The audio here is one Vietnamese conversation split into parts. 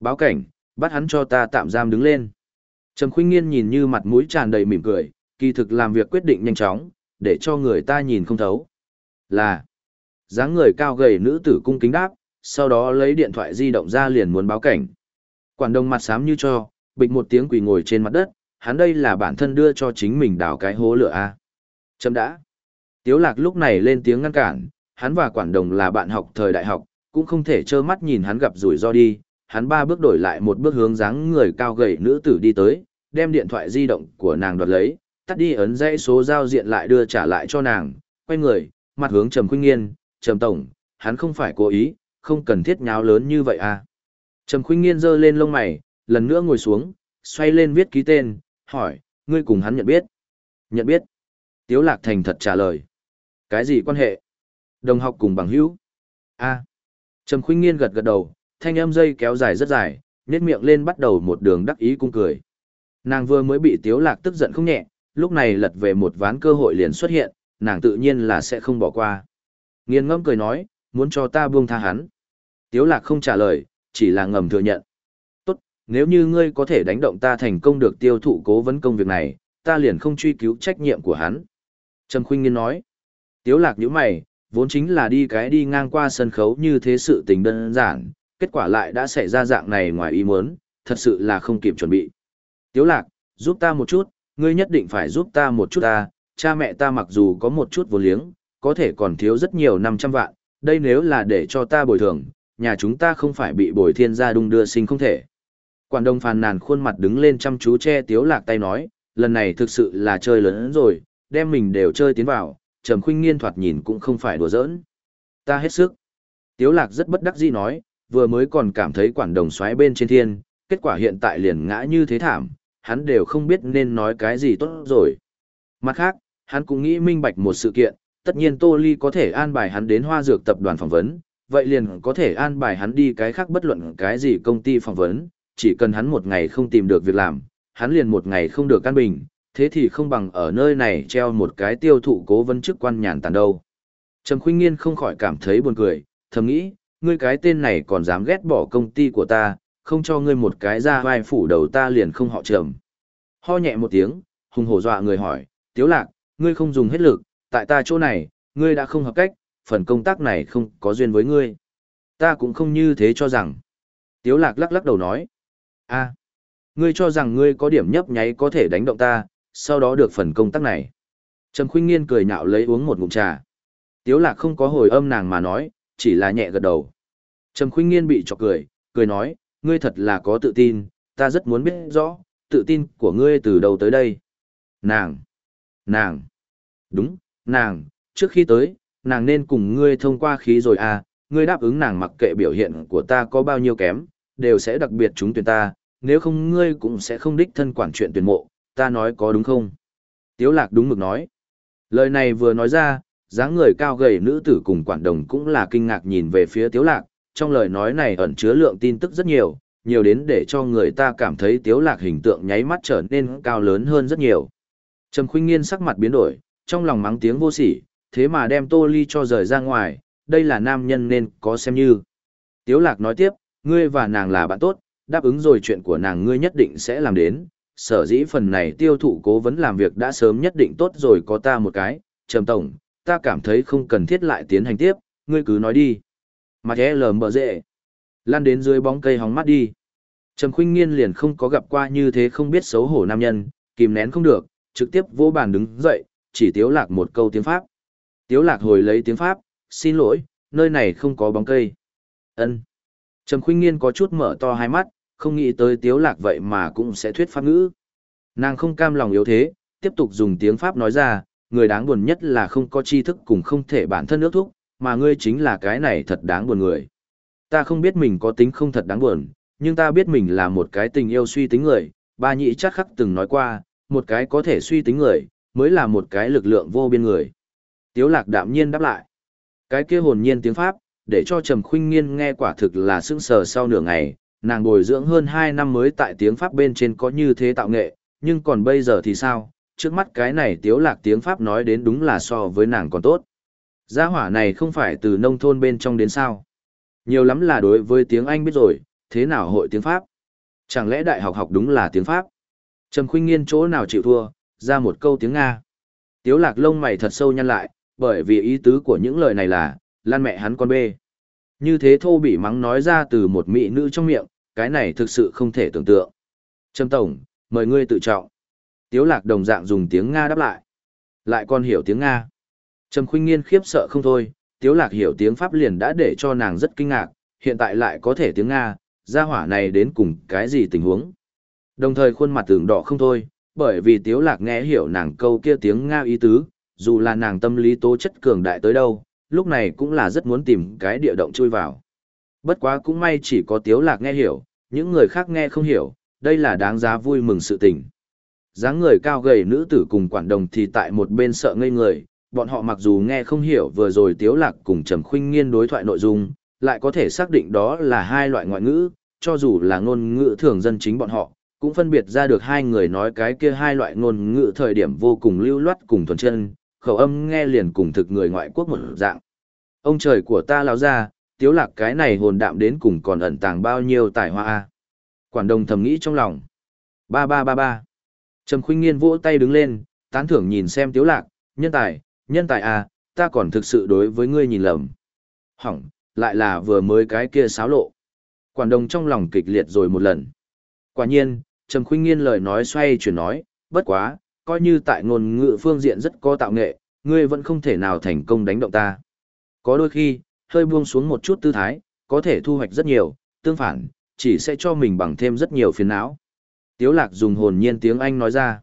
Báo cảnh, bắt hắn cho ta tạm giam đứng lên. Trầm Khuynh Nghiên nhìn như mặt mũi tràn đầy mỉm cười, kỳ thực làm việc quyết định nhanh chóng, để cho người ta nhìn không thấu. Là, dáng người cao gầy nữ tử cung kính đáp, sau đó lấy điện thoại di động ra liền muốn báo cảnh. Quản đồng mặt xám như cho, bịch một tiếng quỳ ngồi trên mặt đất, hắn đây là bản thân đưa cho chính mình đào cái hố lửa a. Chấm đã. Tiếu lạc lúc này lên tiếng ngăn cản, hắn và quản đồng là bạn học thời đại học, cũng không thể trơ mắt nhìn hắn gặp rủi ro đi, hắn ba bước đổi lại một bước hướng dáng người cao gầy nữ tử đi tới, đem điện thoại di động của nàng đoạt lấy, tắt đi ấn dãy số giao diện lại đưa trả lại cho nàng, quay người, mặt hướng Trầm Khuynh Nghiên, "Trầm tổng, hắn không phải cố ý, không cần thiết nháo lớn như vậy à?" Trầm Khuynh Nghiên giơ lên lông mày, lần nữa ngồi xuống, xoay lên viết ký tên, hỏi, "Ngươi cùng hắn nhận biết?" "Nhận biết." Tiếu Lạc thành thật trả lời. "Cái gì quan hệ?" "Đồng học cùng bằng hữu." "A." Trầm Khuynh Nghiên gật gật đầu, thanh âm dây kéo dài rất dài, nhếch miệng lên bắt đầu một đường đắc ý cung cười. Nàng vừa mới bị Tiếu Lạc tức giận không nhẹ, lúc này lật về một ván cơ hội liền xuất hiện, nàng tự nhiên là sẽ không bỏ qua. Nghiên ngâm cười nói, muốn cho ta buông tha hắn. Tiếu lạc không trả lời, chỉ là ngầm thừa nhận. Tốt, nếu như ngươi có thể đánh động ta thành công được tiêu thụ cố vấn công việc này, ta liền không truy cứu trách nhiệm của hắn. Trầm khuynh nghiên nói. Tiếu lạc nhíu mày, vốn chính là đi cái đi ngang qua sân khấu như thế sự tình đơn giản, kết quả lại đã xảy ra dạng này ngoài ý muốn, thật sự là không kịp chuẩn bị. Tiếu lạc, giúp ta một chút, ngươi nhất định phải giúp ta một chút ta, cha mẹ ta mặc dù có một chút vô liếng, có thể còn thiếu rất nhiều 500 vạn, đây nếu là để cho ta bồi thường, nhà chúng ta không phải bị bồi thiên gia đung đưa sinh không thể. Quản đông phàn nàn khuôn mặt đứng lên chăm chú che tiếu lạc tay nói, lần này thực sự là chơi lớn rồi, đem mình đều chơi tiến vào, trầm khuynh nghiên thoạt nhìn cũng không phải đùa giỡn. Ta hết sức. Tiếu lạc rất bất đắc dĩ nói, vừa mới còn cảm thấy quản đồng xoáy bên trên thiên, kết quả hiện tại liền ngã như thế thảm, hắn đều không biết nên nói cái gì tốt rồi. Mặt khác, hắn cũng nghĩ minh bạch một sự kiện, tất nhiên Tô Ly có thể an bài hắn đến hoa dược tập đoàn phỏng vấn, vậy liền có thể an bài hắn đi cái khác bất luận cái gì công ty phỏng vấn, chỉ cần hắn một ngày không tìm được việc làm, hắn liền một ngày không được căn bình, thế thì không bằng ở nơi này treo một cái tiêu thụ cố vấn chức quan nhàn tàn đâu. Trầm Khuynh Nghiên không khỏi cảm thấy buồn cười, thầm nghĩ, ngươi cái tên này còn dám ghét bỏ công ty của ta, không cho ngươi một cái ra vai phủ đầu ta liền không họ trầm. Ho nhẹ một tiếng, hùng hổ dọa người hỏi, tiếu lạc, ngươi không dùng hết lực, tại ta chỗ này, ngươi đã không hợp cách, phần công tác này không có duyên với ngươi. Ta cũng không như thế cho rằng. Tiếu lạc lắc lắc đầu nói, a, ngươi cho rằng ngươi có điểm nhấp nháy có thể đánh động ta, sau đó được phần công tác này. Trầm khuyên nghiên cười nhạo lấy uống một ngụm trà. Tiếu lạc không có hồi âm nàng mà nói, chỉ là nhẹ gật đầu. Trầm khuynh nghiên bị chọc cười, cười nói, ngươi thật là có tự tin, ta rất muốn biết rõ, tự tin của ngươi từ đầu tới đây. Nàng, nàng, đúng, nàng, trước khi tới, nàng nên cùng ngươi thông qua khí rồi à, ngươi đáp ứng nàng mặc kệ biểu hiện của ta có bao nhiêu kém, đều sẽ đặc biệt chúng tuyển ta, nếu không ngươi cũng sẽ không đích thân quản chuyện tuyển mộ, ta nói có đúng không? Tiếu lạc đúng mực nói. Lời này vừa nói ra, dáng người cao gầy nữ tử cùng quản đồng cũng là kinh ngạc nhìn về phía tiếu lạc, trong lời nói này ẩn chứa lượng tin tức rất nhiều, nhiều đến để cho người ta cảm thấy tiếu lạc hình tượng nháy mắt trở nên cao lớn hơn rất nhiều. Trầm khuynh nghiên sắc mặt biến đổi, trong lòng mắng tiếng vô sỉ, thế mà đem tô ly cho rời ra ngoài, đây là nam nhân nên có xem như. Tiếu lạc nói tiếp, ngươi và nàng là bạn tốt, đáp ứng rồi chuyện của nàng ngươi nhất định sẽ làm đến, sở dĩ phần này tiêu thụ cố vấn làm việc đã sớm nhất định tốt rồi có ta một cái, trầm tổng, ta cảm thấy không cần thiết lại tiến hành tiếp, ngươi cứ nói đi. Mà thế lờ mở dễ. Lan đến dưới bóng cây hóng mắt đi. Trầm khuyên nghiên liền không có gặp qua như thế không biết xấu hổ nam nhân, kìm nén không được, trực tiếp vô bàn đứng dậy, chỉ tiếu lạc một câu tiếng Pháp. Tiếu lạc hồi lấy tiếng Pháp, xin lỗi, nơi này không có bóng cây. Ân. Trầm khuyên nghiên có chút mở to hai mắt, không nghĩ tới tiếu lạc vậy mà cũng sẽ thuyết pháp ngữ. Nàng không cam lòng yếu thế, tiếp tục dùng tiếng Pháp nói ra, người đáng buồn nhất là không có tri thức cùng không thể bản thân ước thúc, mà ngươi chính là cái này thật đáng buồn người. Ta không biết mình có tính không thật đáng buồn, nhưng ta biết mình là một cái tình yêu suy tính người, ba nhị chắc khắc từng nói qua, một cái có thể suy tính người, mới là một cái lực lượng vô biên người. Tiếu lạc đạm nhiên đáp lại. Cái kia hồn nhiên tiếng Pháp, để cho Trầm Khuynh Nghiên nghe quả thực là sững sờ sau nửa ngày, nàng bồi dưỡng hơn 2 năm mới tại tiếng Pháp bên trên có như thế tạo nghệ, nhưng còn bây giờ thì sao? Trước mắt cái này tiếu lạc tiếng Pháp nói đến đúng là so với nàng còn tốt. Gia hỏa này không phải từ nông thôn bên trong đến sao. Nhiều lắm là đối với tiếng Anh biết rồi, thế nào hội tiếng Pháp? Chẳng lẽ đại học học đúng là tiếng Pháp? Trầm khuyên nghiên chỗ nào chịu thua, ra một câu tiếng Nga. Tiếu lạc lông mày thật sâu nhăn lại, bởi vì ý tứ của những lời này là, lan mẹ hắn con bê. Như thế thô bị mắng nói ra từ một mỹ nữ trong miệng, cái này thực sự không thể tưởng tượng. Trầm Tổng, mời ngươi tự trọng. Tiếu lạc đồng dạng dùng tiếng Nga đáp lại. Lại còn hiểu tiếng Nga. Trầm khuyên nghiên khiếp sợ không thôi, Tiếu lạc hiểu tiếng Pháp liền đã để cho nàng rất kinh ngạc, hiện tại lại có thể tiếng Nga, gia hỏa này đến cùng cái gì tình huống. Đồng thời khuôn mặt tưởng đỏ không thôi, bởi vì Tiếu lạc nghe hiểu nàng câu kia tiếng Nga ý tứ, dù là nàng tâm lý tố chất cường đại tới đâu, lúc này cũng là rất muốn tìm cái địa động chui vào. Bất quá cũng may chỉ có Tiếu lạc nghe hiểu, những người khác nghe không hiểu, đây là đáng giá vui mừng sự tình dáng người cao gầy nữ tử cùng quản đồng thì tại một bên sợ ngây người, bọn họ mặc dù nghe không hiểu vừa rồi Tiếu Lạc cùng Trầm Khuynh Nghiên đối thoại nội dung, lại có thể xác định đó là hai loại ngoại ngữ, cho dù là ngôn ngữ thường dân chính bọn họ, cũng phân biệt ra được hai người nói cái kia hai loại ngôn ngữ thời điểm vô cùng lưu loát cùng thuần chân, khẩu âm nghe liền cùng thực người ngoại quốc một dạng. Ông trời của ta lão ra, Tiếu Lạc cái này hồn đạm đến cùng còn ẩn tàng bao nhiêu tài hoa a. Quản đồng thầm nghĩ trong lòng. Ba ba ba ba. Trầm Khuynh Nghiên vỗ tay đứng lên, tán thưởng nhìn xem Tiếu Lạc, nhân tài, nhân tài à, ta còn thực sự đối với ngươi nhìn lầm. Hỏng, lại là vừa mới cái kia xáo lộ. Quản đồng trong lòng kịch liệt rồi một lần. Quả nhiên, Trầm Khuynh Nghiên lời nói xoay chuyển nói, bất quá, coi như tại ngôn ngữ phương diện rất có tạo nghệ, ngươi vẫn không thể nào thành công đánh động ta. Có đôi khi, hơi buông xuống một chút tư thái, có thể thu hoạch rất nhiều, tương phản, chỉ sẽ cho mình bằng thêm rất nhiều phiền não. Tiếu lạc dùng hồn nhiên tiếng Anh nói ra.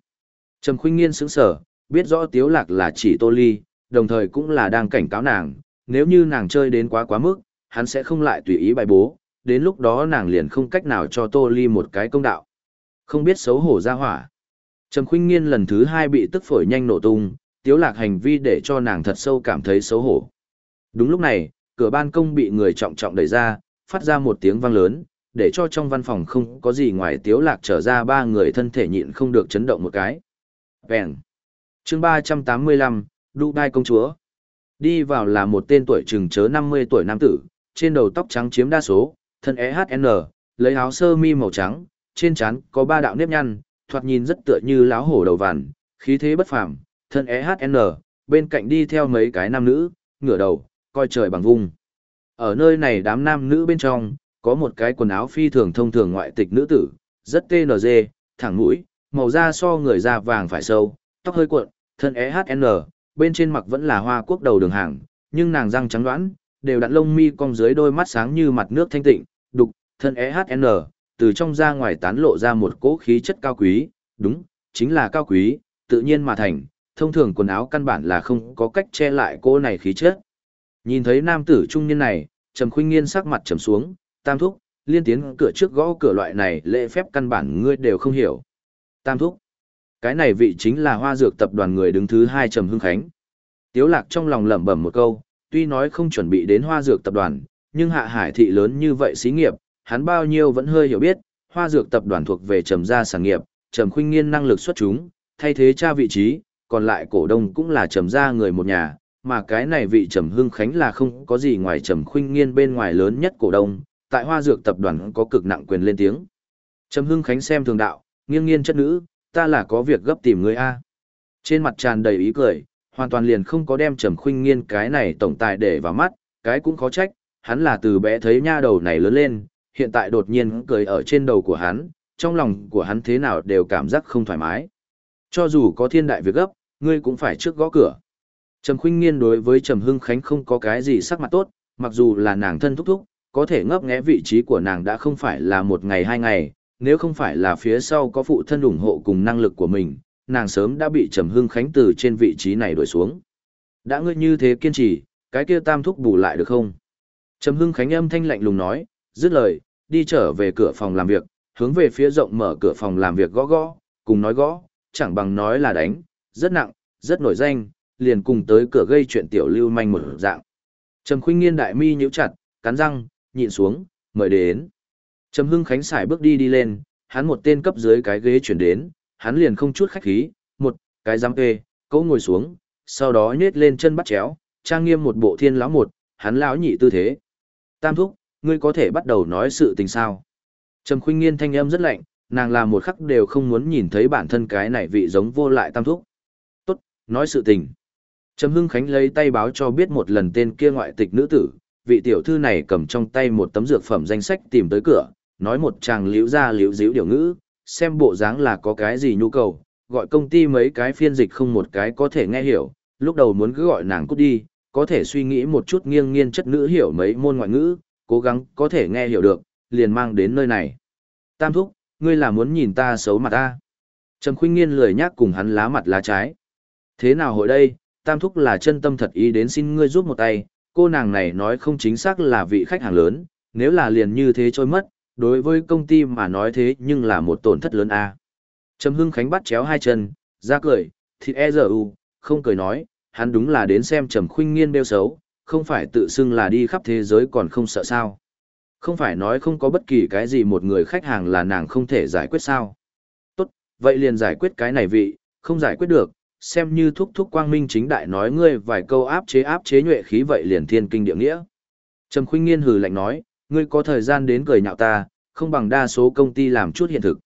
Trầm Khuynh Nghiên sững sờ, biết rõ Tiếu Lạc là chỉ Tô Ly, đồng thời cũng là đang cảnh cáo nàng, nếu như nàng chơi đến quá quá mức, hắn sẽ không lại tùy ý bài bố, đến lúc đó nàng liền không cách nào cho Tô Ly một cái công đạo. Không biết xấu hổ ra hỏa. Trầm Khuynh Nghiên lần thứ hai bị tức phổi nhanh nổ tung, Tiếu Lạc hành vi để cho nàng thật sâu cảm thấy xấu hổ. Đúng lúc này, cửa ban công bị người trọng trọng đẩy ra, phát ra một tiếng vang lớn, để cho trong văn phòng không có gì ngoài Tiếu Lạc trở ra ba người thân thể nhịn không được chấn động một cái. Bèn chương ba trăm tám mươi lăm Dubai công chúa. Đi vào là một tên tuổi chừng chớ năm mươi tuổi nam tử, trên đầu tóc trắng chiếm đa số, thân EHN, lấy áo sơ mi màu trắng, trên trán có ba đạo nếp nhăn, thoạt nhìn rất tựa như láo hổ đầu vằn, khí thế bất phàm, thân EHN, bên cạnh đi theo mấy cái nam nữ, ngửa đầu, coi trời bằng vung. Ở nơi này đám nam nữ bên trong, có một cái quần áo phi thường thông thường ngoại tịch nữ tử, rất TNG, thẳng mũi, màu da so người da vàng phải sâu, tóc hơi cuộn, thân EHN, bên trên mặc vẫn là hoa quốc đầu đường hàng, nhưng nàng răng trắng đoán, đều đặn lông mi cong dưới đôi mắt sáng như mặt nước thanh tịnh, đục, thân EHN, từ trong ra ngoài tán lộ ra một cỗ khí chất cao quý, đúng, chính là cao quý, tự nhiên mà thành, thông thường quần áo căn bản là không có cách che lại cô này khí chất. Nhìn thấy nam tử trung niên này, Trầm Khuynh Nghiên sắc mặt trầm xuống, tam thúc, liên tiến cửa trước gõ cửa loại này lễ phép căn bản ngươi đều không hiểu. Tam thúc. Cái này vị chính là hoa dược tập đoàn người đứng thứ hai Trầm Hưng Khánh. Tiếu lạc trong lòng lẩm bẩm một câu, tuy nói không chuẩn bị đến hoa dược tập đoàn, nhưng hạ hải thị lớn như vậy xí nghiệp, hắn bao nhiêu vẫn hơi hiểu biết, hoa dược tập đoàn thuộc về trầm gia sản nghiệp, trầm khuynh nghiên năng lực xuất chúng, thay thế cha vị trí, còn lại cổ đông cũng là trầm gia người một nhà, mà cái này vị trầm hưng khánh là không có gì ngoài trầm khuynh nghiên bên ngoài lớn nhất cổ đông, tại hoa dược tập đoàn có cực nặng quyền lên tiếng. Trầm hưng khánh xem thường đạo, nghiêng nghiêng chất nữ, ta là có việc gấp tìm ngươi a. Trên mặt tràn đầy ý cười, hoàn toàn liền không có đem trầm khuynh nghiên cái này tổng tài để vào mắt, cái cũng khó trách, hắn là từ bé thấy nha đầu này lớn lên, hiện tại đột nhiên cười ở trên đầu của hắn, trong lòng của hắn thế nào đều cảm giác không thoải mái. Cho dù có thiên đại việc gấp, ngươi cũng phải trước gõ cửa. Trầm Khuynh Nghiên đối với Trầm Hưng Khánh không có cái gì sắc mặt tốt, mặc dù là nàng thân thúc thúc, có thể ngấp nghé vị trí của nàng đã không phải là một ngày hai ngày, nếu không phải là phía sau có phụ thân ủng hộ cùng năng lực của mình, nàng sớm đã bị Trầm Hưng Khánh từ trên vị trí này đuổi xuống. Đã ngươi như thế kiên trì, cái kia tam thúc bù lại được không? Trầm Hưng Khánh âm thanh lạnh lùng nói, dứt lời, đi trở về cửa phòng làm việc, hướng về phía rộng mở cửa phòng làm việc gõ gõ, cùng nói gõ, chẳng bằng nói là đánh, rất nặng, rất nổi danh, liền cùng tới cửa gây chuyện tiểu lưu manh một dạng. Trầm Khuynh Nghiên đại mi nhíu chặt, cắn răng, nhịn xuống, mời đến. Trầm Hưng Khánh xài bước đi đi lên, hắn một tên cấp dưới cái ghế chuyển đến, hắn liền không chút khách khí, một, cái giám kê, cấu ngồi xuống, sau đó nhét lên chân bắt chéo, trang nghiêm một bộ thiên lão một, hắn lão nhị tư thế. Tam thúc, ngươi có thể bắt đầu nói sự tình sao. Trầm Khuynh Nghiên thanh âm rất lạnh, nàng là một khắc đều không muốn nhìn thấy bản thân cái này vị giống vô lại tam thúc. Tốt, nói sự tình. Trầm Hưng Khánh lấy tay báo cho biết một lần tên kia ngoại tịch nữ tử, vị tiểu thư này cầm trong tay một tấm dược phẩm danh sách tìm tới cửa, nói một chàng liễu ra liễu díu điều ngữ, xem bộ dáng là có cái gì nhu cầu, gọi công ty mấy cái phiên dịch không một cái có thể nghe hiểu, lúc đầu muốn cứ gọi nàng cút đi, có thể suy nghĩ một chút nghiêng nghiêng chất nữ hiểu mấy môn ngoại ngữ, cố gắng có thể nghe hiểu được, liền mang đến nơi này. Tam thúc, ngươi là muốn nhìn ta xấu mặt ta. Trầm khuyên nghiên lười nhác cùng hắn lá mặt lá trái. Thế nào hội đây, tam thúc là chân tâm thật ý đến xin ngươi giúp một tay, cô nàng này nói không chính xác là vị khách hàng lớn, nếu là liền như thế trôi mất, đối với công ty mà nói thế nhưng là một tổn thất lớn a. À. Trầm Hưng Khánh bắt chéo hai chân, ra cười, thì e giờ u, không cười nói, hắn đúng là đến xem Trầm Khuynh Nghiên đeo xấu, không phải tự xưng là đi khắp thế giới còn không sợ sao. Không phải nói không có bất kỳ cái gì một người khách hàng là nàng không thể giải quyết sao. Tốt, vậy liền giải quyết cái này vị, không giải quyết được, xem như thúc thúc quang minh chính đại nói ngươi vài câu áp chế áp chế nhuệ khí vậy liền thiên kinh địa nghĩa. Trầm Khuynh Nghiên hừ lạnh nói, ngươi có thời gian đến cười nhạo ta, không bằng đa số công ty làm chút hiện thực.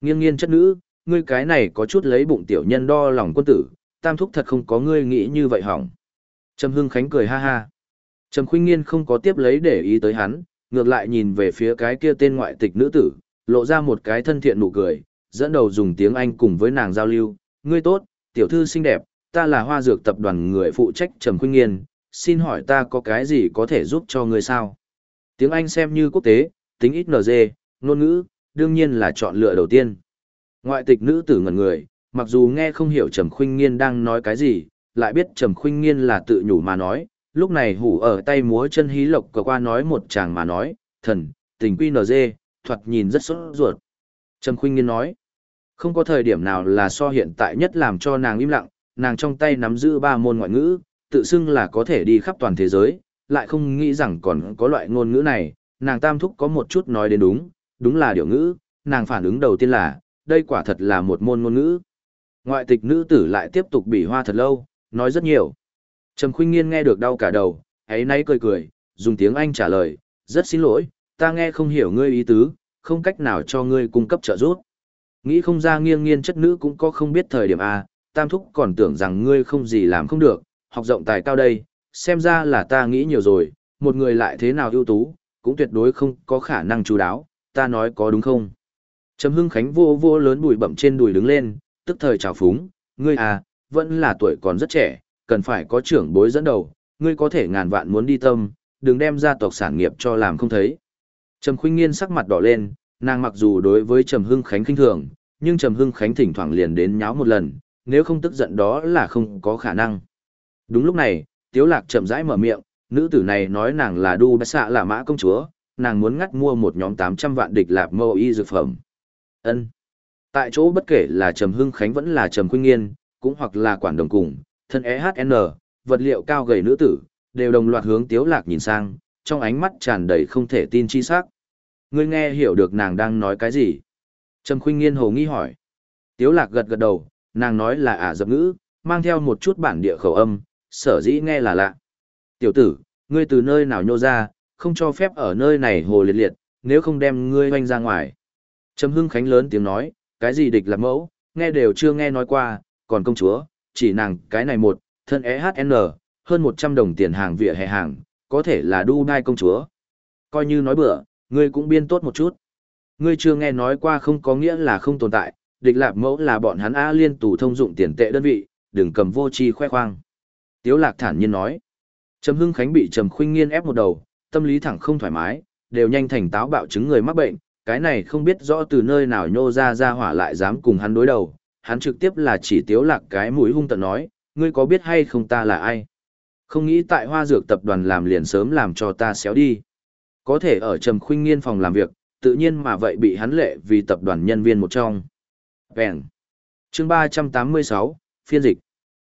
Nghiêng nghiên chất nữ, ngươi cái này có chút lấy bụng tiểu nhân đo lòng quân tử, tam thúc thật không có ngươi nghĩ như vậy hỏng. Trầm Hưng Khánh cười ha ha. Trầm Khuynh Nghiên không có tiếp lấy để ý tới hắn, ngược lại nhìn về phía cái kia tên ngoại tịch nữ tử, lộ ra một cái thân thiện nụ cười, dẫn đầu dùng tiếng Anh cùng với nàng giao lưu. Ngươi tốt, tiểu thư xinh đẹp, ta là hoa dược tập đoàn người phụ trách Trầm Khuynh Nghiên, xin hỏi ta có cái gì có thể giúp cho ngươi sao? Tiếng Anh xem như quốc tế, tính ít NG, ngôn ngữ, đương nhiên là chọn lựa đầu tiên. Ngoại tịch nữ tử ngẩn người, mặc dù nghe không hiểu Trầm Khuynh Nghiên đang nói cái gì, lại biết Trầm Khuynh Nghiên là tự nhủ mà nói, lúc này hủ ở tay múa chân hí lộc cờ qua nói một chàng mà nói, thần, tình quy NG, thoạt nhìn rất sốt ruột. Trầm Khuynh Nghiên nói, không có thời điểm nào là so hiện tại nhất làm cho nàng im lặng, nàng trong tay nắm giữ ba môn ngoại ngữ, tự xưng là có thể đi khắp toàn thế giới, lại không nghĩ rằng còn có loại ngôn ngữ này, nàng tam thúc có một chút nói đến đúng, đúng là điều ngữ, nàng phản ứng đầu tiên là, đây quả thật là một môn ngôn ngữ. Ngoại tịch nữ tử lại tiếp tục bị hoa thật lâu, nói rất nhiều. Trầm khuyên nghiên nghe được đau cả đầu, ấy nay cười cười, dùng tiếng Anh trả lời, rất xin lỗi, ta nghe không hiểu ngươi ý tứ, không cách nào cho ngươi cung cấp trợ giúp. Nghĩ không ra nghiêng nghiên chất nữ cũng có không biết thời điểm A, tam thúc còn tưởng rằng ngươi không gì làm không được, học rộng tài cao đây, xem ra là ta nghĩ nhiều rồi, một người lại thế nào ưu tú, cũng tuyệt đối không có khả năng chú đáo, ta nói có đúng không? Trầm Hưng Khánh vô vô lớn bụi bậm trên đùi đứng lên, tức thời chào phúng, ngươi à, vẫn là tuổi còn rất trẻ, cần phải có trưởng bối dẫn đầu, ngươi có thể ngàn vạn muốn đi tâm, đừng đem gia tộc sản nghiệp cho làm không thấy. Trầm Khuynh Nghiên sắc mặt đỏ lên, nàng mặc dù đối với Trầm Hưng Khánh khinh thường, nhưng Trầm Hưng Khánh thỉnh thoảng liền đến nháo một lần, nếu không tức giận đó là không có khả năng. Đúng lúc này, Tiếu Lạc chậm rãi mở miệng, nữ tử này nói nàng là đu Bá xạ là mã công chúa, nàng muốn ngắt mua một nhóm 800 vạn địch lạp mâu y dược phẩm. Ân. Tại chỗ bất kể là Trầm Hưng Khánh vẫn là Trầm Khuynh Nghiên, cũng hoặc là quản đồng cùng, thân EHN, vật liệu cao gầy nữ tử, đều đồng loạt hướng Tiếu Lạc nhìn sang, trong ánh mắt tràn đầy không thể tin chi sắc. Ngươi nghe hiểu được nàng đang nói cái gì? Trầm Khuynh Nghiên hồ nghi hỏi. Tiếu Lạc gật gật đầu, nàng nói là ả dập ngữ, mang theo một chút bản địa khẩu âm, sở dĩ nghe là lạ. Tiểu tử, ngươi từ nơi nào nhô ra, không cho phép ở nơi này hồ liệt liệt, nếu không đem ngươi hoanh ra ngoài. Trầm Hưng Khánh lớn tiếng nói, cái gì địch lạc mẫu, nghe đều chưa nghe nói qua, còn công chúa, chỉ nàng cái này một, thân EHN, hơn 100 đồng tiền hàng vỉa hè hàng, có thể là Dubai công chúa. Coi như nói bữa, ngươi cũng biên tốt một chút. Ngươi chưa nghe nói qua không có nghĩa là không tồn tại, địch lạc mẫu là bọn hắn A liên tù thông dụng tiền tệ đơn vị, đừng cầm vô chi khoe khoang. Tiếu lạc thản nhiên nói. Trầm Hưng Khánh bị Trầm Khuynh Nghiên ép một đầu, tâm lý thẳng không thoải mái, đều nhanh thành táo bạo chứng người mắc bệnh, cái này không biết rõ từ nơi nào nhô ra ra hỏa lại dám cùng hắn đối đầu, hắn trực tiếp là chỉ tiếu lạc cái mũi hung tợn nói, ngươi có biết hay không ta là ai? Không nghĩ tại hoa dược tập đoàn làm liền sớm làm cho ta xéo đi. Có thể ở Trầm Khuynh Nghiên phòng làm việc, tự nhiên mà vậy bị hắn lệ vì tập đoàn nhân viên một trong. Vẹn. Chương 386, phiên dịch.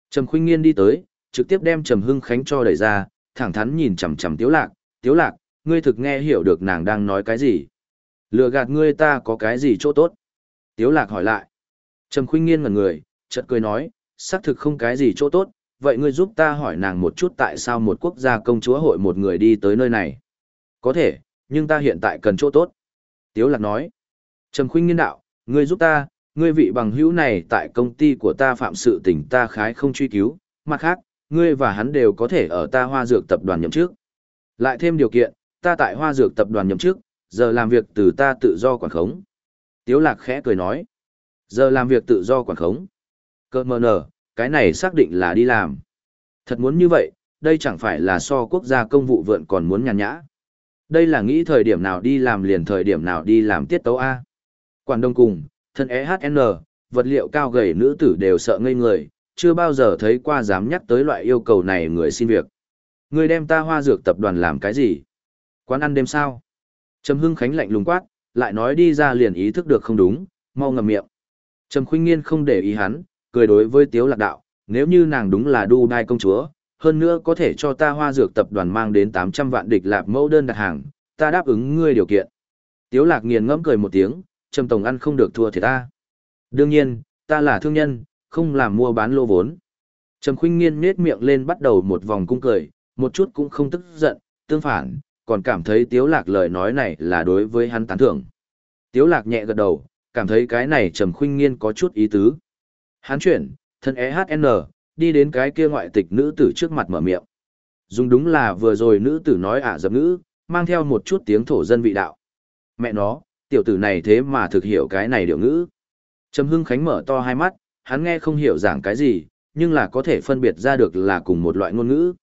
Trầm Khuynh Nghiên đi tới, trực tiếp đem Trầm Hưng Khánh cho đẩy ra, thẳng thắn nhìn chằm chằm Tiếu Lạc, "Tiếu Lạc, ngươi thực nghe hiểu được nàng đang nói cái gì? Lừa gạt ngươi ta có cái gì chỗ tốt?" Tiếu Lạc hỏi lại. Trầm Khuynh Nghiên ngẩn người, chợt cười nói, "Xác thực không cái gì chỗ tốt, vậy ngươi giúp ta hỏi nàng một chút tại sao một quốc gia công chúa hội một người đi tới nơi này?" "Có thể, nhưng ta hiện tại cần chỗ tốt." Tiếu lạc nói. Trầm khuynh nghiên đạo, ngươi giúp ta, ngươi vị bằng hữu này tại công ty của ta phạm sự tình ta khái không truy cứu, mặt khác, ngươi và hắn đều có thể ở ta hoa dược tập đoàn nhậm chức. Lại thêm điều kiện, ta tại hoa dược tập đoàn nhậm chức, giờ làm việc từ ta tự do quản khống. Tiếu lạc khẽ cười nói, giờ làm việc tự do quản khống. Cơ mờ nở, cái này xác định là đi làm. Thật muốn như vậy, đây chẳng phải là so quốc gia công vụ vượn còn muốn nhàn nhã. Đây là nghĩ thời điểm nào đi làm liền thời điểm nào đi làm tiết tấu A. Quản đông cùng, thân EHN, vật liệu cao gầy nữ tử đều sợ ngây người, chưa bao giờ thấy qua dám nhắc tới loại yêu cầu này người xin việc. Người đem ta hoa dược tập đoàn làm cái gì? Quán ăn đêm sao? Trầm Hưng Khánh lạnh lùng quát, lại nói đi ra liền ý thức được không đúng, mau ngậm miệng. Trầm Khuynh Nghiên không để ý hắn, cười đối với Tiếu Lạc Đạo, nếu như nàng đúng là đu đai công chúa, hơn nữa có thể cho ta hoa dược tập đoàn mang đến 800 vạn địch lạp mẫu đơn đặt hàng, ta đáp ứng ngươi điều kiện. Tiếu Lạc nghiền ngẫm cười một tiếng, Trầm Tổng ăn không được thua thì ta. Đương nhiên, ta là thương nhân, không làm mua bán lô vốn. Trầm Khuynh Nghiên nét miệng lên bắt đầu một vòng cung cười, một chút cũng không tức giận, tương phản, còn cảm thấy Tiếu Lạc lời nói này là đối với hắn tán thưởng. Tiếu Lạc nhẹ gật đầu, cảm thấy cái này Trầm Khuynh Nghiên có chút ý tứ. Hắn chuyển, thân EHN, đi đến cái kia ngoại tịch nữ tử trước mặt mở miệng. Dùng đúng là vừa rồi nữ tử nói ả dập ngữ, mang theo một chút tiếng thổ dân vị đạo. Mẹ nó, tiểu tử này thế mà thực hiểu cái này điệu ngữ. Trầm Hưng Khánh mở to hai mắt, hắn nghe không hiểu giảng cái gì, nhưng là có thể phân biệt ra được là cùng một loại ngôn ngữ.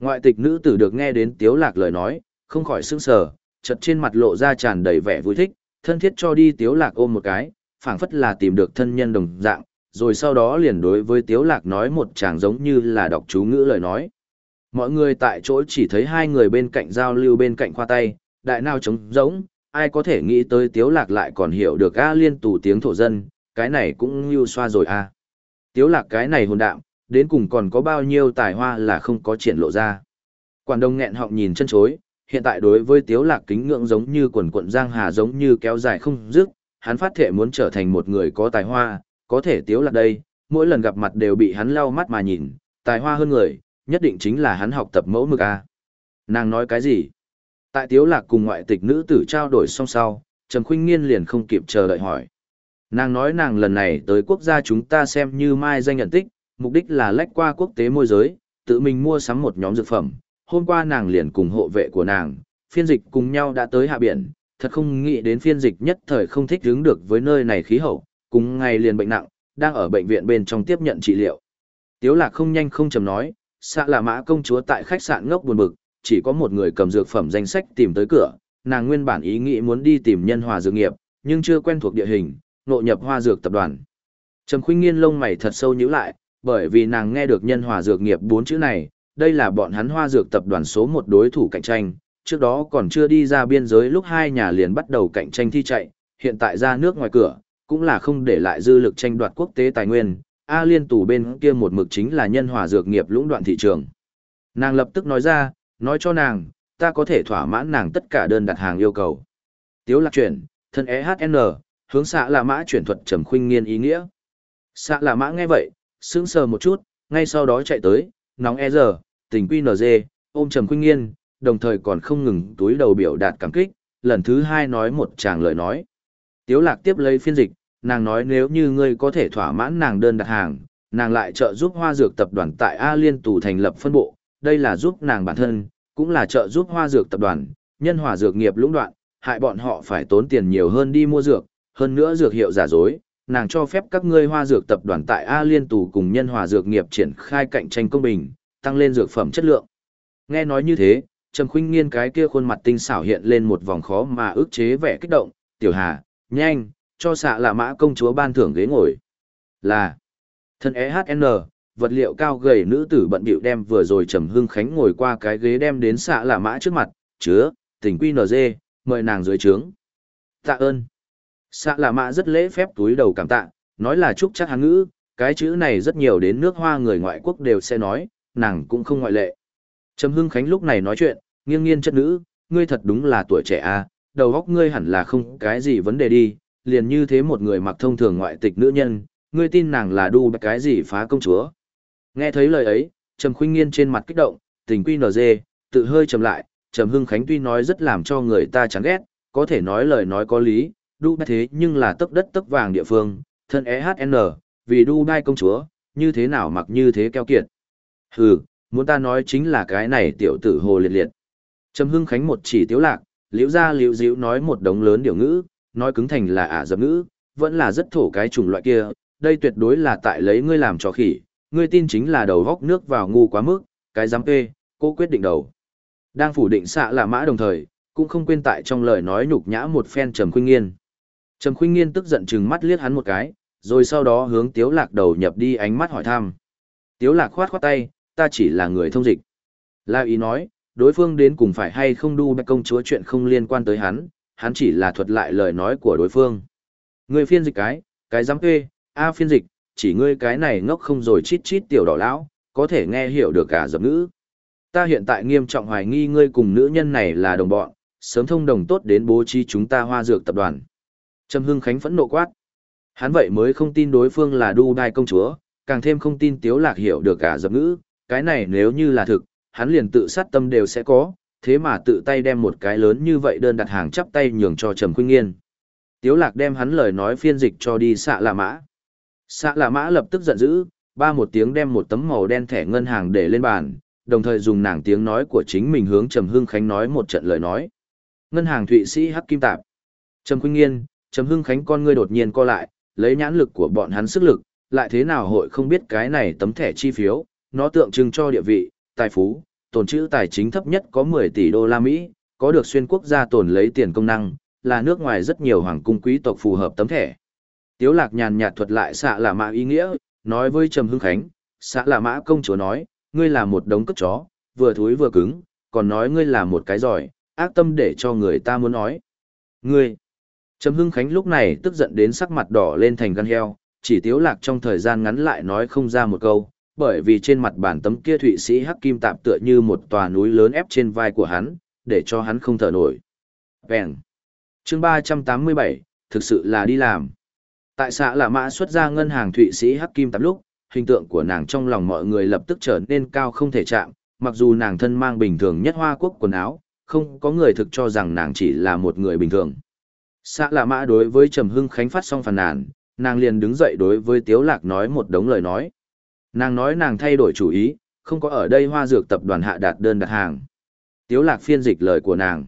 Ngoại tịch nữ tử được nghe đến tiếu lạc lời nói, không khỏi sững sờ, chợt trên mặt lộ ra tràn đầy vẻ vui thích, thân thiết cho đi tiếu lạc ôm một cái, phảng phất là tìm được thân nhân đồng dạng, rồi sau đó liền đối với tiếu lạc nói một chàng giống như là đọc chú ngữ lời nói. Mọi người tại chỗ chỉ thấy hai người bên cạnh giao lưu bên cạnh khoa tay, đại nào trống giống, ai có thể nghĩ tới tiếu lạc lại còn hiểu được A liên tù tiếng thổ dân, cái này cũng như xoa rồi a. Tiếu lạc cái này hồn đạm, đến cùng còn có bao nhiêu tài hoa là không có triển lộ ra. Quản đông nghẹn họng nhìn chân chối, hiện tại đối với tiếu lạc kính ngưỡng giống như quần quận giang hà giống như kéo dài không dứt, hắn phát thể muốn trở thành một người có tài hoa, có thể tiếu lạc đây, mỗi lần gặp mặt đều bị hắn lau mắt mà nhìn, tài hoa hơn người, nhất định chính là hắn học tập mẫu mực a. Nàng nói cái gì? Tại tiếu lạc cùng ngoại tịch nữ tử trao đổi xong sau, Trầm Khuynh Nghiên liền không kịp chờ đợi hỏi. Nàng nói nàng lần này tới quốc gia chúng ta xem như mai danh nhận tích, mục đích là lách qua quốc tế môi giới, tự mình mua sắm một nhóm dược phẩm. Hôm qua nàng liền cùng hộ vệ của nàng, phiên dịch cùng nhau đã tới hạ biển, thật không nghĩ đến phiên dịch nhất thời không thích đứng được với nơi này khí hậu, cùng ngày liền bệnh nặng, đang ở bệnh viện bên trong tiếp nhận trị liệu. Tiếu lạc không nhanh không chậm nói, xạ là mã công chúa tại khách sạn ngốc buồn bực, chỉ có một người cầm dược phẩm danh sách tìm tới cửa, nàng nguyên bản ý nghĩ muốn đi tìm nhân hòa dược nghiệp, nhưng chưa quen thuộc địa hình, nộ nhập hoa dược tập đoàn. Trầm khuyên nghiên lông mày thật sâu nhíu lại, bởi vì nàng nghe được nhân hòa dược nghiệp bốn chữ này, đây là bọn hắn hoa dược tập đoàn số một đối thủ cạnh tranh, trước đó còn chưa đi ra biên giới lúc hai nhà liền bắt đầu cạnh tranh thi chạy, hiện tại ra nước ngoài cửa, cũng là không để lại dư lực tranh đoạt quốc tế tài nguyên, A liên tù bên kia một mực chính là nhân hòa dược nghiệp lũng đoạn thị trường. Nàng lập tức nói ra, nói cho nàng, ta có thể thỏa mãn nàng tất cả đơn đặt hàng yêu cầu. Tiếu lạc chuyển, thân EHN, hướng xạ là mã chuyển thuật trầm khuynh nghiên ý nghĩa. Xạ là mã nghe vậy, sững sờ một chút, ngay sau đó chạy tới, nóng e giờ, tình quy nz, ôm trầm khuynh nghiên, đồng thời còn không ngừng túi đầu biểu đạt cảm kích, lần thứ hai nói một tràng lời nói. Tiếu lạc tiếp lấy phiên dịch, nàng nói nếu như ngươi có thể thỏa mãn nàng đơn đặt hàng, nàng lại trợ giúp hoa dược tập đoàn tại A Liên Tù thành lập phân bộ, đây là giúp nàng bản thân, cũng là trợ giúp hoa dược tập đoàn, nhân hòa dược nghiệp lũng đoạn, hại bọn họ phải tốn tiền nhiều hơn đi mua dược, hơn nữa dược hiệu giả dối, nàng cho phép các ngươi hoa dược tập đoàn tại A Liên Tù cùng nhân hòa dược nghiệp triển khai cạnh tranh công bình, tăng lên dược phẩm chất lượng. Nghe nói như thế, Trầm Khuynh Nghiên cái kia khuôn mặt tinh xảo hiện lên một vòng khó mà ức chế vẻ kích động, "Tiểu Hà, nhanh, cho xạ là mã công chúa ban thưởng ghế ngồi." Là thân EHN, vật liệu cao gầy nữ tử bận bịu đem vừa rồi Trầm hương Khánh ngồi qua cái ghế đem đến xạ là mã trước mặt, chứa, tình quy NG, mời nàng dưới trướng. Tạ ơn. Xạ là mã rất lễ phép túi đầu cảm tạ, nói là chúc chắc hán ngữ, cái chữ này rất nhiều đến nước hoa người ngoại quốc đều sẽ nói, nàng cũng không ngoại lệ. Trầm Hưng Khánh lúc này nói chuyện, nghiêng nghiêng chất nữ, ngươi thật đúng là tuổi trẻ à, đầu óc ngươi hẳn là không cái gì vấn đề đi, liền như thế một người mặc thông thường ngoại tịch nữ nhân, ngươi tin nàng là đu cái gì phá công chúa. Nghe thấy lời ấy, Trầm Khuynh Nghiên trên mặt kích động, tình quy nở dê, tự hơi trầm lại, Trầm Hưng Khánh tuy nói rất làm cho người ta chán ghét, có thể nói lời nói có lý, đu thế nhưng là tấp đất tấp vàng địa phương, thân EHN, vì đu đai công chúa, như thế nào mặc như thế keo kiệt. Hừ, muốn ta nói chính là cái này tiểu tử hồ liệt liệt. Trầm Hưng Khánh một chỉ tiếu lạc, liễu ra liễu diễu nói một đống lớn điều ngữ, nói cứng thành là ả dập ngữ, vẫn là rất thổ cái chủng loại kia, đây tuyệt đối là tại lấy ngươi làm trò khỉ, ngươi tin chính là đầu góc nước vào ngu quá mức, cái dám kê, cô quyết định đầu. Đang phủ định xạ là mã đồng thời, cũng không quên tại trong lời nói nhục nhã một phen Trầm Khuynh Nghiên. Trầm Khuynh Nghiên tức giận chừng mắt liếc hắn một cái, rồi sau đó hướng Tiếu Lạc đầu nhập đi ánh mắt hỏi thăm. Tiếu Lạc khoát khoát tay, ta chỉ là người thông dịch. La ý nói, đối phương đến cùng phải hay không đu bạch công chúa chuyện không liên quan tới hắn, hắn chỉ là thuật lại lời nói của đối phương. Ngươi phiên dịch cái, cái dám kê, a phiên dịch, chỉ ngươi cái này ngốc không rồi chít chít tiểu đỏ lão, có thể nghe hiểu được cả dập ngữ. Ta hiện tại nghiêm trọng hoài nghi ngươi cùng nữ nhân này là đồng bọn, sớm thông đồng tốt đến bố trí chúng ta hoa dược tập đoàn. Trầm Hưng Khánh phẫn nộ quát. Hắn vậy mới không tin đối phương là đu đai công chúa, càng thêm không tin Tiếu Lạc hiểu được cả dập ngữ, cái này nếu như là thực, hắn liền tự sát tâm đều sẽ có, thế mà tự tay đem một cái lớn như vậy đơn đặt hàng chắp tay nhường cho Trầm Khuynh Nghiên. Tiếu Lạc đem hắn lời nói phiên dịch cho đi xạ lạ mã. Xạ lạ mã lập tức giận dữ, ba một tiếng đem một tấm màu đen thẻ ngân hàng để lên bàn, đồng thời dùng nàng tiếng nói của chính mình hướng Trầm Hưng Khánh nói một trận lời nói. Ngân hàng Thụy Sĩ Hắc Kim Tạp. Trầm Khuynh Nghiên, Trầm Hưng Khánh con ngươi đột nhiên co lại, lấy nhãn lực của bọn hắn sức lực, lại thế nào hội không biết cái này tấm thẻ chi phiếu, nó tượng trưng cho địa vị, tài phú, tồn trữ tài chính thấp nhất có 10 tỷ đô la Mỹ, có được xuyên quốc gia tồn lấy tiền công năng, là nước ngoài rất nhiều hoàng cung quý tộc phù hợp tấm thẻ. Tiếu lạc nhàn nhạt thuật lại xạ là mã ý nghĩa, nói với Trầm Hưng Khánh, xạ là mã công chúa nói, ngươi là một đống cất chó, vừa thối vừa cứng, còn nói ngươi là một cái giỏi, ác tâm để cho người ta muốn nói. Ngươi! Trầm Hưng Khánh lúc này tức giận đến sắc mặt đỏ lên thành gan heo, chỉ tiếu lạc trong thời gian ngắn lại nói không ra một câu, bởi vì trên mặt bản tấm kia thụy sĩ hắc kim tạm tựa như một tòa núi lớn ép trên vai của hắn, để cho hắn không thở nổi. Vẹn! chương 387, thực sự là đi làm. Tại xã là mã xuất ra ngân hàng thụy sĩ hắc kim tạp lúc, hình tượng của nàng trong lòng mọi người lập tức trở nên cao không thể chạm, mặc dù nàng thân mang bình thường nhất hoa quốc quần áo, không có người thực cho rằng nàng chỉ là một người bình thường. Xã là mã đối với Trầm Hưng Khánh phát xong phàn nàn, nàng liền đứng dậy đối với Tiếu Lạc nói một đống lời nói. Nàng nói nàng thay đổi chủ ý, không có ở đây hoa dược tập đoàn hạ đạt đơn đặt hàng. Tiếu Lạc phiên dịch lời của nàng.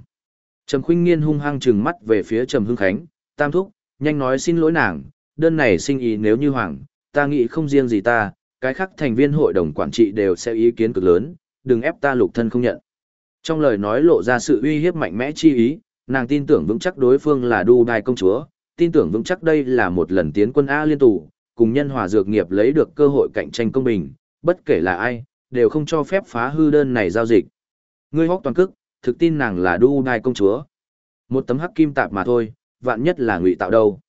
Trầm Khuynh Nghiên hung hăng trừng mắt về phía Trầm Hưng Khánh, tam thúc, nhanh nói xin lỗi nàng, đơn này sinh ý nếu như hoàng, ta nghĩ không riêng gì ta, cái khác thành viên hội đồng quản trị đều sẽ ý kiến cực lớn, đừng ép ta lục thân không nhận. Trong lời nói lộ ra sự uy hiếp mạnh mẽ chi ý, nàng tin tưởng vững chắc đối phương là Dubai công chúa, tin tưởng vững chắc đây là một lần tiến quân A liên tù, cùng nhân hòa dược nghiệp lấy được cơ hội cạnh tranh công bình, bất kể là ai, đều không cho phép phá hư đơn này giao dịch. Ngươi hóc toàn cức, thực tin nàng là Dubai công chúa. Một tấm hắc kim tạp mà thôi, vạn nhất là ngụy tạo đâu.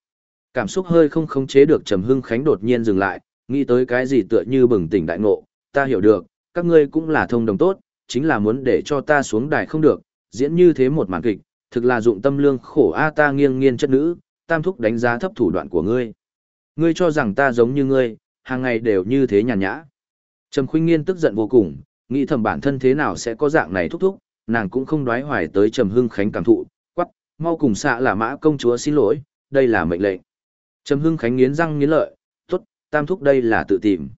Cảm xúc hơi không khống chế được Trầm Hưng Khánh đột nhiên dừng lại, nghĩ tới cái gì tựa như bừng tỉnh đại ngộ, ta hiểu được, các ngươi cũng là thông đồng tốt, chính là muốn để cho ta xuống đài không được, diễn như thế một màn kịch, thực là dụng tâm lương khổ a ta nghiêng nghiêng chất nữ, tam thúc đánh giá thấp thủ đoạn của ngươi. Ngươi cho rằng ta giống như ngươi, hàng ngày đều như thế nhàn nhã. Trầm Khuynh Nghiên tức giận vô cùng, nghĩ thầm bản thân thế nào sẽ có dạng này thúc thúc, nàng cũng không đoái hoài tới Trầm Hưng Khánh cảm thụ, quắc, mau cùng xạ là mã công chúa xin lỗi, đây là mệnh lệnh. Trầm Hưng Khánh nghiến răng nghiến lợi, tốt, tam thúc đây là tự tìm.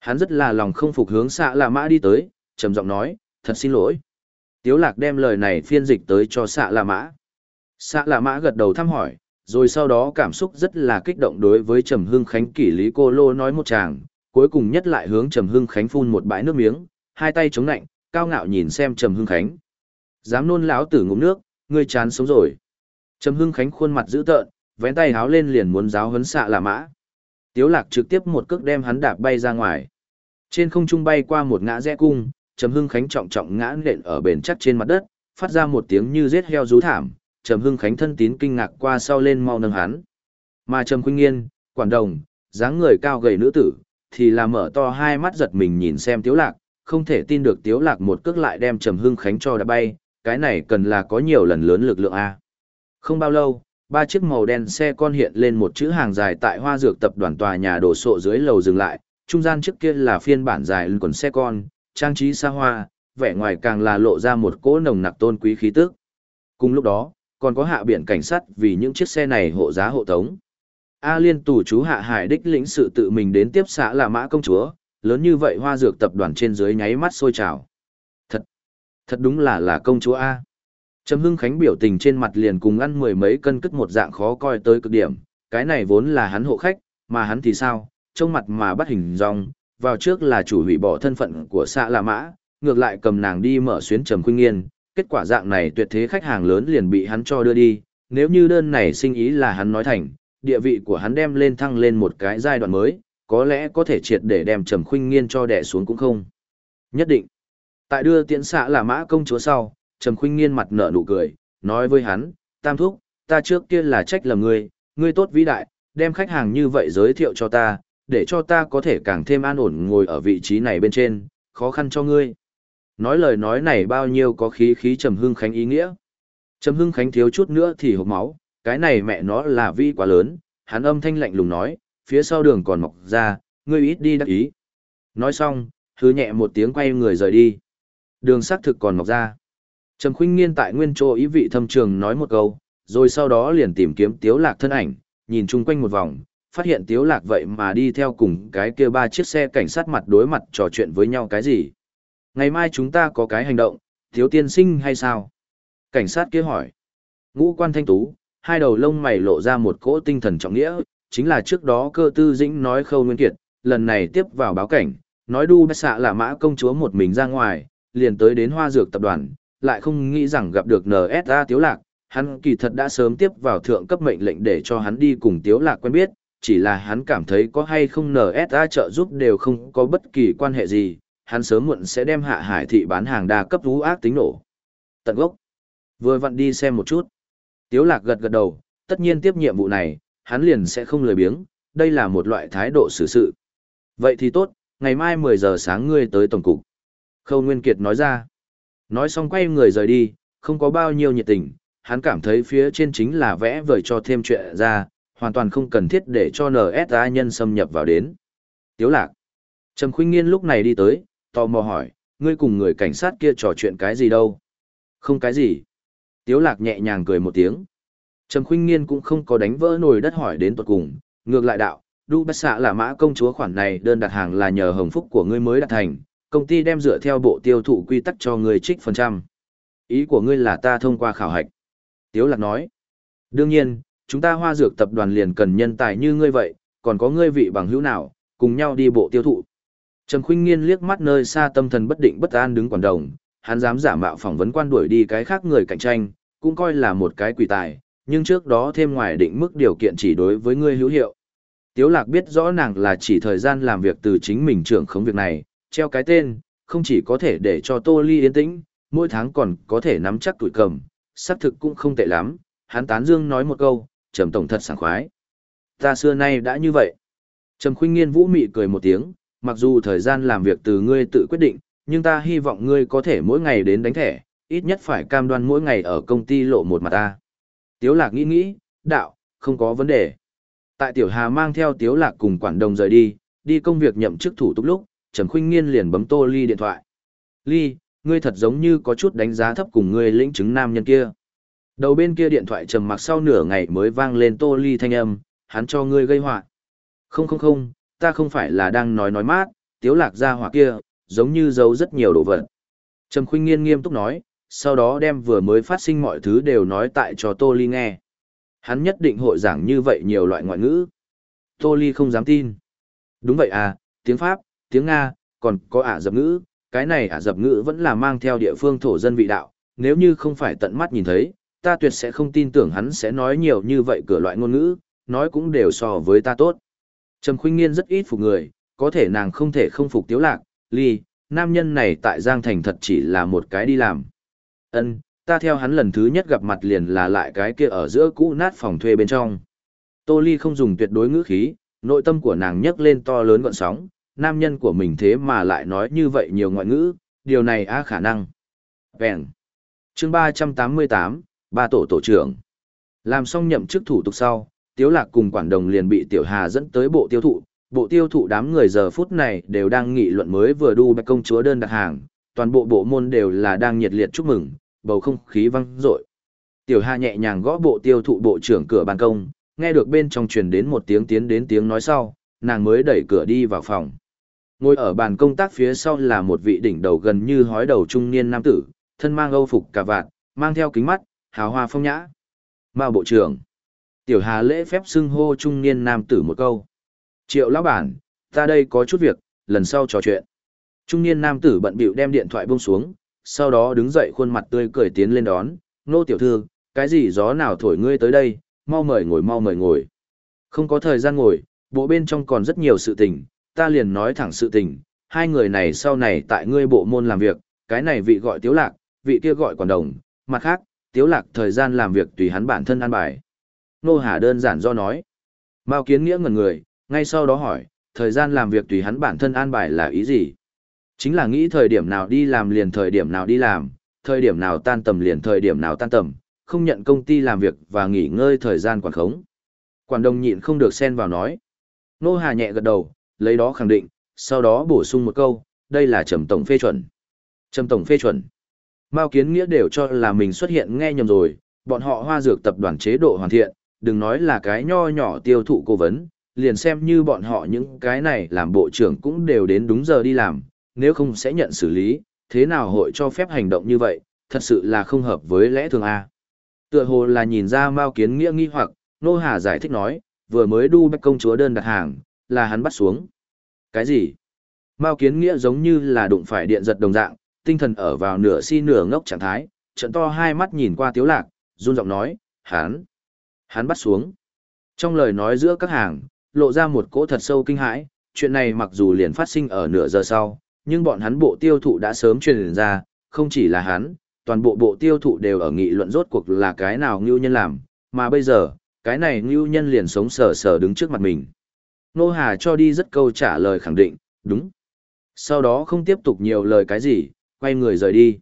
Hắn rất là lòng không phục hướng xạ là mã đi tới, trầm giọng nói, thật xin lỗi. Tiếu lạc đem lời này phiên dịch tới cho xạ là mã. Xạ là mã gật đầu thăm hỏi, rồi sau đó cảm xúc rất là kích động đối với Trầm Hưng Khánh kỷ lý cô lô nói một tràng, cuối cùng nhất lại hướng Trầm Hưng Khánh phun một bãi nước miếng, hai tay chống lạnh, cao ngạo nhìn xem Trầm Hưng Khánh. Dám nôn lão tử ngụm nước, ngươi chán sống rồi. Trầm Hưng Khánh khuôn mặt dữ tợn, vén tay háo lên liền muốn giáo huấn xạ là mã. Tiếu lạc trực tiếp một cước đem hắn đạp bay ra ngoài. Trên không trung bay qua một ngã rẽ cung, Trầm Hưng Khánh trọng trọng ngã nện ở bền chắc trên mặt đất, phát ra một tiếng như giết heo rú thảm. Trầm Hưng Khánh thân tín kinh ngạc qua sau lên mau nâng hắn. Mà Trầm Khuynh Nghiên, quản đồng, dáng người cao gầy nữ tử, thì là mở to hai mắt giật mình nhìn xem Tiếu lạc, không thể tin được Tiếu lạc một cước lại đem Trầm Hưng Khánh cho đã bay, cái này cần là có nhiều lần lớn lực lượng a. Không bao lâu, ba chiếc màu đen xe con hiện lên một chữ hàng dài tại hoa dược tập đoàn tòa nhà đổ sộ dưới lầu dừng lại, trung gian trước kia là phiên bản dài quần xe con, trang trí xa hoa, vẻ ngoài càng là lộ ra một cỗ nồng nặc tôn quý khí tức. Cùng lúc đó, còn có hạ biển cảnh sát vì những chiếc xe này hộ giá hộ tống. A liên tù chú hạ hải đích lĩnh sự tự mình đến tiếp xã là mã công chúa, lớn như vậy hoa dược tập đoàn trên dưới nháy mắt sôi trào. Thật, thật đúng là là công chúa A. Trầm Hưng Khánh biểu tình trên mặt liền cùng ăn mười mấy cân cất một dạng khó coi tới cực điểm, cái này vốn là hắn hộ khách, mà hắn thì sao, trông mặt mà bắt hình dong, vào trước là chủ hủy bỏ thân phận của xã là mã, ngược lại cầm nàng đi mở xuyến Trầm Khuynh Nghiên, kết quả dạng này tuyệt thế khách hàng lớn liền bị hắn cho đưa đi, nếu như đơn này sinh ý là hắn nói thành, địa vị của hắn đem lên thăng lên một cái giai đoạn mới, có lẽ có thể triệt để đem Trầm Khuynh Nghiên cho đè xuống cũng không. Nhất định. Tại đưa tiễn xạ là mã công chúa sau, Trầm Khuynh Nghiên mặt nở nụ cười, nói với hắn, Tam Thúc, ta trước kia là trách lầm ngươi, ngươi tốt vĩ đại, đem khách hàng như vậy giới thiệu cho ta, để cho ta có thể càng thêm an ổn ngồi ở vị trí này bên trên, khó khăn cho ngươi. Nói lời nói này bao nhiêu có khí khí Trầm Hưng Khánh ý nghĩa. Trầm Hưng Khánh thiếu chút nữa thì hộp máu, cái này mẹ nó là vi quá lớn, hắn âm thanh lạnh lùng nói, phía sau đường còn mọc ra, ngươi ít đi đắc ý. Nói xong, hứ nhẹ một tiếng quay người rời đi. Đường xác thực còn mọc ra. Trầm Khuynh Nghiên tại nguyên chỗ ý vị thâm trường nói một câu, rồi sau đó liền tìm kiếm Tiếu Lạc thân ảnh, nhìn chung quanh một vòng, phát hiện Tiếu Lạc vậy mà đi theo cùng cái kia ba chiếc xe cảnh sát mặt đối mặt trò chuyện với nhau cái gì. Ngày mai chúng ta có cái hành động, thiếu tiên sinh hay sao? Cảnh sát kia hỏi. Ngũ quan thanh tú, hai đầu lông mày lộ ra một cỗ tinh thần trọng nghĩa, chính là trước đó cơ tư dĩnh nói khâu nguyên kiệt, lần này tiếp vào báo cảnh, nói đu bách xạ là mã công chúa một mình ra ngoài, liền tới đến hoa dược tập đoàn, lại không nghĩ rằng gặp được NSA Tiếu Lạc, hắn kỳ thật đã sớm tiếp vào thượng cấp mệnh lệnh để cho hắn đi cùng Tiếu Lạc quen biết, chỉ là hắn cảm thấy có hay không NSA trợ giúp đều không có bất kỳ quan hệ gì, hắn sớm muộn sẽ đem hạ hải thị bán hàng đa cấp vũ ác tính nổ. Tận gốc. Vừa vặn đi xem một chút. Tiếu Lạc gật gật đầu, tất nhiên tiếp nhiệm vụ này, hắn liền sẽ không lười biếng, đây là một loại thái độ xử sự. Vậy thì tốt, ngày mai 10 giờ sáng ngươi tới tổng cục. Khâu Nguyên Kiệt nói ra. Nói xong quay người rời đi, không có bao nhiêu nhiệt tình, hắn cảm thấy phía trên chính là vẽ vời cho thêm chuyện ra, hoàn toàn không cần thiết để cho NSA nhân xâm nhập vào đến. Tiếu lạc. Trầm Khuynh Nghiên lúc này đi tới, tò mò hỏi, ngươi cùng người cảnh sát kia trò chuyện cái gì đâu? Không cái gì. Tiếu lạc nhẹ nhàng cười một tiếng. Trầm khuyên Nghiên cũng không có đánh vỡ nồi đất hỏi đến tuật cùng, ngược lại đạo, Đu Bách Xạ là mã công chúa khoản này đơn đặt hàng là nhờ hồng phúc của ngươi mới đạt thành, công ty đem dựa theo bộ tiêu thụ quy tắc cho ngươi trích phần trăm. Ý của ngươi là ta thông qua khảo hạch. Tiếu Lạc nói. Đương nhiên, chúng ta hoa dược tập đoàn liền cần nhân tài như ngươi vậy, còn có ngươi vị bằng hữu nào, cùng nhau đi bộ tiêu thụ. Trầm Khuynh Nghiên liếc mắt nơi xa tâm thần bất định bất an đứng quản đồng, hắn dám giả mạo phỏng vấn quan đuổi đi cái khác người cạnh tranh, cũng coi là một cái quỷ tài, nhưng trước đó thêm ngoài định mức điều kiện chỉ đối với ngươi hữu hiệu. Tiếu Lạc biết rõ nàng là chỉ thời gian làm việc từ chính mình trưởng khống việc này, treo cái tên, không chỉ có thể để cho Tô Ly yên tĩnh, mỗi tháng còn có thể nắm chắc tuổi cầm, xác thực cũng không tệ lắm, hắn tán dương nói một câu, trầm tổng thật sảng khoái. Ta xưa nay đã như vậy. Trầm khuynh nghiên vũ mị cười một tiếng, mặc dù thời gian làm việc từ ngươi tự quyết định, nhưng ta hy vọng ngươi có thể mỗi ngày đến đánh thẻ, ít nhất phải cam đoan mỗi ngày ở công ty lộ một mặt ta. Tiếu lạc nghĩ nghĩ, đạo, không có vấn đề. Tại Tiểu Hà mang theo Tiếu lạc cùng quản đồng rời đi, đi công việc nhậm chức thủ tục lúc, Trầm Khuynh Nghiên liền bấm Tô Ly điện thoại. Ly, ngươi thật giống như có chút đánh giá thấp cùng ngươi lĩnh chứng nam nhân kia. Đầu bên kia điện thoại trầm mặc sau nửa ngày mới vang lên Tô Ly thanh âm, hắn cho ngươi gây họa. Không không không, ta không phải là đang nói nói mát, tiếu lạc ra hỏa kia, giống như giấu rất nhiều đồ vật. Trầm khuyên Nghiên nghiêm túc nói, sau đó đem vừa mới phát sinh mọi thứ đều nói tại cho Tô Ly nghe. Hắn nhất định hội giảng như vậy nhiều loại ngoại ngữ. Tô Ly không dám tin. Đúng vậy à, tiếng Pháp, tiếng Nga, còn có ả dập ngữ, cái này ả dập ngữ vẫn là mang theo địa phương thổ dân vị đạo, nếu như không phải tận mắt nhìn thấy, ta tuyệt sẽ không tin tưởng hắn sẽ nói nhiều như vậy cửa loại ngôn ngữ, nói cũng đều so với ta tốt. Trầm Khuynh Nghiên rất ít phục người, có thể nàng không thể không phục Tiếu Lạc, Ly, nam nhân này tại Giang Thành thật chỉ là một cái đi làm. Ân, ta theo hắn lần thứ nhất gặp mặt liền là lại cái kia ở giữa cũ nát phòng thuê bên trong. Tô Ly không dùng tuyệt đối ngữ khí, nội tâm của nàng nhấc lên to lớn gọn sóng, nam nhân của mình thế mà lại nói như vậy nhiều ngoại ngữ, điều này á khả năng. Vẹn. chương 388, ba tổ tổ trưởng. Làm xong nhậm chức thủ tục sau, Tiếu Lạc cùng quản đồng liền bị Tiểu Hà dẫn tới bộ tiêu thụ. Bộ tiêu thụ đám người giờ phút này đều đang nghị luận mới vừa đu bạch công chúa đơn đặt hàng, toàn bộ bộ môn đều là đang nhiệt liệt chúc mừng, bầu không khí vang dội. Tiểu Hà nhẹ nhàng gõ bộ tiêu thụ bộ trưởng cửa ban công, nghe được bên trong truyền đến một tiếng tiến đến tiếng nói sau, nàng mới đẩy cửa đi vào phòng. Ngồi ở bàn công tác phía sau là một vị đỉnh đầu gần như hói đầu trung niên nam tử, thân mang âu phục cà vạt, mang theo kính mắt, hào hoa phong nhã. Mao bộ trưởng. Tiểu Hà lễ phép xưng hô trung niên nam tử một câu. Triệu lão bản, ta đây có chút việc, lần sau trò chuyện. Trung niên nam tử bận bịu đem điện thoại buông xuống, sau đó đứng dậy khuôn mặt tươi cười tiến lên đón, nô tiểu thư, cái gì gió nào thổi ngươi tới đây, mau mời ngồi mau mời ngồi. Không có thời gian ngồi, bộ bên trong còn rất nhiều sự tình, ta liền nói thẳng sự tình, hai người này sau này tại ngươi bộ môn làm việc, cái này vị gọi tiếu lạc, vị kia gọi quản đồng, mặt khác, tiếu lạc thời gian làm việc tùy hắn bản thân an bài. Nô Hà đơn giản do nói. Mao kiến nghĩa ngần người, ngay sau đó hỏi, thời gian làm việc tùy hắn bản thân an bài là ý gì? Chính là nghĩ thời điểm nào đi làm liền thời điểm nào đi làm, thời điểm nào tan tầm liền thời điểm nào tan tầm, không nhận công ty làm việc và nghỉ ngơi thời gian quản khống. Quản đồng nhịn không được xen vào nói. Nô Hà nhẹ gật đầu, lấy đó khẳng định, sau đó bổ sung một câu, đây là trầm tổng phê chuẩn. Trầm tổng phê chuẩn. Mao kiến nghĩa đều cho là mình xuất hiện nghe nhầm rồi, bọn họ hoa dược tập đoàn chế độ hoàn thiện, đừng nói là cái nho nhỏ tiêu thụ cố vấn, liền xem như bọn họ những cái này làm bộ trưởng cũng đều đến đúng giờ đi làm, nếu không sẽ nhận xử lý, thế nào hội cho phép hành động như vậy, thật sự là không hợp với lẽ thường A. Tựa hồ là nhìn ra Mao Kiến Nghĩa nghi hoặc, Nô Hà giải thích nói, vừa mới đu bách công chúa đơn đặt hàng, là hắn bắt xuống. Cái gì? Mao Kiến Nghĩa giống như là đụng phải điện giật đồng dạng, tinh thần ở vào nửa si nửa ngốc trạng thái, trận to hai mắt nhìn qua Tiếu Lạc, run giọng nói, hắn, hắn bắt xuống. Trong lời nói giữa các hàng, lộ ra một cỗ thật sâu kinh hãi, chuyện này mặc dù liền phát sinh ở nửa giờ sau, nhưng bọn hắn bộ tiêu thụ đã sớm truyền ra, không chỉ là hắn, toàn bộ bộ tiêu thụ đều ở nghị luận rốt cuộc là cái nào ngưu nhân làm, mà bây giờ, cái này ngưu nhân liền sống sờ sờ đứng trước mặt mình. Nô Hà cho đi rất câu trả lời khẳng định, đúng. Sau đó không tiếp tục nhiều lời cái gì, quay người rời đi.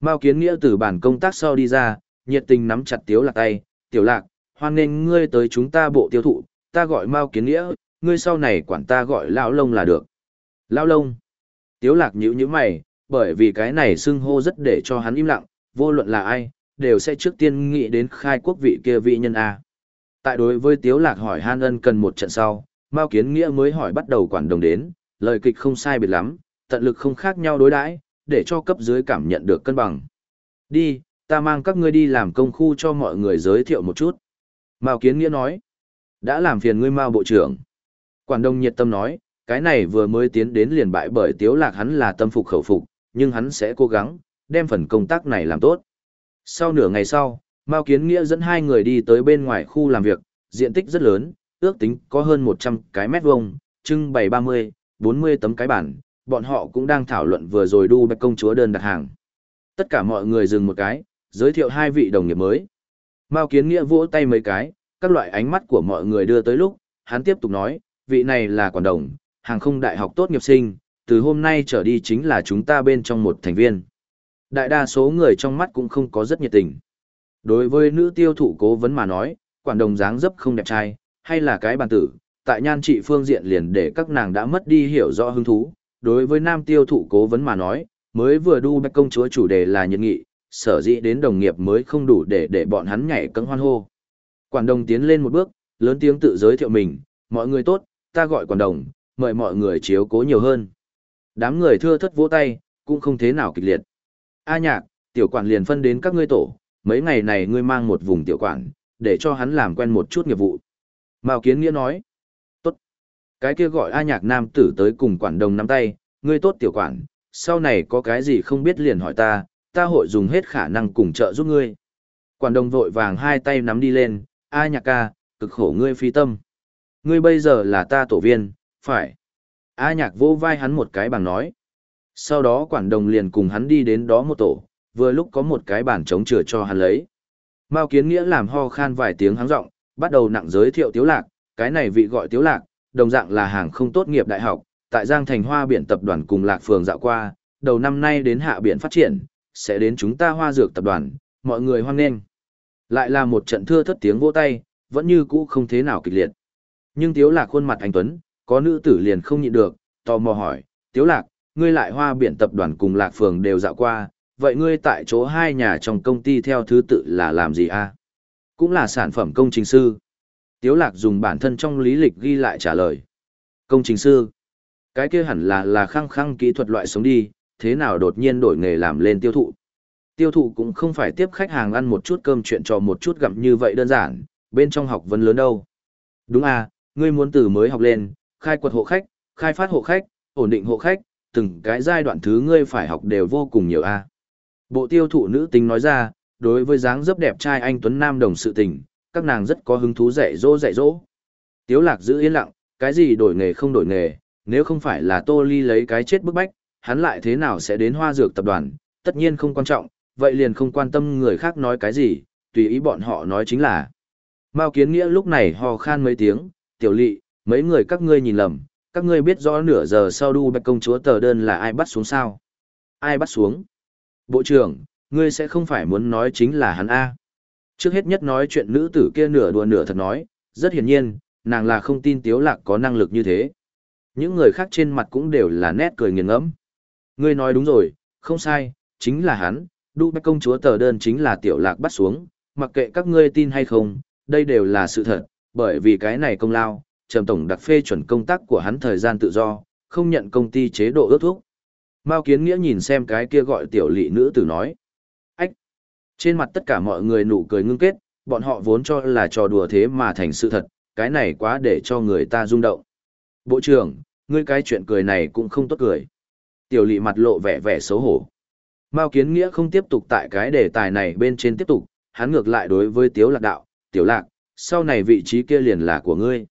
Mao Kiến Nghĩa từ bản công tác sau đi ra, nhiệt tình nắm chặt Tiếu Lạc tay, "Tiểu Lạc, hoan nghênh ngươi tới chúng ta bộ tiêu thụ, ta gọi Mao Kiến Nghĩa, ngươi sau này quản ta gọi lão Lông là được." Lão Lông. Tiếu Lạc nhíu nhíu mày, bởi vì cái này xưng hô rất để cho hắn im lặng, vô luận là ai, đều sẽ trước tiên nghĩ đến khai quốc vị kia vị nhân A. Tại đối với Tiếu Lạc hỏi Han Ân cần một trận sau, Mao Kiến Nghĩa mới hỏi bắt đầu quản đồng đến, lời kịch không sai biệt lắm, tận lực không khác nhau đối đãi, để cho cấp dưới cảm nhận được cân bằng. Đi, ta mang các ngươi đi làm công khu cho mọi người giới thiệu một chút. Mao Kiến Nghĩa nói, đã làm phiền ngươi Mao Bộ trưởng. Quản Đông nhiệt tâm nói, cái này vừa mới tiến đến liền bại bởi Tiếu Lạc hắn là tâm phục khẩu phục, nhưng hắn sẽ cố gắng, đem phần công tác này làm tốt. Sau nửa ngày sau, Mao Kiến Nghĩa dẫn hai người đi tới bên ngoài khu làm việc, diện tích rất lớn, ước tính có hơn 100 cái mét vuông, trưng bày 30, 40 tấm cái bản, bọn họ cũng đang thảo luận vừa rồi đu bạch công chúa đơn đặt hàng. Tất cả mọi người dừng một cái, giới thiệu hai vị đồng nghiệp mới. Mao Kiến Nghĩa vỗ tay mấy cái, các loại ánh mắt của mọi người đưa tới lúc, hắn tiếp tục nói, vị này là quản đồng, hàng không đại học tốt nghiệp sinh, từ hôm nay trở đi chính là chúng ta bên trong một thành viên. Đại đa số người trong mắt cũng không có rất nhiệt tình. Đối với nữ tiêu thụ cố vấn mà nói, quản đồng dáng dấp không đẹp trai, hay là cái bàn tử, tại nhan trị phương diện liền để các nàng đã mất đi hiểu rõ hứng thú. Đối với nam tiêu thụ cố vấn mà nói, mới vừa đu bạch công chúa chủ đề là nhiệt nghị, sở dĩ đến đồng nghiệp mới không đủ để để bọn hắn nhảy cẫng hoan hô. Quản đồng tiến lên một bước, lớn tiếng tự giới thiệu mình, mọi người tốt, ta gọi quản đồng, mời mọi người chiếu cố nhiều hơn. Đám người thưa thất vỗ tay, cũng không thế nào kịch liệt. A nhạc, tiểu quản liền phân đến các ngươi tổ, mấy ngày này ngươi mang một vùng tiểu quản, để cho hắn làm quen một chút nghiệp vụ. Mao Kiến Nghĩa nói, tốt. Cái kia gọi A nhạc nam tử tới cùng quản đồng nắm tay, ngươi tốt tiểu quản, sau này có cái gì không biết liền hỏi ta, ta hội dùng hết khả năng cùng trợ giúp ngươi. Quản đồng vội vàng hai tay nắm đi lên, A nhạc ca, cực khổ ngươi phi tâm. Ngươi bây giờ là ta tổ viên, phải. A nhạc vô vai hắn một cái bằng nói. Sau đó quản đồng liền cùng hắn đi đến đó một tổ, vừa lúc có một cái bàn chống chừa cho hắn lấy. Mao kiến nghĩa làm ho khan vài tiếng hắng giọng bắt đầu nặng giới thiệu tiếu lạc, cái này vị gọi tiếu lạc, đồng dạng là hàng không tốt nghiệp đại học, tại Giang Thành Hoa Biển Tập đoàn cùng Lạc Phường dạo qua, đầu năm nay đến hạ biển phát triển, sẽ đến chúng ta Hoa Dược Tập đoàn, mọi người hoan nghênh. Lại là một trận thưa thất tiếng vỗ tay, vẫn như cũ không thế nào kịch liệt. Nhưng tiếu lạc khuôn mặt anh Tuấn, có nữ tử liền không nhịn được, tò mò hỏi, tiếu lạc, ngươi lại hoa biển tập đoàn cùng lạc phường đều dạo qua, vậy ngươi tại chỗ hai nhà trong công ty theo thứ tự là làm gì a? Cũng là sản phẩm công trình sư. Tiếu lạc dùng bản thân trong lý lịch ghi lại trả lời. Công trình sư. Cái kia hẳn là là khăng khăng kỹ thuật loại sống đi, thế nào đột nhiên đổi nghề làm lên tiêu thụ. Tiêu thụ cũng không phải tiếp khách hàng ăn một chút cơm chuyện cho một chút gặm như vậy đơn giản, bên trong học vấn lớn đâu. Đúng à, ngươi muốn từ mới học lên, khai quật hộ khách, khai phát hộ khách, ổn định hộ khách, từng cái giai đoạn thứ ngươi phải học đều vô cùng nhiều a. Bộ tiêu thụ nữ tính nói ra, đối với dáng dấp đẹp trai anh Tuấn Nam đồng sự tình, các nàng rất có hứng thú dạy dỗ dạy dỗ. Tiếu lạc giữ yên lặng, cái gì đổi nghề không đổi nghề, nếu không phải là Tô Ly lấy cái chết bức bách, hắn lại thế nào sẽ đến hoa dược tập đoàn, tất nhiên không quan trọng, vậy liền không quan tâm người khác nói cái gì, tùy ý bọn họ nói chính là. Mao Kiến Nghĩa lúc này hò khan mấy tiếng, tiểu lị, mấy người các ngươi nhìn lầm, các ngươi biết rõ nửa giờ sau đu bạch công chúa tờ đơn là ai bắt xuống sao? Ai bắt xuống? Bộ trưởng, ngươi sẽ không phải muốn nói chính là hắn A. Trước hết nhất nói chuyện nữ tử kia nửa đùa nửa thật nói, rất hiển nhiên, nàng là không tin Tiếu Lạc có năng lực như thế. Những người khác trên mặt cũng đều là nét cười nghiền ngẫm. Ngươi nói đúng rồi, không sai, chính là hắn, đu bách công chúa tờ đơn chính là Tiểu Lạc bắt xuống, mặc kệ các ngươi tin hay không, đây đều là sự thật, bởi vì cái này công lao, trầm tổng đặc phê chuẩn công tác của hắn thời gian tự do, không nhận công ty chế độ ước thúc. Mao Kiến Nghĩa nhìn xem cái kia gọi tiểu lị nữ tử nói. Ách! Trên mặt tất cả mọi người nụ cười ngưng kết, bọn họ vốn cho là trò đùa thế mà thành sự thật, cái này quá để cho người ta rung động. Bộ trưởng, ngươi cái chuyện cười này cũng không tốt cười. Tiểu lị mặt lộ vẻ vẻ xấu hổ. Mao Kiến Nghĩa không tiếp tục tại cái đề tài này bên trên tiếp tục, hắn ngược lại đối với Tiếu Lạc đạo, Tiểu Lạc, sau này vị trí kia liền là của ngươi.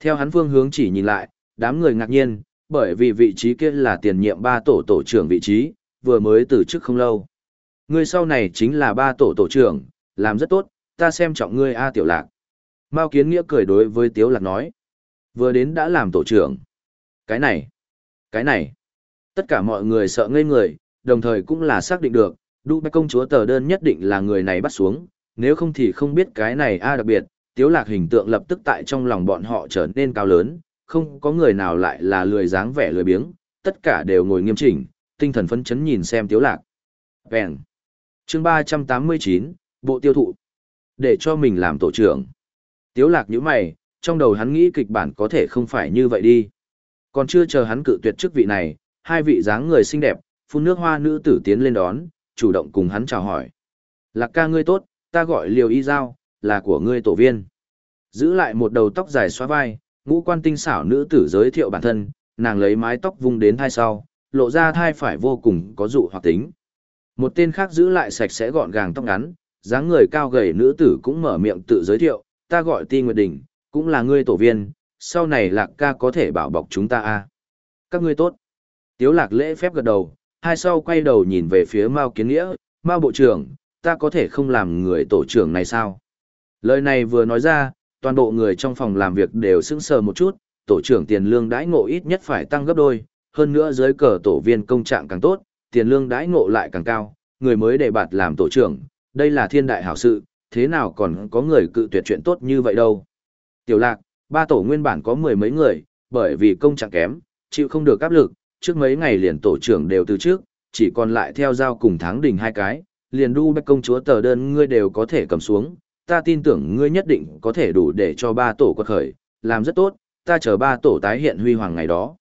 Theo hắn phương hướng chỉ nhìn lại, đám người ngạc nhiên, bởi vì vị trí kia là tiền nhiệm ba tổ tổ trưởng vị trí, vừa mới từ chức không lâu. Ngươi sau này chính là ba tổ tổ trưởng, làm rất tốt, ta xem trọng ngươi A Tiểu Lạc. Mao Kiến Nghĩa cười đối với Tiếu Lạc nói. Vừa đến đã làm tổ trưởng. Cái này, cái này. Tất cả mọi người sợ ngây người, đồng thời cũng là xác định được, Đu Bạch công chúa tờ đơn nhất định là người này bắt xuống, nếu không thì không biết cái này A đặc biệt, tiếu lạc hình tượng lập tức tại trong lòng bọn họ trở nên cao lớn, không có người nào lại là lười dáng vẻ lười biếng, tất cả đều ngồi nghiêm chỉnh, tinh thần phấn chấn nhìn xem tiếu lạc. Vẹn. Chương 389, Bộ tiêu thụ. Để cho mình làm tổ trưởng. Tiếu lạc như mày, trong đầu hắn nghĩ kịch bản có thể không phải như vậy đi. Còn chưa chờ hắn cự tuyệt chức vị này, hai vị dáng người xinh đẹp, phun nước hoa nữ tử tiến lên đón, chủ động cùng hắn chào hỏi. Lạc ca ngươi tốt, ta gọi liều y giao, là của ngươi tổ viên. Giữ lại một đầu tóc dài xóa vai, ngũ quan tinh xảo nữ tử giới thiệu bản thân, nàng lấy mái tóc vung đến thai sau, lộ ra thai phải vô cùng có dụ hoặc tính. Một tên khác giữ lại sạch sẽ gọn gàng tóc ngắn, dáng người cao gầy nữ tử cũng mở miệng tự giới thiệu, ta gọi Ti Nguyệt Đình, cũng là ngươi tổ viên, sau này lạc ca có thể bảo bọc chúng ta a à. Các ngươi tốt. Tiếu lạc lễ phép gật đầu, hai sau quay đầu nhìn về phía Mao Kiến Nghĩa, Mao Bộ trưởng, ta có thể không làm người tổ trưởng này sao? Lời này vừa nói ra, toàn bộ người trong phòng làm việc đều sững sờ một chút, tổ trưởng tiền lương đãi ngộ ít nhất phải tăng gấp đôi, hơn nữa dưới cờ tổ viên công trạng càng tốt, tiền lương đãi ngộ lại càng cao, người mới đề bạt làm tổ trưởng, đây là thiên đại hảo sự, thế nào còn có người cự tuyệt chuyện tốt như vậy đâu. Tiểu lạc, ba tổ nguyên bản có mười mấy người, bởi vì công trạng kém, chịu không được áp lực, trước mấy ngày liền tổ trưởng đều từ trước, chỉ còn lại theo giao cùng tháng đỉnh hai cái, liền đu bách công chúa tờ đơn ngươi đều có thể cầm xuống, ta tin tưởng ngươi nhất định có thể đủ để cho ba tổ quật khởi, làm rất tốt, ta chờ ba tổ tái hiện huy hoàng ngày đó.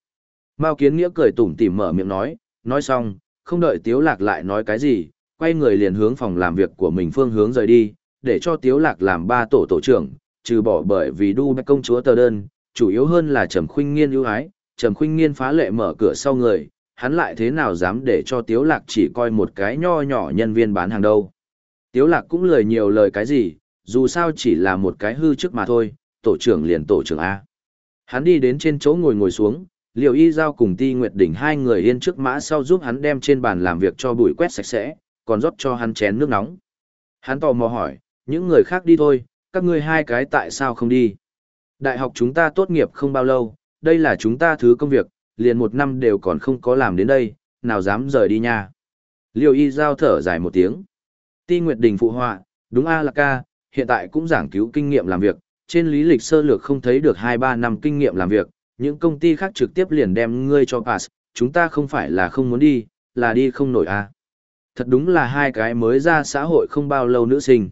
Mao Kiến Nghĩa cười tủm tỉm mở miệng nói, nói xong, không đợi Tiếu Lạc lại nói cái gì, quay người liền hướng phòng làm việc của mình phương hướng rời đi, để cho Tiếu Lạc làm ba tổ tổ trưởng, trừ bỏ bởi vì đu bách công chúa tờ đơn, chủ yếu hơn là Trầm Khuynh Nghiên ưu ái, Trầm Khuynh Nghiên phá lệ mở cửa sau người, hắn lại thế nào dám để cho Tiếu Lạc chỉ coi một cái nho nhỏ nhân viên bán hàng đâu. Tiếu Lạc cũng lời nhiều lời cái gì, dù sao chỉ là một cái hư trước mà thôi, tổ trưởng liền tổ trưởng A. Hắn đi đến trên chỗ ngồi ngồi xuống, liều y giao cùng ti nguyệt đỉnh hai người yên trước mã sau giúp hắn đem trên bàn làm việc cho bụi quét sạch sẽ, còn rót cho hắn chén nước nóng. Hắn tò mò hỏi, những người khác đi thôi, các ngươi hai cái tại sao không đi? Đại học chúng ta tốt nghiệp không bao lâu, đây là chúng ta thứ công việc, liền một năm đều còn không có làm đến đây, nào dám rời đi nha. Liêu y giao thở dài một tiếng. Ti Nguyệt Đình phụ họa, đúng a là ca, hiện tại cũng giảng cứu kinh nghiệm làm việc, trên lý lịch sơ lược không thấy được 2-3 năm kinh nghiệm làm việc, những công ty khác trực tiếp liền đem ngươi cho pass, chúng ta không phải là không muốn đi, là đi không nổi à. Thật đúng là hai cái mới ra xã hội không bao lâu nữ sinh.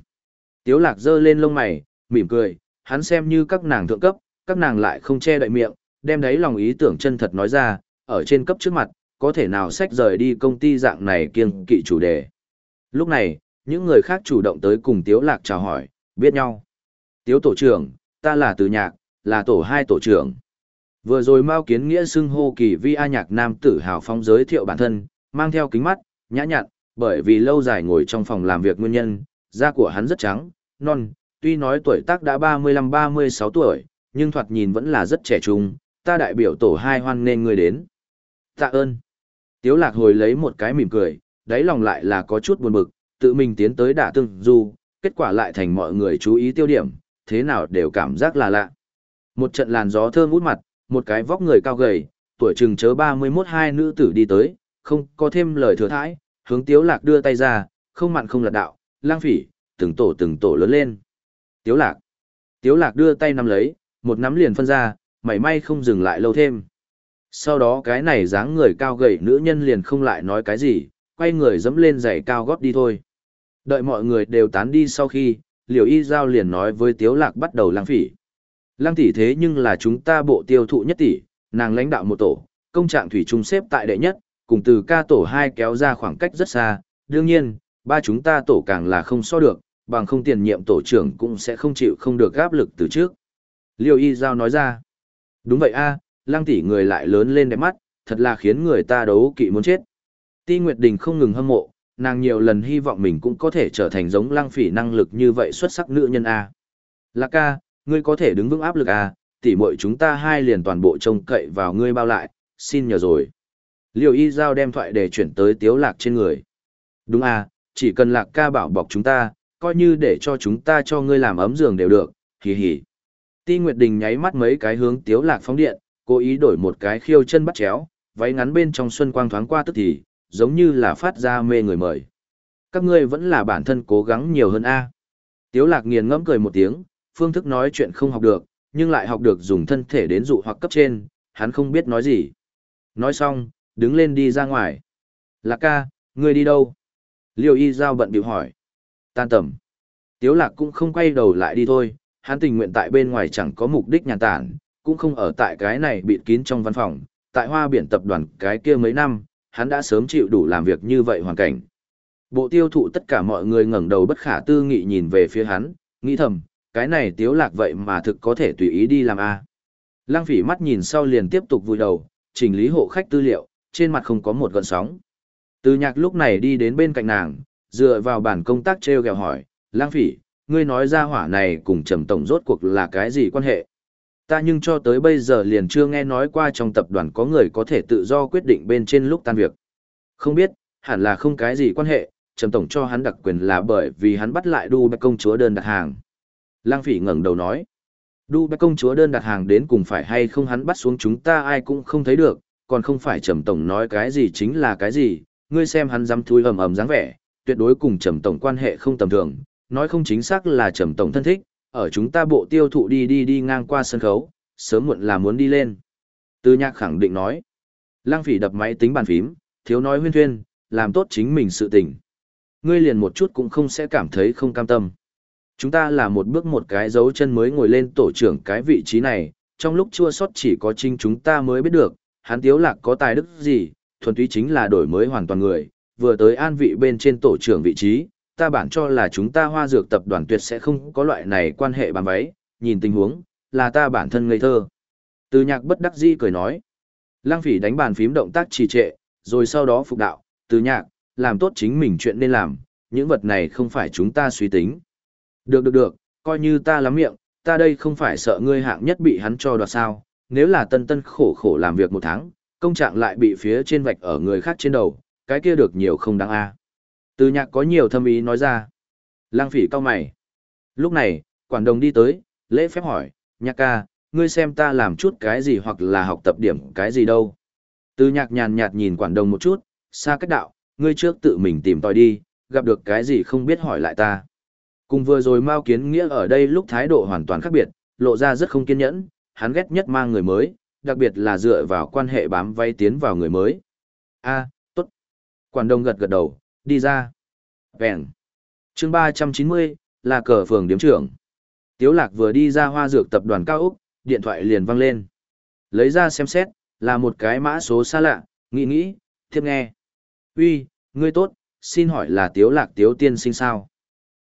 Tiếu lạc giơ lên lông mày, mỉm cười, hắn xem như các nàng thượng cấp, các nàng lại không che đậy miệng, đem đấy lòng ý tưởng chân thật nói ra, ở trên cấp trước mặt, có thể nào sách rời đi công ty dạng này kiêng kỵ chủ đề. Lúc này, những người khác chủ động tới cùng Tiếu Lạc chào hỏi, biết nhau. Tiếu tổ trưởng, ta là Từ Nhạc, là tổ hai tổ trưởng. Vừa rồi Mao Kiến Nghĩa xưng hô kỳ vi A nhạc nam tử hào phong giới thiệu bản thân, mang theo kính mắt, nhã nhặn, bởi vì lâu dài ngồi trong phòng làm việc nguyên nhân, da của hắn rất trắng, non, tuy nói tuổi tác đã 35-36 tuổi, nhưng thoạt nhìn vẫn là rất trẻ trung, ta đại biểu tổ hai hoan nên người đến. Tạ ơn. Tiếu lạc hồi lấy một cái mỉm cười, đáy lòng lại là có chút buồn bực, tự mình tiến tới đả tương du, kết quả lại thành mọi người chú ý tiêu điểm, thế nào đều cảm giác là lạ. Một trận làn gió thơm út mặt, một cái vóc người cao gầy, tuổi chừng chớ 31 hai nữ tử đi tới, không có thêm lời thừa thãi, hướng tiếu lạc đưa tay ra, không mặn không lật đạo, lang phỉ, từng tổ từng tổ lớn lên. Tiếu lạc. Tiếu lạc đưa tay nắm lấy, một nắm liền phân ra, mảy may không dừng lại lâu thêm. Sau đó cái này dáng người cao gầy nữ nhân liền không lại nói cái gì, quay người dẫm lên giày cao gót đi thôi. Đợi mọi người đều tán đi sau khi, liều y giao liền nói với tiếu lạc bắt đầu lang phỉ. Lang tỷ thế nhưng là chúng ta bộ tiêu thụ nhất tỷ, nàng lãnh đạo một tổ, công trạng thủy trung xếp tại đệ nhất, cùng từ ca tổ hai kéo ra khoảng cách rất xa, đương nhiên, ba chúng ta tổ càng là không so được, bằng không tiền nhiệm tổ trưởng cũng sẽ không chịu không được áp lực từ trước. Liêu y giao nói ra, đúng vậy a, lang tỷ người lại lớn lên đẹp mắt, thật là khiến người ta đấu kỵ muốn chết. Ti Nguyệt Đình không ngừng hâm mộ, nàng nhiều lần hy vọng mình cũng có thể trở thành giống lang phỉ năng lực như vậy xuất sắc nữ nhân A. Lạc ca, ngươi có thể đứng vững áp lực A, tỷ muội chúng ta hai liền toàn bộ trông cậy vào ngươi bao lại, xin nhờ rồi. Liêu y giao đem thoại để chuyển tới tiếu lạc trên người. Đúng a, chỉ cần lạc ca bảo bọc chúng ta, coi như để cho chúng ta cho ngươi làm ấm giường đều được, hì hì. Ti Nguyệt Đình nháy mắt mấy cái hướng tiếu lạc phóng điện, cố ý đổi một cái khiêu chân bắt chéo, váy ngắn bên trong xuân quang thoáng qua tức thì, giống như là phát ra mê người mời. Các ngươi vẫn là bản thân cố gắng nhiều hơn a. Tiếu lạc nghiền ngẫm cười một tiếng, phương thức nói chuyện không học được, nhưng lại học được dùng thân thể đến dụ hoặc cấp trên, hắn không biết nói gì. Nói xong, đứng lên đi ra ngoài. Lạc ca, ngươi đi đâu? Liêu y giao bận biểu hỏi. Tan tầm. Tiếu lạc cũng không quay đầu lại đi thôi, hắn tình nguyện tại bên ngoài chẳng có mục đích nhàn tản, cũng không ở tại cái này bịt kín trong văn phòng, tại hoa biển tập đoàn cái kia mấy năm, hắn đã sớm chịu đủ làm việc như vậy hoàn cảnh. Bộ tiêu thụ tất cả mọi người ngẩng đầu bất khả tư nghị nhìn về phía hắn, nghĩ thầm, cái này tiếu lạc vậy mà thực có thể tùy ý đi làm a. À. Lăng phỉ mắt nhìn sau liền tiếp tục vui đầu, chỉnh lý hộ khách tư liệu, trên mặt không có một gợn sóng. Từ nhạc lúc này đi đến bên cạnh nàng, dựa vào bản công tác treo gẹo hỏi, lang phỉ, ngươi nói ra hỏa này cùng trầm tổng rốt cuộc là cái gì quan hệ? Ta nhưng cho tới bây giờ liền chưa nghe nói qua trong tập đoàn có người có thể tự do quyết định bên trên lúc tan việc. Không biết, hẳn là không cái gì quan hệ, trầm tổng cho hắn đặc quyền là bởi vì hắn bắt lại đu bạch công chúa đơn đặt hàng. Lang phỉ ngẩng đầu nói, đu bạch công chúa đơn đặt hàng đến cùng phải hay không hắn bắt xuống chúng ta ai cũng không thấy được, còn không phải trầm tổng nói cái gì chính là cái gì, ngươi xem hắn dám thui ầm ầm dáng vẻ, tuyệt đối cùng trầm tổng quan hệ không tầm thường, nói không chính xác là trầm tổng thân thích, ở chúng ta bộ tiêu thụ đi đi đi ngang qua sân khấu, sớm muộn là muốn đi lên. Tư nhạc khẳng định nói, lang phỉ đập máy tính bàn phím, thiếu nói huyên thuyên, làm tốt chính mình sự tình. Ngươi liền một chút cũng không sẽ cảm thấy không cam tâm. Chúng ta là một bước một cái dấu chân mới ngồi lên tổ trưởng cái vị trí này, trong lúc chua sót chỉ có trinh chúng ta mới biết được, hắn tiếu lạc có tài đức gì, thuần túy chính là đổi mới hoàn toàn người, vừa tới an vị bên trên tổ trưởng vị trí, ta bản cho là chúng ta hoa dược tập đoàn tuyệt sẽ không có loại này quan hệ bàn váy, nhìn tình huống, là ta bản thân ngây thơ. Từ nhạc bất đắc dĩ cười nói. Lăng phỉ đánh bàn phím động tác trì trệ, rồi sau đó phục đạo, từ nhạc, làm tốt chính mình chuyện nên làm, những vật này không phải chúng ta suy tính. Được được được, coi như ta lắm miệng, ta đây không phải sợ ngươi hạng nhất bị hắn cho đoạt sao, nếu là tân tân khổ khổ làm việc một tháng, công trạng lại bị phía trên vạch ở người khác trên đầu, cái kia được nhiều không đáng a. Từ nhạc có nhiều thâm ý nói ra. Lang phỉ cao mày. Lúc này, quản đồng đi tới, lễ phép hỏi, nhạc ca, ngươi xem ta làm chút cái gì hoặc là học tập điểm cái gì đâu. Từ nhạc nhàn nhạt nhìn quản đồng một chút, xa cách đạo, ngươi trước tự mình tìm tòi đi, gặp được cái gì không biết hỏi lại ta. Cùng vừa rồi Mao Kiến Nghĩa ở đây lúc thái độ hoàn toàn khác biệt, lộ ra rất không kiên nhẫn, hắn ghét nhất mang người mới, đặc biệt là dựa vào quan hệ bám vay tiến vào người mới. A, tốt. Quản đông gật gật đầu, đi ra. Vẹn. chương 390, là cờ phường điếm trưởng. Tiếu lạc vừa đi ra hoa dược tập đoàn cao Úc, điện thoại liền vang lên. Lấy ra xem xét, là một cái mã số xa lạ, nghĩ nghĩ, tiếp nghe. Uy, ngươi tốt, xin hỏi là tiếu lạc tiếu tiên sinh sao?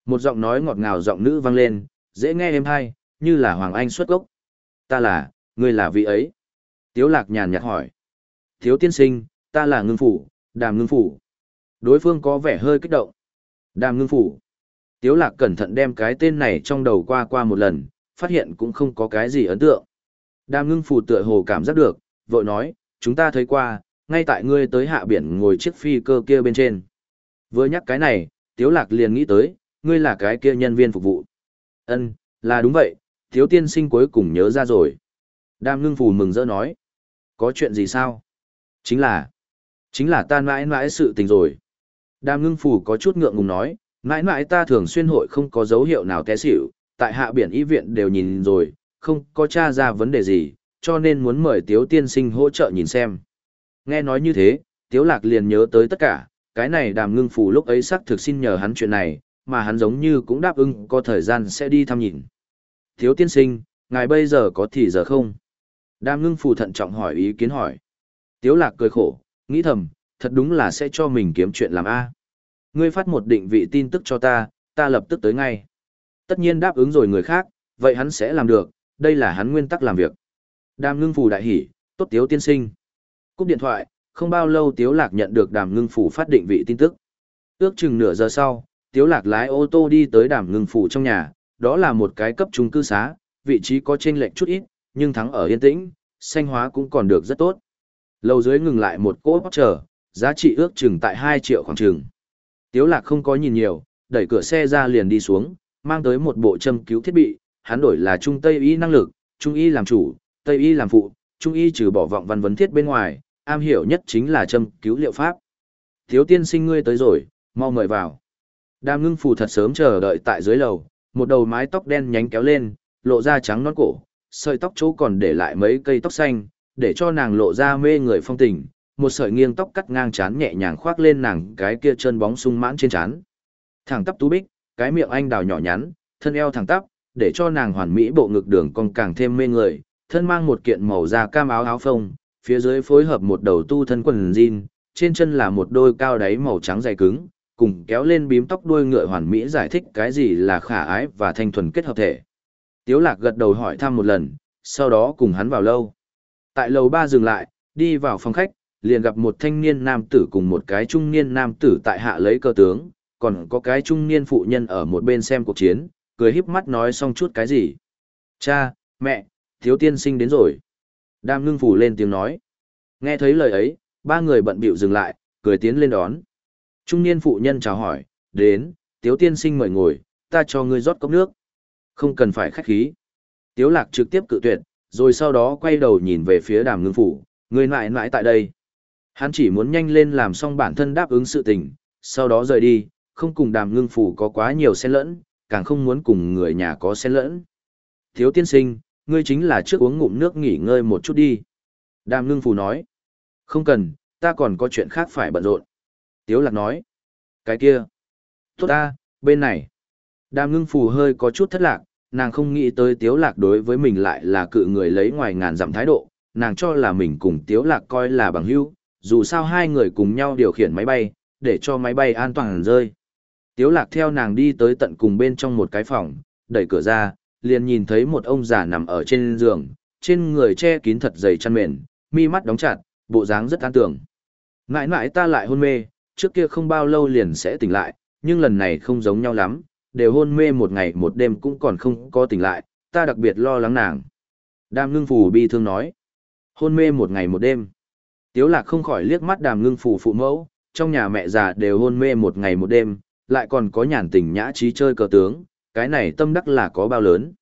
Một giọng nói ngọt ngào giọng nữ vang lên, dễ nghe êm hay, như là Hoàng Anh xuất gốc. Ta là, ngươi là vị ấy. Tiếu lạc nhàn nhạt hỏi. Tiếu tiên sinh, ta là ngưng phủ, đàm ngưng phủ. Đối phương có vẻ hơi kích động. Đàm ngưng phủ. Tiếu lạc cẩn thận đem cái tên này trong đầu qua qua một lần, phát hiện cũng không có cái gì ấn tượng. Đàm ngưng phủ tựa hồ cảm giác được, vội nói, chúng ta thấy qua, ngay tại ngươi tới hạ biển ngồi chiếc phi cơ kia bên trên. Vừa nhắc cái này, Tiếu lạc liền nghĩ tới, ngươi là cái kia nhân viên phục vụ. Ân, là đúng vậy, Tiếu tiên sinh cuối cùng nhớ ra rồi. Đàm ngưng phủ mừng rỡ nói. Có chuyện gì sao? Chính là, chính là tan mãi mãi sự tình rồi. Đàm ngưng phủ có chút ngượng ngùng nói, mãi mãi ta thường xuyên hội không có dấu hiệu nào té xỉu, tại hạ biển y viện đều nhìn rồi, không có tra ra vấn đề gì, cho nên muốn mời Tiếu tiên sinh hỗ trợ nhìn xem. Nghe nói như thế, Tiếu lạc liền nhớ tới tất cả, cái này đàm ngưng phủ lúc ấy xác thực xin nhờ hắn chuyện này, mà hắn giống như cũng đáp ứng có thời gian sẽ đi thăm nhìn. Tiếu tiên sinh, ngài bây giờ có thì giờ không? Đàm ngưng phủ thận trọng hỏi ý kiến hỏi. Tiếu lạc cười khổ, nghĩ thầm, thật đúng là sẽ cho mình kiếm chuyện làm A. Ngươi phát một định vị tin tức cho ta, ta lập tức tới ngay. Tất nhiên đáp ứng rồi người khác, vậy hắn sẽ làm được, đây là hắn nguyên tắc làm việc. Đàm ngưng phủ đại hỉ, tốt tiếu tiên sinh. Cúp điện thoại, không bao lâu tiếu lạc nhận được đàm ngưng phủ phát định vị tin tức. Ước chừng nửa giờ sau, tiếu lạc lái ô tô đi tới đàm ngưng phủ trong nhà, đó là một cái cấp trung cư xá, vị trí có chênh lệch chút ít, nhưng thắng ở yên tĩnh, xanh hóa cũng còn được rất tốt. Lầu dưới ngừng lại một cỗ bóc chờ, giá trị ước chừng tại 2 triệu khoảng chừng. Tiếu lạc không có nhìn nhiều, đẩy cửa xe ra liền đi xuống, mang tới một bộ châm cứu thiết bị, hắn đổi là trung tây y năng lực, trung y làm chủ, tây y làm phụ, trung y trừ bỏ vọng văn vấn thiết bên ngoài, am hiểu nhất chính là châm cứu liệu pháp. Thiếu tiên sinh ngươi tới rồi, mau mời vào. Đàm ngưng phù thật sớm chờ đợi tại dưới lầu, một đầu mái tóc đen nhánh kéo lên, lộ ra trắng non cổ, sợi tóc chỗ còn để lại mấy cây tóc xanh, để cho nàng lộ ra mê người phong tình, một sợi nghiêng tóc cắt ngang chán nhẹ nhàng khoác lên nàng cái kia chân bóng sung mãn trên chán. Thẳng tắp tú bích, cái miệng anh đào nhỏ nhắn, thân eo thẳng tắp, để cho nàng hoàn mỹ bộ ngực đường cong càng thêm mê người, thân mang một kiện màu da cam áo áo phông, phía dưới phối hợp một đầu tu thân quần jean, trên chân là một đôi cao đáy màu trắng dày cứng, cùng kéo lên bím tóc đuôi ngựa hoàn mỹ giải thích cái gì là khả ái và thanh thuần kết hợp thể. Tiếu lạc gật đầu hỏi thăm một lần, sau đó cùng hắn vào lâu. Tại lầu ba dừng lại, đi vào phòng khách, liền gặp một thanh niên nam tử cùng một cái trung niên nam tử tại hạ lấy cơ tướng, còn có cái trung niên phụ nhân ở một bên xem cuộc chiến, cười híp mắt nói xong chút cái gì. Cha, mẹ, thiếu tiên sinh đến rồi. Đam ngưng phủ lên tiếng nói. Nghe thấy lời ấy, ba người bận bịu dừng lại, cười tiến lên đón. Trung niên phụ nhân chào hỏi, đến, tiếu tiên sinh mời ngồi, ta cho ngươi rót cốc nước. Không cần phải khách khí. Tiếu lạc trực tiếp cự tuyệt, rồi sau đó quay đầu nhìn về phía đàm ngưng phủ, người mãi mãi tại đây. Hắn chỉ muốn nhanh lên làm xong bản thân đáp ứng sự tình, sau đó rời đi, không cùng đàm ngưng phủ có quá nhiều xen lẫn, càng không muốn cùng người nhà có xen lẫn. Thiếu tiên sinh, ngươi chính là trước uống ngụm nước nghỉ ngơi một chút đi. Đàm ngưng phủ nói. Không cần, ta còn có chuyện khác phải bận rộn. Tiếu lạc nói. Cái kia. Tốt ta, bên này. Đàm ngưng phủ hơi có chút thất lạc, nàng không nghĩ tới tiếu lạc đối với mình lại là cự người lấy ngoài ngàn dặm thái độ, nàng cho là mình cùng tiếu lạc coi là bằng hữu, dù sao hai người cùng nhau điều khiển máy bay, để cho máy bay an toàn rơi. Tiếu lạc theo nàng đi tới tận cùng bên trong một cái phòng, đẩy cửa ra, liền nhìn thấy một ông già nằm ở trên giường, trên người che kín thật dày chăn mền, mi mắt đóng chặt, bộ dáng rất an tưởng. Ngại ngại ta lại hôn mê, trước kia không bao lâu liền sẽ tỉnh lại, nhưng lần này không giống nhau lắm, đều hôn mê một ngày một đêm cũng còn không có tỉnh lại, ta đặc biệt lo lắng nàng. Đam ngưng phù bi thương nói. Hôn mê một ngày một đêm. Tiếu lạc không khỏi liếc mắt đàm ngưng phù phụ mẫu, trong nhà mẹ già đều hôn mê một ngày một đêm, lại còn có nhàn tình nhã trí chơi cờ tướng, cái này tâm đắc là có bao lớn.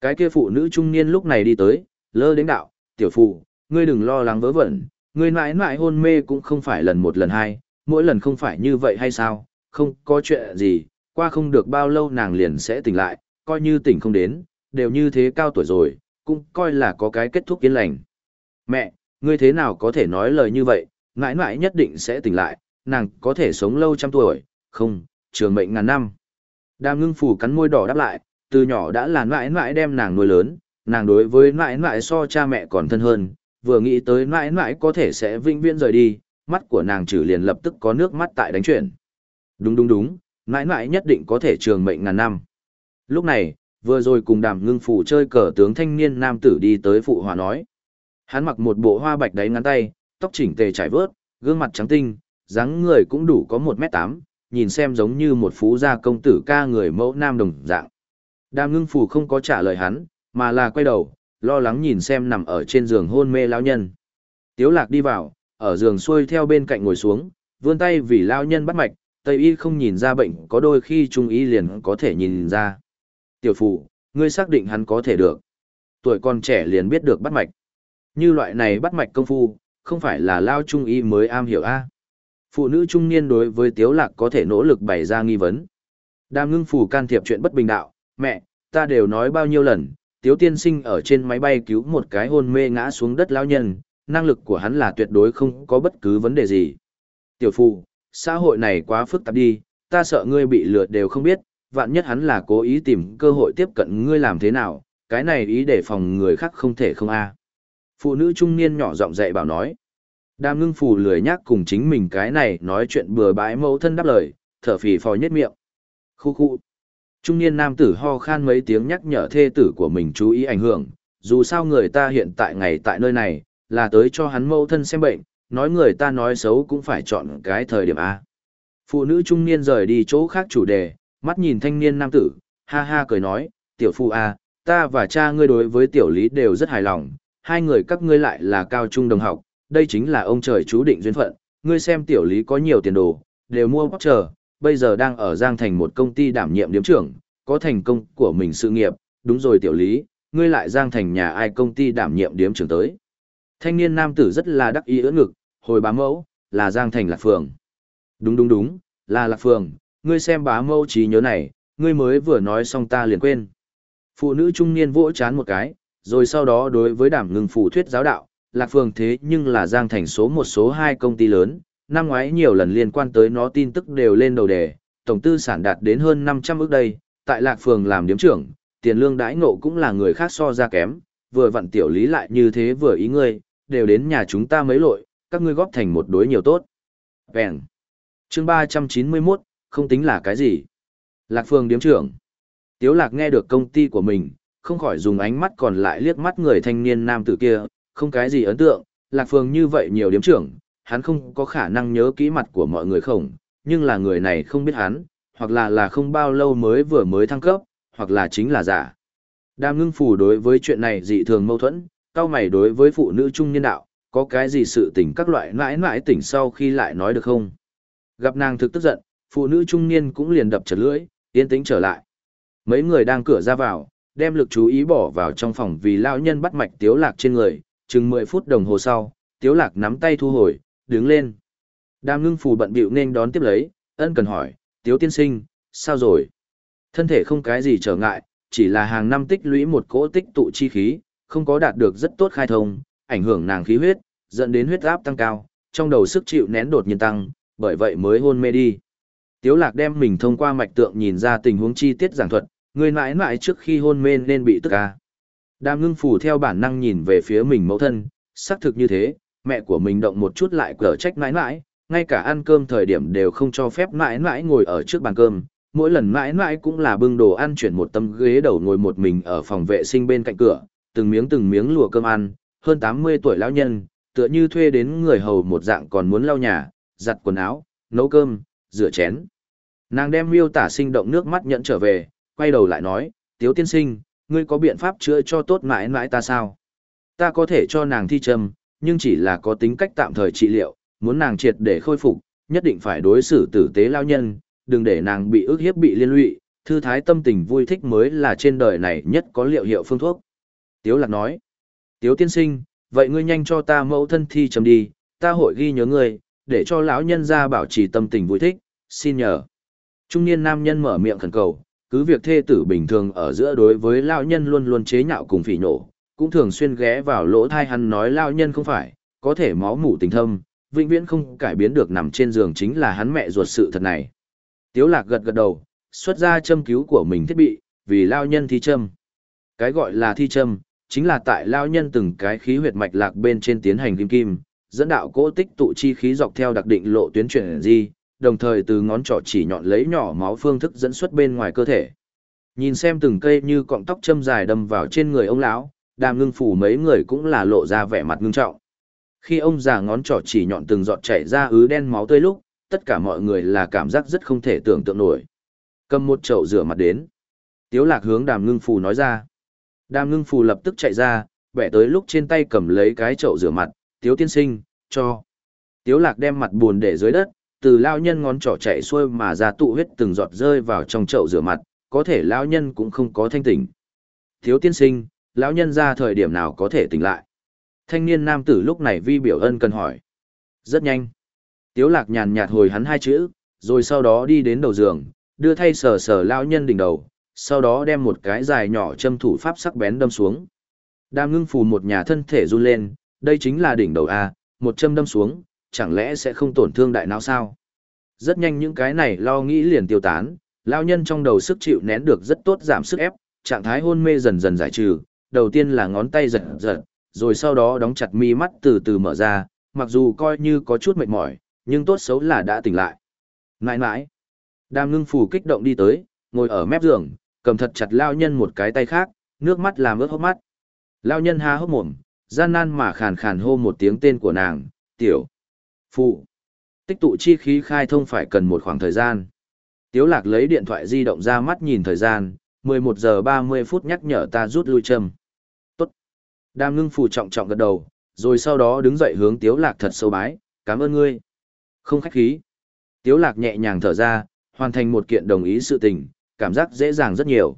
Cái kia phụ nữ trung niên lúc này đi tới, lơ đến đạo, tiểu phụ, ngươi đừng lo lắng vớ vẩn, ngươi mãi mãi hôn mê cũng không phải lần một lần hai, mỗi lần không phải như vậy hay sao, không có chuyện gì, qua không được bao lâu nàng liền sẽ tỉnh lại, coi như tỉnh không đến, đều như thế cao tuổi rồi, cũng coi là có cái kết thúc yên lành. Mẹ, ngươi thế nào có thể nói lời như vậy, mãi mãi nhất định sẽ tỉnh lại, nàng có thể sống lâu trăm tuổi, không, trường mệnh ngàn năm. Đàm ngưng phủ cắn môi đỏ đáp lại, từ nhỏ đã là mãi mãi đem nàng nuôi lớn, nàng đối với mãi mãi so cha mẹ còn thân hơn, vừa nghĩ tới mãi mãi có thể sẽ vinh viễn rời đi, mắt của nàng trừ liền lập tức có nước mắt tại đánh chuyển. Đúng đúng đúng, mãi mãi nhất định có thể trường mệnh ngàn năm. Lúc này, vừa rồi cùng đàm ngưng phủ chơi cờ tướng thanh niên nam tử đi tới phụ hòa nói. Hắn mặc một bộ hoa bạch đáy ngắn tay, tóc chỉnh tề trải vớt, gương mặt trắng tinh, dáng người cũng đủ có một m tám, nhìn xem giống như một phú gia công tử ca người mẫu nam đồng dạng. Đàm ngưng phủ không có trả lời hắn, mà là quay đầu, lo lắng nhìn xem nằm ở trên giường hôn mê lão nhân. Tiếu lạc đi vào, ở giường xuôi theo bên cạnh ngồi xuống, vươn tay vì lão nhân bắt mạch, Tây y không nhìn ra bệnh có đôi khi trung y liền có thể nhìn ra. Tiểu phụ, ngươi xác định hắn có thể được. Tuổi còn trẻ liền biết được bắt mạch. Như loại này bắt mạch công phu, không phải là lao trung y mới am hiểu a. Phụ nữ trung niên đối với tiếu lạc có thể nỗ lực bày ra nghi vấn. Đàm ngưng phủ can thiệp chuyện bất bình đạo, mẹ, ta đều nói bao nhiêu lần, tiếu tiên sinh ở trên máy bay cứu một cái hôn mê ngã xuống đất lao nhân, năng lực của hắn là tuyệt đối không có bất cứ vấn đề gì. Tiểu phụ, xã hội này quá phức tạp đi, ta sợ ngươi bị lừa đều không biết, vạn nhất hắn là cố ý tìm cơ hội tiếp cận ngươi làm thế nào, cái này ý để phòng người khác không thể không a. Phụ nữ trung niên nhỏ giọng dạy bảo nói. Đàm ngưng phù lười nhắc cùng chính mình cái này nói chuyện bừa bãi mẫu thân đáp lời, thở phì phò nhất miệng. Khu khu. Trung niên nam tử ho khan mấy tiếng nhắc nhở thê tử của mình chú ý ảnh hưởng, dù sao người ta hiện tại ngày tại nơi này, là tới cho hắn mẫu thân xem bệnh, nói người ta nói xấu cũng phải chọn cái thời điểm A. Phụ nữ trung niên rời đi chỗ khác chủ đề, mắt nhìn thanh niên nam tử, ha ha cười nói, tiểu phu A, ta và cha ngươi đối với tiểu lý đều rất hài lòng, hai người các ngươi lại là cao trung đồng học, đây chính là ông trời chú định duyên phận, ngươi xem tiểu lý có nhiều tiền đồ, đều mua bóc chờ, bây giờ đang ở Giang Thành một công ty đảm nhiệm điếm trưởng, có thành công của mình sự nghiệp, đúng rồi tiểu lý, ngươi lại Giang Thành nhà ai công ty đảm nhiệm điếm trưởng tới. Thanh niên nam tử rất là đắc ý ưỡn ngực, hồi bá mẫu, là Giang Thành Lạc Phường. Đúng đúng đúng, là Lạc Phường, ngươi xem bá mẫu trí nhớ này, ngươi mới vừa nói xong ta liền quên. Phụ nữ trung niên vỗ chán một cái, rồi sau đó đối với đảm ngừng phủ thuyết giáo đạo, Lạc Phường thế nhưng là Giang Thành số một số hai công ty lớn, năm ngoái nhiều lần liên quan tới nó tin tức đều lên đầu đề, tổng tư sản đạt đến hơn 500 ước đây, tại Lạc Phường làm điếm trưởng, tiền lương đãi ngộ cũng là người khác so ra kém, vừa vặn tiểu lý lại như thế vừa ý ngươi, đều đến nhà chúng ta mấy lội, các ngươi góp thành một đối nhiều tốt. Vẹn. chương 391, không tính là cái gì. Lạc Phường điếm trưởng. Tiếu Lạc nghe được công ty của mình, không khỏi dùng ánh mắt còn lại liếc mắt người thanh niên nam tử kia, không cái gì ấn tượng, Lạc Phường như vậy nhiều điếm trưởng, hắn không có khả năng nhớ kỹ mặt của mọi người không, nhưng là người này không biết hắn, hoặc là là không bao lâu mới vừa mới thăng cấp, hoặc là chính là giả. Đàm ngưng phù đối với chuyện này dị thường mâu thuẫn, cao mày đối với phụ nữ trung niên đạo, có cái gì sự tình các loại mãi mãi tỉnh sau khi lại nói được không? Gặp nàng thực tức giận, phụ nữ trung niên cũng liền đập chật lưỡi, yên tĩnh trở lại. Mấy người đang cửa ra vào, đem lực chú ý bỏ vào trong phòng vì lão nhân bắt mạch tiếu lạc trên người, chừng 10 phút đồng hồ sau, tiếu lạc nắm tay thu hồi, đứng lên. Đàm ngưng phù bận bịu nên đón tiếp lấy, ân cần hỏi, tiếu tiên sinh, sao rồi? Thân thể không cái gì trở ngại, chỉ là hàng năm tích lũy một cỗ tích tụ chi khí, không có đạt được rất tốt khai thông, ảnh hưởng nàng khí huyết, dẫn đến huyết áp tăng cao, trong đầu sức chịu nén đột nhiên tăng, bởi vậy mới hôn mê đi. Tiếu lạc đem mình thông qua mạch tượng nhìn ra tình huống chi tiết giảng thuật, người mãi mãi trước khi hôn mê nên bị tức ca. Đàm ngưng phủ theo bản năng nhìn về phía mình mẫu thân, xác thực như thế, mẹ của mình động một chút lại cở trách mãi mãi, ngay cả ăn cơm thời điểm đều không cho phép mãi mãi ngồi ở trước bàn cơm, mỗi lần mãi mãi cũng là bưng đồ ăn chuyển một tấm ghế đầu ngồi một mình ở phòng vệ sinh bên cạnh cửa, từng miếng từng miếng lùa cơm ăn, hơn 80 tuổi lão nhân, tựa như thuê đến người hầu một dạng còn muốn lau nhà, giặt quần áo, nấu cơm, rửa chén. Nàng đem miêu tả sinh động nước mắt nhận trở về, quay đầu lại nói, tiếu tiên sinh, ngươi có biện pháp chữa cho tốt mãi mãi ta sao? Ta có thể cho nàng thi trầm, nhưng chỉ là có tính cách tạm thời trị liệu, muốn nàng triệt để khôi phục, nhất định phải đối xử tử tế lao nhân, đừng để nàng bị ức hiếp bị liên lụy, thư thái tâm tình vui thích mới là trên đời này nhất có liệu hiệu phương thuốc. Tiếu lạc nói, Tiếu tiên sinh, vậy ngươi nhanh cho ta mẫu thân thi trầm đi, ta hội ghi nhớ ngươi, để cho lão nhân gia bảo trì tâm tình vui thích, xin nhờ. Trung niên nam nhân mở miệng khẩn cầu, cứ việc thê tử bình thường ở giữa đối với lao nhân luôn luôn chế nhạo cùng phỉ nhổ, cũng thường xuyên ghé vào lỗ thai hắn nói lao nhân không phải, có thể máu mủ tình thâm, vĩnh viễn không cải biến được nằm trên giường chính là hắn mẹ ruột sự thật này. Tiếu lạc gật gật đầu, xuất ra châm cứu của mình thiết bị, vì lao nhân thi châm. Cái gọi là thi châm, chính là tại lao nhân từng cái khí huyệt mạch lạc bên trên tiến hành kim kim, dẫn đạo cỗ tích tụ chi khí dọc theo đặc định lộ tuyến chuyển di, đồng thời từ ngón trỏ chỉ nhọn lấy nhỏ máu phương thức dẫn xuất bên ngoài cơ thể. Nhìn xem từng cây như cọng tóc châm dài đâm vào trên người ông lão, đàm ngưng phủ mấy người cũng là lộ ra vẻ mặt ngưng trọng. Khi ông già ngón trỏ chỉ nhọn từng giọt chảy ra ứ đen máu tươi lúc, tất cả mọi người là cảm giác rất không thể tưởng tượng nổi. Cầm một chậu rửa mặt đến. Tiếu lạc hướng đàm ngưng phù nói ra. Đàm ngưng phù lập tức chạy ra, bẻ tới lúc trên tay cầm lấy cái chậu rửa mặt, tiếu tiên sinh, cho. Tiếu lạc đem mặt buồn để dưới đất, từ lao nhân ngón trỏ chạy xuôi mà ra tụ huyết từng giọt rơi vào trong chậu rửa mặt, có thể lao nhân cũng không có thanh tỉnh. thiếu tiên sinh, lão nhân ra thời điểm nào có thể tỉnh lại. Thanh niên nam tử lúc này vi biểu ân cần hỏi. Rất nhanh. Tiếu lạc nhàn nhạt hồi hắn hai chữ, rồi sau đó đi đến đầu giường, đưa thay sờ sờ lao nhân đỉnh đầu, sau đó đem một cái dài nhỏ châm thủ pháp sắc bén đâm xuống. Đàm ngưng phù một nhà thân thể run lên, đây chính là đỉnh đầu A, một châm đâm xuống, chẳng lẽ sẽ không tổn thương đại não sao? Rất nhanh những cái này lo nghĩ liền tiêu tán, lao nhân trong đầu sức chịu nén được rất tốt giảm sức ép, trạng thái hôn mê dần dần giải trừ, đầu tiên là ngón tay giật giật, rồi sau đó đóng chặt mi mắt từ từ mở ra, mặc dù coi như có chút mệt mỏi, nhưng tốt xấu là đã tỉnh lại. Nãi nãi, đàm ngưng phù kích động đi tới, ngồi ở mép giường, cầm thật chặt lao nhân một cái tay khác, nước mắt làm ướt hốc mắt. Lao nhân há hốc mồm, gian nan mà khàn khàn hô một tiếng tên của nàng, tiểu. Phụ. Tích tụ chi khí khai thông phải cần một khoảng thời gian. Tiếu lạc lấy điện thoại di động ra mắt nhìn thời gian, 11 giờ 30 phút nhắc nhở ta rút lui châm. Tốt. Đàm ngưng phù trọng trọng gật đầu, rồi sau đó đứng dậy hướng tiếu lạc thật sâu bái, cảm ơn ngươi. Không khách khí. Tiếu lạc nhẹ nhàng thở ra, hoàn thành một kiện đồng ý sự tình, cảm giác dễ dàng rất nhiều.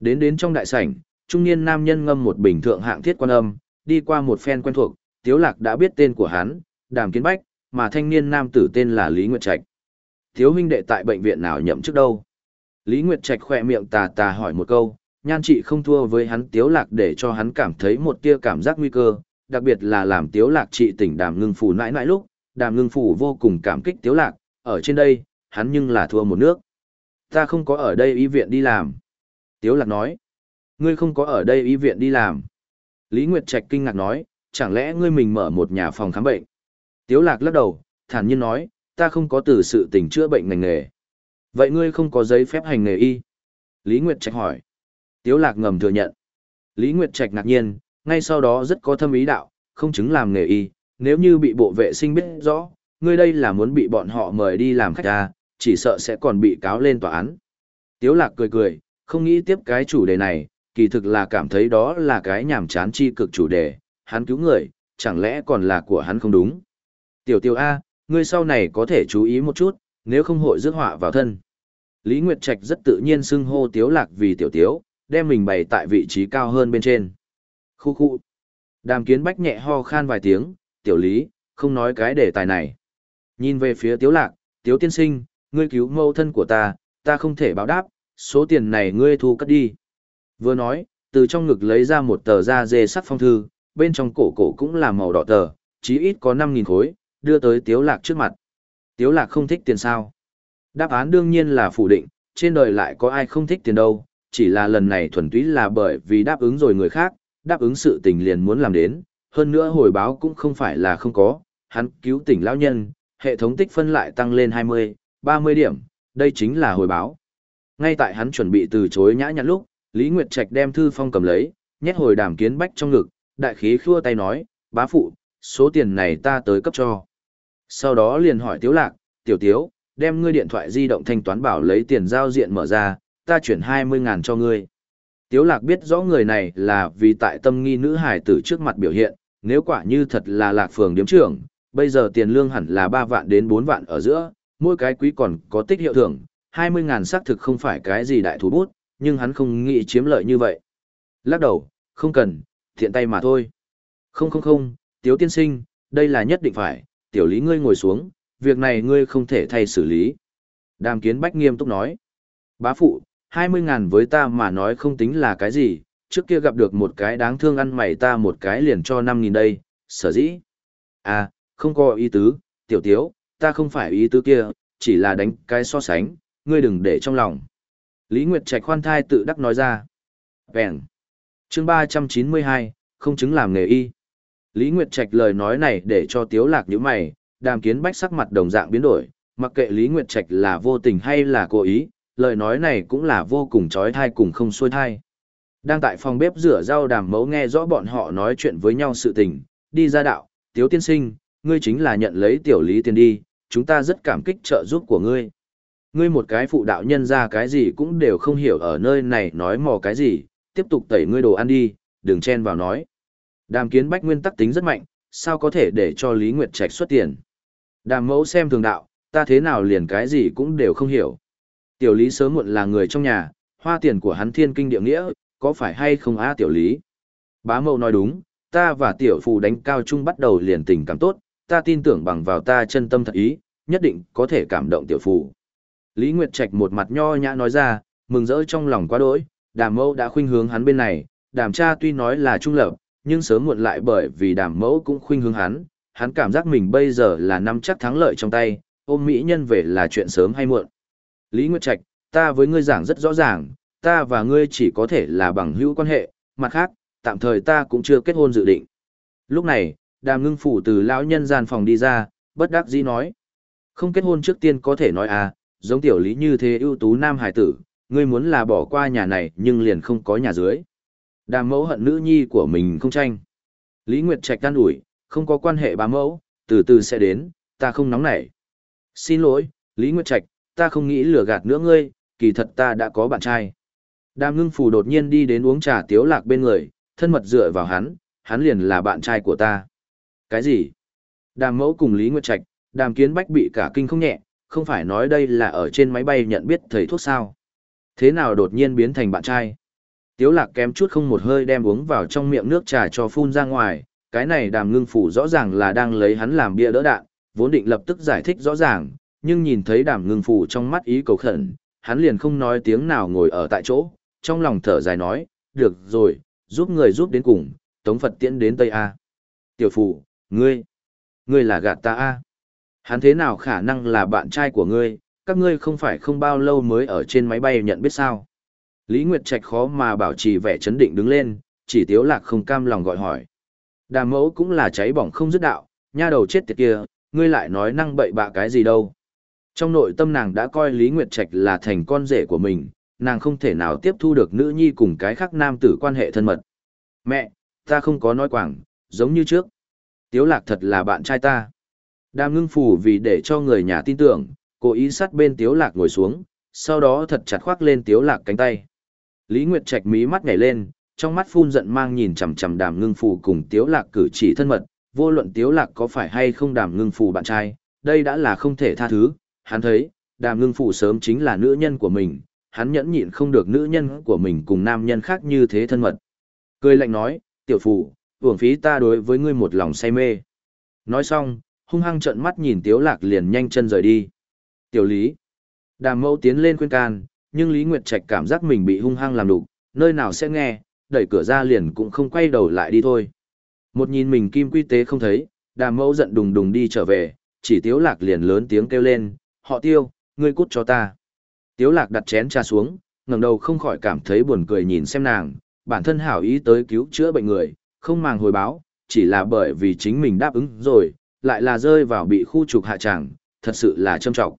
Đến đến trong đại sảnh, trung niên nam nhân ngâm một bình thượng hạng thiết quan âm, đi qua một phen quen thuộc, Tiếu Lạc đã biết tên của hắn, Đàm Kiến Bách, mà thanh niên nam tử tên là Lý Nguyệt Trạch. Thiếu huynh đệ tại bệnh viện nào nhậm chức đâu? Lý Nguyệt Trạch khỏe miệng tà tà hỏi một câu, nhan trị không thua với hắn Tiếu Lạc để cho hắn cảm thấy một tia cảm giác nguy cơ, đặc biệt là làm Tiếu Lạc trị tỉnh Đàm Ngưng Phủ nãi nãi lúc, Đàm Ngưng Phủ vô cùng cảm kích Tiếu Lạc, ở trên đây, hắn nhưng là thua một nước. Ta không có ở đây y viện đi làm. Tiếu Lạc nói, ngươi không có ở đây y viện đi làm. Lý Nguyệt Trạch kinh ngạc nói, chẳng lẽ ngươi mình mở một nhà phòng khám bệnh? Tiếu lạc lắc đầu, thản nhiên nói, ta không có từ sự tình chữa bệnh ngành nghề. Vậy ngươi không có giấy phép hành nghề y? Lý Nguyệt Trạch hỏi. Tiếu lạc ngầm thừa nhận. Lý Nguyệt Trạch ngạc nhiên, ngay sau đó rất có thâm ý đạo, không chứng làm nghề y, nếu như bị bộ vệ sinh biết rõ, ngươi đây là muốn bị bọn họ mời đi làm khách ra, chỉ sợ sẽ còn bị cáo lên tòa án. Tiếu lạc cười cười, không nghĩ tiếp cái chủ đề này, kỳ thực là cảm thấy đó là cái nhảm chán chi cực chủ đề, hắn cứu người, chẳng lẽ còn là của hắn không đúng. Tiểu tiểu A, ngươi sau này có thể chú ý một chút, nếu không hội rước họa vào thân. Lý Nguyệt Trạch rất tự nhiên xưng hô tiếu lạc vì tiểu tiếu, đem mình bày tại vị trí cao hơn bên trên. Khu khu. Đàm kiến bách nhẹ ho khan vài tiếng, tiểu lý, không nói cái đề tài này. Nhìn về phía tiếu lạc, tiếu tiên sinh, ngươi cứu mâu thân của ta, ta không thể báo đáp, số tiền này ngươi thu cất đi. Vừa nói, từ trong ngực lấy ra một tờ da dê sắc phong thư, bên trong cổ cổ cũng là màu đỏ tờ, chí ít có 5.000 khối, đưa tới Tiếu Lạc trước mặt. Tiếu Lạc không thích tiền sao? Đáp án đương nhiên là phủ định, trên đời lại có ai không thích tiền đâu, chỉ là lần này thuần túy là bởi vì đáp ứng rồi người khác, đáp ứng sự tình liền muốn làm đến, hơn nữa hồi báo cũng không phải là không có, hắn cứu tỉnh lão nhân, hệ thống tích phân lại tăng lên 20, 30 điểm, đây chính là hồi báo. Ngay tại hắn chuẩn bị từ chối nhã nhặn lúc, Lý Nguyệt Trạch đem thư phong cầm lấy, nhét hồi đàm kiến bách trong ngực, đại khí khua tay nói, bá phụ, số tiền này ta tới cấp cho. Sau đó liền hỏi Tiếu Lạc, Tiểu Tiếu, đem ngươi điện thoại di động thanh toán bảo lấy tiền giao diện mở ra, ta chuyển 20 ngàn cho ngươi. Tiếu Lạc biết rõ người này là vì tại tâm nghi nữ hải tử trước mặt biểu hiện, nếu quả như thật là Lạc Phường điếm trưởng, bây giờ tiền lương hẳn là 3 vạn đến 4 vạn ở giữa, mỗi cái quý còn có tích hiệu thưởng, 20 ngàn xác thực không phải cái gì đại thủ bút, nhưng hắn không nghĩ chiếm lợi như vậy. Lắc đầu, không cần, thiện tay mà thôi. Không không không, tiếu tiên sinh, đây là nhất định phải, tiểu lý ngươi ngồi xuống, việc này ngươi không thể thay xử lý. Đàm kiến bách nghiêm túc nói. Bá phụ, 20 ngàn với ta mà nói không tính là cái gì, trước kia gặp được một cái đáng thương ăn mày ta một cái liền cho 5 nghìn đây, sở dĩ. À, không có ý tứ, tiểu tiếu, ta không phải ý tứ kia, chỉ là đánh cái so sánh, ngươi đừng để trong lòng. Lý Nguyệt Trạch khoan thai tự đắc nói ra. Vẹn. chương 392, không chứng làm nghề y. Lý Nguyệt Trạch lời nói này để cho tiếu lạc nhíu mày, đàm kiến bách sắc mặt đồng dạng biến đổi, mặc kệ Lý Nguyệt Trạch là vô tình hay là cố ý, lời nói này cũng là vô cùng chói tai cùng không xuôi tai. Đang tại phòng bếp rửa rau đàm mẫu nghe rõ bọn họ nói chuyện với nhau sự tình, đi ra đạo, tiếu tiên sinh, ngươi chính là nhận lấy tiểu lý tiền đi, chúng ta rất cảm kích trợ giúp của ngươi. Ngươi một cái phụ đạo nhân ra cái gì cũng đều không hiểu ở nơi này nói mò cái gì, tiếp tục tẩy ngươi đồ ăn đi, đừng chen vào nói. Đàm kiến bách nguyên tắc tính rất mạnh, sao có thể để cho Lý Nguyệt Trạch xuất tiền. Đàm mẫu xem thường đạo, ta thế nào liền cái gì cũng đều không hiểu. Tiểu lý sớm muộn là người trong nhà, hoa tiền của hắn thiên kinh địa nghĩa, có phải hay không á tiểu lý? Bá mẫu nói đúng, ta và tiểu phù đánh cao chung bắt đầu liền tình cảm tốt, ta tin tưởng bằng vào ta chân tâm thật ý, nhất định có thể cảm động tiểu phù. Lý Nguyệt Trạch một mặt nho nhã nói ra, mừng rỡ trong lòng quá đỗi, đàm mẫu đã khuynh hướng hắn bên này, đàm cha tuy nói là trung lập, nhưng sớm muộn lại bởi vì đàm mẫu cũng khuynh hướng hắn, hắn cảm giác mình bây giờ là nắm chắc thắng lợi trong tay, ôm mỹ nhân về là chuyện sớm hay muộn. Lý Nguyệt Trạch, ta với ngươi giảng rất rõ ràng, ta và ngươi chỉ có thể là bằng hữu quan hệ, mặt khác, tạm thời ta cũng chưa kết hôn dự định. Lúc này, đàm ngưng phủ từ lão nhân gian phòng đi ra, bất đắc dĩ nói. Không kết hôn trước tiên có thể nói à, giống tiểu lý như thế ưu tú nam hải tử, ngươi muốn là bỏ qua nhà này nhưng liền không có nhà dưới. Đàm mẫu hận nữ nhi của mình không tranh. Lý Nguyệt Trạch đan ủi, không có quan hệ bá mẫu, từ từ sẽ đến, ta không nóng nảy. Xin lỗi, Lý Nguyệt Trạch, ta không nghĩ lừa gạt nữa ngươi, kỳ thật ta đã có bạn trai. Đàm ngưng phù đột nhiên đi đến uống trà tiếu lạc bên người, thân mật dựa vào hắn, hắn liền là bạn trai của ta. Cái gì? Đàm mẫu cùng Lý Nguyệt Trạch, đàm kiến bách bị cả kinh không nhẹ, không phải nói đây là ở trên máy bay nhận biết thầy thuốc sao. Thế nào đột nhiên biến thành bạn trai? Tiếu lạc kém chút không một hơi đem uống vào trong miệng nước trà cho phun ra ngoài, cái này đàm ngưng phủ rõ ràng là đang lấy hắn làm bia đỡ đạn, vốn định lập tức giải thích rõ ràng, nhưng nhìn thấy đàm ngưng phủ trong mắt ý cầu khẩn, hắn liền không nói tiếng nào ngồi ở tại chỗ, trong lòng thở dài nói, được rồi, giúp người giúp đến cùng, tống Phật tiễn đến Tây A. Tiểu phủ, ngươi, ngươi là gạt ta A. Hắn thế nào khả năng là bạn trai của ngươi, các ngươi không phải không bao lâu mới ở trên máy bay nhận biết sao. Lý Nguyệt Trạch khó mà bảo trì vẻ chấn định đứng lên, chỉ tiếu lạc không cam lòng gọi hỏi. Đàm mẫu cũng là cháy bỏng không dứt đạo, nha đầu chết tiệt kia, ngươi lại nói năng bậy bạ cái gì đâu. Trong nội tâm nàng đã coi Lý Nguyệt Trạch là thành con rể của mình, nàng không thể nào tiếp thu được nữ nhi cùng cái khác nam tử quan hệ thân mật. Mẹ, ta không có nói quảng, giống như trước. Tiếu lạc thật là bạn trai ta. Đàm ngưng phủ vì để cho người nhà tin tưởng, cố ý sát bên tiếu lạc ngồi xuống, sau đó thật chặt khoác lên tiếu lạc cánh tay. Lý Nguyệt Trạch mí mắt nhảy lên, trong mắt phun giận mang nhìn chằm chằm đàm ngưng phù cùng tiếu lạc cử chỉ thân mật, vô luận tiếu lạc có phải hay không đàm ngưng phù bạn trai, đây đã là không thể tha thứ, hắn thấy, đàm ngưng phù sớm chính là nữ nhân của mình, hắn nhẫn nhịn không được nữ nhân của mình cùng nam nhân khác như thế thân mật. Cười lạnh nói, tiểu phù, uổng phí ta đối với ngươi một lòng say mê. Nói xong, hung hăng trợn mắt nhìn tiếu lạc liền nhanh chân rời đi. Tiểu lý, đàm mẫu tiến lên khuyên can, nhưng Lý Nguyệt Trạch cảm giác mình bị hung hăng làm đục, nơi nào sẽ nghe, đẩy cửa ra liền cũng không quay đầu lại đi thôi. Một nhìn mình kim quy tế không thấy, đàm mẫu giận đùng đùng đi trở về, chỉ tiếu lạc liền lớn tiếng kêu lên, họ tiêu, ngươi cút cho ta. Tiếu lạc đặt chén trà xuống, ngẩng đầu không khỏi cảm thấy buồn cười nhìn xem nàng, bản thân hảo ý tới cứu chữa bệnh người, không màng hồi báo, chỉ là bởi vì chính mình đáp ứng rồi, lại là rơi vào bị khu trục hạ tràng, thật sự là châm trọng.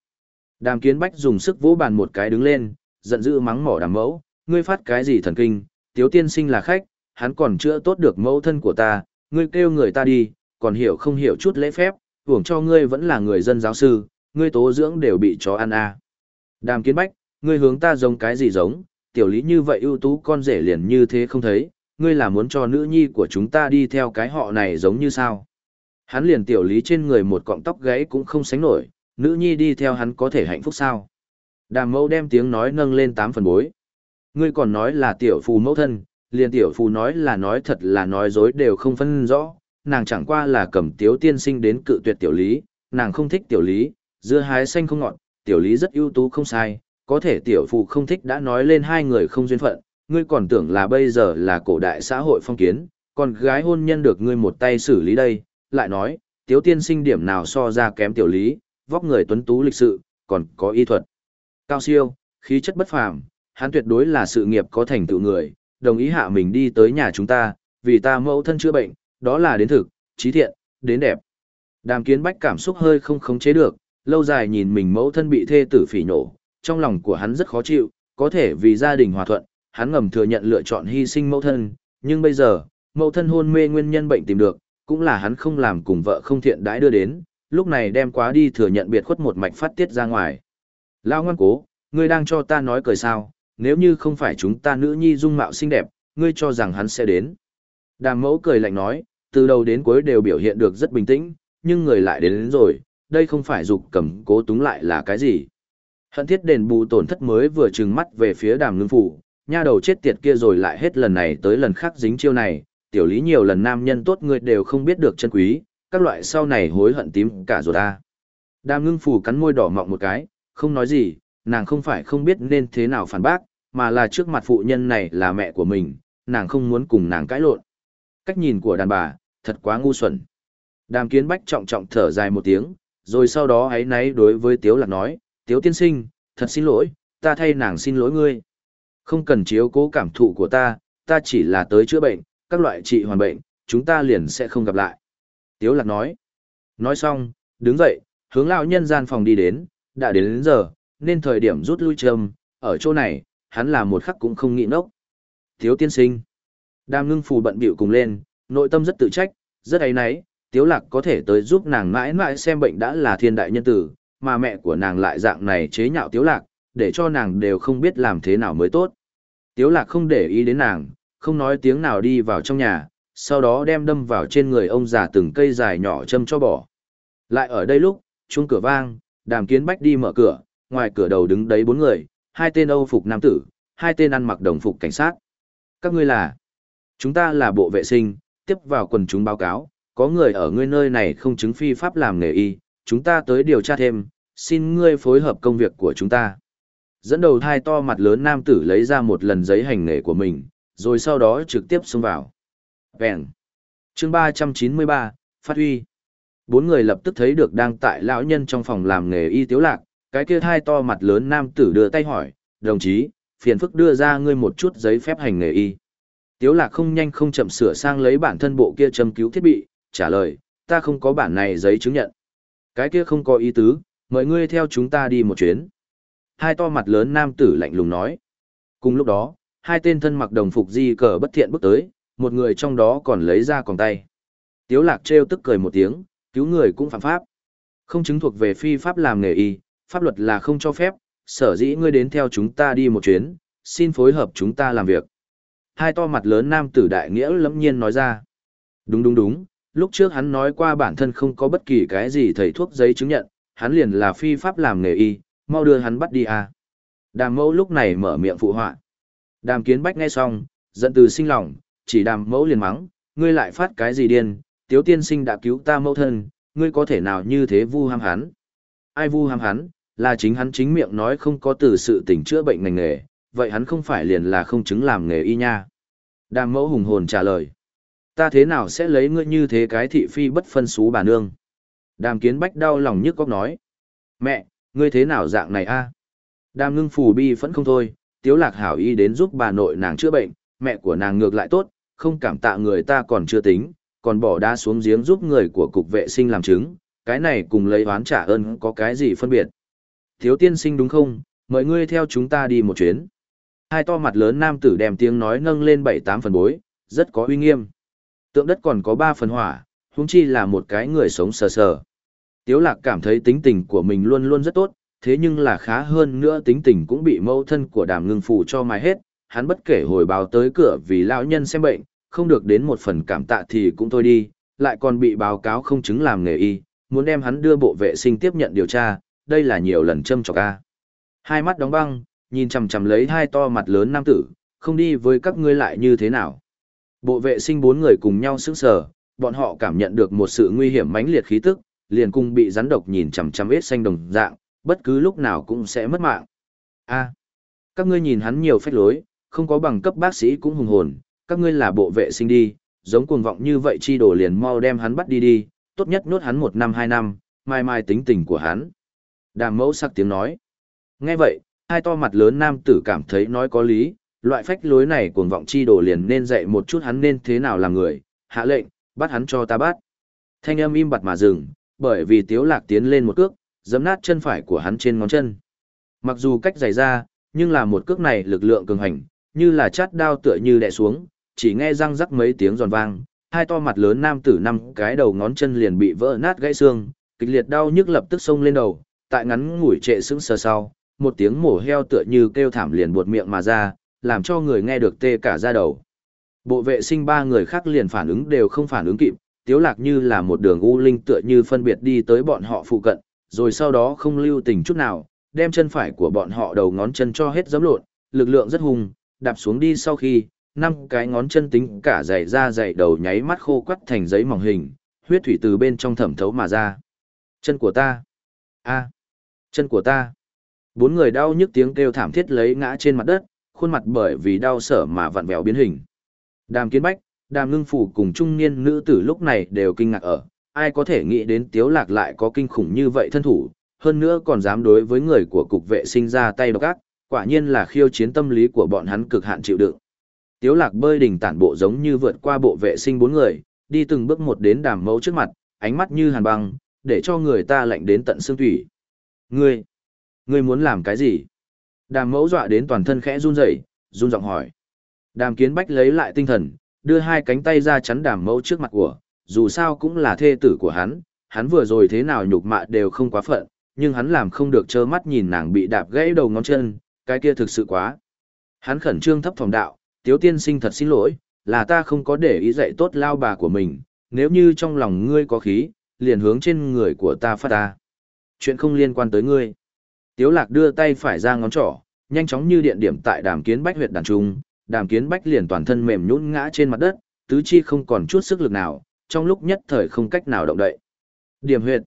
Đàm kiến bách dùng sức vỗ bàn một cái đứng lên, giận dữ mắng mỏ đàm mẫu, ngươi phát cái gì thần kinh, tiếu tiên sinh là khách, hắn còn chưa tốt được mẫu thân của ta, ngươi kêu người ta đi, còn hiểu không hiểu chút lễ phép, hưởng cho ngươi vẫn là người dân giáo sư, ngươi tố dưỡng đều bị chó ăn à. Đàm kiến bách, ngươi hướng ta giống cái gì giống, tiểu lý như vậy ưu tú con rể liền như thế không thấy, ngươi là muốn cho nữ nhi của chúng ta đi theo cái họ này giống như sao. Hắn liền tiểu lý trên người một cọng tóc gáy cũng không sánh nổi, nữ nhi đi theo hắn có thể hạnh phúc sao. Đàm mẫu đem tiếng nói nâng lên tám phần bối. Ngươi còn nói là tiểu phù mẫu thân, liền tiểu phù nói là nói thật là nói dối đều không phân rõ, nàng chẳng qua là cầm tiếu tiên sinh đến cự tuyệt tiểu lý, nàng không thích tiểu lý, dưa hái xanh không ngọt, tiểu lý rất ưu tú không sai, có thể tiểu phù không thích đã nói lên hai người không duyên phận, ngươi còn tưởng là bây giờ là cổ đại xã hội phong kiến, còn gái hôn nhân được ngươi một tay xử lý đây, lại nói, tiếu tiên sinh điểm nào so ra kém tiểu lý, vóc người tuấn tú lịch sự, còn có y thuật. Cao siêu, khí chất bất phàm, hắn tuyệt đối là sự nghiệp có thành tựu người, đồng ý hạ mình đi tới nhà chúng ta, vì ta mẫu thân chữa bệnh, đó là đến thực, trí thiện, đến đẹp. Đàm kiến bách cảm xúc hơi không khống chế được, lâu dài nhìn mình mẫu thân bị thê tử phỉ nổ, trong lòng của hắn rất khó chịu, có thể vì gia đình hòa thuận, hắn ngầm thừa nhận lựa chọn hy sinh mẫu thân, nhưng bây giờ, mẫu thân hôn mê nguyên nhân bệnh tìm được, cũng là hắn không làm cùng vợ không thiện đãi đưa đến, lúc này đem quá đi thừa nhận biệt khuất một mạch phát tiết ra ngoài. Lao ngoan cố, ngươi đang cho ta nói cười sao, nếu như không phải chúng ta nữ nhi dung mạo xinh đẹp, ngươi cho rằng hắn sẽ đến. Đàm mẫu cười lạnh nói, từ đầu đến cuối đều biểu hiện được rất bình tĩnh, nhưng người lại đến, đến rồi, đây không phải dục cầm cố túng lại là cái gì. Hận thiết đền bù tổn thất mới vừa trừng mắt về phía đàm ngưng phủ, nha đầu chết tiệt kia rồi lại hết lần này tới lần khác dính chiêu này, tiểu lý nhiều lần nam nhân tốt người đều không biết được chân quý, các loại sau này hối hận tím cả rồi ta. Đàm ngưng phủ cắn môi đỏ mọng một cái, không nói gì, nàng không phải không biết nên thế nào phản bác, mà là trước mặt phụ nhân này là mẹ của mình, nàng không muốn cùng nàng cãi lộn. Cách nhìn của đàn bà, thật quá ngu xuẩn. Đàm kiến bách trọng trọng thở dài một tiếng, rồi sau đó ấy náy đối với Tiếu Lạc nói, Tiếu tiên sinh, thật xin lỗi, ta thay nàng xin lỗi ngươi. Không cần chiếu cố cảm thụ của ta, ta chỉ là tới chữa bệnh, các loại trị hoàn bệnh, chúng ta liền sẽ không gặp lại. Tiếu Lạc nói. Nói xong, đứng dậy, hướng lão nhân gian phòng đi đến, đã đến đến giờ, nên thời điểm rút lui trầm, ở chỗ này, hắn là một khắc cũng không nghĩ nốc. Tiếu tiên sinh. Đàm ngưng phù bận bịu cùng lên, nội tâm rất tự trách, rất ấy náy, tiếu lạc có thể tới giúp nàng mãi mãi xem bệnh đã là thiên đại nhân tử, mà mẹ của nàng lại dạng này chế nhạo tiếu lạc, để cho nàng đều không biết làm thế nào mới tốt. Tiếu lạc không để ý đến nàng, không nói tiếng nào đi vào trong nhà, sau đó đem đâm vào trên người ông già từng cây dài nhỏ châm cho bỏ. Lại ở đây lúc, chuông cửa vang, đàm kiến bách đi mở cửa, ngoài cửa đầu đứng đấy bốn người, hai tên Âu phục nam tử, hai tên ăn mặc đồng phục cảnh sát. Các ngươi là? Chúng ta là bộ vệ sinh, tiếp vào quần chúng báo cáo, có người ở ngươi nơi này không chứng phi pháp làm nghề y, chúng ta tới điều tra thêm, xin ngươi phối hợp công việc của chúng ta. Dẫn đầu thai to mặt lớn nam tử lấy ra một lần giấy hành nghề của mình, rồi sau đó trực tiếp xông vào. Vẹn. chương 393, Phát huy. Bốn người lập tức thấy được đang tại lão nhân trong phòng làm nghề y tiếu lạc, cái kia hai to mặt lớn nam tử đưa tay hỏi, đồng chí, phiền phức đưa ra ngươi một chút giấy phép hành nghề y. Tiếu lạc không nhanh không chậm sửa sang lấy bản thân bộ kia châm cứu thiết bị, trả lời, ta không có bản này giấy chứng nhận. Cái kia không có ý tứ, mời ngươi theo chúng ta đi một chuyến. Hai to mặt lớn nam tử lạnh lùng nói. Cùng lúc đó, hai tên thân mặc đồng phục di cờ bất thiện bước tới, một người trong đó còn lấy ra còn tay. Tiếu lạc treo tức cười một tiếng, cứu người cũng phạm pháp. Không chứng thuộc về phi pháp làm nghề y, pháp luật là không cho phép, sở dĩ ngươi đến theo chúng ta đi một chuyến, xin phối hợp chúng ta làm việc. Hai to mặt lớn nam tử đại nghĩa lẫm nhiên nói ra. Đúng đúng đúng, lúc trước hắn nói qua bản thân không có bất kỳ cái gì thầy thuốc giấy chứng nhận, hắn liền là phi pháp làm nghề y, mau đưa hắn bắt đi à. Đàm mẫu lúc này mở miệng phụ họa. Đàm kiến bách nghe xong, giận từ sinh lòng, chỉ đàm mẫu liền mắng, ngươi lại phát cái gì điên, tiếu tiên sinh đã cứu ta mẫu thân, ngươi có thể nào như thế vu ham hắn. Ai vu ham hắn, là chính hắn chính miệng nói không có từ sự tỉnh chữa bệnh ngành nghề, vậy hắn không phải liền là không chứng làm nghề y nha. Đàm mẫu hùng hồn trả lời. Ta thế nào sẽ lấy ngươi như thế cái thị phi bất phân xú bà nương? Đàm kiến bách đau lòng nhức góc nói. Mẹ, ngươi thế nào dạng này a? Đàm ngưng phù bi vẫn không thôi, tiếu lạc hảo y đến giúp bà nội nàng chữa bệnh, mẹ của nàng ngược lại tốt, không cảm tạ người ta còn chưa tính, còn bỏ đá xuống giếng giúp người của cục vệ sinh làm chứng, cái này cùng lấy oán trả ơn có cái gì phân biệt. Thiếu tiên sinh đúng không, mời ngươi theo chúng ta đi một chuyến. Hai to mặt lớn nam tử đem tiếng nói nâng lên bảy tám phần bối, rất có uy nghiêm. Tượng đất còn có ba phần hỏa, huống chi là một cái người sống sờ sờ. Tiếu lạc cảm thấy tính tình của mình luôn luôn rất tốt, thế nhưng là khá hơn nữa tính tình cũng bị mâu thân của đàm ngưng phụ cho mai hết, hắn bất kể hồi báo tới cửa vì lão nhân xem bệnh, không được đến một phần cảm tạ thì cũng thôi đi, lại còn bị báo cáo không chứng làm nghề y, muốn đem hắn đưa bộ vệ sinh tiếp nhận điều tra, đây là nhiều lần châm chọc a. Hai mắt đóng băng, nhìn chằm chằm lấy hai to mặt lớn nam tử, không đi với các ngươi lại như thế nào. Bộ vệ sinh bốn người cùng nhau sững sờ, bọn họ cảm nhận được một sự nguy hiểm mãnh liệt khí tức, liền cùng bị rắn độc nhìn chằm chằm ít xanh đồng dạng, bất cứ lúc nào cũng sẽ mất mạng. A, các ngươi nhìn hắn nhiều phách lối, không có bằng cấp bác sĩ cũng hùng hồn, các ngươi là bộ vệ sinh đi, giống cuồng vọng như vậy chi đổ liền mau đem hắn bắt đi đi, tốt nhất nuốt hắn một năm hai năm, mai mai tính tình của hắn. Đàm mẫu sắc tiếng nói. Nghe vậy, hai to mặt lớn nam tử cảm thấy nói có lý, loại phách lối này cuồng vọng chi đồ liền nên dạy một chút hắn nên thế nào làm người, hạ lệnh, bắt hắn cho ta bắt. Thanh âm im bặt mà dừng, bởi vì tiếu lạc tiến lên một cước, giẫm nát chân phải của hắn trên ngón chân. Mặc dù cách dày ra, nhưng là một cước này lực lượng cường hành, như là chát đao tựa như đè xuống, chỉ nghe răng rắc mấy tiếng giòn vang, hai to mặt lớn nam tử năm cái đầu ngón chân liền bị vỡ nát gãy xương, kịch liệt đau nhức lập tức xông lên đầu, tại ngắn ngủi trệ sững sờ sau, một tiếng mổ heo tựa như kêu thảm liền buột miệng mà ra, làm cho người nghe được tê cả da đầu. Bộ vệ sinh ba người khác liền phản ứng đều không phản ứng kịp, tiếu lạc như là một đường u linh tựa như phân biệt đi tới bọn họ phụ cận, rồi sau đó không lưu tình chút nào, đem chân phải của bọn họ đầu ngón chân cho hết giấm lộn, lực lượng rất hùng, đạp xuống đi sau khi, năm cái ngón chân tính cả dày ra dày đầu nháy mắt khô quắt thành giấy mỏng hình, huyết thủy từ bên trong thẩm thấu mà ra. Chân của ta! a Chân của ta! Bốn người đau nhức tiếng kêu thảm thiết lấy ngã trên mặt đất, khuôn mặt bởi vì đau sở mà vặn vẹo biến hình. Đàm kiến bách, đàm ngưng phủ cùng trung niên nữ tử lúc này đều kinh ngạc ở, ai có thể nghĩ đến tiếu lạc lại có kinh khủng như vậy thân thủ, hơn nữa còn dám đối với người của cục vệ sinh ra tay độc ác, quả nhiên là khiêu chiến tâm lý của bọn hắn cực hạn chịu đựng. Tiếu lạc bơi đỉnh tản bộ giống như vượt qua bộ vệ sinh bốn người, đi từng bước một đến đàm mẫu trước mặt, ánh mắt như hàn băng, để cho người ta lạnh đến tận xương thủy. Ngươi, ngươi muốn làm cái gì? Đàm mẫu dọa đến toàn thân khẽ run rẩy, run giọng hỏi. Đàm kiến bách lấy lại tinh thần, đưa hai cánh tay ra chắn đàm mẫu trước mặt của, dù sao cũng là thê tử của hắn, hắn vừa rồi thế nào nhục mạ đều không quá phận, nhưng hắn làm không được trơ mắt nhìn nàng bị đạp gãy đầu ngón chân, cái kia thực sự quá. Hắn khẩn trương thấp phòng đạo, tiếu tiên sinh thật xin lỗi, là ta không có để ý dạy tốt lao bà của mình, nếu như trong lòng ngươi có khí, liền hướng trên người của ta phát ta. Chuyện không liên quan tới ngươi. Tiếu lạc đưa tay phải ra ngón trỏ, nhanh chóng như điện điểm tại đàm kiến bách huyệt đàn trung, đàm kiến bách liền toàn thân mềm nhũn ngã trên mặt đất, tứ chi không còn chút sức lực nào, trong lúc nhất thời không cách nào động đậy. Điểm huyệt.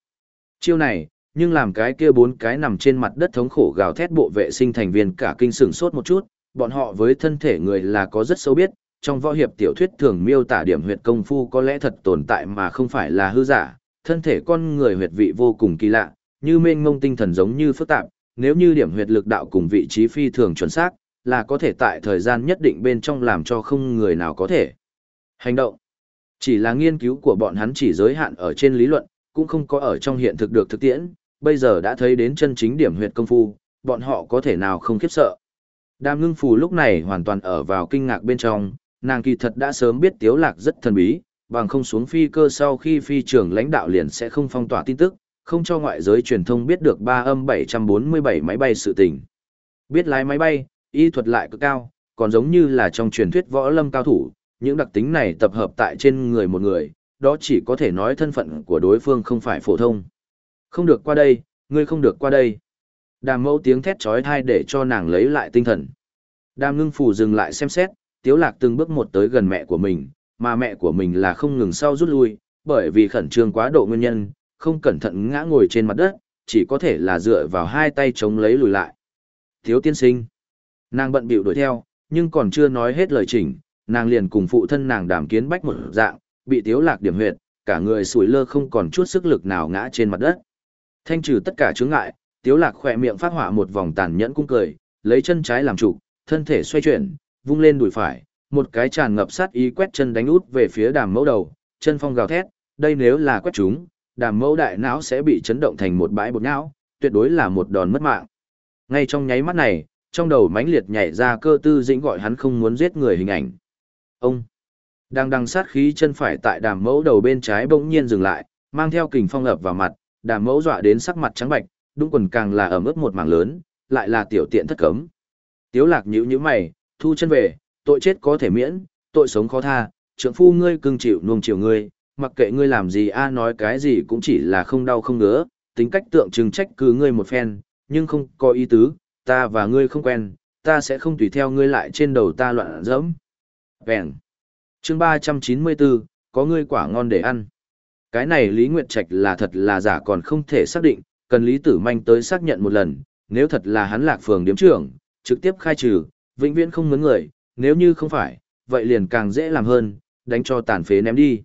Chiêu này, nhưng làm cái kia bốn cái nằm trên mặt đất thống khổ gào thét bộ vệ sinh thành viên cả kinh sửng sốt một chút, bọn họ với thân thể người là có rất sâu biết, trong võ hiệp tiểu thuyết thường miêu tả điểm huyệt công phu có lẽ thật tồn tại mà không phải là hư giả, thân thể con người huyệt vị vô cùng kỳ lạ, như mênh mông tinh thần giống như phức tạp, nếu như điểm huyệt lực đạo cùng vị trí phi thường chuẩn xác, là có thể tại thời gian nhất định bên trong làm cho không người nào có thể hành động. Chỉ là nghiên cứu của bọn hắn chỉ giới hạn ở trên lý luận, cũng không có ở trong hiện thực được thực tiễn, bây giờ đã thấy đến chân chính điểm huyệt công phu, bọn họ có thể nào không khiếp sợ. Đàm ngưng phù lúc này hoàn toàn ở vào kinh ngạc bên trong, nàng kỳ thật đã sớm biết tiếu lạc rất thần bí, bằng không xuống phi cơ sau khi phi trưởng lãnh đạo liền sẽ không phong tỏa tin tức, không cho ngoại giới truyền thông biết được ba âm 747 máy bay sự tình. Biết lái máy bay, y thuật lại cực cao, còn giống như là trong truyền thuyết võ lâm cao thủ, những đặc tính này tập hợp tại trên người một người, đó chỉ có thể nói thân phận của đối phương không phải phổ thông. Không được qua đây, ngươi không được qua đây. Đàm mẫu tiếng thét trói thai để cho nàng lấy lại tinh thần. Đàm ngưng phủ dừng lại xem xét, tiếu lạc từng bước một tới gần mẹ của mình, mà mẹ của mình là không ngừng sau rút lui, bởi vì khẩn trương quá độ nguyên nhân, không cẩn thận ngã ngồi trên mặt đất, chỉ có thể là dựa vào hai tay chống lấy lùi lại. Thiếu tiên sinh. Nàng bận bịu đuổi theo, nhưng còn chưa nói hết lời chỉnh, nàng liền cùng phụ thân nàng đàm kiến bách một dạng, bị tiếu lạc điểm huyệt, cả người sủi lơ không còn chút sức lực nào ngã trên mặt đất. Thanh trừ tất cả chướng ngại, tiếu lạc khỏe miệng phát hỏa một vòng tàn nhẫn cung cười, lấy chân trái làm trụ, thân thể xoay chuyển, vung lên đùi phải, một cái tràn ngập sát ý quét chân đánh út về phía đàm mẫu đầu, chân phong gào thét, đây nếu là quét chúng, đàm mẫu đại não sẽ bị chấn động thành một bãi bột não, tuyệt đối là một đòn mất mạng. Ngay trong nháy mắt này, trong đầu mãnh liệt nhảy ra cơ tư dĩnh gọi hắn không muốn giết người hình ảnh. Ông đang đằng sát khí chân phải tại đàm mẫu đầu bên trái bỗng nhiên dừng lại, mang theo kình phong ập vào mặt, đàm mẫu dọa đến sắc mặt trắng bạch, đúng quần càng là ẩm ướt một mảng lớn, lại là tiểu tiện thất cấm. Tiếu lạc nhíu nhíu mày, thu chân về, tội chết có thể miễn, tội sống khó tha, trưởng phu ngươi cưng chịu nuông chiều ngươi, mặc kệ ngươi làm gì a nói cái gì cũng chỉ là không đau không ngứa, tính cách tượng trưng trách cứ ngươi một phen, nhưng không có ý tứ, ta và ngươi không quen, ta sẽ không tùy theo ngươi lại trên đầu ta loạn dẫm. Vẹn. Chương 394, có ngươi quả ngon để ăn. Cái này Lý Nguyệt Trạch là thật là giả còn không thể xác định, cần Lý Tử Manh tới xác nhận một lần, nếu thật là hắn lạc phường điếm trưởng, trực tiếp khai trừ, vĩnh viễn không mướn người, nếu như không phải, vậy liền càng dễ làm hơn, đánh cho tàn phế ném đi.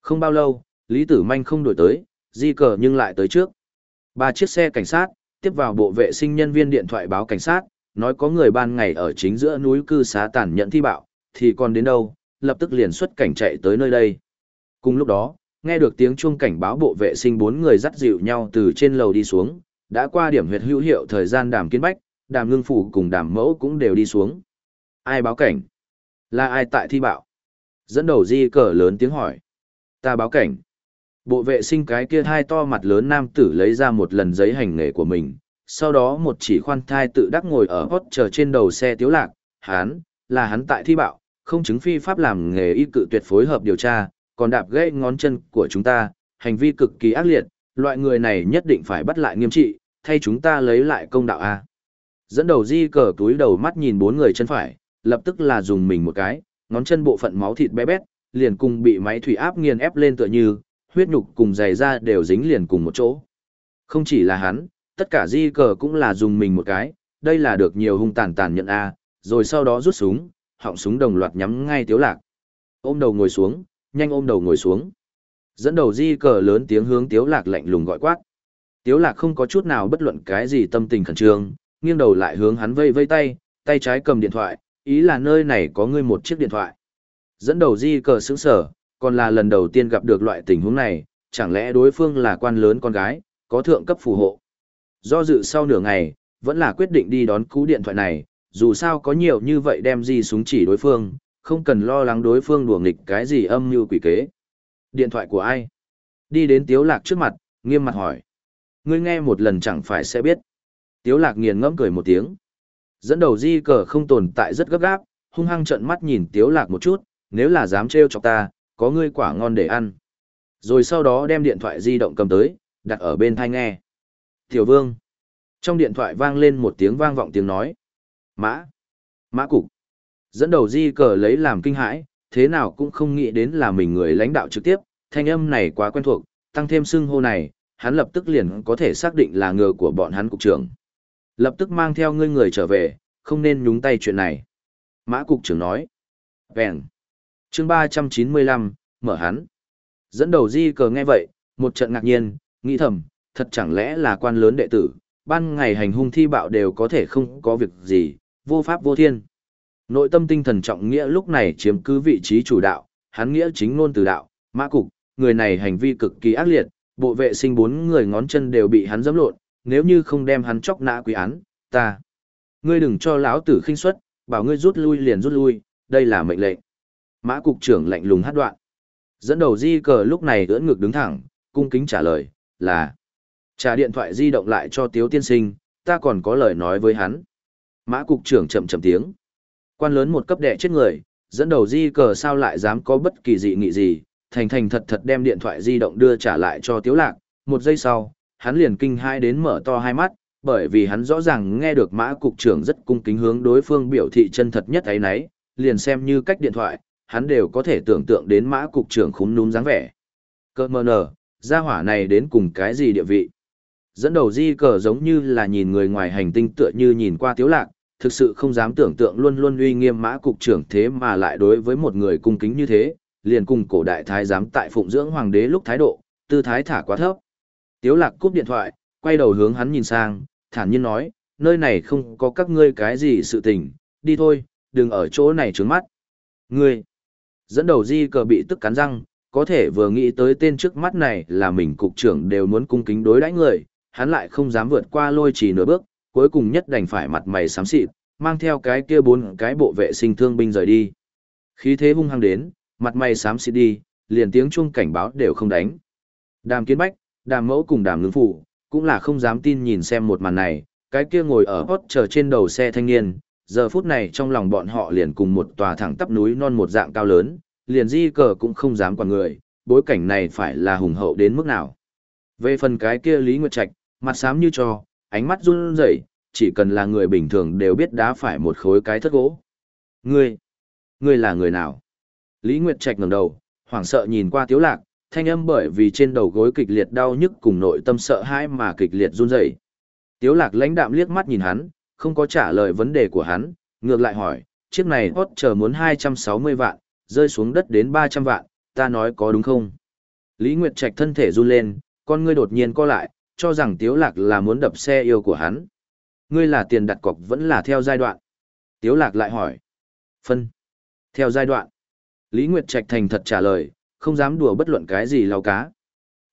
Không bao lâu, Lý Tử Manh không đổi tới, di cờ nhưng lại tới trước. Ba chiếc xe cảnh sát, tiếp vào bộ vệ sinh nhân viên điện thoại báo cảnh sát, nói có người ban ngày ở chính giữa núi cư xá tàn nhận thi bạo, thì còn đến đâu, lập tức liền xuất cảnh chạy tới nơi đây. Cùng lúc đó, nghe được tiếng chuông cảnh báo bộ vệ sinh bốn người dắt dịu nhau từ trên lầu đi xuống, đã qua điểm huyệt hữu hiệu thời gian đàm kiến bách, đàm ngưng phủ cùng đàm mẫu cũng đều đi xuống. Ai báo cảnh? Là ai tại thi bạo? Dẫn đầu di cờ lớn tiếng hỏi. Ta báo cảnh. Bộ vệ sinh cái kia hai to mặt lớn nam tử lấy ra một lần giấy hành nghề của mình, sau đó một chỉ khoan thai tự đắc ngồi ở hót chờ trên đầu xe tiếu lạc, hán, là hắn tại thi bạo, không chứng phi pháp làm nghề y cự tuyệt phối hợp điều tra, còn đạp gãy ngón chân của chúng ta, hành vi cực kỳ ác liệt, loại người này nhất định phải bắt lại nghiêm trị, thay chúng ta lấy lại công đạo A. Dẫn đầu di cờ túi đầu mắt nhìn bốn người chân phải, lập tức là dùng mình một cái, ngón chân bộ phận máu thịt bé bét, liền cùng bị máy thủy áp nghiền ép lên tựa như, huyết nhục cùng dày da đều dính liền cùng một chỗ. Không chỉ là hắn, tất cả di cờ cũng là dùng mình một cái, đây là được nhiều hung tàn tàn nhận A, rồi sau đó rút súng, họng súng đồng loạt nhắm ngay tiếu lạc. Ôm đầu ngồi xuống, nhanh ôm đầu ngồi xuống. Dẫn đầu di cờ lớn tiếng hướng tiếu lạc lạnh lùng gọi quát. Tiếu lạc không có chút nào bất luận cái gì tâm tình khẩn trương, nghiêng đầu lại hướng hắn vây vây tay, tay trái cầm điện thoại, ý là nơi này có ngươi một chiếc điện thoại. Dẫn đầu di cờ sững sở, còn là lần đầu tiên gặp được loại tình huống này, chẳng lẽ đối phương là quan lớn con gái, có thượng cấp phù hộ. Do dự sau nửa ngày, vẫn là quyết định đi đón cú điện thoại này, dù sao có nhiều như vậy đem di súng chỉ đối phương, không cần lo lắng đối phương đùa nghịch cái gì âm mưu quỷ kế. Điện thoại của ai? Đi đến Tiếu Lạc trước mặt, nghiêm mặt hỏi. Ngươi nghe một lần chẳng phải sẽ biết. Tiếu Lạc nghiền ngẫm cười một tiếng. Dẫn đầu di cờ không tồn tại rất gấp gáp, hung hăng trợn mắt nhìn Tiếu Lạc một chút, nếu là dám trêu chọc ta, có ngươi quả ngon để ăn. Rồi sau đó đem điện thoại di động cầm tới, đặt ở bên tai nghe. Tiểu Vương. Trong điện thoại vang lên một tiếng vang vọng tiếng nói. Mã. Mã cục. Dẫn đầu di cờ lấy làm kinh hãi, thế nào cũng không nghĩ đến là mình người lãnh đạo trực tiếp, thanh âm này quá quen thuộc, tăng thêm xưng hô này, hắn lập tức liền có thể xác định là ngờ của bọn hắn cục trưởng. Lập tức mang theo ngươi người trở về, không nên nhúng tay chuyện này. Mã cục trưởng nói. Vẹn. chương 395, mở hắn. Dẫn đầu di cờ nghe vậy, một trận ngạc nhiên, nghĩ thầm, thật chẳng lẽ là quan lớn đệ tử, ban ngày hành hung thi bạo đều có thể không có việc gì, vô pháp vô thiên. Nội tâm tinh thần trọng nghĩa lúc này chiếm cứ vị trí chủ đạo, hắn nghĩa chính ngôn từ đạo, mã cục, người này hành vi cực kỳ ác liệt, bộ vệ sinh bốn người ngón chân đều bị hắn dẫm lộn, nếu như không đem hắn chọc nã quý án, ta. Ngươi đừng cho lão tử khinh suất, bảo ngươi rút lui liền rút lui, đây là mệnh lệnh. Mã cục trưởng lạnh lùng hát đoạn. Dẫn đầu di cờ lúc này ưỡn ngực đứng thẳng, cung kính trả lời, là. Trả điện thoại di động lại cho Tiếu Tiên Sinh, ta còn có lời nói với hắn. Mã cục trưởng chậm chậm tiếng. Quan lớn một cấp đệ chết người, dẫn đầu di cờ sao lại dám có bất kỳ dị nghị gì, thành thành thật thật đem điện thoại di động đưa trả lại cho Tiếu Lạc. Một giây sau, hắn liền kinh hai đến mở to hai mắt, bởi vì hắn rõ ràng nghe được mã cục trưởng rất cung kính hướng đối phương biểu thị chân thật nhất ấy nấy, liền xem như cách điện thoại, hắn đều có thể tưởng tượng đến mã cục trưởng khúm núm dáng vẻ. Cơ mơ nở, gia hỏa này đến cùng cái gì địa vị? Dẫn đầu di cờ giống như là nhìn người ngoài hành tinh tựa như nhìn qua tiếu lạc, thực sự không dám tưởng tượng luôn luôn uy nghiêm mã cục trưởng thế mà lại đối với một người cung kính như thế, liền cùng cổ đại thái giám tại phụng dưỡng hoàng đế lúc thái độ, tư thái thả quá thấp. Tiếu lạc cúp điện thoại, quay đầu hướng hắn nhìn sang, thản nhiên nói, nơi này không có các ngươi cái gì sự tình, đi thôi, đừng ở chỗ này trướng mắt. Ngươi, dẫn đầu di cờ bị tức cắn răng, có thể vừa nghĩ tới tên trước mắt này là mình cục trưởng đều muốn cung kính đối đãi người, hắn lại không dám vượt qua lôi trì nửa bước, cuối cùng nhất đành phải mặt mày xám xịt, mang theo cái kia bốn cái bộ vệ sinh thương binh rời đi. Khí thế hung hăng đến, mặt mày xám xịt đi, liền tiếng chuông cảnh báo đều không đánh. Đàm kiến bách, đàm mẫu cùng đàm ngưng phủ, cũng là không dám tin nhìn xem một màn này, cái kia ngồi ở hot chờ trên đầu xe thanh niên, giờ phút này trong lòng bọn họ liền cùng một tòa thẳng tắp núi non một dạng cao lớn, liền di cờ cũng không dám quản người, bối cảnh này phải là hùng hậu đến mức nào. Về phần cái kia Lý Nguyệt Trạch, mặt xám như cho, ánh mắt run rẩy, chỉ cần là người bình thường đều biết đá phải một khối cái thất gỗ. Ngươi, ngươi là người nào? Lý Nguyệt Trạch ngẩng đầu, hoảng sợ nhìn qua Tiếu Lạc, thanh âm bởi vì trên đầu gối kịch liệt đau nhức cùng nội tâm sợ hãi mà kịch liệt run rẩy. Tiếu Lạc lãnh đạm liếc mắt nhìn hắn, không có trả lời vấn đề của hắn, ngược lại hỏi, chiếc này hốt chờ muốn 260 vạn, rơi xuống đất đến 300 vạn, ta nói có đúng không? Lý Nguyệt Trạch thân thể run lên, con ngươi đột nhiên co lại, cho rằng Tiếu Lạc là muốn đập xe yêu của hắn. Ngươi là tiền đặt cọc vẫn là theo giai đoạn. Tiếu Lạc lại hỏi. Phân. Theo giai đoạn. Lý Nguyệt Trạch thành thật trả lời, không dám đùa bất luận cái gì lau cá.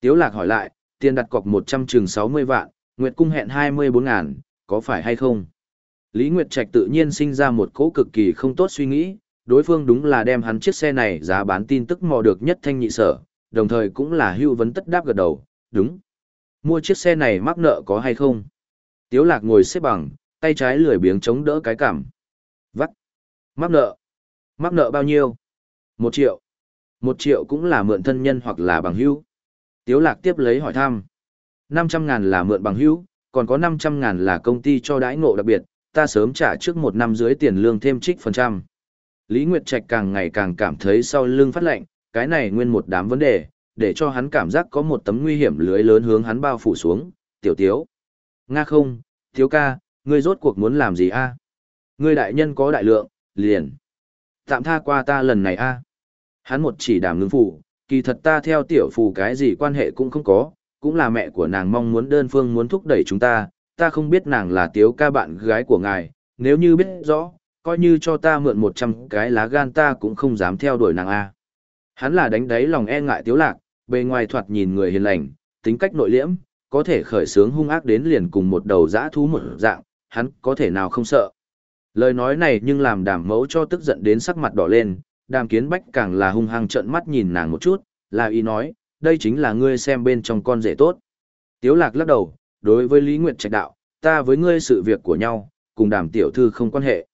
Tiếu Lạc hỏi lại, tiền đặt cọc 100 trường 60 vạn, Nguyệt Cung hẹn 24 ngàn, có phải hay không? Lý Nguyệt Trạch tự nhiên sinh ra một cỗ cực kỳ không tốt suy nghĩ, đối phương đúng là đem hắn chiếc xe này giá bán tin tức mò được nhất thanh nhị sở, đồng thời cũng là hưu vấn tất đáp gật đầu, đúng. Mua chiếc xe này mắc nợ có hay không? Tiếu lạc ngồi xếp bằng, tay trái lười biếng chống đỡ cái cằm. Vắt. Mắc nợ. Mắc nợ bao nhiêu? Một triệu. Một triệu cũng là mượn thân nhân hoặc là bằng hữu. Tiếu lạc tiếp lấy hỏi thăm. 500 ngàn là mượn bằng hữu, còn có 500 ngàn là công ty cho đãi ngộ đặc biệt, ta sớm trả trước một năm dưới tiền lương thêm trích phần trăm. Lý Nguyệt Trạch càng ngày càng cảm thấy sau lưng phát lạnh, cái này nguyên một đám vấn đề, để cho hắn cảm giác có một tấm nguy hiểm lưới lớn hướng hắn bao phủ xuống, tiểu tiếu. Nga không, thiếu ca, ngươi rốt cuộc muốn làm gì a? Ngươi đại nhân có đại lượng, liền. Tạm tha qua ta lần này a. Hắn một chỉ đảm ngưng phủ, kỳ thật ta theo tiểu phù cái gì quan hệ cũng không có, cũng là mẹ của nàng mong muốn đơn phương muốn thúc đẩy chúng ta, ta không biết nàng là tiếu ca bạn gái của ngài, nếu như biết rõ, coi như cho ta mượn 100 cái lá gan ta cũng không dám theo đuổi nàng A. Hắn là đánh đáy lòng e ngại tiếu lạc, bề ngoài thoạt nhìn người hiền lành, tính cách nội liễm, có thể khởi sướng hung ác đến liền cùng một đầu dã thú một dạng, hắn có thể nào không sợ. Lời nói này nhưng làm đàm mẫu cho tức giận đến sắc mặt đỏ lên, đàm kiến bách càng là hung hăng trợn mắt nhìn nàng một chút, là ý nói, đây chính là ngươi xem bên trong con rể tốt. Tiếu lạc lắc đầu, đối với Lý Nguyệt Trạch đạo, ta với ngươi sự việc của nhau, cùng đàm tiểu thư không quan hệ.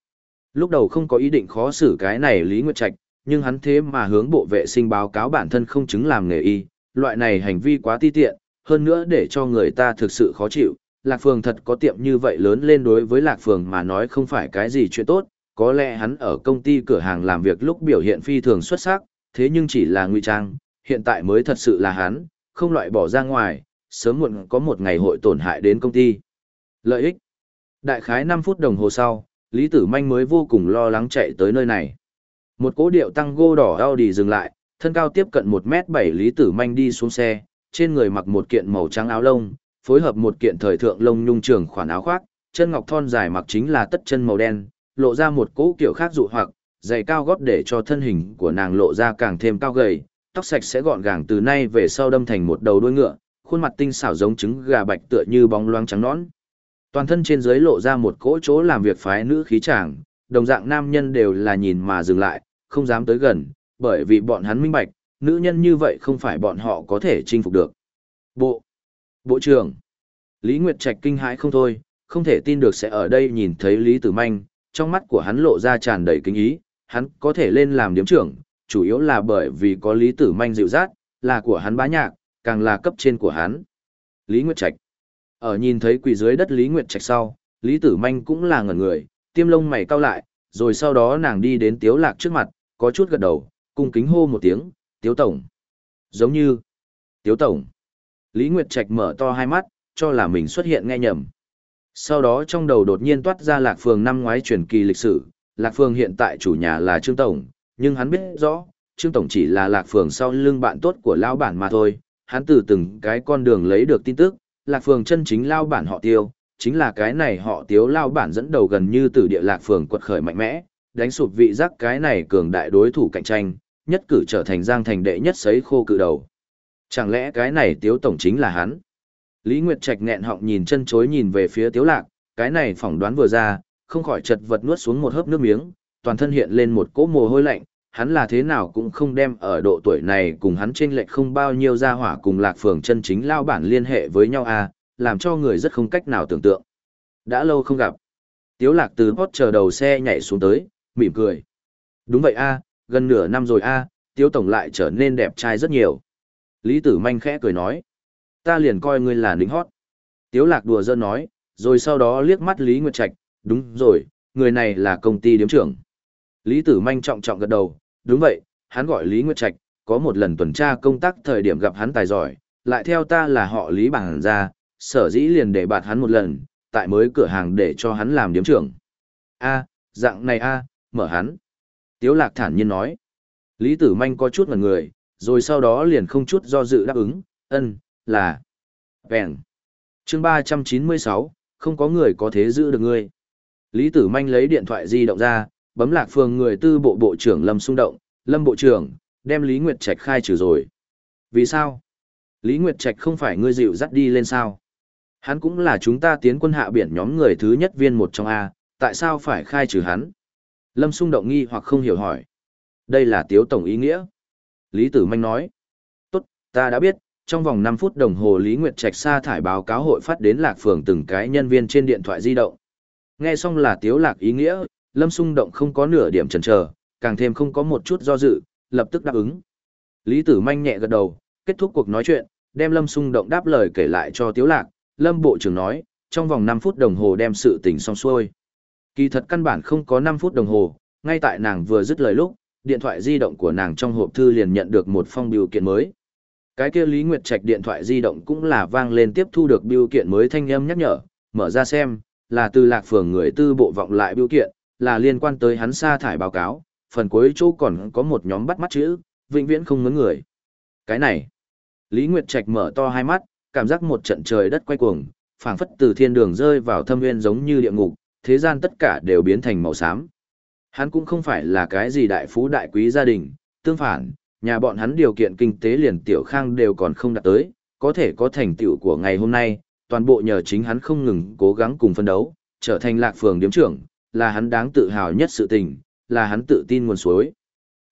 Lúc đầu không có ý định khó xử cái này Lý Nguyệt Trạch, nhưng hắn thế mà hướng bộ vệ sinh báo cáo bản thân không chứng làm nghề y, loại này hành vi quá ti tiện, hơn nữa để cho người ta thực sự khó chịu. Lạc Phường thật có tiệm như vậy lớn lên đối với Lạc Phường mà nói không phải cái gì chuyện tốt, có lẽ hắn ở công ty cửa hàng làm việc lúc biểu hiện phi thường xuất sắc, thế nhưng chỉ là ngụy trang, hiện tại mới thật sự là hắn, không loại bỏ ra ngoài, sớm muộn có một ngày hội tổn hại đến công ty. Lợi ích Đại khái 5 phút đồng hồ sau, Lý Tử Manh mới vô cùng lo lắng chạy tới nơi này. Một cỗ điệu tăng gô đỏ Audi dừng lại, thân cao tiếp cận 1m7 Lý Tử Manh đi xuống xe, trên người mặc một kiện màu trắng áo lông, phối hợp một kiện thời thượng lông nhung trường khoản áo khoác, chân ngọc thon dài mặc chính là tất chân màu đen, lộ ra một cỗ kiểu khác dụ hoặc, giày cao gót để cho thân hình của nàng lộ ra càng thêm cao gầy, tóc sạch sẽ gọn gàng từ nay về sau đâm thành một đầu đuôi ngựa, khuôn mặt tinh xảo giống trứng gà bạch tựa như bóng loáng trắng nõn. Toàn thân trên dưới lộ ra một cỗ chỗ làm việc phái nữ khí chàng, đồng dạng nam nhân đều là nhìn mà dừng lại, không dám tới gần, bởi vì bọn hắn minh bạch, nữ nhân như vậy không phải bọn họ có thể chinh phục được. Bộ, Bộ trưởng, Lý Nguyệt Trạch kinh hãi không thôi, không thể tin được sẽ ở đây nhìn thấy Lý Tử Manh, trong mắt của hắn lộ ra tràn đầy kinh ý, hắn có thể lên làm điếm trưởng, chủ yếu là bởi vì có Lý Tử Manh dịu dắt, là của hắn bá nhạc, càng là cấp trên của hắn. Lý Nguyệt Trạch. Ở nhìn thấy quỳ dưới đất Lý Nguyệt Trạch sau, Lý Tử Manh cũng là ngẩn người, tiêm lông mày cau lại, rồi sau đó nàng đi đến Tiếu Lạc trước mặt, có chút gật đầu, cung kính hô một tiếng, Tiếu Tổng. Giống như, Tiếu Tổng. Lý Nguyệt Trạch mở to hai mắt, cho là mình xuất hiện nghe nhầm. Sau đó trong đầu đột nhiên toát ra Lạc Phường năm ngoái truyền kỳ lịch sử, Lạc Phường hiện tại chủ nhà là Trương Tổng, nhưng hắn biết rõ, Trương Tổng chỉ là Lạc Phường sau lưng bạn tốt của Lão Bản mà thôi, hắn từ từng cái con đường lấy được tin tức, Lạc Phường chân chính Lão Bản họ tiêu, chính là cái này họ tiếu Lao Bản dẫn đầu gần như từ địa Lạc Phường quật khởi mạnh mẽ, đánh sụp vị giác cái này cường đại đối thủ cạnh tranh, nhất cử trở thành giang thành đệ nhất sấy khô cự đầu. Chẳng lẽ cái này tiếu tổng chính là hắn? Lý Nguyệt Trạch nghẹn họng nhìn chân chối nhìn về phía tiếu lạc, cái này phỏng đoán vừa ra, không khỏi chật vật nuốt xuống một hớp nước miếng, toàn thân hiện lên một cỗ mồ hôi lạnh, hắn là thế nào cũng không đem ở độ tuổi này cùng hắn trên lệch không bao nhiêu gia hỏa cùng lạc phường chân chính lao bản liên hệ với nhau à, làm cho người rất không cách nào tưởng tượng. Đã lâu không gặp. Tiếu lạc từ hót chờ đầu xe nhảy xuống tới, mỉm cười. Đúng vậy a, gần nửa năm rồi a, Tiếu tổng lại trở nên đẹp trai rất nhiều. Lý Tử Manh khẽ cười nói. Ta liền coi ngươi là lính hót. Tiếu lạc đùa dơ nói, rồi sau đó liếc mắt Lý Nguyệt Trạch, đúng rồi, người này là công ty điếm trưởng. Lý Tử Manh trọng trọng gật đầu, đúng vậy, hắn gọi Lý Nguyệt Trạch, có một lần tuần tra công tác thời điểm gặp hắn tài giỏi, lại theo ta là họ Lý bằng ra, sở dĩ liền để bạt hắn một lần, tại mới cửa hàng để cho hắn làm điếm trưởng. A, dạng này a, mở hắn. Tiếu lạc thản nhiên nói. Lý Tử Manh có chút ngần người, rồi sau đó liền không chút do dự đáp ứng, ân, là, vẹn. chương 396, không có người có thế giữ được ngươi. Lý Tử Manh lấy điện thoại di động ra, bấm lạc phường người tư bộ bộ trưởng Lâm xung động, Lâm bộ trưởng, đem Lý Nguyệt Trạch khai trừ rồi. Vì sao? Lý Nguyệt Trạch không phải ngươi dịu dắt đi lên sao? Hắn cũng là chúng ta tiến quân hạ biển nhóm người thứ nhất viên một trong A, tại sao phải khai trừ hắn? Lâm xung động nghi hoặc không hiểu hỏi. Đây là tiếu tổng ý nghĩa. Lý Tử Manh nói. Tốt, ta đã biết, trong vòng 5 phút đồng hồ Lý Nguyệt Trạch sa thải báo cáo hội phát đến lạc phường từng cái nhân viên trên điện thoại di động. Nghe xong là tiếu lạc ý nghĩa, Lâm xung động không có nửa điểm chần chờ, càng thêm không có một chút do dự, lập tức đáp ứng. Lý Tử Manh nhẹ gật đầu, kết thúc cuộc nói chuyện, đem Lâm xung động đáp lời kể lại cho tiếu lạc. Lâm Bộ trưởng nói, trong vòng 5 phút đồng hồ đem sự tình xong xuôi. Kỳ thật căn bản không có 5 phút đồng hồ, ngay tại nàng vừa dứt lời lúc, điện thoại di động của nàng trong hộp thư liền nhận được một phong biểu kiện mới. Cái kia Lý Nguyệt Trạch điện thoại di động cũng là vang lên tiếp thu được biểu kiện mới thanh âm nhắc nhở, mở ra xem, là từ lạc phường người tư bộ vọng lại biểu kiện, là liên quan tới hắn sa thải báo cáo, phần cuối chỗ còn có một nhóm bắt mắt chữ, vĩnh viễn không ngớ người. Cái này, Lý Nguyệt Trạch mở to hai mắt, cảm giác một trận trời đất quay cuồng, phảng phất từ thiên đường rơi vào thâm nguyên giống như địa ngục, thế gian tất cả đều biến thành màu xám. Hắn cũng không phải là cái gì đại phú đại quý gia đình, tương phản, nhà bọn hắn điều kiện kinh tế liền tiểu khang đều còn không đạt tới, có thể có thành tựu của ngày hôm nay, toàn bộ nhờ chính hắn không ngừng cố gắng cùng phân đấu, trở thành lạc phường điếm trưởng, là hắn đáng tự hào nhất sự tình, là hắn tự tin nguồn suối.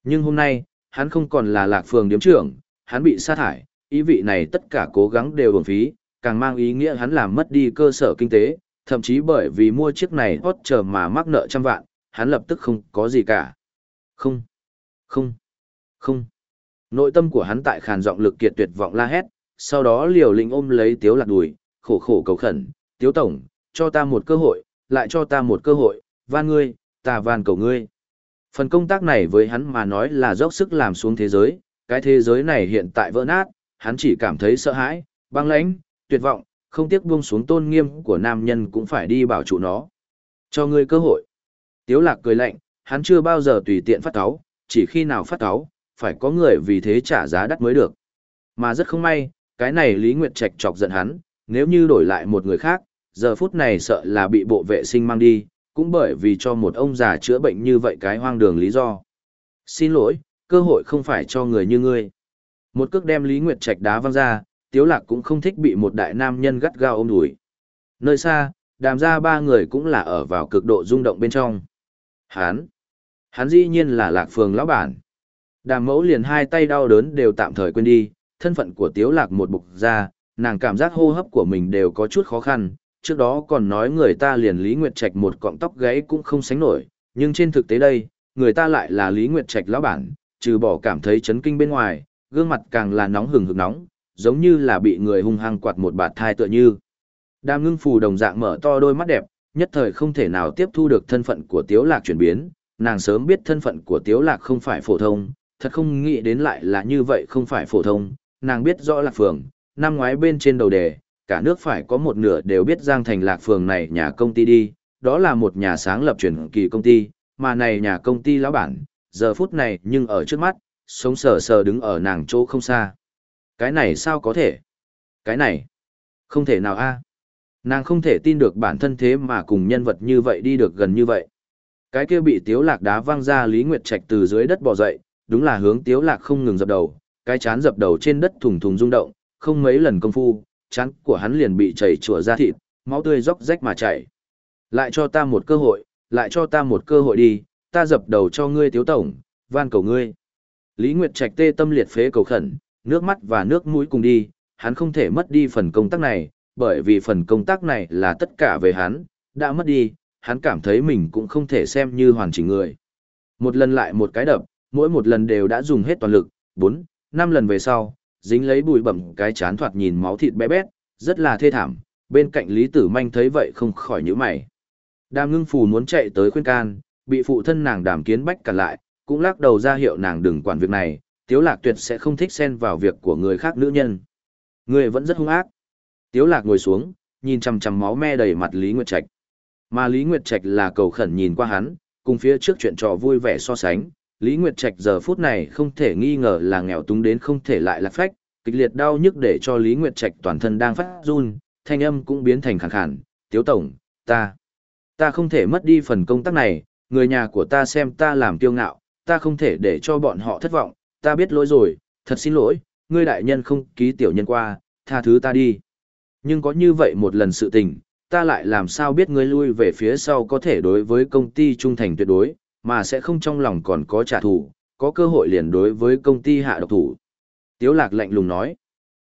Nhưng hôm nay, hắn không còn là lạc phường điếm trưởng, hắn bị sa thải, ý vị này tất cả cố gắng đều uổng phí, càng mang ý nghĩa hắn làm mất đi cơ sở kinh tế, thậm chí bởi vì mua chiếc này hốt chờ mà mắc nợ trăm vạn, hắn lập tức không có gì cả. Không, không, không. Nội tâm của hắn tại khàn giọng lực kiệt tuyệt vọng la hét, sau đó liều lĩnh ôm lấy tiếu lạc đùi, khổ khổ cầu khẩn, tiếu tổng, cho ta một cơ hội, lại cho ta một cơ hội, van ngươi, ta van cầu ngươi. Phần công tác này với hắn mà nói là dốc sức làm xuống thế giới, cái thế giới này hiện tại vỡ nát, hắn chỉ cảm thấy sợ hãi, băng lãnh, tuyệt vọng, không tiếc buông xuống tôn nghiêm của nam nhân cũng phải đi bảo trụ nó. Cho ngươi cơ hội. Tiếu lạc cười lạnh, hắn chưa bao giờ tùy tiện phát cáo, chỉ khi nào phát cáo, phải có người vì thế trả giá đắt mới được. Mà rất không may, cái này Lý Nguyệt Trạch chọc giận hắn, nếu như đổi lại một người khác, giờ phút này sợ là bị bộ vệ sinh mang đi, cũng bởi vì cho một ông già chữa bệnh như vậy cái hoang đường lý do. Xin lỗi, cơ hội không phải cho người như ngươi. Một cước đem Lý Nguyệt Trạch đá văng ra, Tiếu Lạc cũng không thích bị một đại nam nhân gắt gao ôm đùi. Nơi xa, đàm ra ba người cũng là ở vào cực độ rung động bên trong. Hán! Hắn dĩ nhiên là lạc phường lão bản. Đàm mẫu liền hai tay đau đớn đều tạm thời quên đi, thân phận của tiếu lạc một bục ra, nàng cảm giác hô hấp của mình đều có chút khó khăn, trước đó còn nói người ta liền Lý Nguyệt Trạch một cọng tóc gáy cũng không sánh nổi, nhưng trên thực tế đây, người ta lại là Lý Nguyệt Trạch lão bản, trừ bỏ cảm thấy chấn kinh bên ngoài, gương mặt càng là nóng hừng hực nóng, giống như là bị người hung hăng quạt một bạt thai tựa như. Đàm ngưng phù đồng dạng mở to đôi mắt đẹp, nhất thời không thể nào tiếp thu được thân phận của Tiếu Lạc chuyển biến, nàng sớm biết thân phận của Tiếu Lạc không phải phổ thông, thật không nghĩ đến lại là như vậy không phải phổ thông, nàng biết rõ Lạc Phường, năm ngoái bên trên đầu đề, cả nước phải có một nửa đều biết Giang Thành Lạc Phường này nhà công ty đi, đó là một nhà sáng lập truyền kỳ công ty, mà này nhà công ty lão bản, giờ phút này nhưng ở trước mắt, sống sờ sờ đứng ở nàng chỗ không xa. Cái này sao có thể? Cái này, không thể nào a Nàng không thể tin được bản thân thế mà cùng nhân vật như vậy đi được gần như vậy. Cái kia bị tiếu lạc đá văng ra Lý Nguyệt Trạch từ dưới đất bò dậy, đúng là hướng tiếu lạc không ngừng dập đầu, cái chán dập đầu trên đất thùng thùng rung động, không mấy lần công phu, chán của hắn liền bị chảy chùa ra thịt, máu tươi róc rách mà chảy. Lại cho ta một cơ hội, lại cho ta một cơ hội đi, ta dập đầu cho ngươi tiếu tổng, van cầu ngươi. Lý Nguyệt Trạch tê tâm liệt phế cầu khẩn, nước mắt và nước mũi cùng đi, hắn không thể mất đi phần công tác này, bởi vì phần công tác này là tất cả về hắn, đã mất đi, hắn cảm thấy mình cũng không thể xem như hoàn chỉnh người. Một lần lại một cái đập, mỗi một lần đều đã dùng hết toàn lực, bốn, năm lần về sau, dính lấy bụi bẩm cái chán thoạt nhìn máu thịt bé bét, rất là thê thảm, bên cạnh Lý Tử Manh thấy vậy không khỏi nhíu mày. Đàm ngưng phù muốn chạy tới khuyên can, bị phụ thân nàng đàm kiến bách cản lại, cũng lắc đầu ra hiệu nàng đừng quản việc này, tiếu lạc tuyệt sẽ không thích xen vào việc của người khác nữ nhân. Người vẫn rất hung ác. Tiếu lạc ngồi xuống, nhìn chằm chằm máu me đầy mặt Lý Nguyệt Trạch. Mà Lý Nguyệt Trạch là cầu khẩn nhìn qua hắn, cùng phía trước chuyện trò vui vẻ so sánh, Lý Nguyệt Trạch giờ phút này không thể nghi ngờ là nghèo túng đến không thể lại lạc phách, kịch liệt đau nhức để cho Lý Nguyệt Trạch toàn thân đang phát run, thanh âm cũng biến thành khàn khàn, "Tiếu tổng, ta, ta không thể mất đi phần công tác này, người nhà của ta xem ta làm kiêu ngạo, ta không thể để cho bọn họ thất vọng, ta biết lỗi rồi, thật xin lỗi, ngươi đại nhân không ký tiểu nhân qua, tha thứ ta đi." Nhưng có như vậy một lần sự tình, ta lại làm sao biết ngươi lui về phía sau có thể đối với công ty trung thành tuyệt đối, mà sẽ không trong lòng còn có trả thù, có cơ hội liền đối với công ty hạ độc thủ. Tiếu lạc lạnh lùng nói.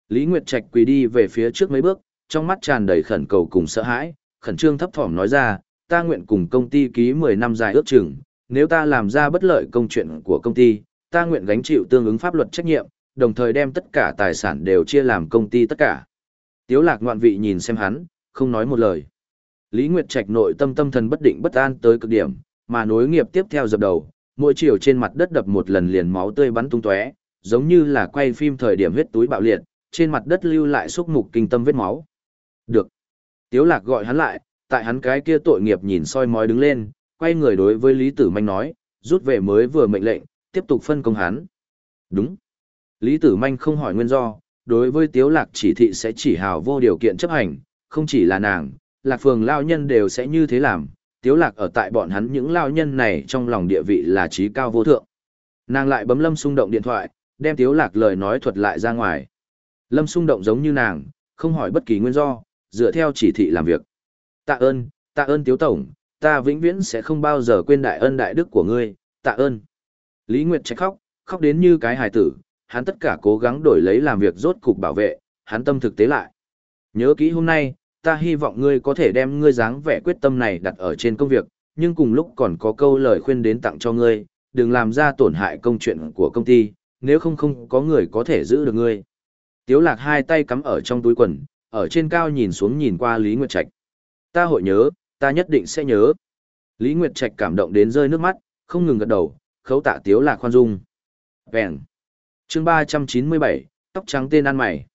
Lý Nguyệt Trạch quỳ đi về phía trước mấy bước, trong mắt tràn đầy khẩn cầu cùng sợ hãi, khẩn trương thấp thỏm nói ra, ta nguyện cùng công ty ký 10 năm dài ước chừng, nếu ta làm ra bất lợi công chuyện của công ty, ta nguyện gánh chịu tương ứng pháp luật trách nhiệm, đồng thời đem tất cả tài sản đều chia làm công ty tất cả. Tiếu lạc ngoạn vị nhìn xem hắn, không nói một lời. Lý Nguyệt Trạch nội tâm tâm thần bất định bất an tới cực điểm, mà nối nghiệp tiếp theo dập đầu, mỗi chiều trên mặt đất đập một lần liền máu tươi bắn tung tóe, giống như là quay phim thời điểm huyết túi bạo liệt, trên mặt đất lưu lại xúc mục kinh tâm vết máu. Được. Tiếu lạc gọi hắn lại, tại hắn cái kia tội nghiệp nhìn soi mói đứng lên, quay người đối với Lý Tử Manh nói, rút về mới vừa mệnh lệnh, tiếp tục phân công hắn. Đúng. Lý Tử Manh không hỏi nguyên do, đối với Tiếu Lạc chỉ thị sẽ chỉ hào vô điều kiện chấp hành, không chỉ là nàng, Lạc Phường lao nhân đều sẽ như thế làm, Tiếu Lạc ở tại bọn hắn những lao nhân này trong lòng địa vị là trí cao vô thượng. Nàng lại bấm Lâm xung động điện thoại, đem Tiếu Lạc lời nói thuật lại ra ngoài. Lâm xung động giống như nàng, không hỏi bất kỳ nguyên do, dựa theo chỉ thị làm việc. Tạ ơn, tạ ơn Tiếu Tổng, ta vĩnh viễn sẽ không bao giờ quên đại ân đại đức của ngươi, tạ ơn. Lý Nguyệt trách khóc, khóc đến như cái hài tử, hắn tất cả cố gắng đổi lấy làm việc rốt cục bảo vệ, hắn tâm thực tế lại. Nhớ kỹ hôm nay, ta hy vọng ngươi có thể đem ngươi dáng vẻ quyết tâm này đặt ở trên công việc, nhưng cùng lúc còn có câu lời khuyên đến tặng cho ngươi, đừng làm ra tổn hại công chuyện của công ty, nếu không không có người có thể giữ được ngươi. Tiếu lạc hai tay cắm ở trong túi quần, ở trên cao nhìn xuống nhìn qua Lý Nguyệt Trạch. Ta hội nhớ, ta nhất định sẽ nhớ. Lý Nguyệt Trạch cảm động đến rơi nước mắt, không ngừng gật đầu, khấu tạ Tiếu là khoan dung. Vẹn. Chương 397, tóc trắng tên ăn mày.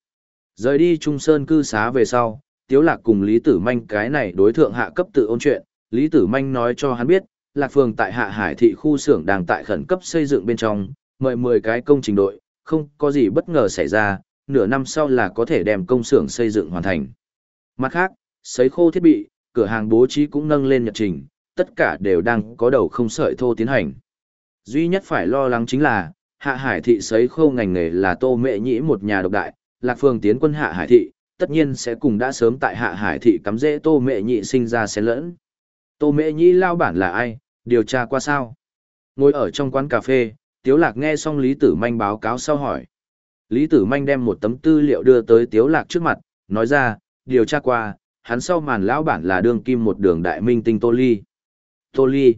Rời đi Trung Sơn cư xá về sau, Tiếu Lạc cùng Lý Tử Manh cái này đối thượng hạ cấp tự ôn chuyện, Lý Tử Manh nói cho hắn biết, Lạc Phường tại Hạ Hải thị khu xưởng đang tại khẩn cấp xây dựng bên trong, mời 10 cái công trình đội, không có gì bất ngờ xảy ra, nửa năm sau là có thể đem công xưởng xây dựng hoàn thành. Mặt khác, sấy khô thiết bị, cửa hàng bố trí cũng nâng lên nhật trình, tất cả đều đang có đầu không sợi thô tiến hành. Duy nhất phải lo lắng chính là, Hạ Hải thị sấy khô ngành nghề là Tô Mệ Nhĩ một nhà độc đại, Lạc Phường tiến quân Hạ Hải thị, tất nhiên sẽ cùng đã sớm tại hạ hải thị cắm rễ tô mệ nhĩ sinh ra xen lẫn. Tô mệ nhĩ lao bản là ai, điều tra qua sao? Ngồi ở trong quán cà phê, Tiếu Lạc nghe xong Lý Tử Manh báo cáo sau hỏi. Lý Tử Manh đem một tấm tư liệu đưa tới Tiếu Lạc trước mặt, nói ra, điều tra qua, hắn sau màn lão bản là đương kim một đường đại minh tinh Tô Ly. Tô Ly.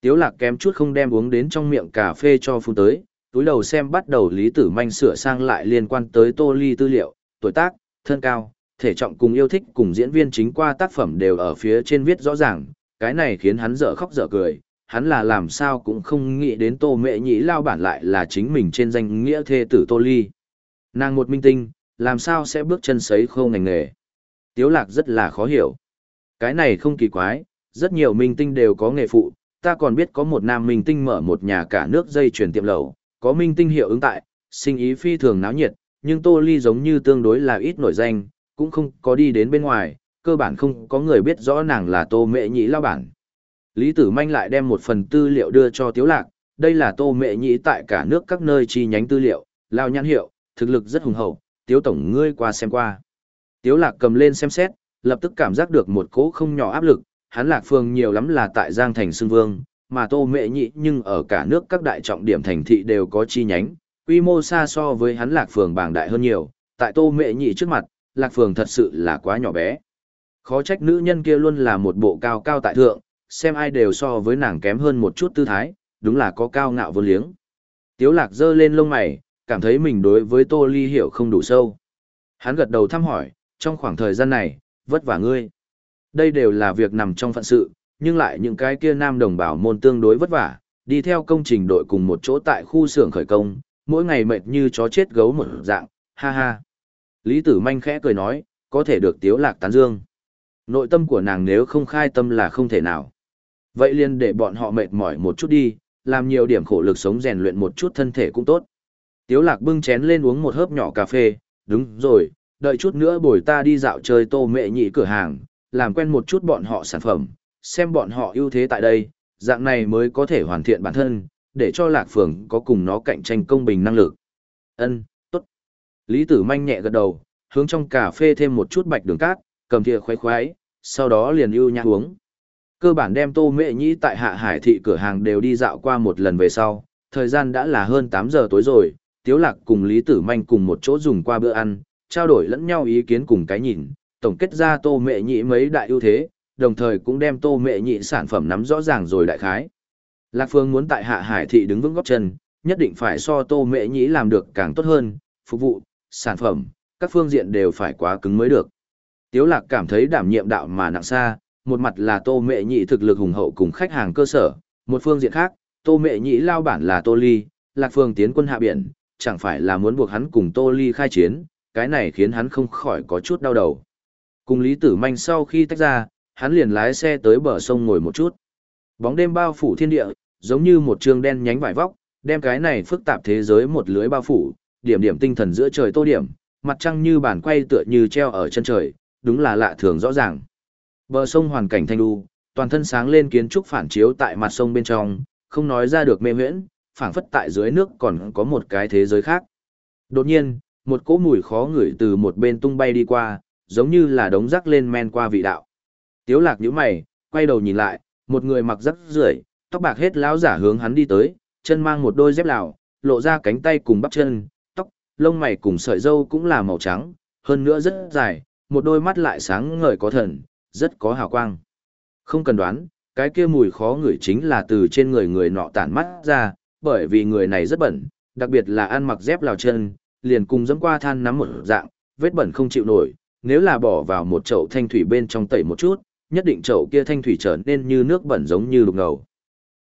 Tiếu Lạc kém chút không đem uống đến trong miệng cà phê cho phun tới, túi đầu xem bắt đầu Lý Tử Manh sửa sang lại liên quan tới Tô Ly tư liệu, tuổi tác, thân cao, thể trọng cùng yêu thích cùng diễn viên chính qua tác phẩm đều ở phía trên viết rõ ràng, cái này khiến hắn dở khóc dở cười, hắn là làm sao cũng không nghĩ đến tô mẹ nhĩ lao bản lại là chính mình trên danh nghĩa thê tử tô ly. Nàng một minh tinh, làm sao sẽ bước chân sấy khô ngành nghề. Tiếu lạc rất là khó hiểu. Cái này không kỳ quái, rất nhiều minh tinh đều có nghề phụ, ta còn biết có một nam minh tinh mở một nhà cả nước dây chuyển tiệm lẩu, có minh tinh hiệu ứng tại, sinh ý phi thường náo nhiệt, nhưng Tô Ly giống như tương đối là ít nổi danh, cũng không có đi đến bên ngoài, cơ bản không có người biết rõ nàng là Tô Mệ Nhĩ lao bản. Lý Tử Manh lại đem một phần tư liệu đưa cho Tiếu Lạc, đây là Tô Mệ Nhĩ tại cả nước các nơi chi nhánh tư liệu, lao nhãn hiệu, thực lực rất hùng hậu, Tiếu Tổng ngươi qua xem qua. Tiếu Lạc cầm lên xem xét, lập tức cảm giác được một cỗ không nhỏ áp lực, hắn Lạc Phương nhiều lắm là tại Giang Thành Sương Vương, mà Tô Mệ Nhị nhưng ở cả nước các đại trọng điểm thành thị đều có chi nhánh, quy mô xa so với hắn lạc phường bảng đại hơn nhiều, tại tô mệ nhị trước mặt, lạc phường thật sự là quá nhỏ bé. Khó trách nữ nhân kia luôn là một bộ cao cao tại thượng, xem ai đều so với nàng kém hơn một chút tư thái, đúng là có cao ngạo vô liếng. Tiếu lạc giơ lên lông mày, cảm thấy mình đối với tô ly hiểu không đủ sâu. Hắn gật đầu thăm hỏi, trong khoảng thời gian này, vất vả ngươi. Đây đều là việc nằm trong phận sự, nhưng lại những cái kia nam đồng bào môn tương đối vất vả, đi theo công trình đội cùng một chỗ tại khu xưởng khởi công, mỗi ngày mệt như chó chết gấu một dạng, ha ha. Lý Tử Manh khẽ cười nói, có thể được tiếu lạc tán dương. Nội tâm của nàng nếu không khai tâm là không thể nào. Vậy liền để bọn họ mệt mỏi một chút đi, làm nhiều điểm khổ lực sống rèn luyện một chút thân thể cũng tốt. Tiếu lạc bưng chén lên uống một hớp nhỏ cà phê, đúng rồi, đợi chút nữa bồi ta đi dạo chơi tô mẹ nhị cửa hàng, làm quen một chút bọn họ sản phẩm, xem bọn họ ưu thế tại đây, dạng này mới có thể hoàn thiện bản thân, để cho lạc phường có cùng nó cạnh tranh công bình năng lực. Ân, tốt. Lý tử manh nhẹ gật đầu, hướng trong cà phê thêm một chút bạch đường cát, cầm thìa khoái khoái, sau đó liền ưu nhã uống. Cơ bản đem tô mẹ nhĩ tại hạ hải thị cửa hàng đều đi dạo qua một lần về sau, thời gian đã là hơn 8 giờ tối rồi, Tiếu Lạc cùng Lý Tử Manh cùng một chỗ dùng qua bữa ăn, trao đổi lẫn nhau ý kiến cùng cái nhìn, tổng kết ra tô mẹ nhị mấy đại ưu thế, đồng thời cũng đem tô mẹ nhị sản phẩm nắm rõ ràng rồi đại khái. Lạc Phương muốn tại hạ hải thị đứng vững góc chân, nhất định phải so tô mẹ nhị làm được càng tốt hơn, phục vụ, sản phẩm, các phương diện đều phải quá cứng mới được. Tiếu lạc cảm thấy đảm nhiệm đạo mà nặng xa, một mặt là tô mẹ nhị thực lực hùng hậu cùng khách hàng cơ sở, một phương diện khác, tô mẹ nhị lao bản là tô ly, lạc phương tiến quân hạ biển, chẳng phải là muốn buộc hắn cùng tô ly khai chiến, cái này khiến hắn không khỏi có chút đau đầu. Cùng Lý Tử Manh sau khi tách ra, hắn liền lái xe tới bờ sông ngồi một chút. Bóng đêm bao phủ thiên địa, giống như một trường đen nhánh vải vóc, đem cái này phức tạp thế giới một lưới bao phủ, điểm điểm tinh thần giữa trời tô điểm, mặt trăng như bản quay tựa như treo ở chân trời, đúng là lạ thường rõ ràng. Bờ sông hoàn cảnh thanh đu, toàn thân sáng lên kiến trúc phản chiếu tại mặt sông bên trong, không nói ra được mê huyễn, phảng phất tại dưới nước còn có một cái thế giới khác. Đột nhiên, một cỗ mùi khó ngửi từ một bên tung bay đi qua, giống như là đống rác lên men qua vị đạo. Tiếu lạc nhíu mày, quay đầu nhìn lại, một người mặc rắc rưởi, tóc bạc hết lão giả hướng hắn đi tới, chân mang một đôi dép lào, lộ ra cánh tay cùng bắp chân, tóc, lông mày cùng sợi râu cũng là màu trắng, hơn nữa rất dài, một đôi mắt lại sáng ngời có thần, rất có hào quang. Không cần đoán, cái kia mùi khó ngửi chính là từ trên người người nọ tản mắt ra, bởi vì người này rất bẩn, đặc biệt là ăn mặc dép lào chân, liền cùng dẫm qua than nắm một dạng, vết bẩn không chịu nổi, nếu là bỏ vào một chậu thanh thủy bên trong tẩy một chút, nhất định chậu kia thanh thủy trở nên như nước bẩn giống như lục ngầu.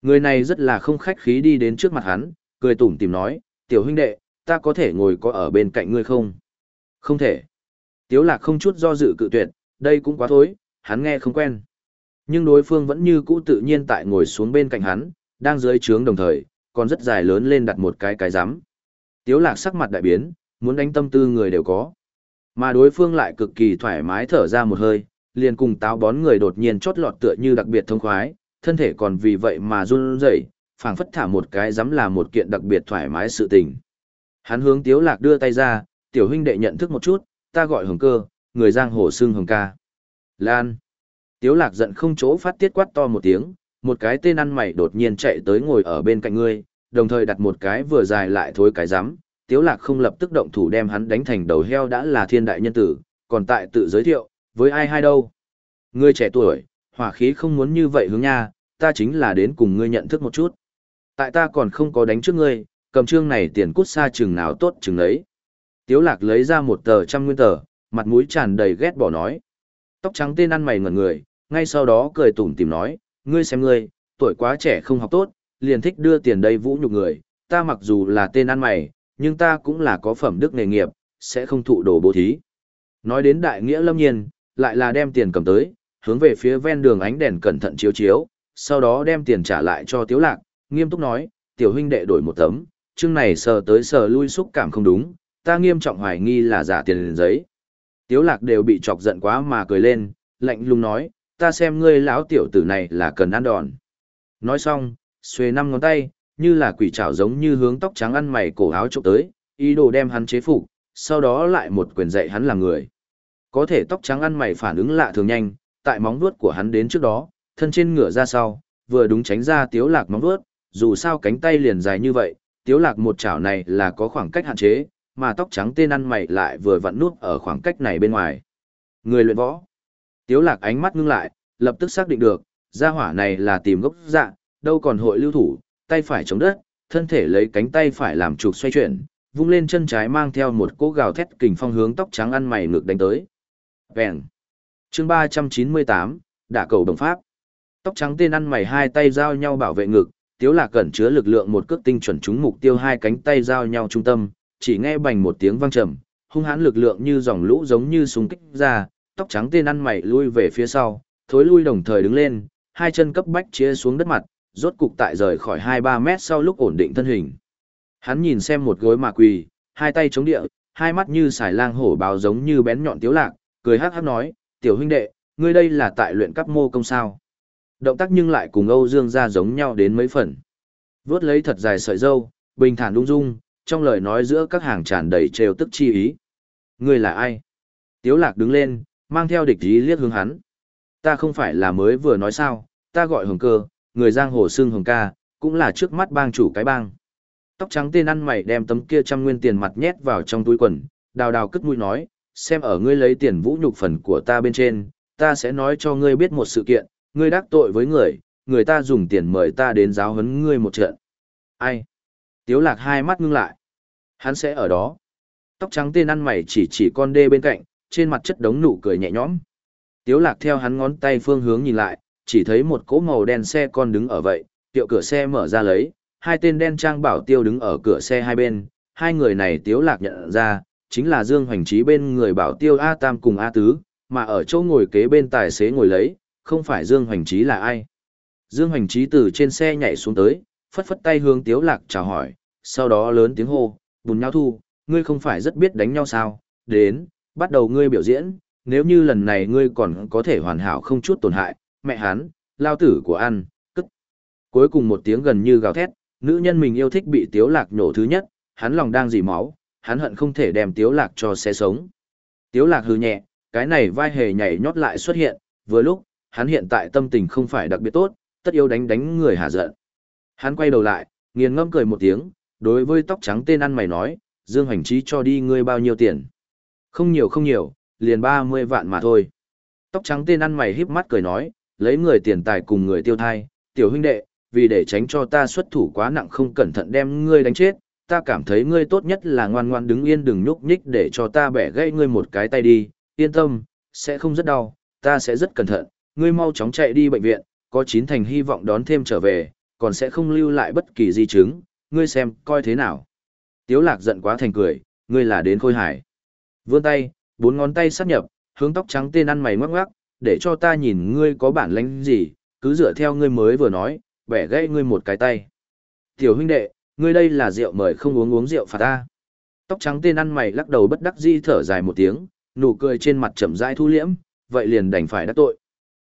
Người này rất là không khách khí đi đến trước mặt hắn, cười tủm tìm nói, tiểu huynh đệ, ta có thể ngồi có ở bên cạnh ngươi không? Không thể. Tiếu lạc không chút do dự cự tuyệt, đây cũng quá thối, hắn nghe không quen. Nhưng đối phương vẫn như cũ tự nhiên tại ngồi xuống bên cạnh hắn, đang dưới trướng đồng thời, còn rất dài lớn lên đặt một cái cái giám. Tiếu lạc sắc mặt đại biến, muốn đánh tâm tư người đều có. Mà đối phương lại cực kỳ thoải mái thở ra một hơi, liền cùng táo bón người đột nhiên chót lọt tựa như đặc biệt thông khoái, thân thể còn vì vậy mà run rẩy, phảng phất thả một cái dám là một kiện đặc biệt thoải mái sự tình. Hắn hướng Tiếu Lạc đưa tay ra, tiểu huynh đệ nhận thức một chút, ta gọi Hồng Cơ, người giang hồ xưng Hồng ca. Lan. Tiếu lạc giận không chỗ phát tiết quát to một tiếng, một cái tên ăn mày đột nhiên chạy tới ngồi ở bên cạnh ngươi, đồng thời đặt một cái vừa dài lại thối cái rắm Tiếu lạc không lập tức động thủ đem hắn đánh thành đầu heo đã là thiên đại nhân tử, còn tại tự giới thiệu, với ai hay đâu. Ngươi trẻ tuổi, hỏa khí không muốn như vậy hướng nha, ta chính là đến cùng ngươi nhận thức một chút. Tại ta còn không có đánh trước ngươi, cầm trương này tiền cút xa chừng nào tốt chừng ấy. Tiếu lạc lấy ra một tờ trăm nguyên tờ, mặt mũi tràn đầy ghét bỏ nói. Tóc trắng tên ăn mày ngẩn người, ngay sau đó cười tủm tỉm nói, ngươi xem ngươi, tuổi quá trẻ không học tốt, liền thích đưa tiền đây vũ nhục người, ta mặc dù là tên ăn mày, nhưng ta cũng là có phẩm đức nghề nghiệp, sẽ không thụ đồ bố thí. Nói đến đại nghĩa lâm nhiên, lại là đem tiền cầm tới, hướng về phía ven đường ánh đèn cẩn thận chiếu chiếu, sau đó đem tiền trả lại cho Tiếu Lạc, nghiêm túc nói, tiểu huynh đệ đổi một tấm, chương này sờ tới sờ lui xúc cảm không đúng, ta nghiêm trọng hoài nghi là giả tiền giấy. Tiếu lạc đều bị chọc giận quá mà cười lên, lạnh lùng nói, ta xem ngươi lão tiểu tử này là cần ăn đòn. Nói xong, xuề năm ngón tay, như là quỷ trảo giống như hướng tóc trắng ăn mày cổ áo trộm tới, ý đồ đem hắn chế phục, sau đó lại một quyền dạy hắn làm người. Có thể tóc trắng ăn mày phản ứng lạ thường nhanh, tại móng vuốt của hắn đến trước đó, thân trên ngửa ra sau, vừa đúng tránh ra tiếu lạc móng vuốt, dù sao cánh tay liền dài như vậy, tiếu lạc một chảo này là có khoảng cách hạn chế, mà tóc trắng tên ăn mày lại vừa vặn nuốt ở khoảng cách này bên ngoài. Người luyện võ. Tiếu lạc ánh mắt ngưng lại, lập tức xác định được, gia hỏa này là tìm gốc dạ, đâu còn hội lưu thủ, tay phải chống đất, thân thể lấy cánh tay phải làm trục xoay chuyển, vung lên chân trái mang theo một cỗ gào thét kình phong hướng tóc trắng ăn mày ngược đánh tới. Vẹn. Chương 398, đả cầu đồng pháp. Tóc trắng tên ăn mày hai tay giao nhau bảo vệ ngực, tiếu lạc cẩn chứa lực lượng một cước tinh chuẩn trúng mục tiêu hai cánh tay giao nhau trung tâm, chỉ nghe bành một tiếng vang trầm, hung hãn lực lượng như dòng lũ giống như súng kích ra, tóc trắng tên ăn mày lui về phía sau, thối lui đồng thời đứng lên, hai chân cấp bách chia xuống đất mặt, rốt cục tại rời khỏi 2-3 mét sau lúc ổn định thân hình. Hắn nhìn xem một gối mà quỳ, hai tay chống địa, hai mắt như xài lang hổ báo giống như bén nhọn tiếu lạc, cười hắc hắc nói, tiểu huynh đệ, ngươi đây là tại luyện cấp mô công sao. Động tác nhưng lại cùng Âu Dương gia giống nhau đến mấy phần. Vốt lấy thật dài sợi dâu, bình thản đung dung, trong lời nói giữa các hàng tràn đầy trêu tức chi ý. Ngươi là ai? Tiếu lạc đứng lên, mang theo địch ý liếc hướng hắn. Ta không phải là mới vừa nói sao, ta gọi hồng cơ, người giang hồ xương hồng ca, cũng là trước mắt bang chủ cái bang. Tóc trắng tên ăn mày đem tấm kia trăm nguyên tiền mặt nhét vào trong túi quần, đào đào cất mũi nói, xem ở ngươi lấy tiền vũ nhục phần của ta bên trên, ta sẽ nói cho ngươi biết một sự kiện, ngươi đắc tội với người, người ta dùng tiền mời ta đến giáo huấn ngươi một trận. Ai? Tiếu lạc hai mắt ngưng lại. Hắn sẽ ở đó. Tóc trắng tên ăn mày chỉ chỉ con đê bên cạnh, trên mặt chất đống nụ cười nhẹ nhõm. Tiếu lạc theo hắn ngón tay phương hướng nhìn lại, chỉ thấy một cỗ màu đen xe con đứng ở vậy, tiệu cửa xe mở ra lấy, hai tên đen trang bảo tiêu đứng ở cửa xe hai bên, hai người này tiếu lạc nhận ra, chính là Dương Hoành Trí bên người bảo tiêu A Tam cùng A Tứ, mà ở chỗ ngồi kế bên tài xế ngồi lấy, không phải Dương Hoành Trí là ai. Dương Hoành Trí từ trên xe nhảy xuống tới, phất phất tay hướng tiếu lạc chào hỏi, sau đó lớn tiếng hô, bùn nhau thu, ngươi không phải rất biết đánh nhau sao, đến, bắt đầu ngươi biểu diễn, nếu như lần này ngươi còn có thể hoàn hảo không chút tổn hại, mẹ hắn, lao tử của ăn, cất. Cuối cùng một tiếng gần như gào thét, nữ nhân mình yêu thích bị tiếu lạc nhổ thứ nhất, hắn lòng đang dì máu, hắn hận không thể đem tiếu lạc cho xe sống. Tiếu lạc hừ nhẹ, cái này vai hề nhảy nhót lại xuất hiện, vừa lúc, hắn hiện tại tâm tình không phải đặc biệt tốt, tất yếu đánh đánh người hà giận. Hắn quay đầu lại, nghiền ngâm cười một tiếng, đối với tóc trắng tên ăn mày nói, Dương Hoành Trí cho đi ngươi bao nhiêu tiền. Không nhiều không nhiều, liền 30 vạn mà thôi. Tóc trắng tên ăn mày híp mắt cười nói, lấy người tiền tài cùng người tiêu thai, tiểu huynh đệ, vì để tránh cho ta xuất thủ quá nặng không cẩn thận đem ngươi đánh chết, ta cảm thấy ngươi tốt nhất là ngoan ngoan đứng yên đừng nhúc nhích để cho ta bẻ gãy ngươi một cái tay đi, yên tâm, sẽ không rất đau, ta sẽ rất cẩn thận, ngươi mau chóng chạy đi bệnh viện, có chín thành hy vọng đón thêm trở về, còn sẽ không lưu lại bất kỳ di chứng, ngươi xem, coi thế nào. Tiếu lạc giận quá thành cười, ngươi là đến khôi hải. Vươn tay, bốn ngón tay sát nhập, hướng tóc trắng tên ăn mày ngoắc ngoắc, để cho ta nhìn ngươi có bản lĩnh gì, cứ dựa theo ngươi mới vừa nói, bẻ gãy ngươi một cái tay. Tiểu huynh đệ, ngươi đây là rượu mời không uống uống rượu phạt ta. Tóc trắng tên ăn mày lắc đầu bất đắc dĩ thở dài một tiếng, nụ cười trên mặt chậm rãi thu liễm, vậy liền đành phải đắc tội.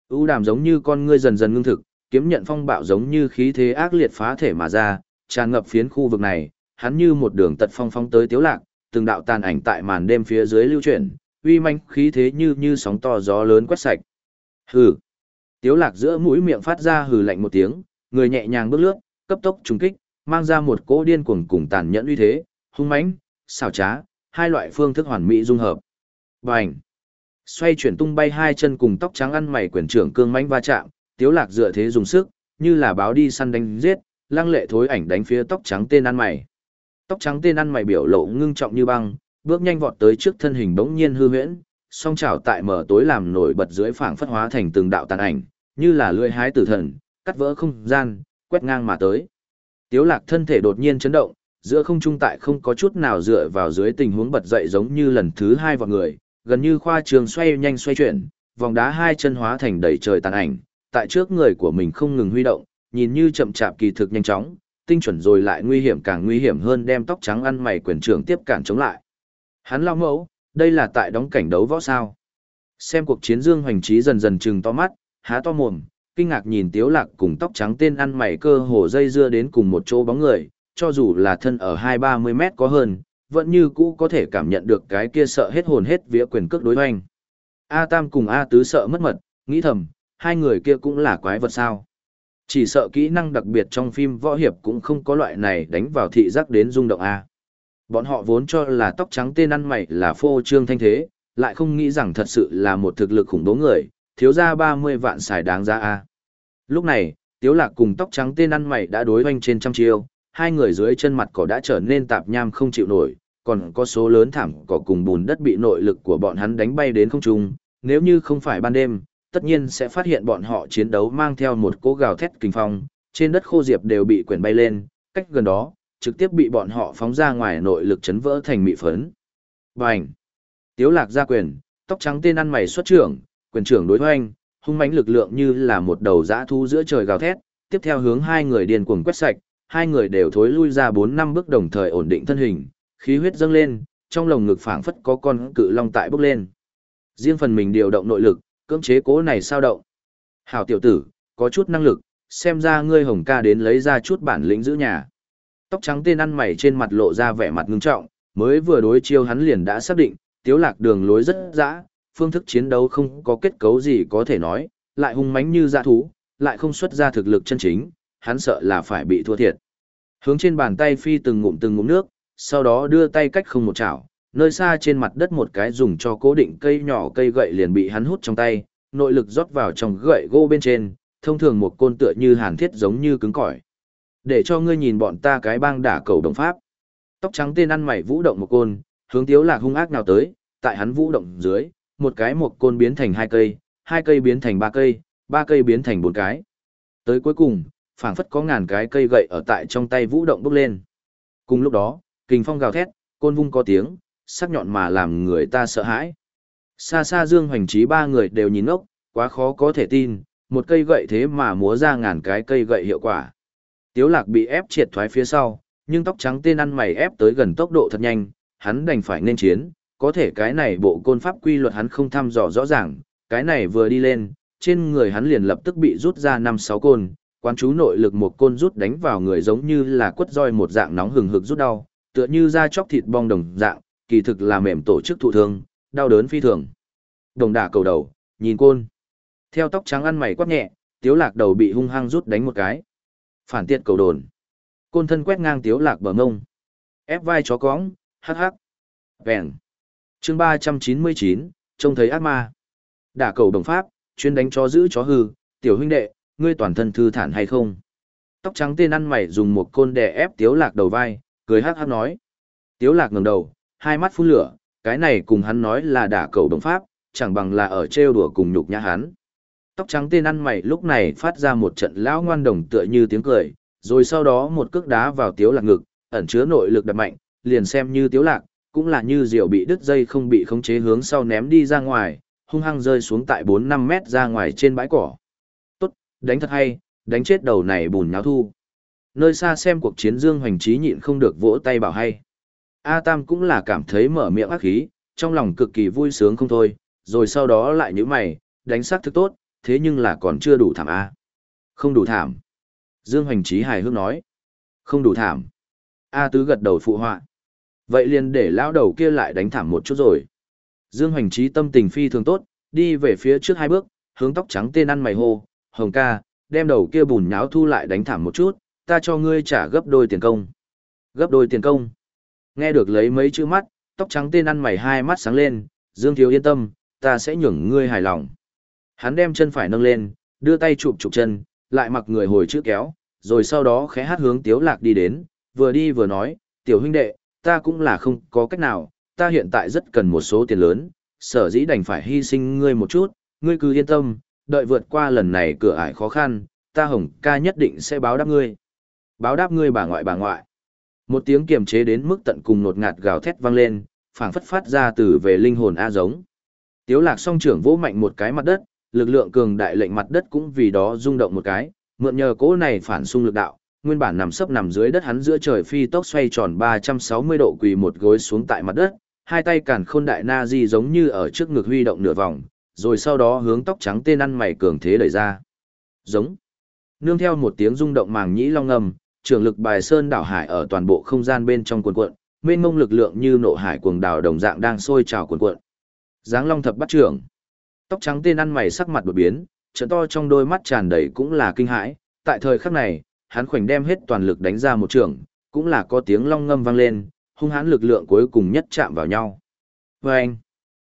U đàm giống như con ngươi dần dần ngưng thực, kiếm nhận phong bạo giống như khí thế ác liệt phá thể mà ra, tràn ngập phiến khu vực này, hắn như một đường tật phong phong tới tiếu lạc, từng đạo tàn ảnh tại màn đêm phía dưới lưu chuyển, uy manh khí thế như như sóng to gió lớn quét sạch. Hừ. Tiếu lạc giữa mũi miệng phát ra hừ lạnh một tiếng, người nhẹ nhàng bước lướt, cấp tốc trùng kích, mang ra một cỗ điên cuồng cùng tàn nhẫn uy thế, hung mãnh, xảo trá, hai loại phương thức hoàn mỹ dung hợp. Bành. Xoay chuyển tung bay hai chân cùng tóc trắng ăn mày quyền trưởng cương mãnh va chạm, tiếu lạc dựa thế dùng sức, như là báo đi săn đánh giết, lăng lệ thối ảnh đánh phía tóc trắng tên ăn mày. Tóc trắng tên ăn mày biểu lộ ngưng trọng như băng, bước nhanh vọt tới trước thân hình bỗng nhiên hư huyễn, song chảo tại mở tối làm nổi bật dưới phảng phất hóa thành từng đạo tàn ảnh, như là lưỡi hái tử thần, cắt vỡ không gian, quét ngang mà tới. Tiếu lạc thân thể đột nhiên chấn động, giữa không trung tại không có chút nào dựa vào dưới tình huống bật dậy giống như lần thứ hai vào người, gần như khoa trường xoay nhanh xoay chuyển, vòng đá hai chân hóa thành đầy trời tàn ảnh, tại trước người của mình không ngừng huy động, nhìn như chậm chạp kỳ thực nhanh chóng, tinh chuẩn rồi lại nguy hiểm càng nguy hiểm hơn đem tóc trắng ăn mày quyền trưởng tiếp cản chống lại. Hắn lao mẫu, đây là tại đóng cảnh đấu võ sao. Xem cuộc chiến dương hoành trí dần dần trừng to mắt, há to mồm, kinh ngạc nhìn tiếu lạc cùng tóc trắng tên ăn mày cơ hồ dây dưa đến cùng một chỗ bóng người, cho dù là thân ở hai ba mươi mét có hơn, vẫn như cũ có thể cảm nhận được cái kia sợ hết hồn hết vía quyền cước đối hoành. A Tam cùng A Tứ sợ mất mật, nghĩ thầm, hai người kia cũng là quái vật sao. Chỉ sợ kỹ năng đặc biệt trong phim võ hiệp cũng không có loại này đánh vào thị giác đến rung động A. Bọn họ vốn cho là tóc trắng tên ăn mày là phô trương thanh thế, lại không nghĩ rằng thật sự là một thực lực khủng bố người, thiếu ra 30 vạn xài đáng giá A. Lúc này, Tiếu Lạc cùng tóc trắng tên ăn mày đã đối hoanh trên trăm chiêu, hai người dưới chân mặt cỏ đã trở nên tạp nham không chịu nổi, còn có số lớn thảm cỏ cùng bùn đất bị nội lực của bọn hắn đánh bay đến không trung, nếu như không phải ban đêm, tất nhiên sẽ phát hiện bọn họ chiến đấu mang theo một cỗ gào thét kinh phong, trên đất khô diệp đều bị quyển bay lên, cách gần đó, trực tiếp bị bọn họ phóng ra ngoài nội lực chấn vỡ thành mị phấn. Bành! Tiếu lạc ra quyền, tóc trắng tên ăn mày xuất trưởng, quyền trưởng đối hoanh, hung mãnh lực lượng như là một đầu dã thu giữa trời gào thét, tiếp theo hướng hai người điên cuồng quét sạch, hai người đều thối lui ra 4 năm bước đồng thời ổn định thân hình, khí huyết dâng lên, trong lồng ngực phảng phất có con cự long tại bốc lên. Riêng phần mình điều động nội lực, cưỡng chế cố này sao động. Hảo tiểu tử, có chút năng lực, xem ra ngươi hồng ca đến lấy ra chút bản lĩnh giữ nhà. Tóc trắng tên ăn mày trên mặt lộ ra vẻ mặt ngưng trọng, mới vừa đối chiêu hắn liền đã xác định, tiếu lạc đường lối rất dã, phương thức chiến đấu không có kết cấu gì có thể nói, lại hung mãnh như dã thú, lại không xuất ra thực lực chân chính, hắn sợ là phải bị thua thiệt. Hướng trên bàn tay phi từng ngụm từng ngụm nước, sau đó đưa tay cách không một chảo, nơi xa trên mặt đất một cái dùng cho cố định cây nhỏ cây gậy liền bị hắn hút trong tay, nội lực rót vào trong gậy gỗ bên trên, thông thường một côn tựa như hàn thiết giống như cứng cỏi. Để cho ngươi nhìn bọn ta cái bang đả cầu đồng pháp. Tóc trắng tên ăn mày vũ động một côn, hướng tiếu lạc hung ác nào tới, tại hắn vũ động dưới, một cái một côn biến thành hai cây, hai cây biến thành ba cây, ba cây biến thành bốn cái. Tới cuối cùng, phảng phất có ngàn cái cây gậy ở tại trong tay vũ động bốc lên. Cùng lúc đó, kình phong gào thét, côn vung có tiếng, sắc nhọn mà làm người ta sợ hãi. Xa xa Dương Hoành Trí ba người đều nhìn ngốc, quá khó có thể tin, một cây gậy thế mà múa ra ngàn cái cây gậy hiệu quả. Tiếu lạc bị ép triệt thoái phía sau, nhưng tóc trắng tên ăn mày ép tới gần tốc độ thật nhanh, hắn đành phải nên chiến, có thể cái này bộ côn pháp quy luật hắn không thăm dò rõ ràng, cái này vừa đi lên, trên người hắn liền lập tức bị rút ra năm sáu côn, quán chú nội lực một côn rút đánh vào người giống như là quất roi một dạng nóng hừng hực rút đau, tựa như da chóc thịt bong đồng dạng, kỳ thực là mềm tổ chức thụ thương, đau đớn phi thường. Đồng đả cầu đầu, nhìn côn. Theo tóc trắng ăn mày quát nhẹ, tiếu lạc đầu bị hung hăng rút đánh một cái. Phản tiện cầu đồn. Côn thân quét ngang tiếu lạc bờ mông. Ép vai chó cóng, hắc hắc. Vẹn. Chương 399, trông thấy ác ma. Đả cầu đồng pháp, chuyên đánh chó giữ chó hư, tiểu huynh đệ, ngươi toàn thân thư thản hay không? Tóc trắng tên ăn mày dùng một côn đè ép tiếu lạc đầu vai, cười hắc hắc nói. Tiếu lạc ngẩng đầu, hai mắt phun lửa, cái này cùng hắn nói là đả cầu đồng pháp, chẳng bằng là ở trêu đùa cùng nhục nhã hắn. Tóc trắng tên ăn mày lúc này phát ra một trận lão ngoan đồng tựa như tiếng cười, rồi sau đó một cước đá vào tiếu lạc ngực, ẩn chứa nội lực đập mạnh, liền xem như tiếu lạc, cũng là như diều bị đứt dây không bị khống chế hướng sau ném đi ra ngoài, hung hăng rơi xuống tại 4-5 mét ra ngoài trên bãi cỏ. Tốt, đánh thật hay, đánh chết đầu này bùn nháo thu. Nơi xa xem cuộc chiến Dương Hoành Trí nhịn không được vỗ tay bảo hay. A Tam cũng là cảm thấy mở miệng ác khí, trong lòng cực kỳ vui sướng không thôi, rồi sau đó lại như mày, đánh sắc thực tốt, thế nhưng là còn chưa đủ thảm A. Không đủ thảm. Dương Hoành Trí hài hước nói. Không đủ thảm. A Tứ gật đầu phụ họa. Vậy liền để lão đầu kia lại đánh thảm một chút rồi. Dương Hoành Trí tâm tình phi thường tốt, đi về phía trước hai bước, hướng tóc trắng tên ăn mày hô, Hồng ca, đem đầu kia bùn nháo thu lại đánh thảm một chút, ta cho ngươi trả gấp đôi tiền công. Gấp đôi tiền công. Nghe được lấy mấy chữ mắt, tóc trắng tên ăn mày hai mắt sáng lên, Dương Thiếu yên tâm, ta sẽ nhường ngươi hài lòng. Hắn đem chân phải nâng lên, đưa tay chụp chụp chân, lại mặc người hồi chữ kéo, rồi sau đó khẽ hát hướng Tiếu Lạc đi đến, vừa đi vừa nói, tiểu huynh đệ, ta cũng là không có cách nào, ta hiện tại rất cần một số tiền lớn, sở dĩ đành phải hy sinh ngươi một chút, ngươi cứ yên tâm, đợi vượt qua lần này cửa ải khó khăn, ta hồng ca nhất định sẽ báo đáp ngươi. Báo đáp ngươi bà ngoại bà ngoại. Một tiếng kiềm chế đến mức tận cùng nột ngạt gào thét vang lên, phảng phất phát ra từ về linh hồn a giống. Tiếu lạc song trưởng vỗ mạnh một cái mặt đất, lực lượng cường đại lệnh mặt đất cũng vì đó rung động một cái, mượn nhờ cỗ này phản xung lực đạo, nguyên bản nằm sấp nằm dưới đất hắn giữa trời phi tốc xoay tròn 360 độ quỳ một gối xuống tại mặt đất, hai tay cản khôn đại na di giống như ở trước ngực huy động nửa vòng, rồi sau đó hướng tóc trắng tên ăn mày cường thế đẩy ra. Giống. Nương theo một tiếng rung động màng nhĩ long ngầm, trường lực bài sơn đảo hải ở toàn bộ không gian bên trong cuộn cuộn, mênh mông lực lượng như nộ hải cuồng đảo đồng dạng đang sôi trào cuộn cuộn. Giáng long thập bắt trưởng. Tóc trắng tên ăn mày sắc mặt đột biến, trận to trong đôi mắt tràn đầy cũng là kinh hãi, tại thời khắc này, hắn khoảnh đem hết toàn lực đánh ra một trường, cũng là có tiếng long ngâm vang lên, hung hãn lực lượng cuối cùng nhất chạm vào nhau. Vâng!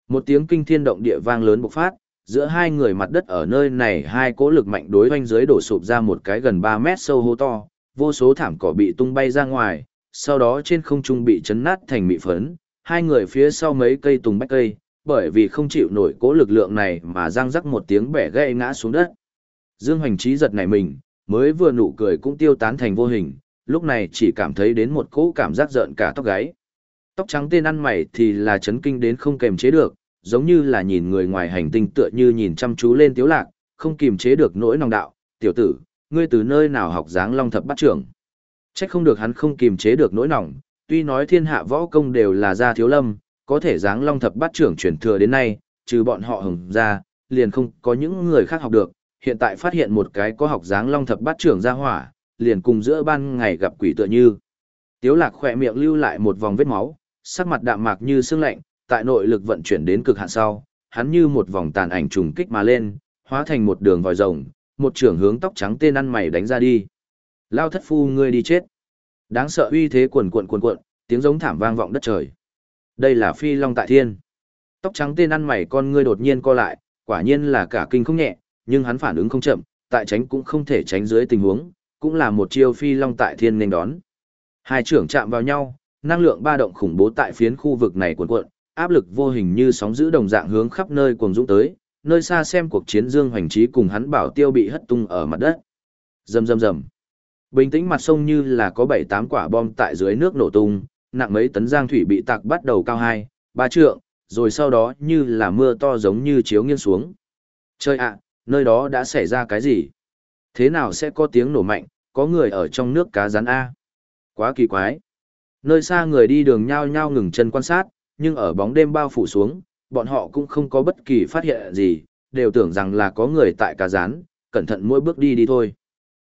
Một tiếng kinh thiên động địa vang lớn bộc phát, giữa hai người mặt đất ở nơi này hai cỗ lực mạnh đối hoanh dưới đổ sụp ra một cái gần 3 mét sâu hố to, vô số thảm cỏ bị tung bay ra ngoài, sau đó trên không trung bị chấn nát thành mị phấn, hai người phía sau mấy cây tùng bách cây, bởi vì không chịu nổi cố lực lượng này mà răng rắc một tiếng bẻ gãy ngã xuống đất. Dương Hoành Trí giật nảy mình, mới vừa nụ cười cũng tiêu tán thành vô hình, lúc này chỉ cảm thấy đến một cỗ cảm giác giận cả tóc gáy. Tóc trắng tên ăn mày thì là chấn kinh đến không kềm chế được, giống như là nhìn người ngoài hành tinh tựa như nhìn chăm chú lên tiếu lạc, không kìm chế được nỗi nòng đạo, tiểu tử, ngươi từ nơi nào học dáng long thập bắt trưởng. Trách không được hắn không kiềm chế được nỗi nòng, tuy nói thiên hạ võ công đều là gia thiếu lâm, có thể dáng long thập bát trưởng truyền thừa đến nay, trừ bọn họ hồng ra, liền không có những người khác học được, hiện tại phát hiện một cái có học dáng long thập bát trưởng ra hỏa, liền cùng giữa ban ngày gặp quỷ tựa như. Tiếu lạc khỏe miệng lưu lại một vòng vết máu, sắc mặt đạm mạc như sương lạnh, tại nội lực vận chuyển đến cực hạn sau, hắn như một vòng tàn ảnh trùng kích mà lên, hóa thành một đường vòi rồng, một trưởng hướng tóc trắng tên ăn mày đánh ra đi. Lao thất phu ngươi đi chết. Đáng sợ uy thế cuồn cuộn cuồn cuộn, tiếng giống thảm vang vọng đất trời. Đây là phi long tại thiên. Tóc trắng tên ăn mày con ngươi đột nhiên co lại, quả nhiên là cả kinh không nhẹ, nhưng hắn phản ứng không chậm, tại tránh cũng không thể tránh dưới tình huống, cũng là một chiêu phi long tại thiên nên đón. Hai trưởng chạm vào nhau, năng lượng ba động khủng bố tại phiến khu vực này cuộn cuộn, áp lực vô hình như sóng giữ đồng dạng hướng khắp nơi cuồng dũng tới, nơi xa xem cuộc chiến Dương Hoành Trí cùng hắn bảo tiêu bị hất tung ở mặt đất. Rầm rầm rầm. Bình tĩnh mặt sông như là có 7-8 quả bom tại dưới nước nổ tung, nặng mấy tấn giang thủy bị tạc bắt đầu cao 2, 3 trượng, rồi sau đó như là mưa to giống như chiếu nghiêng xuống. Chơi ạ, nơi đó đã xảy ra cái gì? Thế nào sẽ có tiếng nổ mạnh, có người ở trong nước cá rắn A? Quá kỳ quái. Nơi xa người đi đường nhao nhao ngừng chân quan sát, nhưng ở bóng đêm bao phủ xuống, bọn họ cũng không có bất kỳ phát hiện gì, đều tưởng rằng là có người tại cá rán, cẩn thận mỗi bước đi đi thôi.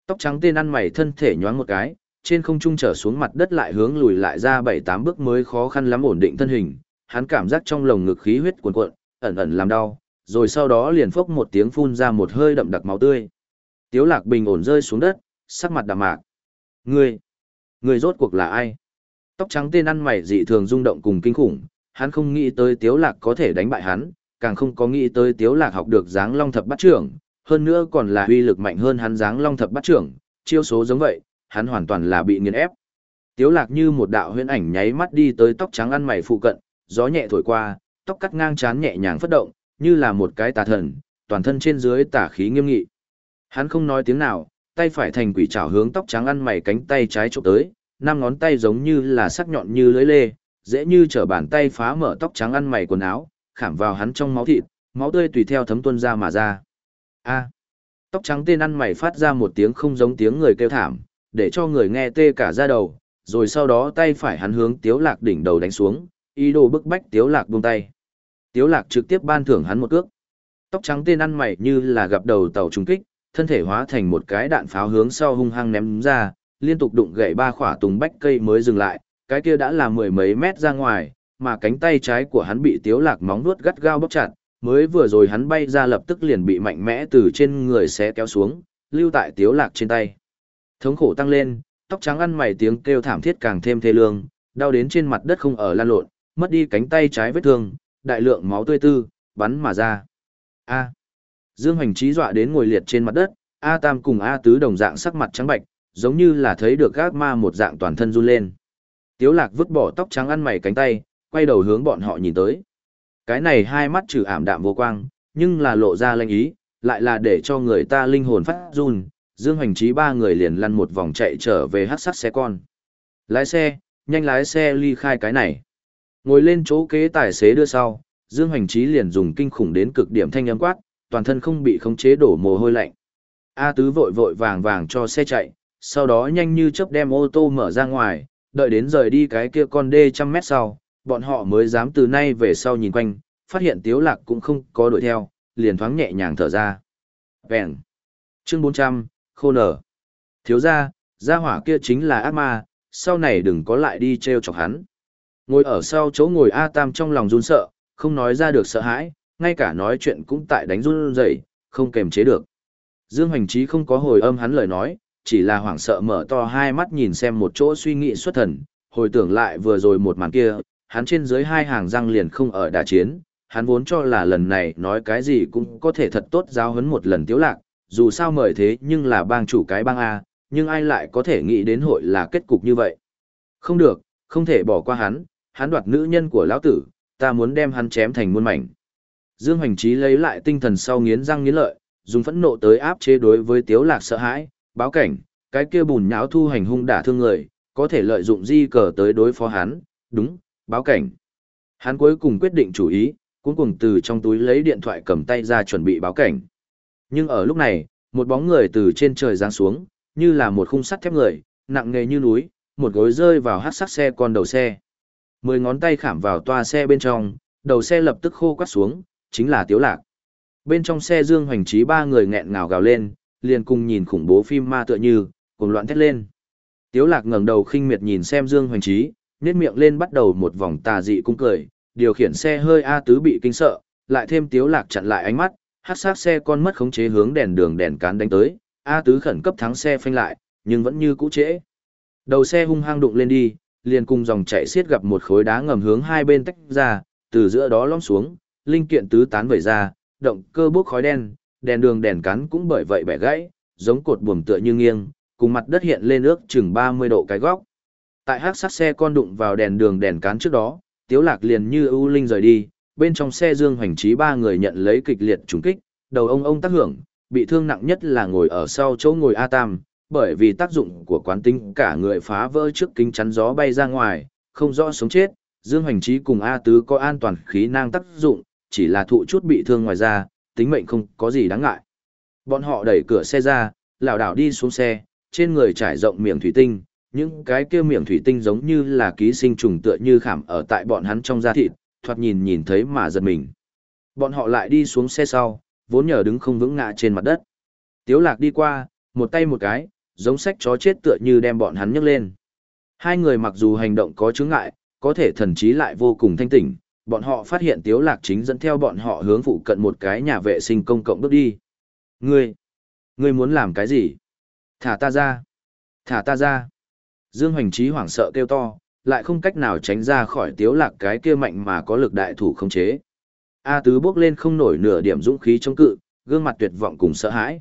Tóc trắng tên ăn mày thân thể nhoáng một cái, trên không trung trở xuống mặt đất lại hướng lùi lại ra bảy tám bước mới khó khăn lắm ổn định thân hình, hắn cảm giác trong lồng ngực khí huyết cuồn cuộn, ẩn ẩn làm đau, rồi sau đó liền phốc một tiếng phun ra một hơi đậm đặc máu tươi. Tiếu Lạc bình ổn rơi xuống đất, sắc mặt đạm mạc. "Ngươi, ngươi rốt cuộc là ai?" Tóc trắng tên ăn mày dị thường rung động cùng kinh khủng, hắn không nghĩ tới Tiếu Lạc có thể đánh bại hắn, càng không có nghĩ tới Tiếu Lạc học được dáng long thập bắt trưởng, hơn nữa còn là uy lực mạnh hơn hắn dáng long thập bắt trưởng, chiêu số giống vậy, hắn hoàn toàn là bị nghiền ép. Tiếu Lạc như một đạo huyễn ảnh nháy mắt đi tới tóc trắng ăn mày phụ cận, gió nhẹ thổi qua, tóc cắt ngang chán nhẹ nhàng phất động, như là một cái tà thần, toàn thân trên dưới tà khí nghiêm nghị. Hắn không nói tiếng nào, tay phải thành quỷ chảo hướng tóc trắng ăn mày cánh tay trái chụp tới, năm ngón tay giống như là sắc nhọn như lưới lê, dễ như trở bàn tay phá mở tóc trắng ăn mày quần áo, khảm vào hắn trong máu thịt, máu tươi tùy theo thấm tuôn ra mà ra. A. Tóc trắng tên ăn mày phát ra một tiếng không giống tiếng người kêu thảm, để cho người nghe tê cả da đầu, rồi sau đó tay phải hắn hướng Tiếu Lạc đỉnh đầu đánh xuống, ý đồ bức bách Tiếu Lạc buông tay. Tiếu Lạc trực tiếp ban thưởng hắn một cước. Tóc trắng tên ăn mày như là gặp đầu tàu trùng kích, thân thể hóa thành một cái đạn pháo hướng sau hung hăng ném ra, liên tục đụng gãy ba khỏa tùng bách cây mới dừng lại, cái kia đã là mười mấy mét ra ngoài, mà cánh tay trái của hắn bị tiếu lạc móng vuốt gắt gao bóp chặt, mới vừa rồi hắn bay ra lập tức liền bị mạnh mẽ từ trên người xé kéo xuống, lưu tại tiếu lạc trên tay. Thống khổ tăng lên, tóc trắng ăn mày tiếng kêu thảm thiết càng thêm thê lương, đau đến trên mặt đất không ở lan lộn, mất đi cánh tay trái vết thương, đại lượng máu tươi tư, bắn mà ra. A. Dương Hoành Trí dọa đến ngồi liệt trên mặt đất, A Tam cùng A Tứ đồng dạng sắc mặt trắng bạch, giống như là thấy được gác ma một dạng toàn thân run lên. Tiếu lạc vứt bỏ tóc trắng ăn mày cánh tay, quay đầu hướng bọn họ nhìn tới. Cái này hai mắt trừ ảm đạm vô quang, nhưng là lộ ra lanh ý, lại là để cho người ta linh hồn phát run. Dương Hoành Trí ba người liền lăn một vòng chạy trở về hát sắt xe con. Lái xe, nhanh lái xe ly khai cái này. Ngồi lên chỗ kế tài xế đưa sau, Dương Hoành Trí liền dùng kinh khủng đến cực điểm thanh âm quát, toàn thân không bị khống chế đổ mồ hôi lạnh. A Tứ vội vội vàng vàng cho xe chạy, sau đó nhanh như chớp đem ô tô mở ra ngoài, đợi đến rời đi cái kia con đê trăm mét sau, bọn họ mới dám từ nay về sau nhìn quanh, phát hiện tiếu lạc cũng không có đuổi theo, liền thoáng nhẹ nhàng thở ra. Vẹn. Chương 400, khô nở. Thiếu gia, gia hỏa kia chính là ác ma, sau này đừng có lại đi treo chọc hắn. Ngồi ở sau chỗ ngồi A Tam trong lòng run sợ, không nói ra được sợ hãi, ngay cả nói chuyện cũng tại đánh run rẩy, không kềm chế được. Dương Hoành Trí không có hồi âm hắn lời nói, chỉ là hoảng sợ mở to hai mắt nhìn xem một chỗ suy nghĩ xuất thần, hồi tưởng lại vừa rồi một màn kia, hắn trên dưới hai hàng răng liền không ở đà chiến, hắn vốn cho là lần này nói cái gì cũng có thể thật tốt giáo huấn một lần tiếu lạc, dù sao mời thế nhưng là bang chủ cái bang A, nhưng ai lại có thể nghĩ đến hội là kết cục như vậy. Không được, không thể bỏ qua hắn, hắn đoạt nữ nhân của lão tử, ta muốn đem hắn chém thành muôn mảnh. Dương Hoành Trí lấy lại tinh thần sau nghiến răng nghiến lợi, dùng phẫn nộ tới áp chế đối với tiếu lạc sợ hãi, báo cảnh, cái kia bùn nhão thu hành hung đả thương người, có thể lợi dụng di cờ tới đối phó hắn, đúng, báo cảnh. Hắn cuối cùng quyết định chủ ý, cuối cùng từ trong túi lấy điện thoại cầm tay ra chuẩn bị báo cảnh. Nhưng ở lúc này, một bóng người từ trên trời giáng xuống, như là một khung sắt thép người, nặng nề như núi, một gối rơi vào hát sắc xe con đầu xe. Mười ngón tay khảm vào toa xe bên trong, đầu xe lập tức khô quắt xuống, chính là Tiếu Lạc. Bên trong xe Dương Hoành Trí ba người nghẹn ngào gào lên, liền cùng nhìn khủng bố phim ma tựa như, cùng loạn thét lên. Tiếu Lạc ngẩng đầu khinh miệt nhìn xem Dương Hoành Trí, nhếch miệng lên bắt đầu một vòng tà dị cung cười, điều khiển xe hơi A tứ bị kinh sợ, lại thêm Tiếu Lạc chặn lại ánh mắt, hát sát xe con mất khống chế hướng đèn đường đèn cán đánh tới, A tứ khẩn cấp thắng xe phanh lại, nhưng vẫn như cũ trễ. Đầu xe hung hăng đụng lên đi, liền cùng dòng chảy xiết gặp một khối đá ngầm hướng hai bên tách ra, từ giữa đó lõm xuống, linh kiện tứ tán vẩy ra, động cơ bốc khói đen, đèn đường đèn cắn cũng bởi vậy bẻ gãy, giống cột buồm tựa như nghiêng, cùng mặt đất hiện lên ước chừng 30 độ cái góc. Tại hát sát xe con đụng vào đèn đường đèn cán trước đó, Tiếu Lạc liền như ưu linh rời đi, bên trong xe Dương Hoành Trí ba người nhận lấy kịch liệt trùng kích, đầu ông ông tác hưởng, bị thương nặng nhất là ngồi ở sau chỗ ngồi A Tam, bởi vì tác dụng của quán tính cả người phá vỡ trước kính chắn gió bay ra ngoài, không rõ sống chết, Dương Hoành Trí cùng A Tứ có an toàn khí năng tác dụng, chỉ là thụ chút bị thương ngoài ra, tính mệnh không có gì đáng ngại. Bọn họ đẩy cửa xe ra, lảo đảo đi xuống xe, trên người trải rộng miệng thủy tinh, những cái kia miệng thủy tinh giống như là ký sinh trùng tựa như khảm ở tại bọn hắn trong da thịt, thoạt nhìn nhìn thấy mà giật mình. Bọn họ lại đi xuống xe sau, vốn nhờ đứng không vững ngã trên mặt đất. Tiếu lạc đi qua, một tay một cái, giống sách chó chết tựa như đem bọn hắn nhấc lên. Hai người mặc dù hành động có chướng ngại, có thể thần trí lại vô cùng thanh tỉnh, bọn họ phát hiện Tiếu Lạc chính dẫn theo bọn họ hướng phụ cận một cái nhà vệ sinh công cộng bước đi. Ngươi, ngươi muốn làm cái gì? Thả ta ra! Thả ta ra! Dương Hoành Trí hoảng sợ kêu to, lại không cách nào tránh ra khỏi Tiếu Lạc cái kia mạnh mà có lực đại thủ không chế. A Tứ bước lên không nổi nửa điểm dũng khí chống cự, gương mặt tuyệt vọng cùng sợ hãi.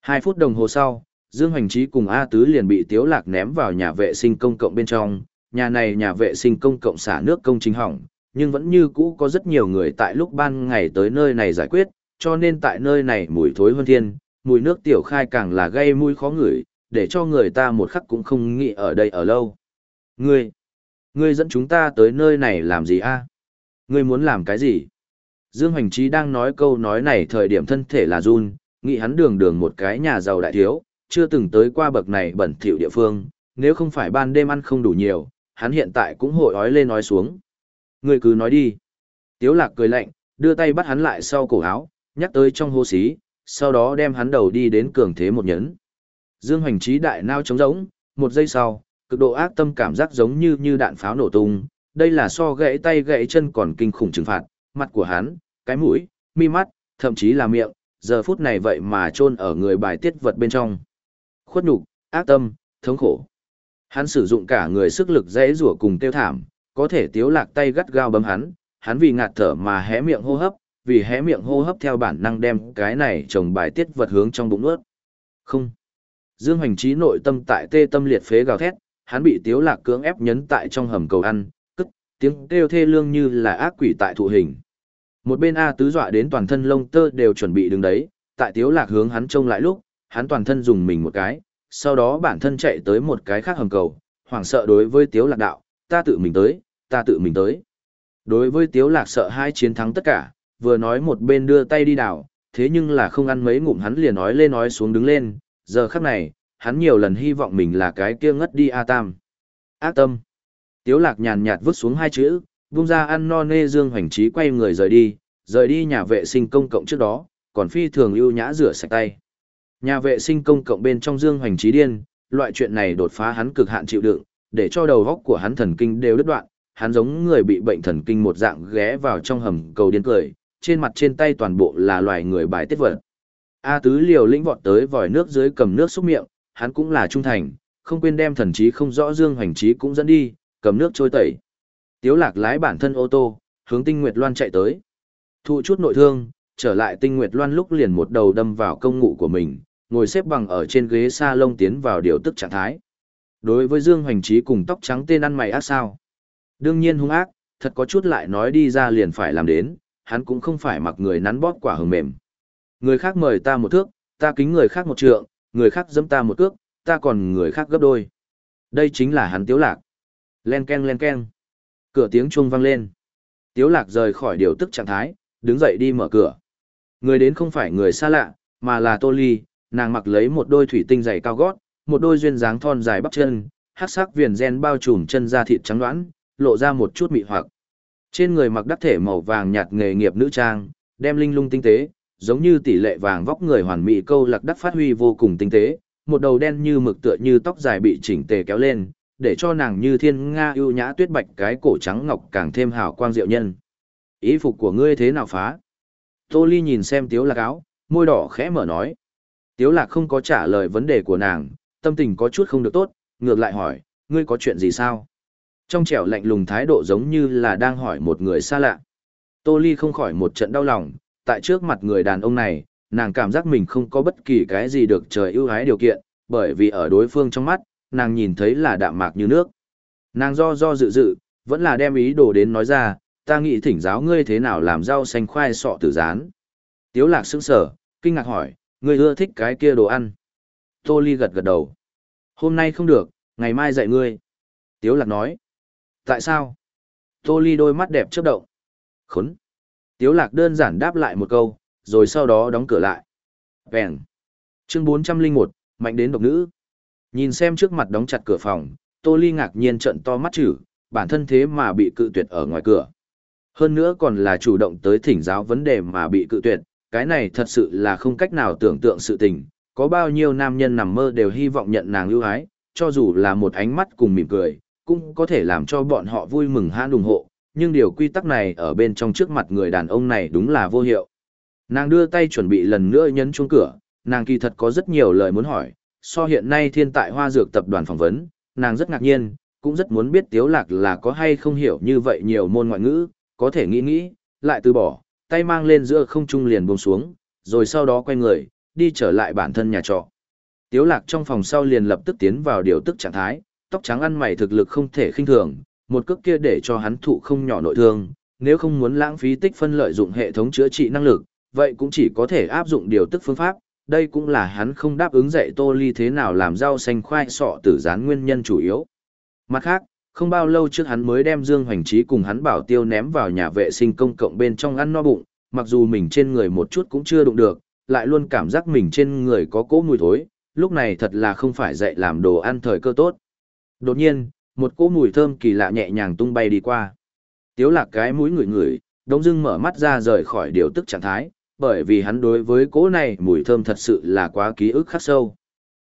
Hai phút đồng hồ sau, Dương Hoành Trí cùng A Tứ liền bị Tiếu Lạc ném vào nhà vệ sinh công cộng bên trong. Nhà này nhà vệ sinh công cộng xả nước công trình hỏng, nhưng vẫn như cũ có rất nhiều người tại lúc ban ngày tới nơi này giải quyết, cho nên tại nơi này mùi thối hơn thiên, mùi nước tiểu khai càng là gây mùi khó ngửi, để cho người ta một khắc cũng không nghĩ ở đây ở lâu. Ngươi, ngươi dẫn chúng ta tới nơi này làm gì a? Ngươi muốn làm cái gì? Dương Hoành Trí đang nói câu nói này thời điểm thân thể là run, nghĩ hắn đường đường một cái nhà giàu đại thiếu, chưa từng tới qua bậc này bẩn thỉu địa phương, nếu không phải ban đêm ăn không đủ nhiều, hắn hiện tại cũng hội ói lên nói xuống. Ngươi cứ nói đi. Tiếu lạc cười lạnh, đưa tay bắt hắn lại sau cổ áo, nhắc tới trong hô xí, sau đó đem hắn đầu đi đến cường thế một nhấn. Dương hoành trí đại nao trống rỗng, một giây sau, cực độ ác tâm cảm giác giống như như đạn pháo nổ tung, đây là so gãy tay gãy chân còn kinh khủng trừng phạt, mặt của hắn, cái mũi, mi mắt, thậm chí là miệng, giờ phút này vậy mà chôn ở người bài tiết vật bên trong. Khuất nhục, ác tâm, thống khổ. Hắn sử dụng cả người sức lực dễ rủa cùng tiêu thảm, có thể tiếu lạc tay gắt gao bấm hắn, hắn vì ngạt thở mà hé miệng hô hấp, vì hé miệng hô hấp theo bản năng đem cái này trồng bài tiết vật hướng trong bụng nuốt. Không. Dương Hoành Trí nội tâm tại tê tâm liệt phế gào thét, hắn bị tiếu lạc cưỡng ép nhấn tại trong hầm cầu ăn, cất, tiếng kêu thê lương như là ác quỷ tại thụ hình. Một bên A tứ dọa đến toàn thân lông tơ đều chuẩn bị đứng đấy, tại tiếu lạc hướng hắn trông lại lúc, hắn toàn thân dùng mình một cái, sau đó bản thân chạy tới một cái khác hầm cầu, hoảng sợ đối với tiếu lạc đạo, ta tự mình tới, ta tự mình tới. Đối với Tiếu Lạc sợ hai chiến thắng tất cả, vừa nói một bên đưa tay đi đảo, thế nhưng là không ăn mấy ngụm hắn liền nói lên nói xuống đứng lên, giờ khắc này, hắn nhiều lần hy vọng mình là cái kia ngất đi A Tam. Ác tâm. Tiếu Lạc nhàn nhạt vứt xuống hai chữ, vung ra ăn no nê dương hoành trí quay người rời đi, rời đi nhà vệ sinh công cộng trước đó, còn phi thường ưu nhã rửa sạch tay. Nhà vệ sinh công cộng bên trong dương hoành trí điên, loại chuyện này đột phá hắn cực hạn chịu đựng, để cho đầu góc của hắn thần kinh đều đứt đoạn, hắn giống người bị bệnh thần kinh một dạng ghé vào trong hầm cầu điên cười, trên mặt trên tay toàn bộ là loài người bài tiết vật. A tứ liều lĩnh vọt tới vòi nước dưới cầm nước xúc miệng, hắn cũng là trung thành, không quên đem thần trí không rõ dương hoành trí cũng dẫn đi, cầm nước trôi tẩy. Tiếu lạc lái bản thân ô tô, hướng tinh nguyệt loan chạy tới. Thụ chút nội thương, trở lại tinh nguyệt loan lúc liền một đầu đâm vào công ngụ của mình, ngồi xếp bằng ở trên ghế sa lông tiến vào điều tức trạng thái. Đối với Dương Hoành Trí cùng tóc trắng tên ăn mày ác sao? Đương nhiên hung ác, thật có chút lại nói đi ra liền phải làm đến, hắn cũng không phải mặc người nắn bóp quả hừng mềm. Người khác mời ta một thước, ta kính người khác một trượng, người khác dẫm ta một cước, ta còn người khác gấp đôi. Đây chính là hắn tiếu lạc. Len ken len ken. Cửa tiếng chuông vang lên. Tiếu lạc rời khỏi điều tức trạng thái, đứng dậy đi mở cửa. Người đến không phải người xa lạ, mà là Tô Ly, nàng mặc lấy một đôi thủy tinh dày cao gót, một đôi duyên dáng thon dài bắp chân, hắc sắc viền gen bao trùm chân da thịt trắng đoán, lộ ra một chút mị hoặc. Trên người mặc đắc thể màu vàng nhạt nghề nghiệp nữ trang, đem linh lung tinh tế, giống như tỷ lệ vàng vóc người hoàn mỹ câu lạc đắc phát huy vô cùng tinh tế, một đầu đen như mực tựa như tóc dài bị chỉnh tề kéo lên, để cho nàng như thiên nga ưu nhã tuyết bạch cái cổ trắng ngọc càng thêm hào quang diệu nhân. Ý phục của ngươi thế nào phá? Tô Ly nhìn xem Tiếu Lạc áo, môi đỏ khẽ mở nói. Tiếu Lạc không có trả lời vấn đề của nàng, tâm tình có chút không được tốt, ngược lại hỏi, ngươi có chuyện gì sao? Trong trẻo lạnh lùng thái độ giống như là đang hỏi một người xa lạ. Tô Ly không khỏi một trận đau lòng, tại trước mặt người đàn ông này, nàng cảm giác mình không có bất kỳ cái gì được trời ưu ái điều kiện, bởi vì ở đối phương trong mắt, nàng nhìn thấy là đạm mạc như nước. Nàng do do dự dự, vẫn là đem ý đồ đến nói ra, ta nghĩ thỉnh giáo ngươi thế nào làm rau xanh khoai sọ tử rán. Tiếu lạc sững sờ, kinh ngạc hỏi, ngươi ưa thích cái kia đồ ăn. Tô Ly gật gật đầu. Hôm nay không được, ngày mai dạy ngươi. Tiếu lạc nói. Tại sao? Tô Ly đôi mắt đẹp chớp động. Khốn. Tiếu lạc đơn giản đáp lại một câu, rồi sau đó đóng cửa lại. Vẹn. Chương 401, mạnh đến độc nữ. Nhìn xem trước mặt đóng chặt cửa phòng, Tô Ly ngạc nhiên trợn to mắt chữ, bản thân thế mà bị cự tuyệt ở ngoài cửa. Hơn nữa còn là chủ động tới thỉnh giáo vấn đề mà bị cự tuyệt, cái này thật sự là không cách nào tưởng tượng sự tình, có bao nhiêu nam nhân nằm mơ đều hy vọng nhận nàng ưu ái, cho dù là một ánh mắt cùng mỉm cười, cũng có thể làm cho bọn họ vui mừng hãn ủng hộ, nhưng điều quy tắc này ở bên trong trước mặt người đàn ông này đúng là vô hiệu. Nàng đưa tay chuẩn bị lần nữa nhấn chuông cửa, nàng kỳ thật có rất nhiều lời muốn hỏi, so hiện nay thiên tại hoa dược tập đoàn phỏng vấn, nàng rất ngạc nhiên, cũng rất muốn biết tiếu lạc là có hay không hiểu như vậy nhiều môn ngoại ngữ, có thể nghĩ nghĩ, lại từ bỏ, tay mang lên giữa không trung liền buông xuống, rồi sau đó quay người, đi trở lại bản thân nhà trọ. Tiếu lạc trong phòng sau liền lập tức tiến vào điều tức trạng thái, tóc trắng ăn mày thực lực không thể khinh thường, một cước kia để cho hắn thụ không nhỏ nội thương, nếu không muốn lãng phí tích phân lợi dụng hệ thống chữa trị năng lực, vậy cũng chỉ có thể áp dụng điều tức phương pháp, đây cũng là hắn không đáp ứng dạy Tô Ly thế nào làm rau xanh khoai sọ tử gián nguyên nhân chủ yếu. Mặt khác, không bao lâu trước hắn mới đem Dương Hoành Trí cùng hắn bảo tiêu ném vào nhà vệ sinh công cộng bên trong ăn no bụng, mặc dù mình trên người một chút cũng chưa đụng được, lại luôn cảm giác mình trên người có cỗ mùi thối, lúc này thật là không phải dạy làm đồ ăn thời cơ tốt. Đột nhiên, một cỗ mùi thơm kỳ lạ nhẹ nhàng tung bay đi qua. Tiếu lạc cái mũi ngửi ngửi, đống dưng mở mắt ra rời khỏi điều tức trạng thái, bởi vì hắn đối với cỗ này mùi thơm thật sự là quá ký ức khắc sâu.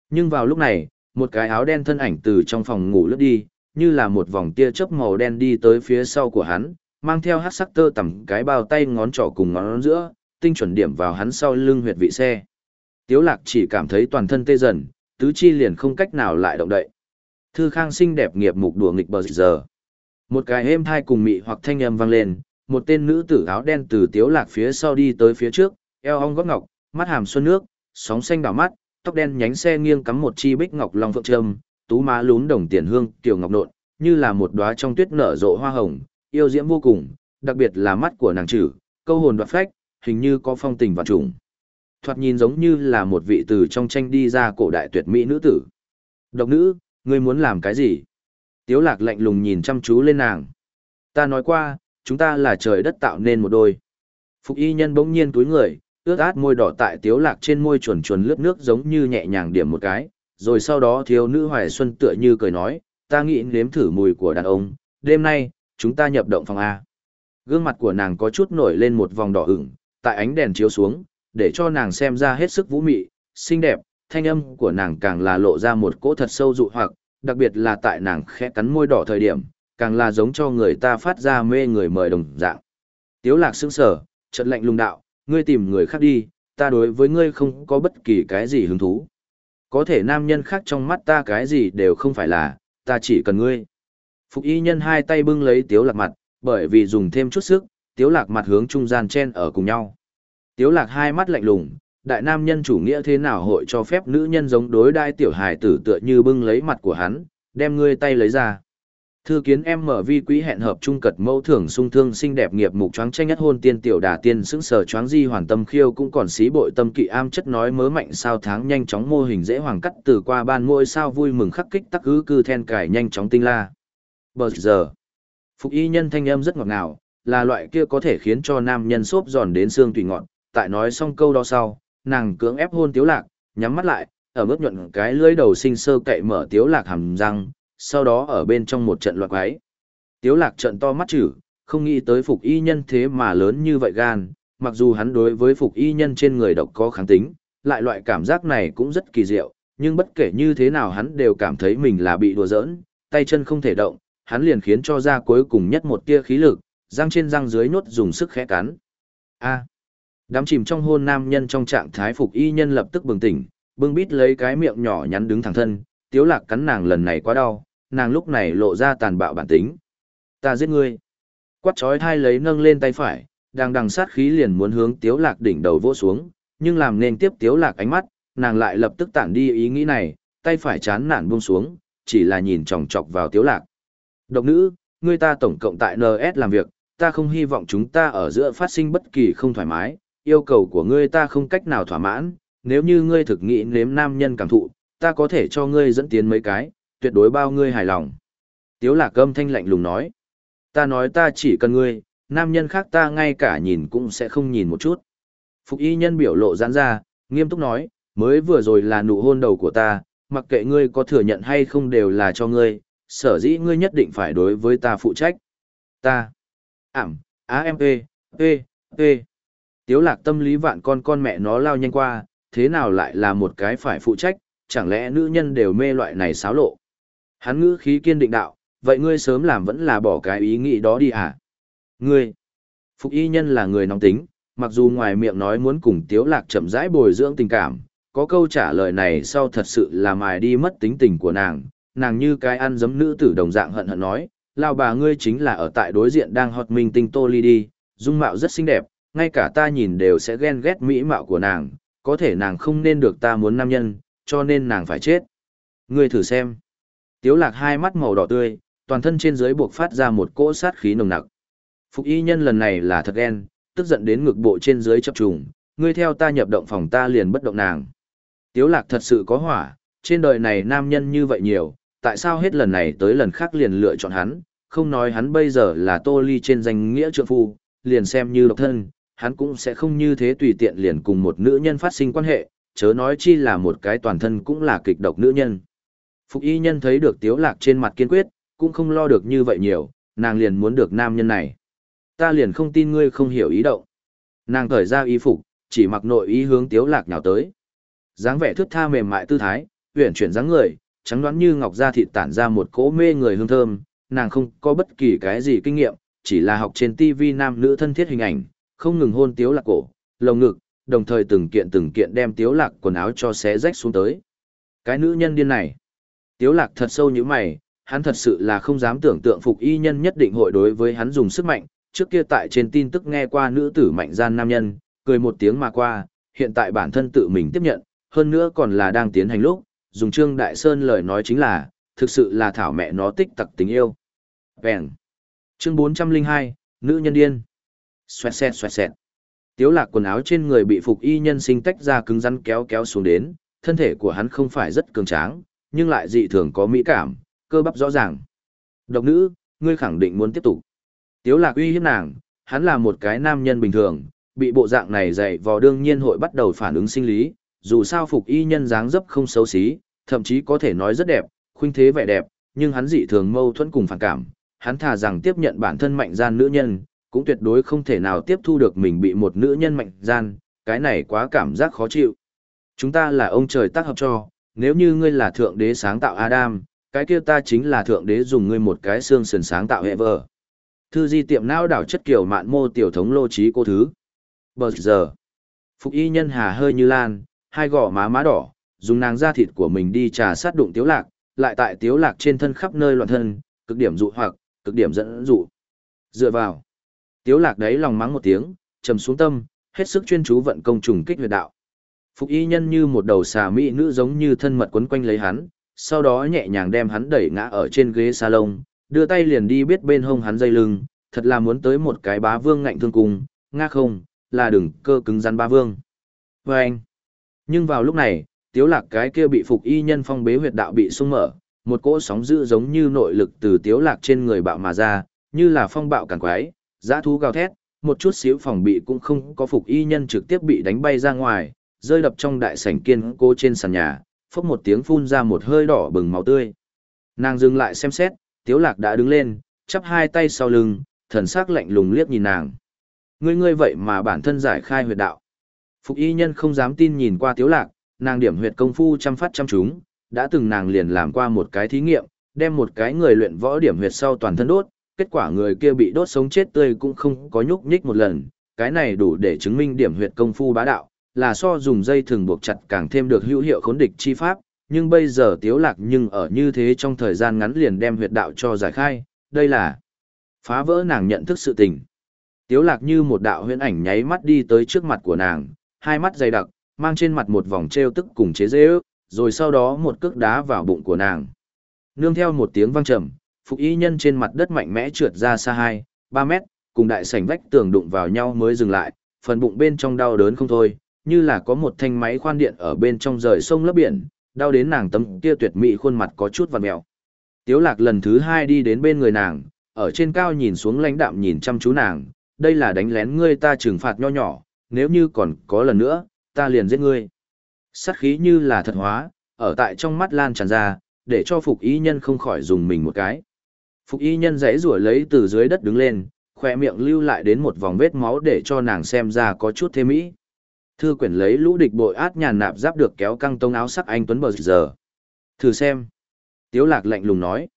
Nhưng vào lúc này, một cái áo đen thân ảnh từ trong phòng ngủ lướt đi, như là một vòng tia chớp màu đen đi tới phía sau của hắn, mang theo hắc sắc tơ tầm cái bao tay ngón trỏ cùng ngón giữa, tinh chuẩn điểm vào hắn sau lưng huyệt vị xe. Tiếu lạc chỉ cảm thấy toàn thân tê dần, tứ chi liền không cách nào lại động đậy. Thư khang xinh đẹp nghiệp mục đùa nghịch bờ giờ. Một cái êm thai cùng mị hoặc thanh âm vang lên, một tên nữ tử áo đen từ tiếu lạc phía sau đi tới phía trước, eo ong gót ngọc, mắt hàm xuân nước, sóng xanh đỏ mắt, tóc đen nhánh xe nghiêng cắm một chi bích ngọc long phượng trâm, tú má lún đồng tiền hương, tiểu ngọc nộn, như là một đóa trong tuyết nở rộ hoa hồng, yêu diễm vô cùng, đặc biệt là mắt của nàng trừ, câu hồn đoạt phách, hình như có phong tình và trùng. Thoạt nhìn giống như là một vị từ trong tranh đi ra cổ đại tuyệt mỹ nữ tử. Độc nữ, ngươi muốn làm cái gì? Tiếu lạc lạnh lùng nhìn chăm chú lên nàng. Ta nói qua, chúng ta là trời đất tạo nên một đôi. Phục y nhân bỗng nhiên túi người, ướt át môi đỏ tại tiếu lạc trên môi chuồn chuồn lướt nước giống như nhẹ nhàng điểm một cái, rồi sau đó thiếu nữ hoài xuân tựa như cười nói, ta nghĩ nếm thử mùi của đàn ông, đêm nay, chúng ta nhập động phòng A. Gương mặt của nàng có chút nổi lên một vòng đỏ ửng, tại ánh đèn chiếu xuống, để cho nàng xem ra hết sức vũ mị, xinh đẹp, thanh âm của nàng càng là lộ ra một cỗ thật sâu dụ hoặc, đặc biệt là tại nàng khẽ cắn môi đỏ thời điểm, càng là giống cho người ta phát ra mê người mời đồng dạng. Tiếu lạc sững sờ, trận lạnh lùng đạo, ngươi tìm người khác đi, ta đối với ngươi không có bất kỳ cái gì hứng thú. Có thể nam nhân khác trong mắt ta cái gì đều không phải là, ta chỉ cần ngươi. Phục y nhân hai tay bưng lấy tiếu lạc mặt, bởi vì dùng thêm chút sức, tiếu lạc mặt hướng trung gian chen ở cùng nhau. Tiếu lạc hai mắt lạnh lùng, đại nam nhân chủ nghĩa thế nào hội cho phép nữ nhân giống đối đai tiểu hài tử tựa như bưng lấy mặt của hắn, đem ngươi tay lấy ra. Thư kiến em mở vi quý hẹn hợp trung cật mẫu thưởng sung thương xinh đẹp nghiệp mục choáng tranh nhất hôn tiên tiểu đà tiên sững sờ choáng di hoàn tâm khiêu cũng còn xí bội tâm kỵ am chất nói mớ mạnh sao tháng nhanh chóng mô hình dễ hoàng cắt từ qua ban môi sao vui mừng khắc kích tắc cứ cư then cải nhanh chóng tinh la. Bờ giờ, phục y nhân thanh âm rất ngọt ngào, là loại kia có thể khiến cho nam nhân xốp giòn đến xương tùy ngọn tại nói xong câu đó sau, nàng cưỡng ép hôn tiếu lạc, nhắm mắt lại, ở mức nhuận cái lưỡi đầu sinh sơ cậy mở tiếu lạc hàm răng, sau đó ở bên trong một trận loạn quái. Tiếu lạc trận to mắt chữ, không nghĩ tới phục y nhân thế mà lớn như vậy gan, mặc dù hắn đối với phục y nhân trên người độc có kháng tính, lại loại cảm giác này cũng rất kỳ diệu, nhưng bất kể như thế nào hắn đều cảm thấy mình là bị đùa giỡn, tay chân không thể động, hắn liền khiến cho ra cuối cùng nhất một tia khí lực, răng trên răng dưới nuốt dùng sức khẽ cắn. A. Đám chìm trong hôn nam nhân trong trạng thái phục y nhân lập tức bừng tỉnh, bưng bít lấy cái miệng nhỏ nhắn đứng thẳng thân, tiếu lạc cắn nàng lần này quá đau, nàng lúc này lộ ra tàn bạo bản tính. Ta giết ngươi. Quát chói thai lấy nâng lên tay phải, đang đằng sát khí liền muốn hướng tiếu lạc đỉnh đầu vỗ xuống, nhưng làm nên tiếp tiếu lạc ánh mắt, nàng lại lập tức tản đi ý nghĩ này, tay phải chán nản buông xuống, chỉ là nhìn chòng chọc vào tiếu lạc. Độc nữ, ngươi ta tổng cộng tại NS làm việc, ta không hy vọng chúng ta ở giữa phát sinh bất kỳ không thoải mái, yêu cầu của ngươi ta không cách nào thỏa mãn, nếu như ngươi thực nghĩ nếm nam nhân cảm thụ, ta có thể cho ngươi dẫn tiến mấy cái, tuyệt đối bao ngươi hài lòng. Tiếu lạc âm thanh lạnh lùng nói, ta nói ta chỉ cần ngươi, nam nhân khác ta ngay cả nhìn cũng sẽ không nhìn một chút. Phục y nhân biểu lộ giãn ra, nghiêm túc nói, mới vừa rồi là nụ hôn đầu của ta, mặc kệ ngươi có thừa nhận hay không đều là cho ngươi, sở dĩ ngươi nhất định phải đối với ta phụ trách. Ta. Ảm, AMP, P, P. Tiếu lạc tâm lý vạn con con mẹ nó lao nhanh qua, thế nào lại là một cái phải phụ trách, chẳng lẽ nữ nhân đều mê loại này xáo lộ. Hắn ngữ khí kiên định đạo, vậy ngươi sớm làm vẫn là bỏ cái ý nghĩ đó đi à? Ngươi, Phục y nhân là người nóng tính, mặc dù ngoài miệng nói muốn cùng Tiếu Lạc chậm rãi bồi dưỡng tình cảm, có câu trả lời này sau thật sự là mài đi mất tính tình của nàng, nàng như cái ăn giấm nữ tử đồng dạng hận hận nói, lao bà ngươi chính là ở tại đối diện đang hot minh tinh tô ly đi, dung mạo rất xinh đẹp, ngay cả ta nhìn đều sẽ ghen ghét mỹ mạo của nàng, có thể nàng không nên được ta muốn nam nhân, cho nên nàng phải chết. Ngươi thử xem. Tiếu lạc hai mắt màu đỏ tươi, toàn thân trên dưới buộc phát ra một cỗ sát khí nồng nặc. Phục y nhân lần này là thật ghen, tức giận đến ngực bộ trên dưới chập trùng, ngươi theo ta nhập động phòng ta liền bất động nàng. Tiếu lạc thật sự có hỏa, trên đời này nam nhân như vậy nhiều, tại sao hết lần này tới lần khác liền lựa chọn hắn, không nói hắn bây giờ là tô ly trên danh nghĩa trượng phu, liền xem như độc thân, hắn cũng sẽ không như thế tùy tiện liền cùng một nữ nhân phát sinh quan hệ, chớ nói chi là một cái toàn thân cũng là kịch độc nữ nhân. Phục y nhân thấy được tiếu lạc trên mặt kiên quyết, cũng không lo được như vậy nhiều, nàng liền muốn được nam nhân này. Ta liền không tin ngươi không hiểu ý động. Nàng thở ra y phục, chỉ mặc nội ý hướng tiếu lạc nhào tới. dáng vẻ thướt tha mềm mại tư thái, uyển chuyển dáng người, trắng đoán như ngọc da thịt tản ra một cỗ mê người hương thơm, nàng không có bất kỳ cái gì kinh nghiệm, chỉ là học trên TV nam nữ thân thiết hình ảnh, không ngừng hôn tiếu lạc cổ, lồng ngực, đồng thời từng kiện từng kiện đem tiếu lạc quần áo cho xé rách xuống tới. Cái nữ nhân điên này, tiếu lạc thật sâu như mày, hắn thật sự là không dám tưởng tượng phục y nhân nhất định hội đối với hắn dùng sức mạnh, trước kia tại trên tin tức nghe qua nữ tử mạnh gian nam nhân, cười một tiếng mà qua, hiện tại bản thân tự mình tiếp nhận, hơn nữa còn là đang tiến hành lúc, dùng Trương Đại Sơn lời nói chính là, thực sự là thảo mẹ nó tích tặc tình yêu. Vẹn. Chương 402, Nữ nhân điên. Xoẹt xẹt xoẹt xẹt. Tiếu lạc quần áo trên người bị phục y nhân sinh tách ra cứng rắn kéo kéo xuống đến, thân thể của hắn không phải rất cường tráng, nhưng lại dị thường có mỹ cảm, cơ bắp rõ ràng. Độc nữ, ngươi khẳng định muốn tiếp tục. Tiếu lạc uy hiếp nàng, hắn là một cái nam nhân bình thường, bị bộ dạng này dạy vò đương nhiên hội bắt đầu phản ứng sinh lý, dù sao phục y nhân dáng dấp không xấu xí, thậm chí có thể nói rất đẹp, khuynh thế vẻ đẹp, nhưng hắn dị thường mâu thuẫn cùng phản cảm, hắn thà rằng tiếp nhận bản thân mạnh gian nữ nhân, cũng tuyệt đối không thể nào tiếp thu được mình bị một nữ nhân mạnh gian, cái này quá cảm giác khó chịu. Chúng ta là ông trời tác hợp cho, nếu như ngươi là thượng đế sáng tạo Adam, cái kia ta chính là thượng đế dùng ngươi một cái xương sườn sáng tạo hệ vợ. Thư di tiệm não đảo chất kiểu mạn mô tiểu thống lô trí cô thứ. Bờ giờ. Phục y nhân hà hơi như lan, hai gò má má đỏ, dùng nàng da thịt của mình đi trà sát đụng tiếu lạc, lại tại tiếu lạc trên thân khắp nơi loạn thân, cực điểm dụ hoặc, cực điểm dẫn dụ. Dựa vào. Tiếu lạc đấy lòng mắng một tiếng, trầm xuống tâm, hết sức chuyên chú vận công trùng kích huyệt đạo. Phục y nhân như một đầu xà mỹ nữ giống như thân mật quấn quanh lấy hắn, sau đó nhẹ nhàng đem hắn đẩy ngã ở trên ghế salon, đưa tay liền đi biết bên hông hắn dây lưng, thật là muốn tới một cái bá vương ngạnh thương cùng, nga không, là đừng cơ cứng rắn bá vương. Và anh, nhưng vào lúc này, tiếu lạc cái kia bị phục y nhân phong bế huyệt đạo bị sung mở, một cỗ sóng dữ giống như nội lực từ tiếu lạc trên người bạo mà ra, như là phong bạo càn quái, giã thú gào thét, một chút xíu phòng bị cũng không có phục y nhân trực tiếp bị đánh bay ra ngoài, rơi đập trong đại sảnh kiên cố trên sàn nhà, phốc một tiếng phun ra một hơi đỏ bừng máu tươi. Nàng dừng lại xem xét, Tiếu Lạc đã đứng lên, chắp hai tay sau lưng, thần sắc lạnh lùng liếc nhìn nàng. Ngươi ngươi vậy mà bản thân giải khai huyệt đạo. Phục y nhân không dám tin nhìn qua Tiếu Lạc, nàng điểm huyệt công phu chăm phát chăm chúng, đã từng nàng liền làm qua một cái thí nghiệm, đem một cái người luyện võ điểm huyệt sau toàn thân đốt, kết quả người kia bị đốt sống chết tươi cũng không có nhúc nhích một lần, cái này đủ để chứng minh điểm huyệt công phu bá đạo, là so dùng dây thường buộc chặt càng thêm được hữu hiệu khốn địch chi pháp, nhưng bây giờ tiếu lạc nhưng ở như thế trong thời gian ngắn liền đem huyệt đạo cho giải khai, đây là phá vỡ nàng nhận thức sự tình. Tiếu lạc như một đạo huyễn ảnh nháy mắt đi tới trước mặt của nàng, hai mắt dày đặc, mang trên mặt một vòng treo tức cùng chế dễ ước, rồi sau đó một cước đá vào bụng của nàng. Nương theo một tiếng vang trầm, phục y nhân trên mặt đất mạnh mẽ trượt ra xa 2, 3 mét, cùng đại sảnh vách tường đụng vào nhau mới dừng lại, phần bụng bên trong đau đớn không thôi, như là có một thanh máy khoan điện ở bên trong rời sông lấp biển, đau đến nàng tấm kia tuyệt mỹ khuôn mặt có chút vằn mèo. Tiếu lạc lần thứ hai đi đến bên người nàng, ở trên cao nhìn xuống lãnh đạm nhìn chăm chú nàng, đây là đánh lén ngươi ta trừng phạt nho nhỏ, nếu như còn có lần nữa, ta liền giết ngươi. Sát khí như là thật hóa, ở tại trong mắt lan tràn ra, để cho phục ý nhân không khỏi dùng mình một cái. Phục y nhân rẽ rủa lấy từ dưới đất đứng lên, khoe miệng lưu lại đến một vòng vết máu để cho nàng xem ra có chút thêm mỹ. Thư quyển lấy lũ địch bội át nhàn nạp giáp được kéo căng tông áo sắc anh Tuấn bờ giờ. Thử xem. Tiếu lạc lạnh lùng nói.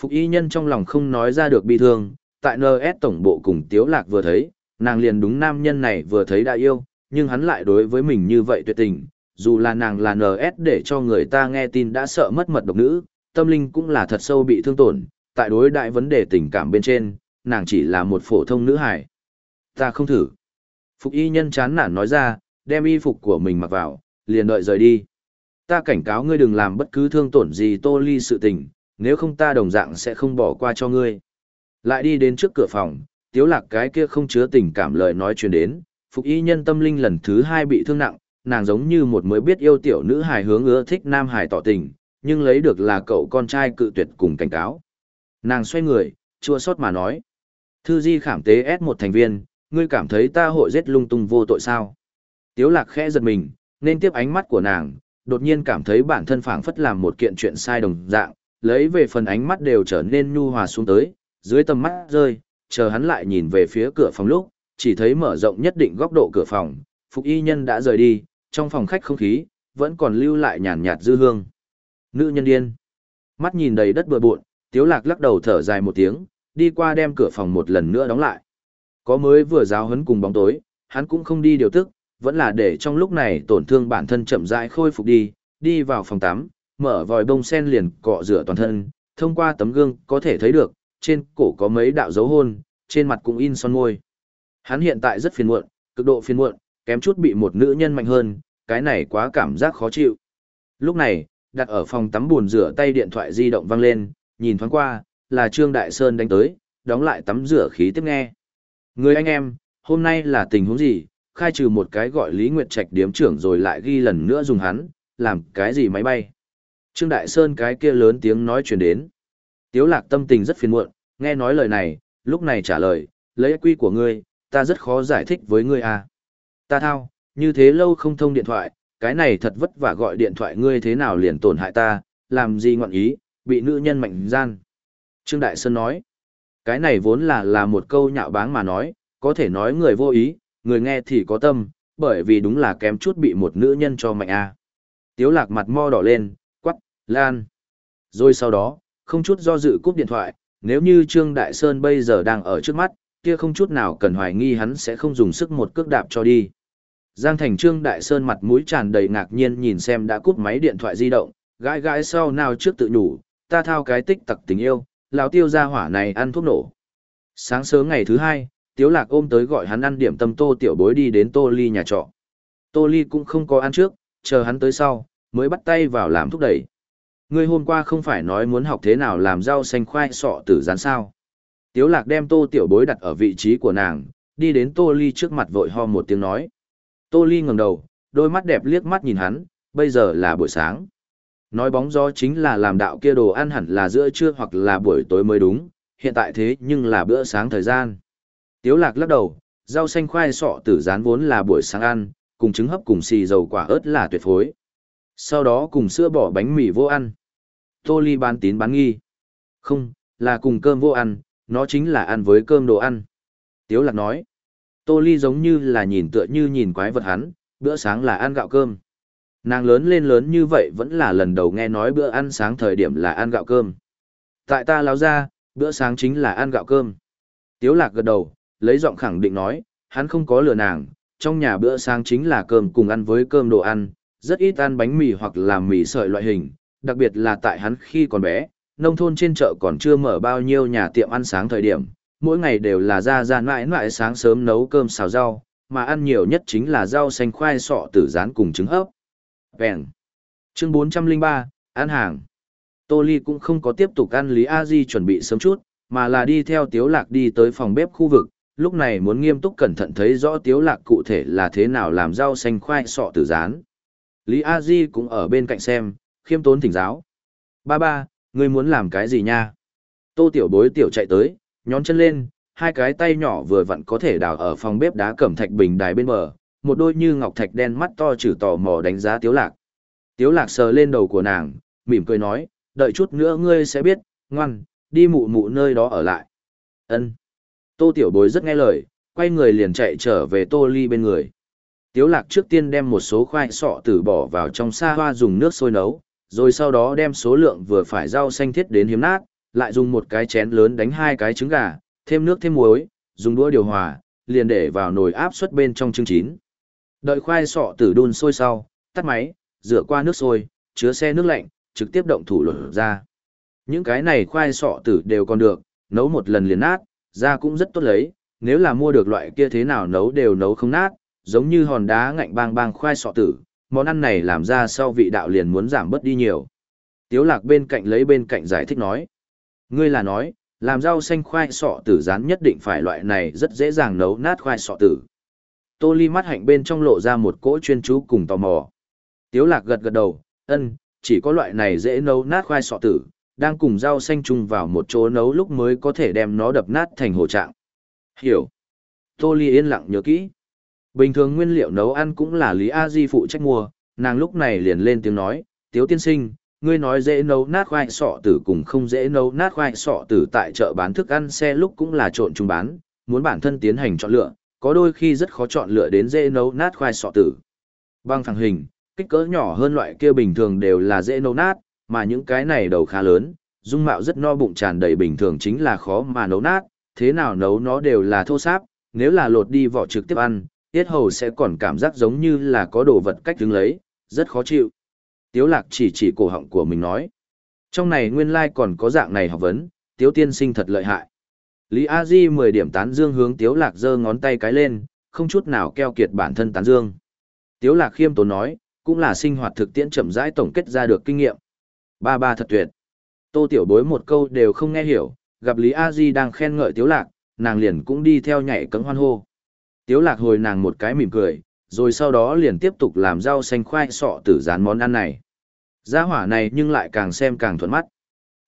Phục y nhân trong lòng không nói ra được bi thương, tại NS tổng bộ cùng Tiếu lạc vừa thấy, nàng liền đúng nam nhân này vừa thấy đã yêu, nhưng hắn lại đối với mình như vậy tuyệt tình, dù là nàng là NS để cho người ta nghe tin đã sợ mất mật độc nữ, tâm linh cũng là thật sâu bị thương tổn, tại đối đại vấn đề tình cảm bên trên, nàng chỉ là một phổ thông nữ hài. Ta không thử. Phục y nhân chán nản nói ra, đem y phục của mình mặc vào, liền đợi rời đi. Ta cảnh cáo ngươi đừng làm bất cứ thương tổn gì tô ly sự tình, nếu không ta đồng dạng sẽ không bỏ qua cho ngươi. Lại đi đến trước cửa phòng, tiếu lạc cái kia không chứa tình cảm lời nói truyền đến, phục y nhân tâm linh lần thứ hai bị thương nặng, nàng giống như một mới biết yêu tiểu nữ hài hướng ưa thích nam hài tỏ tình, nhưng lấy được là cậu con trai cự tuyệt cùng cảnh cáo. Nàng xoay người, chua xót mà nói. Thư di khảm tế ép một thành viên, ngươi cảm thấy ta hội giết lung tung vô tội sao? Tiếu lạc khẽ giật mình, nên tiếp ánh mắt của nàng, đột nhiên cảm thấy bản thân phảng phất làm một kiện chuyện sai đồng dạng, lấy về phần ánh mắt đều trở nên nhu hòa xuống tới, dưới tầm mắt rơi, chờ hắn lại nhìn về phía cửa phòng lúc, chỉ thấy mở rộng nhất định góc độ cửa phòng, phục y nhân đã rời đi, trong phòng khách không khí, vẫn còn lưu lại nhàn nhạt dư hương. Nữ nhân điên. Mắt nhìn đầy đất bừa bộn, tiếu lạc lắc đầu thở dài một tiếng, đi qua đem cửa phòng một lần nữa đóng lại. Có mới vừa giáo huấn cùng bóng tối, hắn cũng không đi điều tức, vẫn là để trong lúc này tổn thương bản thân chậm rãi khôi phục đi, đi vào phòng tắm, mở vòi bông sen liền cọ rửa toàn thân, thông qua tấm gương có thể thấy được, trên cổ có mấy đạo dấu hôn, trên mặt cũng in son môi. Hắn hiện tại rất phiền muộn, cực độ phiền muộn, kém chút bị một nữ nhân mạnh hơn, cái này quá cảm giác khó chịu. Lúc này, đặt ở phòng tắm buồn rửa tay điện thoại di động vang lên, nhìn thoáng qua, là Trương Đại Sơn đánh tới, đóng lại tắm rửa khí tiếp nghe. Người anh em, hôm nay là tình huống gì, khai trừ một cái gọi Lý Nguyệt Trạch điếm trưởng rồi lại ghi lần nữa dùng hắn, làm cái gì máy bay. Trương Đại Sơn cái kia lớn tiếng nói truyền đến. Tiếu lạc tâm tình rất phiền muộn, nghe nói lời này, lúc này trả lời, lấy quy của ngươi, ta rất khó giải thích với ngươi à. Ta thao, như thế lâu không thông điện thoại, cái này thật vất vả gọi điện thoại ngươi thế nào liền tổn hại ta, làm gì ngọn ý, bị nữ nhân mạnh gian. Trương Đại Sơn nói, cái này vốn là là một câu nhạo báng mà nói, có thể nói người vô ý, người nghe thì có tâm, bởi vì đúng là kém chút bị một nữ nhân cho mạnh a. À. Tiếu lạc mặt mo đỏ lên, quắc, lan. Rồi sau đó, không chút do dự cúp điện thoại, nếu như Trương Đại Sơn bây giờ đang ở trước mắt, kia không chút nào cần hoài nghi hắn sẽ không dùng sức một cước đạp cho đi. Giang Thành Trương Đại Sơn mặt mũi tràn đầy ngạc nhiên nhìn xem đã cúp máy điện thoại di động, gãi gãi sau nào trước tự nhủ, ta thao cái tích tặc tình yêu, lão tiêu ra hỏa này ăn thuốc nổ. Sáng sớm ngày thứ hai, Tiếu Lạc ôm tới gọi hắn ăn điểm tâm tô tiểu bối đi đến tô ly nhà trọ. Tô ly cũng không có ăn trước, chờ hắn tới sau, mới bắt tay vào làm thúc đẩy. Ngươi hôm qua không phải nói muốn học thế nào làm rau xanh khoai sọ tử rán sao. Tiếu Lạc đem tô tiểu bối đặt ở vị trí của nàng, đi đến tô ly trước mặt vội ho một tiếng nói. Tô ly ngẩng đầu, đôi mắt đẹp liếc mắt nhìn hắn, bây giờ là buổi sáng. Nói bóng gió chính là làm đạo kia đồ ăn hẳn là giữa trưa hoặc là buổi tối mới đúng, hiện tại thế nhưng là bữa sáng thời gian. Tiếu lạc lắc đầu, rau xanh khoai sọ tử rán vốn là buổi sáng ăn, cùng trứng hấp cùng xì dầu quả ớt là tuyệt phối. Sau đó cùng sữa bỏ bánh mì vô ăn. Tô Ly bán tín bán nghi. Không, là cùng cơm vô ăn, nó chính là ăn với cơm đồ ăn. Tiếu lạc nói. Tô Ly giống như là nhìn tựa như nhìn quái vật hắn, bữa sáng là ăn gạo cơm. Nàng lớn lên lớn như vậy vẫn là lần đầu nghe nói bữa ăn sáng thời điểm là ăn gạo cơm. Tại ta láo ra, bữa sáng chính là ăn gạo cơm. Tiếu lạc gật đầu, lấy giọng khẳng định nói, hắn không có lừa nàng, trong nhà bữa sáng chính là cơm cùng ăn với cơm đồ ăn, rất ít ăn bánh mì hoặc là mì sợi loại hình, đặc biệt là tại hắn khi còn bé, nông thôn trên chợ còn chưa mở bao nhiêu nhà tiệm ăn sáng thời điểm, mỗi ngày đều là ra ra mãi mãi sáng sớm nấu cơm xào rau, mà ăn nhiều nhất chính là rau xanh khoai sọ tử rán cùng trứng hấp. Vẹn. Chương 403, ăn hàng. Tô Ly cũng không có tiếp tục ăn Lý A Di chuẩn bị sớm chút, mà là đi theo Tiếu Lạc đi tới phòng bếp khu vực, lúc này muốn nghiêm túc cẩn thận thấy rõ Tiếu Lạc cụ thể là thế nào làm rau xanh khoai sọ tử rán. Lý A Di cũng ở bên cạnh xem, khiêm tốn thỉnh giáo. Ba ba, ngươi muốn làm cái gì nha? Tô Tiểu Bối Tiểu chạy tới, nhón chân lên, hai cái tay nhỏ vừa vặn có thể đào ở phòng bếp đá cẩm thạch bình đài bên bờ, một đôi như ngọc thạch đen mắt to trừ tò mò đánh giá Tiếu Lạc. Tiếu Lạc sờ lên đầu của nàng, mỉm cười nói, đợi chút nữa ngươi sẽ biết, ngoan, đi mụ mụ nơi đó ở lại. Ân. Tô Tiểu Bối rất nghe lời, quay người liền chạy trở về Tô Ly bên người. Tiếu Lạc trước tiên đem một số khoai sọ tử bỏ vào trong sa hoa dùng nước sôi nấu, rồi sau đó đem số lượng vừa phải rau xanh thiết đến hiếm nát, lại dùng một cái chén lớn đánh hai cái trứng gà, thêm nước thêm muối, dùng đũa điều hòa, liền để vào nồi áp suất bên trong trứng chín. Đợi khoai sọ tử đun sôi sau, tắt máy, rửa qua nước sôi, chứa xe nước lạnh, trực tiếp động thủ lột ra. Những cái này khoai sọ tử đều còn được, nấu một lần liền nát, ra cũng rất tốt lấy, nếu là mua được loại kia thế nào nấu đều nấu không nát, giống như hòn đá ngạnh bang bang khoai sọ tử, món ăn này làm ra sau vị đạo liền muốn giảm bớt đi nhiều. Tiếu lạc bên cạnh lấy bên cạnh giải thích nói. Ngươi là nói, làm rau xanh khoai sọ tử rán nhất định phải loại này rất dễ dàng nấu nát khoai sọ tử. Tô ly mắt hạnh bên trong lộ ra một cỗ chuyên chú cùng tò mò. Tiếu lạc gật gật đầu, ân, chỉ có loại này dễ nấu nát khoai sọ tử, đang cùng rau xanh chung vào một chỗ nấu lúc mới có thể đem nó đập nát thành hồ trạng. Hiểu. Tô ly yên lặng nhớ kỹ. Bình thường nguyên liệu nấu ăn cũng là Lý A Di phụ trách mua, nàng lúc này liền lên tiếng nói, Tiếu tiên sinh, ngươi nói dễ nấu nát khoai sọ tử cùng không dễ nấu nát khoai sọ tử tại chợ bán thức ăn xe lúc cũng là trộn chung bán, muốn bản thân tiến hành chọn lựa, có đôi khi rất khó chọn lựa đến dễ nấu nát khoai sọ tử. Băng phẳng hình, kích cỡ nhỏ hơn loại kia bình thường đều là dễ nấu nát, mà những cái này đầu khá lớn, dung mạo rất no bụng tràn đầy bình thường chính là khó mà nấu nát, thế nào nấu nó đều là thô sáp, nếu là lột đi vỏ trực tiếp ăn, tiết hầu sẽ còn cảm giác giống như là có đồ vật cách đứng lấy, rất khó chịu. Tiếu lạc chỉ chỉ cổ họng của mình nói. Trong này nguyên lai còn có dạng này học vấn, tiếu tiên sinh thật lợi hại. Lý A Di 10 điểm tán dương hướng tiếu lạc giơ ngón tay cái lên, không chút nào keo kiệt bản thân tán dương. Tiếu lạc khiêm tốn nói, cũng là sinh hoạt thực tiễn chậm rãi tổng kết ra được kinh nghiệm. Ba ba thật tuyệt. Tô tiểu bối một câu đều không nghe hiểu, gặp Lý A Di đang khen ngợi tiếu lạc, nàng liền cũng đi theo nhảy cẫng hoan hô. Tiếu lạc hồi nàng một cái mỉm cười, rồi sau đó liền tiếp tục làm rau xanh khoai sọ tử rán món ăn này. Gia hỏa này nhưng lại càng xem càng thuận mắt.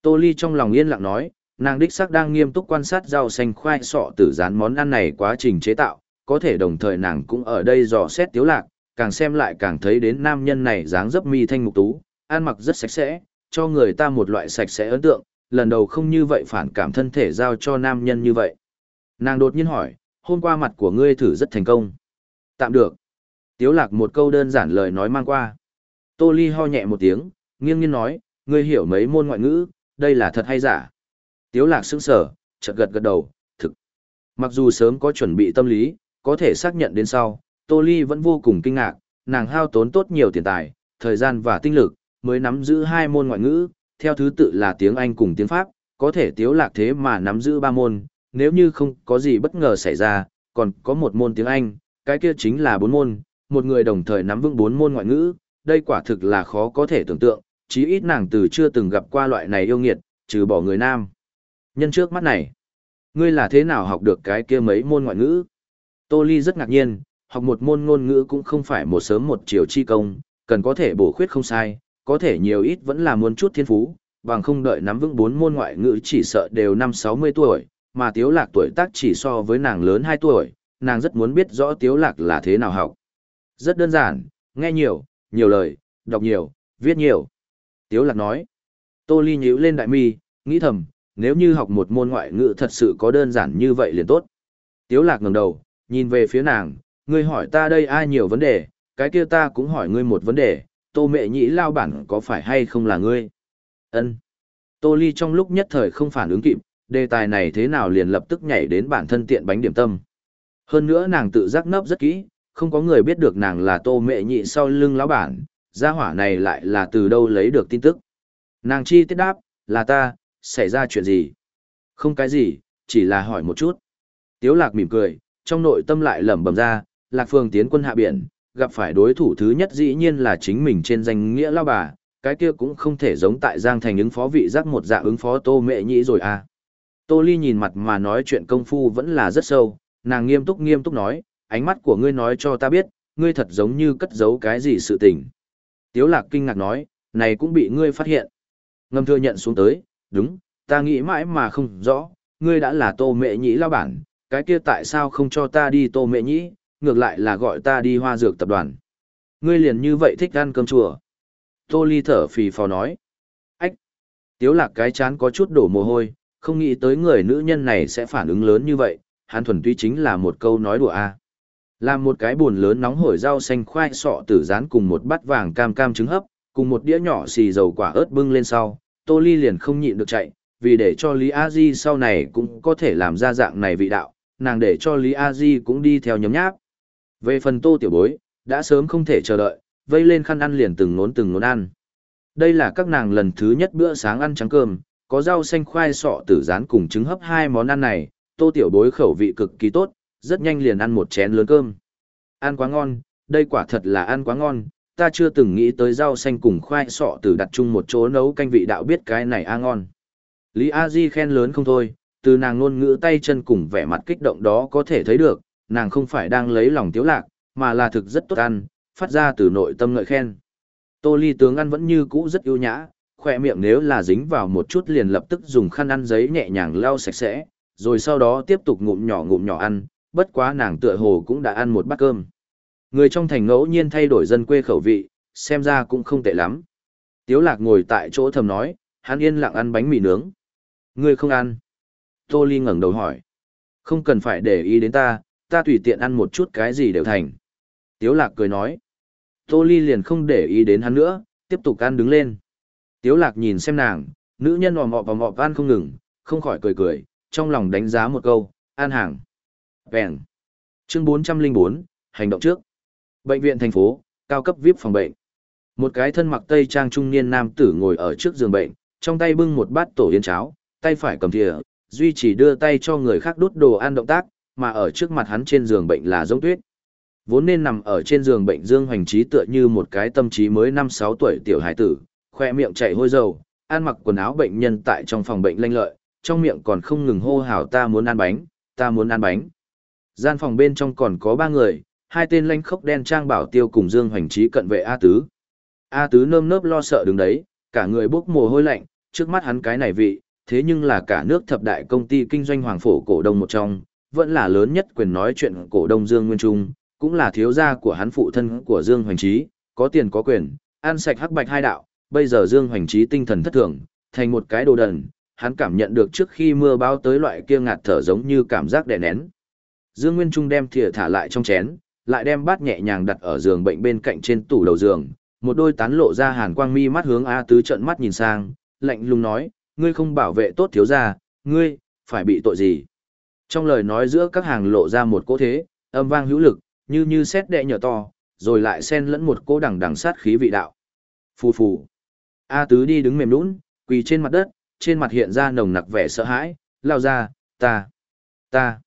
Tô Ly trong lòng yên lặng nói, nàng đích xác đang nghiêm túc quan sát rau xanh khoai sọ tử rán món ăn này quá trình chế tạo, có thể đồng thời nàng cũng ở đây dò xét tiếu lạc, càng xem lại càng thấy đến nam nhân này dáng dấp mi thanh mục tú, ăn mặc rất sạch sẽ, cho người ta một loại sạch sẽ ấn tượng, lần đầu không như vậy phản cảm thân thể giao cho nam nhân như vậy. Nàng đột nhiên hỏi, hôm qua mặt của ngươi thử rất thành công. Tạm được. Tiếu lạc một câu đơn giản lời nói mang qua. Tô Ly ho nhẹ một tiếng, nghiêng nghiêng nói, ngươi hiểu mấy môn ngoại ngữ, đây là thật hay giả. Tiếu lạc sững sờ, chợt gật gật đầu, thực. Mặc dù sớm có chuẩn bị tâm lý, có thể xác nhận đến sau, Tô Ly vẫn vô cùng kinh ngạc, nàng hao tốn tốt nhiều tiền tài, thời gian và tinh lực, mới nắm giữ hai môn ngoại ngữ, theo thứ tự là tiếng Anh cùng tiếng Pháp, có thể tiếu lạc thế mà nắm giữ ba môn, nếu như không có gì bất ngờ xảy ra, còn có một môn tiếng Anh, cái kia chính là bốn môn, một người đồng thời nắm vững bốn môn ngoại ngữ, đây quả thực là khó có thể tưởng tượng, chí ít nàng từ chưa từng gặp qua loại này yêu nghiệt, trừ bỏ người nam. Nhân trước mắt này, ngươi là thế nào học được cái kia mấy môn ngoại ngữ? Tô Ly rất ngạc nhiên, học một môn ngôn ngữ cũng không phải một sớm một chiều chi công, cần có thể bổ khuyết không sai, có thể nhiều ít vẫn là muốn chút thiên phú, bằng không đợi nắm vững bốn môn ngoại ngữ chỉ sợ đều năm 60 tuổi, mà Tiếu Lạc tuổi tác chỉ so với nàng lớn hai tuổi, nàng rất muốn biết rõ Tiếu Lạc là thế nào học. Rất đơn giản, nghe nhiều, nhiều lời, đọc nhiều, viết nhiều. Tiếu lạc nói. Tô Ly nhíu lên đại mi, nghĩ thầm, nếu như học một môn ngoại ngữ thật sự có đơn giản như vậy liền tốt. Tiếu lạc ngẩng đầu, nhìn về phía nàng, ngươi hỏi ta đây ai nhiều vấn đề, cái kia ta cũng hỏi ngươi một vấn đề, tô mẹ nhĩ lao bản có phải hay không là ngươi? Ân. Tô Ly trong lúc nhất thời không phản ứng kịp, đề tài này thế nào liền lập tức nhảy đến bản thân tiện bánh điểm tâm. Hơn nữa nàng tự giác nấp rất kỹ, không có người biết được nàng là tô mẹ nhị sau lưng lão bản, gia hỏa này lại là từ đâu lấy được tin tức. Nàng chi tiết đáp, là ta, xảy ra chuyện gì? Không cái gì, chỉ là hỏi một chút. Tiếu lạc mỉm cười, trong nội tâm lại lẩm bẩm ra, lạc phương tiến quân hạ biển, gặp phải đối thủ thứ nhất dĩ nhiên là chính mình trên danh nghĩa lao bà, cái kia cũng không thể giống tại Giang Thành ứng phó vị giác một dạng ứng phó Tô Mệ Nhĩ rồi à. Tô Ly nhìn mặt mà nói chuyện công phu vẫn là rất sâu, nàng nghiêm túc nghiêm túc nói, ánh mắt của ngươi nói cho ta biết, ngươi thật giống như cất giấu cái gì sự tình. Tiếu lạc kinh ngạc nói, này cũng bị ngươi phát hiện. Ngâm thừa nhận xuống tới, đúng, ta nghĩ mãi mà không rõ, ngươi đã là Tô Mệ Nhĩ lao bản, cái kia tại sao không cho ta đi Tô Mệ Nhĩ, ngược lại là gọi ta đi hoa dược tập đoàn. Ngươi liền như vậy thích ăn cơm chùa. Tô Ly thở phì phò nói. Ách! Tiếu lạc cái chán có chút đổ mồ hôi, không nghĩ tới người nữ nhân này sẽ phản ứng lớn như vậy, hắn thuần tuy chính là một câu nói đùa a. Làm một cái buồn lớn nóng hổi rau xanh khoai sọ tử rán cùng một bát vàng cam cam trứng hấp, cùng một đĩa nhỏ xì dầu quả ớt bưng lên sau, Tô Ly liền không nhịn được chạy, vì để cho Lý A Di sau này cũng có thể làm ra dạng này vị đạo, nàng để cho Lý A Di cũng đi theo nhóm nháp. Về phần Tô Tiểu Bối, đã sớm không thể chờ đợi, vây lên khăn ăn liền từng nốn từng nốn ăn. Đây là các nàng lần thứ nhất bữa sáng ăn trắng cơm, có rau xanh khoai sọ tử rán cùng trứng hấp hai món ăn này, Tô Tiểu Bối khẩu vị cực kỳ tốt, rất nhanh liền ăn một chén lớn cơm. Ăn quá ngon, đây quả thật là ăn quá ngon, ta chưa từng nghĩ tới rau xanh cùng khoai sọ từ đặt chung một chỗ nấu canh vị đạo biết cái này a ngon. Lý A Di khen lớn không thôi, từ nàng ngôn ngữ tay chân cùng vẻ mặt kích động đó có thể thấy được, nàng không phải đang lấy lòng tiếu lạc, mà là thực rất tốt ăn, phát ra từ nội tâm ngợi khen. Tô ly tướng ăn vẫn như cũ rất ưu nhã, khỏe miệng nếu là dính vào một chút liền lập tức dùng khăn ăn giấy nhẹ nhàng lau sạch sẽ, rồi sau đó tiếp tục ngụm nhỏ ngụm nhỏ ăn, bất quá nàng tựa hồ cũng đã ăn một bát cơm. Người trong thành ngẫu nhiên thay đổi dân quê khẩu vị, xem ra cũng không tệ lắm. Tiếu lạc ngồi tại chỗ thầm nói, hắn yên lặng ăn bánh mì nướng. Ngươi không ăn. Tô Ly ngẩng đầu hỏi. Không cần phải để ý đến ta, ta tùy tiện ăn một chút cái gì đều thành. Tiếu lạc cười nói. Tô Ly liền không để ý đến hắn nữa, tiếp tục ăn đứng lên. Tiếu lạc nhìn xem nàng, nữ nhân ồm ọp ồm ọp ăn không ngừng, không khỏi cười cười, trong lòng đánh giá một câu, an hàng. Vẹn. Chương 404, hành động trước. Bệnh viện thành phố, cao cấp VIP phòng bệnh. Một cái thân mặc tây trang trung niên nam tử ngồi ở trước giường bệnh, trong tay bưng một bát tổ yến cháo, tay phải cầm thìa, duy trì đưa tay cho người khác đút đồ ăn động tác, mà ở trước mặt hắn trên giường bệnh là giống tuyết. Vốn nên nằm ở trên giường bệnh Dương Hoành Trí tựa như một cái tâm trí mới 5-6 tuổi tiểu hải tử, khoe miệng chảy hôi dầu, ăn mặc quần áo bệnh nhân tại trong phòng bệnh lanh lợi, trong miệng còn không ngừng hô hào ta muốn ăn bánh, ta muốn ăn bánh. Gian phòng bên trong còn có ba người, hai tên lanh khốc đen trang bảo tiêu cùng Dương Hoành Trí cận vệ A Tứ. A Tứ nơm nớp lo sợ đứng đấy, cả người bốc mồ hôi lạnh, trước mắt hắn cái này vị, thế nhưng là cả nước thập đại công ty kinh doanh hoàng phổ cổ đông một trong, vẫn là lớn nhất quyền nói chuyện cổ đông Dương Nguyên Trung, cũng là thiếu gia của hắn phụ thân của Dương Hoành Trí, có tiền có quyền, ăn sạch hắc bạch hai đạo, bây giờ Dương Hoành Trí tinh thần thất thường, thành một cái đồ đần, hắn cảm nhận được trước khi mưa báo tới loại kia ngạt thở giống như cảm giác đè nén. Dương Nguyên Trung đem thìa thả lại trong chén, lại đem bát nhẹ nhàng đặt ở giường bệnh bên cạnh trên tủ đầu giường, một đôi tán lộ ra hàn quang mi mắt hướng A Tứ trận mắt nhìn sang, lạnh lùng nói, ngươi không bảo vệ tốt thiếu gia, ngươi, phải bị tội gì? Trong lời nói giữa các hàng lộ ra một cỗ thế, âm vang hữu lực, như như xét đệ nhỏ to, rồi lại xen lẫn một cỗ đằng đằng sát khí vị đạo. Phù phù. A tứ đi đứng mềm nũng, quỳ trên mặt đất, trên mặt hiện ra nồng nặc vẻ sợ hãi, lao ra, ta, ta.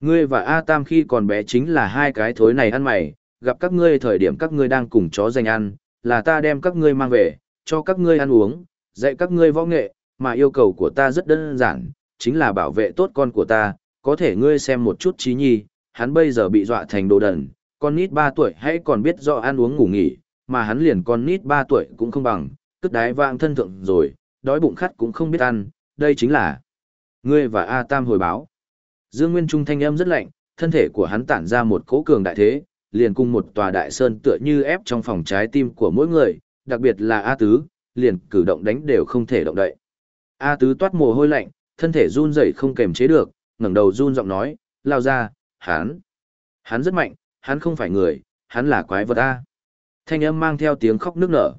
Ngươi và A Tam khi còn bé chính là hai cái thối này ăn mày, gặp các ngươi thời điểm các ngươi đang cùng chó giành ăn, là ta đem các ngươi mang về, cho các ngươi ăn uống, dạy các ngươi võ nghệ, mà yêu cầu của ta rất đơn giản, chính là bảo vệ tốt con của ta, có thể ngươi xem một chút trí nhi, hắn bây giờ bị dọa thành đồ đần, con nít 3 tuổi hãy còn biết rõ ăn uống ngủ nghỉ, mà hắn liền con nít 3 tuổi cũng không bằng, cất đái vạng thân thượng rồi, đói bụng khát cũng không biết ăn, đây chính là ngươi và A Tam hồi báo. Dương Nguyên Trung thanh âm rất lạnh, thân thể của hắn tản ra một cỗ cường đại thế, liền cùng một tòa đại sơn tựa như ép trong phòng trái tim của mỗi người, đặc biệt là A Tứ, liền cử động đánh đều không thể động đậy. A Tứ toát mồ hôi lạnh, thân thể run rẩy không kềm chế được, ngẩng đầu run giọng nói, lao ra, hắn, hắn rất mạnh, hắn không phải người, hắn là quái vật A. Thanh âm mang theo tiếng khóc nức nở.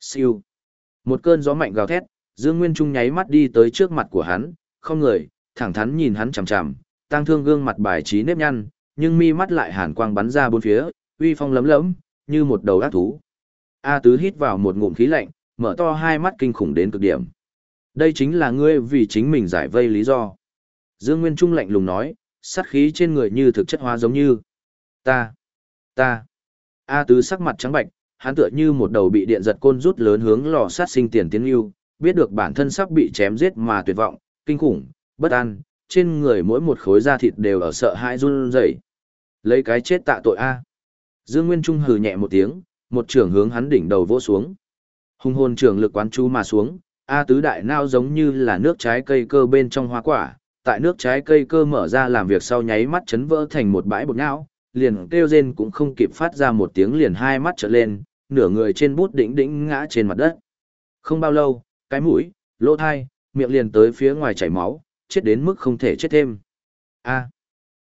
Siêu. Một cơn gió mạnh gào thét, Dương Nguyên Trung nháy mắt đi tới trước mặt của hắn, không người, thẳng thắn nhìn hắn chằm chằm, tăng thương gương mặt bài trí nếp nhăn, nhưng mi mắt lại hàn quang bắn ra bốn phía, uy phong lấm lẫm, như một đầu ác thú. A Tứ hít vào một ngụm khí lạnh, mở to hai mắt kinh khủng đến cực điểm. Đây chính là ngươi vì chính mình giải vây lý do. Dương Nguyên Trung lạnh lùng nói, sát khí trên người như thực chất hóa giống như. Ta, ta. A Tứ sắc mặt trắng bạch, hắn tựa như một đầu bị điện giật côn rút lớn hướng lò sát sinh tiền tiến yêu, biết được bản thân sắp bị chém giết mà tuyệt vọng, kinh khủng, bất an, trên người mỗi một khối da thịt đều ở sợ hãi run rẩy. Lấy cái chết tạ tội a. Dương Nguyên Trung hừ nhẹ một tiếng, một trưởng hướng hắn đỉnh đầu vỗ xuống. Hung hồn trưởng lực quán chú mà xuống, A tứ đại nao giống như là nước trái cây cơ bên trong hoa quả, tại nước trái cây cơ mở ra làm việc sau nháy mắt chấn vỡ thành một bãi bột não, liền kêu rên cũng không kịp phát ra một tiếng liền hai mắt trở lên, nửa người trên bút đỉnh đỉnh ngã trên mặt đất. Không bao lâu, cái mũi, lỗ thai, miệng liền tới phía ngoài chảy máu, chết đến mức không thể chết thêm. A. À,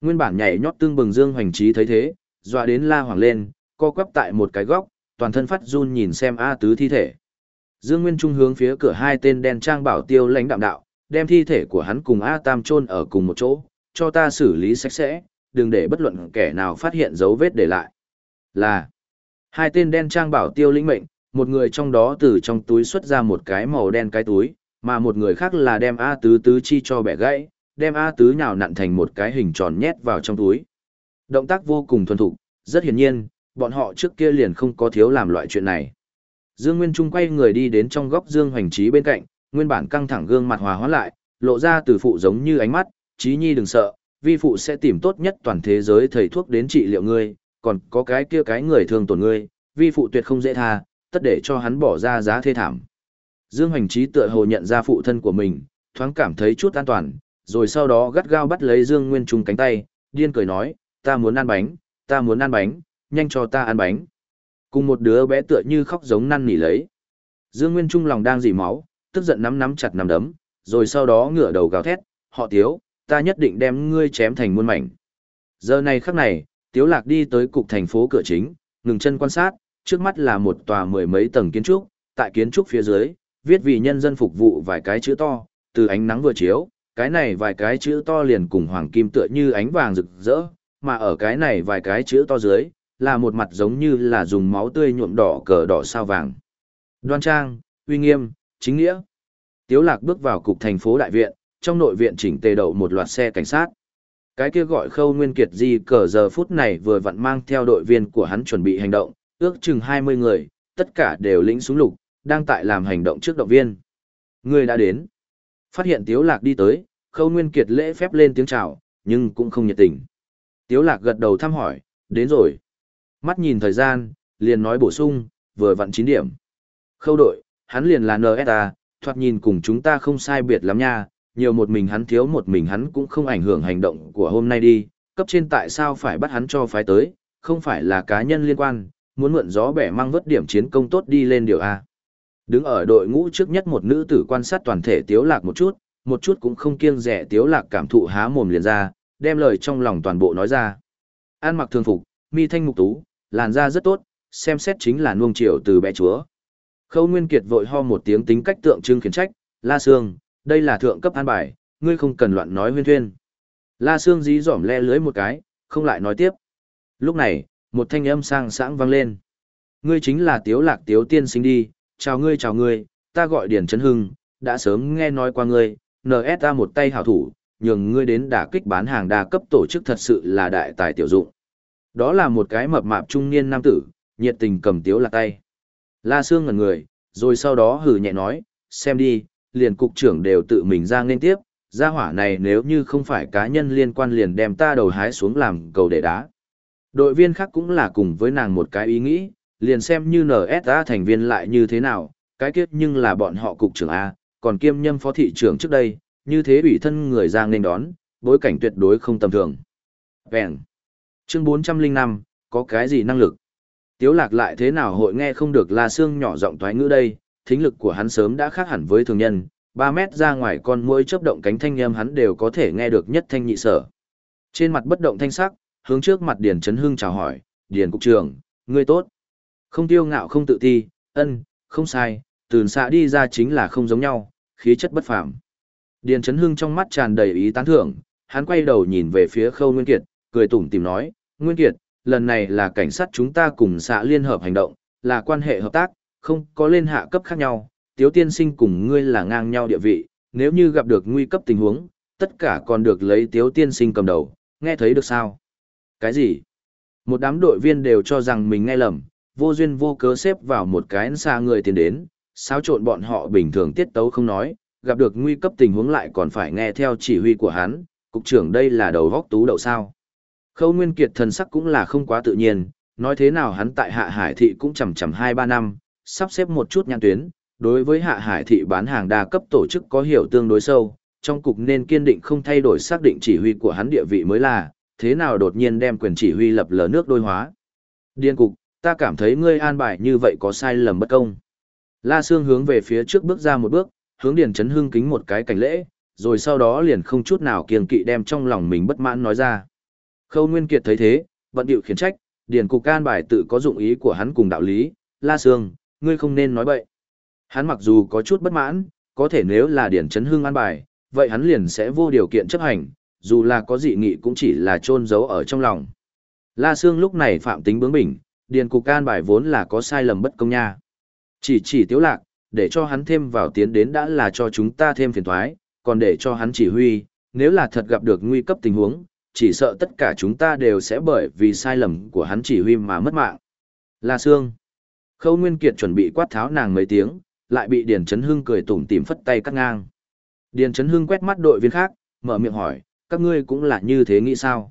nguyên bản nhảy nhót tương bừng Dương Hoành Trí thấy thế, dọa đến la hoàng lên, co quắp tại một cái góc, toàn thân phát run nhìn xem A tứ thi thể. Dương Nguyên Trung hướng phía cửa hai tên đen trang bảo tiêu lãnh đạm đạo, đem thi thể của hắn cùng A Tam chôn ở cùng một chỗ, cho ta xử lý sạch sẽ, đừng để bất luận kẻ nào phát hiện dấu vết để lại. Là hai tên đen trang bảo tiêu lĩnh mệnh, một người trong đó từ trong túi xuất ra một cái màu đen cái túi, mà một người khác là đem A tứ tứ chi cho bẻ gãy, đem A tứ nhào nặn thành một cái hình tròn nhét vào trong túi. Động tác vô cùng thuần thục, rất hiển nhiên, bọn họ trước kia liền không có thiếu làm loại chuyện này. Dương Nguyên Trung quay người đi đến trong góc Dương Hoành Trí bên cạnh, nguyên bản căng thẳng gương mặt hòa hóa lại, lộ ra từ phụ giống như ánh mắt, Trí Nhi đừng sợ, vi phụ sẽ tìm tốt nhất toàn thế giới thầy thuốc đến trị liệu ngươi, còn có cái kia cái người thương tổn ngươi, vi phụ tuyệt không dễ tha, tất để cho hắn bỏ ra giá thê thảm. Dương Hoành Trí tựa hồ nhận ra phụ thân của mình, thoáng cảm thấy chút an toàn, rồi sau đó gắt gao bắt lấy Dương Nguyên Trung cánh tay, điên cười nói, ta muốn ăn bánh, ta muốn ăn bánh, nhanh cho ta ăn bánh. Cùng một đứa bé tựa như khóc giống năn nỉ lấy. Dương Nguyên Trung lòng đang dỉ máu, tức giận nắm nắm chặt nắm đấm, rồi sau đó ngửa đầu gào thét, họ tiếu, ta nhất định đem ngươi chém thành muôn mảnh. Giờ này khắc này, tiếu lạc đi tới cục thành phố cửa chính, ngừng chân quan sát, trước mắt là một tòa mười mấy tầng kiến trúc, tại kiến trúc phía dưới, viết vì nhân dân phục vụ vài cái chữ to, từ ánh nắng vừa chiếu, cái này vài cái chữ to liền cùng hoàng kim tựa như ánh vàng rực rỡ, mà ở cái này vài cái chữ to dưới, là một mặt giống như là dùng máu tươi nhuộm đỏ cờ đỏ sao vàng. Đoan trang, uy nghiêm, chính nghĩa. Tiếu lạc bước vào cục thành phố đại viện, trong nội viện chỉnh tề đậu một loạt xe cảnh sát. Cái kia gọi khâu nguyên kiệt di cờ giờ phút này vừa vặn mang theo đội viên của hắn chuẩn bị hành động, ước chừng 20 người, tất cả đều lĩnh súng lục, đang tại làm hành động trước động viên. Người đã đến. Phát hiện Tiếu Lạc đi tới, Khâu Nguyên Kiệt lễ phép lên tiếng chào, nhưng cũng không nhiệt tình. Tiếu Lạc gật đầu thăm hỏi, đến rồi. Mắt nhìn thời gian, liền nói bổ sung, vừa vặn 9 điểm. Khâu đội, hắn liền là NSA, thoạt nhìn cùng chúng ta không sai biệt lắm nha, nhiều một mình hắn thiếu một mình hắn cũng không ảnh hưởng hành động của hôm nay đi, cấp trên tại sao phải bắt hắn cho phái tới, không phải là cá nhân liên quan, muốn mượn gió bẻ mang vớt điểm chiến công tốt đi lên điều A. Đứng ở đội ngũ trước nhất một nữ tử quan sát toàn thể tiếu lạc một chút, một chút cũng không kiêng rẻ tiếu lạc cảm thụ há mồm liền ra, đem lời trong lòng toàn bộ nói ra. An mặc thường phục, mi thanh mục tú, làn da rất tốt, xem xét chính là nuông chiều từ bé chúa. Khâu Nguyên Kiệt vội ho một tiếng tính cách tượng trưng khiển trách, La Sương, đây là thượng cấp an bài, ngươi không cần loạn nói huyên thuyên. La Sương dí dỏm le lưới một cái, không lại nói tiếp. Lúc này, một thanh âm sang sảng vang lên. Ngươi chính là Tiếu Lạc Tiếu Tiên sinh đi, chào ngươi chào ngươi, ta gọi Điền Trấn Hưng, đã sớm nghe nói qua ngươi, NSA một tay hảo thủ, nhường ngươi đến đả kích bán hàng đa cấp tổ chức thật sự là đại tài tiểu dụng. Đó là một cái mập mạp trung niên nam tử, nhiệt tình cầm tiếu lạc tay. La Sương ngẩn người, rồi sau đó hừ nhẹ nói, xem đi, liền cục trưởng đều tự mình ra nên tiếp, gia hỏa này nếu như không phải cá nhân liên quan liền đem ta đầu hái xuống làm cầu để đá. Đội viên khác cũng là cùng với nàng một cái ý nghĩ, liền xem như NSA thành viên lại như thế nào, cái kết nhưng là bọn họ cục trưởng A, còn kiêm nhâm phó thị trưởng trước đây, như thế ủy thân người ra nên đón, bối cảnh tuyệt đối không tầm thường. Vẹn. Chương 405, có cái gì năng lực? Tiếu lạc lại thế nào hội nghe không được La Sương nhỏ giọng thoái ngữ đây, thính lực của hắn sớm đã khác hẳn với thường nhân, 3 mét ra ngoài con muỗi chớp động cánh thanh âm hắn đều có thể nghe được nhất thanh nhị sở. Trên mặt bất động thanh sắc, hướng trước mặt Điền Chấn Hưng chào hỏi, Điền Cục trưởng, ngươi tốt. Không tiêu ngạo không tự ti, ân, không sai, từ xạ đi ra chính là không giống nhau, khí chất bất phàm. Điền Chấn Hưng trong mắt tràn đầy ý tán thưởng, hắn quay đầu nhìn về phía Khâu Nguyên Kiệt, cười tủm tỉm nói, Nguyên Kiệt, lần này là cảnh sát chúng ta cùng xã liên hợp hành động, là quan hệ hợp tác, không có lên hạ cấp khác nhau, Tiếu Tiên Sinh cùng ngươi là ngang nhau địa vị, nếu như gặp được nguy cấp tình huống, tất cả còn được lấy Tiếu Tiên Sinh cầm đầu, nghe thấy được sao? Cái gì? Một đám đội viên đều cho rằng mình nghe lầm, vô duyên vô cớ xếp vào một cái xa người tiến đến, xáo trộn bọn họ bình thường tiết tấu không nói, gặp được nguy cấp tình huống lại còn phải nghe theo chỉ huy của hắn, cục trưởng đây là đầu góc tú đậu sao. Khâu Nguyên Kiệt thần sắc cũng là không quá tự nhiên, nói thế nào hắn tại Hạ Hải Thị cũng chầm chầm 2-3 năm, sắp xếp một chút nhãn tuyến, đối với Hạ Hải Thị bán hàng đa cấp tổ chức có hiểu tương đối sâu, trong cục nên kiên định không thay đổi xác định chỉ huy của hắn địa vị mới là, thế nào đột nhiên đem quyền chỉ huy lập lờ nước đôi hóa. Điên cục, ta cảm thấy ngươi an bài như vậy có sai lầm bất công. La Sương hướng về phía trước bước ra một bước, hướng Điền Trấn Hưng kính một cái cảnh lễ, rồi sau đó liền không chút nào kiêng kỵ đem trong lòng mình bất mãn nói ra. Khâu Nguyên Kiệt thấy thế, vận điệu khiển trách, Điền cục can bài tự có dụng ý của hắn cùng đạo lý, La Sương, ngươi không nên nói bậy. Hắn mặc dù có chút bất mãn, có thể nếu là Điền Trấn Hưng an bài, vậy hắn liền sẽ vô điều kiện chấp hành, dù là có dị nghị cũng chỉ là trôn giấu ở trong lòng. La Sương lúc này phạm tính bướng bỉnh, Điền cục can bài vốn là có sai lầm bất công nha. Chỉ chỉ tiếu lạc, để cho hắn thêm vào tiến đến đã là cho chúng ta thêm phiền toái, còn để cho hắn chỉ huy, nếu là thật gặp được nguy cấp tình huống, chỉ sợ tất cả chúng ta đều sẽ bởi vì sai lầm của hắn chỉ huy mà mất mạng. La Sương. Khâu Nguyên Kiệt chuẩn bị quát tháo nàng mấy tiếng, lại bị Điền Chấn Hưng cười tủm tỉm phất tay cắt ngang. Điền Chấn Hưng quét mắt đội viên khác, mở miệng hỏi, các ngươi cũng là như thế nghĩ sao?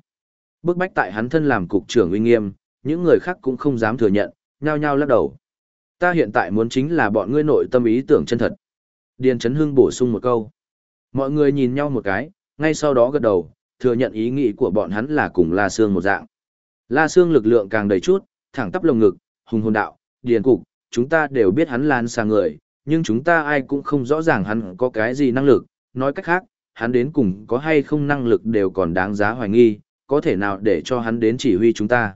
Bước bách tại hắn thân làm cục trưởng uy nghiêm, những người khác cũng không dám thừa nhận, nhao nhao lắc đầu. Ta hiện tại muốn chính là bọn ngươi nội tâm ý tưởng chân thật. Điền Trấn Hưng bổ sung một câu. Mọi người nhìn nhau một cái, ngay sau đó gật đầu, thừa nhận ý nghĩ của bọn hắn là cùng La Sương một dạng. La Sương lực lượng càng đầy chút, thẳng tắp lồng ngực, hùng hồn đạo, điền cục, chúng ta đều biết hắn lan xa người, nhưng chúng ta ai cũng không rõ ràng hắn có cái gì năng lực, nói cách khác, hắn đến cùng có hay không năng lực đều còn đáng giá hoài nghi, có thể nào để cho hắn đến chỉ huy chúng ta.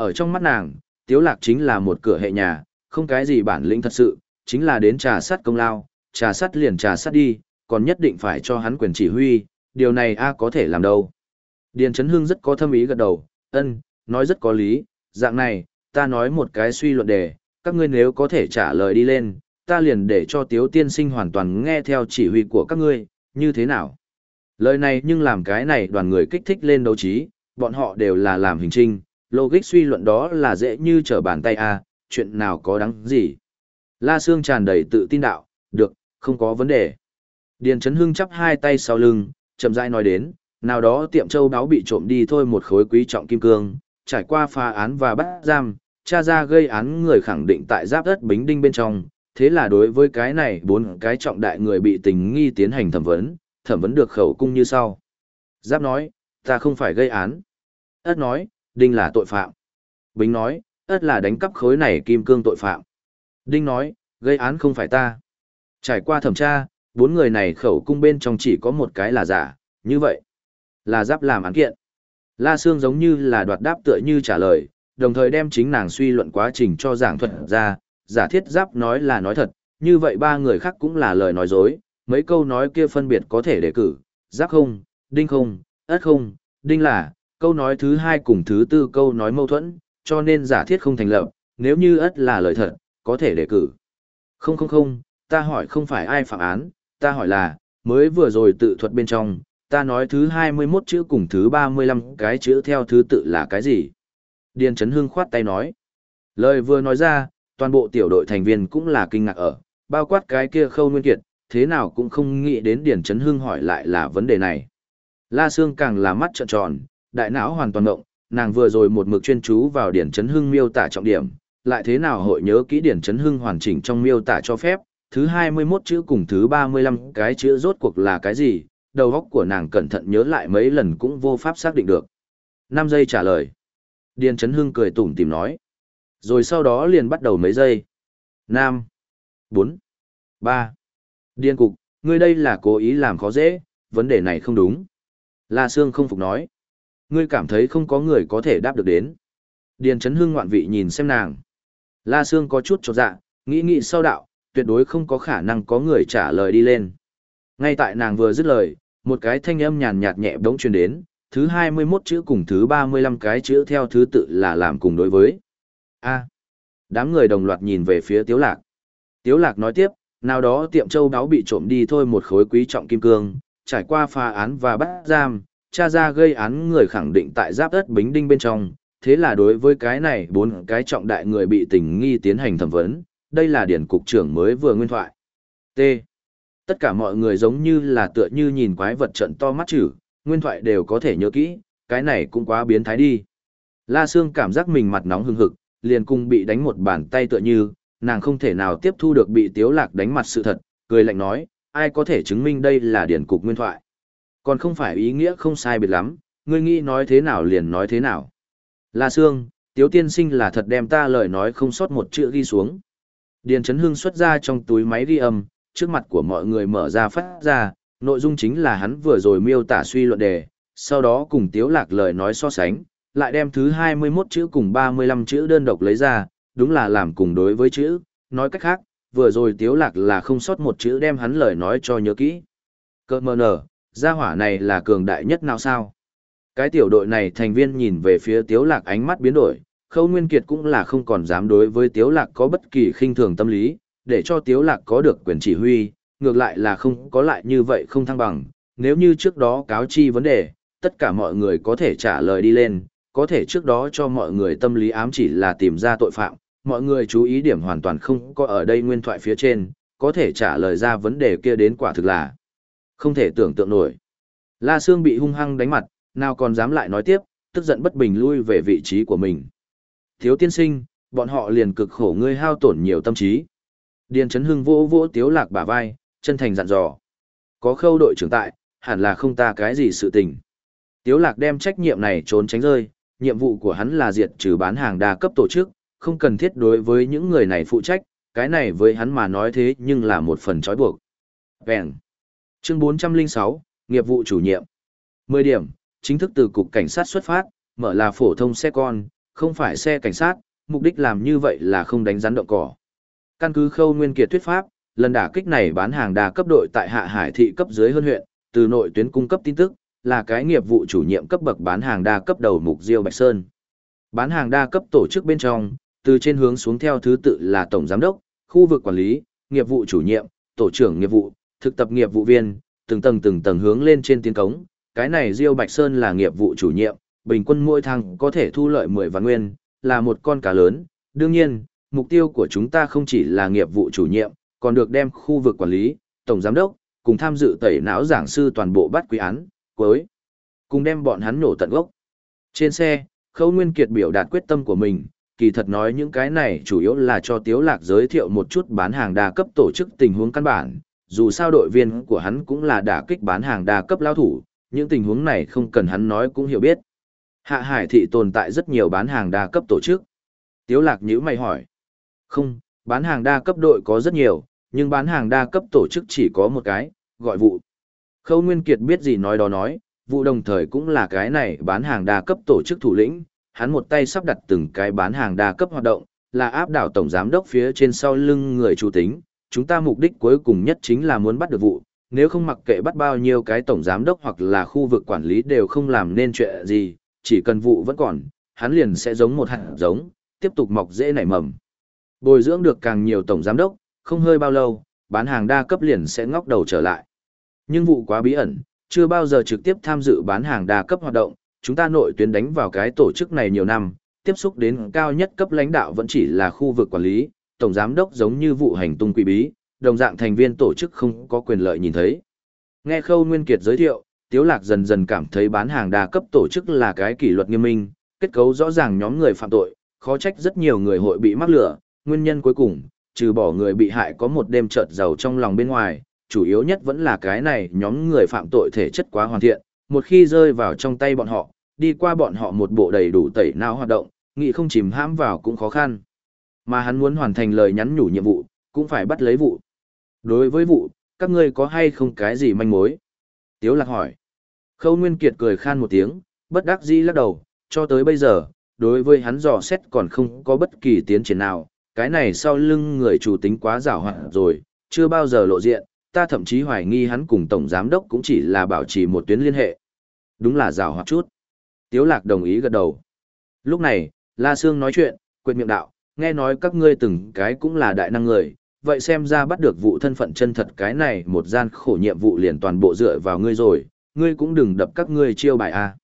Ở trong mắt nàng, Tiếu Lạc chính là một cửa hệ nhà, không cái gì bản lĩnh thật sự, chính là đến trà sát công lao, trà sát liền trà sát đi, còn nhất định phải cho hắn quyền chỉ huy, điều này a có thể làm đâu. Điền Trấn Hưng rất có thâm ý gật đầu, ân, nói rất có lý, dạng này, ta nói một cái suy luận đề, các ngươi nếu có thể trả lời đi lên, ta liền để cho Tiếu Tiên Sinh hoàn toàn nghe theo chỉ huy của các ngươi, như thế nào? Lời này nhưng làm cái này đoàn người kích thích lên đấu trí, bọn họ đều là làm hình trinh, logic suy luận đó là dễ như trở bàn tay a, chuyện nào có đáng gì. La Sương tràn đầy tự tin đạo, được, không có vấn đề. Điền Trấn Hưng chắp hai tay sau lưng, chậm rãi nói đến, nào đó tiệm châu đáo bị trộm đi thôi một khối quý trọng kim cương, trải qua phá án và bắt giam, cha ra gây án người khẳng định tại giáp đất bính đinh bên trong, thế là đối với cái này bốn cái trọng đại người bị tình nghi tiến hành thẩm vấn, thẩm vấn được khẩu cung như sau. Giáp nói, ta không phải gây án. Ất nói, đinh là tội phạm. Bính nói, ất là đánh cắp khối này kim cương tội phạm. Đinh nói, gây án không phải ta. Trải qua thẩm tra, bốn người này khẩu cung bên trong chỉ có một cái là giả, như vậy. Là giáp làm án kiện. La Sương giống như là đoạt đáp tựa như trả lời, đồng thời đem chính nàng suy luận quá trình cho giảng thuật ra, giả thiết giáp nói là nói thật, như vậy ba người khác cũng là lời nói dối, mấy câu nói kia phân biệt có thể đề cử, giáp không, đinh không, ất không, đinh là, câu nói thứ hai cùng thứ tư câu nói mâu thuẫn, cho nên giả thiết không thành lập, nếu như ất là lời thật, có thể đề cử. Không không không, ta hỏi không phải ai phạm án, ta hỏi là, mới vừa rồi tự thuật bên trong, ta nói thứ 21 chữ cùng thứ 35 cái chữ theo thứ tự là cái gì? Điền Trấn Hưng khoát tay nói. Lời vừa nói ra, toàn bộ tiểu đội thành viên cũng là kinh ngạc ở, bao quát cái kia khâu nguyên kiệt, thế nào cũng không nghĩ đến Điền Trấn Hưng hỏi lại là vấn đề này. La Sương càng là mắt trợn tròn, đại não hoàn toàn động, nàng vừa rồi một mực chuyên chú vào điển Trấn Hưng miêu tả trọng điểm, lại thế nào hội nhớ kỹ điển Trấn Hưng hoàn chỉnh trong miêu tả cho phép, thứ 21 chữ cùng thứ 35 cái chữ rốt cuộc là cái gì, đầu óc của nàng cẩn thận nhớ lại mấy lần cũng vô pháp xác định được. 5 giây trả lời. Điền Trấn Hưng cười tủm tìm nói. Rồi sau đó liền bắt đầu mấy giây. Nam. bốn, ba. Điền cục, ngươi đây là cố ý làm khó dễ, vấn đề này không đúng. La Sương không phục nói. Ngươi cảm thấy không có người có thể đáp được đến. Điền Trấn Hưng ngoạn vị nhìn xem nàng. La Sương có chút chột dạ, nghĩ nghĩ sau đạo, tuyệt đối không có khả năng có người trả lời đi lên. Ngay tại nàng vừa dứt lời, một cái thanh âm nhàn nhạt nhẹ bỗng truyền đến, thứ 21 chữ cùng thứ 35 cái chữ theo thứ tự là làm cùng đối với. A. Đám người đồng loạt nhìn về phía Tiếu Lạc. Tiếu Lạc nói tiếp, nào đó tiệm châu đáo bị trộm đi thôi một khối quý trọng kim cương, trải qua phà án và bắt giam, cha ra gây án người khẳng định tại giáp đất bính đinh bên trong, thế là đối với cái này bốn cái trọng đại người bị tình nghi tiến hành thẩm vấn, đây là điển cục trưởng mới vừa nguyên thoại. T. Tất cả mọi người giống như là tựa như nhìn quái vật trận to mắt chữ, nguyên thoại đều có thể nhớ kỹ, cái này cũng quá biến thái đi. La Sương cảm giác mình mặt nóng hừng hực, liền cùng bị đánh một bàn tay tựa như, nàng không thể nào tiếp thu được bị Tiếu Lạc đánh mặt sự thật, cười lạnh nói, ai có thể chứng minh đây là điển cục nguyên thoại. Còn không phải ý nghĩa không sai biệt lắm, ngươi nghĩ nói thế nào liền nói thế nào. La Sương, Tiếu Tiên Sinh là thật đem ta lời nói không sót một chữ ghi xuống. Điền Chấn Hưng xuất ra trong túi máy ghi âm, trước mặt của mọi người mở ra phát ra, nội dung chính là hắn vừa rồi miêu tả suy luận đề, sau đó cùng Tiếu Lạc lời nói so sánh, lại đem thứ 21 chữ cùng 35 chữ đơn độc lấy ra, đúng là làm cùng đối với chữ, nói cách khác, vừa rồi Tiếu Lạc là không sót một chữ đem hắn lời nói cho nhớ kỹ. Cơ mơ nở, gia hỏa này là cường đại nhất nào sao? Cái tiểu đội này thành viên nhìn về phía Tiếu Lạc ánh mắt biến đổi, Khâu Nguyên Kiệt cũng là không còn dám đối với Tiếu Lạc có bất kỳ khinh thường tâm lý, để cho Tiếu Lạc có được quyền chỉ huy, ngược lại là không có lại như vậy không thăng bằng. Nếu như trước đó cáo chi vấn đề, tất cả mọi người có thể trả lời đi lên, có thể trước đó cho mọi người tâm lý ám chỉ là tìm ra tội phạm, mọi người chú ý điểm hoàn toàn không có ở đây nguyên thoại phía trên, có thể trả lời ra vấn đề kia đến quả thực là không thể tưởng tượng nổi. La Sương bị hung hăng đánh mặt, nào còn dám lại nói tiếp, tức giận bất bình lui về vị trí của mình. Thiếu tiên sinh, bọn họ liền cực khổ ngươi hao tổn nhiều tâm trí. Điền Trấn Hưng vỗ vỗ Tiếu Lạc bả vai, chân thành dặn dò. Có khâu đội trưởng tại, hẳn là không ta cái gì sự tình. Tiếu Lạc đem trách nhiệm này trốn tránh rơi, nhiệm vụ của hắn là diệt trừ bán hàng đa cấp tổ chức, không cần thiết đối với những người này phụ trách, cái này với hắn mà nói thế nhưng là một phần trói buộc. Vẹn. Chương 406, nghiệp vụ chủ nhiệm. 10 điểm, chính thức từ cục cảnh sát xuất phát, mở là phổ thông xe con, không phải xe cảnh sát, mục đích làm như vậy là không đánh rắn động cỏ. Căn cứ khâu nguyên kiệt thuyết pháp, lần đả kích này bán hàng đa cấp đội tại Hạ Hải thị cấp dưới hơn huyện, từ nội tuyến cung cấp tin tức, là cái nghiệp vụ chủ nhiệm cấp bậc bán hàng đa cấp đầu mục Diêu Bạch Sơn. Bán hàng đa cấp tổ chức bên trong, từ trên hướng xuống theo thứ tự là tổng giám đốc, khu vực quản lý, nghiệp vụ chủ nhiệm, tổ trưởng nghiệp vụ, thực tập nghiệp vụ viên, từng tầng từng tầng hướng lên trên tiến cống. Cái này Diêu Bạch Sơn là nghiệp vụ chủ nhiệm, bình quân mỗi tháng có thể thu lợi 10 vạn nguyên, là một con cá lớn. Đương nhiên, mục tiêu của chúng ta không chỉ là nghiệp vụ chủ nhiệm, còn được đem khu vực quản lý, tổng giám đốc, cùng tham dự tẩy não giảng sư toàn bộ bắt quý án, cuối. Cùng đem bọn hắn nổ tận gốc. Trên xe, Khâu Nguyên Kiệt biểu đạt quyết tâm của mình, kỳ thật nói những cái này chủ yếu là cho Tiếu Lạc giới thiệu một chút bán hàng đa cấp tổ chức tình huống căn bản, dù sao đội viên của hắn cũng là đả kích bán hàng đa cấp lao thủ, những tình huống này không cần hắn nói cũng hiểu biết. Hạ Hải thị tồn tại rất nhiều bán hàng đa cấp tổ chức. Tiếu Lạc nhíu mày hỏi. Không, bán hàng đa cấp đội có rất nhiều, nhưng bán hàng đa cấp tổ chức chỉ có một cái, gọi vụ. Khâu Nguyên Kiệt biết gì nói đó nói, vụ đồng thời cũng là cái này bán hàng đa cấp tổ chức thủ lĩnh, hắn một tay sắp đặt từng cái bán hàng đa cấp hoạt động, là áp đảo tổng giám đốc phía trên sau lưng người chủ tính, chúng ta mục đích cuối cùng nhất chính là muốn bắt được vụ, nếu không mặc kệ bắt bao nhiêu cái tổng giám đốc hoặc là khu vực quản lý đều không làm nên chuyện gì, chỉ cần vụ vẫn còn, hắn liền sẽ giống một hạt giống, tiếp tục mọc dễ nảy mầm. Bồi dưỡng được càng nhiều tổng giám đốc, không hơi bao lâu, bán hàng đa cấp liền sẽ ngóc đầu trở lại. Nhưng vụ quá bí ẩn, chưa bao giờ trực tiếp tham dự bán hàng đa cấp hoạt động, chúng ta nội tuyến đánh vào cái tổ chức này nhiều năm, tiếp xúc đến cao nhất cấp lãnh đạo vẫn chỉ là khu vực quản lý, tổng giám đốc giống như vụ hành tung quỷ bí, đồng dạng thành viên tổ chức không có quyền lợi nhìn thấy. Nghe Khâu Nguyên Kiệt giới thiệu, Tiếu Lạc dần dần cảm thấy bán hàng đa cấp tổ chức là cái kỷ luật nghiêm minh, kết cấu rõ ràng nhóm người phạm tội, khó trách rất nhiều người hội bị mắc lửa, nguyên nhân cuối cùng, trừ bỏ người bị hại có một đêm chợt giàu trong lòng bên ngoài, chủ yếu nhất vẫn là cái này nhóm người phạm tội thể chất quá hoàn thiện, một khi rơi vào trong tay bọn họ, đi qua bọn họ một bộ đầy đủ tẩy não hoạt động, nghĩ không chìm hãm vào cũng khó khăn. Mà hắn muốn hoàn thành lời nhắn nhủ nhiệm vụ, cũng phải bắt lấy vụ. Đối với vụ, các ngươi có hay không cái gì manh mối? Tiếu lạc hỏi. Khâu Nguyên Kiệt cười khan một tiếng, bất đắc dĩ lắc đầu, cho tới bây giờ, đối với hắn dò xét còn không có bất kỳ tiến triển nào, cái này sau lưng người chủ tính quá rào hoạt rồi, chưa bao giờ lộ diện, ta thậm chí hoài nghi hắn cùng Tổng Giám Đốc cũng chỉ là bảo trì một tuyến liên hệ. Đúng là rào hoạt chút. Tiếu lạc đồng ý gật đầu. Lúc này, La Sương nói chuyện, quyệt miệng đạo, nghe nói các ngươi từng cái cũng là đại năng người, vậy xem ra bắt được vụ thân phận chân thật cái này một gian khổ nhiệm vụ liền toàn bộ dựa vào ngươi rồi, ngươi cũng đừng đập các ngươi chiêu bài a.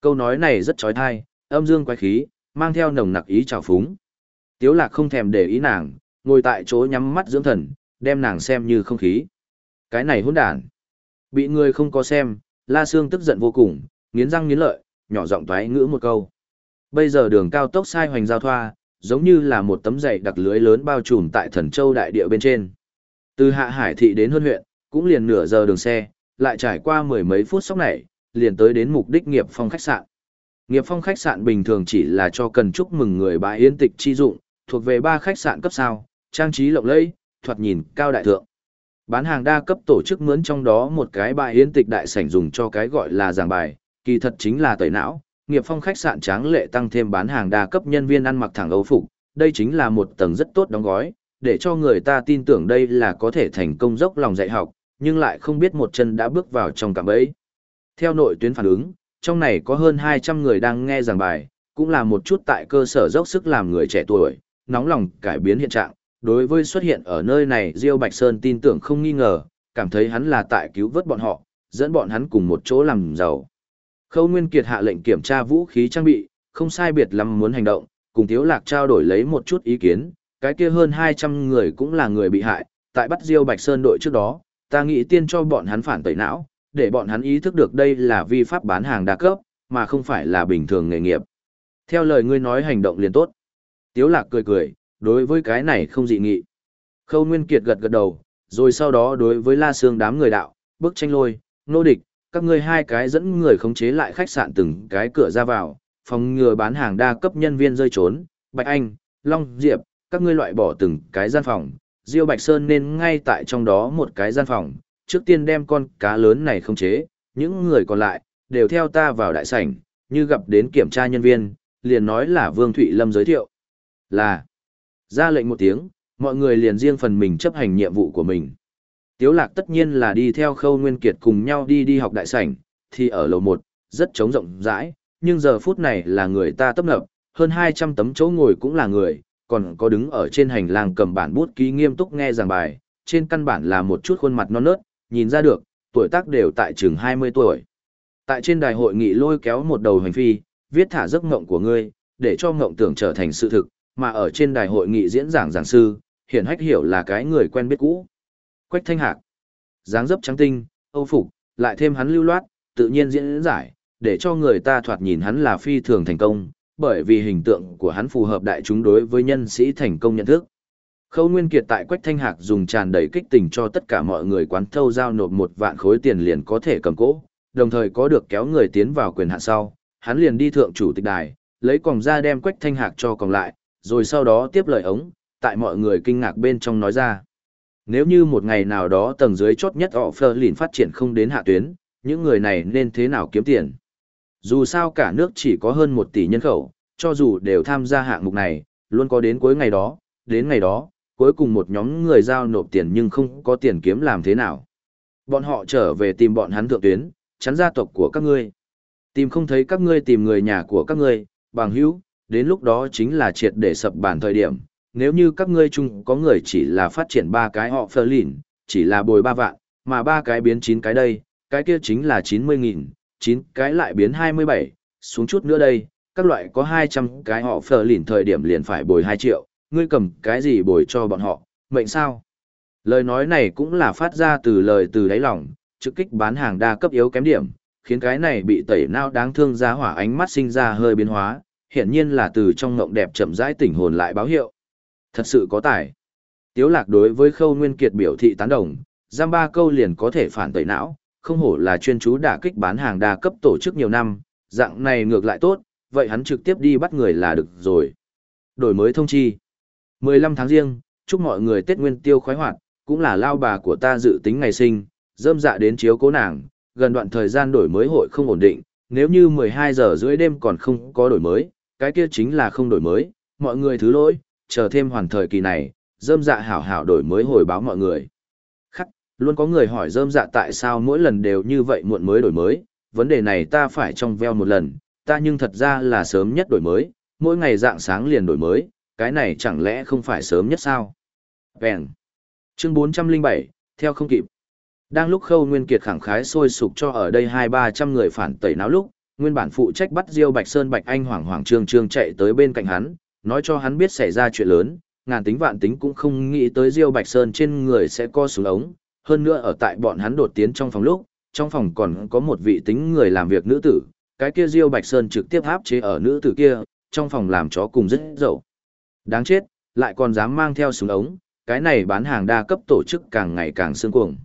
Câu nói này rất trói thai, âm dương quái khí, mang theo nồng nặc ý trào phúng. Tiếu lạc không thèm để ý nàng, ngồi tại chỗ nhắm mắt dưỡng thần, đem nàng xem như không khí. Cái này hỗn đản. Bị người không có xem, La Sương tức giận vô cùng, nghiến răng nghiến lợi, nhỏ giọng toái ngữ một câu. Bây giờ đường cao tốc sai hoành giao thoa, giống như là một tấm dày đặc lưới lớn bao trùm tại thần châu đại địa bên trên. Từ hạ hải thị đến hơn huyện, cũng liền nửa giờ đường xe, lại trải qua mười mấy phút sóc này, liền tới đến mục đích nghiệp phong khách sạn. Nghiệp phong khách sạn bình thường chỉ là cho cần chúc mừng người bãi yến tịch chi dụng, thuộc về ba khách sạn cấp sao, trang trí lộng lẫy, thoạt nhìn cao đại thượng. Bán hàng đa cấp tổ chức mướn trong đó một cái bãi yến tịch đại sảnh dùng cho cái gọi là giảng bài, kỳ thật chính là tẩy não. Nghiệp phong khách sạn tráng lệ tăng thêm bán hàng đa cấp nhân viên ăn mặc thẳng ấu phục, đây chính là một tầng rất tốt đóng gói, để cho người ta tin tưởng đây là có thể thành công dốc lòng dạy học, nhưng lại không biết một chân đã bước vào trong cạm bẫy. Theo nội tuyến phản ứng, trong này có hơn 200 người đang nghe giảng bài, cũng là một chút tại cơ sở dốc sức làm người trẻ tuổi, nóng lòng cải biến hiện trạng. Đối với xuất hiện ở nơi này Diêu Bạch Sơn tin tưởng không nghi ngờ, cảm thấy hắn là tại cứu vớt bọn họ, dẫn bọn hắn cùng một chỗ làm giàu. Khâu Nguyên Kiệt hạ lệnh kiểm tra vũ khí trang bị, không sai biệt lắm muốn hành động, cùng Tiếu Lạc trao đổi lấy một chút ý kiến, cái kia hơn 200 người cũng là người bị hại, tại bắt Diêu Bạch Sơn đội trước đó, ta nghĩ tiên cho bọn hắn phản tẩy não, để bọn hắn ý thức được đây là vi pháp bán hàng đa cấp, mà không phải là bình thường nghề nghiệp. Theo lời ngươi nói hành động liền tốt. Tiếu lạc cười cười, đối với cái này không dị nghị. Khâu Nguyên Kiệt gật gật đầu, rồi sau đó đối với La Sương đám người đạo, bước tranh lôi, nô địch, các ngươi hai cái dẫn người khống chế lại khách sạn từng cái cửa ra vào, phòng ngừa bán hàng đa cấp nhân viên rơi trốn, Bạch Anh, Long Diệp, các ngươi loại bỏ từng cái gian phòng, Diêu Bạch Sơn nên ngay tại trong đó một cái gian phòng, trước tiên đem con cá lớn này khống chế, những người còn lại, đều theo ta vào đại sảnh, như gặp đến kiểm tra nhân viên, liền nói là Vương Thụy Lâm giới thiệu. Là, ra lệnh một tiếng, mọi người liền riêng phần mình chấp hành nhiệm vụ của mình. Tiếu lạc tất nhiên là đi theo khâu nguyên kiệt cùng nhau đi đi học đại sảnh, thì ở lầu 1, rất trống rộng rãi, nhưng giờ phút này là người ta tấp nập, hơn 200 tấm chỗ ngồi cũng là người, còn có đứng ở trên hành lang cầm bản bút ký nghiêm túc nghe giảng bài, trên căn bản là một chút khuôn mặt non nớt, nhìn ra được, tuổi tác đều tại trường 20 tuổi. Tại trên đài hội nghị lôi kéo một đầu hành phi, viết thả giấc ngộng của ngươi, để cho ngộng tưởng trở thành sự thực, mà ở trên đài hội nghị diễn giảng giảng sư, hiển hách hiểu là cái người quen biết cũ. Quách thanh hạc, dáng dấp trắng tinh, âu phục, lại thêm hắn lưu loát, tự nhiên diễn giải, để cho người ta thoạt nhìn hắn là phi thường thành công, bởi vì hình tượng của hắn phù hợp đại chúng đối với nhân sĩ thành công nhận thức. Khâu Nguyên Kiệt tại Quách Thanh Hạc dùng tràn đầy kích tình cho tất cả mọi người quán thâu giao nộp một vạn khối tiền liền có thể cầm cố, đồng thời có được kéo người tiến vào quyền hạn sau, hắn liền đi thượng chủ tịch đài, lấy còng ra đem Quách Thanh Hạc cho còn lại, rồi sau đó tiếp lời ống, tại mọi người kinh ngạc bên trong nói ra. Nếu như một ngày nào đó tầng dưới chốt nhất họ phơ lìn phát triển không đến hạ tuyến, những người này nên thế nào kiếm tiền? Dù sao cả nước chỉ có hơn một tỷ nhân khẩu, cho dù đều tham gia hạng mục này, luôn có đến cuối ngày đó, đến ngày đó, cuối cùng một nhóm người giao nộp tiền nhưng không có tiền kiếm làm thế nào. Bọn họ trở về tìm bọn hắn thượng tuyến, chắn gia tộc của các ngươi. Tìm không thấy các ngươi tìm người nhà của các ngươi, bằng hữu, đến lúc đó chính là triệt để sập bản thời điểm. Nếu như các ngươi chung có người chỉ là phát triển ba cái họ phơ lìn, chỉ là bồi ba vạn, mà ba cái biến chín cái đây, cái kia chính là chín mươi nghìn, chín cái lại biến hai mươi bảy, xuống chút nữa đây, các loại có hai trăm cái họ phơ lìn thời điểm liền phải bồi hai triệu, ngươi cầm cái gì bồi cho bọn họ, mệnh sao? Lời nói này cũng là phát ra từ lời từ đáy lòng, trực kích bán hàng đa cấp yếu kém điểm, khiến cái này bị tẩy nao đáng thương ra hỏa ánh mắt sinh ra hơi biến hóa, hiển nhiên là từ trong ngộng đẹp chậm rãi tỉnh hồn lại báo hiệu. Thật sự có tài. Tiếu lạc đối với khâu nguyên kiệt biểu thị tán đồng, giam ba câu liền có thể phản tẩy não, không hổ là chuyên chú đả kích bán hàng đa cấp tổ chức nhiều năm, Dạng này ngược lại tốt, vậy hắn trực tiếp đi bắt người là được rồi. Đổi mới thông chi. 15 tháng riêng, chúc mọi người Tết Nguyên Tiêu khoái hoạt, cũng là lao bà của ta dự tính ngày sinh, dâm dạ đến chiếu cố nàng, gần đoạn thời gian đổi mới hội không ổn định, nếu như 12 giờ rưỡi đêm còn không có đổi mới, cái kia chính là không đổi mới, mọi người thứ lỗi, chờ thêm hoàn thời kỳ này, dâm dạ hảo hảo đổi mới hồi báo mọi người. Khắc, luôn có người hỏi dâm dạ tại sao mỗi lần đều như vậy muộn mới đổi mới, vấn đề này ta phải trong veo một lần, ta nhưng thật ra là sớm nhất đổi mới, mỗi ngày dạng sáng liền đổi mới, cái này chẳng lẽ không phải sớm nhất sao? Vẹn. Chương 407, theo không kịp. Đang lúc Khâu Nguyên Kiệt khẳng khái sôi sục cho ở đây hai ba trăm người phản tẩy náo lúc, nguyên bản phụ trách bắt Diêu Bạch Sơn Bạch Anh hoảng hoảng trương trương chạy tới bên cạnh hắn, nói cho hắn biết xảy ra chuyện lớn, ngàn tính vạn tính cũng không nghĩ tới Diêu Bạch Sơn trên người sẽ co xuống ống, hơn nữa ở tại bọn hắn đột tiến trong phòng lúc, trong phòng còn có một vị tính người làm việc nữ tử, cái kia Diêu Bạch Sơn trực tiếp áp chế ở nữ tử kia, trong phòng làm chó cùng rất dậu. Đáng chết, lại còn dám mang theo súng ống, cái này bán hàng đa cấp tổ chức càng ngày càng xương cuồng.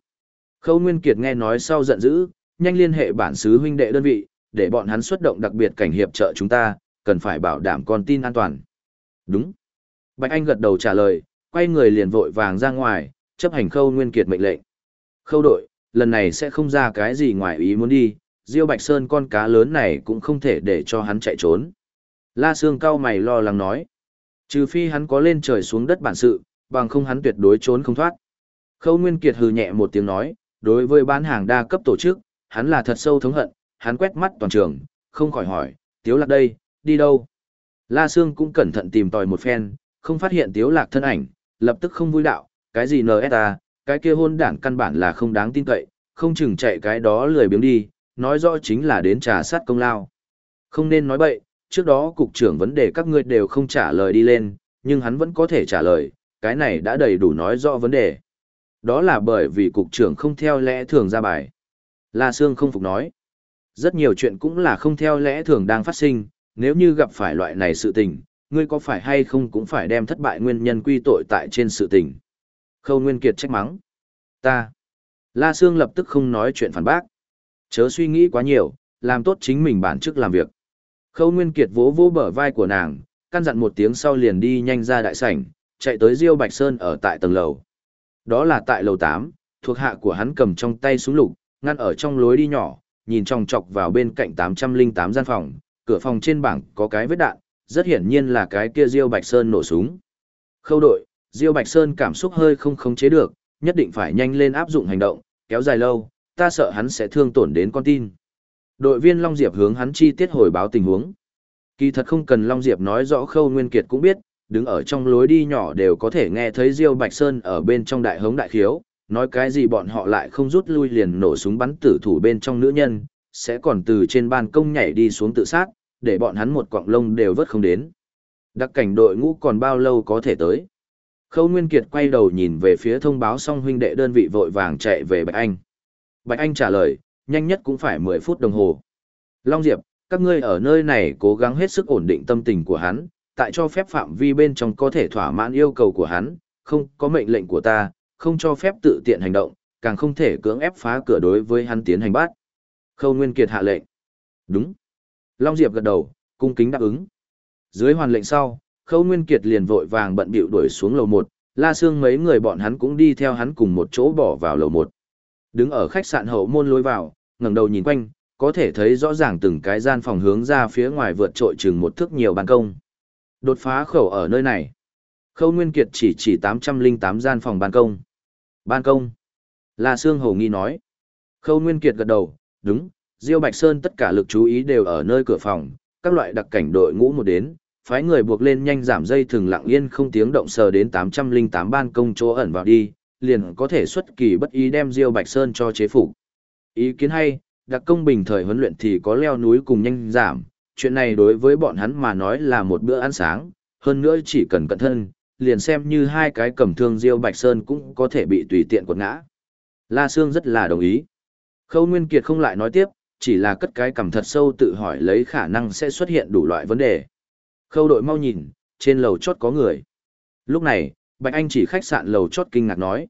Khâu Nguyên Kiệt nghe nói sau giận dữ, nhanh liên hệ bản xứ huynh đệ đơn vị, để bọn hắn xuất động đặc biệt cảnh hiệp trợ chúng ta, cần phải bảo đảm con tin an toàn. Đúng. Bạch Anh gật đầu trả lời, quay người liền vội vàng ra ngoài, chấp hành Khâu Nguyên Kiệt mệnh lệnh. Khâu đội, lần này sẽ không ra cái gì ngoài ý muốn đi, Diêu Bạch Sơn con cá lớn này cũng không thể để cho hắn chạy trốn. La Sương cao mày lo lắng nói. Trừ phi hắn có lên trời xuống đất bản sự, bằng không hắn tuyệt đối trốn không thoát. Khâu Nguyên Kiệt hừ nhẹ một tiếng nói, đối với bán hàng đa cấp tổ chức, hắn là thật sâu thống hận, hắn quét mắt toàn trường, không khỏi hỏi, Tiếu Lạc đây, đi đâu? La Sương cũng cẩn thận tìm tòi một phen, không phát hiện Tiếu Lạc thân ảnh, lập tức không vui đạo, cái gì NSA, cái kia hôn đảng căn bản là không đáng tin cậy, không chừng chạy cái đó lười biếng đi, nói rõ chính là đến trà sát công lao. Không nên nói bậy, trước đó cục trưởng vấn đề các ngươi đều không trả lời đi lên, nhưng hắn vẫn có thể trả lời, cái này đã đầy đủ nói rõ vấn đề. Đó là bởi vì cục trưởng không theo lẽ thường ra bài. La Sương không phục nói. Rất nhiều chuyện cũng là không theo lẽ thường đang phát sinh, nếu như gặp phải loại này sự tình, ngươi có phải hay không cũng phải đem thất bại nguyên nhân quy tội tại trên sự tình. Khâu Nguyên Kiệt trách mắng. Ta. La Sương lập tức không nói chuyện phản bác. Chớ suy nghĩ quá nhiều, làm tốt chính mình bản chức làm việc. Khâu Nguyên Kiệt vỗ vỗ bờ vai của nàng, căn dặn một tiếng sau liền đi nhanh ra đại sảnh, chạy tới Diêu Bạch Sơn ở tại tầng lầu. Đó là tại lầu 8, thuộc hạ của hắn cầm trong tay súng lục, ngăn ở trong lối đi nhỏ, nhìn trong chọc vào bên cạnh 808 gian phòng, cửa phòng trên bảng có cái vết đạn, rất hiển nhiên là cái kia Diêu Bạch Sơn nổ súng. Khâu đội, Diêu Bạch Sơn cảm xúc hơi không khống chế được, nhất định phải nhanh lên áp dụng hành động, kéo dài lâu, ta sợ hắn sẽ thương tổn đến con tin. Đội viên Long Diệp hướng hắn chi tiết hồi báo tình huống. Kỳ thật không cần Long Diệp nói rõ Khâu Nguyên Kiệt cũng biết, đứng ở trong lối đi nhỏ đều có thể nghe thấy Diêu Bạch Sơn ở bên trong đại hống đại khiếu, nói cái gì bọn họ lại không rút lui liền nổ súng bắn tử thủ bên trong nữ nhân, sẽ còn từ trên ban công nhảy đi xuống tự sát, để bọn hắn một quọng lông đều vớt không đến. Đặc cảnh đội ngũ còn bao lâu có thể tới? Khâu Nguyên Kiệt quay đầu nhìn về phía thông báo xong huynh đệ đơn vị vội vàng chạy về Bạch Anh. Bạch Anh trả lời, nhanh nhất cũng phải 10 phút đồng hồ. Long Diệp, các ngươi ở nơi này cố gắng hết sức ổn định tâm tình của hắn, tại cho phép phạm vi bên trong có thể thỏa mãn yêu cầu của hắn, không có mệnh lệnh của ta, không cho phép tự tiện hành động, càng không thể cưỡng ép phá cửa đối với hắn tiến hành bắt. Khâu Nguyên Kiệt hạ lệnh. Đúng. Long Diệp gật đầu, cung kính đáp ứng. Dưới hoàn lệnh sau, Khâu Nguyên Kiệt liền vội vàng bận bịu đuổi xuống lầu 1, La Sương mấy người bọn hắn cũng đi theo hắn cùng một chỗ bỏ vào lầu 1. Đứng ở khách sạn hậu môn lối vào, ngẩng đầu nhìn quanh, có thể thấy rõ ràng từng cái gian phòng hướng ra phía ngoài vượt trội chừng một thước nhiều ban công. Đột phá khẩu ở nơi này. Khâu Nguyên Kiệt chỉ chỉ 808 gian phòng ban công. Ban công. La Sương Hầu nghi nói. Khâu Nguyên Kiệt gật đầu, đúng, Diêu Bạch Sơn tất cả lực chú ý đều ở nơi cửa phòng, các loại đặc cảnh đội ngũ một đến, phái người buộc lên nhanh giảm dây thường lặng yên không tiếng động sờ đến 808 ban công chỗ ẩn vào đi, liền có thể xuất kỳ bất ý đem Diêu Bạch Sơn cho chế phục. Ý kiến hay, đặc công bình thời huấn luyện thì có leo núi cùng nhanh giảm, chuyện này đối với bọn hắn mà nói là một bữa ăn sáng, hơn nữa chỉ cần cẩn thân, liền xem như hai cái cầm thương Diêu Bạch Sơn cũng có thể bị tùy tiện quật ngã. La Sương rất là đồng ý. Khâu Nguyên Kiệt không lại nói tiếp, chỉ là cất cái cầm thật sâu tự hỏi lấy khả năng sẽ xuất hiện đủ loại vấn đề. Khâu đội mau nhìn, trên lầu chót có người. Lúc này, Bạch Anh chỉ khách sạn lầu chót kinh ngạc nói.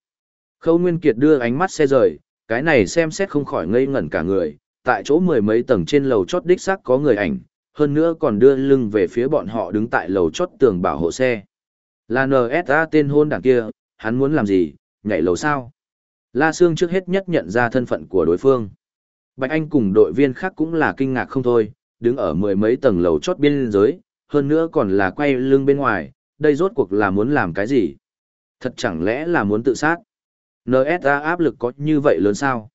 Khâu Nguyên Kiệt đưa ánh mắt xe rời, cái này xem xét không khỏi ngây ngẩn cả người, tại chỗ mười mấy tầng trên lầu chót đích xác có người ảnh, hơn nữa còn đưa lưng về phía bọn họ đứng tại lầu chót tường bảo hộ xe. Là NSA tên hôn đảng kia, hắn muốn làm gì, nhảy lầu sao? La Sương trước hết nhất nhận ra thân phận của đối phương. Bạch Anh cùng đội viên khác cũng là kinh ngạc không thôi, đứng ở mười mấy tầng lầu chót biên giới, hơn nữa còn là quay lưng bên ngoài, đây rốt cuộc là muốn làm cái gì? Thật chẳng lẽ là muốn tự sát? NSA áp lực có như vậy lớn sao?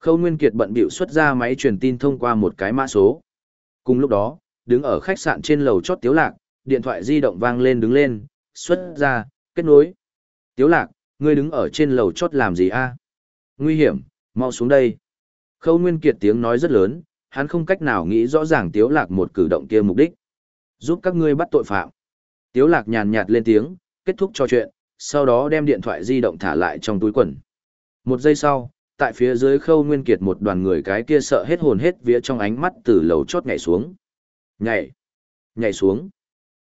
Khâu Nguyên Kiệt bận bịu xuất ra máy truyền tin thông qua một cái mã số. Cùng lúc đó, đứng ở khách sạn trên lầu chót Tiếu Lạc, điện thoại di động vang lên đứng lên, xuất ra, kết nối. Tiếu Lạc, ngươi đứng ở trên lầu chót làm gì a? Nguy hiểm, mau xuống đây. Khâu Nguyên Kiệt tiếng nói rất lớn, hắn không cách nào nghĩ rõ ràng Tiếu Lạc một cử động kia mục đích. Giúp các ngươi bắt tội phạm. Tiếu Lạc nhàn nhạt lên tiếng, kết thúc trò chuyện, sau đó đem điện thoại di động thả lại trong túi quần. Một giây sau, tại phía dưới khâu nguyên kiệt một đoàn người cái kia sợ hết hồn hết vía trong ánh mắt từ lầu chót nhảy xuống. Nhảy, nhảy xuống.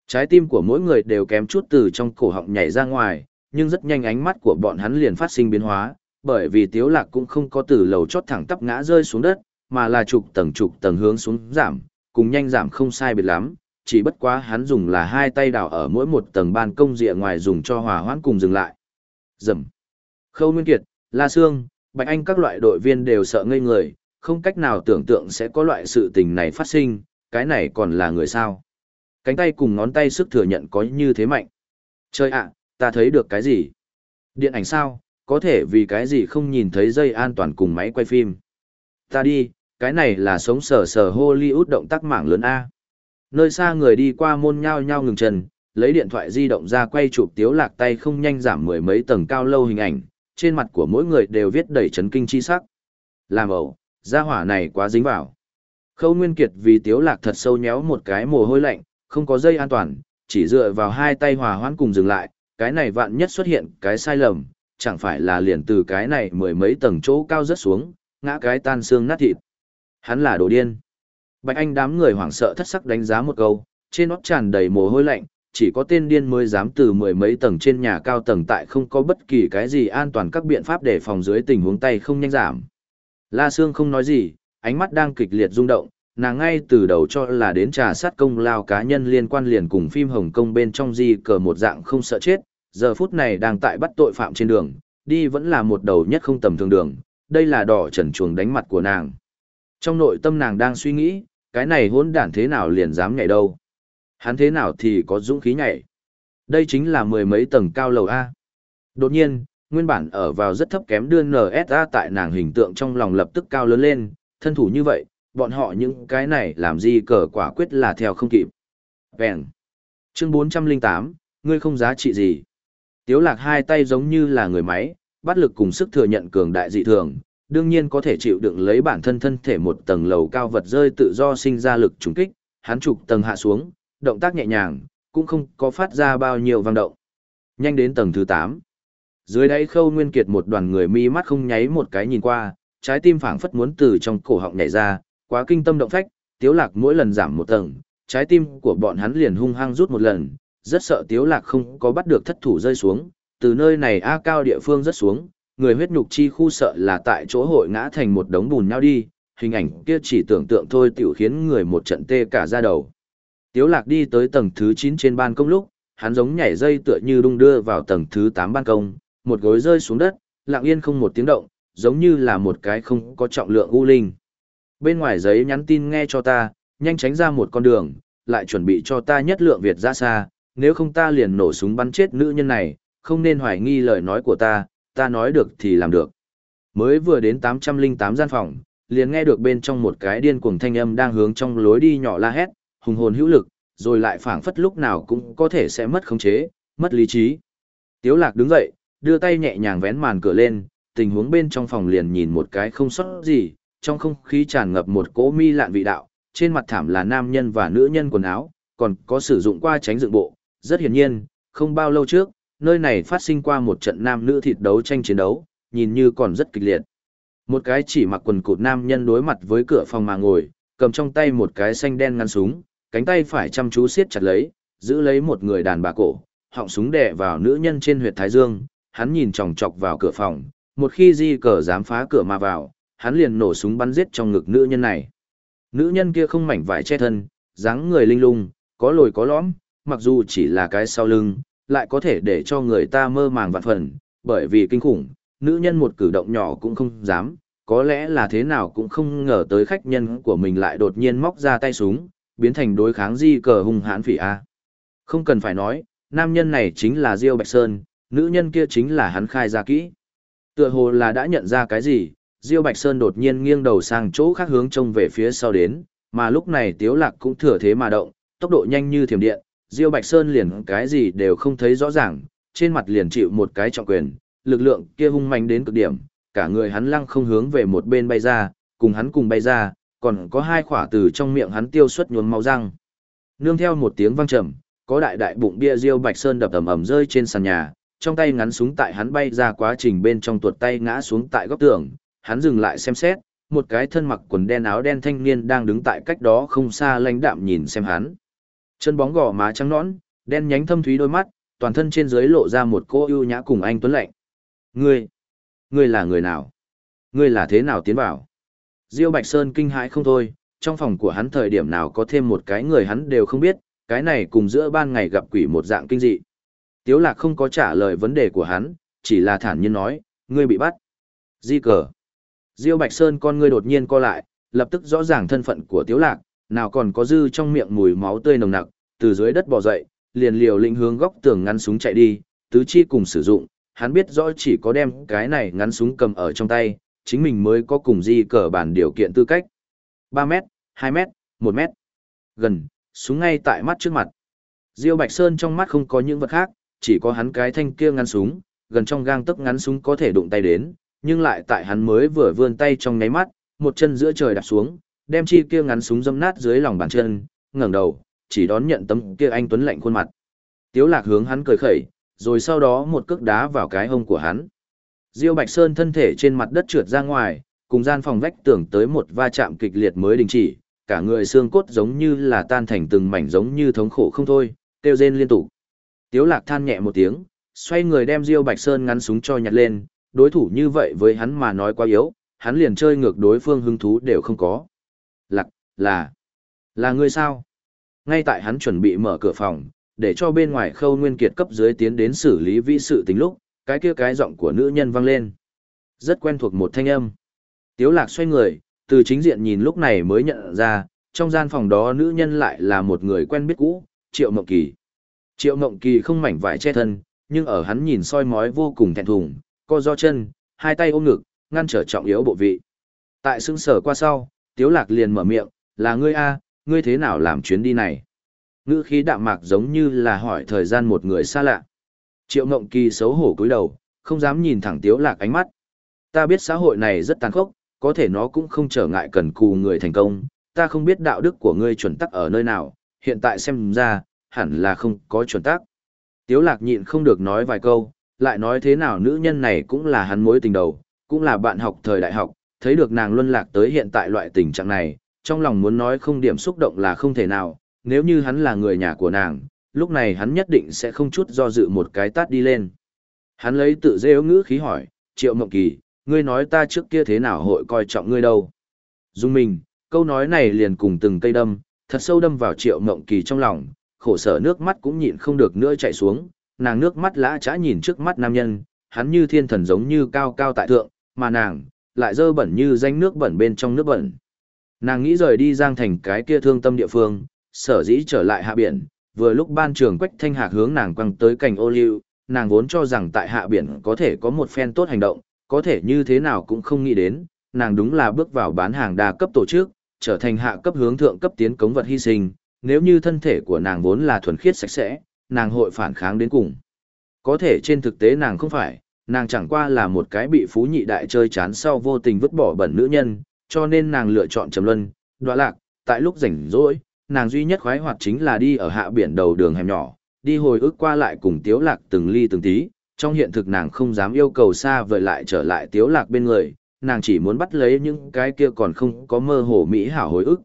Trái tim của mỗi người đều kém chút từ trong cổ họng nhảy ra ngoài, nhưng rất nhanh ánh mắt của bọn hắn liền phát sinh biến hóa, bởi vì tiếu lạc cũng không có từ lầu chót thẳng tắp ngã rơi xuống đất, mà là trục tầng trục tầng hướng xuống giảm, cùng nhanh giảm không sai biệt lắm, chỉ bất quá hắn dùng là hai tay đào ở mỗi một tầng ban công rìa ngoài dùng cho hòa hoãn cùng dừng lại. Dầm. Khâu Nguyên Kiệt, La Sương, Bạch Anh các loại đội viên đều sợ ngây người, không cách nào tưởng tượng sẽ có loại sự tình này phát sinh, cái này còn là người sao. Cánh tay cùng ngón tay sức thừa nhận có như thế mạnh. Chơi ạ, ta thấy được cái gì? Điện ảnh sao, có thể vì cái gì không nhìn thấy dây an toàn cùng máy quay phim. Ta đi, cái này là sống sờ sờ Hollywood động tác mảng lớn A. Nơi xa người đi qua môn nhao nhao ngừng chân, lấy điện thoại di động ra quay chụp tiếu lạc tay không nhanh giảm mười mấy tầng cao lâu hình ảnh, trên mặt của mỗi người đều viết đầy chấn kinh chi sắc. Làm ẩu, gia hỏa này quá dính vào. Khâu Nguyên Kiệt vì tiếu lạc thật sâu nhéo một cái mồ hôi lạnh, không có dây an toàn, chỉ dựa vào hai tay hòa hoãn cùng dừng lại, cái này vạn nhất xuất hiện cái sai lầm, chẳng phải là liền từ cái này mười mấy tầng chỗ cao rất xuống, ngã cái tan xương nát thịt. Hắn là đồ điên. Bạch Anh đám người hoảng sợ thất sắc đánh giá một câu, trên nót tràn đầy mồ hôi lạnh, chỉ có tên điên mới dám từ mười mấy tầng trên nhà cao tầng tại không có bất kỳ cái gì an toàn các biện pháp để phòng dưới tình huống tay không nhanh giảm. La Sương không nói gì, ánh mắt đang kịch liệt rung động, nàng ngay từ đầu cho là đến trà sát công lao cá nhân liên quan liền cùng phim Hồng Kông bên trong di cờ một dạng không sợ chết, giờ phút này đang tại bắt tội phạm trên đường, đi vẫn là một đầu nhất không tầm thường đường, đây là đỏ trần chuồng đánh mặt của nàng. Trong nội tâm nàng đang suy nghĩ, cái này hỗn đản thế nào liền dám nhảy đâu. Hắn thế nào thì có dũng khí nhảy. Đây chính là mười mấy tầng cao lầu A. Đột nhiên, nguyên bản ở vào rất thấp kém đưa NSA tại nàng hình tượng trong lòng lập tức cao lớn lên, thân thủ như vậy, bọn họ những cái này làm gì cờ quả quyết là theo không kịp. Vẹn. Chương 408, ngươi không giá trị gì. Tiếu lạc hai tay giống như là người máy, bắt lực cùng sức thừa nhận cường đại dị thường, đương nhiên có thể chịu đựng lấy bản thân thân thể một tầng lầu cao vật rơi tự do sinh ra lực trùng kích, hắn trục tầng hạ xuống, động tác nhẹ nhàng, cũng không có phát ra bao nhiêu vang động. Nhanh đến tầng thứ 8. Dưới đáy khâu nguyên kiệt một đoàn người mi mắt không nháy một cái nhìn qua, trái tim phảng phất muốn từ trong cổ họng nhảy ra, quá kinh tâm động phách, tiếu lạc mỗi lần giảm một tầng, trái tim của bọn hắn liền hung hăng rút một lần, rất sợ tiếu lạc không có bắt được thất thủ rơi xuống, từ nơi này A cao địa phương rất xuống, người huyết nhục chi khu sợ là tại chỗ hội ngã thành một đống bùn nhau đi, hình ảnh kia chỉ tưởng tượng thôi tiểu khiến người một trận tê cả da đầu. Tiếu lạc đi tới tầng thứ 9 trên ban công lúc, hắn giống nhảy dây tựa như đung đưa vào tầng thứ 8 ban công, một gối rơi xuống đất, lặng yên không một tiếng động, giống như là một cái không có trọng lượng u linh. Bên ngoài giấy nhắn tin nghe cho ta, nhanh tránh ra một con đường, lại chuẩn bị cho ta nhất lượng Việt ra xa, nếu không ta liền nổ súng bắn chết nữ nhân này, không nên hoài nghi lời nói của ta, ta nói được thì làm được. Mới vừa đến 808 gian phòng, liền nghe được bên trong một cái điên cuồng thanh âm đang hướng trong lối đi nhỏ la hét, hùng hồn hữu lực, rồi lại phảng phất lúc nào cũng có thể sẽ mất khống chế, mất lý trí. Tiếu lạc đứng dậy, đưa tay nhẹ nhàng vén màn cửa lên, tình huống bên trong phòng liền nhìn một cái không sót gì, trong không khí tràn ngập một cỗ mi lạn vị đạo, trên mặt thảm là nam nhân và nữ nhân quần áo, còn có sử dụng qua tránh dựng bộ. Rất hiển nhiên, không bao lâu trước, nơi này phát sinh qua một trận nam nữ thịt đấu tranh chiến đấu, nhìn như còn rất kịch liệt. Một cái chỉ mặc quần cụt nam nhân đối mặt với cửa phòng mà ngồi, cầm trong tay một cái xanh đen ngăn súng, cánh tay phải chăm chú siết chặt lấy, giữ lấy một người đàn bà cổ, họng súng đè vào nữ nhân trên huyệt thái dương, hắn nhìn chòng chọc vào cửa phòng, một khi di cờ dám phá cửa mà vào, hắn liền nổ súng bắn giết trong ngực nữ nhân này. Nữ nhân kia không mảnh vải che thân, dáng người linh lung, có lồi có lõm, mặc dù chỉ là cái sau lưng, lại có thể để cho người ta mơ màng vạn phần, bởi vì kinh khủng, nữ nhân một cử động nhỏ cũng không dám, có lẽ là thế nào cũng không ngờ tới khách nhân của mình lại đột nhiên móc ra tay súng, biến thành đối kháng di cờ hung hãn phỉ A. Không cần phải nói, nam nhân này chính là Diêu Bạch Sơn, nữ nhân kia chính là hắn khai ra kỹ. Tựa hồ là đã nhận ra cái gì, Diêu Bạch Sơn đột nhiên nghiêng đầu sang chỗ khác hướng trông về phía sau đến, mà lúc này Tiếu Lạc cũng thừa thế mà động, tốc độ nhanh như thiểm điện, Diêu Bạch Sơn liền cái gì đều không thấy rõ ràng, trên mặt liền chịu một cái trọng quyền, lực lượng kia hung mạnh đến cực điểm, cả người hắn lăng không hướng về một bên bay ra, cùng hắn cùng bay ra, còn có hai khỏa từ trong miệng hắn tiêu xuất nhuốm máu răng. Nương theo một tiếng vang trầm, có đại đại bụng bia Diêu Bạch Sơn đập ầm ầm rơi trên sàn nhà, trong tay ngắn súng tại hắn bay ra quá trình bên trong tuột tay ngã xuống tại góc tường, hắn dừng lại xem xét, một cái thân mặc quần đen áo đen thanh niên đang đứng tại cách đó không xa lãnh đạm nhìn xem hắn. Chân bóng gò má trắng nõn, đen nhánh thâm thúy đôi mắt, toàn thân trên dưới lộ ra một cô ưu nhã cùng anh tuấn lạnh. Ngươi, ngươi là người nào? Ngươi là thế nào tiến vào? Diêu Bạch Sơn kinh hãi không thôi, trong phòng của hắn thời điểm nào có thêm một cái người hắn đều không biết, cái này cùng giữa ban ngày gặp quỷ một dạng kinh dị. Tiếu Lạc không có trả lời vấn đề của hắn, chỉ là thản nhiên nói, ngươi bị bắt. Di cờ. Diêu Bạch Sơn con ngươi đột nhiên co lại, lập tức rõ ràng thân phận của Tiếu Lạc, nào còn có dư trong miệng mùi máu tươi nồng nặc, từ dưới đất bò dậy, liền liều lĩnh hướng góc tường ngắn súng chạy đi, tứ chi cùng sử dụng, hắn biết rõ chỉ có đem cái này ngắn súng cầm ở trong tay, chính mình mới có cùng di cờ bản điều kiện tư cách. 3 mét, 2 mét, 1 mét. Gần, súng ngay tại mắt trước mặt. Diêu Bạch Sơn trong mắt không có những vật khác, chỉ có hắn cái thanh kia ngắn súng, gần trong gang tấc ngắn súng có thể đụng tay đến, nhưng lại tại hắn mới vừa vươn tay trong nháy mắt, một chân giữa trời đạp xuống, đem chi kia ngắn súng dâm nát dưới lòng bàn chân, ngẩng đầu, chỉ đón nhận tấm kia anh tuấn lạnh khuôn mặt. Tiếu Lạc hướng hắn cười khẩy, rồi sau đó một cước đá vào cái hông của hắn. Diêu Bạch Sơn thân thể trên mặt đất trượt ra ngoài, cùng gian phòng vách tường tới một va chạm kịch liệt mới đình chỉ, cả người xương cốt giống như là tan thành từng mảnh giống như thống khổ không thôi, kêu rên liên tục. Tiếu Lạc than nhẹ một tiếng, xoay người đem Diêu Bạch Sơn ngắn súng cho nhặt lên, đối thủ như vậy với hắn mà nói quá yếu, hắn liền chơi ngược đối phương hứng thú đều không có. Lạc, là, là ngươi sao? Ngay tại hắn chuẩn bị mở cửa phòng, để cho bên ngoài khâu nguyên kiệt cấp dưới tiến đến xử lý vĩ sự tình lúc, cái kia cái giọng của nữ nhân vang lên. Rất quen thuộc một thanh âm. Tiếu lạc xoay người, từ chính diện nhìn lúc này mới nhận ra, trong gian phòng đó nữ nhân lại là một người quen biết cũ, Triệu Mộng Kỳ. Triệu Mộng Kỳ không mảnh vải che thân, nhưng ở hắn nhìn soi mói vô cùng thẹn thùng, co do chân, hai tay ôm ngực, ngăn trở trọng yếu bộ vị. Tại xương sở qua sau, Tiếu Lạc liền mở miệng, là ngươi a, ngươi thế nào làm chuyến đi này? Ngữ khí đạm mạc giống như là hỏi thời gian một người xa lạ. Triệu Ngộng Kỳ xấu hổ cúi đầu, không dám nhìn thẳng Tiếu Lạc ánh mắt. Ta biết xã hội này rất tàn khốc, có thể nó cũng không trở ngại cần cù người thành công. Ta không biết đạo đức của ngươi chuẩn tắc ở nơi nào, hiện tại xem ra, hẳn là không có chuẩn tắc. Tiếu Lạc nhịn không được nói vài câu, lại nói thế nào nữ nhân này cũng là hắn mối tình đầu, cũng là bạn học thời đại học, thấy được nàng luân lạc tới hiện tại loại tình trạng này, trong lòng muốn nói không điểm xúc động là không thể nào, nếu như hắn là người nhà của nàng, lúc này hắn nhất định sẽ không chút do dự một cái tát đi lên. Hắn lấy tự dê ngữ khí hỏi, Triệu Mộng Kỳ, ngươi nói ta trước kia thế nào hội coi trọng ngươi đâu. Dung mình, câu nói này liền cùng từng cây đâm, thật sâu đâm vào Triệu Mộng Kỳ trong lòng, khổ sở nước mắt cũng nhịn không được nữa chạy xuống, nàng nước mắt lã chã nhìn trước mắt nam nhân, hắn như thiên thần giống như cao cao tại thượng, mà nàng, lại dơ bẩn như danh nước bẩn bên trong nước bẩn. Nàng nghĩ rời đi Giang Thành cái kia thương tâm địa phương, sở dĩ trở lại hạ biển, vừa lúc ban trường Quách Thanh Hạc hướng nàng quăng tới cành ô liu, nàng vốn cho rằng tại hạ biển có thể có một phen tốt hành động, có thể như thế nào cũng không nghĩ đến, nàng đúng là bước vào bán hàng đa cấp tổ chức, trở thành hạ cấp hướng thượng cấp tiến cống vật hy sinh, nếu như thân thể của nàng vốn là thuần khiết sạch sẽ, nàng hội phản kháng đến cùng. Có thể trên thực tế nàng không phải, nàng chẳng qua là một cái bị phú nhị đại chơi chán sau vô tình vứt bỏ bẩn nữ nhân, cho nên nàng lựa chọn trầm luân, đoạ lạc, tại lúc rảnh rỗi, nàng duy nhất khoái hoạt chính là đi ở hạ biển đầu đường hẻm nhỏ, đi hồi ức qua lại cùng tiếu lạc từng ly từng tí, trong hiện thực nàng không dám yêu cầu xa vời lại trở lại tiếu lạc bên người, nàng chỉ muốn bắt lấy những cái kia còn không có mơ hồ mỹ hảo hồi ức.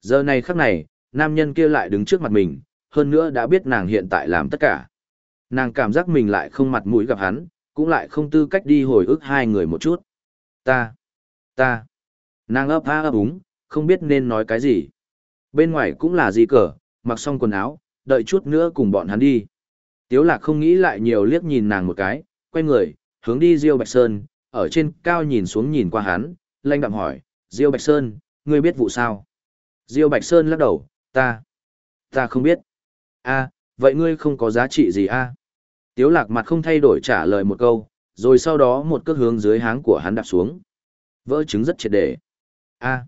Giờ này khắc này, nam nhân kia lại đứng trước mặt mình, hơn nữa đã biết nàng hiện tại làm tất cả. Nàng cảm giác mình lại không mặt mũi gặp hắn, cũng lại không tư cách đi hồi ức hai người một chút. Ta, Ta. Nàng ấp a ấp úng, không biết nên nói cái gì. Bên ngoài cũng là gì cờ, mặc xong quần áo, đợi chút nữa cùng bọn hắn đi. Tiếu lạc không nghĩ lại nhiều liếc nhìn nàng một cái, quay người, hướng đi Diêu Bạch Sơn, ở trên cao nhìn xuống nhìn qua hắn, lanh đạm hỏi, Diêu Bạch Sơn, ngươi biết vụ sao? Diêu Bạch Sơn lắc đầu, ta, ta không biết. a vậy ngươi không có giá trị gì a Tiếu lạc mặt không thay đổi trả lời một câu, rồi sau đó một cước hướng dưới háng của hắn đạp xuống. Vỡ trứng rất triệt để. A.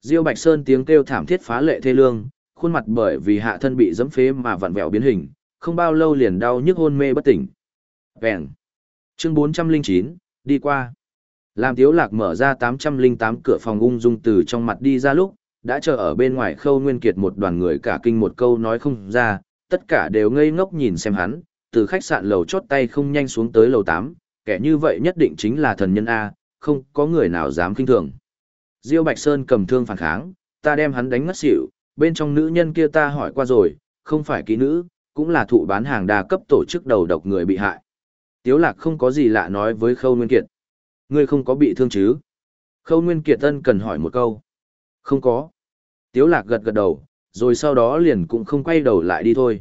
Diêu Bạch Sơn tiếng kêu thảm thiết phá lệ thê lương, khuôn mặt bởi vì hạ thân bị dẫm phế mà vặn vẹo biến hình, không bao lâu liền đau nhức hôn mê bất tỉnh. Vẹn. Chương 409, đi qua. Làm Tiếu Lạc mở ra 808 cửa phòng ung dung từ trong mặt đi ra lúc, đã chờ ở bên ngoài khâu nguyên kiệt một đoàn người cả kinh một câu nói không ra, tất cả đều ngây ngốc nhìn xem hắn, từ khách sạn lầu chót tay không nhanh xuống tới lầu 8, kẻ như vậy nhất định chính là thần nhân A, không có người nào dám kinh thường. Diêu Bạch Sơn cầm thương phản kháng, ta đem hắn đánh ngất xỉu, bên trong nữ nhân kia ta hỏi qua rồi, không phải kỹ nữ, cũng là thụ bán hàng đa cấp tổ chức đầu độc người bị hại. Tiếu lạc không có gì lạ nói với Khâu Nguyên Kiệt. Ngươi không có bị thương chứ? Khâu Nguyên Kiệt tân cần hỏi một câu. Không có. Tiếu lạc gật gật đầu, rồi sau đó liền cũng không quay đầu lại đi thôi.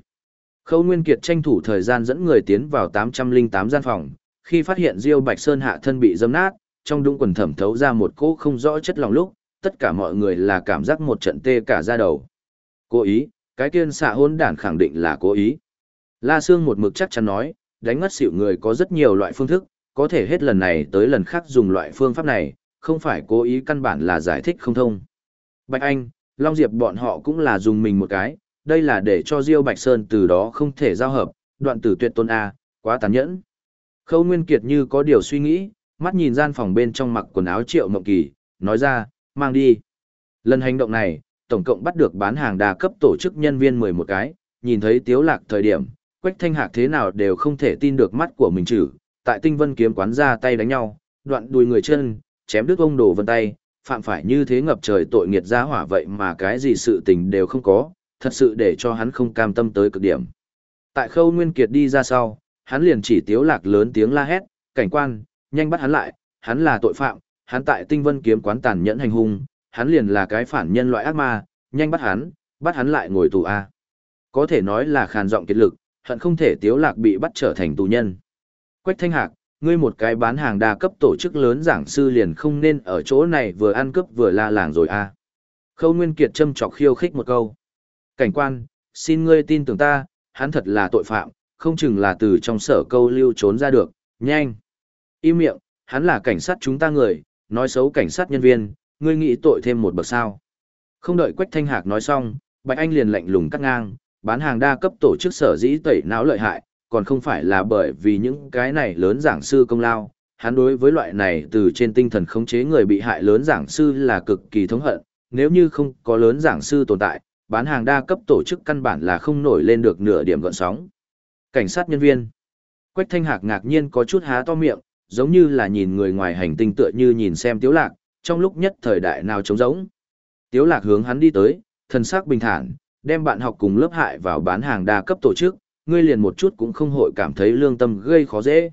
Khâu Nguyên Kiệt tranh thủ thời gian dẫn người tiến vào 808 gian phòng, khi phát hiện Diêu Bạch Sơn hạ thân bị dâm nát, trong đũng quần thẩm thấu ra một cỗ không rõ chất lòng lúc, tất cả mọi người là cảm giác một trận tê cả da đầu. Cố ý, cái kiên xạ hôn đản khẳng định là cố ý. La Sương một mực chắc chắn nói, đánh ngất xỉu người có rất nhiều loại phương thức, có thể hết lần này tới lần khác dùng loại phương pháp này, không phải cố ý căn bản là giải thích không thông. Bạch Anh, Long Diệp bọn họ cũng là dùng mình một cái, đây là để cho Diêu Bạch Sơn từ đó không thể giao hợp, đoạn tử tuyệt tôn A, quá tàn nhẫn. Khâu Nguyên Kiệt như có điều suy nghĩ, mắt nhìn gian phòng bên trong mặc quần áo triệu mộng kỳ, nói ra, mang đi. Lần hành động này, tổng cộng bắt được bán hàng đa cấp tổ chức nhân viên 11 cái, nhìn thấy tiếu lạc thời điểm, Quách Thanh Hạc thế nào đều không thể tin được mắt của mình chữ, tại tinh vân kiếm quán ra tay đánh nhau, đoạn đùi người chân, chém đứt ông đồ vân tay, phạm phải như thế ngập trời tội nghiệt ra hỏa vậy mà cái gì sự tình đều không có, thật sự để cho hắn không cam tâm tới cực điểm. Tại khâu Nguyên Kiệt đi ra sau, hắn liền chỉ tiếu lạc lớn tiếng la hét, cảnh quan, nhanh bắt hắn lại, hắn là tội phạm, hắn tại tinh vân kiếm quán tàn nhẫn hành hung, hắn liền là cái phản nhân loại ác ma, nhanh bắt hắn, bắt hắn lại ngồi tù A. Có thể nói là khàn giọng kiệt lực, hận không thể tiếu lạc bị bắt trở thành tù nhân. Quách thanh hạc, ngươi một cái bán hàng đa cấp tổ chức lớn giảng sư liền không nên ở chỗ này vừa ăn cướp vừa la làng rồi a. Khâu Nguyên Kiệt châm chọc khiêu khích một câu. Cảnh quan, xin ngươi tin tưởng ta, hắn thật là tội phạm, không chừng là từ trong sở câu lưu trốn ra được, nhanh. Im miệng, hắn là cảnh sát chúng ta người, nói xấu cảnh sát nhân viên, ngươi nghĩ tội thêm một bậc sao. Không đợi Quách Thanh Hạc nói xong, Bạch Anh liền lạnh lùng cắt ngang, bán hàng đa cấp tổ chức sở dĩ tẩy não lợi hại, còn không phải là bởi vì những cái này lớn giảng sư công lao. Hắn đối với loại này từ trên tinh thần khống chế người bị hại lớn giảng sư là cực kỳ thống hận, nếu như không có lớn giảng sư tồn tại, bán hàng đa cấp tổ chức căn bản là không nổi lên được nửa điểm gọn sóng. Cảnh sát nhân viên Quách Thanh Hạc ngạc nhiên có chút há to miệng, giống như là nhìn người ngoài hành tinh tựa như nhìn xem Tiếu Lạc, trong lúc nhất thời đại nào trống rỗng. Tiếu Lạc hướng hắn đi tới, thần sắc bình thản, đem bạn học cùng lớp hại vào bán hàng đa cấp tổ chức, ngươi liền một chút cũng không hội cảm thấy lương tâm gây khó dễ.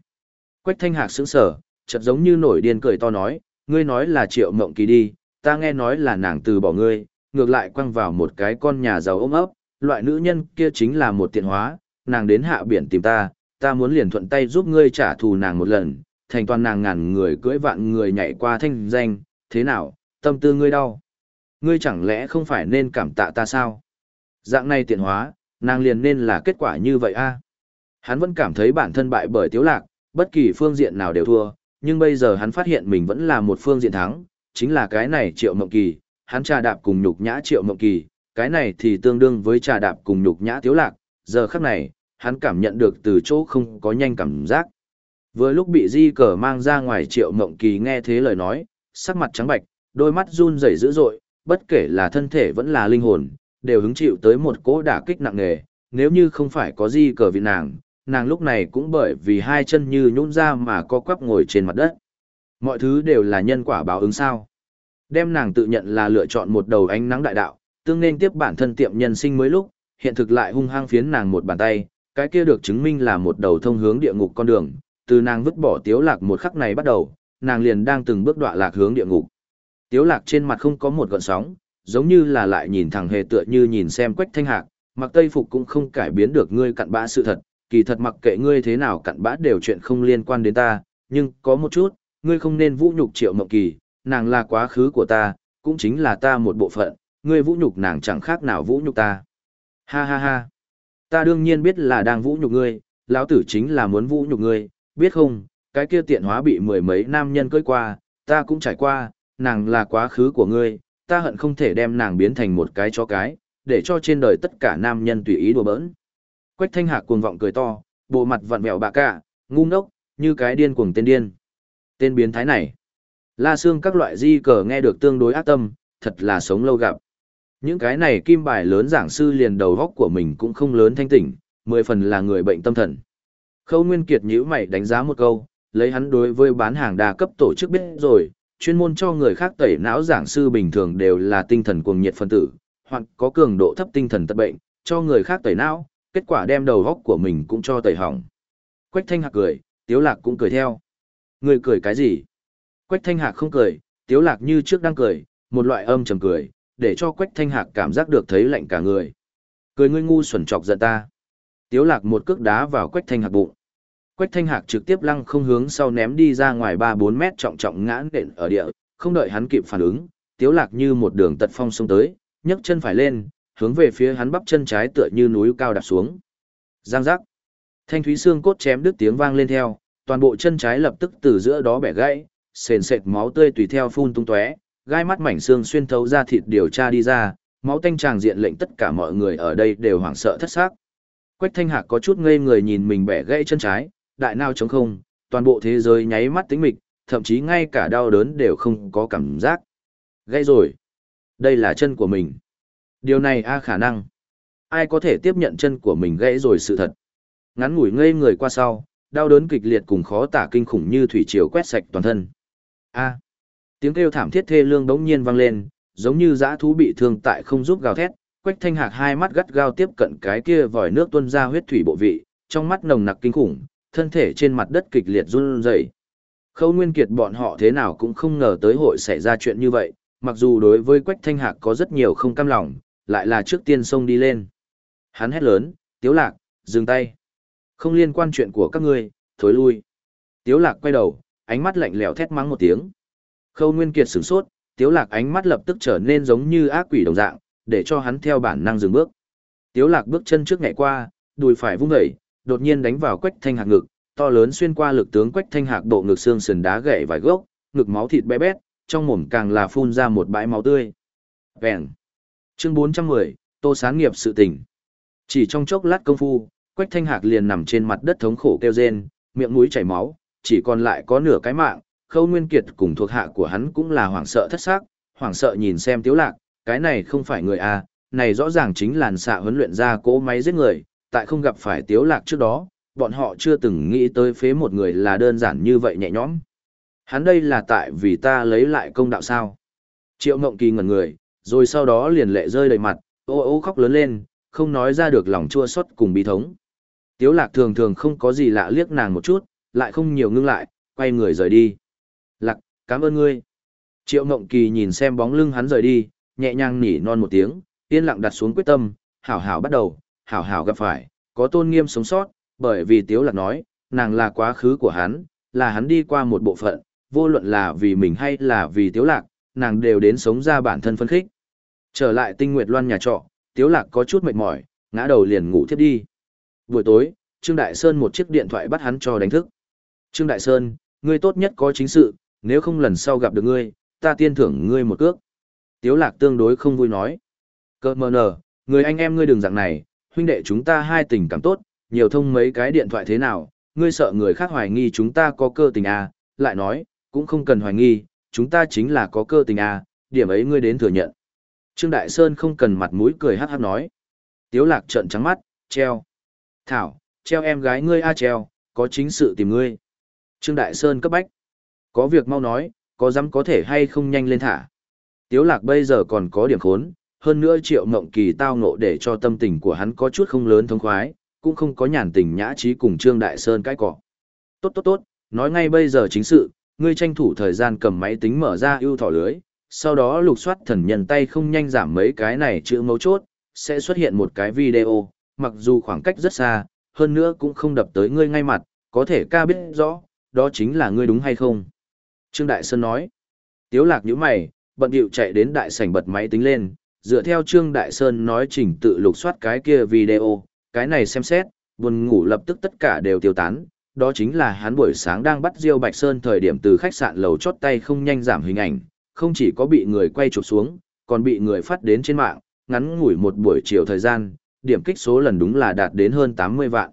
Quách Thanh Hạc sững sờ, chợt giống như nổi điên cười to nói, ngươi nói là Triệu Mộng Kỳ đi, ta nghe nói là nàng từ bỏ ngươi, ngược lại quăng vào một cái con nhà giàu ôm ấp, loại nữ nhân kia chính là một tiện hóa, nàng đến hạ biển tìm ta, ta muốn liền thuận tay giúp ngươi trả thù nàng một lần, thành toàn nàng ngàn người cưỡi vạn người nhảy qua thanh danh, thế nào, tâm tư ngươi đau. Ngươi chẳng lẽ không phải nên cảm tạ ta sao? Dạng này tiện hóa, nàng liền nên là kết quả như vậy a. Hắn vẫn cảm thấy bản thân bại bởi tiếu lạc, bất kỳ phương diện nào đều thua, nhưng bây giờ hắn phát hiện mình vẫn là một phương diện thắng, chính là cái này triệu mộng kỳ, hắn trà đạp cùng nhục nhã triệu mộng kỳ, cái này thì tương đương với trà đạp cùng nhục nhã tiếu lạc, giờ khắc này, hắn cảm nhận được từ chỗ không có nhanh cảm giác. Vừa lúc bị di cờ mang ra ngoài triệu mộng kỳ nghe thế lời nói, sắc mặt trắng bạch, đôi mắt run rẩy dữ dội, bất kể là thân thể vẫn là linh hồn, đều hứng chịu tới một cỗ đả kích nặng nề, nếu như không phải có di cờ vị nàng, nàng lúc này cũng bởi vì hai chân như nhũn ra mà co quắp ngồi trên mặt đất. Mọi thứ đều là nhân quả báo ứng sao. Đem nàng tự nhận là lựa chọn một đầu ánh nắng đại đạo, tương nên tiếp bản thân tiệm nhân sinh mới lúc, hiện thực lại hung hăng phiến nàng một bàn tay, cái kia được chứng minh là một đầu thông hướng địa ngục con đường, từ nàng vứt bỏ tiếu lạc một khắc này bắt đầu, nàng liền đang từng bước đọa lạc hướng địa ngục. Tiếu lạc trên mặt không có một gợn sóng, giống như là lại nhìn thẳng hề tựa như nhìn xem quách thanh hạc, mặc tây phục cũng không cải biến được ngươi cặn bã sự thật, kỳ thật mặc kệ ngươi thế nào cặn bã đều chuyện không liên quan đến ta, nhưng có một chút, ngươi không nên vũ nhục triệu mộng kỳ, nàng là quá khứ của ta, cũng chính là ta một bộ phận, ngươi vũ nhục nàng chẳng khác nào vũ nhục ta. Ha ha ha. Ta đương nhiên biết là đang vũ nhục ngươi, lão tử chính là muốn vũ nhục ngươi, biết không, cái kia tiện hóa bị mười mấy nam nhân cưới qua, ta cũng trải qua, nàng là quá khứ của ngươi, ta hận không thể đem nàng biến thành một cái chó cái, để cho trên đời tất cả nam nhân tùy ý đùa bỡn. Quách thanh hạc cuồng vọng cười to, bộ mặt vặn vẹo bạ cả, ngu ngốc, như cái điên cuồng tên điên. Tên biến thái này. La xương các loại di cờ nghe được tương đối ác tâm, thật là sống lâu gặp. Những cái này kim bài lớn giảng sư liền đầu góc của mình cũng không lớn thanh tỉnh, mười phần là người bệnh tâm thần. Khâu Nguyên Kiệt nhíu mày đánh giá một câu, lấy hắn đối với bán hàng đa cấp tổ chức biết rồi, chuyên môn cho người khác tẩy não giảng sư bình thường đều là tinh thần cuồng nhiệt phân tử, hoặc có cường độ thấp tinh thần tật bệnh, cho người khác tẩy não, kết quả đem đầu góc của mình cũng cho tẩy hỏng. Quách Thanh Hạc cười, Tiếu Lạc cũng cười theo. Người cười cái gì? Quách Thanh Hạc không cười, Tiếu Lạc như trước đang cười, một loại âm trầm cười, để cho Quách Thanh Hạc cảm giác được thấy lạnh cả người. Cười ngươi ngu xuẩn chọc giận ta. Tiếu Lạc một cước đá vào Quách Thanh Hạc bụng. Quách Thanh Hạc trực tiếp lăng không hướng sau ném đi ra ngoài 3-4 mét trọng trọng ngã nện ở địa, không đợi hắn kịp phản ứng, Tiếu Lạc như một đường tật phong xông tới, nhấc chân phải lên, hướng về phía hắn bắp chân trái tựa như núi cao đạp xuống. Giang giác. Thanh thúy xương cốt chém đứt tiếng vang lên theo, toàn bộ chân trái lập tức từ giữa đó bẻ gãy, sền sệt máu tươi tùy theo phun tung tóe, gai mắt mảnh xương xuyên thấu ra thịt điều tra đi ra, máu tanh tràng diện lệnh tất cả mọi người ở đây đều hoảng sợ thất xác. Quách Thanh Hạc có chút ngây người nhìn mình bẻ gãy chân trái, đại nao trống không, toàn bộ thế giới nháy mắt tĩnh mịch, thậm chí ngay cả đau đớn đều không có cảm giác. Gãy rồi. Đây là chân của mình. Điều này a khả năng. Ai có thể tiếp nhận chân của mình gãy rồi sự thật. Ngắn ngủi ngây người qua sau, đau đớn kịch liệt cùng khó tả kinh khủng như thủy triều quét sạch toàn thân. A. Tiếng kêu thảm thiết thê lương bỗng nhiên vang lên, giống như dã thú bị thương tại không giúp gào thét, Quách Thanh Hạc hai mắt gắt gao tiếp cận cái kia vòi nước tuôn ra huyết thủy bộ vị, trong mắt nồng nặc kinh khủng, thân thể trên mặt đất kịch liệt run rẩy. Khâu Nguyên Kiệt bọn họ thế nào cũng không ngờ tới hội xảy ra chuyện như vậy, mặc dù đối với Quách Thanh Hạc có rất nhiều không cam lòng, lại là trước tiên xông đi lên. Hắn hét lớn, Tiếu Lạc, dừng tay. Không liên quan chuyện của các ngươi, thối lui. Tiếu Lạc quay đầu, ánh mắt lạnh lẽo thét mắng một tiếng. Khâu Nguyên Kiệt sửng sốt, Tiếu Lạc ánh mắt lập tức trở nên giống như ác quỷ đồng dạng, để cho hắn theo bản năng dừng bước. Tiếu Lạc bước chân trước nhảy qua, đùi phải vung dậy, đột nhiên đánh vào Quách Thanh Hạc ngực, to lớn xuyên qua lực tướng Quách Thanh Hạc bộ ngực xương sườn đá gãy vài gốc, ngực máu thịt bé bét, trong mồm càng là phun ra một bãi máu tươi. Vẹn. Chương 410, Tô Sáng nghiệp sự tình. Chỉ trong chốc lát công phu, Quách Thanh Hạc liền nằm trên mặt đất thống khổ kêu rên, miệng mũi chảy máu, chỉ còn lại có nửa cái mạng, Khâu Nguyên Kiệt cùng thuộc hạ của hắn cũng là hoảng sợ thất sắc, hoảng sợ nhìn xem Tiếu Lạc, cái này không phải người a, này rõ ràng chính làn xạ huấn luyện ra cỗ máy giết người, tại không gặp phải Tiếu Lạc trước đó, bọn họ chưa từng nghĩ tới phế một người là đơn giản như vậy nhẹ nhõm. Hắn đây là tại vì ta lấy lại công đạo sao? Triệu Ngộng Kỳ ngẩn người, rồi sau đó liền lệ rơi đầy mặt, ô ô khóc lớn lên, không nói ra được lòng chua xót cùng bi thống. Tiếu Lạc thường thường không có gì lạ liếc nàng một chút, lại không nhiều ngưng lại, quay người rời đi. Lạc, cảm ơn ngươi. Triệu Mộng Kỳ nhìn xem bóng lưng hắn rời đi, nhẹ nhàng nỉ non một tiếng, yên lặng đặt xuống quyết tâm, hảo hảo bắt đầu, hảo hảo gặp phải, có tôn nghiêm sống sót, bởi vì Tiếu Lạc nói, nàng là quá khứ của hắn, là hắn đi qua một bộ phận, vô luận là vì mình hay là vì Tiếu Lạc, nàng đều đến sống ra bản thân phân khích. Trở lại tinh nguyệt loan nhà trọ, Tiếu Lạc có chút mệt mỏi, ngã đầu liền ngủ thiếp đi. Buổi tối, Trương Đại Sơn một chiếc điện thoại bắt hắn cho đánh thức. Trương Đại Sơn, ngươi tốt nhất có chính sự, nếu không lần sau gặp được ngươi, ta tiên thưởng ngươi một cước. Tiếu lạc tương đối không vui nói. Cơ mờ nở, người anh em ngươi đừng dạng này, huynh đệ chúng ta hai tình cảm tốt, nhiều thông mấy cái điện thoại thế nào, ngươi sợ người khác hoài nghi chúng ta có cơ tình à, lại nói, cũng không cần hoài nghi, chúng ta chính là có cơ tình à, điểm ấy ngươi đến thừa nhận. Trương Đại Sơn không cần mặt mũi cười hát hát nói. Tiếu lạc trợn trắng mắt, treo. Thảo, treo em gái ngươi a treo, có chính sự tìm ngươi. Trương Đại Sơn cấp bách. Có việc mau nói, có dám có thể hay không nhanh lên thả. Tiếu lạc bây giờ còn có điểm khốn, hơn nữa triệu mộng kỳ tao ngộ để cho tâm tình của hắn có chút không lớn thông khoái, cũng không có nhàn tình nhã trí cùng Trương Đại Sơn cái cỏ. Tốt tốt tốt, nói ngay bây giờ chính sự, ngươi tranh thủ thời gian cầm máy tính mở ra ưu thỏ lưới, sau đó lục soát thần nhân tay không nhanh giảm mấy cái này chữ mấu chốt, sẽ xuất hiện một cái video, mặc dù khoảng cách rất xa, hơn nữa cũng không đập tới ngươi ngay mặt, có thể ca biết rõ, đó chính là ngươi đúng hay không. Trương Đại Sơn nói, Tiếu lạc nhíu mày, bận điệu chạy đến đại sảnh bật máy tính lên, dựa theo Trương Đại Sơn nói chỉnh tự lục soát cái kia video, cái này xem xét, buồn ngủ lập tức tất cả đều tiêu tán, đó chính là hắn buổi sáng đang bắt Diêu Bạch Sơn thời điểm từ khách sạn lầu chót tay không nhanh giảm hình ảnh, không chỉ có bị người quay chụp xuống, còn bị người phát đến trên mạng, ngắn ngủi một buổi chiều thời gian, điểm kích số lần đúng là đạt đến hơn 80 vạn.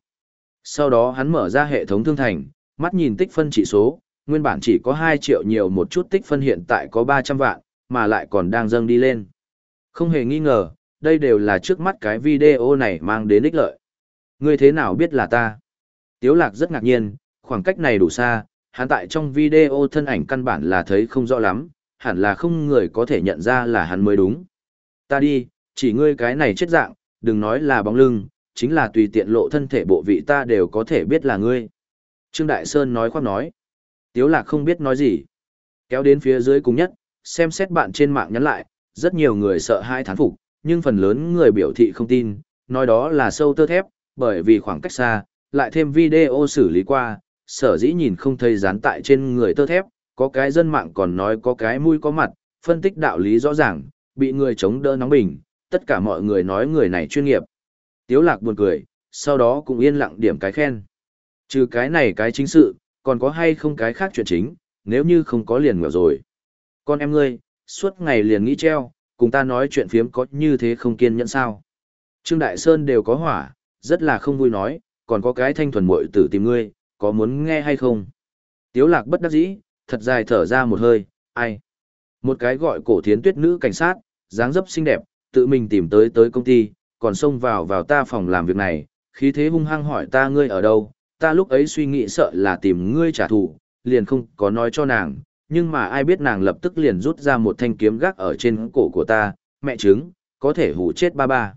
Sau đó hắn mở ra hệ thống thương thành, mắt nhìn tích phân chỉ số, nguyên bản chỉ có 2 triệu nhiều một chút tích phân hiện tại có 300 vạn, mà lại còn đang dâng đi lên. Không hề nghi ngờ, đây đều là trước mắt cái video này mang đến ích lợi. Ngươi thế nào biết là ta? Tiếu lạc rất ngạc nhiên, khoảng cách này đủ xa, hắn tại trong video thân ảnh căn bản là thấy không rõ lắm, hẳn là không người có thể nhận ra là hắn mới đúng. Ta đi, chỉ ngươi cái này chết dạng, đừng nói là bóng lưng, chính là tùy tiện lộ thân thể bộ vị ta đều có thể biết là ngươi. Trương Đại Sơn nói khoác nói. Tiếu lạc không biết nói gì. Kéo đến phía dưới cùng nhất, xem xét bạn trên mạng nhắn lại, rất nhiều người sợ hai thán phục, nhưng phần lớn người biểu thị không tin, nói đó là sâu tơ thép, bởi vì khoảng cách xa, lại thêm video xử lý qua, sở dĩ nhìn không thấy dán tại trên người tơ thép, có cái dân mạng còn nói có cái mũi có mặt, phân tích đạo lý rõ ràng, bị người chống đỡ nóng bình, tất cả mọi người nói người này chuyên nghiệp. Tiếu lạc buồn cười, sau đó cũng yên lặng điểm cái khen. Trừ cái này cái chính sự, còn có hay không cái khác chuyện chính, nếu như không có liền ngờ rồi. Con em ngươi, suốt ngày liền nghĩ treo, cùng ta nói chuyện phiếm có như thế không kiên nhẫn sao. Trương Đại Sơn đều có hỏa, rất là không vui nói, còn có cái thanh thuần muội tử tìm ngươi, có muốn nghe hay không? Tiếu lạc bất đắc dĩ, thật dài thở ra một hơi, ai? Một cái gọi cổ thiến tuyết nữ cảnh sát, dáng dấp xinh đẹp, tự mình tìm tới tới công ty, còn xông vào vào ta phòng làm việc này, khí thế hung hăng hỏi ta ngươi ở đâu, ta lúc ấy suy nghĩ sợ là tìm ngươi trả thù, liền không có nói cho nàng, nhưng mà ai biết nàng lập tức liền rút ra một thanh kiếm gác ở trên cổ của ta, mẹ chứng, có thể hủ chết ba ba.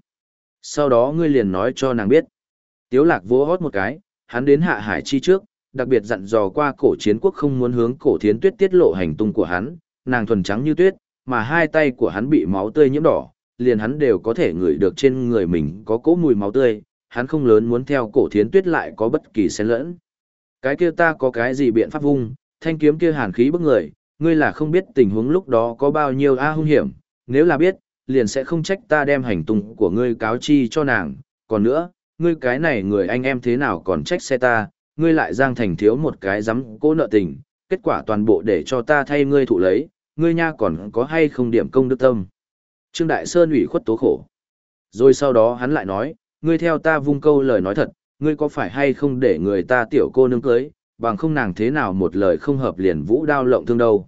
Sau đó ngươi liền nói cho nàng biết. Tiếu lạc vỗ hót một cái, hắn đến hạ hải chi trước, đặc biệt dặn dò qua cổ chiến quốc không muốn hướng cổ thiến tuyết tiết lộ hành tung của hắn, nàng thuần trắng như tuyết, mà hai tay của hắn bị máu tươi nhiễm đỏ, liền hắn đều có thể ngửi được trên người mình có cỗ mùi máu tươi, hắn không lớn muốn theo cổ thiến tuyết lại có bất kỳ xen lẫn. Cái kia ta có cái gì biện pháp vung, thanh kiếm kia hàn khí bức người, ngươi là không biết tình huống lúc đó có bao nhiêu a hung hiểm, nếu là biết, liền sẽ không trách ta đem hành tung của ngươi cáo chi cho nàng, còn nữa, ngươi cái này người anh em thế nào còn trách xe ta, ngươi lại giang thành thiếu một cái dám cố nợ tình, kết quả toàn bộ để cho ta thay ngươi thụ lấy, ngươi nha còn có hay không điểm công đức tâm. Trương Đại Sơn ủy khuất tố khổ. Rồi sau đó hắn lại nói, ngươi theo ta vung câu lời nói thật, ngươi có phải hay không để người ta tiểu cô nương cưới, bằng không nàng thế nào một lời không hợp liền vũ đao lộng thương đâu.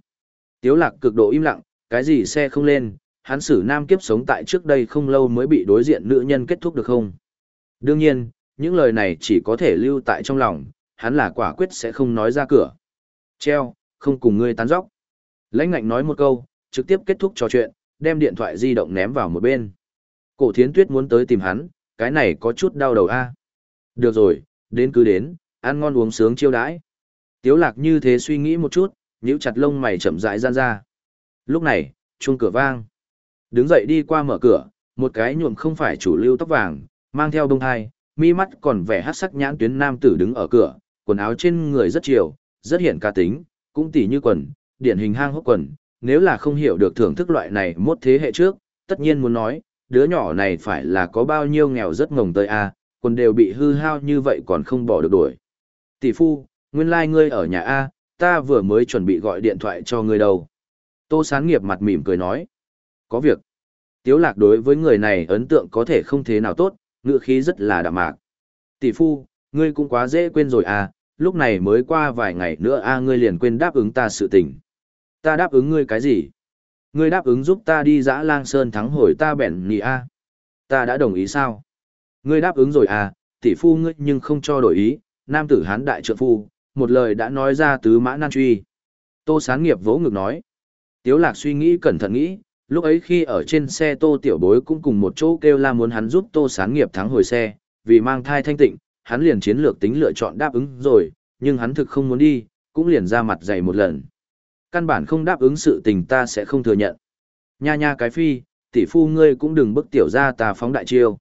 Tiếu lạc cực độ im lặng, cái gì xe không lên, hắn xử nam kiếp sống tại trước đây không lâu mới bị đối diện nữ nhân kết thúc được không? Đương nhiên, những lời này chỉ có thể lưu tại trong lòng, hắn là quả quyết sẽ không nói ra cửa. Treo, không cùng ngươi tán dóc. Lãnh ngạnh nói một câu, trực tiếp kết thúc trò chuyện, đem điện thoại di động ném vào một bên. Cổ thiến tuyết muốn tới tìm hắn, cái này có chút đau đầu a. Được rồi, đến cứ đến, ăn ngon uống sướng chiêu đãi. Tiếu lạc như thế suy nghĩ một chút, nhíu chặt lông mày chậm rãi gian ra. Lúc này, chuông cửa vang. Đứng dậy đi qua mở cửa, một cái nhuộm không phải chủ lưu tóc vàng, mang theo bông hai, mi mắt còn vẻ hắc sắc nhãn tuyến nam tử đứng ở cửa, quần áo trên người rất chiều, rất hiện ca tính, cũng tỉ như quần, điển hình hang hốc quần, nếu là không hiểu được thưởng thức loại này mốt thế hệ trước, tất nhiên muốn nói, đứa nhỏ này phải là có bao nhiêu nghèo rất ngồng tơi a, quần đều bị hư hao như vậy còn không bỏ được đuổi. Tỷ phu, nguyên lai like ngươi ở nhà a, ta vừa mới chuẩn bị gọi điện thoại cho ngươi đâu. Tô Sán nghiệp mặt mỉm cười nói. Có việc. Tiếu lạc đối với người này ấn tượng có thể không thế nào tốt, ngựa khí rất là đạm mạc. Tỷ phu, ngươi cũng quá dễ quên rồi à, lúc này mới qua vài ngày nữa a ngươi liền quên đáp ứng ta sự tình. Ta đáp ứng ngươi cái gì? Ngươi đáp ứng giúp ta đi dã lang sơn thắng hồi ta bẻn nhị a. Ta đã đồng ý sao? Ngươi đáp ứng rồi à, tỷ phu ngươi nhưng không cho đổi ý, nam tử hán đại trượng phu, một lời đã nói ra tứ mã nan truy. Tô sáng nghiệp vỗ ngực nói. Tiếu lạc suy nghĩ cẩn thận nghĩ, lúc ấy khi ở trên xe tô tiểu bối cũng cùng một chỗ kêu la muốn hắn giúp tô sáng nghiệp thắng hồi xe, vì mang thai thanh tịnh, hắn liền chiến lược tính lựa chọn đáp ứng rồi, nhưng hắn thực không muốn đi, cũng liền ra mặt dày một lần. Căn bản không đáp ứng sự tình ta sẽ không thừa nhận. Nha nha cái phi, tỷ phu ngươi cũng đừng bức tiểu ra ta phóng đại chiêu.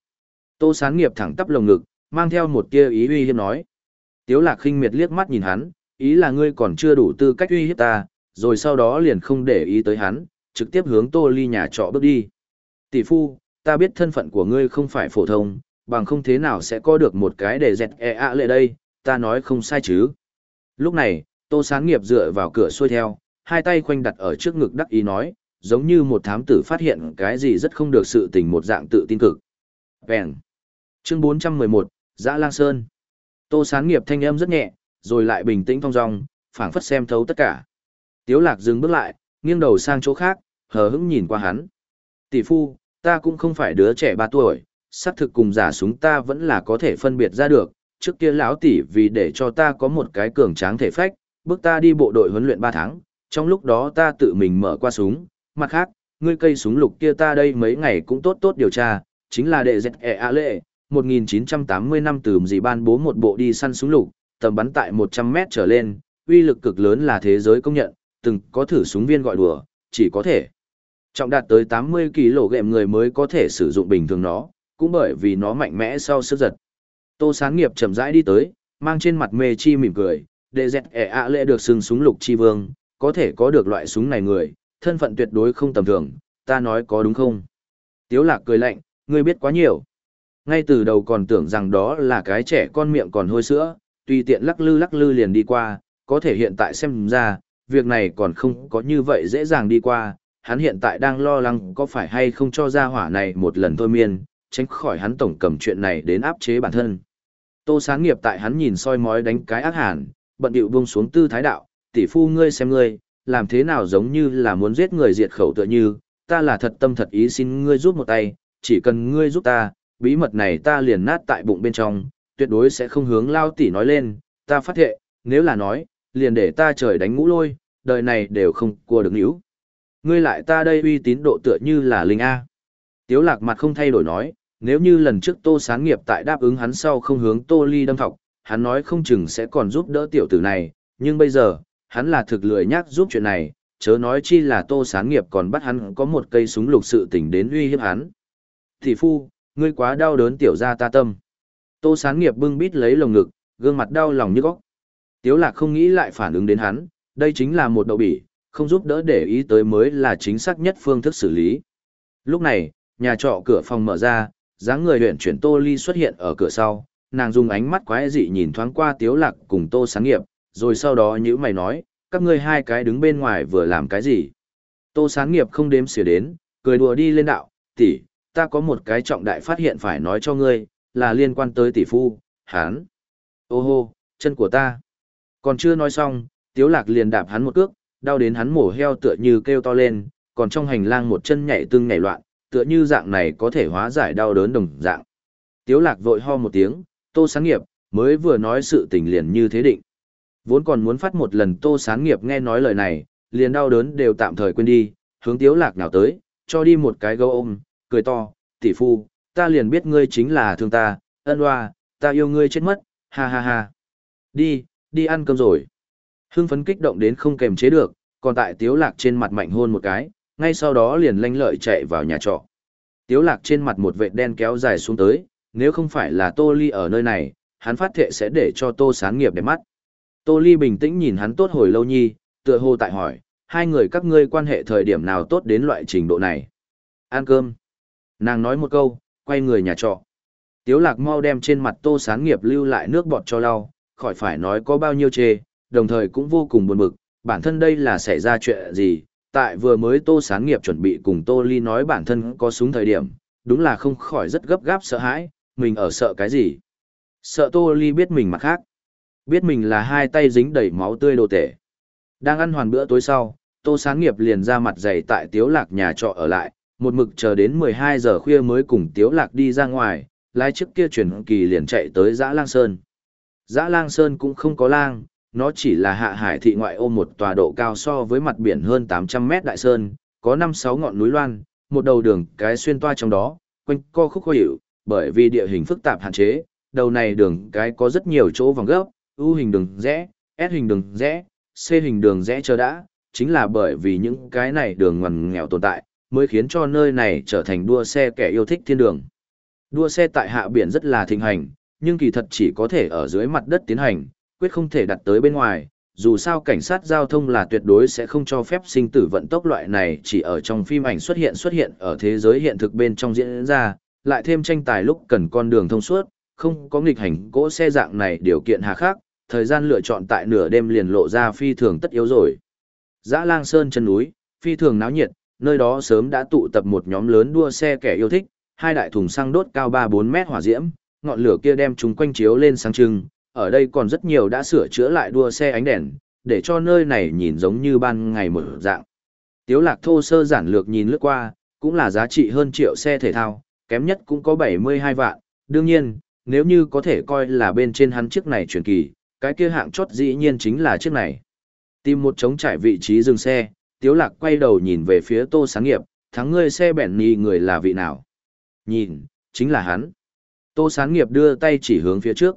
Tô sán nghiệp thẳng tắp lồng ngực, mang theo một tia ý uy hiếp nói. Tiếu lạc khinh miệt liếc mắt nhìn hắn, ý là ngươi còn chưa đủ tư cách uy hiếp ta, rồi sau đó liền không để ý tới hắn, trực tiếp hướng tô ly nhà trọ bước đi. Tỷ phu, ta biết thân phận của ngươi không phải phổ thông, bằng không thế nào sẽ có được một cái để dẹt e ạ lệ đây, ta nói không sai chứ. Lúc này, tô sáng nghiệp dựa vào cửa xuôi theo, hai tay khoanh đặt ở trước ngực đắc ý nói, giống như một thám tử phát hiện cái gì rất không được sự tình một dạng tự tin cực. Vẹn. Chương 411, Dã Lang Sơn. Tô sáng nghiệp thanh âm rất nhẹ, rồi lại bình tĩnh thong dong, phảng phất xem thấu tất cả. Tiếu lạc dừng bước lại, nghiêng đầu sang chỗ khác, hờ hững nhìn qua hắn. Tỷ phu, ta cũng không phải đứa trẻ ba tuổi, xác thực cùng giả súng ta vẫn là có thể phân biệt ra được. Trước kia lão tỷ vì để cho ta có một cái cường tráng thể phách, bước ta đi bộ đội huấn luyện 3 tháng, trong lúc đó ta tự mình mở qua súng. Mặt khác, ngươi cây súng lục kia ta đây mấy ngày cũng tốt tốt điều tra, chính là đệ dẹt ẻ a lệ, 1980 năm từ gì ban bố một bộ đi săn súng lục, tầm bắn tại 100 mét trở lên, uy lực cực lớn là thế giới công nhận, từng có thử súng viên gọi đùa, chỉ có thể trọng đạt tới 80 kg người mới có thể sử dụng bình thường nó, cũng bởi vì nó mạnh mẽ sau sức giật. Tô sáng nghiệp chậm rãi đi tới, mang trên mặt mê chi mỉm cười, đệ dẹt ẻ ạ lệ được xưng súng lục chi vương, có thể có được loại súng này người, thân phận tuyệt đối không tầm thường, ta nói có đúng không? Tiếu lạc cười lạnh, ngươi biết quá nhiều. Ngay từ đầu còn tưởng rằng đó là cái trẻ con miệng còn hôi sữa, tùy tiện lắc lư lắc lư liền đi qua, có thể hiện tại xem ra, việc này còn không có như vậy dễ dàng đi qua, hắn hiện tại đang lo lắng có phải hay không cho ra hỏa này một lần thôi miên, tránh khỏi hắn tổng cầm chuyện này đến áp chế bản thân. Tô sáng nghiệp tại hắn nhìn soi mói đánh cái ác hàn, bận điệu buông xuống tư thái đạo, tỷ phu ngươi xem ngươi, làm thế nào giống như là muốn giết người diệt khẩu tựa như, ta là thật tâm thật ý xin ngươi giúp một tay, chỉ cần ngươi giúp ta, bí mật này ta liền nát tại bụng bên trong, tuyệt đối sẽ không hướng lao tỷ nói lên, ta phát thệ, nếu là nói, liền để ta trời đánh ngũ lôi, đời này đều không cua được níu. Ngươi lại ta đây uy tín độ tựa như là linh A. Tiếu lạc mặt không thay đổi nói, nếu như lần trước tô sáng nghiệp tại đáp ứng hắn sau không hướng tô ly đâm thọc, hắn nói không chừng sẽ còn giúp đỡ tiểu tử này, nhưng bây giờ, hắn là thực lười nhác giúp chuyện này, chớ nói chi là tô sáng nghiệp còn bắt hắn có một cây súng lục sự tình đến uy hiếp hắn. Thị phu, ngươi quá đau đớn tiểu ra ta tâm. Tô sáng nghiệp bưng bít lấy lồng ngực, gương mặt đau lòng như góc. Tiếu lạc không nghĩ lại phản ứng đến hắn, đây chính là một đậu bỉ, không giúp đỡ để ý tới mới là chính xác nhất phương thức xử lý. Lúc này, nhà trọ cửa phòng mở ra, dáng người huyện chuyển Tô Ly xuất hiện ở cửa sau, nàng dùng ánh mắt quái dị nhìn thoáng qua Tiếu Lạc cùng Tô Sáng Nghiệp, rồi sau đó nhữ mày nói, các ngươi hai cái đứng bên ngoài vừa làm cái gì? Tô Sáng Nghiệp không đếm xỉa đến, cười đùa đi lên đạo, tỷ, ta có một cái trọng đại phát hiện phải nói cho ngươi, là liên quan tới tỷ phu, hán. Ô hô, chân của ta. Còn chưa nói xong, Tiếu Lạc liền đạp hắn một cước, đau đến hắn mổ heo tựa như kêu to lên, còn trong hành lang một chân nhảy tương nhảy loạn, tựa như dạng này có thể hóa giải đau đớn đồng dạng. Tiếu lạc vội ho một tiếng, tô sáng nghiệp, mới vừa nói sự tình liền như thế định. Vốn còn muốn phát một lần tô sáng nghiệp nghe nói lời này, liền đau đớn đều tạm thời quên đi, hướng tiếu lạc nào tới, cho đi một cái gấu ôm, cười to, tỷ phu, ta liền biết ngươi chính là thương ta, ân hoa, ta yêu ngươi chết mất, ha ha ha. Đi, đi ăn cơm rồi. Hưng phấn kích động đến không kềm chế được, còn tại tiếu lạc trên mặt mạnh hôn một cái, ngay sau đó liền lanh lợi chạy vào nhà trọ. Tiếu lạc trên mặt một vệt đen kéo dài xuống tới, nếu không phải là Tô Ly ở nơi này, hắn phát thệ sẽ để cho Tô sáng nghiệp đẹp mắt. Tô Ly bình tĩnh nhìn hắn tốt hồi lâu nhi, tựa hồ tại hỏi, hai người các ngươi quan hệ thời điểm nào tốt đến loại trình độ này. Ăn cơm. Nàng nói một câu, quay người nhà trọ. Tiếu lạc mau đem trên mặt Tô sáng nghiệp lưu lại nước bọt cho lau, khỏi phải nói có bao nhiêu chê, đồng thời cũng vô cùng buồn bực, bản thân đây là xảy ra chuyện gì, tại vừa mới Tô Sáng Nghiệp chuẩn bị cùng Tô Ly nói bản thân có súng thời điểm, đúng là không khỏi rất gấp gáp sợ hãi, mình ở sợ cái gì? Sợ Tô Ly biết mình mặt khác, biết mình là hai tay dính đầy máu tươi đồ tể. Đang ăn hoàn bữa tối sau, Tô Sáng Nghiệp liền ra mặt dày tại Tiếu Lạc nhà trọ ở lại, một mực chờ đến 12 giờ khuya mới cùng Tiếu Lạc đi ra ngoài, lái chiếc kia chuyển kỳ liền chạy tới Dã Lang Sơn. Dã Lang Sơn cũng không có lang, nó chỉ là hạ hải thị ngoại ô một tòa độ cao so với mặt biển hơn 800 mét đại sơn, có 5-6 ngọn núi loan, một đầu đường cái xuyên toa trong đó, quanh co khúc khó hiểu, bởi vì địa hình phức tạp hạn chế, đầu này đường cái có rất nhiều chỗ vòng gấp, U hình đường rẽ, S hình đường rẽ, C hình đường rẽ chờ đã, chính là bởi vì những cái này đường ngoằn nghèo tồn tại, mới khiến cho nơi này trở thành đua xe kẻ yêu thích thiên đường. Đua xe tại hạ biển rất là thịnh hành, nhưng kỳ thật chỉ có thể ở dưới mặt đất tiến hành, quyết không thể đặt tới bên ngoài, dù sao cảnh sát giao thông là tuyệt đối sẽ không cho phép sinh tử vận tốc loại này chỉ ở trong phim ảnh xuất hiện xuất hiện ở thế giới hiện thực bên trong diễn ra, lại thêm tranh tài lúc cần con đường thông suốt, không có nghịch hành cỗ xe dạng này điều kiện hà khắc, thời gian lựa chọn tại nửa đêm liền lộ ra phi thường tất yếu rồi. Dã lang sơn chân núi, phi thường náo nhiệt, nơi đó sớm đã tụ tập một nhóm lớn đua xe kẻ yêu thích, hai đại thùng xăng đốt cao 3-4 mét hỏa diễm, ngọn lửa kia đem chúng quanh chiếu lên sáng trưng, ở đây còn rất nhiều đã sửa chữa lại đua xe ánh đèn, để cho nơi này nhìn giống như ban ngày mở dạng. Tiếu lạc thô sơ giản lược nhìn lướt qua, cũng là giá trị hơn triệu xe thể thao, kém nhất cũng có 72 vạn, đương nhiên, nếu như có thể coi là bên trên hắn chiếc này truyền kỳ, cái kia hạng chót dĩ nhiên chính là chiếc này. Tìm một trống trải vị trí dừng xe, Tiếu Lạc quay đầu nhìn về phía Tô Sáng Nghiệp, thắng ngươi xe bẻn nì người là vị nào? Nhìn, chính là hắn. Tô Sáng Nghiệp đưa tay chỉ hướng phía trước.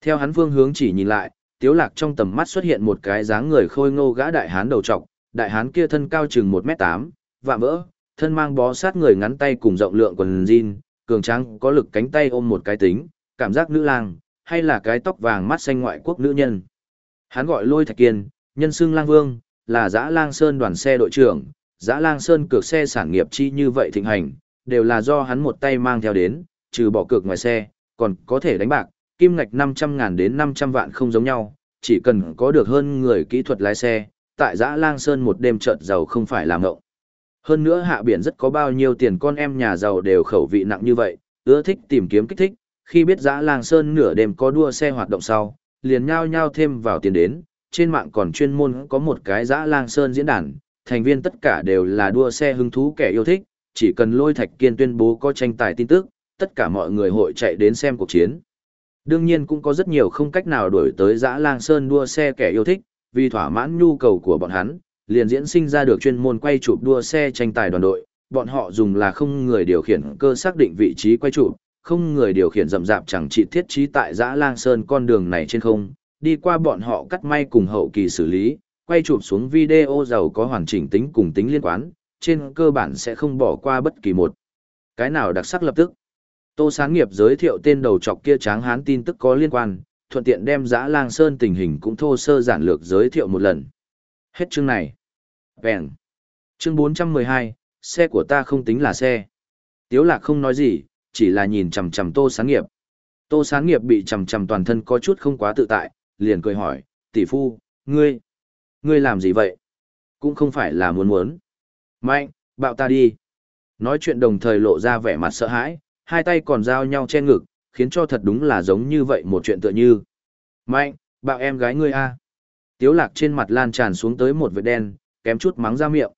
Theo hắn phương hướng chỉ nhìn lại, Tiếu Lạc trong tầm mắt xuất hiện một cái dáng người khôi ngô gã đại hán đầu trọc, đại hán kia thân cao chừng 1m8, vạm vỡ, thân mang bó sát người ngắn tay cùng rộng lượng quần jean, cường tráng có lực cánh tay ôm một cái tính, cảm giác nữ lang, hay là cái tóc vàng mắt xanh ngoại quốc nữ nhân. Hắn gọi Lôi Thạch Kiên, nhân xưng lang vương, là giã lang sơn đoàn xe đội trưởng, giã lang sơn cược xe sản nghiệp chi như vậy thịnh hành, đều là do hắn một tay mang theo đến, trừ bỏ cược ngoài xe, còn có thể đánh bạc, kim ngạch 500 ngàn đến 500 vạn không giống nhau, chỉ cần có được hơn người kỹ thuật lái xe, tại giã lang sơn một đêm chợt giàu không phải làm ngộng. Hơn nữa hạ biển rất có bao nhiêu tiền con em nhà giàu đều khẩu vị nặng như vậy, ưa thích tìm kiếm kích thích, khi biết giã lang sơn nửa đêm có đua xe hoạt động sau, liền nhao nhao thêm vào tiền đến, trên mạng còn chuyên môn có một cái giã lang sơn diễn đàn, thành viên tất cả đều là đua xe hứng thú kẻ yêu thích, chỉ cần lôi thạch kiên tuyên bố có tranh tài tin tức, tất cả mọi người hội chạy đến xem cuộc chiến. Đương nhiên cũng có rất nhiều không cách nào đổi tới giã lang sơn đua xe kẻ yêu thích, vì thỏa mãn nhu cầu của bọn hắn, liền diễn sinh ra được chuyên môn quay chụp đua xe tranh tài đoàn đội, bọn họ dùng là không người điều khiển cơ xác định vị trí quay chụp, không người điều khiển rậm rạp chẳng chỉ thiết trí tại giã lang sơn con đường này trên không, đi qua bọn họ cắt may cùng hậu kỳ xử lý, quay chụp xuống video giàu có hoàn chỉnh tính cùng tính liên quan, trên cơ bản sẽ không bỏ qua bất kỳ một cái nào đặc sắc lập tức. Tô sáng nghiệp giới thiệu tên đầu trọc kia tráng hán tin tức có liên quan, thuận tiện đem giã lang sơn tình hình cũng thô sơ giản lược giới thiệu một lần. Hết chương này. Vẹn. Chương 412, xe của ta không tính là xe. Tiếu lạc không nói gì, chỉ là nhìn chằm chằm tô sáng nghiệp. Tô sáng nghiệp bị chằm chằm toàn thân có chút không quá tự tại, liền cười hỏi, tỷ phu, ngươi, ngươi làm gì vậy? Cũng không phải là muốn muốn. Mạnh, bạo ta đi. Nói chuyện đồng thời lộ ra vẻ mặt sợ hãi, hai tay còn giao nhau che ngực, khiến cho thật đúng là giống như vậy một chuyện tựa như. Mạnh, bạo em gái ngươi a. Tiếu lạc trên mặt lan tràn xuống tới một vệt đen, kém chút mắng ra miệng.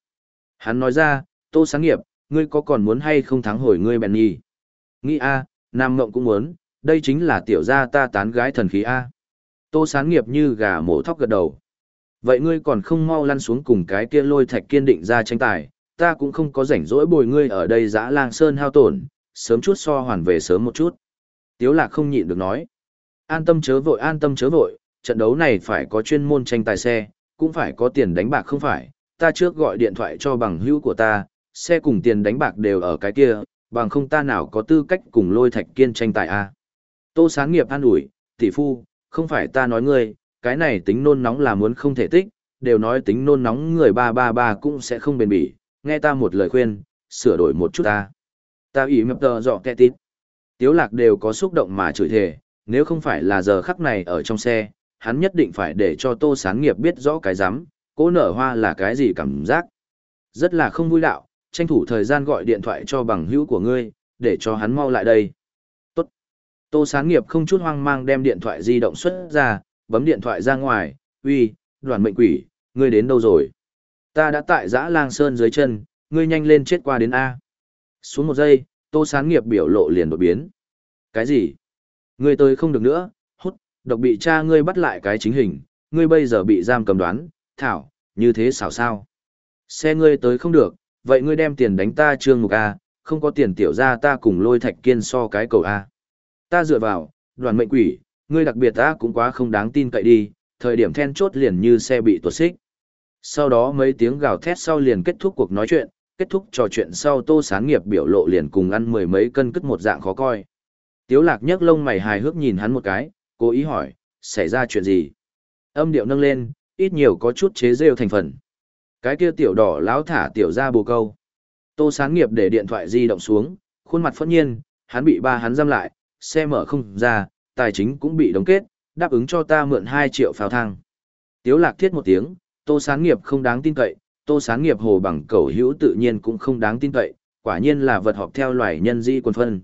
Hắn nói ra, tô sáng nghiệp, ngươi có còn muốn hay không thắng hồi ngươi bèn nhi? Nghĩ a, nam ngộng cũng muốn, đây chính là tiểu gia ta tán gái thần khí a. Tô sáng nghiệp như gà mổ thóc gật đầu. Vậy ngươi còn không mau lăn xuống cùng cái kia lôi thạch kiên định ra tranh tài, ta cũng không có rảnh rỗi bồi ngươi ở đây dã lang sơn hao tổn, sớm chút so hoàn về sớm một chút. Tiếu lạc không nhịn được nói. An tâm chớ vội an tâm chớ vội, trận đấu này phải có chuyên môn tranh tài xe, cũng phải có tiền đánh bạc không phải, ta trước gọi điện thoại cho bằng hữu của ta, xe cùng tiền đánh bạc đều ở cái kia, bằng không ta nào có tư cách cùng lôi thạch kiên tranh tài a. Tô sáng nghiệp an ủi, tỷ phu, không phải ta nói ngươi, cái này tính nôn nóng là muốn không thể tích, đều nói tính nôn nóng người ba ba ba cũng sẽ không bền bỉ, nghe ta một lời khuyên, sửa đổi một chút ta. Ta ủy mập tờ dọ kẹ tít. Tiếu lạc đều có xúc động mà chửi thề, nếu không phải là giờ khắc này ở trong xe, hắn nhất định phải để cho tô sáng nghiệp biết rõ cái rắm cố nở hoa là cái gì cảm giác. Rất là không vui đạo, tranh thủ thời gian gọi điện thoại cho bằng hữu của ngươi, để cho hắn mau lại đây. Tốt. Tô sáng nghiệp không chút hoang mang đem điện thoại di động xuất ra, bấm điện thoại ra ngoài, uy, đoàn mệnh quỷ, ngươi đến đâu rồi? Ta đã tại giã lang sơn dưới chân, ngươi nhanh lên chết qua đến A. Xuống một giây, tô sáng nghiệp biểu lộ liền đột biến. Cái gì? Ngươi tới không được nữa, hút, độc bị cha ngươi bắt lại cái chính hình, ngươi bây giờ bị giam cầm đoán, thảo, như thế xảo sao? Xe ngươi tới không được, vậy ngươi đem tiền đánh ta trương mục A, không có tiền tiểu ra ta cùng lôi thạch kiên so cái cầu A. Ta dựa vào, đoàn mệnh quỷ, ngươi đặc biệt ta cũng quá không đáng tin cậy đi, thời điểm then chốt liền như xe bị tuột xích. Sau đó mấy tiếng gào thét sau liền kết thúc cuộc nói chuyện, kết thúc trò chuyện sau tô sán nghiệp biểu lộ liền cùng ăn mười mấy cân cất một dạng khó coi. Tiếu lạc nhấc lông mày hài hước nhìn hắn một cái, cố ý hỏi, xảy ra chuyện gì? Âm điệu nâng lên, ít nhiều có chút chế rêu thành phần. Cái kia tiểu đỏ láo thả tiểu ra bồ câu. Tô sáng nghiệp để điện thoại di động xuống, khuôn mặt phẫn nhiên, hắn bị ba hắn giam lại, xe mở không ra, tài chính cũng bị đóng kết, đáp ứng cho ta mượn 2 triệu pháo thang. Tiếu lạc thiết một tiếng, tô sáng nghiệp không đáng tin cậy, tô sáng nghiệp hồ bằng cầu hữu tự nhiên cũng không đáng tin cậy, quả nhiên là vật họp theo loài nhân di quần phân.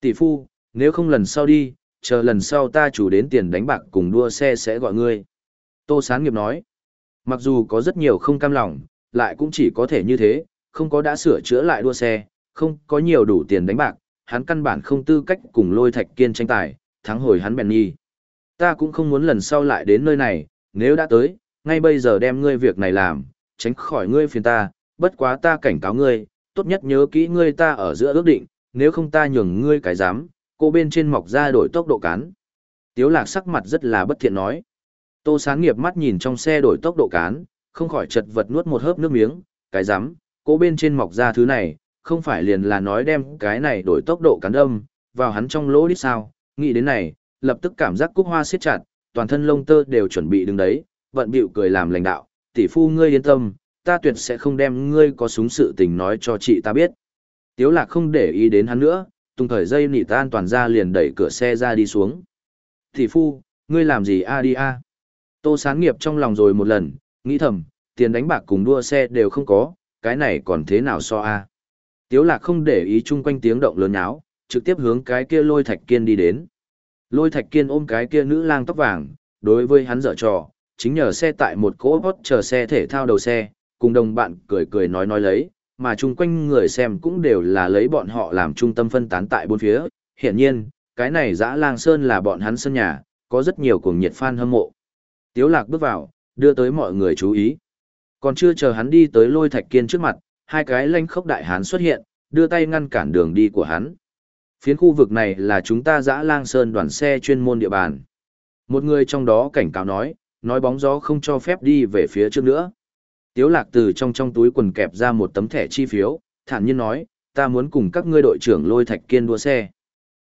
Tỷ phu, nếu không lần sau đi, chờ lần sau ta chủ đến tiền đánh bạc cùng đua xe sẽ gọi ngươi. Tô sáng nghiệp nói, mặc dù có rất nhiều không cam lòng, lại cũng chỉ có thể như thế, không có đã sửa chữa lại đua xe, không có nhiều đủ tiền đánh bạc, hắn căn bản không tư cách cùng lôi thạch kiên tranh tài, thắng hồi hắn bèn nhi. Ta cũng không muốn lần sau lại đến nơi này, nếu đã tới, ngay bây giờ đem ngươi việc này làm, tránh khỏi ngươi phiền ta, bất quá ta cảnh cáo ngươi, tốt nhất nhớ kỹ ngươi ta ở giữa ước định, nếu không ta nhường ngươi cái dám, cô bên trên mọc ra đổi tốc độ cán. Tiếu lạc sắc mặt rất là bất thiện nói. Tô sáng nghiệp mắt nhìn trong xe đổi tốc độ cán, không khỏi chật vật nuốt một hớp nước miếng, cái dám, cố bên trên mọc ra thứ này, không phải liền là nói đem cái này đổi tốc độ cán âm, vào hắn trong lỗ đi sao, nghĩ đến này, lập tức cảm giác cúc hoa siết chặt, toàn thân lông tơ đều chuẩn bị đứng đấy, vận bịu cười làm lãnh đạo, tỷ phu ngươi yên tâm, ta tuyệt sẽ không đem ngươi có súng sự tình nói cho chị ta biết. Tiếu lạc không để ý đến hắn nữa, tung thời dây nỉ tan toàn ra liền đẩy cửa xe ra đi xuống. Tỷ phu, ngươi làm gì a đi a? Tô sáng nghiệp trong lòng rồi một lần, nghĩ thầm, tiền đánh bạc cùng đua xe đều không có, cái này còn thế nào so a? Tiếu lạc không để ý chung quanh tiếng động lớn nháo, trực tiếp hướng cái kia lôi thạch kiên đi đến. Lôi thạch kiên ôm cái kia nữ lang tóc vàng, đối với hắn dở trò, chính nhờ xe tại một cỗ hot chờ xe thể thao đầu xe, cùng đồng bạn cười cười nói nói lấy, mà chung quanh người xem cũng đều là lấy bọn họ làm trung tâm phân tán tại bốn phía. Hiển nhiên, cái này dã lang sơn là bọn hắn sân nhà, có rất nhiều cuồng nhiệt fan hâm mộ. Tiếu lạc bước vào, đưa tới mọi người chú ý. Còn chưa chờ hắn đi tới lôi thạch kiên trước mặt, hai cái lanh khốc đại hán xuất hiện, đưa tay ngăn cản đường đi của hắn. Phiến khu vực này là chúng ta dã lang sơn đoàn xe chuyên môn địa bàn. Một người trong đó cảnh cáo nói, nói bóng gió không cho phép đi về phía trước nữa. Tiếu lạc từ trong trong túi quần kẹp ra một tấm thẻ chi phiếu, thản nhiên nói, ta muốn cùng các ngươi đội trưởng lôi thạch kiên đua xe.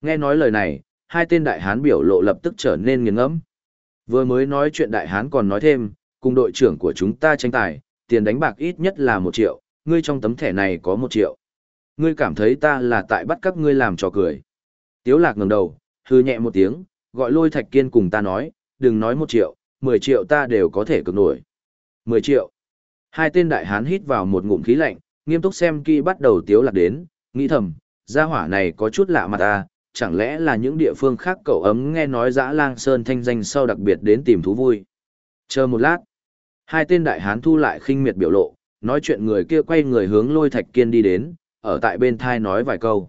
Nghe nói lời này, hai tên đại hán biểu lộ lập tức trở nên nghiền ngẫm. Vừa mới nói chuyện đại hán còn nói thêm, cùng đội trưởng của chúng ta tranh tài, tiền đánh bạc ít nhất là một triệu, ngươi trong tấm thẻ này có một triệu. Ngươi cảm thấy ta là tại bắt các ngươi làm trò cười. Tiếu lạc ngẩng đầu, hư nhẹ một tiếng, gọi lôi thạch kiên cùng ta nói, đừng nói một triệu, mười triệu ta đều có thể cực nổi. Mười triệu. Hai tên đại hán hít vào một ngụm khí lạnh, nghiêm túc xem kỹ bắt đầu tiếu lạc đến, nghĩ thầm, gia hỏa này có chút lạ mặt ta, chẳng lẽ là những địa phương khác cậu ấm nghe nói dã lang sơn thanh danh sau đặc biệt đến tìm thú vui. Chờ một lát. Hai tên đại hán thu lại khinh miệt biểu lộ, nói chuyện người kia quay người hướng lôi thạch kiên đi đến, ở tại bên thai nói vài câu.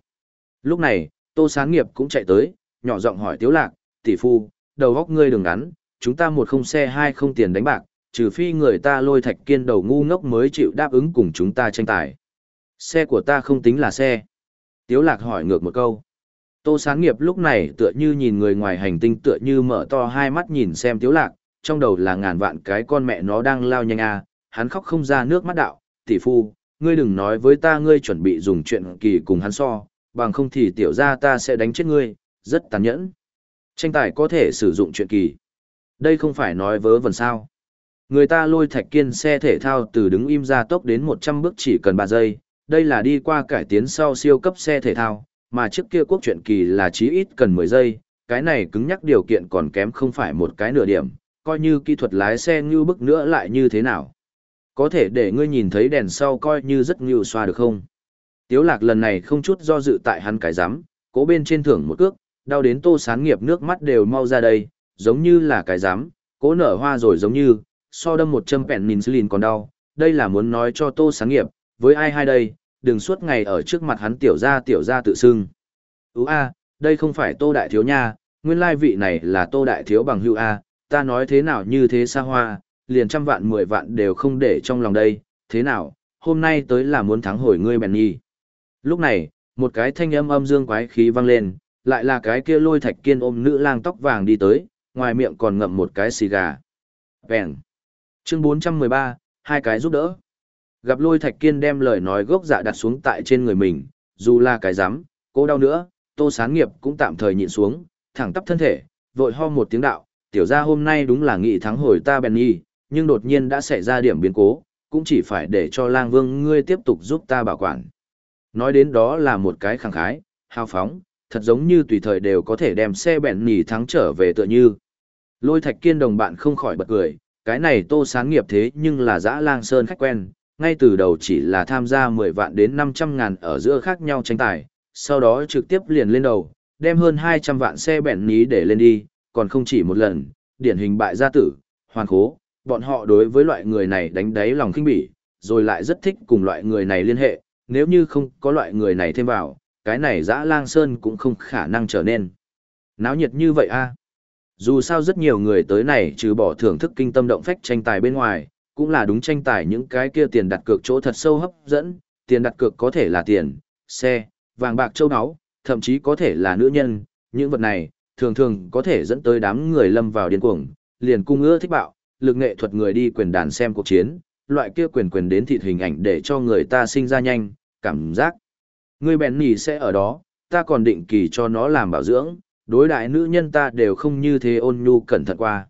Lúc này, tô sáng nghiệp cũng chạy tới, nhỏ giọng hỏi tiếu lạc, tỷ phu, đầu góc ngươi đừng ngắn, chúng ta một không xe hai không tiền đánh bạc, trừ phi người ta lôi thạch kiên đầu ngu ngốc mới chịu đáp ứng cùng chúng ta tranh tài. Xe của ta không tính là xe. Tiếu lạc hỏi ngược một câu. Tô sáng nghiệp lúc này tựa như nhìn người ngoài hành tinh tựa như mở to hai mắt nhìn xem tiếu lạc, trong đầu là ngàn vạn cái con mẹ nó đang lao nhanh à, hắn khóc không ra nước mắt đạo, tỷ phu, ngươi đừng nói với ta ngươi chuẩn bị dùng chuyện kỳ cùng hắn so, bằng không thì tiểu gia ta sẽ đánh chết ngươi, rất tàn nhẫn. Tranh tài có thể sử dụng chuyện kỳ. Đây không phải nói vớ vẩn sao. Người ta lôi thạch kiên xe thể thao từ đứng im ra tốc đến 100 bước chỉ cần 3 giây, đây là đi qua cải tiến sau siêu cấp xe thể thao, mà trước kia quốc chuyện kỳ là chí ít cần 10 giây, cái này cứng nhắc điều kiện còn kém không phải một cái nửa điểm, coi như kỹ thuật lái xe như bức nữa lại như thế nào. Có thể để ngươi nhìn thấy đèn sau coi như rất nhiều xoa được không? Tiếu lạc lần này không chút do dự tại hắn cái giám, cố bên trên thưởng một cước, đau đến tô sán nghiệp nước mắt đều mau ra đây, giống như là cái giám, cố nở hoa rồi giống như, so đâm một châm pẹn nín còn đau, đây là muốn nói cho tô sán nghiệp, với ai hai đây, đừng suốt ngày ở trước mặt hắn tiểu ra tiểu ra tự xưng. Ú a, đây không phải tô đại thiếu nha, nguyên lai vị này là tô đại thiếu bằng hữu a, ta nói thế nào như thế xa hoa, liền trăm vạn mười vạn đều không để trong lòng đây, thế nào, hôm nay tới là muốn thắng hồi ngươi bèn nhi. Lúc này, một cái thanh âm âm dương quái khí vang lên, lại là cái kia lôi thạch kiên ôm nữ lang tóc vàng đi tới, ngoài miệng còn ngậm một cái xì gà. Bèn. Chương 413, hai cái giúp đỡ. Gặp lôi thạch kiên đem lời nói gốc dạ đặt xuống tại trên người mình, dù là cái rắm cô đau nữa, tô sáng nghiệp cũng tạm thời nhịn xuống, thẳng tắp thân thể, vội ho một tiếng đạo, tiểu ra hôm nay đúng là nghị thắng hồi ta bèn nhi, nhưng đột nhiên đã xảy ra điểm biến cố, cũng chỉ phải để cho lang vương ngươi tiếp tục giúp ta bảo quản. Nói đến đó là một cái khẳng khái, hào phóng, thật giống như tùy thời đều có thể đem xe bèn nỉ thắng trở về tựa như. Lôi thạch kiên đồng bạn không khỏi bật cười, cái này tô sáng nghiệp thế nhưng là dã lang sơn khách quen, ngay từ đầu chỉ là tham gia 10 vạn đến 500 ngàn ở giữa khác nhau tranh tài, sau đó trực tiếp liền lên đầu, đem hơn 200 vạn xe bẹn ní để lên đi, còn không chỉ một lần, điển hình bại gia tử, hoàn khố, bọn họ đối với loại người này đánh đáy lòng kinh bỉ, rồi lại rất thích cùng loại người này liên hệ, nếu như không có loại người này thêm vào, cái này dã lang sơn cũng không khả năng trở nên. Náo nhiệt như vậy a Dù sao rất nhiều người tới này trừ bỏ thưởng thức kinh tâm động phách tranh tài bên ngoài, cũng là đúng tranh tài những cái kia tiền đặt cược chỗ thật sâu hấp dẫn, tiền đặt cược có thể là tiền, xe, vàng bạc châu áo, thậm chí có thể là nữ nhân, những vật này, thường thường có thể dẫn tới đám người lâm vào điên cuồng, liền cung ưa thích bạo, lực nghệ thuật người đi quyền đàn xem cuộc chiến, loại kia quyền quyền đến thịt hình ảnh để cho người ta sinh ra nhanh, cảm giác. Người bèn nỉ sẽ ở đó, ta còn định kỳ cho nó làm bảo dưỡng, đối đại nữ nhân ta đều không như thế ôn nhu cẩn thận qua.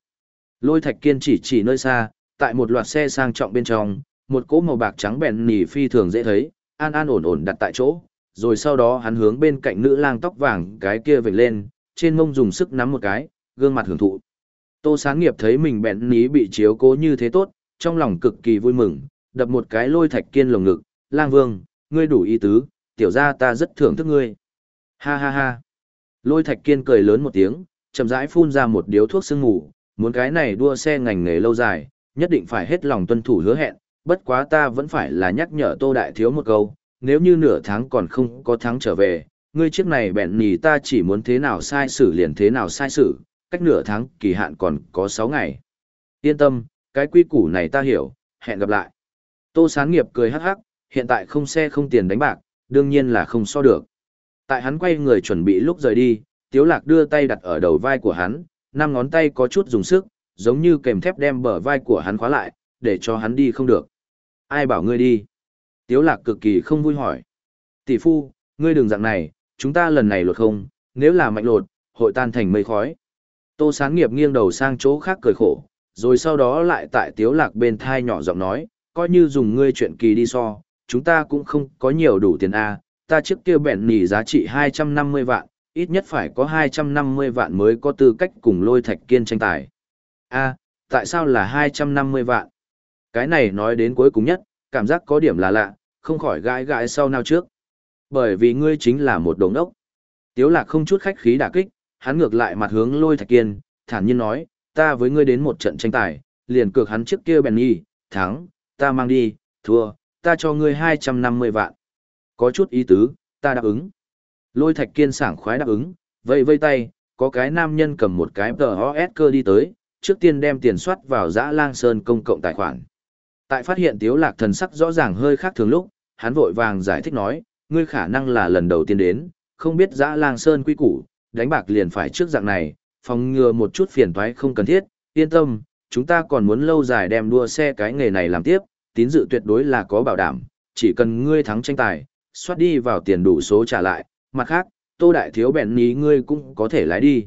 Lôi thạch kiên chỉ chỉ nơi xa, tại một loạt xe sang trọng bên trong, một cỗ màu bạc trắng bèn nỉ phi thường dễ thấy, an an ổn ổn đặt tại chỗ, rồi sau đó hắn hướng bên cạnh nữ lang tóc vàng cái kia vểnh lên, trên mông dùng sức nắm một cái, gương mặt hưởng thụ. Tô sáng nghiệp thấy mình bèn ní bị chiếu cố như thế tốt, trong lòng cực kỳ vui mừng, đập một cái lôi thạch kiên lồng ngực, lang vương, ngươi đủ ý tứ, tiểu ra ta rất thưởng thức ngươi. Ha ha ha. Lôi thạch kiên cười lớn một tiếng, chậm rãi phun ra một điếu thuốc sương ngủ, muốn cái này đua xe ngành nghề lâu dài, nhất định phải hết lòng tuân thủ hứa hẹn, bất quá ta vẫn phải là nhắc nhở tô đại thiếu một câu, nếu như nửa tháng còn không có thắng trở về, ngươi chiếc này bẹn nhì ta chỉ muốn thế nào sai xử liền thế nào sai xử, cách nửa tháng kỳ hạn còn có 6 ngày. Yên tâm, cái quy củ này ta hiểu, hẹn gặp lại. Tô Sán Nghiệp cười hắc hắc, hiện tại không xe không tiền đánh bạc, đương nhiên là không so được. Tại hắn quay người chuẩn bị lúc rời đi, Tiếu Lạc đưa tay đặt ở đầu vai của hắn, năm ngón tay có chút dùng sức, giống như kèm thép đem bờ vai của hắn khóa lại, để cho hắn đi không được. Ai bảo ngươi đi? Tiếu Lạc cực kỳ không vui hỏi. Tỷ phu, ngươi đừng dạng này, chúng ta lần này lột không, nếu là mạnh lột, hội tan thành mây khói. Tô sáng nghiệp nghiêng đầu sang chỗ khác cười khổ, rồi sau đó lại tại tiếu lạc bên thai nhỏ giọng nói, coi như dùng ngươi chuyện kỳ đi so, chúng ta cũng không có nhiều đủ tiền A, ta trước kia bẹn nỉ giá trị 250 vạn, ít nhất phải có 250 vạn mới có tư cách cùng lôi thạch kiên tranh tài. A, tại sao là 250 vạn? Cái này nói đến cuối cùng nhất, cảm giác có điểm là lạ, không khỏi gãi gãi sau nào trước. Bởi vì ngươi chính là một đồng ốc. Tiếu lạc không chút khách khí đả kích, hắn ngược lại mặt hướng lôi thạch kiên, thản nhiên nói, ta với ngươi đến một trận tranh tài, liền cược hắn trước kia bèn nhi, thắng, ta mang đi, thua, ta cho ngươi 250 vạn. Có chút ý tứ, ta đáp ứng. Lôi thạch kiên sảng khoái đáp ứng, vây vây tay, có cái nam nhân cầm một cái TOS cơ đi tới, trước tiên đem tiền soát vào dã lang sơn công cộng tài khoản. Tại phát hiện tiếu lạc thần sắc rõ ràng hơi khác thường lúc, hắn vội vàng giải thích nói, ngươi khả năng là lần đầu tiên đến, không biết dã lang sơn quy củ, đánh bạc liền phải trước dạng này, phòng ngừa một chút phiền toái không cần thiết, yên tâm, chúng ta còn muốn lâu dài đem đua xe cái nghề này làm tiếp, tín dự tuyệt đối là có bảo đảm, chỉ cần ngươi thắng tranh tài, soát đi vào tiền đủ số trả lại, mặt khác, tô đại thiếu bẹn ní ngươi cũng có thể lái đi.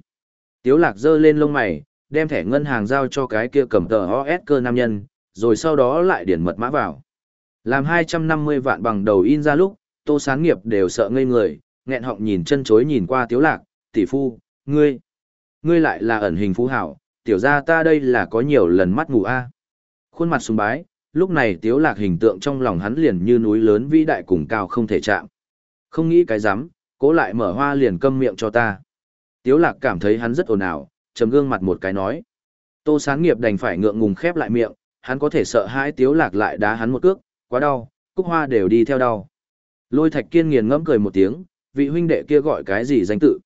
Tiếu lạc giơ lên lông mày, đem thẻ ngân hàng giao cho cái kia cầm tờ OS cơ nam nhân, rồi sau đó lại điển mật mã vào. Làm 250 vạn bằng đầu in ra lúc, tô sáng nghiệp đều sợ ngây người, nghẹn họng nhìn chân chối nhìn qua tiếu lạc, tỷ phu, ngươi, ngươi lại là ẩn hình phú hảo, tiểu gia ta đây là có nhiều lần mắt ngủ a. Khuôn mặt sùng bái, lúc này tiếu lạc hình tượng trong lòng hắn liền như núi lớn vĩ đại cùng cao không thể chạm. Không nghĩ cái dám, cố lại mở hoa liền câm miệng cho ta. Tiếu lạc cảm thấy hắn rất ồn ào, trầm gương mặt một cái nói. Tô sáng nghiệp đành phải ngượng ngùng khép lại miệng, hắn có thể sợ hãi tiếu lạc lại đá hắn một cước, quá đau, cúc hoa đều đi theo đau. Lôi thạch kiên nghiền ngẫm cười một tiếng, vị huynh đệ kia gọi cái gì danh tự.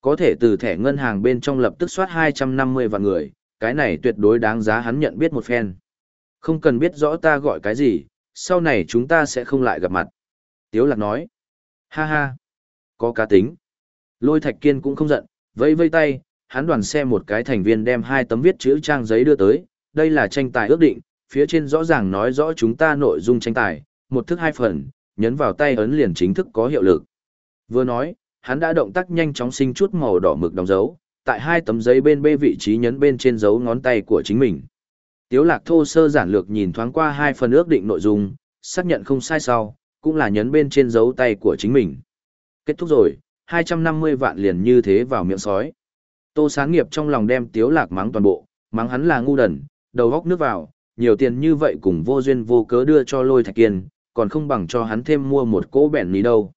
Có thể từ thẻ ngân hàng bên trong lập tức soát 250 vạn người, cái này tuyệt đối đáng giá hắn nhận biết một phen. Không cần biết rõ ta gọi cái gì, sau này chúng ta sẽ không lại gặp mặt. Tiếu lạc nói. Ha ha. Có cá tính. Lôi thạch kiên cũng không giận, vẫy vây tay, hắn đoàn xe một cái thành viên đem hai tấm viết chữ trang giấy đưa tới, đây là tranh tài ước định, phía trên rõ ràng nói rõ chúng ta nội dung tranh tài, một thức hai phần, nhấn vào tay ấn liền chính thức có hiệu lực. Vừa nói, hắn đã động tác nhanh chóng sinh chút màu đỏ mực đóng dấu, tại hai tấm giấy bên bê vị trí nhấn bên trên dấu ngón tay của chính mình. Tiếu lạc thô sơ giản lược nhìn thoáng qua hai phần ước định nội dung, xác nhận không sai sau, cũng là nhấn bên trên dấu tay của chính mình. Kết thúc rồi, 250 vạn liền như thế vào miệng sói. Tô sáng nghiệp trong lòng đem tiếu lạc mắng toàn bộ, mắng hắn là ngu đần, đầu góc nước vào, nhiều tiền như vậy cùng vô duyên vô cớ đưa cho lôi thạch kiên, còn không bằng cho hắn thêm mua một cỗ bẻn ní đâu.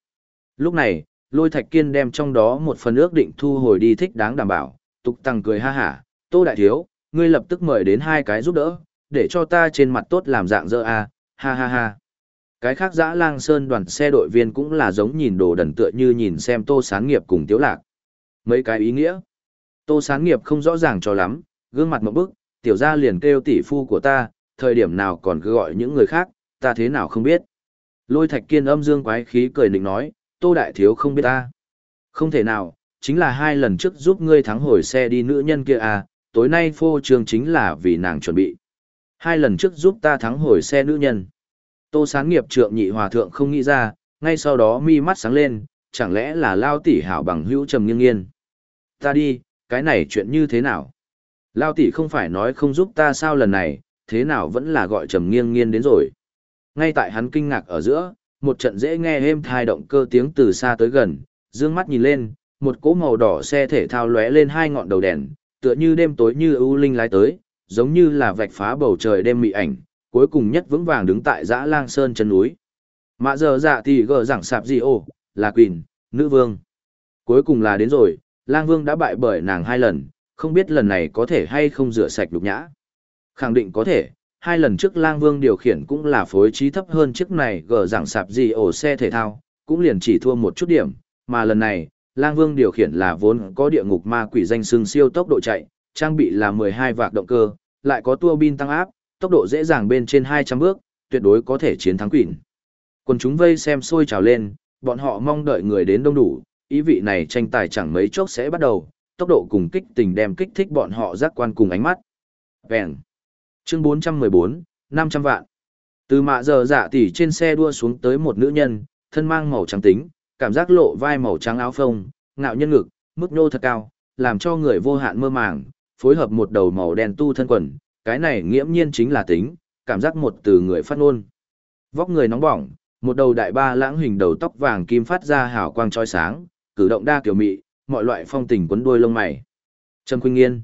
Lúc này, lôi thạch kiên đem trong đó một phần ước định thu hồi đi thích đáng đảm bảo, tục tăng cười ha hả, tô đại thiếu, ngươi lập tức mời đến hai cái giúp đỡ, để cho ta trên mặt tốt làm dạng dơ a, ha ha ha. Cái khác dã lang sơn đoàn xe đội viên cũng là giống nhìn đồ đần tựa như nhìn xem tô sáng nghiệp cùng tiếu lạc. Mấy cái ý nghĩa. Tô sáng nghiệp không rõ ràng cho lắm, gương mặt một bức, tiểu gia liền kêu tỷ phu của ta, thời điểm nào còn cứ gọi những người khác, ta thế nào không biết. Lôi thạch kiên âm dương quái khí cười định nói, tô đại thiếu không biết ta. Không thể nào, chính là hai lần trước giúp ngươi thắng hồi xe đi nữ nhân kia à, tối nay phô trương chính là vì nàng chuẩn bị. Hai lần trước giúp ta thắng hồi xe nữ nhân. Tô sáng nghiệp trượng nhị hòa thượng không nghĩ ra, ngay sau đó mi mắt sáng lên, chẳng lẽ là lao tỷ hảo bằng hữu trầm nghiêng nghiên. Ta đi, cái này chuyện như thế nào? Lao tỷ không phải nói không giúp ta sao lần này, thế nào vẫn là gọi trầm nghiêng nghiêng đến rồi. Ngay tại hắn kinh ngạc ở giữa, một trận dễ nghe êm thai động cơ tiếng từ xa tới gần, dương mắt nhìn lên, một cỗ màu đỏ xe thể thao lóe lên hai ngọn đầu đèn, tựa như đêm tối như ưu linh lái tới, giống như là vạch phá bầu trời đêm mị ảnh, cuối cùng nhất vững vàng đứng tại dã lang sơn chân núi. Mạ giờ dạ thì gờ giảng sạp gì ô, là quỳnh, nữ vương. Cuối cùng là đến rồi, lang vương đã bại bởi nàng hai lần, không biết lần này có thể hay không rửa sạch đục nhã. Khẳng định có thể, hai lần trước lang vương điều khiển cũng là phối trí thấp hơn chiếc này gờ giảng sạp gì ổ xe thể thao, cũng liền chỉ thua một chút điểm, mà lần này, lang vương điều khiển là vốn có địa ngục ma quỷ danh xương siêu tốc độ chạy, trang bị là 12 vạc động cơ, lại có tua bin tăng áp, tốc độ dễ dàng bên trên 200 bước, tuyệt đối có thể chiến thắng quỷ. Quần chúng vây xem sôi trào lên, bọn họ mong đợi người đến đông đủ, ý vị này tranh tài chẳng mấy chốc sẽ bắt đầu, tốc độ cùng kích tình đem kích thích bọn họ giác quan cùng ánh mắt. Vẹn. Chương 414, 500 vạn. Từ mạ giờ dạ tỉ trên xe đua xuống tới một nữ nhân, thân mang màu trắng tính, cảm giác lộ vai màu trắng áo phông, ngạo nhân ngực, mức nô thật cao, làm cho người vô hạn mơ màng, phối hợp một đầu màu đen tu thân quần, cái này nghiễm nhiên chính là tính, cảm giác một từ người phát ngôn. Vóc người nóng bỏng, một đầu đại ba lãng hình đầu tóc vàng kim phát ra hào quang chói sáng, cử động đa kiểu mị, mọi loại phong tình quấn đuôi lông mày. Trầm Khuynh Nghiên.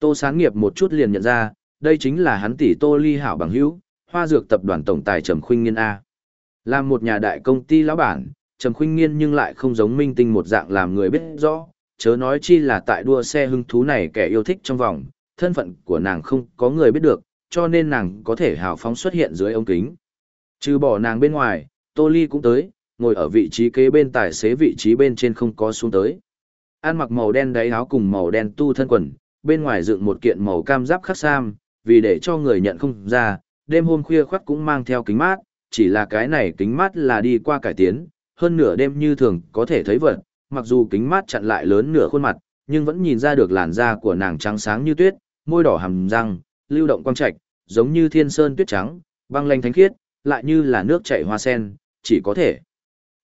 Tô Sáng Nghiệp một chút liền nhận ra, đây chính là hắn tỷ Tô Ly hảo bằng hữu, Hoa Dược tập đoàn tổng tài Trầm Khuynh Nghiên a. Làm một nhà đại công ty lão bản, Trầm Khuynh Nghiên nhưng lại không giống minh tinh một dạng làm người biết rõ, chớ nói chi là tại đua xe hưng thú này kẻ yêu thích trong vòng, thân phận của nàng không có người biết được, cho nên nàng có thể hào phóng xuất hiện dưới ống kính. Trừ bỏ nàng bên ngoài, Tô Ly cũng tới, ngồi ở vị trí kế bên tài xế vị trí bên trên không có xuống tới. An mặc màu đen đáy áo cùng màu đen tu thân quần, bên ngoài dựng một kiện màu cam giáp khắc sam, vì để cho người nhận không ra, đêm hôm khuya khoắt cũng mang theo kính mát, chỉ là cái này kính mát là đi qua cải tiến, hơn nửa đêm như thường có thể thấy vật, mặc dù kính mát chặn lại lớn nửa khuôn mặt, nhưng vẫn nhìn ra được làn da của nàng trắng sáng như tuyết, môi đỏ hầm răng, lưu động quang trạch, giống như thiên sơn tuyết trắng, băng lanh thánh khiết, lại như là nước chảy hoa sen, chỉ có thể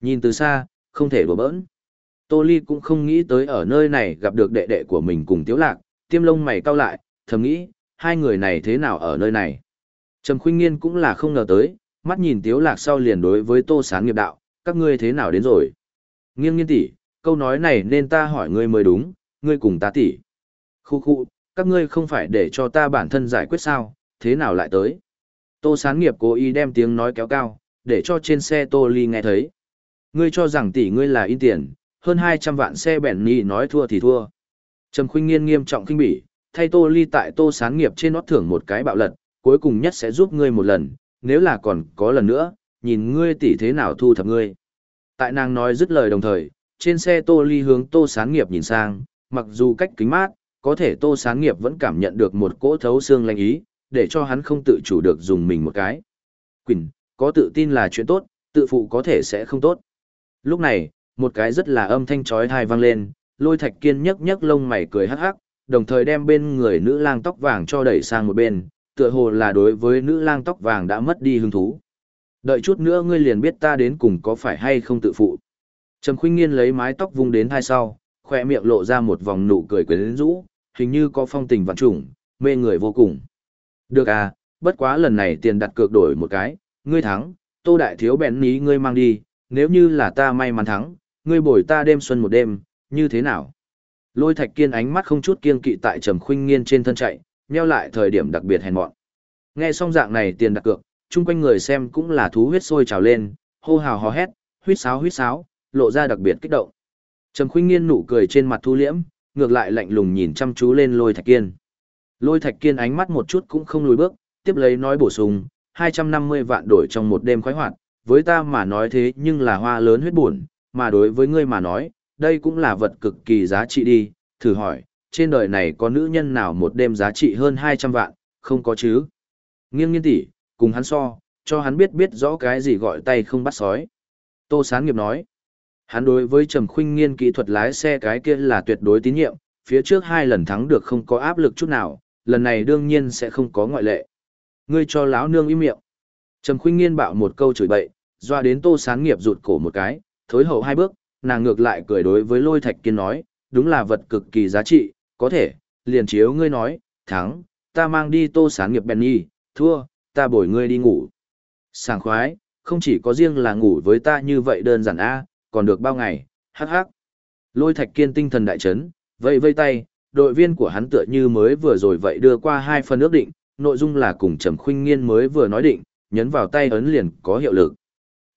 nhìn từ xa, không thể đùa bỡn. Tô Ly cũng không nghĩ tới ở nơi này gặp được đệ đệ của mình cùng Tiếu Lạc, tiêm lông mày cau lại, thầm nghĩ, hai người này thế nào ở nơi này. Trầm Khuynh Nghiên cũng là không ngờ tới, mắt nhìn Tiếu Lạc sau liền đối với Tô Sán nghiệp đạo, các ngươi thế nào đến rồi. Nghiêng nghiên tỷ, câu nói này nên ta hỏi ngươi mới đúng, ngươi cùng ta tỷ. Khu khu, các ngươi không phải để cho ta bản thân giải quyết sao, thế nào lại tới. Tô Sán nghiệp cố ý đem tiếng nói kéo cao, để cho trên xe Tô Ly nghe thấy. Ngươi cho rằng tỷ ngươi là in tiền, hơn 200 vạn xe bèn nhì nói thua thì thua. Trầm khuyên nghiên nghiêm trọng kinh bỉ, thay tô ly tại tô sáng nghiệp trên nót thưởng một cái bạo lật, cuối cùng nhất sẽ giúp ngươi một lần, nếu là còn có lần nữa, nhìn ngươi tỷ thế nào thu thập ngươi. Tại nàng nói dứt lời đồng thời, trên xe tô ly hướng tô sáng nghiệp nhìn sang, mặc dù cách kính mát, có thể tô sáng nghiệp vẫn cảm nhận được một cỗ thấu xương lanh ý, để cho hắn không tự chủ được dùng mình một cái. Quỳnh, có tự tin là chuyện tốt, tự phụ có thể sẽ không tốt. Lúc này, một cái rất là âm thanh chói tai vang lên, lôi thạch kiên nhấc nhấc lông mày cười hắc hắc, đồng thời đem bên người nữ lang tóc vàng cho đẩy sang một bên, tựa hồ là đối với nữ lang tóc vàng đã mất đi hứng thú. Đợi chút nữa ngươi liền biết ta đến cùng có phải hay không tự phụ. Trầm khuynh nghiên lấy mái tóc vung đến hai sau, khoe miệng lộ ra một vòng nụ cười quyến rũ, hình như có phong tình vạn trùng, mê người vô cùng. Được à, bất quá lần này tiền đặt cược đổi một cái, ngươi thắng, tô đại thiếu bèn ní ngươi mang đi, nếu như là ta may mắn thắng, ngươi bồi ta đêm xuân một đêm, như thế nào? Lôi thạch kiên ánh mắt không chút kiên kỵ tại trầm khuynh nghiên trên thân chạy, nheo lại thời điểm đặc biệt hèn mọn. Nghe xong dạng này tiền đặt cược, chung quanh người xem cũng là thú huyết sôi trào lên, hô hào hò hét, huyết sáo huyết sáo, lộ ra đặc biệt kích động. Trầm khuynh nghiên nụ cười trên mặt thu liễm, ngược lại lạnh lùng nhìn chăm chú lên lôi thạch kiên. Lôi thạch kiên ánh mắt một chút cũng không lùi bước, tiếp lấy nói bổ sung, 250 vạn đổi trong một đêm khoái hoạt, với ta mà nói thế nhưng là hoa lớn huyết buồn, mà đối với ngươi mà nói, đây cũng là vật cực kỳ giá trị đi, thử hỏi, trên đời này có nữ nhân nào một đêm giá trị hơn 200 vạn, không có chứ. Nghiêng nghiên tỷ, cùng hắn so, cho hắn biết biết rõ cái gì gọi tay không bắt sói. Tô Sán Nghiệp nói, hắn đối với Trầm Khuynh Nghiên kỹ thuật lái xe cái kia là tuyệt đối tín nhiệm, phía trước hai lần thắng được không có áp lực chút nào, lần này đương nhiên sẽ không có ngoại lệ. Ngươi cho lão nương im miệng. Trầm Khuynh Nghiên bạo một câu chửi bậy, doa đến Tô Sán Nghiệp rụt cổ một cái, thối hậu hai bước, nàng ngược lại cười đối với Lôi Thạch Kiên nói, đúng là vật cực kỳ giá trị, có thể, liền chiếu ngươi nói, thắng, ta mang đi Tô Sán Nghiệp Benny, thua, ta bồi ngươi đi ngủ. Sảng khoái, không chỉ có riêng là ngủ với ta như vậy đơn giản a, còn được bao ngày, hắc hắc. Lôi Thạch Kiên tinh thần đại chấn, vây vây tay, đội viên của hắn tựa như mới vừa rồi vậy đưa qua hai phần ước định, nội dung là cùng Trầm Khuynh Nghiên mới vừa nói định, nhấn vào tay ấn liền có hiệu lực.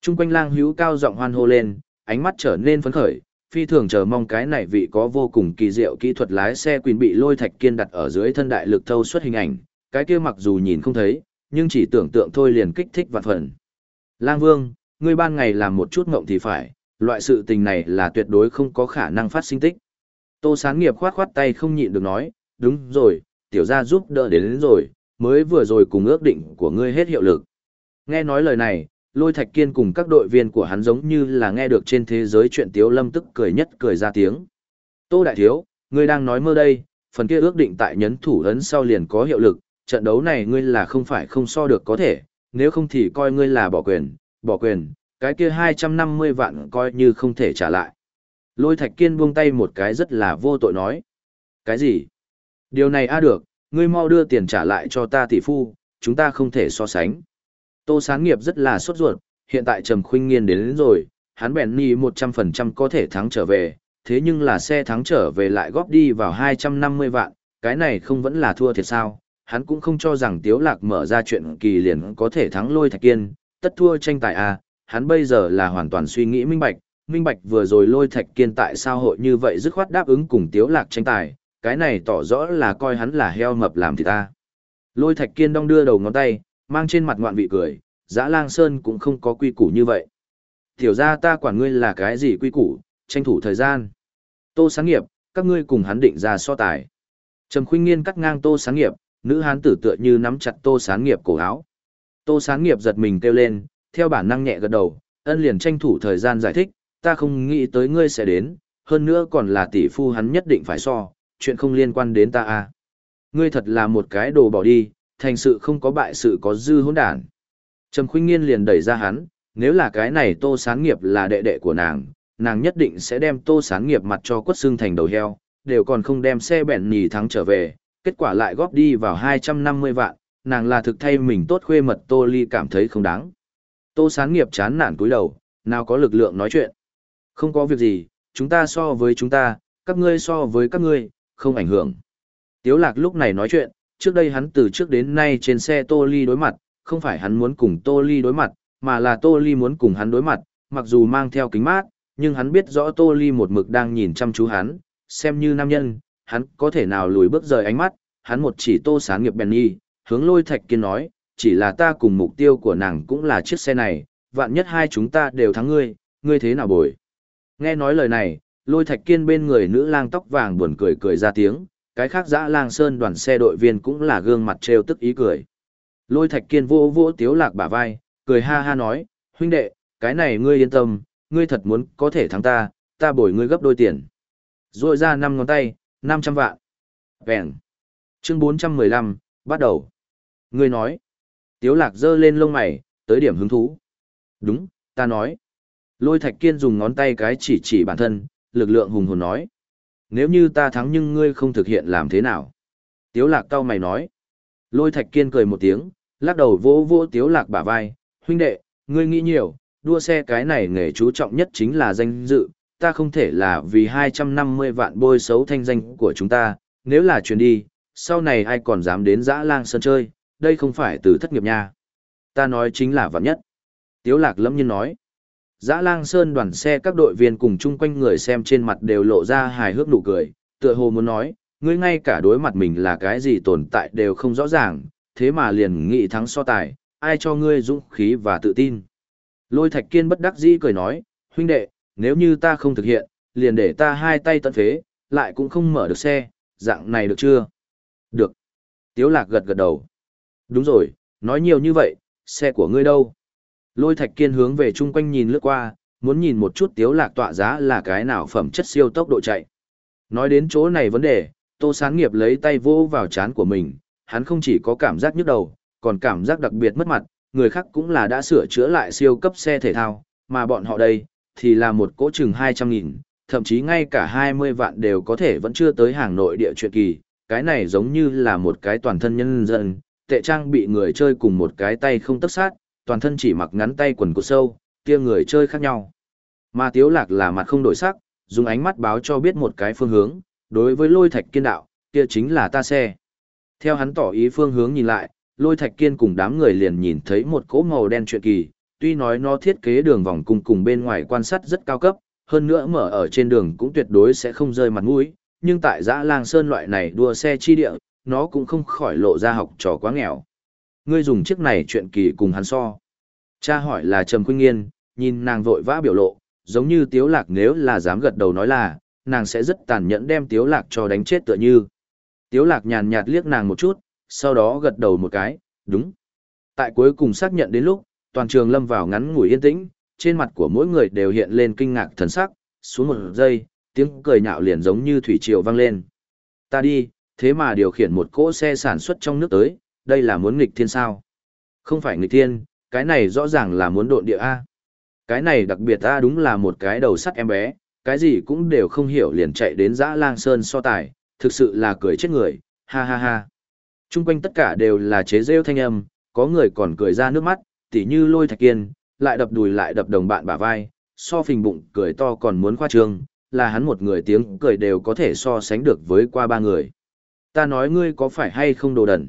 Trung quanh lang hữu cao giọng hoan hô lên, ánh mắt trở nên phấn khởi, phi thường chờ mong cái này vị có vô cùng kỳ diệu kỹ thuật lái xe quyền bị lôi thạch kiên đặt ở dưới thân đại lực thâu xuất hình ảnh, cái kia mặc dù nhìn không thấy, nhưng chỉ tưởng tượng thôi liền kích thích vạn phần. Lang Vương, ngươi ban ngày làm một chút ngộng thì phải, loại sự tình này là tuyệt đối không có khả năng phát sinh tích. Tô Sáng Nghiệp khoát khoát tay không nhịn được nói, đúng rồi, tiểu gia giúp đỡ đến, đến rồi, mới vừa rồi cùng ước định của ngươi hết hiệu lực. Nghe nói lời này, lôi thạch kiên cùng các đội viên của hắn giống như là nghe được trên thế giới chuyện tiếu lâm tức cười nhất cười ra tiếng. Tô Đại Thiếu, ngươi đang nói mơ đây, phần kia ước định tại nhấn thủ ấn sau liền có hiệu lực, trận đấu này ngươi là không phải không so được có thể, nếu không thì coi ngươi là bỏ quyền, bỏ quyền, cái kia 250 vạn coi như không thể trả lại. Lôi thạch kiên buông tay một cái rất là vô tội nói. Cái gì? Điều này a được, ngươi mau đưa tiền trả lại cho ta tỷ phu, chúng ta không thể so sánh. Tô Sáng Nghiệp rất là sốt ruột, hiện tại Trầm Khuynh Nghiên đến, đến rồi, hắn bèn ni 100% có thể thắng trở về, thế nhưng là xe thắng trở về lại góp đi vào 250 vạn, cái này không vẫn là thua thiệt sao? Hắn cũng không cho rằng Tiếu Lạc mở ra chuyện kỳ liền có thể thắng lôi Thạch Kiên, tất thua tranh tài à, hắn bây giờ là hoàn toàn suy nghĩ minh bạch, minh bạch vừa rồi lôi Thạch Kiên tại sao hội như vậy dứt khoát đáp ứng cùng Tiếu Lạc tranh tài, cái này tỏ rõ là coi hắn là heo mập làm thì ta. Lôi Thạch Kiên đong đưa đầu ngón tay, mang trên mặt ngoạn vị cười, dã lang sơn cũng không có quy củ như vậy. Tiểu ra ta quản ngươi là cái gì quy củ, tranh thủ thời gian. Tô sáng nghiệp, các ngươi cùng hắn định ra so tài. Trầm khuyên nghiên cắt ngang tô sáng nghiệp, nữ hán tử tựa như nắm chặt tô sáng nghiệp cổ áo. Tô sáng nghiệp giật mình kêu lên, theo bản năng nhẹ gật đầu, ân liền tranh thủ thời gian giải thích, ta không nghĩ tới ngươi sẽ đến, hơn nữa còn là tỷ phu hắn nhất định phải so, chuyện không liên quan đến ta à. Ngươi thật là một cái đồ bỏ đi, thành sự không có bại sự có dư hỗn đản. Trầm Khuynh Nghiên liền đẩy ra hắn, nếu là cái này Tô Sáng Nghiệp là đệ đệ của nàng, nàng nhất định sẽ đem Tô Sáng Nghiệp mặt cho quất xương thành đầu heo, đều còn không đem xe bẹn nhì thắng trở về, kết quả lại góp đi vào 250 vạn, nàng là thực thay mình tốt khuê mật Tô Ly cảm thấy không đáng. Tô Sáng Nghiệp chán nản cúi đầu, nào có lực lượng nói chuyện. Không có việc gì, chúng ta so với chúng ta, các ngươi so với các ngươi, không ảnh hưởng. Tiếu lạc lúc này nói chuyện, trước đây hắn từ trước đến nay trên xe Tô Ly đối mặt, không phải hắn muốn cùng Tô Ly đối mặt, mà là Tô Ly muốn cùng hắn đối mặt, mặc dù mang theo kính mát, nhưng hắn biết rõ Tô Ly một mực đang nhìn chăm chú hắn, xem như nam nhân, hắn có thể nào lùi bước rời ánh mắt, hắn một chỉ Tô sáng nghiệp Benny, hướng lôi thạch kiên nói, chỉ là ta cùng mục tiêu của nàng cũng là chiếc xe này, vạn nhất hai chúng ta đều thắng ngươi, ngươi thế nào bồi. Nghe nói lời này, lôi thạch kiên bên người nữ lang tóc vàng buồn cười cười ra tiếng, cái khác dã lang sơn đoàn xe đội viên cũng là gương mặt trêu tức ý cười. Lôi thạch kiên vô vô tiếu lạc bả vai, cười ha ha nói, huynh đệ, cái này ngươi yên tâm, ngươi thật muốn có thể thắng ta, ta bồi ngươi gấp đôi tiền. Rồi ra năm ngón tay, 500 vạn. Vẹn. Chương 415, bắt đầu. Ngươi nói. Tiếu lạc giơ lên lông mày, tới điểm hứng thú. Đúng, ta nói. Lôi thạch kiên dùng ngón tay cái chỉ chỉ bản thân, lực lượng hùng hồn nói. Nếu như ta thắng nhưng ngươi không thực hiện làm thế nào? Tiếu lạc cao mày nói. Lôi thạch kiên cười một tiếng, lắc đầu vỗ vỗ tiếu lạc bả vai. Huynh đệ, ngươi nghĩ nhiều, đua xe cái này nghề chú trọng nhất chính là danh dự. Ta không thể là vì 250 vạn bôi xấu thanh danh của chúng ta, nếu là truyền đi, sau này ai còn dám đến dã lang sân chơi, đây không phải từ thất nghiệp nha. Ta nói chính là vạn nhất. Tiếu lạc lâm nhiên nói. Dã lang sơn đoàn xe các đội viên cùng chung quanh người xem trên mặt đều lộ ra hài hước nụ cười, tựa hồ muốn nói, ngươi ngay cả đối mặt mình là cái gì tồn tại đều không rõ ràng, thế mà liền nghị thắng so tài, ai cho ngươi dũng khí và tự tin. Lôi thạch kiên bất đắc dĩ cười nói, huynh đệ, nếu như ta không thực hiện, liền để ta hai tay tận phế, lại cũng không mở được xe, dạng này được chưa? Được. Tiếu lạc gật gật đầu. Đúng rồi, nói nhiều như vậy, xe của ngươi đâu? Lôi thạch kiên hướng về chung quanh nhìn lướt qua, muốn nhìn một chút tiếu lạc tọa giá là cái nào phẩm chất siêu tốc độ chạy. Nói đến chỗ này vấn đề, tô sáng nghiệp lấy tay vô vào chán của mình, hắn không chỉ có cảm giác nhức đầu, còn cảm giác đặc biệt mất mặt, người khác cũng là đã sửa chữa lại siêu cấp xe thể thao, mà bọn họ đây, thì là một cỗ chừng 200 nghìn, thậm chí ngay cả 20 vạn đều có thể vẫn chưa tới hàng nội địa chuyện kỳ, cái này giống như là một cái toàn thân nhân dân, tệ trang bị người chơi cùng một cái tay không tất sát, toàn thân chỉ mặc ngắn tay quần cột sâu, kia người chơi khác nhau. Mà Tiếu Lạc là mặt không đổi sắc, dùng ánh mắt báo cho biết một cái phương hướng, đối với lôi thạch kiên đạo, kia chính là ta xe. Theo hắn tỏ ý phương hướng nhìn lại, lôi thạch kiên cùng đám người liền nhìn thấy một cỗ màu đen chuyện kỳ, tuy nói nó thiết kế đường vòng cung cùng bên ngoài quan sát rất cao cấp, hơn nữa mở ở trên đường cũng tuyệt đối sẽ không rơi mặt mũi, nhưng tại dã lang sơn loại này đua xe chi địa, nó cũng không khỏi lộ ra học trò quá nghèo. Ngươi dùng chiếc này chuyện kỳ cùng hắn so. Cha hỏi là Trầm Khuynh Nghiên, nhìn nàng vội vã biểu lộ, giống như Tiếu Lạc nếu là dám gật đầu nói là, nàng sẽ rất tàn nhẫn đem Tiếu Lạc cho đánh chết tựa như. Tiếu Lạc nhàn nhạt liếc nàng một chút, sau đó gật đầu một cái, đúng. Tại cuối cùng xác nhận đến lúc, toàn trường lâm vào ngắn ngủi yên tĩnh, trên mặt của mỗi người đều hiện lên kinh ngạc thần sắc, xuống một giây, tiếng cười nhạo liền giống như thủy triều vang lên. Ta đi, thế mà điều khiển một cỗ xe sản xuất trong nước tới, đây là muốn nghịch thiên sao? Không phải nghịch thiên, cái này rõ ràng là muốn độn địa A. Cái này đặc biệt A đúng là một cái đầu sắt em bé, cái gì cũng đều không hiểu liền chạy đến dã lang sơn so tài, thực sự là cười chết người, ha ha ha. Trung quanh tất cả đều là chế rêu thanh âm, có người còn cười ra nước mắt, tỉ như lôi thạch kiên, lại đập đùi lại đập đồng bạn bả vai, so phình bụng cười to còn muốn khoa trương, là hắn một người tiếng cười đều có thể so sánh được với qua ba người. Ta nói ngươi có phải hay không đồ đần?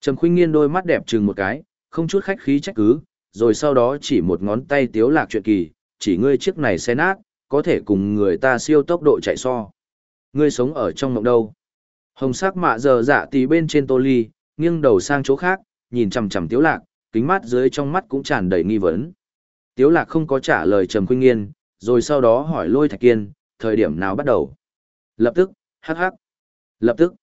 Trầm khuynh nghiên đôi mắt đẹp chừng một cái, không chút khách khí trách cứ, rồi sau đó chỉ một ngón tay tiếu lạc chuyện kỳ, chỉ ngươi chiếc này xe nát, có thể cùng người ta siêu tốc độ chạy so. Ngươi sống ở trong mộng đâu? Hồng sắc mạ giờ dạ tì bên trên tô ly, nghiêng đầu sang chỗ khác, nhìn chằm chằm tiếu lạc, kính mắt dưới trong mắt cũng tràn đầy nghi vấn. Tiếu lạc không có trả lời trầm khuynh nghiên, rồi sau đó hỏi lôi thạch kiên, thời điểm nào bắt đầu? Lập tức, hắc hắc. Lập tức,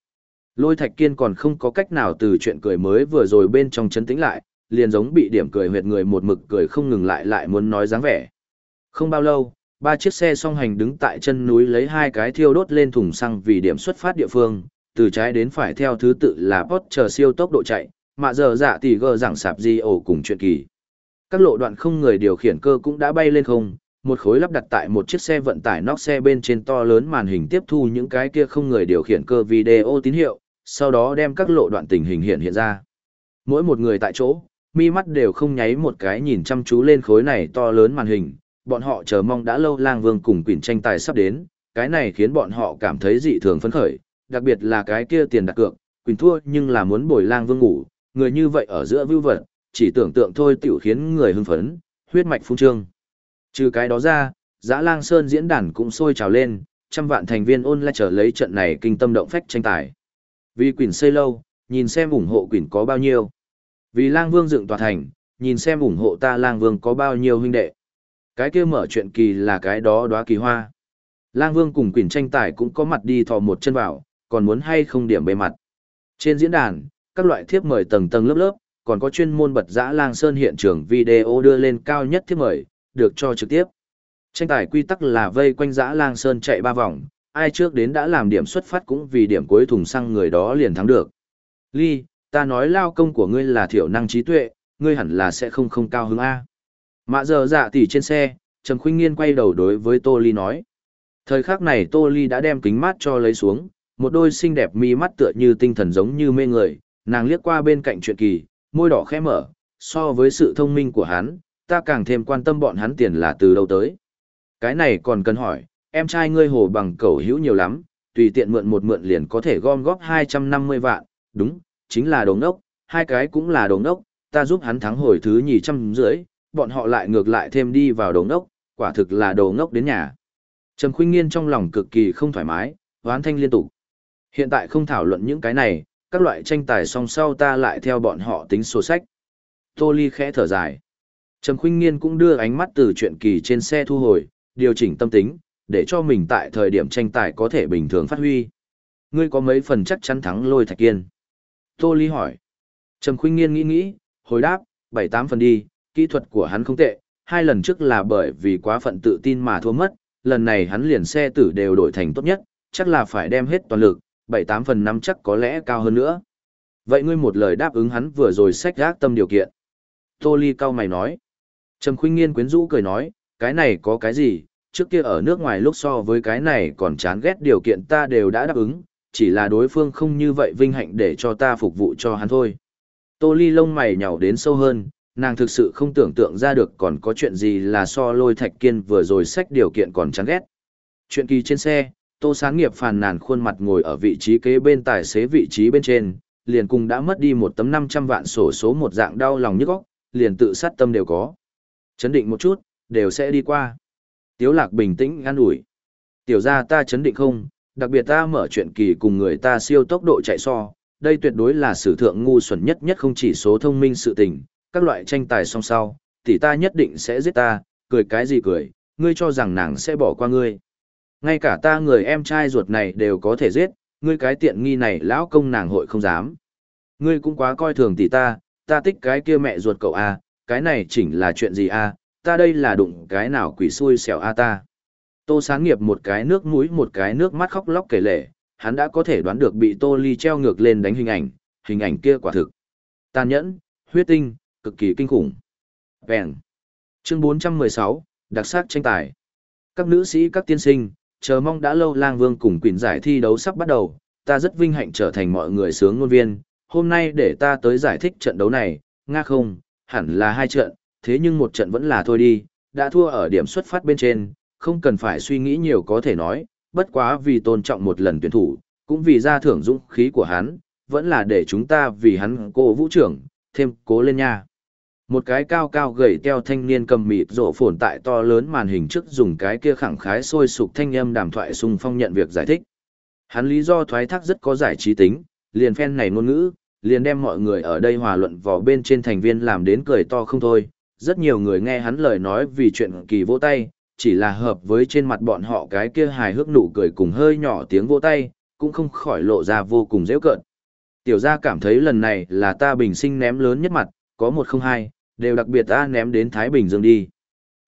lôi thạch kiên còn không có cách nào từ chuyện cười mới vừa rồi bên trong chấn tĩnh lại, liền giống bị điểm cười huyệt người một mực cười không ngừng lại lại muốn nói dáng vẻ. Không bao lâu, ba chiếc xe song hành đứng tại chân núi lấy hai cái thiêu đốt lên thùng xăng vì điểm xuất phát địa phương, từ trái đến phải theo thứ tự là Porsche siêu tốc độ chạy, mà giờ dạ tỷ gờ giảng sạp di ổ cùng chuyện kỳ. Các lộ đoạn không người điều khiển cơ cũng đã bay lên không, một khối lắp đặt tại một chiếc xe vận tải nóc xe bên trên to lớn màn hình tiếp thu những cái kia không người điều khiển cơ video tín hiệu, sau đó đem các lộ đoạn tình hình hiện hiện ra. Mỗi một người tại chỗ, mi mắt đều không nháy một cái nhìn chăm chú lên khối này to lớn màn hình, bọn họ chờ mong đã lâu lang vương cùng quỷ tranh tài sắp đến, cái này khiến bọn họ cảm thấy dị thường phấn khởi, đặc biệt là cái kia tiền đặt cược, quỷ thua nhưng là muốn bồi lang vương ngủ, người như vậy ở giữa vưu vật, chỉ tưởng tượng thôi tiểu khiến người hưng phấn, huyết mạch phung trương. Trừ cái đó ra, giã lang sơn diễn đàn cũng sôi trào lên, trăm vạn thành viên ôn lại trở lấy trận này kinh tâm động phách tranh tài. Vì quỷ xây lâu, nhìn xem ủng hộ quỷ có bao nhiêu. Vì lang vương dựng tòa thành, nhìn xem ủng hộ ta lang vương có bao nhiêu huynh đệ. Cái kia mở chuyện kỳ là cái đó đóa kỳ hoa. Lang vương cùng quỷ tranh tài cũng có mặt đi thò một chân vào, còn muốn hay không điểm bề mặt. Trên diễn đàn, các loại thiếp mời tầng tầng lớp lớp, còn có chuyên môn bật giã lang sơn hiện trường video đưa lên cao nhất thiếp mời, được cho trực tiếp. Tranh tài quy tắc là vây quanh giã lang sơn chạy ba vòng, ai trước đến đã làm điểm xuất phát cũng vì điểm cuối thùng xăng người đó liền thắng được. Ly, Ta nói lao công của ngươi là thiểu năng trí tuệ, ngươi hẳn là sẽ không không cao hứng A. Mạ giờ dạ tỉ trên xe, Trầm Khuynh Nghiên quay đầu đối với Tô Ly nói. Thời khắc này Tô Ly đã đem kính mát cho lấy xuống, một đôi xinh đẹp mi mắt tựa như tinh thần giống như mê người, nàng liếc qua bên cạnh chuyện kỳ, môi đỏ khẽ mở, so với sự thông minh của hắn, ta càng thêm quan tâm bọn hắn tiền là từ đâu tới. Cái này còn cần hỏi, em trai ngươi hồ bằng cầu hữu nhiều lắm, tùy tiện mượn một mượn liền có thể gom góp 250 vạn, đúng, chính là đồng ốc, hai cái cũng là đồng ốc, ta giúp hắn thắng hồi thứ nhì trăm rưỡi, bọn họ lại ngược lại thêm đi vào đồng ốc, quả thực là đồ ngốc đến nhà. Trầm Khuynh Nghiên trong lòng cực kỳ không thoải mái, hoán thanh liên tục. Hiện tại không thảo luận những cái này, các loại tranh tài song sau ta lại theo bọn họ tính sổ sách. Tô Ly khẽ thở dài. Trầm Khuynh Nghiên cũng đưa ánh mắt từ chuyện kỳ trên xe thu hồi, điều chỉnh tâm tính, để cho mình tại thời điểm tranh tài có thể bình thường phát huy. Ngươi có mấy phần chắc chắn thắng lôi thạch kiên? Tô Ly hỏi. Trầm Khuynh Nghiên nghĩ nghĩ, hồi đáp, bảy tám phần đi, kỹ thuật của hắn không tệ, hai lần trước là bởi vì quá phận tự tin mà thua mất, lần này hắn liền xe tử đều đổi thành tốt nhất, chắc là phải đem hết toàn lực, bảy tám phần năm chắc có lẽ cao hơn nữa. Vậy ngươi một lời đáp ứng hắn vừa rồi sách gác tâm điều kiện. Tô Ly cao mày nói. Trầm Khuynh Nghiên quyến rũ cười nói, cái này có cái gì, trước kia ở nước ngoài lúc so với cái này còn chán ghét điều kiện ta đều đã đáp ứng, chỉ là đối phương không như vậy vinh hạnh để cho ta phục vụ cho hắn thôi. Tô Ly lông mày nhàu đến sâu hơn, nàng thực sự không tưởng tượng ra được còn có chuyện gì là so lôi thạch kiên vừa rồi sách điều kiện còn chán ghét. Chuyện kỳ trên xe, Tô Sáng Nghiệp phàn nàn khuôn mặt ngồi ở vị trí kế bên tài xế vị trí bên trên, liền cùng đã mất đi một tấm 500 vạn sổ số một dạng đau lòng nhức óc, liền tự sát tâm đều có. Chấn định một chút, đều sẽ đi qua. Tiếu lạc bình tĩnh ngăn ủi. Tiểu gia ta chấn định không, đặc biệt ta mở chuyện kỳ cùng người ta siêu tốc độ chạy so, đây tuyệt đối là sử thượng ngu xuẩn nhất nhất không chỉ số thông minh sự tình, các loại tranh tài song sau, tỷ ta nhất định sẽ giết ta, cười cái gì cười, ngươi cho rằng nàng sẽ bỏ qua ngươi. Ngay cả ta người em trai ruột này đều có thể giết, ngươi cái tiện nghi này lão công nàng hội không dám. Ngươi cũng quá coi thường tỷ ta, ta thích cái kia mẹ ruột cậu a, cái này chỉnh là chuyện gì a, ta đây là đụng cái nào quỷ xui xẻo a ta. Tô sáng nghiệp một cái nước mũi một cái nước mắt khóc lóc kể lể, hắn đã có thể đoán được bị Tô Ly treo ngược lên đánh hình ảnh, hình ảnh kia quả thực. Tàn nhẫn, huyết tinh, cực kỳ kinh khủng. Vẹn. Chương 416, đặc sắc tranh tài. Các nữ sĩ các tiên sinh, chờ mong đã lâu lang vương cùng quyền giải thi đấu sắp bắt đầu, ta rất vinh hạnh trở thành mọi người sướng ngôn viên, hôm nay để ta tới giải thích trận đấu này, nga không, hẳn là hai trận, thế nhưng một trận vẫn là thôi đi, đã thua ở điểm xuất phát bên trên, không cần phải suy nghĩ nhiều có thể nói, bất quá vì tôn trọng một lần tuyển thủ, cũng vì ra thưởng dũng khí của hắn, vẫn là để chúng ta vì hắn cô vũ trưởng, thêm cố lên nha. Một cái cao cao gầy teo thanh niên cầm mịt rộ phồn tại to lớn màn hình trước dùng cái kia khẳng khái sôi sục thanh âm đàm thoại sung phong nhận việc giải thích. Hắn lý do thoái thác rất có giải trí tính, liền phen này ngôn ngữ, liền đem mọi người ở đây hòa luận vào bên trên thành viên làm đến cười to không thôi. Rất nhiều người nghe hắn lời nói vì chuyện kỳ vỗ tay, chỉ là hợp với trên mặt bọn họ cái kia hài hước nụ cười cùng hơi nhỏ tiếng vỗ tay, cũng không khỏi lộ ra vô cùng dễ cợt. Tiểu gia cảm thấy lần này là ta bình sinh ném lớn nhất mặt, có một không hai, đều đặc biệt ta ném đến Thái Bình Dương đi.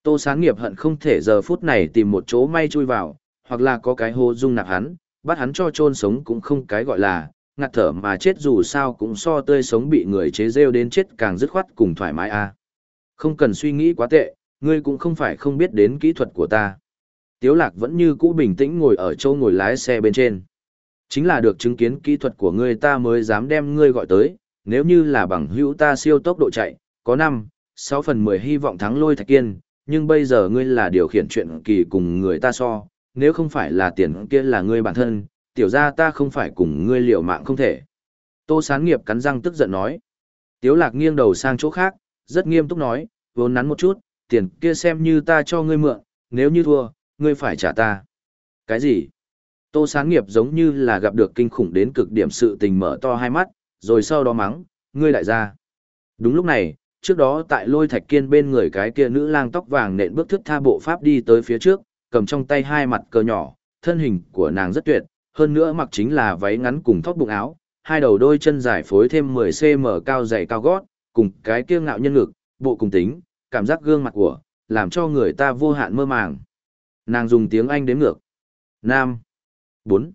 Tô sáng nghiệp hận không thể giờ phút này tìm một chỗ may chui vào, hoặc là có cái hô dung nạp hắn, bắt hắn cho chôn sống cũng không cái gọi là, ngặt thở mà chết dù sao cũng so tươi sống bị người chế rêu đến chết càng dứt khoát cùng thoải mái a. Không cần suy nghĩ quá tệ, ngươi cũng không phải không biết đến kỹ thuật của ta. Tiếu lạc vẫn như cũ bình tĩnh ngồi ở chỗ ngồi lái xe bên trên. Chính là được chứng kiến kỹ thuật của ngươi ta mới dám đem ngươi gọi tới, nếu như là bằng hữu ta siêu tốc độ chạy, có 5, 6 phần 10 hy vọng thắng lôi thạch kiên, nhưng bây giờ ngươi là điều khiển chuyện kỳ cùng người ta so, nếu không phải là tiền kia là ngươi bản thân, tiểu ra ta không phải cùng ngươi liều mạng không thể. Tô sán nghiệp cắn răng tức giận nói. Tiếu lạc nghiêng đầu sang chỗ khác, rất nghiêm túc nói, vốn nắn một chút, tiền kia xem như ta cho ngươi mượn, nếu như thua, ngươi phải trả ta. Cái gì? Tô sáng nghiệp giống như là gặp được kinh khủng đến cực điểm sự tình mở to hai mắt, rồi sau đó mắng, ngươi lại ra. Đúng lúc này, trước đó tại lôi thạch kiên bên người cái kia nữ lang tóc vàng nện bước thức tha bộ pháp đi tới phía trước, cầm trong tay hai mặt cờ nhỏ, thân hình của nàng rất tuyệt, hơn nữa mặc chính là váy ngắn cùng thóc bụng áo, hai đầu đôi chân dài phối thêm 10cm cao dày cao gót, cùng cái kiêu ngạo nhân ngực, bộ cùng tính, cảm giác gương mặt của, làm cho người ta vô hạn mơ màng. Nàng dùng tiếng Anh đếm ngược. Nam. 4.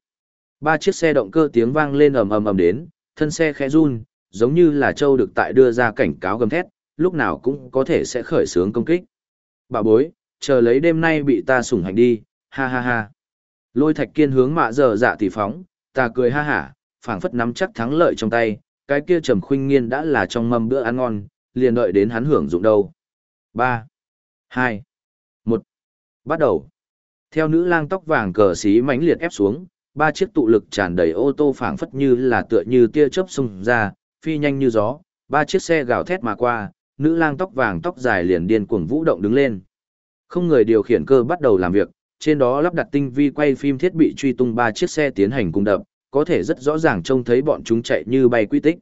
Ba chiếc xe động cơ tiếng vang lên ầm ầm ầm đến, thân xe khẽ run, giống như là châu được tại đưa ra cảnh cáo gầm thét, lúc nào cũng có thể sẽ khởi xướng công kích. Bà bối, chờ lấy đêm nay bị ta sủng hành đi, ha ha ha. Lôi thạch kiên hướng mạ giờ dạ tỷ phóng, ta cười ha hả, phảng phất nắm chắc thắng lợi trong tay, cái kia trầm khuynh nghiên đã là trong mâm bữa ăn ngon, liền đợi đến hắn hưởng dụng đâu. 3, 2, 1, bắt đầu. Theo nữ lang tóc vàng cờ xí mãnh liệt ép xuống, ba chiếc tụ lực tràn đầy ô tô phảng phất như là tựa như tia chớp xung ra, phi nhanh như gió, ba chiếc xe gào thét mà qua, nữ lang tóc vàng tóc dài liền điên cuồng vũ động đứng lên. Không người điều khiển cơ bắt đầu làm việc, trên đó lắp đặt tinh vi quay phim thiết bị truy tung ba chiếc xe tiến hành cùng đập, có thể rất rõ ràng trông thấy bọn chúng chạy như bay quy tích.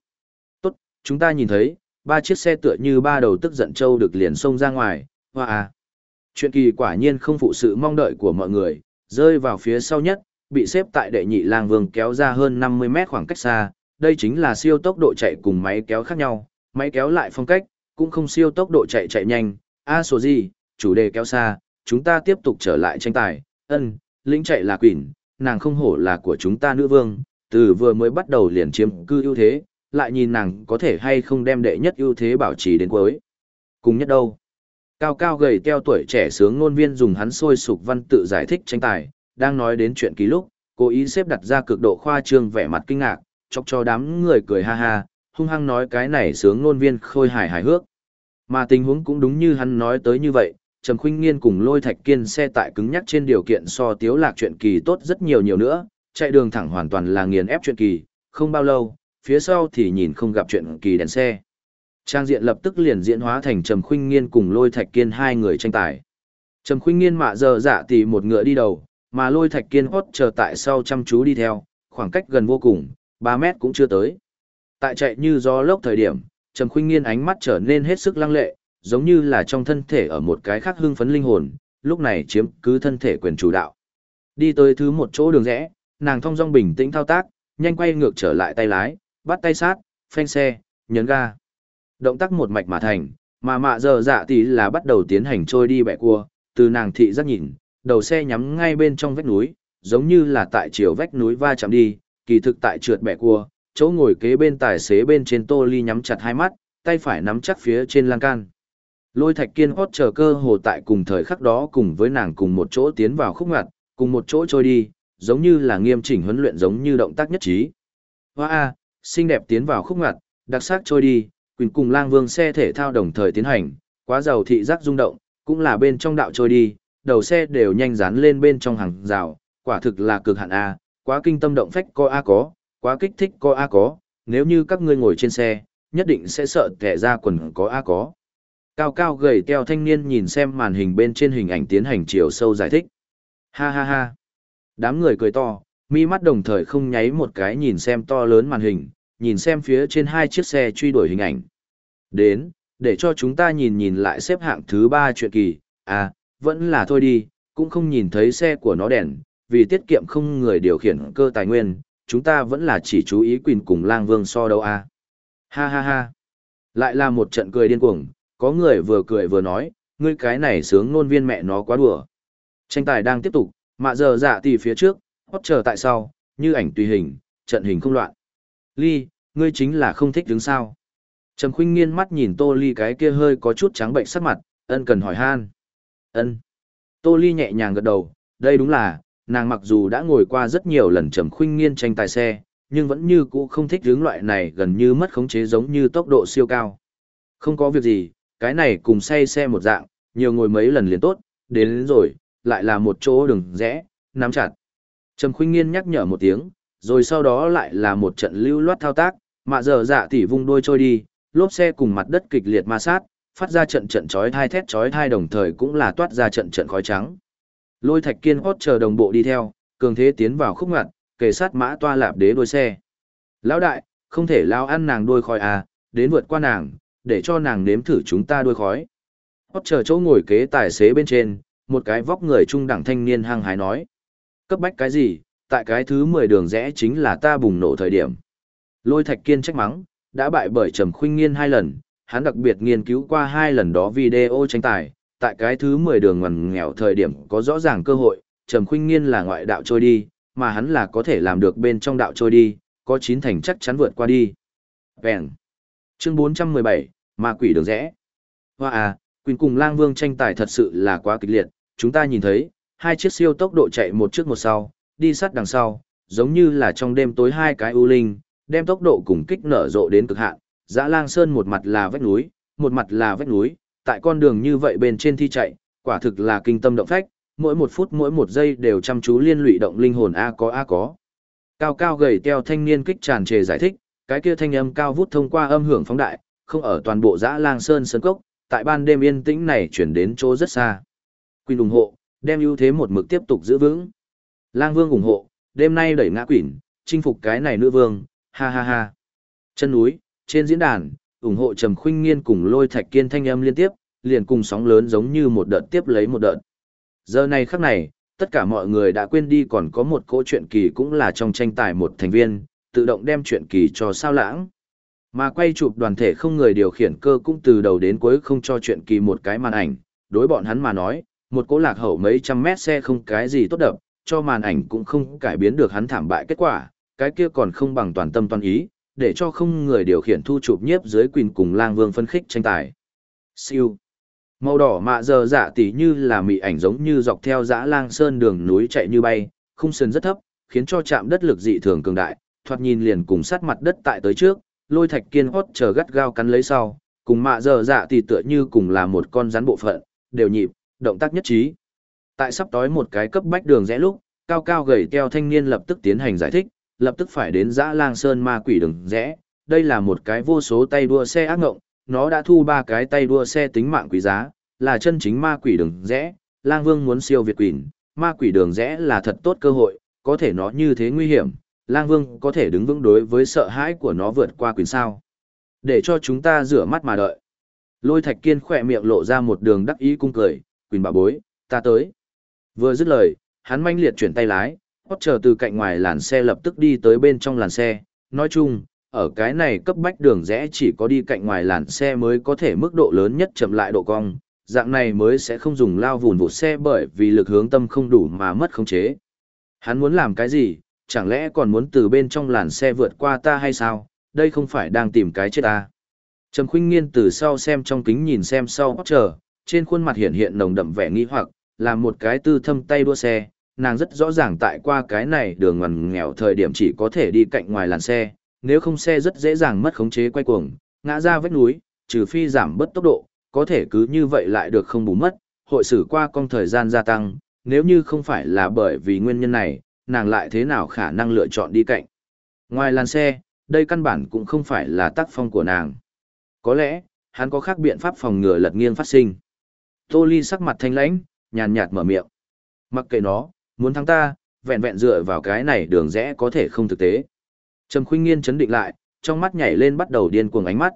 Tốt, chúng ta nhìn thấy, ba chiếc xe tựa như ba đầu tức giận trâu được liền xông ra ngoài, hoa à. Chuyện kỳ quả nhiên không phụ sự mong đợi của mọi người, rơi vào phía sau nhất, bị xếp tại đệ nhị lang vương kéo ra hơn 50 mét khoảng cách xa, đây chính là siêu tốc độ chạy cùng máy kéo khác nhau, máy kéo lại phong cách, cũng không siêu tốc độ chạy chạy nhanh, a số gì, chủ đề kéo xa, chúng ta tiếp tục trở lại tranh tài, ân, lĩnh chạy là quỷ, nàng không hổ là của chúng ta nữ vương, từ vừa mới bắt đầu liền chiếm cư ưu thế, lại nhìn nàng có thể hay không đem đệ nhất ưu thế bảo trì đến cuối. Cùng nhất đâu. Cao cao gầy teo tuổi trẻ sướng ngôn viên dùng hắn sôi sục văn tự giải thích tranh tài, đang nói đến chuyện ký lúc, cố ý xếp đặt ra cực độ khoa trương vẻ mặt kinh ngạc, chọc cho đám người cười ha ha, hung hăng nói cái này sướng ngôn viên khôi hài hài hước. Mà tình huống cũng đúng như hắn nói tới như vậy, Trầm Khuynh Nghiên cùng Lôi Thạch Kiên xe tại cứng nhắc trên điều kiện so Tiếu Lạc chuyện kỳ tốt rất nhiều nhiều nữa, chạy đường thẳng hoàn toàn là nghiền ép chuyện kỳ, không bao lâu, phía sau thì nhìn không gặp chuyện kỳ đèn xe. Trang diện lập tức liền diễn hóa thành Trầm Khuynh Nghiên cùng Lôi Thạch Kiên hai người tranh tài. Trầm Khuynh Nghiên mạ giờ dạ tỷ một ngựa đi đầu, mà Lôi Thạch Kiên hót chờ tại sau chăm chú đi theo, khoảng cách gần vô cùng, 3 mét cũng chưa tới. Tại chạy như gió lốc thời điểm, Trầm Khuynh Nghiên ánh mắt trở nên hết sức lăng lệ, giống như là trong thân thể ở một cái khác hưng phấn linh hồn, lúc này chiếm cứ thân thể quyền chủ đạo. Đi tới thứ một chỗ đường rẽ, nàng thong dong bình tĩnh thao tác, nhanh quay ngược trở lại tay lái, bắt tay sát, phanh xe, nhấn ga. Động tác một mạch mà thành, mà mạ giờ dạ tí là bắt đầu tiến hành trôi đi bẻ cua, từ nàng thị rất nhìn, đầu xe nhắm ngay bên trong vách núi, giống như là tại chiều vách núi va chạm đi, kỳ thực tại trượt bẻ cua, chỗ ngồi kế bên tài xế bên trên tô ly nhắm chặt hai mắt, tay phải nắm chắc phía trên lan can. Lôi thạch kiên hót chờ cơ hồ tại cùng thời khắc đó cùng với nàng cùng một chỗ tiến vào khúc ngặt, cùng một chỗ trôi đi, giống như là nghiêm chỉnh huấn luyện giống như động tác nhất trí. Hoa A, xinh đẹp tiến vào khúc ngặt, đặc sắc trôi đi, quyền cùng lang vương xe thể thao đồng thời tiến hành, quá giàu thị giác rung động, cũng là bên trong đạo trôi đi, đầu xe đều nhanh dán lên bên trong hàng rào, quả thực là cực hạn A, quá kinh tâm động phách có A có, quá kích thích có A có, nếu như các ngươi ngồi trên xe, nhất định sẽ sợ kẻ ra quần có A có. Cao cao gầy teo thanh niên nhìn xem màn hình bên trên hình ảnh tiến hành chiều sâu giải thích. Ha ha ha. Đám người cười to, mi mắt đồng thời không nháy một cái nhìn xem to lớn màn hình, nhìn xem phía trên hai chiếc xe truy đuổi hình ảnh. Đến, để cho chúng ta nhìn nhìn lại xếp hạng thứ ba chuyện kỳ, à, vẫn là thôi đi, cũng không nhìn thấy xe của nó đèn, vì tiết kiệm không người điều khiển cơ tài nguyên, chúng ta vẫn là chỉ chú ý Quỳnh cùng lang vương so đâu à. Ha ha ha. Lại là một trận cười điên cuồng, có người vừa cười vừa nói, ngươi cái này sướng nôn viên mẹ nó quá đùa. Tranh tài đang tiếp tục, mạ giờ dạ tỷ phía trước, hót chờ tại sau, như ảnh tùy hình, trận hình không loạn. Ly, ngươi chính là không thích đứng sao. Trầm khuynh nghiên mắt nhìn tô ly cái kia hơi có chút trắng bệnh sắc mặt, ân cần hỏi han. ân Tô ly nhẹ nhàng gật đầu, đây đúng là, nàng mặc dù đã ngồi qua rất nhiều lần trầm khuynh nghiên tranh tài xe, nhưng vẫn như cũ không thích hướng loại này gần như mất khống chế giống như tốc độ siêu cao. Không có việc gì, cái này cùng say xe một dạng, nhiều ngồi mấy lần liền tốt, đến, đến rồi, lại là một chỗ đường rẽ, nắm chặt. Trầm Khuynh Nghiên nhắc nhở một tiếng, rồi sau đó lại là một trận lưu loát thao tác, mạ giờ dạ tỉ vung đôi trôi đi, lốp xe cùng mặt đất kịch liệt ma sát, phát ra trận trận chói thai thét chói thai đồng thời cũng là toát ra trận trận khói trắng. Lôi Thạch Kiên hót chờ đồng bộ đi theo, cường thế tiến vào khúc ngặt, kề sát mã toa lạp đế đuôi xe. Lão đại, không thể lao ăn nàng đuôi khói à, đến vượt qua nàng, để cho nàng nếm thử chúng ta đuôi khói. Hót chờ chỗ ngồi kế tài xế bên trên, một cái vóc người trung đẳng thanh niên hăng hái nói. Cấp bách cái gì, tại cái thứ 10 đường rẽ chính là ta bùng nổ thời điểm. Lôi thạch kiên trách mắng, đã bại bởi trầm khuynh nghiên hai lần, hắn đặc biệt nghiên cứu qua hai lần đó video tranh tài, tại cái thứ 10 đường ngoằn nghèo thời điểm có rõ ràng cơ hội, trầm khuynh nghiên là ngoại đạo trôi đi, mà hắn là có thể làm được bên trong đạo trôi đi, có chín thành chắc chắn vượt qua đi. Vẹn, Chương 417, Ma quỷ đường rẽ. Hoa à, Quỳnh cùng Lang Vương tranh tài thật sự là quá kịch liệt, chúng ta nhìn thấy, hai chiếc siêu tốc độ chạy một trước một sau, đi sát đằng sau, giống như là trong đêm tối hai cái u linh, đem tốc độ cùng kích nở rộ đến cực hạn. Dã Lang Sơn một mặt là vách núi, một mặt là vách núi, tại con đường như vậy bên trên thi chạy, quả thực là kinh tâm động phách, mỗi một phút mỗi một giây đều chăm chú liên lụy động linh hồn a có a có. Cao cao gầy teo thanh niên kích tràn trề giải thích, cái kia thanh âm cao vút thông qua âm hưởng phóng đại, không ở toàn bộ dã lang sơn sơn cốc, tại ban đêm yên tĩnh này chuyển đến chỗ rất xa. Quỳnh ủng hộ, đem ưu thế một mực tiếp tục giữ vững. Lang vương ủng hộ, đêm nay đẩy ngã quỷ, chinh phục cái này nữ vương, ha ha ha. Chân núi, trên diễn đàn, ủng hộ Trầm Khuynh Nghiên cùng Lôi Thạch Kiên thanh âm liên tiếp, liền cùng sóng lớn giống như một đợt tiếp lấy một đợt. Giờ này khắc này, tất cả mọi người đã quên đi còn có một câu chuyện kỳ cũng là trong tranh tài một thành viên, tự động đem chuyện kỳ cho sao lãng. Mà quay chụp đoàn thể không người điều khiển cơ cũng từ đầu đến cuối không cho chuyện kỳ một cái màn ảnh, đối bọn hắn mà nói, một cỗ lạc hậu mấy trăm mét xe không cái gì tốt đập, cho màn ảnh cũng không cải biến được hắn thảm bại kết quả, cái kia còn không bằng toàn tâm toàn ý, để cho không người điều khiển thu chụp nhiếp dưới quyền cùng lang vương phân khích tranh tài. Siêu. Màu đỏ mạ giờ dạ tỉ như là mị ảnh giống như dọc theo dã lang sơn đường núi chạy như bay, khung sườn rất thấp, khiến cho chạm đất lực dị thường cường đại, thoạt nhìn liền cùng sát mặt đất tại tới trước, lôi thạch kiên hót chờ gắt gao cắn lấy sau, cùng mạ giờ dạ thì tựa như cùng là một con rắn bộ phận, đều nhịp, động tác nhất trí. Tại sắp tối một cái cấp bách đường rẽ lúc, cao cao gầy teo thanh niên lập tức tiến hành giải thích, lập tức phải đến dã lang sơn ma quỷ đường rẽ. Đây là một cái vô số tay đua xe ác ngộng, nó đã thu ba cái tay đua xe tính mạng quý giá, là chân chính ma quỷ đường rẽ. Lang Vương muốn siêu việt quỷ, ma quỷ đường rẽ là thật tốt cơ hội, có thể nó như thế nguy hiểm, Lang Vương có thể đứng vững đối với sợ hãi của nó vượt qua quyền sao. Để cho chúng ta rửa mắt mà đợi. Lôi Thạch Kiên khỏe miệng lộ ra một đường đắc ý cung cười, quỳnh bà bối, ta tới. Vừa dứt lời, hắn manh liệt chuyển tay lái, hót chờ từ cạnh ngoài làn xe lập tức đi tới bên trong làn xe. Nói chung, ở cái này cấp bách đường rẽ chỉ có đi cạnh ngoài làn xe mới có thể mức độ lớn nhất chậm lại độ cong, dạng này mới sẽ không dùng lao vùn vụt xe bởi vì lực hướng tâm không đủ mà mất khống chế. Hắn muốn làm cái gì, chẳng lẽ còn muốn từ bên trong làn xe vượt qua ta hay sao, đây không phải đang tìm cái chết ta. Trầm khuynh nghiên từ sau xem trong kính nhìn xem sau chờ, trên khuôn mặt hiện hiện nồng đậm vẻ nghi hoặc, là một cái tư thâm tay đua xe, nàng rất rõ ràng tại qua cái này đường ngoằn nghèo thời điểm chỉ có thể đi cạnh ngoài làn xe, nếu không xe rất dễ dàng mất khống chế quay cuồng, ngã ra vách núi, trừ phi giảm bớt tốc độ, có thể cứ như vậy lại được không bù mất, hội xử qua con thời gian gia tăng, nếu như không phải là bởi vì nguyên nhân này, nàng lại thế nào khả năng lựa chọn đi cạnh. Ngoài làn xe, đây căn bản cũng không phải là tác phong của nàng. Có lẽ, hắn có khác biện pháp phòng ngừa lật nghiêng phát sinh. Tô Ly sắc mặt thanh lãnh, nhàn nhạt mở miệng. Mặc kệ nó, muốn thắng ta, vẹn vẹn dựa vào cái này đường rẽ có thể không thực tế. Trầm Khuynh Nghiên chấn định lại, trong mắt nhảy lên bắt đầu điên cuồng ánh mắt.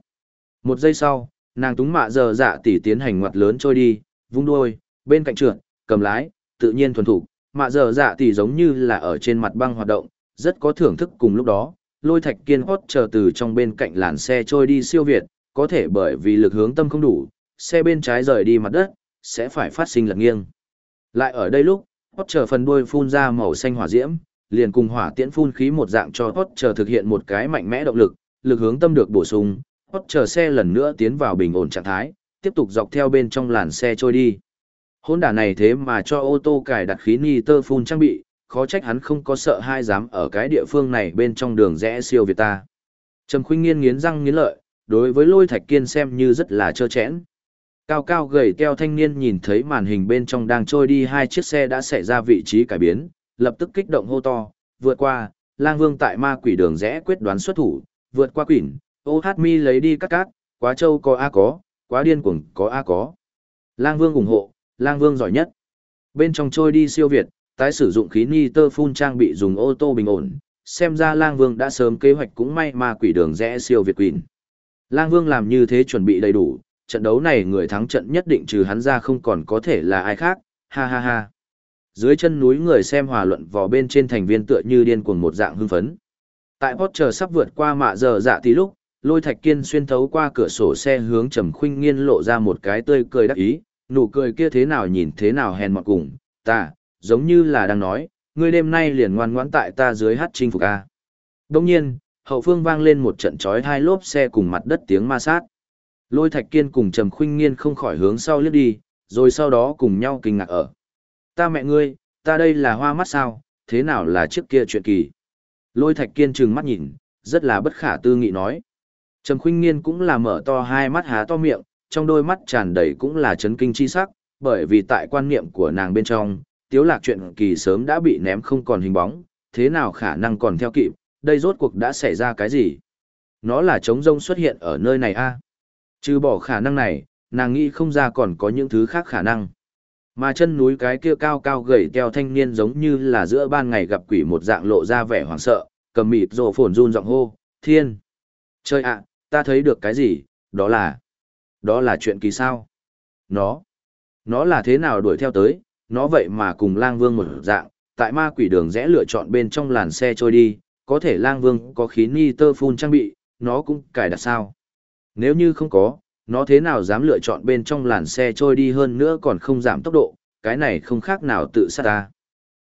Một giây sau, nàng túng mạ giờ dạ tỉ tiến hành ngoặt lớn trôi đi, vung đuôi, bên cạnh trượt, cầm lái, tự nhiên thuần thủ. Mạ giờ dạ thì giống như là ở trên mặt băng hoạt động, rất có thưởng thức cùng lúc đó. Lôi thạch kiên hót chờ từ trong bên cạnh làn xe trôi đi siêu việt, có thể bởi vì lực hướng tâm không đủ, xe bên trái rời đi mặt đất, sẽ phải phát sinh lật nghiêng. Lại ở đây lúc, hót chờ phần đuôi phun ra màu xanh hỏa diễm, liền cùng hỏa tiễn phun khí một dạng cho hót chờ thực hiện một cái mạnh mẽ động lực, lực hướng tâm được bổ sung, hót chờ xe lần nữa tiến vào bình ổn trạng thái, tiếp tục dọc theo bên trong làn xe trôi đi. Hôn đả này thế mà cho ô tô cài đặt khí ni tơ phun trang bị, khó trách hắn không có sợ hai dám ở cái địa phương này bên trong đường rẽ siêu Việt ta. Trầm khuynh nghiên nghiến răng nghiến lợi, đối với lôi thạch kiên xem như rất là trơ chẽn. Cao cao gầy teo thanh niên nhìn thấy màn hình bên trong đang trôi đi hai chiếc xe đã xảy ra vị trí cải biến, lập tức kích động hô to, vượt qua, lang vương tại ma quỷ đường rẽ quyết đoán xuất thủ, vượt qua quỷ, ô hát mi lấy đi cắt cát, quá châu có a có, quá điên cuồng có a có. Lang vương ủng hộ, lang vương giỏi nhất. Bên trong trôi đi siêu Việt, tái sử dụng khí ni tơ phun trang bị dùng ô tô bình ổn, xem ra lang vương đã sớm kế hoạch cũng may ma quỷ đường rẽ siêu Việt quỷ. Lang vương làm như thế chuẩn bị đầy đủ, trận đấu này người thắng trận nhất định trừ hắn ra không còn có thể là ai khác, ha ha ha. Dưới chân núi người xem hòa luận vò bên trên thành viên tựa như điên cuồng một dạng hưng phấn. Tại Potter sắp vượt qua mạ giờ dạ tí lúc, lôi thạch kiên xuyên thấu qua cửa sổ xe hướng trầm khuynh nghiên lộ ra một cái tươi cười đắc ý, nụ cười kia thế nào nhìn thế nào hèn mọt cùng, ta, giống như là đang nói, ngươi đêm nay liền ngoan ngoãn tại ta dưới hát chinh phục a. Đông nhiên, hậu phương vang lên một trận chói hai lốp xe cùng mặt đất tiếng ma sát. Lôi Thạch Kiên cùng Trầm Khuynh Nghiên không khỏi hướng sau liếc đi, rồi sau đó cùng nhau kinh ngạc ở. Ta mẹ ngươi, ta đây là hoa mắt sao, thế nào là trước kia chuyện kỳ. Lôi Thạch Kiên trừng mắt nhìn, rất là bất khả tư nghị nói. Trầm Khuynh Nghiên cũng là mở to hai mắt há to miệng, trong đôi mắt tràn đầy cũng là chấn kinh chi sắc, bởi vì tại quan niệm của nàng bên trong, tiếu lạc chuyện kỳ sớm đã bị ném không còn hình bóng, thế nào khả năng còn theo kịp, đây rốt cuộc đã xảy ra cái gì? Nó là trống rông xuất hiện ở nơi này a à? Trừ bỏ khả năng này, nàng nghĩ không ra còn có những thứ khác khả năng. Mà chân núi cái kia cao cao gầy teo thanh niên giống như là giữa ban ngày gặp quỷ một dạng lộ ra vẻ hoảng sợ, cầm mịt rồ phồn run giọng hô, thiên. Trời ạ, ta thấy được cái gì, đó là, đó là chuyện kỳ sao. Nó, nó là thế nào đuổi theo tới, nó vậy mà cùng lang vương một dạng, tại ma quỷ đường rẽ lựa chọn bên trong làn xe trôi đi, có thể lang vương có khí ni tơ phun trang bị, nó cũng cài đặt sao. Nếu như không có, nó thế nào dám lựa chọn bên trong làn xe trôi đi hơn nữa còn không giảm tốc độ, cái này không khác nào tự sát ta.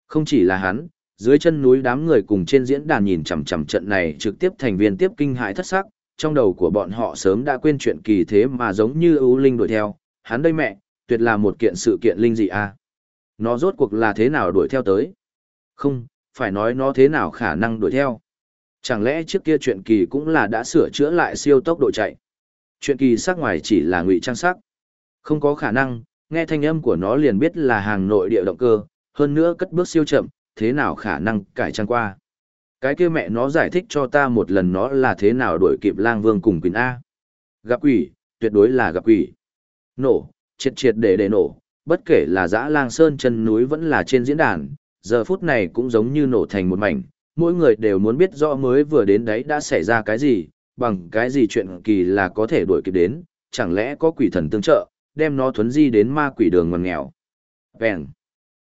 Không chỉ là hắn, dưới chân núi đám người cùng trên diễn đàn nhìn chằm chằm trận này trực tiếp thành viên tiếp kinh hãi thất sắc, trong đầu của bọn họ sớm đã quên chuyện kỳ thế mà giống như ưu linh đuổi theo, hắn đây mẹ, tuyệt là một kiện sự kiện linh dị a. À? Nó rốt cuộc là thế nào đuổi theo tới? Không, phải nói nó thế nào khả năng đuổi theo. Chẳng lẽ trước kia chuyện kỳ cũng là đã sửa chữa lại siêu tốc độ chạy? Chuyện kỳ sắc ngoài chỉ là ngụy trang sắc. Không có khả năng, nghe thanh âm của nó liền biết là hàng nội địa động cơ, hơn nữa cất bước siêu chậm, thế nào khả năng cải trang qua. Cái kia mẹ nó giải thích cho ta một lần nó là thế nào đuổi kịp lang vương cùng quyền A. Gặp quỷ, tuyệt đối là gặp quỷ. Nổ, triệt triệt để để nổ, bất kể là dã lang sơn chân núi vẫn là trên diễn đàn, giờ phút này cũng giống như nổ thành một mảnh, mỗi người đều muốn biết rõ mới vừa đến đấy đã xảy ra cái gì, bằng cái gì chuyện kỳ là có thể đuổi kịp đến, chẳng lẽ có quỷ thần tương trợ, đem nó thuấn di đến ma quỷ đường ngoằn nghèo. Vẹn.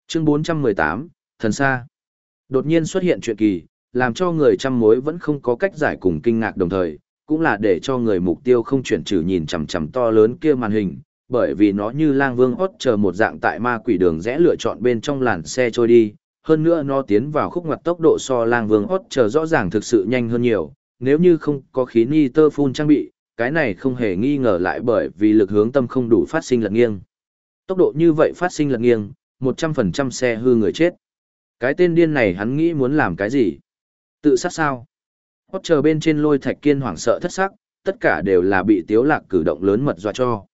Chương 418, Thần xa Đột nhiên xuất hiện chuyện kỳ, làm cho người trăm mối vẫn không có cách giải cùng kinh ngạc đồng thời, cũng là để cho người mục tiêu không chuyển trừ nhìn chằm chằm to lớn kia màn hình, bởi vì nó như lang vương hót chờ một dạng tại ma quỷ đường rẽ lựa chọn bên trong làn xe trôi đi, hơn nữa nó tiến vào khúc ngoặt tốc độ so lang vương hót chờ rõ ràng thực sự nhanh hơn nhiều, nếu như không có khí ni tơ phun trang bị, cái này không hề nghi ngờ lại bởi vì lực hướng tâm không đủ phát sinh lật nghiêng. Tốc độ như vậy phát sinh lật nghiêng, 100% xe hư người chết. Cái tên điên này hắn nghĩ muốn làm cái gì? Tự sát sao? Hót chờ bên trên lôi thạch kiên hoảng sợ thất sắc, tất cả đều là bị tiếu lạc cử động lớn mật dọa cho.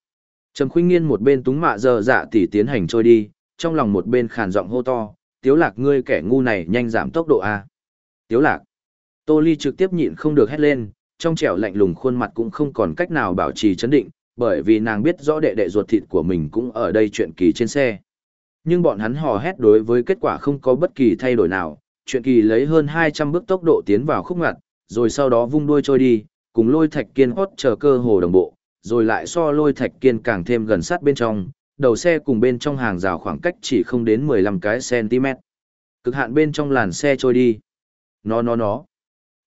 Trầm khuynh nghiên một bên túng mạ giờ dạ tỉ tiến hành trôi đi, trong lòng một bên khàn giọng hô to, tiếu lạc ngươi kẻ ngu này nhanh giảm tốc độ a. Tiếu lạc. Tô Ly trực tiếp nhịn không được hét lên, trong trẻo lạnh lùng khuôn mặt cũng không còn cách nào bảo trì chấn định, bởi vì nàng biết rõ đệ đệ ruột thịt của mình cũng ở đây chuyện kỳ trên xe. Nhưng bọn hắn hò hét đối với kết quả không có bất kỳ thay đổi nào, chuyện kỳ lấy hơn 200 bước tốc độ tiến vào khúc ngặt, rồi sau đó vung đuôi trôi đi, cùng lôi thạch kiên hót chờ cơ hồ đồng bộ, rồi lại so lôi thạch kiên càng thêm gần sát bên trong, đầu xe cùng bên trong hàng rào khoảng cách chỉ không đến 15 cái cm. Cực hạn bên trong làn xe trôi đi. Nó nó nó.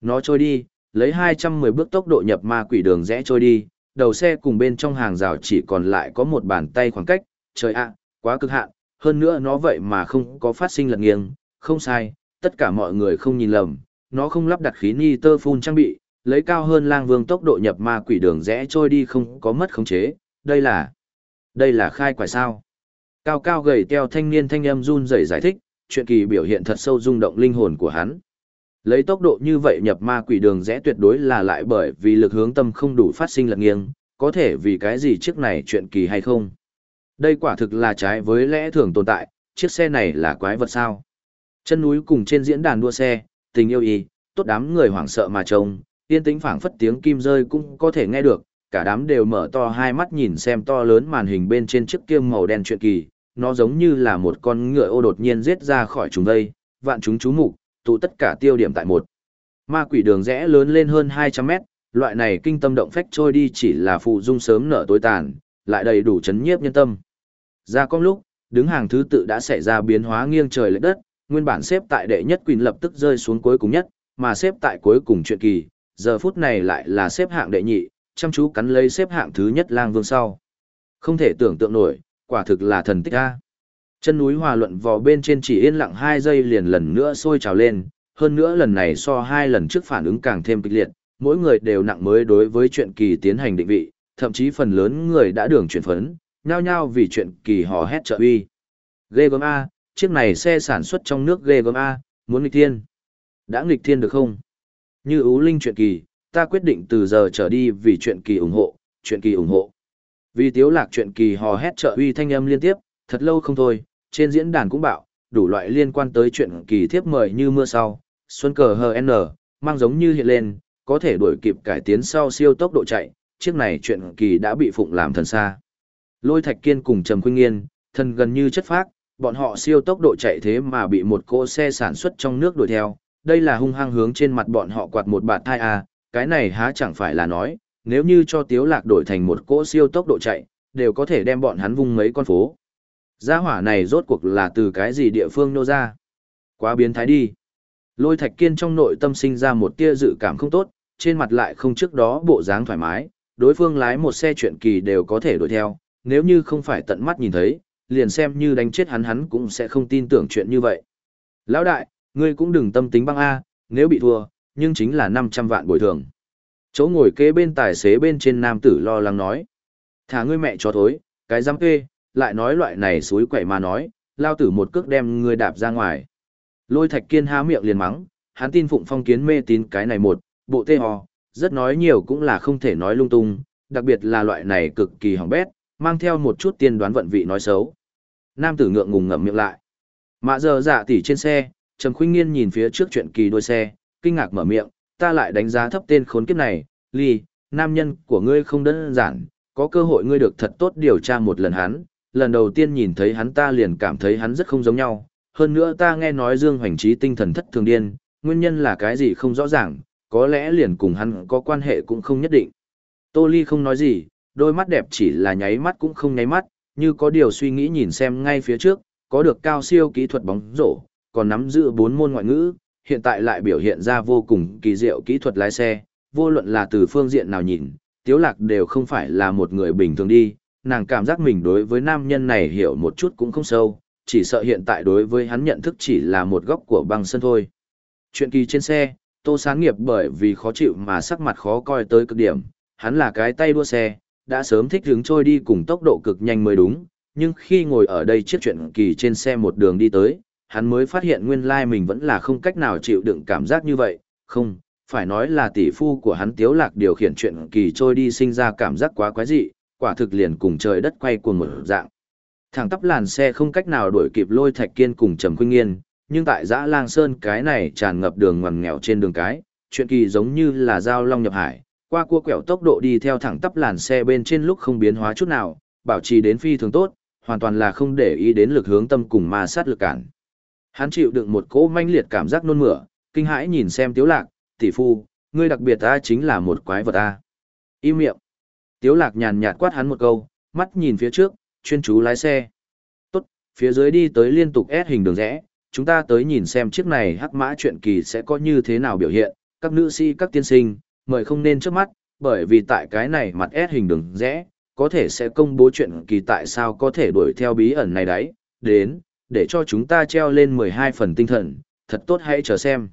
Nó trôi đi, lấy 210 bước tốc độ nhập ma quỷ đường rẽ trôi đi, đầu xe cùng bên trong hàng rào chỉ còn lại có một bàn tay khoảng cách, trời ạ, quá cực hạn, hơn nữa nó vậy mà không có phát sinh lật nghiêng, không sai, tất cả mọi người không nhìn lầm, nó không lắp đặt khí ni tơ phun trang bị, lấy cao hơn lang vương tốc độ nhập ma quỷ đường rẽ trôi đi không có mất khống chế, đây là, đây là khai quả sao. Cao cao gầy teo thanh niên thanh âm run rẩy giải thích, chuyện kỳ biểu hiện thật sâu rung động linh hồn của hắn. Lấy tốc độ như vậy nhập ma quỷ đường rẽ tuyệt đối là lại bởi vì lực hướng tâm không đủ phát sinh lật nghiêng, có thể vì cái gì chiếc này chuyện kỳ hay không. Đây quả thực là trái với lẽ thường tồn tại, chiếc xe này là quái vật sao. Chân núi cùng trên diễn đàn đua xe, tình yêu y, tốt đám người hoảng sợ mà trông, yên tĩnh phảng phất tiếng kim rơi cũng có thể nghe được, cả đám đều mở to hai mắt nhìn xem to lớn màn hình bên trên chiếc kia màu đen chuyện kỳ, nó giống như là một con ngựa ô đột nhiên giết ra khỏi chúng đây, vạn chúng chú mục, tụ tất cả tiêu điểm tại một. Ma quỷ đường rẽ lớn lên hơn 200 mét, loại này kinh tâm động phách trôi đi chỉ là phụ dung sớm nở tối tàn, lại đầy đủ chấn nhiếp nhân tâm. Ra con lúc, đứng hàng thứ tự đã xảy ra biến hóa nghiêng trời lệch đất, nguyên bản xếp tại đệ nhất quỳnh lập tức rơi xuống cuối cùng nhất, mà xếp tại cuối cùng chuyện kỳ, giờ phút này lại là xếp hạng đệ nhị, chăm chú cắn lấy xếp hạng thứ nhất lang vương sau. Không thể tưởng tượng nổi, quả thực là thần tích a. Chân núi hòa luận vò bên trên chỉ yên lặng hai giây liền lần nữa sôi trào lên, hơn nữa lần này so hai lần trước phản ứng càng thêm kịch liệt, mỗi người đều nặng mới đối với chuyện kỳ tiến hành định vị, thậm chí phần lớn người đã đường chuyển phấn, nhao nhao vì chuyện kỳ hò hét trợ uy. Ghê gớm A, chiếc này xe sản xuất trong nước ghê gớm A, muốn nghịch thiên. Đã nghịch thiên được không? Như ưu linh chuyện kỳ, ta quyết định từ giờ trở đi vì chuyện kỳ ủng hộ, chuyện kỳ ủng hộ. Vì tiếu lạc chuyện kỳ hò hét trợ uy thanh âm liên tiếp, thật lâu không thôi, trên diễn đàn cũng bạo, đủ loại liên quan tới chuyện kỳ thiếp mời như mưa sau, xuân cờ HN, mang giống như hiện lên, có thể đuổi kịp cải tiến sau siêu tốc độ chạy, chiếc này chuyện kỳ đã bị phụng làm thần xa. Lôi Thạch Kiên cùng Trầm Khuynh Nghiên, thần gần như chất phác, bọn họ siêu tốc độ chạy thế mà bị một cỗ xe sản xuất trong nước đuổi theo, đây là hung hăng hướng trên mặt bọn họ quạt một bạt thai à, cái này há chẳng phải là nói, nếu như cho Tiếu Lạc đổi thành một cỗ siêu tốc độ chạy, đều có thể đem bọn hắn vung mấy con phố. Gia hỏa này rốt cuộc là từ cái gì địa phương nô ra? Quá biến thái đi. Lôi Thạch Kiên trong nội tâm sinh ra một tia dự cảm không tốt, trên mặt lại không trước đó bộ dáng thoải mái, đối phương lái một xe chuyện kỳ đều có thể đuổi theo, nếu như không phải tận mắt nhìn thấy, liền xem như đánh chết hắn hắn cũng sẽ không tin tưởng chuyện như vậy. Lão đại, ngươi cũng đừng tâm tính băng A, nếu bị thua, nhưng chính là 500 vạn bồi thường. Chỗ ngồi kế bên tài xế bên trên nam tử lo lắng nói. Thả ngươi mẹ cho thối, cái giam kê, lại nói loại này suối quậy mà nói, lao tử một cước đem ngươi đạp ra ngoài. Lôi thạch kiên há miệng liền mắng, hắn tin phụng phong kiến mê tín cái này một, bộ tê hò, rất nói nhiều cũng là không thể nói lung tung, đặc biệt là loại này cực kỳ hỏng bét, mang theo một chút tiên đoán vận vị nói xấu. Nam tử ngượng ngùng ngậm miệng lại. Mạ giờ dạ tỉ trên xe, Trầm Khuynh Nghiên nhìn phía trước chuyện kỳ đuôi xe, kinh ngạc mở miệng, ta lại đánh giá thấp tên khốn kiếp này, Ly, nam nhân của ngươi không đơn giản, có cơ hội ngươi được thật tốt điều tra một lần hắn, lần đầu tiên nhìn thấy hắn ta liền cảm thấy hắn rất không giống nhau, hơn nữa ta nghe nói Dương Hoành Trí tinh thần thất thường điên, nguyên nhân là cái gì không rõ ràng, có lẽ liền cùng hắn có quan hệ cũng không nhất định. Tô Ly không nói gì, đôi mắt đẹp chỉ là nháy mắt cũng không nháy mắt, như có điều suy nghĩ nhìn xem ngay phía trước, có được cao siêu kỹ thuật bóng rổ, còn nắm giữ bốn môn ngoại ngữ, hiện tại lại biểu hiện ra vô cùng kỳ diệu kỹ thuật lái xe, vô luận là từ phương diện nào nhìn, Tiếu Lạc đều không phải là một người bình thường đi, nàng cảm giác mình đối với nam nhân này hiểu một chút cũng không sâu, chỉ sợ hiện tại đối với hắn nhận thức chỉ là một góc của băng sân thôi. Chuyện kỳ trên xe, Tô Sáng Nghiệp bởi vì khó chịu mà sắc mặt khó coi tới cực điểm, hắn là cái tay đua xe, đã sớm thích hướng trôi đi cùng tốc độ cực nhanh mới đúng, nhưng khi ngồi ở đây chiếc chuyện kỳ trên xe một đường đi tới, hắn mới phát hiện nguyên lai mình vẫn là không cách nào chịu đựng cảm giác như vậy, không, phải nói là tỷ phu của hắn tiếu lạc điều khiển chuyện kỳ trôi đi sinh ra cảm giác quá quái dị, quả thực liền cùng trời đất quay cuồng một dạng. Thẳng tắp làn xe không cách nào đuổi kịp lôi thạch kiên cùng trầm khuynh nghiên, nhưng tại dã lang sơn cái này tràn ngập đường ngoằn nghèo trên đường cái, chuyện kỳ giống như là dao long nhập hải, qua cua quẹo tốc độ đi theo thẳng tắp làn xe bên trên lúc không biến hóa chút nào, bảo trì đến phi thường tốt, hoàn toàn là không để ý đến lực hướng tâm cùng ma sát lực cản. Hắn chịu đựng một cỗ manh liệt cảm giác nôn mửa, kinh hãi nhìn xem Tiếu Lạc, tỷ phu, ngươi đặc biệt ta chính là một quái vật ta. Im miệng. Tiếu Lạc nhàn nhạt quát hắn một câu, mắt nhìn phía trước, chuyên chú lái xe. Tốt, phía dưới đi tới liên tục ép hình đường rẽ, chúng ta tới nhìn xem chiếc này hắc mã chuyện kỳ sẽ có như thế nào biểu hiện, các nữ sĩ các tiên sinh, mời không nên trước mắt, bởi vì tại cái này mặt S hình đường rẽ, có thể sẽ công bố chuyện kỳ tại sao có thể đuổi theo bí ẩn này đấy, đến, để cho chúng ta treo lên 12 phần tinh thần, thật tốt hãy chờ xem.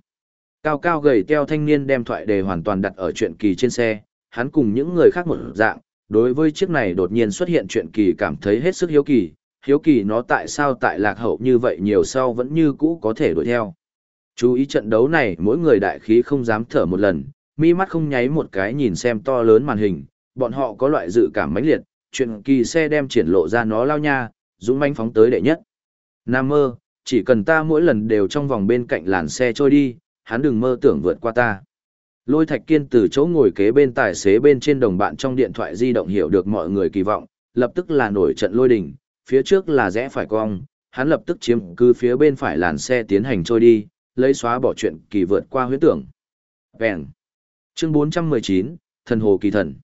Cao cao gầy teo thanh niên đem thoại đề hoàn toàn đặt ở chuyện kỳ trên xe, hắn cùng những người khác một dạng, đối với chiếc này đột nhiên xuất hiện chuyện kỳ cảm thấy hết sức hiếu kỳ, hiếu kỳ nó tại sao tại lạc hậu như vậy nhiều sau vẫn như cũ có thể đuổi theo. Chú ý trận đấu này mỗi người đại khí không dám thở một lần, mi mắt không nháy một cái nhìn xem to lớn màn hình, bọn họ có loại dự cảm mãnh liệt, chuyện kỳ xe đem triển lộ ra nó lao nha, dũng manh phóng tới đệ nhất. Nam mơ, chỉ cần ta mỗi lần đều trong vòng bên cạnh làn xe trôi đi, hắn đừng mơ tưởng vượt qua ta. Lôi Thạch Kiên từ chỗ ngồi kế bên tài xế bên trên đồng bạn trong điện thoại di động hiểu được mọi người kỳ vọng, lập tức là nổi trận lôi đình, phía trước là rẽ phải cong, hắn lập tức chiếm cứ phía bên phải làn xe tiến hành trôi đi, lấy xóa bỏ chuyện kỳ vượt qua huyết tưởng. Vẹn. Chương 419, Thần Hồ Kỳ Thần.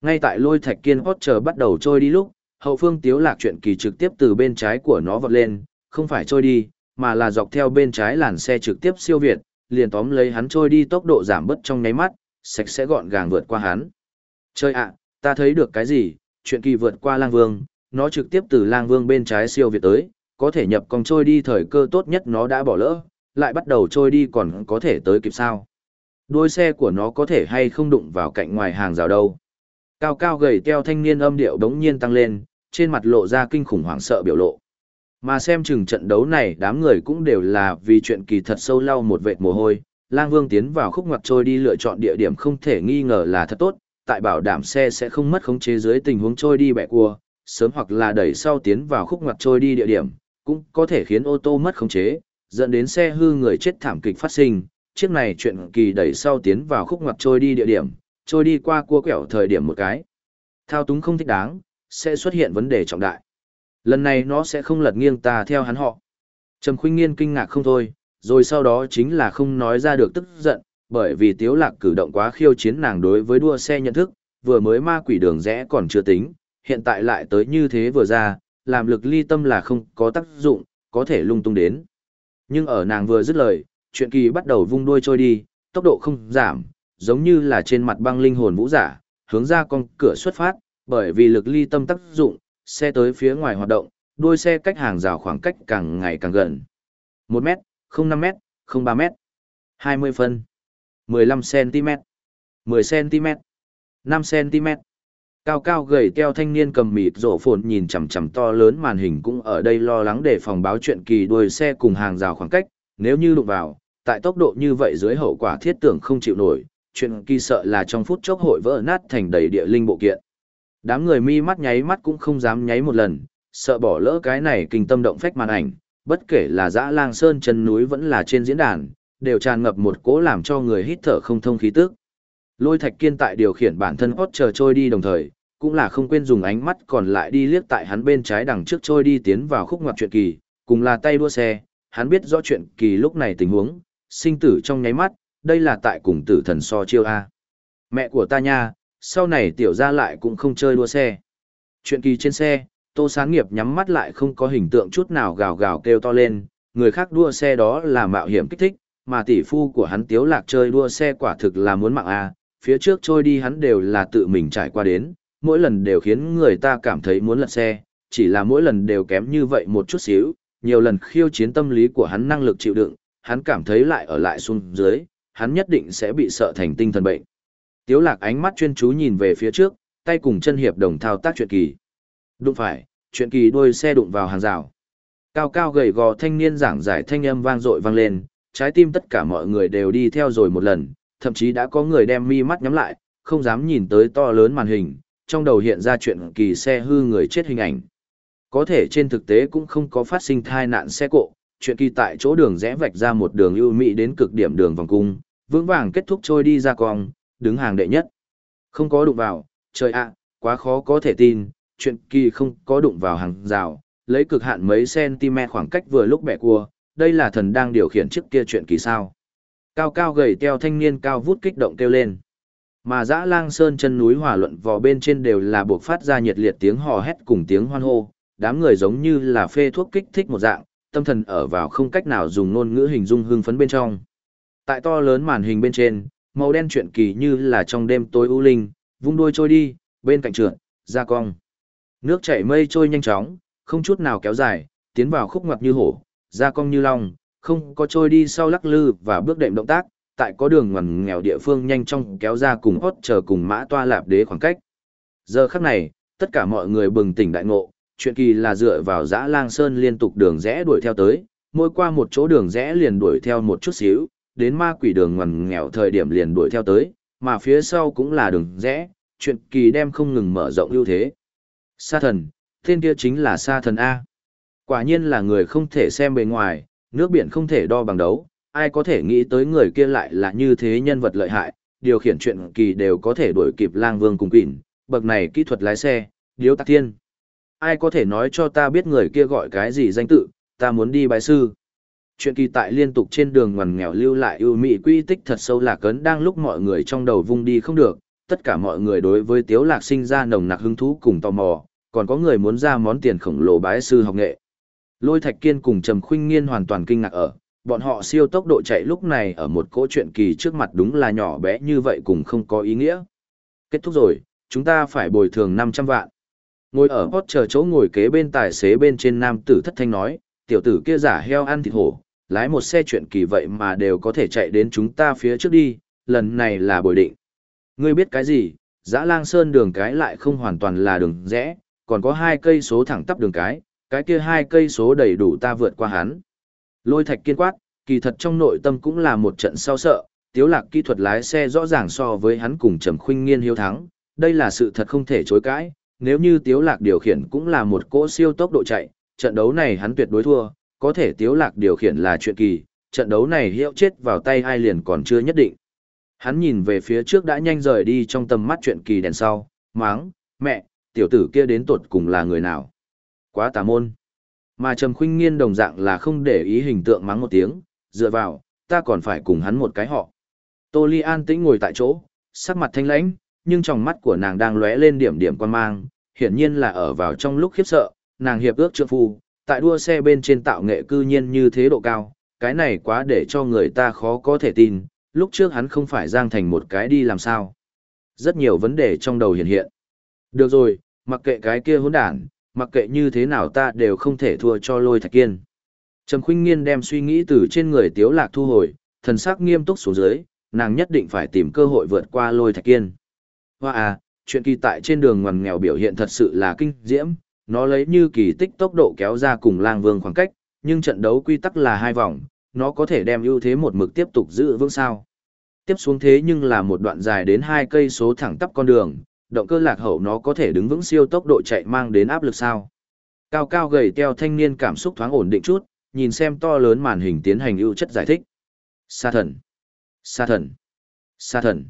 Ngay tại lôi thạch kiên hót chờ bắt đầu trôi đi lúc, hậu phương tiếu lạc chuyện kỳ trực tiếp từ bên trái của nó vọt lên, không phải trôi đi, mà là dọc theo bên trái làn xe trực tiếp siêu việt, liền tóm lấy hắn trôi đi tốc độ giảm bớt trong nháy mắt, sạch sẽ gọn gàng vượt qua hắn. Chơi ạ, ta thấy được cái gì, chuyện kỳ vượt qua lang vương, nó trực tiếp từ lang vương bên trái siêu việt tới, có thể nhập cong trôi đi thời cơ tốt nhất nó đã bỏ lỡ, lại bắt đầu trôi đi còn có thể tới kịp sao. Đôi xe của nó có thể hay không đụng vào cạnh ngoài hàng rào đâu. Cao cao gầy teo thanh niên âm điệu đống nhiên tăng lên, trên mặt lộ ra kinh khủng hoảng sợ biểu lộ. Mà xem chừng trận đấu này đám người cũng đều là vì chuyện kỳ thật sâu lau một vệt mồ hôi, lang vương tiến vào khúc ngoặt trôi đi lựa chọn địa điểm không thể nghi ngờ là thật tốt, tại bảo đảm xe sẽ không mất khống chế dưới tình huống trôi đi bẻ cua, sớm hoặc là đẩy sau tiến vào khúc ngoặt trôi đi địa điểm, cũng có thể khiến ô tô mất khống chế, dẫn đến xe hư người chết thảm kịch phát sinh. Chiếc này chuyện kỳ đẩy sau tiến vào khúc ngoặt trôi đi địa điểm, trôi đi qua cua quẹo thời điểm một cái. Thao túng không thích đáng, sẽ xuất hiện vấn đề trọng đại. Lần này nó sẽ không lật nghiêng ta theo hắn họ. Trầm khuyên nghiên kinh ngạc không thôi, rồi sau đó chính là không nói ra được tức giận, bởi vì tiếu lạc cử động quá khiêu chiến nàng đối với đua xe nhận thức, vừa mới ma quỷ đường rẽ còn chưa tính, hiện tại lại tới như thế vừa ra, làm lực ly tâm là không có tác dụng, có thể lung tung đến. Nhưng ở nàng vừa dứt lời, chuyện kỳ bắt đầu vung đuôi trôi đi, tốc độ không giảm, giống như là trên mặt băng linh hồn vũ giả, hướng ra con cửa xuất phát, bởi vì lực ly tâm tác dụng, xe tới phía ngoài hoạt động, đuôi xe cách hàng rào khoảng cách càng ngày càng gần. 1 mét, 05 mét, 03 mét, 20 phân, 15 cm, 10 cm, 5 cm. Cao cao gầy keo thanh niên cầm mịt rổ phồn nhìn chằm chằm to lớn màn hình cũng ở đây lo lắng để phòng báo chuyện kỳ đuôi xe cùng hàng rào khoảng cách, nếu như đụng vào, tại tốc độ như vậy dưới hậu quả thiết tưởng không chịu nổi, chuyện kỳ sợ là trong phút chốc hội vỡ nát thành đầy địa linh bộ kiện. Đám người mi mắt nháy mắt cũng không dám nháy một lần, sợ bỏ lỡ cái này kinh tâm động phách màn ảnh, bất kể là dã lang sơn chân núi vẫn là trên diễn đàn, đều tràn ngập một cỗ làm cho người hít thở không thông khí tức. Lôi Thạch Kiên tại điều khiển bản thân hot chờ trôi đi đồng thời, cũng là không quên dùng ánh mắt còn lại đi liếc tại hắn bên trái đằng trước trôi đi tiến vào khúc ngoặt chuyện kỳ, cùng là tay đua xe, hắn biết rõ chuyện kỳ lúc này tình huống, sinh tử trong nháy mắt, đây là tại cùng tử thần so chiêu A. Mẹ của ta nha, sau này tiểu ra lại cũng không chơi đua xe. Chuyện kỳ trên xe, tô sáng nghiệp nhắm mắt lại không có hình tượng chút nào gào gào kêu to lên, người khác đua xe đó là mạo hiểm kích thích, mà tỷ phu của hắn tiếu lạc chơi đua xe quả thực là muốn mạng A, phía trước trôi đi hắn đều là tự mình trải qua đến, mỗi lần đều khiến người ta cảm thấy muốn lật xe, chỉ là mỗi lần đều kém như vậy một chút xíu, nhiều lần khiêu chiến tâm lý của hắn năng lực chịu đựng, hắn cảm thấy lại ở lại xuống dưới, hắn nhất định sẽ bị sợ thành tinh thần bệnh. Tiếu lạc ánh mắt chuyên chú nhìn về phía trước, tay cùng chân hiệp đồng thao tác chuyện kỳ. Đụng phải, chuyện kỳ đuôi xe đụng vào hàng rào. Cao cao gầy gò thanh niên giảng giải thanh âm vang dội vang lên, trái tim tất cả mọi người đều đi theo rồi một lần, thậm chí đã có người đem mi mắt nhắm lại, không dám nhìn tới to lớn màn hình, trong đầu hiện ra chuyện kỳ xe hư người chết hình ảnh. Có thể trên thực tế cũng không có phát sinh tai nạn xe cộ, chuyện kỳ tại chỗ đường rẽ vạch ra một đường ưu mỹ đến cực điểm đường vòng cung, vững vàng kết thúc trôi đi ra cong, đứng hàng đệ nhất. Không có đụng vào, trời ạ, quá khó có thể tin, chuyện kỳ không có đụng vào hàng rào, lấy cực hạn mấy cm khoảng cách vừa lúc bẻ cua, đây là thần đang điều khiển trước kia chuyện kỳ sao. Cao cao gầy teo thanh niên cao vút kích động kêu lên. Mà dã lang sơn chân núi hòa luận vò bên trên đều là buộc phát ra nhiệt liệt tiếng hò hét cùng tiếng hoan hô, đám người giống như là phê thuốc kích thích một dạng, tâm thần ở vào không cách nào dùng ngôn ngữ hình dung hưng phấn bên trong. Tại to lớn màn hình bên trên, màu đen chuyện kỳ như là trong đêm tối u linh, vung đuôi trôi đi, bên cạnh trượt, ra cong. Nước chảy mây trôi nhanh chóng, không chút nào kéo dài, tiến vào khúc ngoặt như hổ, ra cong như long, không có trôi đi sau lắc lư và bước đệm động tác, tại có đường ngoằn nghèo địa phương nhanh chóng kéo ra cùng hót chờ cùng mã toa lạp đế khoảng cách. Giờ khắc này, tất cả mọi người bừng tỉnh đại ngộ, chuyện kỳ là dựa vào dã lang sơn liên tục đường rẽ đuổi theo tới, mỗi qua một chỗ đường rẽ liền đuổi theo một chút xíu, đến ma quỷ đường ngoằn nghèo thời điểm liền đuổi theo tới, mà phía sau cũng là đường rẽ, chuyện kỳ đem không ngừng mở rộng ưu thế. Sa thần, tên kia chính là sa thần A. Quả nhiên là người không thể xem bề ngoài, nước biển không thể đo bằng đấu, ai có thể nghĩ tới người kia lại là như thế nhân vật lợi hại, điều khiển chuyện kỳ đều có thể đuổi kịp lang vương cùng quỷ, bậc này kỹ thuật lái xe, điếu tạc thiên. Ai có thể nói cho ta biết người kia gọi cái gì danh tự, ta muốn đi bái sư. Chuyện kỳ tại liên tục trên đường ngoằn nghèo lưu lại ưu mị quy tích thật sâu lạc cấn đang lúc mọi người trong đầu vung đi không được, tất cả mọi người đối với tiếu lạc sinh ra nồng nặc hứng thú cùng tò mò, còn có người muốn ra món tiền khổng lồ bái sư học nghệ. Lôi Thạch Kiên cùng Trầm Khuynh Nghiên hoàn toàn kinh ngạc ở, bọn họ siêu tốc độ chạy lúc này ở một cỗ chuyện kỳ trước mặt đúng là nhỏ bé như vậy cũng không có ý nghĩa. Kết thúc rồi, chúng ta phải bồi thường 500 vạn. Ngồi ở hót chờ chỗ ngồi kế bên tài xế bên trên nam tử thất thanh nói, tiểu tử kia giả heo ăn thịt hổ, lái một xe chuyện kỳ vậy mà đều có thể chạy đến chúng ta phía trước đi, lần này là bồi định. Ngươi biết cái gì, dã lang sơn đường cái lại không hoàn toàn là đường rẽ, còn có hai cây số thẳng tắp đường cái, cái kia hai cây số đầy đủ ta vượt qua hắn. Lôi thạch kiên quát, kỳ thật trong nội tâm cũng là một trận sao sợ, tiếu lạc kỹ thuật lái xe rõ ràng so với hắn cùng trầm khuynh nghiên hiếu thắng, đây là sự thật không thể chối cãi, nếu như tiếu lạc điều khiển cũng là một cỗ siêu tốc độ chạy, trận đấu này hắn tuyệt đối thua, có thể tiếu lạc điều khiển là chuyện kỳ, trận đấu này hiệu chết vào tay ai liền còn chưa nhất định. Hắn nhìn về phía trước đã nhanh rời đi trong tầm mắt chuyện kỳ đèn sau, máng, mẹ, tiểu tử kia đến tuột cùng là người nào. Quá tà môn. Mà Trầm Khuynh Nghiên đồng dạng là không để ý hình tượng mắng một tiếng, dựa vào, ta còn phải cùng hắn một cái họ. Tô Ly an tĩnh ngồi tại chỗ, sắc mặt thanh lãnh, nhưng trong mắt của nàng đang lóe lên điểm điểm quan mang, hiển nhiên là ở vào trong lúc khiếp sợ, nàng hiệp ước trượng phu, tại đua xe bên trên tạo nghệ cư nhiên như thế độ cao, cái này quá để cho người ta khó có thể tin, lúc trước hắn không phải giang thành một cái đi làm sao. Rất nhiều vấn đề trong đầu hiện hiện. Được rồi, mặc kệ cái kia hỗn đản, mặc kệ như thế nào ta đều không thể thua cho lôi thạch kiên. Trầm khuyên nghiên đem suy nghĩ từ trên người tiếu lạc thu hồi, thần sắc nghiêm túc xuống dưới, nàng nhất định phải tìm cơ hội vượt qua lôi thạch kiên. Hoa à, chuyện kỳ tại trên đường ngoằn nghèo biểu hiện thật sự là kinh diễm, nó lấy như kỳ tích tốc độ kéo ra cùng lang vương khoảng cách, nhưng trận đấu quy tắc là hai vòng, nó có thể đem ưu thế một mực tiếp tục giữ vững sao. Tiếp xuống thế nhưng là một đoạn dài đến hai cây số thẳng tắp con đường, động cơ lạc hậu nó có thể đứng vững siêu tốc độ chạy mang đến áp lực sao. Cao cao gầy teo thanh niên cảm xúc thoáng ổn định chút, nhìn xem to lớn màn hình tiến hành ưu chất giải thích. Sa thần, sa thần, sa thần.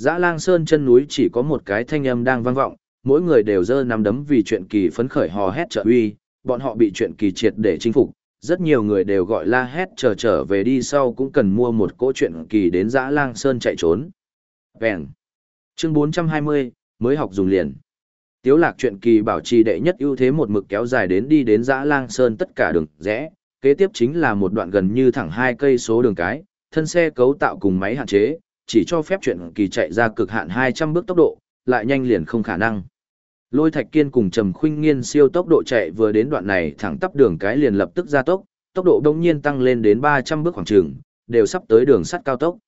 Dã lang sơn chân núi chỉ có một cái thanh âm đang vang vọng, mỗi người đều dơ nắm đấm vì chuyện kỳ phấn khởi hò hét trợ uy, bọn họ bị chuyện kỳ triệt để chinh phục. Rất nhiều người đều gọi la hét chờ trở về đi sau cũng cần mua một cỗ chuyện kỳ đến dã lang sơn chạy trốn. Vẹn. Chương 420, mới học dùng liền. Tiếu lạc chuyện kỳ bảo trì đệ nhất ưu thế một mực kéo dài đến đi đến dã lang sơn tất cả đường rẽ, kế tiếp chính là một đoạn gần như thẳng hai cây số đường cái, thân xe cấu tạo cùng máy hạn chế, chỉ cho phép chuyện kỳ chạy ra cực hạn 200 bước tốc độ, lại nhanh liền không khả năng. Lôi Thạch Kiên cùng Trầm Khuynh Nghiên siêu tốc độ chạy vừa đến đoạn này thẳng tắp đường cái liền lập tức gia tốc, tốc độ đông nhiên tăng lên đến 300 bước khoảng trường, đều sắp tới đường sắt cao tốc.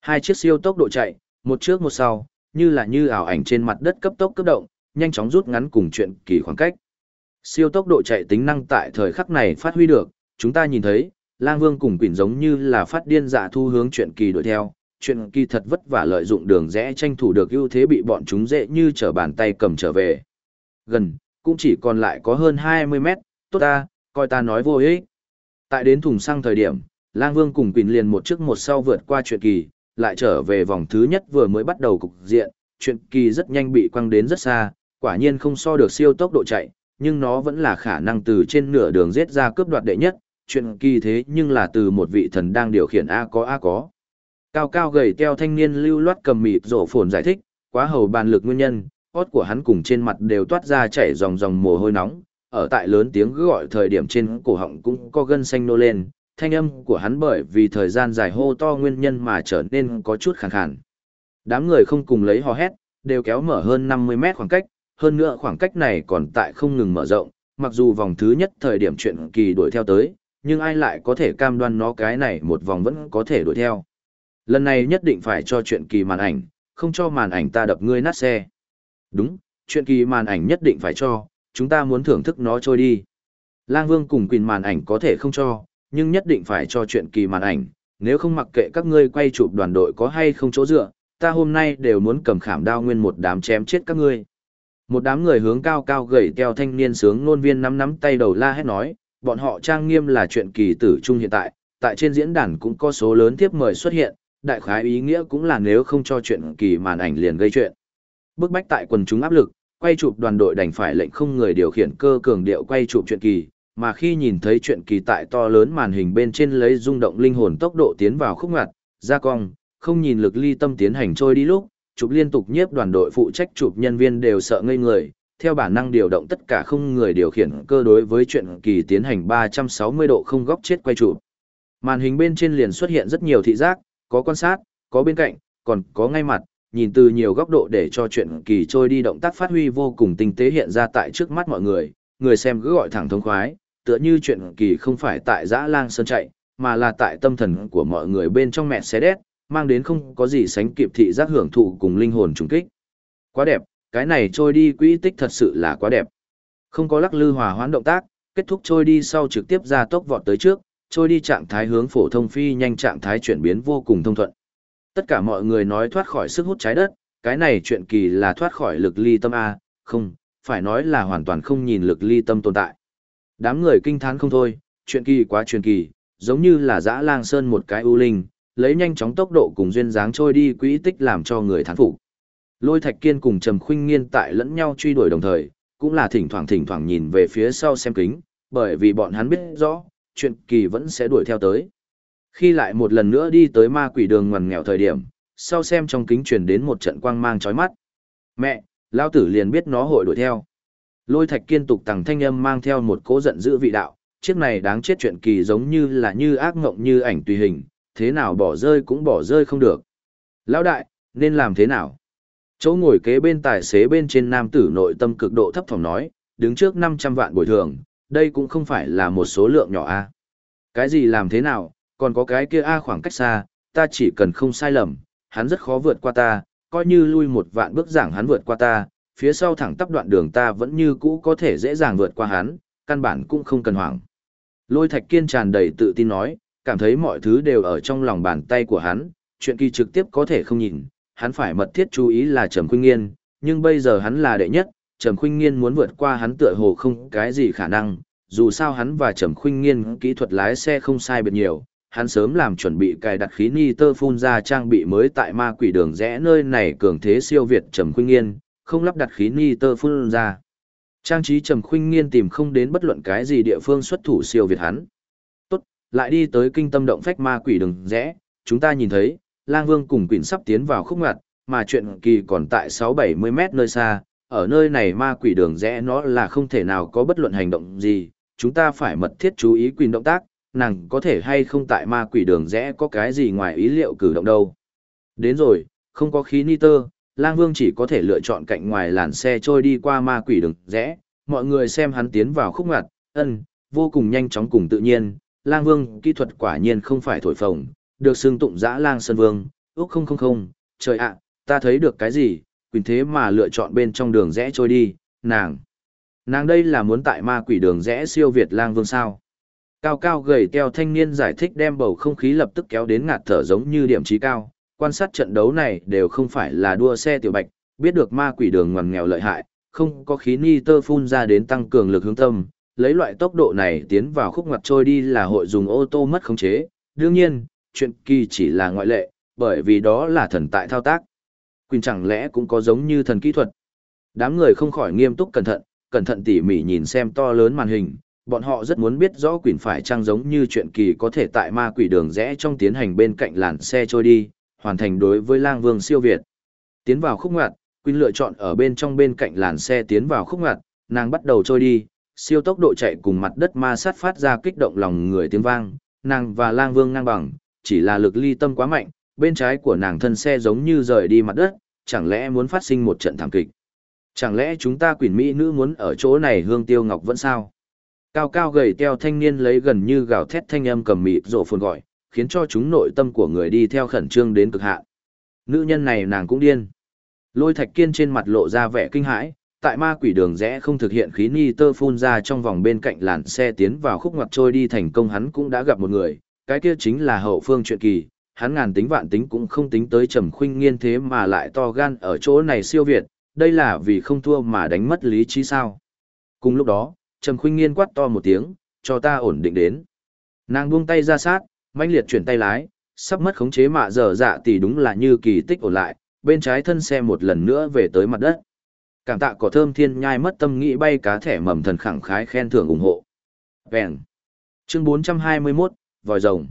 Hai chiếc siêu tốc độ chạy, một trước một sau, như là như ảo ảnh trên mặt đất cấp tốc cấp động, nhanh chóng rút ngắn cùng chuyện kỳ khoảng cách. Siêu tốc độ chạy tính năng tại thời khắc này phát huy được, chúng ta nhìn thấy, Lang Vương cùng Quỷ giống như là phát điên dạ thu hướng chuyện kỳ đuổi theo, chuyện kỳ thật vất vả lợi dụng đường rẽ tranh thủ được ưu thế bị bọn chúng dễ như trở bàn tay cầm trở về. Gần, cũng chỉ còn lại có hơn 20 mét, tốt ta, coi ta nói vô ích. Tại đến thùng xăng thời điểm, Lang Vương cùng Quỳnh liền một trước một sau vượt qua chuyện kỳ, lại trở về vòng thứ nhất vừa mới bắt đầu cục diện, chuyện kỳ rất nhanh bị quăng đến rất xa, quả nhiên không so được siêu tốc độ chạy, nhưng nó vẫn là khả năng từ trên nửa đường giết ra cướp đoạt đệ nhất, chuyện kỳ thế nhưng là từ một vị thần đang điều khiển A có A có. Cao cao gầy teo thanh niên lưu loát cầm mịt rổ phồn giải thích, quá hầu bàn lực nguyên nhân, hót của hắn cùng trên mặt đều toát ra chảy dòng dòng mồ hôi nóng, ở tại lớn tiếng gọi thời điểm trên cổ họng cũng có gân xanh nô lên, thanh âm của hắn bởi vì thời gian dài hô to nguyên nhân mà trở nên có chút khàn khàn. Đám người không cùng lấy hò hét, đều kéo mở hơn 50 mét khoảng cách, hơn nữa khoảng cách này còn tại không ngừng mở rộng, mặc dù vòng thứ nhất thời điểm chuyện kỳ đuổi theo tới, nhưng ai lại có thể cam đoan nó cái này một vòng vẫn có thể đuổi theo. Lần này nhất định phải cho chuyện kỳ màn ảnh, không cho màn ảnh ta đập ngươi nát xe. Đúng, chuyện kỳ màn ảnh nhất định phải cho, chúng ta muốn thưởng thức nó trôi đi. Lang Vương cùng Quỳnh màn ảnh có thể không cho, nhưng nhất định phải cho chuyện kỳ màn ảnh, nếu không mặc kệ các ngươi quay chụp đoàn đội có hay không chỗ dựa, ta hôm nay đều muốn cầm khảm đao nguyên một đám chém chết các ngươi. Một đám người hướng cao cao gầy teo thanh niên sướng nôn viên nắm nắm tay đầu la hét nói, bọn họ trang nghiêm là chuyện kỳ tử trung hiện tại, tại trên diễn đàn cũng có số lớn tiếp mời xuất hiện, đại khái ý nghĩa cũng là nếu không cho chuyện kỳ màn ảnh liền gây chuyện. Bức bách tại quần chúng áp lực, quay chụp đoàn đội đành phải lệnh không người điều khiển cơ cường điệu quay chụp chuyện kỳ, mà khi nhìn thấy chuyện kỳ tại to lớn màn hình bên trên lấy rung động linh hồn tốc độ tiến vào khúc ngặt, ra cong, không nhìn lực ly tâm tiến hành trôi đi lúc, chụp liên tục nhiếp đoàn đội phụ trách chụp nhân viên đều sợ ngây người, theo bản năng điều động tất cả không người điều khiển cơ đối với chuyện kỳ tiến hành 360 độ không góc chết quay chụp. Màn hình bên trên liền xuất hiện rất nhiều thị giác, có quan sát, có bên cạnh, còn có ngay mặt, nhìn từ nhiều góc độ để cho chuyện kỳ trôi đi động tác phát huy vô cùng tinh tế hiện ra tại trước mắt mọi người, người xem cứ gọi thẳng thông khoái, tựa như chuyện kỳ không phải tại dã lang sơn chạy, mà là tại tâm thần của mọi người bên trong mẹ xe đét, mang đến không có gì sánh kịp thị giác hưởng thụ cùng linh hồn trùng kích. Quá đẹp, cái này trôi đi quỹ tích thật sự là quá đẹp. Không có lắc lư hòa hoãn động tác, kết thúc trôi đi sau trực tiếp ra tốc vọt tới trước, trôi đi trạng thái hướng phổ thông phi nhanh trạng thái chuyển biến vô cùng thông thuận. Tất cả mọi người nói thoát khỏi sức hút trái đất, cái này chuyện kỳ là thoát khỏi lực ly tâm A, không, phải nói là hoàn toàn không nhìn lực ly tâm tồn tại. Đám người kinh thán không thôi, chuyện kỳ quá chuyện kỳ, giống như là dã lang sơn một cái ưu linh, lấy nhanh chóng tốc độ cùng duyên dáng trôi đi quỹ tích làm cho người thán phục. Lôi Thạch Kiên cùng Trầm Khuynh Nghiên tại lẫn nhau truy đuổi đồng thời, cũng là thỉnh thoảng thỉnh thoảng nhìn về phía sau xem kính, bởi vì bọn hắn biết rõ, chuyện kỳ vẫn sẽ đuổi theo tới. Khi lại một lần nữa đi tới ma quỷ đường ngoằn nghèo thời điểm, sau xem trong kính truyền đến một trận quang mang chói mắt. Mẹ, lao tử liền biết nó hội đuổi theo. Lôi thạch kiên tục tằng thanh âm mang theo một cố giận dữ vị đạo, chiếc này đáng chết chuyện kỳ giống như là như ác ngộng như ảnh tùy hình, thế nào bỏ rơi cũng bỏ rơi không được. Lão đại, nên làm thế nào? Chỗ ngồi kế bên tài xế bên trên nam tử nội tâm cực độ thấp thỏm nói, đứng trước 500 vạn bồi thường, đây cũng không phải là một số lượng nhỏ a. Cái gì làm thế nào, còn có cái kia a khoảng cách xa, ta chỉ cần không sai lầm, hắn rất khó vượt qua ta, coi như lui một vạn bước giảng hắn vượt qua ta, phía sau thẳng tắp đoạn đường ta vẫn như cũ có thể dễ dàng vượt qua hắn, căn bản cũng không cần hoảng. Lôi Thạch Kiên tràn đầy tự tin nói, cảm thấy mọi thứ đều ở trong lòng bàn tay của hắn, chuyện kỳ trực tiếp có thể không nhìn, hắn phải mật thiết chú ý là Trầm Khuynh Nghiên, nhưng bây giờ hắn là đệ nhất, Trầm Khuynh Nghiên muốn vượt qua hắn tựa hồ không cái gì khả năng, dù sao hắn và Trầm Khuynh Nghiên kỹ thuật lái xe không sai biệt nhiều, hắn sớm làm chuẩn bị cài đặt khí ni tơ phun ra trang bị mới tại ma quỷ đường rẽ nơi này cường thế siêu việt Trầm Khuynh Nghiên, không lắp đặt khí ni tơ phun ra. Trang trí Trầm Khuynh Nghiên tìm không đến bất luận cái gì địa phương xuất thủ siêu việt hắn. Tốt, lại đi tới kinh tâm động phách ma quỷ đường rẽ, chúng ta nhìn thấy, Lang Vương cùng Quỷ sắp tiến vào khúc ngoặt, mà chuyện kỳ còn tại 6-70 mét nơi xa, ở nơi này ma quỷ đường rẽ nó là không thể nào có bất luận hành động gì, chúng ta phải mật thiết chú ý quyền động tác, nàng có thể hay không tại ma quỷ đường rẽ có cái gì ngoài ý liệu cử động đâu. Đến rồi, không có khí nitơ, lang vương chỉ có thể lựa chọn cạnh ngoài làn xe trôi đi qua ma quỷ đường rẽ, mọi người xem hắn tiến vào khúc ngặt, ân, vô cùng nhanh chóng cùng tự nhiên, lang vương kỹ thuật quả nhiên không phải thổi phồng, được xưng tụng giã lang sơn vương, ước không không không, trời ạ, ta thấy được cái gì, quỳnh thế mà lựa chọn bên trong đường rẽ trôi đi, nàng. Nàng đây là muốn tại ma quỷ đường rẽ siêu Việt lang vương sao. Cao cao gầy teo thanh niên giải thích đem bầu không khí lập tức kéo đến ngạt thở giống như điểm trí cao, quan sát trận đấu này đều không phải là đua xe tiểu bạch, biết được ma quỷ đường ngoằn nghèo lợi hại, không có khí ni tơ phun ra đến tăng cường lực hướng tâm, lấy loại tốc độ này tiến vào khúc ngoặt trôi đi là hội dùng ô tô mất khống chế, đương nhiên, chuyện kỳ chỉ là ngoại lệ, bởi vì đó là thần tại thao tác. Quỳnh chẳng lẽ cũng có giống như thần kỹ thuật. Đám người không khỏi nghiêm túc cẩn thận, cẩn thận tỉ mỉ nhìn xem to lớn màn hình, bọn họ rất muốn biết rõ Quỳnh phải trang giống như chuyện kỳ có thể tại ma quỷ đường rẽ trong tiến hành bên cạnh làn xe trôi đi, hoàn thành đối với lang vương siêu Việt. Tiến vào khúc ngoặt, Quỳnh lựa chọn ở bên trong bên cạnh làn xe tiến vào khúc ngoặt, nàng bắt đầu trôi đi, siêu tốc độ chạy cùng mặt đất ma sát phát ra kích động lòng người tiếng vang, nàng và lang vương ngang bằng, chỉ là lực ly tâm quá mạnh, bên trái của nàng thân xe giống như rời đi mặt đất, chẳng lẽ muốn phát sinh một trận thảm kịch. Chẳng lẽ chúng ta quỷ mỹ nữ muốn ở chỗ này hương tiêu ngọc vẫn sao? Cao cao gầy teo thanh niên lấy gần như gào thét thanh âm cầm mịt rộ phồn gọi, khiến cho chúng nội tâm của người đi theo khẩn trương đến cực hạn. Nữ nhân này nàng cũng điên. Lôi thạch kiên trên mặt lộ ra vẻ kinh hãi, tại ma quỷ đường rẽ không thực hiện khí ni tơ phun ra trong vòng bên cạnh làn xe tiến vào khúc ngoặt trôi đi thành công hắn cũng đã gặp một người, cái kia chính là hậu phương chuyện kỳ, hắn ngàn tính vạn tính cũng không tính tới trầm khuynh nghiên thế mà lại to gan ở chỗ này siêu việt, đây là vì không thua mà đánh mất lý trí sao. Cùng lúc đó, trầm khuynh nghiên quát to một tiếng, cho ta ổn định đến. Nàng buông tay ra sát, mãnh liệt chuyển tay lái, sắp mất khống chế mạ dở dạ thì đúng là như kỳ tích ổn lại, bên trái thân xe một lần nữa về tới mặt đất. Cảm tạ cỏ thơm thiên nhai mất tâm nghĩ bay cá thẻ mầm thần khẳng khái khen thưởng ủng hộ. Vẹn. Chương 421, vòi rồng.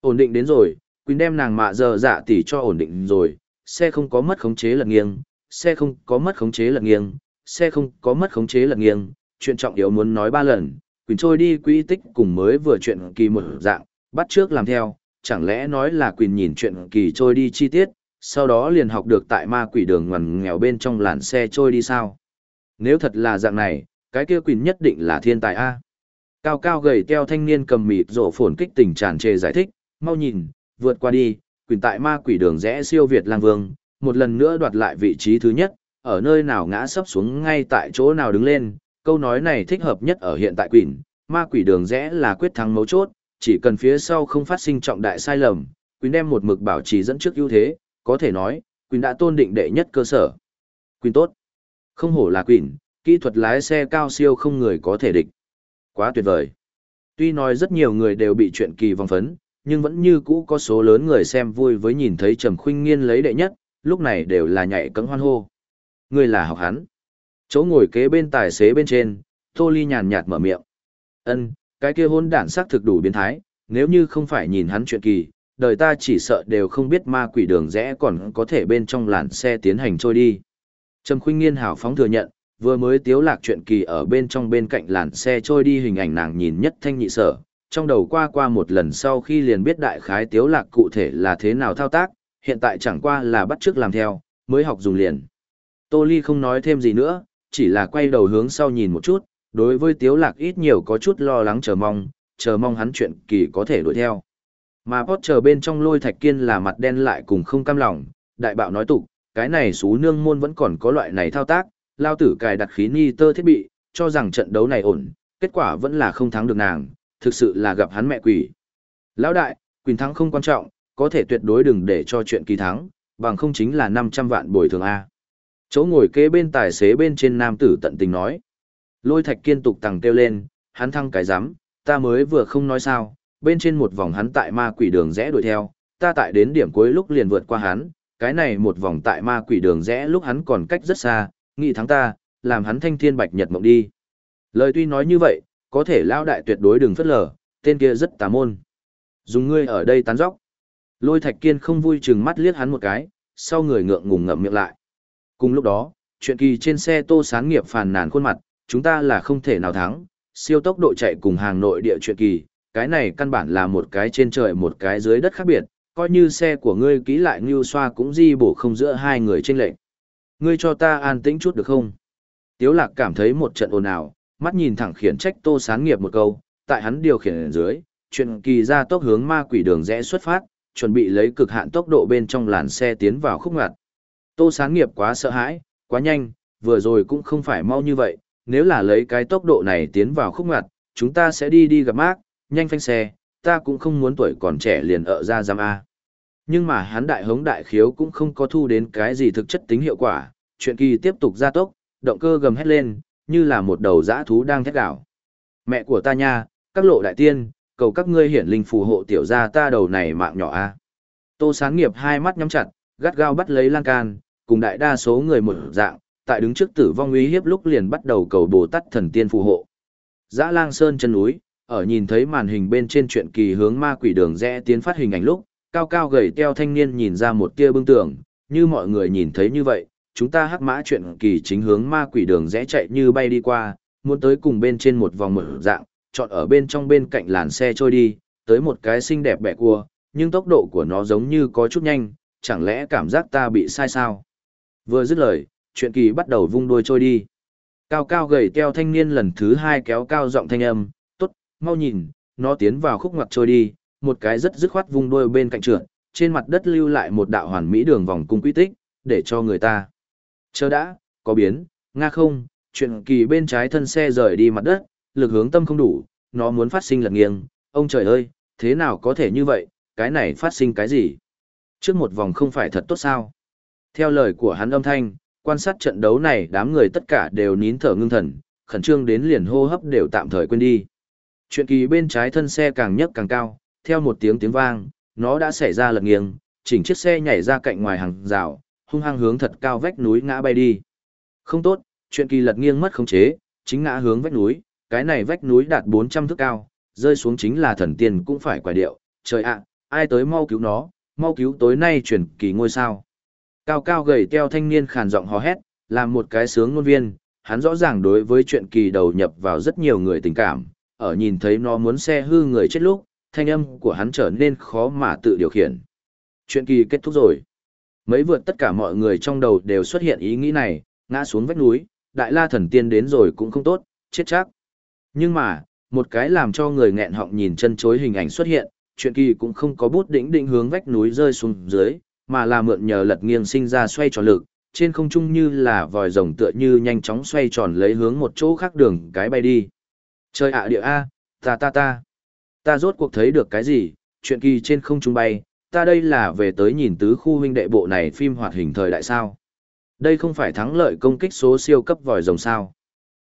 Ổn định đến rồi, Quỳnh đem nàng mạ giờ dạ tỉ cho ổn định rồi, xe không có mất khống chế lật nghiêng, xe không có mất khống chế lật nghiêng, xe không có mất khống chế lật nghiêng, chuyện trọng yếu muốn nói ba lần, Quỳnh trôi đi quỹ tích cùng mới vừa chuyện kỳ một dạng, bắt trước làm theo, chẳng lẽ nói là Quỳnh nhìn chuyện kỳ trôi đi chi tiết, sau đó liền học được tại ma quỷ đường ngoằn nghèo bên trong làn xe trôi đi sao? Nếu thật là dạng này, cái kia Quỳnh nhất định là thiên tài A. Cao cao gầy teo thanh niên cầm mịt rổ phồn kích tình tràn trề giải thích, mau nhìn, vượt qua đi, quỳnh tại ma quỷ đường rẽ siêu Việt lang vương, một lần nữa đoạt lại vị trí thứ nhất, ở nơi nào ngã sấp xuống ngay tại chỗ nào đứng lên, câu nói này thích hợp nhất ở hiện tại quỷ, ma quỷ đường rẽ là quyết thắng mấu chốt, chỉ cần phía sau không phát sinh trọng đại sai lầm, quỷ đem một mực bảo trì dẫn trước ưu thế, có thể nói, quỷ đã tôn định đệ nhất cơ sở. Quỷ tốt. Không hổ là quỷ, kỹ thuật lái xe cao siêu không người có thể địch. Quá tuyệt vời. Tuy nói rất nhiều người đều bị chuyện kỳ vòng phấn, nhưng vẫn như cũ có số lớn người xem vui với nhìn thấy Trầm Khuynh Nghiên lấy đệ nhất, lúc này đều là nhảy cẫng hoan hô. Người là học hắn. Chỗ ngồi kế bên tài xế bên trên, Tô Ly nhàn nhạt mở miệng. Ân, cái kia hôn đản sắc thực đủ biến thái, nếu như không phải nhìn hắn chuyện kỳ, đời ta chỉ sợ đều không biết ma quỷ đường rẽ còn có thể bên trong làn xe tiến hành trôi đi. Trầm Khuynh Nghiên hào phóng thừa nhận, vừa mới tiếu lạc chuyện kỳ ở bên trong bên cạnh làn xe trôi đi hình ảnh nàng nhìn nhất thanh nhị sở, trong đầu qua qua một lần sau khi liền biết đại khái tiếu lạc cụ thể là thế nào thao tác, hiện tại chẳng qua là bắt chước làm theo, mới học dùng liền. Tô Ly không nói thêm gì nữa, chỉ là quay đầu hướng sau nhìn một chút, đối với tiếu lạc ít nhiều có chút lo lắng chờ mong, chờ mong hắn chuyện kỳ có thể đuổi theo. Mà chờ bên trong lôi thạch kiên là mặt đen lại cùng không cam lòng, đại bạo nói tục, cái này xú nương môn vẫn còn có loại này thao tác, lao tử cài đặt khí ni tơ thiết bị, cho rằng trận đấu này ổn, kết quả vẫn là không thắng được nàng, thực sự là gặp hắn mẹ quỷ. Lão đại, quyền thắng không quan trọng, có thể tuyệt đối đừng để cho chuyện kỳ thắng, bằng không chính là 500 vạn bồi thường A. Chỗ ngồi kế bên tài xế bên trên nam tử tận tình nói. Lôi thạch kiên tục tăng kêu lên, hắn thăng cái rắm ta mới vừa không nói sao, bên trên một vòng hắn tại ma quỷ đường rẽ đuổi theo, ta tại đến điểm cuối lúc liền vượt qua hắn, cái này một vòng tại ma quỷ đường rẽ lúc hắn còn cách rất xa, nghĩ thắng ta, làm hắn thanh thiên bạch nhật mộng đi. Lời tuy nói như vậy, có thể lao đại tuyệt đối đừng phất lờ, tên kia rất tà môn. Dùng ngươi ở đây tán dóc. Lôi thạch kiên không vui chừng mắt liếc hắn một cái, sau người ngượng ngùng ngậm miệng lại. Cùng lúc đó, chuyện kỳ trên xe tô sáng nghiệp phàn nàn khuôn mặt, chúng ta là không thể nào thắng, siêu tốc độ chạy cùng hàng nội địa chuyện kỳ, cái này căn bản là một cái trên trời một cái dưới đất khác biệt, coi như xe của ngươi ký lại ngưu xoa cũng di bổ không giữa hai người trên lệnh. Ngươi cho ta an tĩnh chút được không? Tiếu lạc cảm thấy một trận ồn ào, mắt nhìn thẳng khiển trách tô sáng nghiệp một câu, tại hắn điều khiển dưới, chuyện kỳ ra tốc hướng ma quỷ đường rẽ xuất phát, chuẩn bị lấy cực hạn tốc độ bên trong làn xe tiến vào khúc ngặt. Tô sáng nghiệp quá sợ hãi, quá nhanh, vừa rồi cũng không phải mau như vậy, nếu là lấy cái tốc độ này tiến vào khúc ngặt, chúng ta sẽ đi đi gặp mát, nhanh phanh xe, ta cũng không muốn tuổi còn trẻ liền ở ra giam A. Nhưng mà hắn đại hống đại khiếu cũng không có thu đến cái gì thực chất tính hiệu quả, chuyện kỳ tiếp tục gia tốc, động cơ gầm hét lên, như là một đầu dã thú đang thét đảo. Mẹ của ta nha, các lộ đại tiên, cầu các ngươi hiển linh phù hộ tiểu gia ta đầu này mạng nhỏ a. Tô Sáng Nghiệp hai mắt nhắm chặt, gắt gao bắt lấy lan can, cùng đại đa số người một dạng, tại đứng trước tử vong uy hiếp lúc liền bắt đầu cầu Bồ Tát thần tiên phù hộ. Dã Lang Sơn chân núi, ở nhìn thấy màn hình bên trên chuyện kỳ hướng ma quỷ đường rẽ tiến phát hình ảnh lúc, cao cao gầy teo thanh niên nhìn ra một tia bưng tưởng, như mọi người nhìn thấy như vậy, chúng ta hắc mã chuyện kỳ chính hướng ma quỷ đường rẽ chạy như bay đi qua, muốn tới cùng bên trên một vòng mở dạng, chọn ở bên trong bên cạnh làn xe trôi đi, tới một cái xinh đẹp bẻ cua, nhưng tốc độ của nó giống như có chút nhanh, chẳng lẽ cảm giác ta bị sai sao? Vừa dứt lời, chuyện kỳ bắt đầu vung đuôi trôi đi. Cao cao gầy teo thanh niên lần thứ hai kéo cao giọng thanh âm, tốt, mau nhìn, nó tiến vào khúc ngoặt trôi đi, một cái rất dứt khoát vung đuôi bên cạnh trượt, trên mặt đất lưu lại một đạo hoàn mỹ đường vòng cung quy tích, để cho người ta. Chờ đã, có biến, nga không, chuyện kỳ bên trái thân xe rời đi mặt đất, lực hướng tâm không đủ, nó muốn phát sinh lật nghiêng, ông trời ơi, thế nào có thể như vậy, cái này phát sinh cái gì? Trước một vòng không phải thật tốt sao? Theo lời của hắn âm thanh, quan sát trận đấu này đám người tất cả đều nín thở ngưng thần, khẩn trương đến liền hô hấp đều tạm thời quên đi. Chuyện kỳ bên trái thân xe càng nhấc càng cao, theo một tiếng tiếng vang, nó đã xảy ra lật nghiêng, chỉnh chiếc xe nhảy ra cạnh ngoài hàng rào, hung hăng hướng thật cao vách núi ngã bay đi. Không tốt, chuyện kỳ lật nghiêng mất khống chế, chính ngã hướng vách núi, cái này vách núi đạt 400 thước cao, rơi xuống chính là thần tiên cũng phải quả điệu, trời ạ, ai tới mau cứu nó, mau cứu tối nay chuyển kỳ ngôi sao. Cao cao gầy teo thanh niên khàn giọng hò hét, làm một cái sướng ngôn viên, hắn rõ ràng đối với chuyện kỳ đầu nhập vào rất nhiều người tình cảm, ở nhìn thấy nó muốn xe hư người chết lúc, thanh âm của hắn trở nên khó mà tự điều khiển. Chuyện kỳ kết thúc rồi. Mấy vượt tất cả mọi người trong đầu đều xuất hiện ý nghĩ này, ngã xuống vách núi, đại la thần tiên đến rồi cũng không tốt, chết chắc. Nhưng mà, một cái làm cho người nghẹn họng nhìn chân chối hình ảnh xuất hiện, chuyện kỳ cũng không có bút đỉnh định hướng vách núi rơi xuống dưới, mà là mượn nhờ lật nghiêng sinh ra xoay tròn lực, trên không trung như là vòi rồng tựa như nhanh chóng xoay tròn lấy hướng một chỗ khác đường cái bay đi. Trời ạ địa A, ta ta ta, ta rốt cuộc thấy được cái gì, chuyện kỳ trên không trung bay, ta đây là về tới nhìn tứ khu huynh đệ bộ này phim hoạt hình thời đại sao. Đây không phải thắng lợi công kích số siêu cấp vòi rồng sao.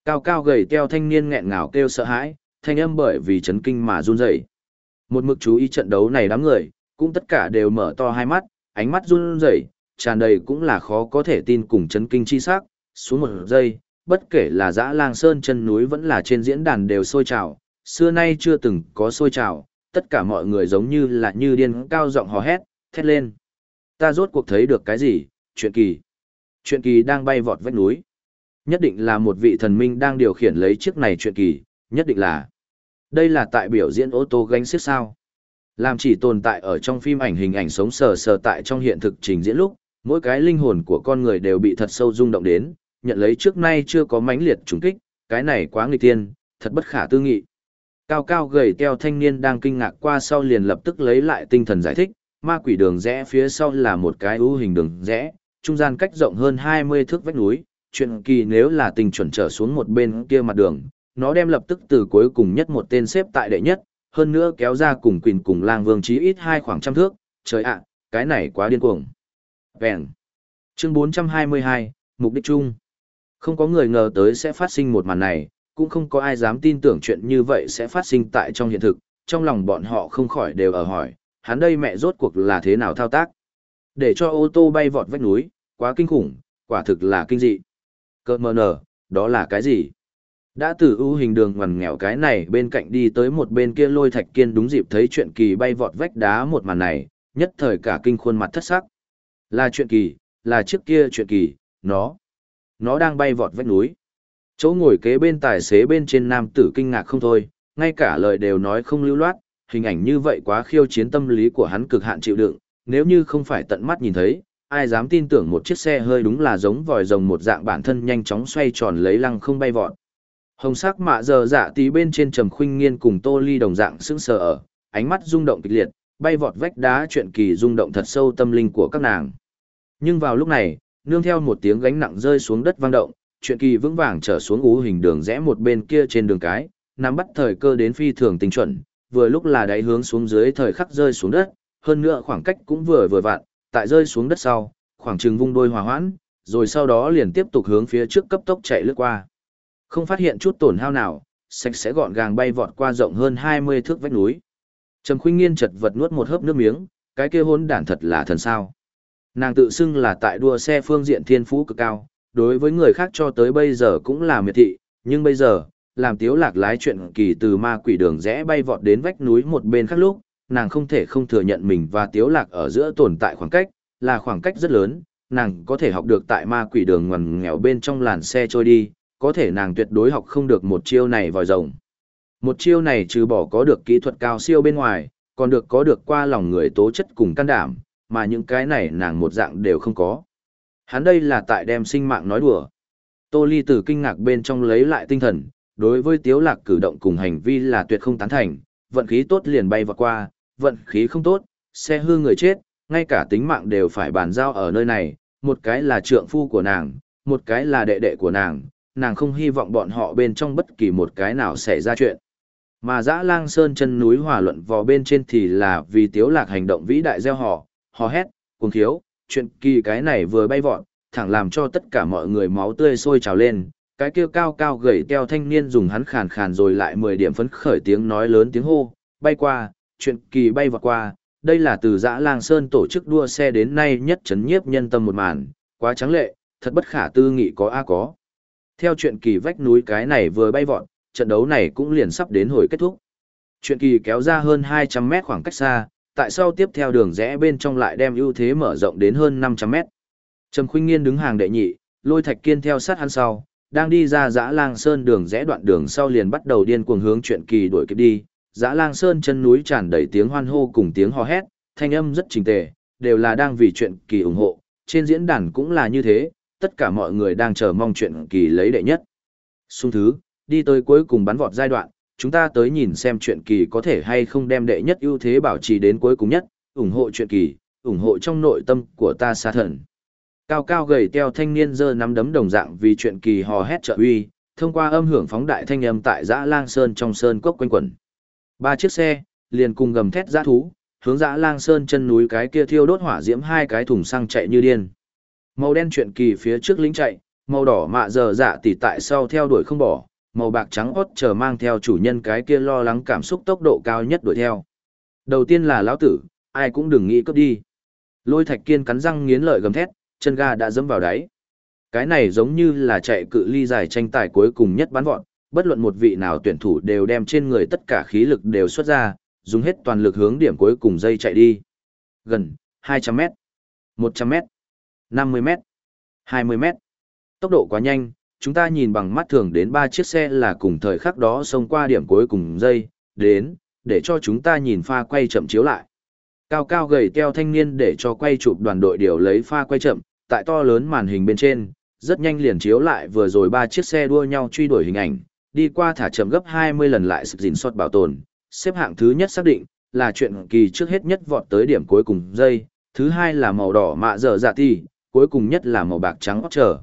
Cao cao gầy teo thanh niên nghẹn ngào kêu sợ hãi, thanh âm bởi vì chấn kinh mà run rẩy. Một mực chú ý trận đấu này đám người, cũng tất cả đều mở to hai mắt, ánh mắt run rẩy, tràn đầy cũng là khó có thể tin cùng chấn kinh chi sắc, xuống một giây, bất kể là dã lang sơn chân núi vẫn là trên diễn đàn đều sôi trào, xưa nay chưa từng có sôi trào, tất cả mọi người giống như là như điên cao giọng hò hét, thét lên. Ta rốt cuộc thấy được cái gì, chuyện kỳ. Chuyện kỳ đang bay vọt vách núi. Nhất định là một vị thần minh đang điều khiển lấy chiếc này chuyện kỳ, nhất định là. Đây là tại biểu diễn ô tô gánh xiếc sao. Làm chỉ tồn tại ở trong phim ảnh hình ảnh sống sờ sờ tại trong hiện thực trình diễn lúc, mỗi cái linh hồn của con người đều bị thật sâu rung động đến, nhận lấy trước nay chưa có mãnh liệt trùng kích, cái này quá nghịch tiên, thật bất khả tư nghị. Cao cao gầy teo thanh niên đang kinh ngạc qua sau liền lập tức lấy lại tinh thần giải thích, ma quỷ đường rẽ phía sau là một cái ưu hình đường rẽ, trung gian cách rộng hơn 20 thước vách núi, chuyện kỳ nếu là tình chuẩn trở xuống một bên kia mặt đường, nó đem lập tức từ cuối cùng nhất một tên xếp tại đệ nhất, hơn nữa kéo ra cùng quỳnh cùng lang vương chí ít hai khoảng trăm thước, trời ạ, cái này quá điên cuồng. Vẹn. Chương 422, Mục đích chung. Không có người ngờ tới sẽ phát sinh một màn này, cũng không có ai dám tin tưởng chuyện như vậy sẽ phát sinh tại trong hiện thực, trong lòng bọn họ không khỏi đều ở hỏi, hắn đây mẹ rốt cuộc là thế nào thao tác. Để cho ô tô bay vọt vách núi, quá kinh khủng, quả thực là kinh dị. Cơ mờ nở, đó là cái gì? Đã từ ưu hình đường ngoằn nghèo cái này bên cạnh đi tới một bên kia lôi thạch kiên đúng dịp thấy chuyện kỳ bay vọt vách đá một màn này, nhất thời cả kinh khuôn mặt thất sắc. Là chuyện kỳ, là trước kia chuyện kỳ, nó, nó đang bay vọt vách núi. Chỗ ngồi kế bên tài xế bên trên nam tử kinh ngạc không thôi, ngay cả lời đều nói không lưu loát, hình ảnh như vậy quá khiêu chiến tâm lý của hắn cực hạn chịu đựng, nếu như không phải tận mắt nhìn thấy, ai dám tin tưởng một chiếc xe hơi đúng là giống vòi rồng một dạng bản thân nhanh chóng xoay tròn lấy lăng không bay vọt. Hồng sắc mạ giờ dạ tí bên trên trầm khuynh nghiên cùng tô ly đồng dạng sững sờ ở, ánh mắt rung động kịch liệt, bay vọt vách đá chuyện kỳ rung động thật sâu tâm linh của các nàng. Nhưng vào lúc này, nương theo một tiếng gánh nặng rơi xuống đất vang động, chuyện kỳ vững vàng trở xuống ú hình đường rẽ một bên kia trên đường cái, nắm bắt thời cơ đến phi thường tinh chuẩn, vừa lúc là đáy hướng xuống dưới thời khắc rơi xuống đất, hơn nữa khoảng cách cũng vừa vừa vặn, tại rơi xuống đất sau, khoảng chừng vung đôi hòa hoãn, rồi sau đó liền tiếp tục hướng phía trước cấp tốc chạy lướt qua. Không phát hiện chút tổn hao nào, sạch sẽ gọn gàng bay vọt qua rộng hơn 20 thước vách núi. Trầm Khuynh Nghiên chật vật nuốt một hớp nước miếng, cái kia hỗn đản thật là thần sao? Nàng tự xưng là tại đua xe phương diện thiên phú cực cao, đối với người khác cho tới bây giờ cũng là miệt thị, nhưng bây giờ, làm tiếu lạc lái chuyện kỳ từ ma quỷ đường rẽ bay vọt đến vách núi một bên khác lúc, nàng không thể không thừa nhận mình và tiếu lạc ở giữa tồn tại khoảng cách, là khoảng cách rất lớn, nàng có thể học được tại ma quỷ đường ngoằn nghèo bên trong làn xe trôi đi, có thể nàng tuyệt đối học không được một chiêu này vòi rồng. Một chiêu này trừ bỏ có được kỹ thuật cao siêu bên ngoài, còn được có được qua lòng người tố chất cùng can đảm, mà những cái này nàng một dạng đều không có. Hắn đây là tại đem sinh mạng nói đùa. Tô Ly từ kinh ngạc bên trong lấy lại tinh thần, đối với Tiếu Lạc cử động cùng hành vi là tuyệt không tán thành, vận khí tốt liền bay vọt qua, vận khí không tốt, xe hư người chết, ngay cả tính mạng đều phải bàn giao ở nơi này, một cái là trượng phu của nàng, một cái là đệ đệ của nàng, nàng không hy vọng bọn họ bên trong bất kỳ một cái nào xảy ra chuyện. Mà dã lang sơn chân núi hòa luận vò bên trên thì là vì tiếu lạc hành động vĩ đại gieo họ, hò hét, cuồng khiếu, chuyện kỳ cái này vừa bay vọt, thẳng làm cho tất cả mọi người máu tươi sôi trào lên. Cái kia cao cao gầy teo thanh niên dùng hắn khàn khàn rồi lại 10 điểm phấn khởi tiếng nói lớn tiếng hô, bay qua, chuyện kỳ bay vọt qua, đây là từ dã lang sơn tổ chức đua xe đến nay nhất chấn nhiếp nhân tâm một màn, quá trắng lệ, thật bất khả tư nghị có a có. Theo chuyện kỳ vách núi cái này vừa bay vọt, trận đấu này cũng liền sắp đến hồi kết thúc. Chuyện kỳ kéo ra hơn 200 mét khoảng cách xa, tại sao tiếp theo đường rẽ bên trong lại đem ưu thế mở rộng đến hơn 500 mét. Trầm Khuynh Nghiên đứng hàng đệ nhị, Lôi Thạch Kiên theo sát hắn sau, đang đi ra Dã Lang Sơn đường rẽ đoạn đường sau liền bắt đầu điên cuồng hướng chuyện kỳ đuổi kịp đi. Dã Lang Sơn chân núi tràn đầy tiếng hoan hô cùng tiếng hò hét, thanh âm rất trình tề, đều là đang vì chuyện kỳ ủng hộ. Trên diễn đàn cũng là như thế, tất cả mọi người đang chờ mong chuyện kỳ lấy đệ nhất. Xung thứ, đi tới cuối cùng bắn vọt giai đoạn, chúng ta tới nhìn xem chuyện kỳ có thể hay không đem đệ nhất ưu thế bảo trì đến cuối cùng nhất, ủng hộ chuyện kỳ, ủng hộ trong nội tâm của ta xa thần. Cao cao gầy teo thanh niên giơ nắm đấm đồng dạng vì chuyện kỳ hò hét trợ uy, thông qua âm hưởng phóng đại thanh âm tại dã lang sơn trong sơn cốc quanh quẩn. Ba chiếc xe, liền cùng gầm thét dã thú, hướng dã lang sơn chân núi cái kia thiêu đốt hỏa diễm hai cái thùng xăng chạy như điên. Màu đen chuyện kỳ phía trước lính chạy, màu đỏ mạ giờ dạ tỉ tại sau theo đuổi không bỏ, màu bạc trắng ốt chờ mang theo chủ nhân cái kia lo lắng cảm xúc tốc độ cao nhất đuổi theo. Đầu tiên là lão tử, ai cũng đừng nghĩ cướp đi. Lôi thạch kiên cắn răng nghiến lợi gầm thét, chân ga đã dẫm vào đáy. Cái này giống như là chạy cự ly dài tranh tài cuối cùng nhất bắn vọt, bất luận một vị nào tuyển thủ đều đem trên người tất cả khí lực đều xuất ra, dùng hết toàn lực hướng điểm cuối cùng dây chạy đi. Gần 200 m 100 m 50 m 20 m Tốc độ quá nhanh, chúng ta nhìn bằng mắt thường đến ba chiếc xe là cùng thời khắc đó xông qua điểm cuối cùng dây, đến, để cho chúng ta nhìn pha quay chậm chiếu lại. Cao cao gầy teo thanh niên để cho quay chụp đoàn đội điều lấy pha quay chậm, tại to lớn màn hình bên trên, rất nhanh liền chiếu lại vừa rồi ba chiếc xe đua nhau truy đuổi hình ảnh, đi qua thả chậm gấp 20 lần lại sự gìn sót bảo tồn, xếp hạng thứ nhất xác định, là chuyện kỳ trước hết nhất vọt tới điểm cuối cùng dây, thứ hai là màu đỏ mạ dở dạ ti, cuối cùng nhất là màu bạc trắng óc trở.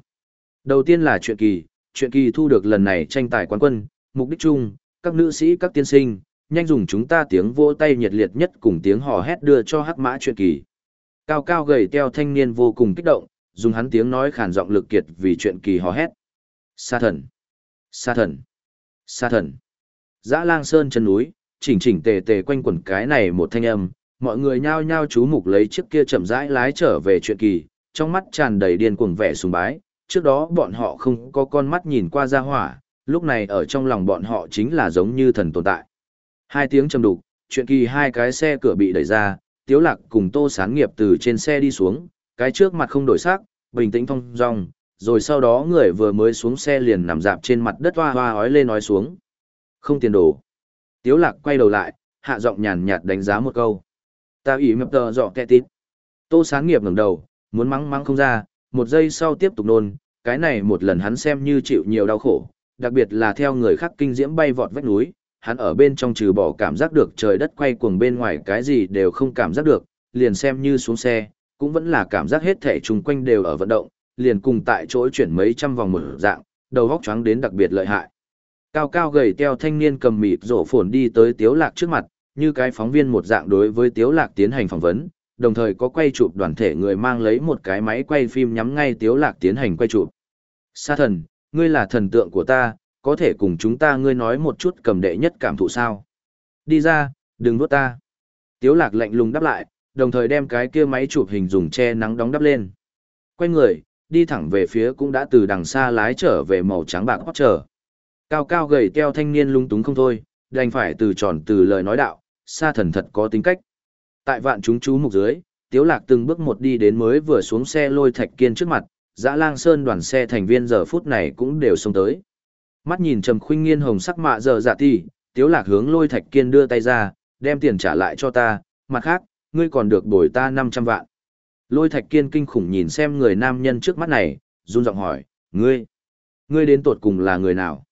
Đầu tiên là chuyện kỳ, chuyện kỳ thu được lần này tranh tài quán quân, mục đích chung, các nữ sĩ các tiên sinh, nhanh dùng chúng ta tiếng vỗ tay nhiệt liệt nhất cùng tiếng hò hét đưa cho hắc mã chuyện kỳ. Cao cao gầy teo thanh niên vô cùng kích động, dùng hắn tiếng nói khản giọng lực kiệt vì chuyện kỳ hò hét. Sa thần! Sa thần! Sa thần! Dã lang sơn chân núi, chỉnh chỉnh tề tề quanh quẩn cái này một thanh âm, mọi người nhao nhao chú mục lấy chiếc kia chậm rãi lái trở về chuyện kỳ, trong mắt tràn đầy điên cuồng vẻ sùng bái, trước đó bọn họ không có con mắt nhìn qua ra hỏa, lúc này ở trong lòng bọn họ chính là giống như thần tồn tại. Hai tiếng trầm đục, chuyện kỳ hai cái xe cửa bị đẩy ra, Tiếu Lạc cùng Tô Sáng Nghiệp từ trên xe đi xuống, cái trước mặt không đổi sắc, bình tĩnh thong dong, rồi sau đó người vừa mới xuống xe liền nằm dạp trên mặt đất hoa hoa ói lên nói xuống. Không tiền đồ. Tiếu Lạc quay đầu lại, hạ giọng nhàn nhạt đánh giá một câu. Ta ủy mập tờ dọ kẹ tít. Tô Sáng Nghiệp ngẩng đầu, muốn mắng mắng không ra, một giây sau tiếp tục nôn, cái này một lần hắn xem như chịu nhiều đau khổ, đặc biệt là theo người khác kinh diễm bay vọt vách núi, hắn ở bên trong trừ bỏ cảm giác được trời đất quay cuồng bên ngoài cái gì đều không cảm giác được, liền xem như xuống xe, cũng vẫn là cảm giác hết thể chung quanh đều ở vận động, liền cùng tại chỗ chuyển mấy trăm vòng mở dạng, đầu góc choáng đến đặc biệt lợi hại. Cao cao gầy teo thanh niên cầm mịt rổ phồn đi tới Tiếu Lạc trước mặt, như cái phóng viên một dạng đối với Tiếu Lạc tiến hành phỏng vấn, đồng thời có quay chụp đoàn thể người mang lấy một cái máy quay phim nhắm ngay Tiếu Lạc tiến hành quay chụp. Sa thần, ngươi là thần tượng của ta, có thể cùng chúng ta ngươi nói một chút cầm đệ nhất cảm thụ sao. Đi ra, đừng nuốt ta. Tiếu lạc lạnh lùng đáp lại, đồng thời đem cái kia máy chụp hình dùng che nắng đóng đắp lên. Quay người, đi thẳng về phía cũng đã từ đằng xa lái trở về màu trắng bạc hót trở. Cao cao gầy teo thanh niên lung túng không thôi, đành phải từ tròn từ lời nói đạo, sa thần thật có tính cách. Tại vạn chúng chú mục dưới, Tiếu lạc từng bước một đi đến mới vừa xuống xe lôi thạch kiên trước mặt, dã lang sơn đoàn xe thành viên giờ phút này cũng đều xông tới. Mắt nhìn Trầm Khuynh Nghiên hồng sắc mạ giờ dạ ti, Tiếu Lạc hướng Lôi Thạch Kiên đưa tay ra, đem tiền trả lại cho ta, mặt khác, ngươi còn được bồi ta 500 vạn. Lôi Thạch Kiên kinh khủng nhìn xem người nam nhân trước mắt này, run giọng hỏi, ngươi, ngươi đến tột cùng là người nào?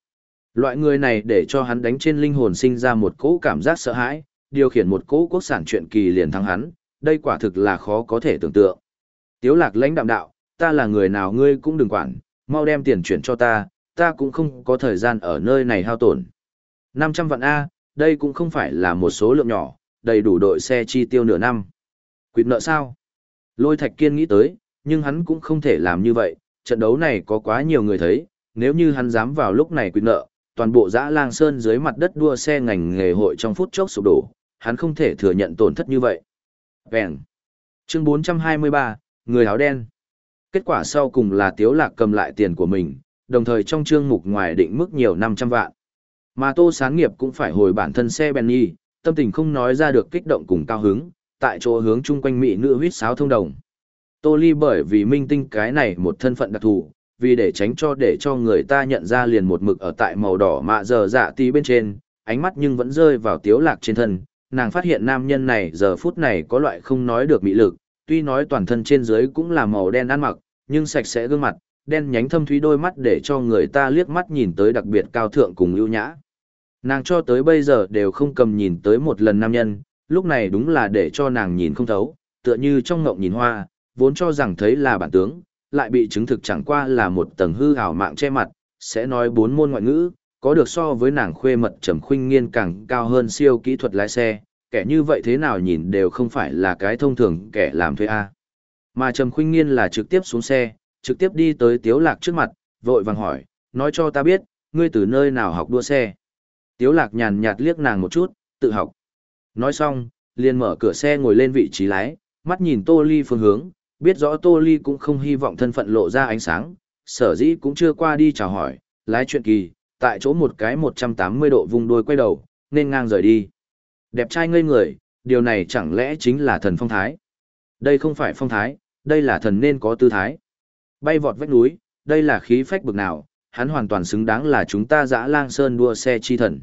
Loại người này để cho hắn đánh trên linh hồn sinh ra một cỗ cảm giác sợ hãi, điều khiển một cỗ quốc sản chuyện kỳ liền thắng hắn, đây quả thực là khó có thể tưởng tượng. Tiếu lạc lãnh đạm đạo, ta là người nào ngươi cũng đừng quản, mau đem tiền chuyển cho ta, ta cũng không có thời gian ở nơi này hao tổn. 500 vạn A, đây cũng không phải là một số lượng nhỏ, đầy đủ đội xe chi tiêu nửa năm. Quyết nợ sao? Lôi Thạch Kiên nghĩ tới, nhưng hắn cũng không thể làm như vậy, trận đấu này có quá nhiều người thấy, nếu như hắn dám vào lúc này quyết nợ, toàn bộ dã lang sơn dưới mặt đất đua xe ngành nghề hội trong phút chốc sụp đổ, hắn không thể thừa nhận tổn thất như vậy. Vẹn. Chương 423, người áo đen. Kết quả sau cùng là Tiếu Lạc cầm lại tiền của mình, đồng thời trong chương mục ngoài định mức nhiều 500 vạn. Mà Tô Sáng Nghiệp cũng phải hồi bản thân xe Benny, tâm tình không nói ra được kích động cùng cao hứng, tại chỗ hướng chung quanh mỹ nữ huyết sáo thông đồng. Tô Ly bởi vì minh tinh cái này một thân phận đặc thù, vì để tránh cho để cho người ta nhận ra liền một mực ở tại màu đỏ mạ giờ dạ tí bên trên, ánh mắt nhưng vẫn rơi vào tiếu lạc trên thân, nàng phát hiện nam nhân này giờ phút này có loại không nói được mị lực, tuy nói toàn thân trên dưới cũng là màu đen ăn mặc, nhưng sạch sẽ gương mặt, đen nhánh thâm thúy đôi mắt để cho người ta liếc mắt nhìn tới đặc biệt cao thượng cùng ưu nhã. Nàng cho tới bây giờ đều không cầm nhìn tới một lần nam nhân, lúc này đúng là để cho nàng nhìn không thấu, tựa như trong ngộng nhìn hoa, vốn cho rằng thấy là bản tướng, lại bị chứng thực chẳng qua là một tầng hư ảo mạng che mặt, sẽ nói bốn môn ngoại ngữ, có được so với nàng khuê mật trầm khuynh nghiên càng cao hơn siêu kỹ thuật lái xe, kẻ như vậy thế nào nhìn đều không phải là cái thông thường kẻ làm thuê A. Mà trầm khuynh nghiên là trực tiếp xuống xe, trực tiếp đi tới tiếu lạc trước mặt, vội vàng hỏi, nói cho ta biết, ngươi từ nơi nào học đua xe. Tiếu lạc nhàn nhạt liếc nàng một chút, tự học. Nói xong, liền mở cửa xe ngồi lên vị trí lái, mắt nhìn Tô Ly phương hướng, biết rõ Tô Ly cũng không hy vọng thân phận lộ ra ánh sáng, sở dĩ cũng chưa qua đi chào hỏi, lái chuyện kỳ, tại chỗ một cái 180 độ vùng đuôi quay đầu, nên ngang rời đi. Đẹp trai ngây người, điều này chẳng lẽ chính là thần phong thái? Đây không phải phong thái, đây là thần nên có tư thái. Bay vọt vách núi, đây là khí phách bực nào, hắn hoàn toàn xứng đáng là chúng ta dã lang sơn đua xe chi thần.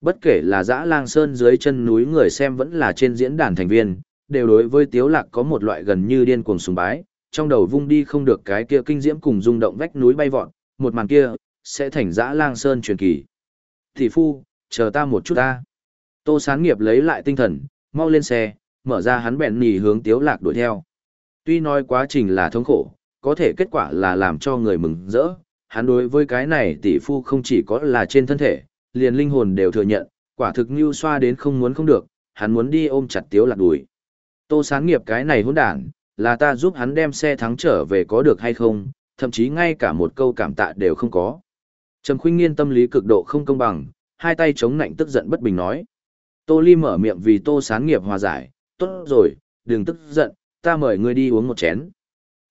Bất kể là dã lang sơn dưới chân núi người xem vẫn là trên diễn đàn thành viên, đều đối với tiếu lạc có một loại gần như điên cuồng sùng bái, trong đầu vung đi không được cái kia kinh diễm cùng rung động vách núi bay vọt, một màn kia, sẽ thành dã lang sơn truyền kỳ. Thị phu, chờ ta một chút ta. Tô sáng nghiệp lấy lại tinh thần, mau lên xe, mở ra hắn bẹn nỉ hướng tiếu lạc đuổi theo. Tuy nói quá trình là thống khổ, có thể kết quả là làm cho người mừng rỡ. Hắn đối với cái này tỷ phu không chỉ có là trên thân thể, liền linh hồn đều thừa nhận, quả thực như xoa đến không muốn không được, hắn muốn đi ôm chặt tiếu lạc đuổi. Tô sáng nghiệp cái này hỗn đản, là ta giúp hắn đem xe thắng trở về có được hay không, thậm chí ngay cả một câu cảm tạ đều không có. Trầm khuynh nghiên tâm lý cực độ không công bằng, hai tay chống nạnh tức giận bất bình nói. Tô Ly mở miệng vì Tô sáng nghiệp hòa giải, tốt rồi, đừng tức giận, ta mời ngươi đi uống một chén.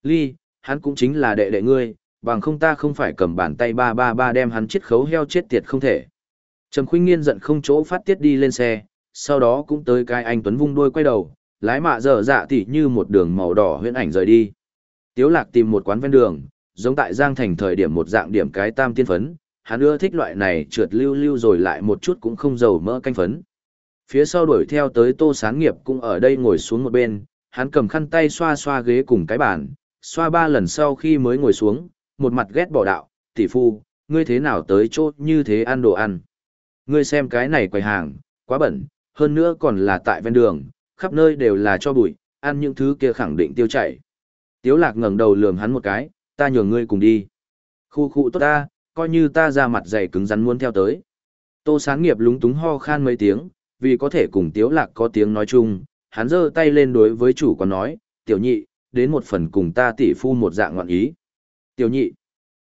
Ly, hắn cũng chính là đệ đệ ngươi, bằng không ta không phải cầm bàn tay ba ba ba đem hắn chết khấu heo chết tiệt không thể. Trầm khuynh nghiên giận không chỗ phát tiết đi lên xe, sau đó cũng tới cái anh Tuấn vung đuôi quay đầu, lái mạ dở dạ tỉ như một đường màu đỏ huyễn ảnh rời đi. Tiếu lạc tìm một quán ven đường, giống tại Giang Thành thời điểm một dạng điểm cái tam tiên phấn, hắn ưa thích loại này trượt lưu lưu rồi lại một chút cũng không dầu mỡ canh phấn. Phía sau đuổi theo tới tô sáng nghiệp cũng ở đây ngồi xuống một bên, hắn cầm khăn tay xoa xoa ghế cùng cái bàn, xoa ba lần sau khi mới ngồi xuống, một mặt ghét bỏ đạo, tỷ phu, ngươi thế nào tới chỗ như thế ăn đồ ăn. Ngươi xem cái này quầy hàng, quá bẩn, hơn nữa còn là tại ven đường, khắp nơi đều là cho bụi, ăn những thứ kia khẳng định tiêu chảy. Tiếu lạc ngẩng đầu lườm hắn một cái, ta nhường ngươi cùng đi. Khu khu tốt ta, coi như ta ra mặt dày cứng rắn muốn theo tới. Tô sáng nghiệp lúng túng ho khan mấy tiếng, vì có thể cùng tiếu lạc có tiếng nói chung, hắn giơ tay lên đối với chủ quán nói, tiểu nhị, đến một phần cùng ta tỷ phu một dạng ngoạn ý. Tiểu nhị,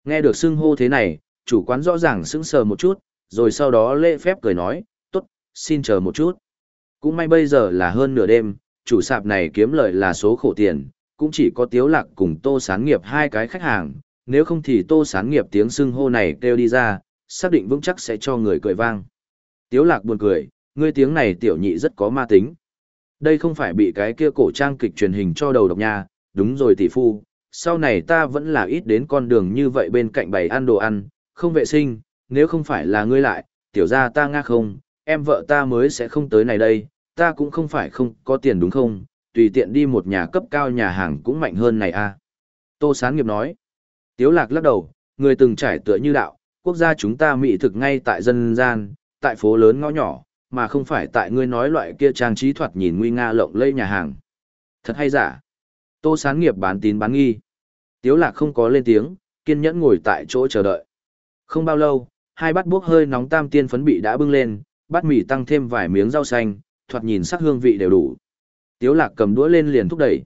nghe được xưng hô thế này, chủ quán rõ ràng sững sờ một chút, rồi sau đó lễ phép cười nói, tốt, xin chờ một chút. Cũng may bây giờ là hơn nửa đêm, chủ sạp này kiếm lợi là số khổ tiền, cũng chỉ có tiếu lạc cùng tô sán nghiệp hai cái khách hàng, nếu không thì tô sán nghiệp tiếng xưng hô này kêu đi ra, xác định vững chắc sẽ cho người cười vang. Tiếu lạc buồn cười, ngươi tiếng này tiểu nhị rất có ma tính. Đây không phải bị cái kia cổ trang kịch truyền hình cho đầu độc nha, đúng rồi tỷ phu, sau này ta vẫn là ít đến con đường như vậy bên cạnh bày ăn đồ ăn, không vệ sinh, nếu không phải là ngươi lại, tiểu gia ta nga không, em vợ ta mới sẽ không tới này đây, ta cũng không phải không có tiền đúng không, tùy tiện đi một nhà cấp cao nhà hàng cũng mạnh hơn này a. À. Tô Sán Nghiệp nói, Tiếu Lạc lắc đầu, người từng trải tựa như đạo, quốc gia chúng ta mỹ thực ngay tại dân gian, tại phố lớn ngõ nhỏ, mà không phải tại ngươi nói loại kia trang trí thoạt nhìn nguy nga lộng lẫy nhà hàng. Thật hay giả? Tô Sán Nghiệp bán tín bán nghi. Tiếu Lạc không có lên tiếng, kiên nhẫn ngồi tại chỗ chờ đợi. Không bao lâu, hai bát bốc hơi nóng tam tiên phấn bị đã bưng lên, bát mì tăng thêm vài miếng rau xanh, thoạt nhìn sắc hương vị đều đủ. Tiếu lạc cầm đũa lên liền thúc đẩy.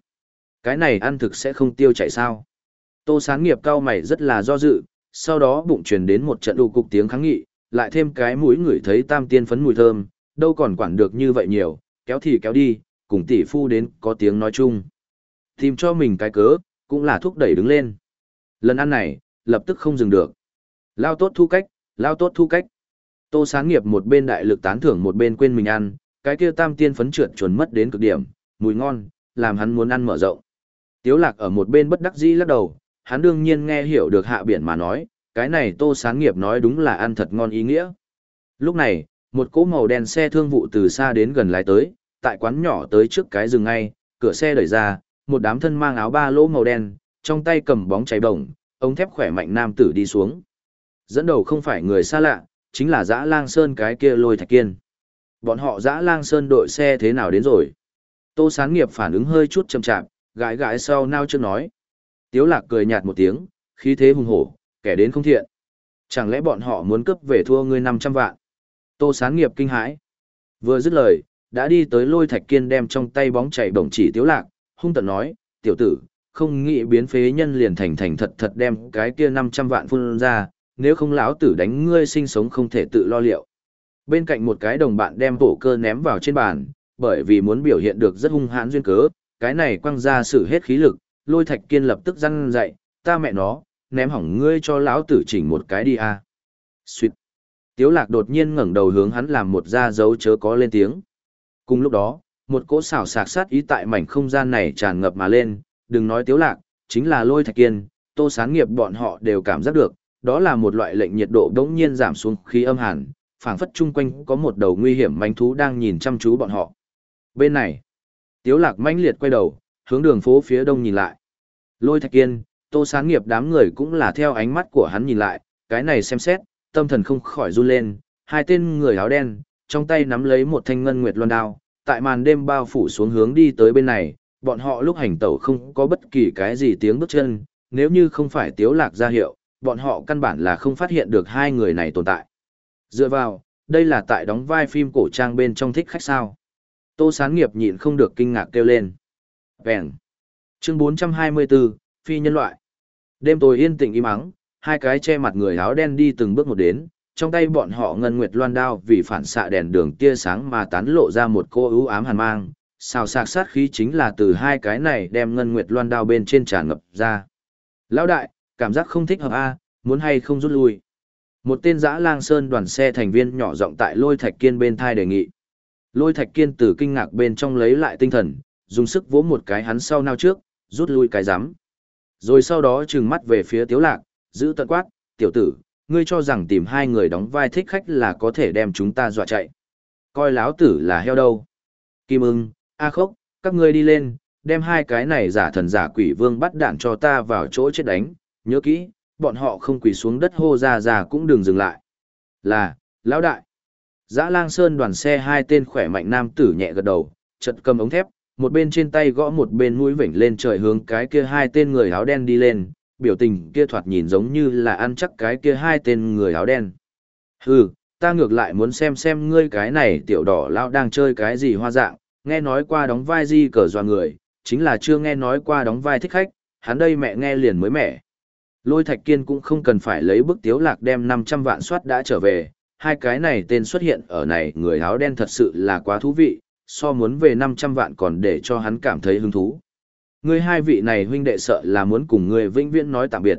Cái này ăn thực sẽ không tiêu chảy sao. Tô sáng nghiệp cao mày rất là do dự, sau đó bụng truyền đến một trận đủ cục tiếng kháng nghị, lại thêm cái mũi ngửi thấy tam tiên phấn mùi thơm, đâu còn quản được như vậy nhiều, kéo thì kéo đi, cùng tỷ phu đến có tiếng nói chung. Tìm cho mình cái cớ, cũng là thúc đẩy đứng lên. Lần ăn này, lập tức không dừng được. Lao tốt thu cách, lao tốt thu cách. Tô sáng nghiệp một bên đại lực tán thưởng một bên quên mình ăn, cái kia tam tiên phấn trượt chuẩn mất đến cực điểm, mùi ngon, làm hắn muốn ăn mở rộng. Tiếu lạc ở một bên bất đắc dĩ lắc đầu, hắn đương nhiên nghe hiểu được hạ biển mà nói, cái này tô sáng nghiệp nói đúng là ăn thật ngon ý nghĩa. Lúc này, một cỗ màu đen xe thương vụ từ xa đến gần lái tới, tại quán nhỏ tới trước cái rừng ngay, cửa xe đẩy ra, một đám thân mang áo ba lỗ màu đen, trong tay cầm bóng cháy bổng, ống thép khỏe mạnh nam tử đi xuống. Dẫn đầu không phải người xa lạ, chính là dã lang sơn cái kia lôi thạch kiên. Bọn họ dã lang sơn đội xe thế nào đến rồi? Tô sáng nghiệp phản ứng hơi chút chậm chạp, gãi gãi sau nao chưa nói. Tiếu lạc cười nhạt một tiếng, khí thế hùng hổ, kẻ đến không thiện. Chẳng lẽ bọn họ muốn cướp về thua ngươi 500 vạn? Tô sáng nghiệp kinh hãi. Vừa dứt lời, đã đi tới lôi thạch kiên đem trong tay bóng chảy bổng chỉ tiếu lạc, hung tận nói, tiểu tử, không nghĩ biến phế nhân liền thành thành thật thật đem cái kia 500 vạn phun ra, nếu không lão tử đánh ngươi sinh sống không thể tự lo liệu. Bên cạnh một cái đồng bạn đem bổ cơ ném vào trên bàn, bởi vì muốn biểu hiện được rất hung hãn duyên cớ, cái này quăng ra sự hết khí lực, lôi thạch kiên lập tức răn dậy, ta mẹ nó, ném hỏng ngươi cho lão tử chỉnh một cái đi a. À. Xuyệt. Tiếu lạc đột nhiên ngẩng đầu hướng hắn làm một ra dấu chớ có lên tiếng. Cùng lúc đó, một cỗ xảo sạc sát ý tại mảnh không gian này tràn ngập mà lên, đừng nói tiếu lạc, chính là lôi thạch kiên, tô sáng nghiệp bọn họ đều cảm giác được, đó là một loại lệnh nhiệt độ đống nhiên giảm xuống khí âm hàn, phảng phất chung quanh có một đầu nguy hiểm manh thú đang nhìn chăm chú bọn họ. Bên này, tiếu lạc manh liệt quay đầu, hướng đường phố phía đông nhìn lại. Lôi thạch kiên, tô sáng nghiệp đám người cũng là theo ánh mắt của hắn nhìn lại, cái này xem xét, tâm thần không khỏi run lên, hai tên người áo đen, trong tay nắm lấy một thanh ngân nguyệt loan đao, tại màn đêm bao phủ xuống hướng đi tới bên này, bọn họ lúc hành tẩu không có bất kỳ cái gì tiếng bước chân, nếu như không phải tiếu lạc ra hiệu, bọn họ căn bản là không phát hiện được hai người này tồn tại. Dựa vào, đây là tại đóng vai phim cổ trang bên trong thích khách sao. Tô sán nghiệp nhịn không được kinh ngạc kêu lên. Vẹn. Chương 424, Phi nhân loại. Đêm tối yên tĩnh im ắng, hai cái che mặt người áo đen đi từng bước một đến, trong tay bọn họ ngân nguyệt loan đao vì phản xạ đèn đường tia sáng mà tán lộ ra một cô ưu ám hàn mang, xào sạc sát khí chính là từ hai cái này đem ngân nguyệt loan đao bên trên tràn ngập ra. Lão đại, cảm giác không thích hợp a, muốn hay không rút lui. Một tên dã lang sơn đoàn xe thành viên nhỏ giọng tại lôi thạch kiên bên thai đề nghị. Lôi thạch kiên từ kinh ngạc bên trong lấy lại tinh thần, dùng sức vỗ một cái hắn sau nao trước, rút lui cái rắm Rồi sau đó trừng mắt về phía tiếu lạc, giữ tận quát, tiểu tử, ngươi cho rằng tìm hai người đóng vai thích khách là có thể đem chúng ta dọa chạy. Coi láo tử là heo đâu. Kim ưng, A khốc, các ngươi đi lên, đem hai cái này giả thần giả quỷ vương bắt đạn cho ta vào chỗ chết đánh, nhớ kỹ, bọn họ không quỳ xuống đất hô ra ra cũng đừng dừng lại. Là, lão đại. Dã lang sơn đoàn xe hai tên khỏe mạnh nam tử nhẹ gật đầu, chật cầm ống thép, một bên trên tay gõ một bên mũi vểnh lên trời hướng cái kia hai tên người áo đen đi lên, biểu tình kia thoạt nhìn giống như là ăn chắc cái kia hai tên người áo đen. Hừ, ta ngược lại muốn xem xem ngươi cái này tiểu đỏ lão đang chơi cái gì hoa dạng, nghe nói qua đóng vai di cờ doa người, chính là chưa nghe nói qua đóng vai thích khách, hắn đây mẹ nghe liền mới mẻ. Lôi Thạch Kiên cũng không cần phải lấy bức tiếu lạc đem 500 vạn soát đã trở về, hai cái này tên xuất hiện ở này người áo đen thật sự là quá thú vị, so muốn về 500 vạn còn để cho hắn cảm thấy hứng thú. Ngươi hai vị này huynh đệ sợ là muốn cùng ngươi vĩnh viễn nói tạm biệt.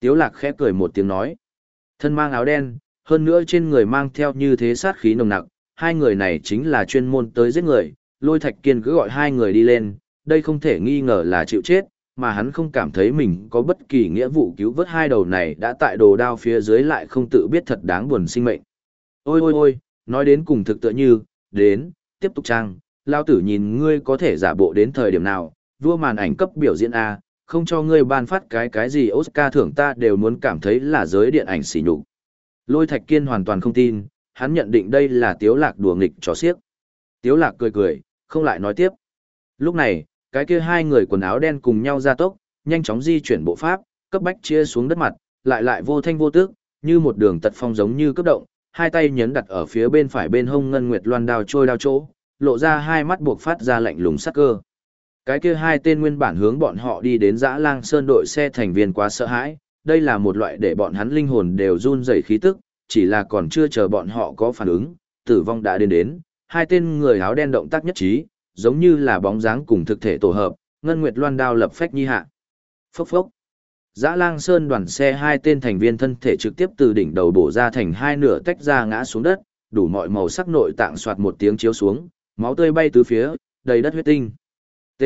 Tiếu lạc khẽ cười một tiếng nói. Thân mang áo đen, hơn nữa trên người mang theo như thế sát khí nồng nặc, hai người này chính là chuyên môn tới giết người, lôi thạch kiên cứ gọi hai người đi lên, đây không thể nghi ngờ là chịu chết, mà hắn không cảm thấy mình có bất kỳ nghĩa vụ cứu vớt hai đầu này đã tại đồ đao phía dưới lại không tự biết thật đáng buồn sinh mệnh. Ôi ôi ôi, nói đến cùng thực tựa như, đến, tiếp tục trang, lao tử nhìn ngươi có thể giả bộ đến thời điểm nào, vua màn ảnh cấp biểu diễn A, không cho ngươi ban phát cái cái gì Oscar thưởng ta đều muốn cảm thấy là giới điện ảnh xỉ nhục. Lôi Thạch Kiên hoàn toàn không tin, hắn nhận định đây là Tiếu Lạc đùa nghịch trò xiếc. Tiếu Lạc cười cười, không lại nói tiếp. Lúc này, cái kia hai người quần áo đen cùng nhau ra tốc, nhanh chóng di chuyển bộ pháp, cấp bách chia xuống đất mặt, lại lại vô thanh vô tức, như một đường tật phong giống như cấp động, hai tay nhấn đặt ở phía bên phải bên hông ngân nguyệt loan đao trôi đao chỗ, lộ ra hai mắt buộc phát ra lạnh lùng sắc cơ. Cái kia hai tên nguyên bản hướng bọn họ đi đến dã lang sơn đội xe thành viên quá sợ hãi, đây là một loại để bọn hắn linh hồn đều run rẩy khí tức, chỉ là còn chưa chờ bọn họ có phản ứng, tử vong đã đến đến, hai tên người áo đen động tác nhất trí, giống như là bóng dáng cùng thực thể tổ hợp, ngân nguyệt loan đao lập phách nhi hạ. Phốc phốc. Dã lang sơn đoàn xe hai tên thành viên thân thể trực tiếp từ đỉnh đầu bổ ra thành hai nửa tách ra ngã xuống đất, đủ mọi màu sắc nội tạng soạt một tiếng chiếu xuống, máu tươi bay tứ phía, đầy đất huyết tinh. T.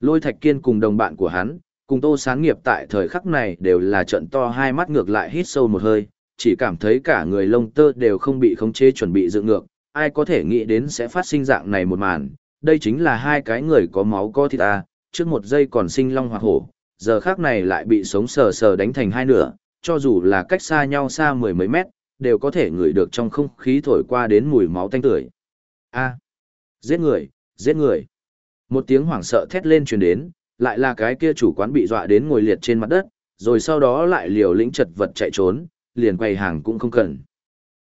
Lôi Thạch Kiên cùng đồng bạn của hắn, cùng Tô Sáng Nghiệp tại thời khắc này đều là trận to hai mắt ngược lại hít sâu một hơi, chỉ cảm thấy cả người lông tơ đều không bị khống chế chuẩn bị dựng ngược, ai có thể nghĩ đến sẽ phát sinh dạng này một màn, đây chính là hai cái người có máu có thịt à, trước một giây còn sinh long hoặc hổ, giờ khác này lại bị sống sờ sờ đánh thành hai nửa, cho dù là cách xa nhau xa mười mấy mét, đều có thể ngửi được trong không khí thổi qua đến mùi máu tanh tưởi. A, à, giết người, giết người. Một tiếng hoảng sợ thét lên truyền đến, lại là cái kia chủ quán bị dọa đến ngồi liệt trên mặt đất, rồi sau đó lại liều lĩnh chật vật chạy trốn, liền quay hàng cũng không cần.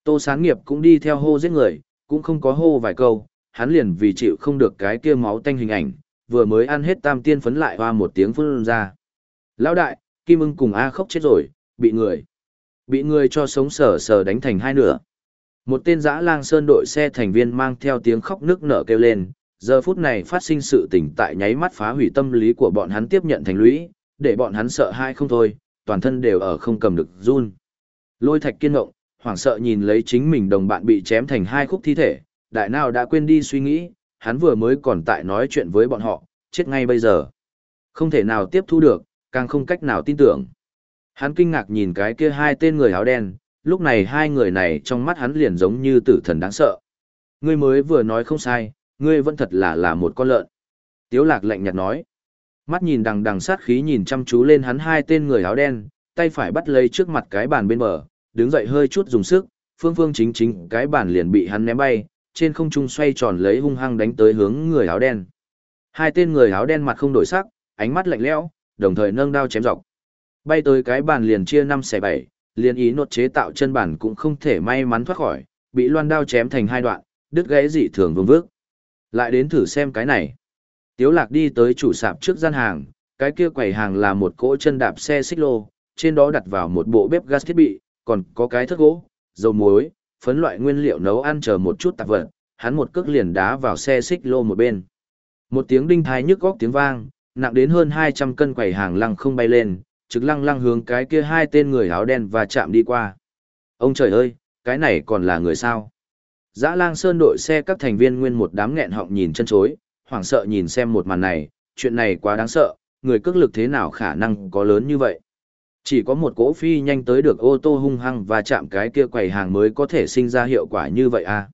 Tô Sáng Nghiệp cũng đi theo hô giết người, cũng không có hô vài câu, hắn liền vì chịu không được cái kia máu tanh hình ảnh, vừa mới ăn hết tam tiên phấn lại hoa một tiếng phun ra. Lão đại, Kim ưng cùng A khóc chết rồi, bị người. Bị người cho sống sờ sờ đánh thành hai nửa. Một tên dã lang sơn đội xe thành viên mang theo tiếng khóc nước nở kêu lên, giờ phút này phát sinh sự tình tại nháy mắt phá hủy tâm lý của bọn hắn tiếp nhận thành lũy, để bọn hắn sợ hai không thôi, toàn thân đều ở không cầm được run. Lôi thạch kiên ngộng, hoảng sợ nhìn lấy chính mình đồng bạn bị chém thành hai khúc thi thể, đại nào đã quên đi suy nghĩ, hắn vừa mới còn tại nói chuyện với bọn họ, chết ngay bây giờ. Không thể nào tiếp thu được, càng không cách nào tin tưởng. Hắn kinh ngạc nhìn cái kia hai tên người áo đen, lúc này hai người này trong mắt hắn liền giống như tử thần đáng sợ. Ngươi mới vừa nói không sai, ngươi vẫn thật là là một con lợn. Tiếu lạc lạnh nhạt nói. Mắt nhìn đằng đằng sát khí nhìn chăm chú lên hắn hai tên người áo đen, tay phải bắt lấy trước mặt cái bàn bên bờ, đứng dậy hơi chút dùng sức, phương phương chính chính cái bàn liền bị hắn ném bay, trên không trung xoay tròn lấy hung hăng đánh tới hướng người áo đen. Hai tên người áo đen mặt không đổi sắc, ánh mắt lạnh lẽo, đồng thời nâng đao chém dọc. Bay tới cái bàn liền chia năm xẻ bảy, liền ý nốt chế tạo chân bản cũng không thể may mắn thoát khỏi, bị loan đao chém thành hai đoạn, đứt gãy dị thường vương vước. Lại đến thử xem cái này. Tiếu lạc đi tới chủ sạp trước gian hàng, cái kia quầy hàng là một cỗ chân đạp xe xích lô, trên đó đặt vào một bộ bếp gas thiết bị, còn có cái thớt gỗ, dầu muối, phấn loại nguyên liệu nấu ăn chờ một chút tạp vật, hắn một cước liền đá vào xe xích lô một bên. Một tiếng đinh thai nhức góc tiếng vang, nặng đến hơn 200 cân quầy hàng lăng không bay lên, trực lăng lăng hướng cái kia hai tên người áo đen và chạm đi qua. Ông trời ơi, cái này còn là người sao? Dã lang sơn đội xe các thành viên nguyên một đám nghẹn họng nhìn chân chối, hoảng sợ nhìn xem một màn này, chuyện này quá đáng sợ, người cước lực thế nào khả năng có lớn như vậy. Chỉ có một cỗ phi nhanh tới được ô tô hung hăng và chạm cái kia quầy hàng mới có thể sinh ra hiệu quả như vậy à.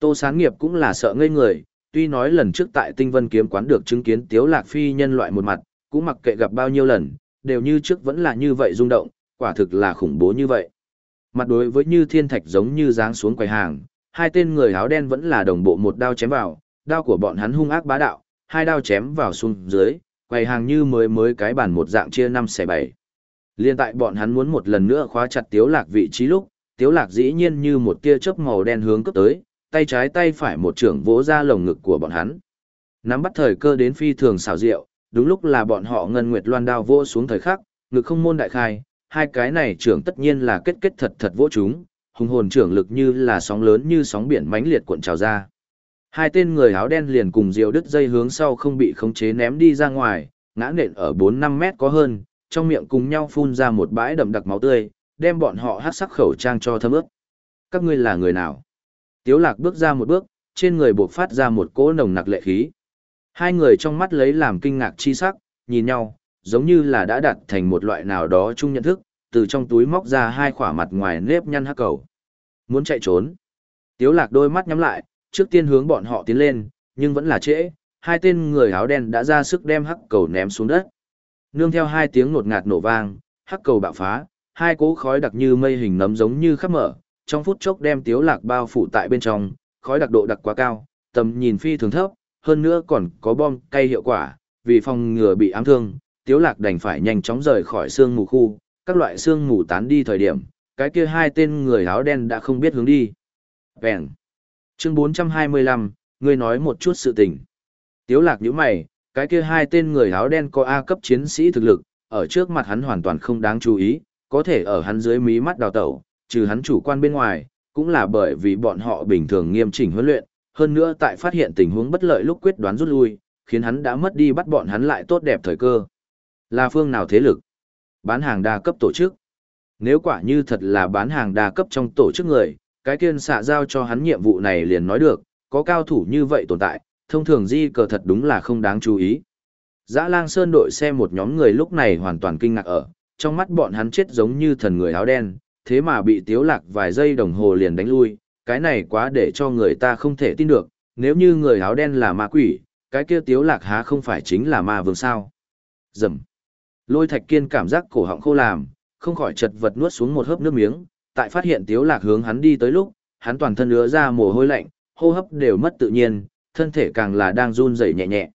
Tô sáng nghiệp cũng là sợ ngây người, tuy nói lần trước tại tinh vân kiếm quán được chứng kiến tiếu lạc phi nhân loại một mặt, cũng mặc kệ gặp bao nhiêu lần, đều như trước vẫn là như vậy rung động, quả thực là khủng bố như vậy. Mặt đối với như thiên thạch giống như giáng xuống quầy hàng, hai tên người áo đen vẫn là đồng bộ một đao chém vào, đao của bọn hắn hung ác bá đạo, hai đao chém vào xuống dưới, quầy hàng như mới mới cái bàn một dạng chia năm xẻ bảy. Liên tại bọn hắn muốn một lần nữa khóa chặt tiếu lạc vị trí lúc, tiếu lạc dĩ nhiên như một tia chớp màu đen hướng cấp tới, tay trái tay phải một trưởng vỗ ra lồng ngực của bọn hắn. Nắm bắt thời cơ đến phi thường xảo diệu, đúng lúc là bọn họ ngân nguyệt loan đao vỗ xuống thời khắc, ngực không môn đại khai, hai cái này trưởng tất nhiên là kết kết thật thật vỗ chúng, hùng hồn trưởng lực như là sóng lớn như sóng biển mãnh liệt cuộn trào ra. Hai tên người áo đen liền cùng diều đứt dây hướng sau không bị khống chế ném đi ra ngoài, ngã nện ở 4-5 mét có hơn, trong miệng cùng nhau phun ra một bãi đậm đặc máu tươi, đem bọn họ hát sắc khẩu trang cho thấm ướt. Các ngươi là người nào? Tiếu lạc bước ra một bước, trên người buộc phát ra một cỗ nồng nặc lệ khí. Hai người trong mắt lấy làm kinh ngạc chi sắc, nhìn nhau, giống như là đã đặt thành một loại nào đó chung nhận thức, từ trong túi móc ra hai khỏa mặt ngoài nếp nhăn hắc cầu. Muốn chạy trốn. Tiếu lạc đôi mắt nhắm lại, trước tiên hướng bọn họ tiến lên, nhưng vẫn là trễ, hai tên người áo đen đã ra sức đem hắc cầu ném xuống đất. Nương theo hai tiếng nột ngạt nổ vang, hắc cầu bạo phá, hai cỗ khói đặc như mây hình nấm giống như khắp mở, trong phút chốc đem tiếu lạc bao phủ tại bên trong, khói đặc độ đặc quá cao, tầm nhìn phi thường thấp, hơn nữa còn có bom cay hiệu quả, vì phòng ngừa bị ám thương, tiếu lạc đành phải nhanh chóng rời khỏi xương mù khu, các loại xương mù tán đi thời điểm, cái kia hai tên người áo đen đã không biết hướng đi. Vẹn. Chương 425, ngươi nói một chút sự tình. Tiếu lạc nhíu mày, cái kia hai tên người áo đen có A cấp chiến sĩ thực lực, ở trước mặt hắn hoàn toàn không đáng chú ý, có thể ở hắn dưới mí mắt đào tẩu, trừ hắn chủ quan bên ngoài, cũng là bởi vì bọn họ bình thường nghiêm chỉnh huấn luyện, hơn nữa tại phát hiện tình huống bất lợi lúc quyết đoán rút lui, khiến hắn đã mất đi bắt bọn hắn lại tốt đẹp thời cơ. Là phương nào thế lực? Bán hàng đa cấp tổ chức. Nếu quả như thật là bán hàng đa cấp trong tổ chức người, cái kiên xạ giao cho hắn nhiệm vụ này liền nói được, có cao thủ như vậy tồn tại, thông thường di cờ thật đúng là không đáng chú ý. Dã lang sơn đội xe một nhóm người lúc này hoàn toàn kinh ngạc ở, trong mắt bọn hắn chết giống như thần người áo đen, thế mà bị tiếu lạc vài giây đồng hồ liền đánh lui, cái này quá để cho người ta không thể tin được, nếu như người áo đen là ma quỷ, cái kia tiếu lạc há không phải chính là ma vương sao. Dầm. Lôi thạch kiên cảm giác cổ họng khô làm, không khỏi chật vật nuốt xuống một hớp nước miếng, tại phát hiện tiếu lạc hướng hắn đi tới lúc, hắn toàn thân ứa ra mồ hôi lạnh, hô hấp đều mất tự nhiên, thân thể càng là đang run rẩy nhẹ nhẹ.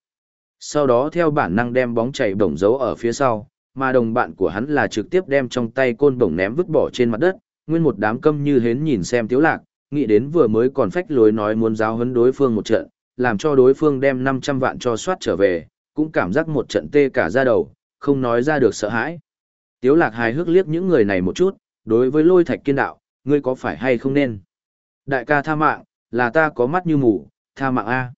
Sau đó theo bản năng đem bóng chảy bổng giấu ở phía sau, mà đồng bạn của hắn là trực tiếp đem trong tay côn bổng ném vứt bỏ trên mặt đất, nguyên một đám câm như hến nhìn xem tiếu lạc, nghĩ đến vừa mới còn phách lối nói muốn giáo huấn đối phương một trận, làm cho đối phương đem 500 vạn cho soát trở về, cũng cảm giác một trận tê cả da đầu, không nói ra được sợ hãi. Tiếu lạc hài hước liếc những người này một chút, đối với lôi thạch kiên đạo, ngươi có phải hay không nên? Đại ca tha mạng, là ta có mắt như mù, tha mạng A.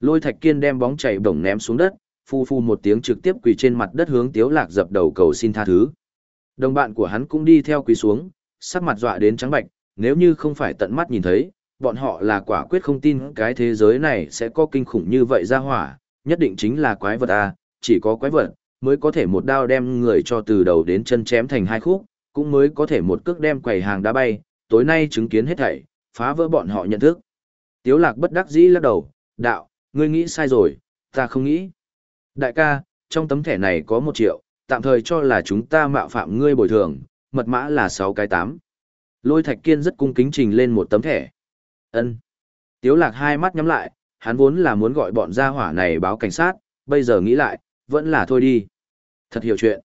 Lôi thạch kiên đem bóng chảy bổng ném xuống đất, phu phu một tiếng trực tiếp quỳ trên mặt đất hướng tiếu lạc dập đầu cầu xin tha thứ. Đồng bạn của hắn cũng đi theo quỳ xuống, sắc mặt dọa đến trắng bạch, nếu như không phải tận mắt nhìn thấy, bọn họ là quả quyết không tin cái thế giới này sẽ có kinh khủng như vậy ra hỏa, nhất định chính là quái vật à, chỉ có quái vật, mới có thể một đao đem người cho từ đầu đến chân chém thành hai khúc, cũng mới có thể một cước đem quầy hàng đá bay, tối nay chứng kiến hết thảy, phá vỡ bọn họ nhận thức. Tiếu lạc bất đắc dĩ lắc đầu, đạo, ngươi nghĩ sai rồi, ta không nghĩ. Đại ca, trong tấm thẻ này có một triệu, tạm thời cho là chúng ta mạo phạm ngươi bồi thường, mật mã là sáu cái tám. Lôi thạch kiên rất cung kính trình lên một tấm thẻ. ân Tiếu lạc hai mắt nhắm lại, hắn vốn là muốn gọi bọn gia hỏa này báo cảnh sát, bây giờ nghĩ lại, vẫn là thôi đi. Thật hiểu chuyện.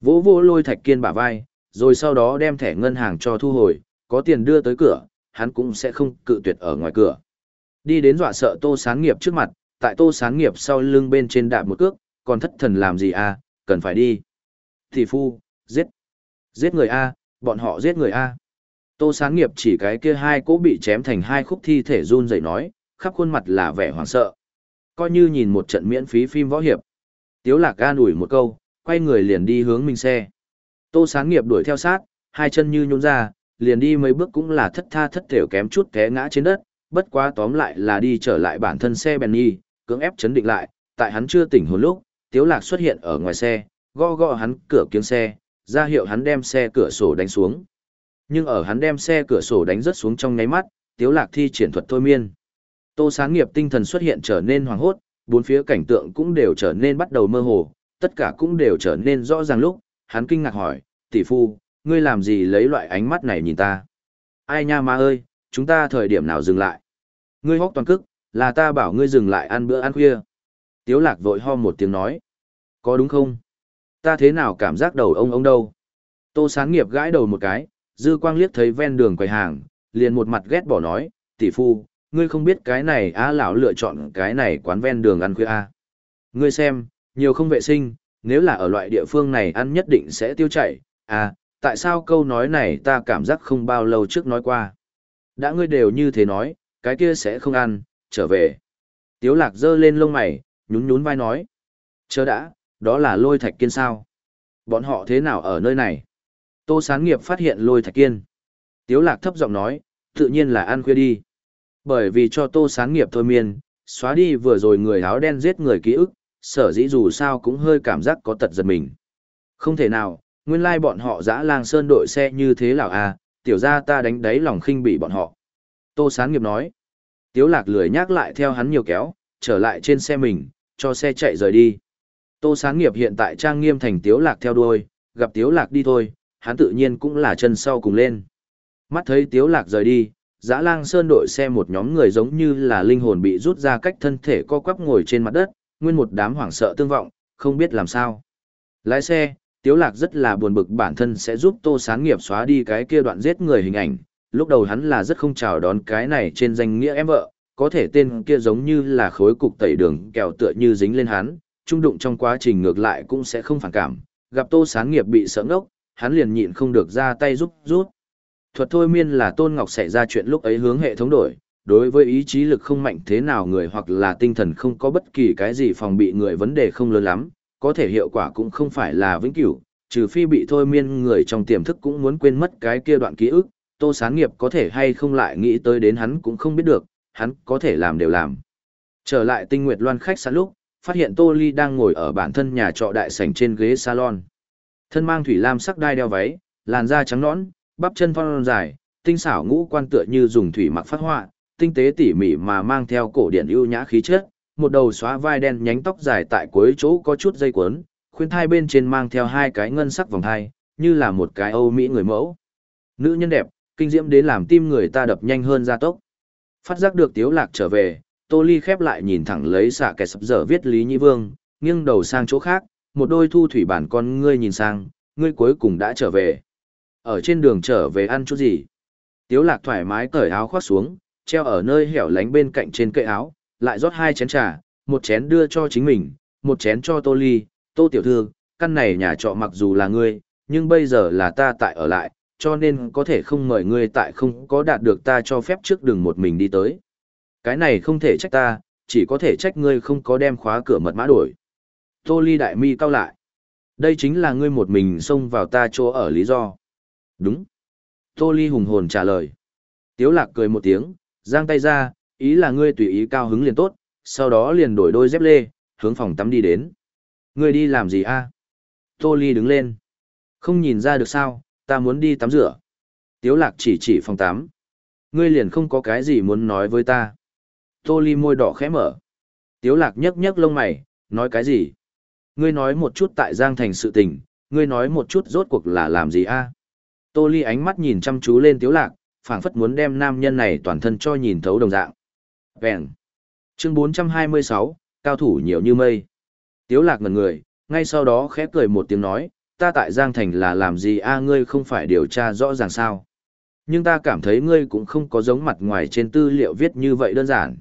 Vỗ vỗ lôi thạch kiên bả vai, rồi sau đó đem thẻ ngân hàng cho thu hồi, có tiền đưa tới cửa, hắn cũng sẽ không cự tuyệt ở ngoài cửa. Đi đến dọa sợ tô sáng nghiệp trước mặt, tại tô sáng nghiệp sau lưng bên trên đạp một cước, còn thất thần làm gì à, cần phải đi. Thì phu, giết. Giết người A, bọn họ giết người A. Tô sáng nghiệp chỉ cái kia hai cỗ bị chém thành hai khúc thi thể run rẩy nói, khắp khuôn mặt là vẻ hoảng sợ. Coi như nhìn một trận miễn phí phim võ hiệp. Tiếu lạc ga ủi một câu, quay người liền đi hướng mình xe. Tô sáng nghiệp đuổi theo sát, hai chân như nhún ra, liền đi mấy bước cũng là thất tha thất thểu kém chút té ngã trên đất, bất quá tóm lại là đi trở lại bản thân xe Benny, cưỡng ép chấn định lại, tại hắn chưa tỉnh hồn lúc, Tiếu Lạc xuất hiện ở ngoài xe, gõ gõ hắn cửa kiếng xe, ra hiệu hắn đem xe cửa sổ đánh xuống. Nhưng ở hắn đem xe cửa sổ đánh rớt xuống trong nháy mắt, Tiếu Lạc thi triển thuật thôi miên. Tô Sáng Nghiệp tinh thần xuất hiện trở nên hoảng hốt, bốn phía cảnh tượng cũng đều trở nên bắt đầu mơ hồ, tất cả cũng đều trở nên rõ ràng lúc, hắn kinh ngạc hỏi, tỷ phu, ngươi làm gì lấy loại ánh mắt này nhìn ta? Ai nha ma ơi, chúng ta thời điểm nào dừng lại? Ngươi hốc toàn cức, là ta bảo ngươi dừng lại ăn bữa ăn khuya. Tiếu lạc vội ho một tiếng nói. Có đúng không? Ta thế nào cảm giác đầu ông ông đâu? Tô sáng nghiệp gãi đầu một cái, dư quang liếc thấy ven đường quầy hàng, liền một mặt ghét bỏ nói, tỷ phu, ngươi không biết cái này á lão lựa chọn cái này quán ven đường ăn khuya à? Ngươi xem, nhiều không vệ sinh, nếu là ở loại địa phương này ăn nhất định sẽ tiêu chảy, à, tại sao câu nói này ta cảm giác không bao lâu trước nói qua. Đã ngươi đều như thế nói, cái kia sẽ không ăn, trở về. Tiếu lạc giơ lên lông mày, nhún nhún vai nói. Chờ đã, đó là lôi thạch kiên sao. Bọn họ thế nào ở nơi này? Tô sáng nghiệp phát hiện lôi thạch kiên. Tiếu lạc thấp giọng nói, tự nhiên là ăn khuya đi. Bởi vì cho tô sáng nghiệp thôi miên, xóa đi vừa rồi người áo đen giết người ký ức, sở dĩ dù sao cũng hơi cảm giác có tật giật mình. Không thể nào, nguyên lai bọn họ dã lang sơn đội xe như thế là à, tiểu ra ta đánh đáy lòng khinh bị bọn họ. Tô sáng nghiệp nói. Tiếu lạc lười nhắc lại theo hắn nhiều kéo, trở lại trên xe mình, cho xe chạy rời đi. Tô sáng nghiệp hiện tại trang nghiêm thành tiếu lạc theo đuôi, gặp tiếu lạc đi thôi, hắn tự nhiên cũng là chân sau cùng lên. Mắt thấy tiếu lạc rời đi, dã lang sơn đội xe một nhóm người giống như là linh hồn bị rút ra cách thân thể co quắp ngồi trên mặt đất, nguyên một đám hoảng sợ tương vọng, không biết làm sao. Lái xe, tiếu lạc rất là buồn bực bản thân sẽ giúp tô sáng nghiệp xóa đi cái kia đoạn giết người hình ảnh. Lúc đầu hắn là rất không chào đón cái này trên danh nghĩa em vợ, có thể tên kia giống như là khối cục tẩy đường kẹo tựa như dính lên hắn, trung đụng trong quá trình ngược lại cũng sẽ không phản cảm, gặp Tô Sáng Nghiệp bị sợ ngốc, hắn liền nhịn không được ra tay giúp rút. Thuật thôi miên là Tôn Ngọc xảy ra chuyện lúc ấy hướng hệ thống đổi, đối với ý chí lực không mạnh thế nào người hoặc là tinh thần không có bất kỳ cái gì phòng bị người vấn đề không lớn lắm, có thể hiệu quả cũng không phải là vĩnh cửu, trừ phi bị thôi miên người trong tiềm thức cũng muốn quên mất cái kia đoạn ký ức, Tô Sán Nghiệp có thể hay không lại nghĩ tới đến hắn cũng không biết được, hắn có thể làm đều làm. Trở lại tinh nguyệt loan khách sạn lúc, phát hiện Tô Ly đang ngồi ở bản thân nhà trọ đại sảnh trên ghế salon. Thân mang thủy lam sắc đai đeo váy, làn da trắng nõn, bắp chân phong dài, tinh xảo ngũ quan tựa như dùng thủy mặc phát họa, tinh tế tỉ mỉ mà mang theo cổ điển ưu nhã khí chất, một đầu xóa vai đen nhánh tóc dài tại cuối chỗ có chút dây cuốn, khuyên thai bên trên mang theo hai cái ngân sắc vòng thai, như là một cái Âu Mỹ người mẫu. Nữ nhân đẹp, kinh diễm đến làm tim người ta đập nhanh hơn gia tốc. Phát giác được Tiếu Lạc trở về, Tô Ly khép lại nhìn thẳng lấy xạ kẻ sập dở viết Lý Nhĩ Vương, nghiêng đầu sang chỗ khác, một đôi thu thủy bản con ngươi nhìn sang, ngươi cuối cùng đã trở về. Ở trên đường trở về ăn chút gì? Tiếu Lạc thoải mái cởi áo khoác xuống, treo ở nơi hẻo lánh bên cạnh trên cây áo, lại rót hai chén trà, một chén đưa cho chính mình, một chén cho Tô Ly, Tô Tiểu Thư, căn này nhà trọ mặc dù là ngươi, nhưng bây giờ là ta tại ở lại, cho nên có thể không mời ngươi tại không có đạt được ta cho phép trước đường một mình đi tới. Cái này không thể trách ta, chỉ có thể trách ngươi không có đem khóa cửa mật mã đổi. Tô Ly đại mi cao lại. Đây chính là ngươi một mình xông vào ta chỗ ở lý do. Đúng. Tô Ly hùng hồn trả lời. Tiếu lạc cười một tiếng, giang tay ra, ý là ngươi tùy ý cao hứng liền tốt, sau đó liền đổi đôi dép lê, hướng phòng tắm đi đến. Ngươi đi làm gì a? Tô Ly đứng lên. Không nhìn ra được sao, ta muốn đi tắm rửa. Tiếu lạc chỉ chỉ phòng tắm. Ngươi liền không có cái gì muốn nói với ta. Tô Ly môi đỏ khẽ mở. Tiếu lạc nhấc nhấc lông mày, nói cái gì? Ngươi nói một chút tại Giang Thành sự tình, ngươi nói một chút rốt cuộc là làm gì a? Tô Ly ánh mắt nhìn chăm chú lên Tiếu lạc, phảng phất muốn đem nam nhân này toàn thân cho nhìn thấu đồng dạng. Vẹn. Chương 426, cao thủ nhiều như mây. Tiếu lạc ngần người, ngay sau đó khẽ cười một tiếng nói, ta tại Giang Thành là làm gì a ngươi không phải điều tra rõ ràng sao. Nhưng ta cảm thấy ngươi cũng không có giống mặt ngoài trên tư liệu viết như vậy đơn giản.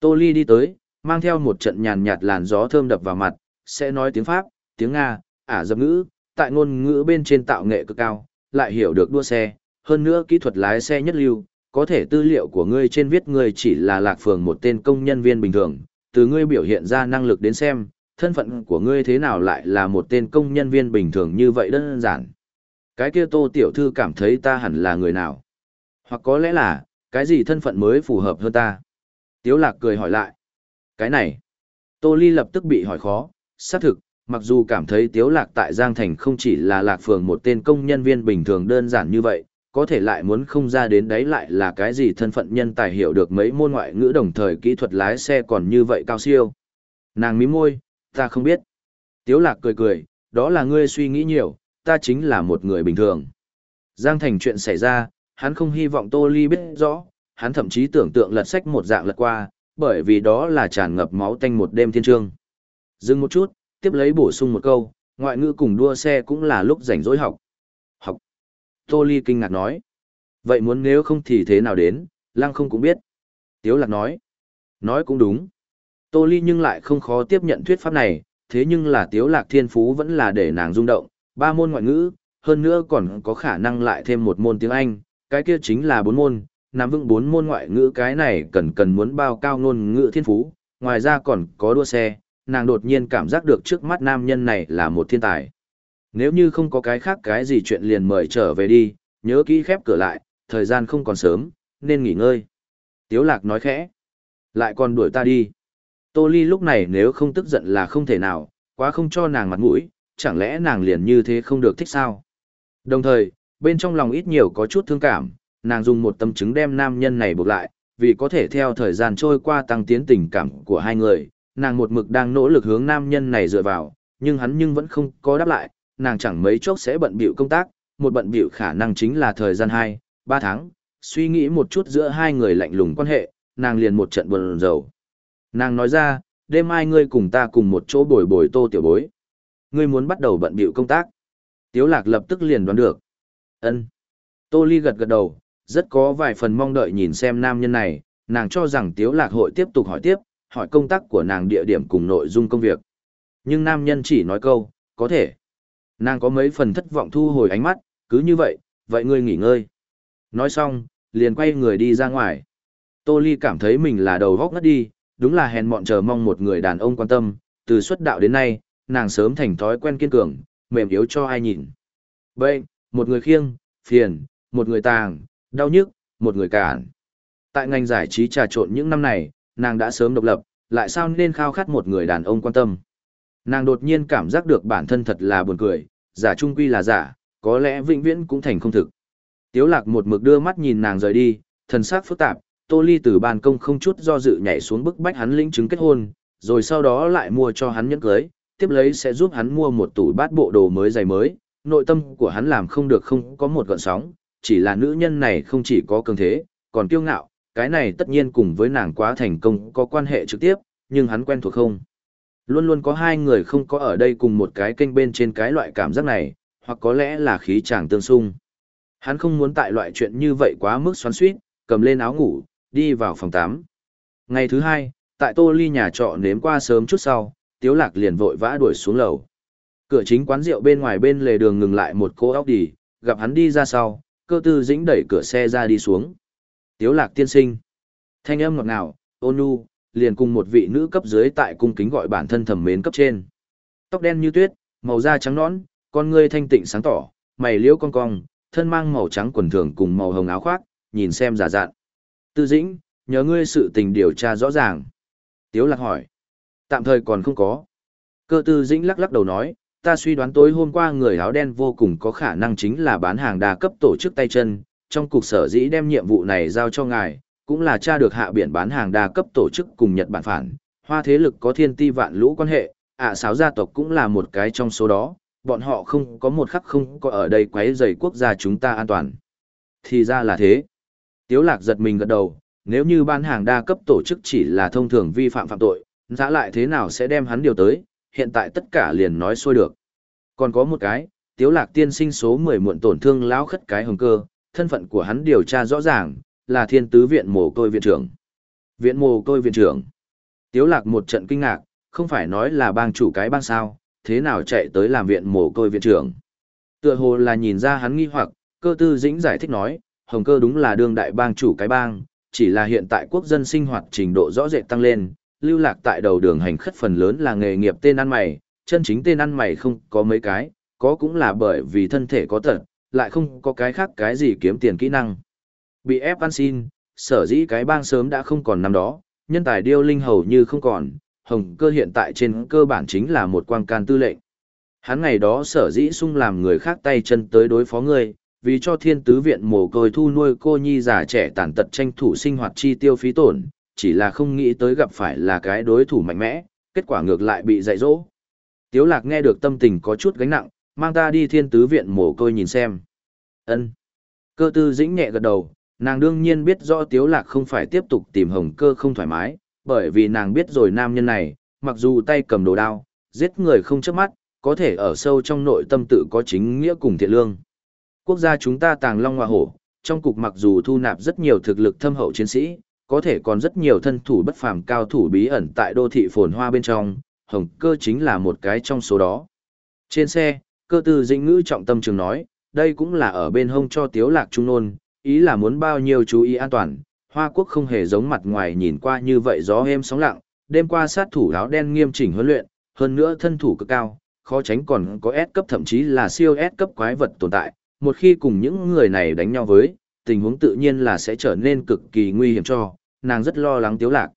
Tô Ly đi tới, mang theo một trận nhàn nhạt làn gió thơm đập vào mặt, sẽ nói tiếng Pháp, tiếng Nga, ả dập ngữ, tại ngôn ngữ bên trên tạo nghệ cực cao, lại hiểu được đua xe, hơn nữa kỹ thuật lái xe nhất lưu, có thể tư liệu của ngươi trên viết ngươi chỉ là lạc phường một tên công nhân viên bình thường, từ ngươi biểu hiện ra năng lực đến xem, thân phận của ngươi thế nào lại là một tên công nhân viên bình thường như vậy đơn giản. Cái kia tô tiểu thư cảm thấy ta hẳn là người nào? Hoặc có lẽ là, cái gì thân phận mới phù hợp hơn ta? Tiếu lạc cười hỏi lại. Cái này, tô ly lập tức bị hỏi khó, xác thực, mặc dù cảm thấy tiếu lạc tại Giang Thành không chỉ là lạc phường một tên công nhân viên bình thường đơn giản như vậy, có thể lại muốn không ra đến đấy lại là cái gì thân phận nhân tài hiểu được mấy môn ngoại ngữ đồng thời kỹ thuật lái xe còn như vậy cao siêu. Nàng mím môi, ta không biết. Tiếu lạc cười cười, đó là ngươi suy nghĩ nhiều, ta chính là một người bình thường. Giang thành chuyện xảy ra, hắn không hy vọng Tô Ly biết rõ, hắn thậm chí tưởng tượng lật sách một dạng lật qua, bởi vì đó là tràn ngập máu tanh một đêm thiên trương. Dừng một chút, tiếp lấy bổ sung một câu, ngoại ngữ cùng đua xe cũng là lúc rảnh rỗi học. Học. Tô Ly kinh ngạc nói. Vậy muốn nếu không thì thế nào đến, lăng không cũng biết. Tiếu lạc nói. Nói cũng đúng. Tô Ly nhưng lại không khó tiếp nhận thuyết pháp này, thế nhưng là Tiếu lạc thiên phú vẫn là để nàng rung động, ba môn ngoại ngữ, hơn nữa còn có khả năng lại thêm một môn tiếng Anh, cái kia chính là bốn môn, nắm vững bốn môn ngoại ngữ cái này cần cần muốn bao cao ngôn ngữ thiên phú, ngoài ra còn có đua xe, nàng đột nhiên cảm giác được trước mắt nam nhân này là một thiên tài. Nếu như không có cái khác cái gì chuyện liền mời trở về đi, nhớ kỹ khép cửa lại, thời gian không còn sớm, nên nghỉ ngơi. Tiếu lạc nói khẽ. Lại còn đuổi ta đi. Tô Ly lúc này nếu không tức giận là không thể nào, quá không cho nàng mặt mũi, chẳng lẽ nàng liền như thế không được thích sao? Đồng thời, bên trong lòng ít nhiều có chút thương cảm, nàng dùng một tâm chứng đem nam nhân này buộc lại, vì có thể theo thời gian trôi qua tăng tiến tình cảm của hai người, nàng một mực đang nỗ lực hướng nam nhân này dựa vào, nhưng hắn nhưng vẫn không có đáp lại, nàng chẳng mấy chốc sẽ bận bịu công tác, một bận bịu khả năng chính là thời gian 2, 3 tháng, suy nghĩ một chút giữa hai người lạnh lùng quan hệ, nàng liền một trận buồn rầu. Nàng nói ra, đêm mai ngươi cùng ta cùng một chỗ bồi bồi tô tiểu bối. Ngươi muốn bắt đầu bận bịu công tác. Tiếu lạc lập tức liền đoán được. Ân. Tô Ly gật gật đầu, rất có vài phần mong đợi nhìn xem nam nhân này, nàng cho rằng Tiếu lạc hội tiếp tục hỏi tiếp, hỏi công tác của nàng địa điểm cùng nội dung công việc. Nhưng nam nhân chỉ nói câu, có thể. Nàng có mấy phần thất vọng thu hồi ánh mắt, cứ như vậy, vậy ngươi nghỉ ngơi. Nói xong, liền quay người đi ra ngoài. Tô Ly cảm thấy mình là đầu góc ngất đi, đúng là hèn mọn chờ mong một người đàn ông quan tâm, từ xuất đạo đến nay, nàng sớm thành thói quen kiên cường, mềm yếu cho ai nhìn. Vậy, một người khiêng, phiền, một người tàng, đau nhức, một người cản. Tại ngành giải trí trà trộn những năm này, nàng đã sớm độc lập, lại sao nên khao khát một người đàn ông quan tâm. Nàng đột nhiên cảm giác được bản thân thật là buồn cười, giả trung quy là giả, có lẽ vĩnh viễn cũng thành không thực. Tiếu lạc một mực đưa mắt nhìn nàng rời đi, thần sắc phức tạp, Tô Ly từ ban công không chút do dự nhảy xuống bức bách hắn lĩnh chứng kết hôn, rồi sau đó lại mua cho hắn nhẫn cưới, tiếp lấy sẽ giúp hắn mua một tủ bát bộ đồ mới giày mới, nội tâm của hắn làm không được không có một gợn sóng, chỉ là nữ nhân này không chỉ có cường thế, còn kiêu ngạo, cái này tất nhiên cùng với nàng quá thành công có quan hệ trực tiếp, nhưng hắn quen thuộc không. Luôn luôn có hai người không có ở đây cùng một cái kênh bên trên cái loại cảm giác này, hoặc có lẽ là khí chàng tương xung. Hắn không muốn tại loại chuyện như vậy quá mức xoắn xuýt, cầm lên áo ngủ, đi vào phòng 8. Ngày thứ hai, tại tô ly nhà trọ nếm qua sớm chút sau, Tiếu Lạc liền vội vã đuổi xuống lầu. Cửa chính quán rượu bên ngoài bên lề đường ngừng lại một cô óc đi, gặp hắn đi ra sau, cơ tư dĩnh đẩy cửa xe ra đi xuống. Tiếu Lạc tiên sinh. Thanh âm ngọt ngào, ôn nhu, liền cùng một vị nữ cấp dưới tại cung kính gọi bản thân thẩm mến cấp trên. Tóc đen như tuyết, màu da trắng nõn, con ngươi thanh tịnh sáng tỏ, mày liễu cong cong, thân mang màu trắng quần thường cùng màu hồng áo khoác, nhìn xem giả dạn. Tư dĩnh, nhờ ngươi sự tình điều tra rõ ràng. Tiếu lạc hỏi. Tạm thời còn không có. Cơ tư dĩnh lắc lắc đầu nói, ta suy đoán tối hôm qua người áo đen vô cùng có khả năng chính là bán hàng đa cấp tổ chức tay chân, trong cục sở dĩ đem nhiệm vụ này giao cho ngài, cũng là tra được hạ biển bán hàng đa cấp tổ chức cùng Nhật Bản phản, hoa thế lực có thiên ti vạn lũ quan hệ, ạ à, sáo gia tộc cũng là một cái trong số đó, bọn họ không có một khắc không có ở đây quấy rầy quốc gia chúng ta an toàn. Thì ra là thế. Tiếu lạc giật mình gật đầu, nếu như ban hàng đa cấp tổ chức chỉ là thông thường vi phạm phạm tội, giá lại thế nào sẽ đem hắn điều tới, hiện tại tất cả liền nói xuôi được. Còn có một cái, tiếu lạc tiên sinh số 10 muộn tổn thương lão khất cái hồng cơ, thân phận của hắn điều tra rõ ràng, là thiên tứ viện mồ côi viện trưởng. Viện mồ côi viện trưởng. Tiếu lạc một trận kinh ngạc, không phải nói là bang chủ cái bang sao, thế nào chạy tới làm viện mồ côi viện trưởng. Tựa hồ là nhìn ra hắn nghi hoặc, cơ tư dĩnh giải thích nói, hồng cơ đúng là đương đại bang chủ cái bang, chỉ là hiện tại quốc dân sinh hoạt trình độ rõ rệt tăng lên, lưu lạc tại đầu đường hành khất phần lớn là nghề nghiệp tên ăn mày, chân chính tên ăn mày không có mấy cái, có cũng là bởi vì thân thể có tật, lại không có cái khác cái gì kiếm tiền kỹ năng. Bị ép ăn xin, sở dĩ cái bang sớm đã không còn năm đó, nhân tài điêu linh hầu như không còn, hồng cơ hiện tại trên cơ bản chính là một quang can tư lệnh. Hắn ngày đó sở dĩ sung làm người khác tay chân tới đối phó ngươi, vì cho thiên tứ viện mồ côi thu nuôi cô nhi già trẻ tàn tật tranh thủ sinh hoạt chi tiêu phí tổn, chỉ là không nghĩ tới gặp phải là cái đối thủ mạnh mẽ, kết quả ngược lại bị dạy dỗ. Tiếu lạc nghe được tâm tình có chút gánh nặng, mang ta đi thiên tứ viện mồ côi nhìn xem. Ân. Cơ tư dĩnh nhẹ gật đầu, nàng đương nhiên biết rõ tiếu lạc không phải tiếp tục tìm hồng cơ không thoải mái, bởi vì nàng biết rồi nam nhân này, mặc dù tay cầm đồ đao, giết người không chớp mắt, có thể ở sâu trong nội tâm tự có chính nghĩa cùng thiện lương. Quốc gia chúng ta tàng long hoa hổ, trong cục mặc dù thu nạp rất nhiều thực lực thâm hậu chiến sĩ, có thể còn rất nhiều thân thủ bất phàm cao thủ bí ẩn tại đô thị phồn hoa bên trong, hồng cơ chính là một cái trong số đó. Trên xe, cơ tư dĩnh ngữ trọng tâm trường nói, đây cũng là ở bên hông cho tiếu lạc trung nôn, ý là muốn bao nhiêu chú ý an toàn, Hoa Quốc không hề giống mặt ngoài nhìn qua như vậy gió êm sóng lặng, đêm qua sát thủ áo đen nghiêm chỉnh huấn luyện, hơn nữa thân thủ cực cao, khó tránh còn có S cấp thậm chí là siêu S cấp quái vật tồn tại, một khi cùng những người này đánh nhau với, tình huống tự nhiên là sẽ trở nên cực kỳ nguy hiểm cho, nàng rất lo lắng Tiếu Lạc.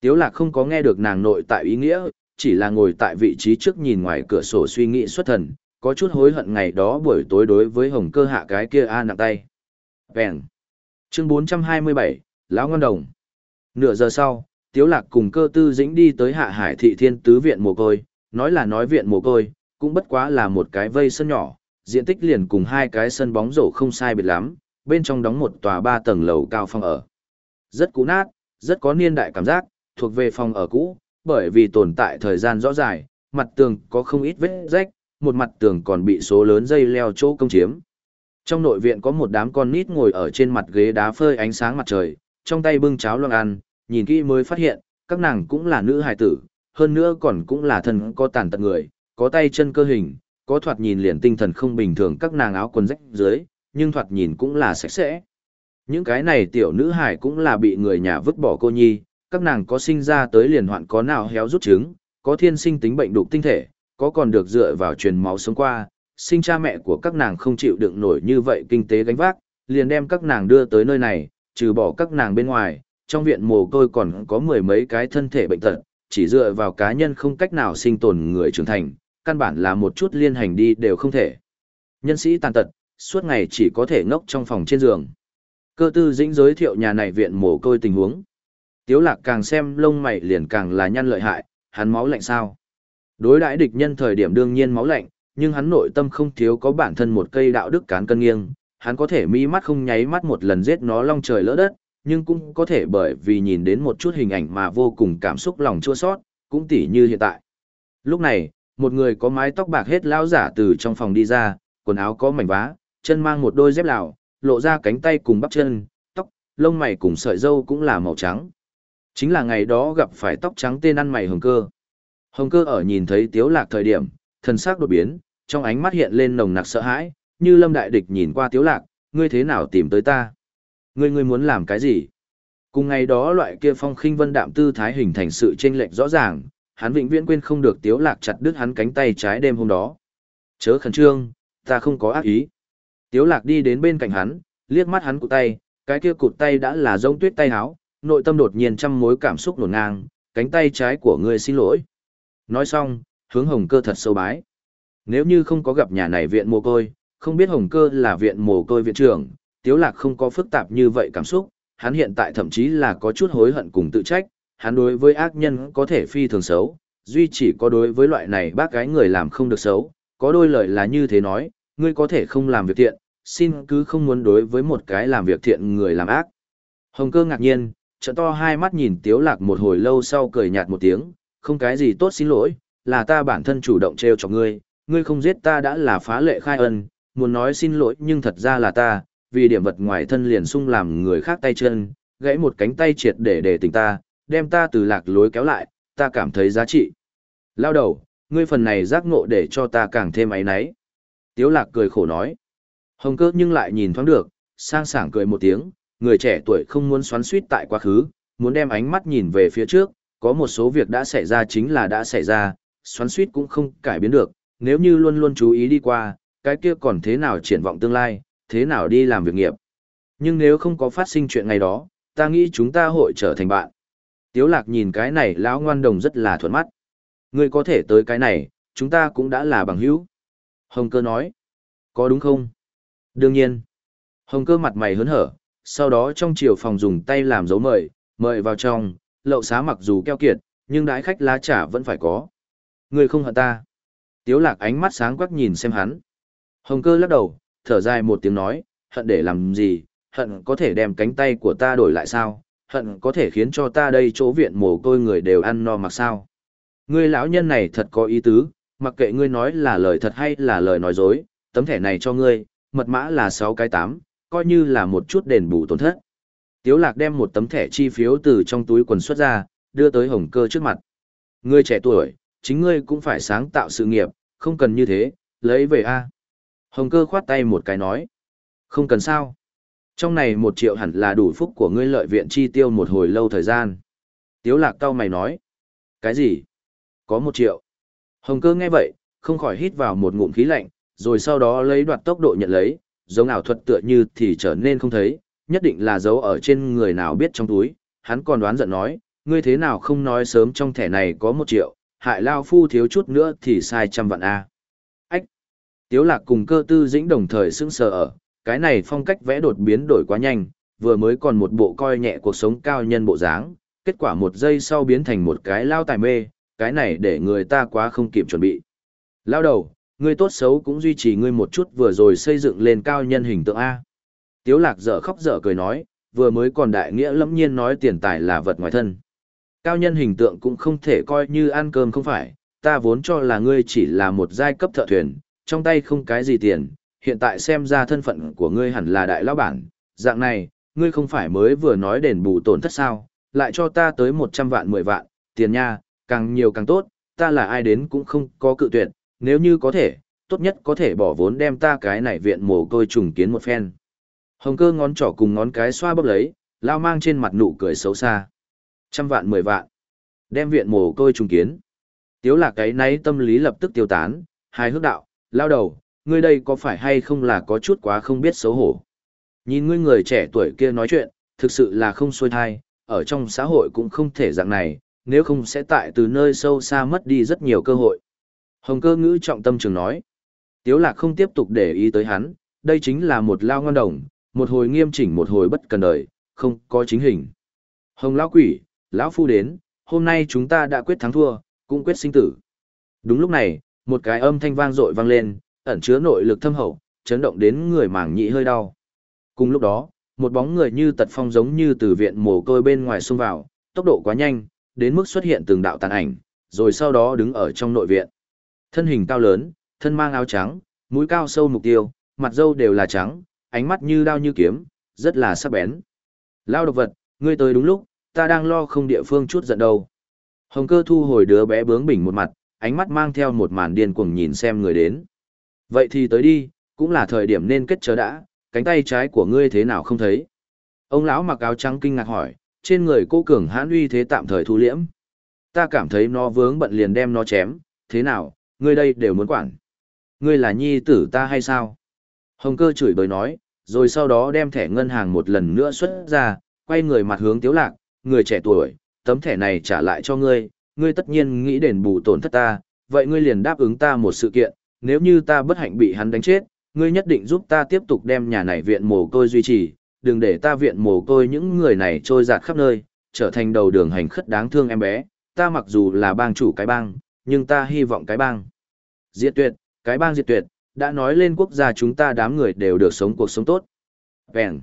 Tiếu Lạc không có nghe được nàng nội tại ý nghĩa, chỉ là ngồi tại vị trí trước nhìn ngoài cửa sổ suy nghĩ xuất thần, có chút hối hận ngày đó buổi tối đối với hồng cơ hạ cái kia a nặng tay. Vẹn. Chương 427, Lão Ngân Đồng. Nửa giờ sau, Tiếu Lạc cùng cơ tư dĩnh đi tới hạ hải thị thiên tứ viện mồ côi, nói là nói viện mồ côi, cũng bất quá là một cái vây sân nhỏ, diện tích liền cùng hai cái sân bóng rổ không sai biệt lắm, bên trong đóng một tòa ba tầng lầu cao phòng ở. Rất cũ nát, rất có niên đại cảm giác, thuộc về phòng ở cũ, bởi vì tồn tại thời gian rõ dài, mặt tường có không ít vết rách, một mặt tường còn bị số lớn dây leo chỗ công chiếm. Trong nội viện có một đám con nít ngồi ở trên mặt ghế đá phơi ánh sáng mặt trời, trong tay bưng cháo loang ăn, nhìn kỹ mới phát hiện, các nàng cũng là nữ hài tử, hơn nữa còn cũng là thân có tàn tật người, có tay chân cơ hình, có thoạt nhìn liền tinh thần không bình thường các nàng áo quần rách dưới, nhưng thoạt nhìn cũng là sạch sẽ. Những cái này tiểu nữ hải cũng là bị người nhà vứt bỏ cô nhi, các nàng có sinh ra tới liền hoạn có nào héo rút trứng, có thiên sinh tính bệnh đục tinh thể, có còn được dựa vào truyền máu sống qua, sinh cha mẹ của các nàng không chịu đựng nổi như vậy kinh tế gánh vác, liền đem các nàng đưa tới nơi này, trừ bỏ các nàng bên ngoài, trong viện mồ côi còn có mười mấy cái thân thể bệnh tật, chỉ dựa vào cá nhân không cách nào sinh tồn người trưởng thành, căn bản là một chút liên hành đi đều không thể. Nhân sĩ tàn tật, suốt ngày chỉ có thể ngốc trong phòng trên giường. Cơ tư dĩnh giới thiệu nhà này viện mồ côi tình huống. Tiếu lạc càng xem lông mày liền càng là nhăn lợi hại, hắn máu lạnh sao. Đối đãi địch nhân thời điểm đương nhiên máu lạnh, nhưng hắn nội tâm không thiếu có bản thân một cây đạo đức cán cân nghiêng, hắn có thể mi mắt không nháy mắt một lần giết nó long trời lỡ đất, nhưng cũng có thể bởi vì nhìn đến một chút hình ảnh mà vô cùng cảm xúc lòng chua sót, cũng tỉ như hiện tại. Lúc này, một người có mái tóc bạc hết lão giả từ trong phòng đi ra, quần áo có mảnh vá, chân mang một đôi dép lào, lộ ra cánh tay cùng bắp chân, tóc, lông mày cùng sợi dâu cũng là màu trắng. Chính là ngày đó gặp phải tóc trắng tên ăn mày hồng cơ. Hồng cơ ở nhìn thấy tiếu lạc thời điểm, thần sắc đột biến, trong ánh mắt hiện lên nồng nặc sợ hãi, như lâm đại địch nhìn qua tiếu lạc, ngươi thế nào tìm tới ta? Ngươi ngươi muốn làm cái gì? Cùng ngày đó loại kia phong khinh vân đạm tư thái hình thành sự chênh lệch rõ ràng, hắn vĩnh viễn quên không được tiếu lạc chặt đứt hắn cánh tay trái đêm hôm đó. Chớ khẩn trương, ta không có ác ý. Tiếu lạc đi đến bên cạnh hắn, liếc mắt hắn cụt tay, cái kia cụt tay đã là giống tuyết tay háo, nội tâm đột nhiên trăm mối cảm xúc nổ ngang, cánh tay trái của ngươi xin lỗi. Nói xong, hướng hồng cơ thật sâu bái. Nếu như không có gặp nhà này viện mồ côi, không biết hồng cơ là viện mồ côi viện trưởng, tiếu lạc không có phức tạp như vậy cảm xúc, hắn hiện tại thậm chí là có chút hối hận cùng tự trách, hắn đối với ác nhân có thể phi thường xấu, duy chỉ có đối với loại này bác gái người làm không được xấu, có đôi lời là như thế nói, ngươi có thể không làm việc thiện, xin cứ không muốn đối với một cái làm việc thiện người làm ác. Hồng cơ ngạc nhiên, trợ to hai mắt nhìn tiếu lạc một hồi lâu sau cười nhạt một tiếng, không cái gì tốt xin lỗi, là ta bản thân chủ động treo cho ngươi, ngươi không giết ta đã là phá lệ khai ân, muốn nói xin lỗi nhưng thật ra là ta, vì điểm vật ngoài thân liền sung làm người khác tay chân, gãy một cánh tay triệt để để tỉnh ta, đem ta từ lạc lối kéo lại, ta cảm thấy giá trị. Lao đầu, ngươi phần này giác ngộ để cho ta càng thêm ấy náy. Tiếu lạc cười khổ nói. Hồng cơ nhưng lại nhìn thoáng được, sang sảng cười một tiếng, người trẻ tuổi không muốn xoắn suýt tại quá khứ, muốn đem ánh mắt nhìn về phía trước, có một số việc đã xảy ra chính là đã xảy ra, xoắn suýt cũng không cải biến được, nếu như luôn luôn chú ý đi qua, cái kia còn thế nào triển vọng tương lai, thế nào đi làm việc nghiệp. Nhưng nếu không có phát sinh chuyện ngày đó, ta nghĩ chúng ta hội trở thành bạn. Tiếu lạc nhìn cái này lão ngoan đồng rất là thuận mắt. Ngươi có thể tới cái này, chúng ta cũng đã là bằng hữu. Hồng cơ nói. Có đúng không? Đương nhiên. Hồng cơ mặt mày hớn hở, sau đó trong chiều phòng dùng tay làm dấu mời, mời vào trong, lậu xá mặc dù keo kiệt, nhưng đãi khách lá trả vẫn phải có. Ngươi không hận ta. Tiếu lạc ánh mắt sáng quắc nhìn xem hắn. Hồng cơ lắc đầu, thở dài một tiếng nói, hận để làm gì, hận có thể đem cánh tay của ta đổi lại sao, hận có thể khiến cho ta đây chỗ viện mồ côi người đều ăn no mặc sao. Ngươi lão nhân này thật có ý tứ, mặc kệ ngươi nói là lời thật hay là lời nói dối, tấm thẻ này cho ngươi, mật mã là 6 cái 8, coi như là một chút đền bù tổn thất. Tiếu lạc đem một tấm thẻ chi phiếu từ trong túi quần xuất ra, đưa tới hồng cơ trước mặt. Ngươi trẻ tuổi, chính ngươi cũng phải sáng tạo sự nghiệp, không cần như thế, lấy về a. Hồng cơ khoát tay một cái nói. Không cần sao. Trong này một triệu hẳn là đủ phúc của ngươi lợi viện chi tiêu một hồi lâu thời gian. Tiếu lạc cao mày nói. Cái gì? Có một triệu. Hồng cơ nghe vậy, không khỏi hít vào một ngụm khí lạnh, rồi sau đó lấy đoạt tốc độ nhận lấy, giống ảo thuật tựa như thì trở nên không thấy, nhất định là giấu ở trên người nào biết trong túi. Hắn còn đoán giận nói, ngươi thế nào không nói sớm trong thẻ này có một triệu, hại lao phu thiếu chút nữa thì sai trăm vạn A. Ách! Tiếu lạc cùng cơ tư dĩnh đồng thời sững sờ ở, cái này phong cách vẽ đột biến đổi quá nhanh, vừa mới còn một bộ coi nhẹ cuộc sống cao nhân bộ dáng, kết quả một giây sau biến thành một cái lao tài mê, cái này để người ta quá không kịp chuẩn bị. Lao đầu, ngươi tốt xấu cũng duy trì ngươi một chút vừa rồi xây dựng lên cao nhân hình tượng A. Tiếu lạc dở khóc dở cười nói, vừa mới còn đại nghĩa lẫm nhiên nói tiền tài là vật ngoài thân. Cao nhân hình tượng cũng không thể coi như ăn cơm không phải, ta vốn cho là ngươi chỉ là một giai cấp thợ thuyền, trong tay không cái gì tiền, hiện tại xem ra thân phận của ngươi hẳn là đại lão bản, dạng này, ngươi không phải mới vừa nói đền bù tổn thất sao, lại cho ta tới 100 vạn 10 vạn, tiền nha, càng nhiều càng tốt, ta là ai đến cũng không có cự tuyệt, nếu như có thể, tốt nhất có thể bỏ vốn đem ta cái này viện mồ côi trùng kiến một phen. Hồng cơ ngón trỏ cùng ngón cái xoa bóp lấy, lao mang trên mặt nụ cười xấu xa. Trăm vạn mười vạn. Đem viện mồ côi trùng kiến. Tiếu lạc cái nấy tâm lý lập tức tiêu tán, hai hước đạo, lao đầu, ngươi đây có phải hay không là có chút quá không biết xấu hổ. Nhìn ngươi người trẻ tuổi kia nói chuyện, thực sự là không xuôi thai, ở trong xã hội cũng không thể dạng này, nếu không sẽ tại từ nơi sâu xa mất đi rất nhiều cơ hội. Hồng cơ ngữ trọng tâm trường nói. Tiếu lạc không tiếp tục để ý tới hắn, đây chính là một lao ngon đồng, một hồi nghiêm chỉnh một hồi bất cần đời, không có chính hình. Hồng lão quỷ, lão phu đến, hôm nay chúng ta đã quyết thắng thua, cũng quyết sinh tử. Đúng lúc này, một cái âm thanh vang dội vang lên, ẩn chứa nội lực thâm hậu, chấn động đến người màng nhĩ hơi đau. Cùng lúc đó, một bóng người như tật phong giống như từ viện mồ côi bên ngoài xông vào, tốc độ quá nhanh, đến mức xuất hiện từng đạo tàn ảnh, rồi sau đó đứng ở trong nội viện. Thân hình cao lớn, thân mang áo trắng, mũi cao sâu mục tiêu, mặt dâu đều là trắng, ánh mắt như đao như kiếm, rất là sắc bén. Lao độc vật, ngươi tới đúng lúc, ta đang lo không địa phương chút giận đâu. Hồng cơ thu hồi đứa bé bướng bỉnh một mặt, ánh mắt mang theo một màn điên cuồng nhìn xem người đến. Vậy thì tới đi, cũng là thời điểm nên kết chớ đã, cánh tay trái của ngươi thế nào không thấy. Ông lão mặc áo trắng kinh ngạc hỏi, trên người cô cường hãn uy thế tạm thời thu liễm. Ta cảm thấy nó vướng bận liền đem nó chém, thế nào, ngươi đây đều muốn quản. Ngươi là nhi tử ta hay sao? Hồng cơ chửi bới nói, rồi sau đó đem thẻ ngân hàng một lần nữa xuất ra, quay người mặt hướng tiếu lạc, người trẻ tuổi, tấm thẻ này trả lại cho ngươi, ngươi tất nhiên nghĩ đền bù tổn thất ta, vậy ngươi liền đáp ứng ta một sự kiện, nếu như ta bất hạnh bị hắn đánh chết, ngươi nhất định giúp ta tiếp tục đem nhà này viện mồ côi duy trì, đừng để ta viện mồ côi những người này trôi giạt khắp nơi, trở thành đầu đường hành khất đáng thương em bé, ta mặc dù là bang chủ cái bang, nhưng ta hy vọng cái bang. Diệt tuyệt, cái bang diệt tuyệt, đã nói lên quốc gia chúng ta đám người đều được sống cuộc sống tốt. Vẹn.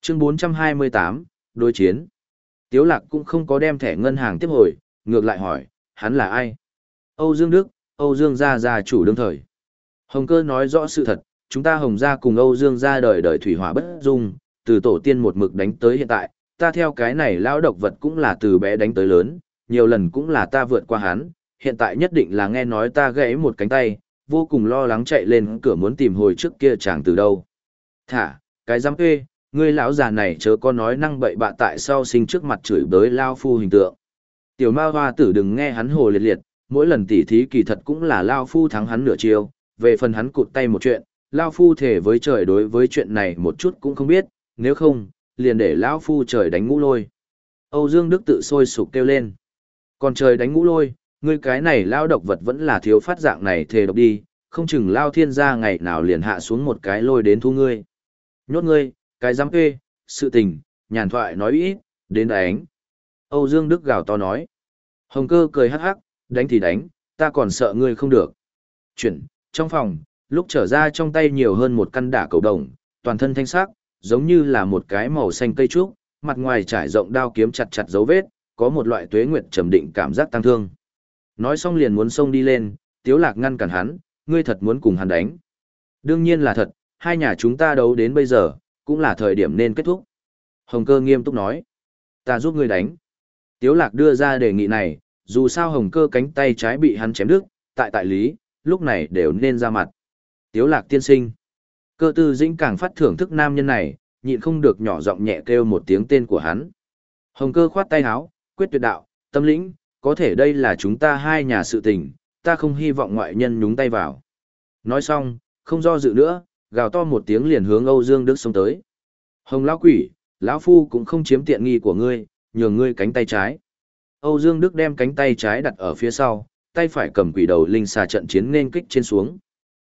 Chương 428, đối chiến. Tiếu lạc cũng không có đem thẻ ngân hàng tiếp hồi, ngược lại hỏi, hắn là ai? Âu Dương Đức, Âu Dương gia gia chủ đương thời. Hồng cơ nói rõ sự thật, chúng ta Hồng gia cùng Âu Dương gia đời đời thủy hỏa bất dung, từ tổ tiên một mực đánh tới hiện tại, ta theo cái này lão độc vật cũng là từ bé đánh tới lớn, nhiều lần cũng là ta vượt qua hắn, hiện tại nhất định là nghe nói ta gãy một cánh tay, vô cùng lo lắng chạy lên cửa muốn tìm hồi trước kia chàng từ đâu. Thả, cái giám ê, ngươi lão già này chớ có nói năng bậy bạ tại sao sinh trước mặt chửi bới lao phu hình tượng. Tiểu ma hoa tử đừng nghe hắn hồ liệt liệt, mỗi lần tỉ thí kỳ thật cũng là lao phu thắng hắn nửa chiêu, về phần hắn cụt tay một chuyện, lao phu thể với trời đối với chuyện này một chút cũng không biết, nếu không, liền để lao phu trời đánh ngũ lôi. Âu Dương Đức tự sôi sục kêu lên. Còn trời đánh ngũ lôi, ngươi cái này lao độc vật vẫn là thiếu phát dạng này thề độc đi, không chừng lao thiên gia ngày nào liền hạ xuống một cái lôi đến thu ngươi. Nhốt ngươi, cái giám kê, sự tình, nhàn thoại nói ít, đến đánh. Âu Dương Đức gào to nói. Hồng cơ cười hắc hắc, đánh thì đánh, ta còn sợ ngươi không được. Chuyển, trong phòng, lúc trở ra trong tay nhiều hơn một căn đả cầu đồng, toàn thân thanh sắc, giống như là một cái màu xanh cây trúc, mặt ngoài trải rộng đao kiếm chặt chặt dấu vết, có một loại tuế nguyệt trầm định cảm giác tăng thương. Nói xong liền muốn xông đi lên, Tiếu Lạc ngăn cản hắn, ngươi thật muốn cùng hắn đánh. Đương nhiên là thật, hai nhà chúng ta đấu đến bây giờ, cũng là thời điểm nên kết thúc. Hồng cơ nghiêm túc nói, ta giúp ngươi đánh. Tiếu Lạc đưa ra đề nghị này, dù sao hồng cơ cánh tay trái bị hắn chém đứt, tại tại lý, lúc này đều nên ra mặt. Tiếu Lạc tiên sinh. Cơ tư dĩnh càng phát thưởng thức nam nhân này, nhịn không được nhỏ giọng nhẹ kêu một tiếng tên của hắn. Hồng cơ khoát tay áo, quyết tuyệt đạo, tâm lĩnh, có thể đây là chúng ta hai nhà sự tình, ta không hy vọng ngoại nhân nhúng tay vào. Nói xong, không do dự nữa, gào to một tiếng liền hướng Âu Dương Đức xông tới. Hồng lão quỷ, lão phu cũng không chiếm tiện nghi của ngươi, nhường ngươi cánh tay trái. Âu Dương Đức đem cánh tay trái đặt ở phía sau, tay phải cầm quỷ đầu linh xà trận chiến nên kích trên xuống.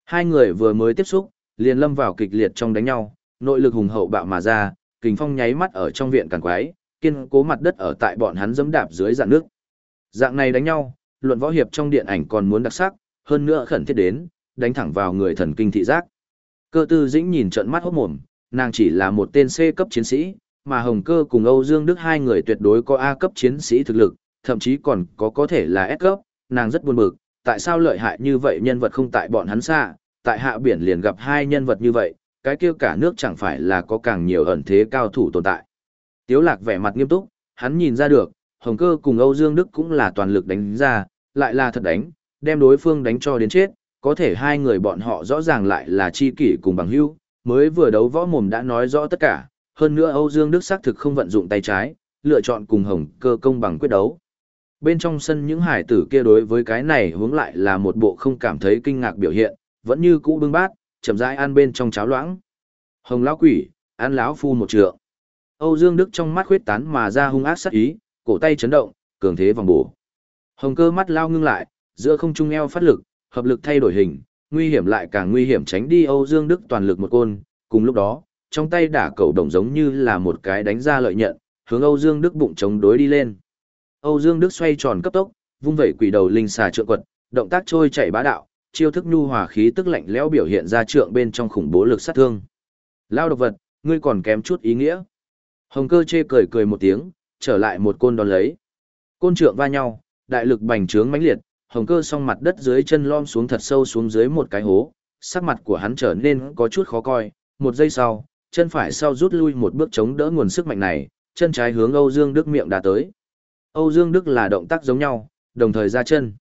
Hai người vừa mới tiếp xúc, liền lâm vào kịch liệt trong đánh nhau, nội lực hùng hậu bạo mà ra, kình phong nháy mắt ở trong viện càn quái, kiên cố mặt đất ở tại bọn hắn dẫm đạp dưới dạng nước. Dạng này đánh nhau, luận võ hiệp trong điện ảnh còn muốn đặc sắc, hơn nữa khẩn thiết đến, đánh thẳng vào người thần kinh thị giác. Cơ tư dĩnh nhìn trận mắt hốt mồm, nàng chỉ là một tên C cấp chiến sĩ, mà Hồng Cơ cùng Âu Dương Đức hai người tuyệt đối có A cấp chiến sĩ thực lực, thậm chí còn có có thể là S cấp, nàng rất buồn bực, tại sao lợi hại như vậy nhân vật không tại bọn hắn xa, tại hạ biển liền gặp hai nhân vật như vậy, cái kia cả nước chẳng phải là có càng nhiều ẩn thế cao thủ tồn tại. Tiếu lạc vẻ mặt nghiêm túc, hắn nhìn ra được, Hồng Cơ cùng Âu Dương Đức cũng là toàn lực đánh ra, lại là thật đánh, đem đối phương đánh cho đến chết, có thể hai người bọn họ rõ ràng lại là chi kỷ cùng bằng hữu, mới vừa đấu võ mồm đã nói rõ tất cả, hơn nữa Âu Dương Đức xác thực không vận dụng tay trái, lựa chọn cùng Hồng Cơ công bằng quyết đấu. Bên trong sân những hải tử kia đối với cái này hướng lại là một bộ không cảm thấy kinh ngạc biểu hiện, vẫn như cũ bưng bát, chậm rãi ăn bên trong cháo loãng. Hồng lão quỷ, ăn lão phu một trượng. Âu Dương Đức trong mắt khuyết tán mà ra hung ác sát ý, cổ tay chấn động, cường thế vòng bổ. Hồng cơ mắt lao ngưng lại, giữa không trung eo phát lực, hợp lực thay đổi hình, nguy hiểm lại càng nguy hiểm tránh đi Âu Dương Đức toàn lực một côn, cùng lúc đó, trong tay đả cầu đồng giống như là một cái đánh ra lợi nhận, hướng Âu Dương Đức bụng chống đối đi lên. Âu Dương Đức xoay tròn cấp tốc, vung vẩy quỷ đầu linh xà trượng quật, động tác trôi chảy bá đạo, chiêu thức nhu hòa khí tức lạnh lẽo biểu hiện ra trượng bên trong khủng bố lực sát thương. Lao độc vật, ngươi còn kém chút ý nghĩa. Hồng cơ chê cười cười một tiếng, trở lại một côn đón lấy. Côn trượng va nhau, đại lực bành trướng mãnh liệt, hồng cơ song mặt đất dưới chân lom xuống thật sâu xuống dưới một cái hố, sắc mặt của hắn trở nên có chút khó coi, một giây sau, chân phải sau rút lui một bước chống đỡ nguồn sức mạnh này, chân trái hướng Âu Dương Đức miệng đã tới. Âu Dương Đức là động tác giống nhau, đồng thời ra chân.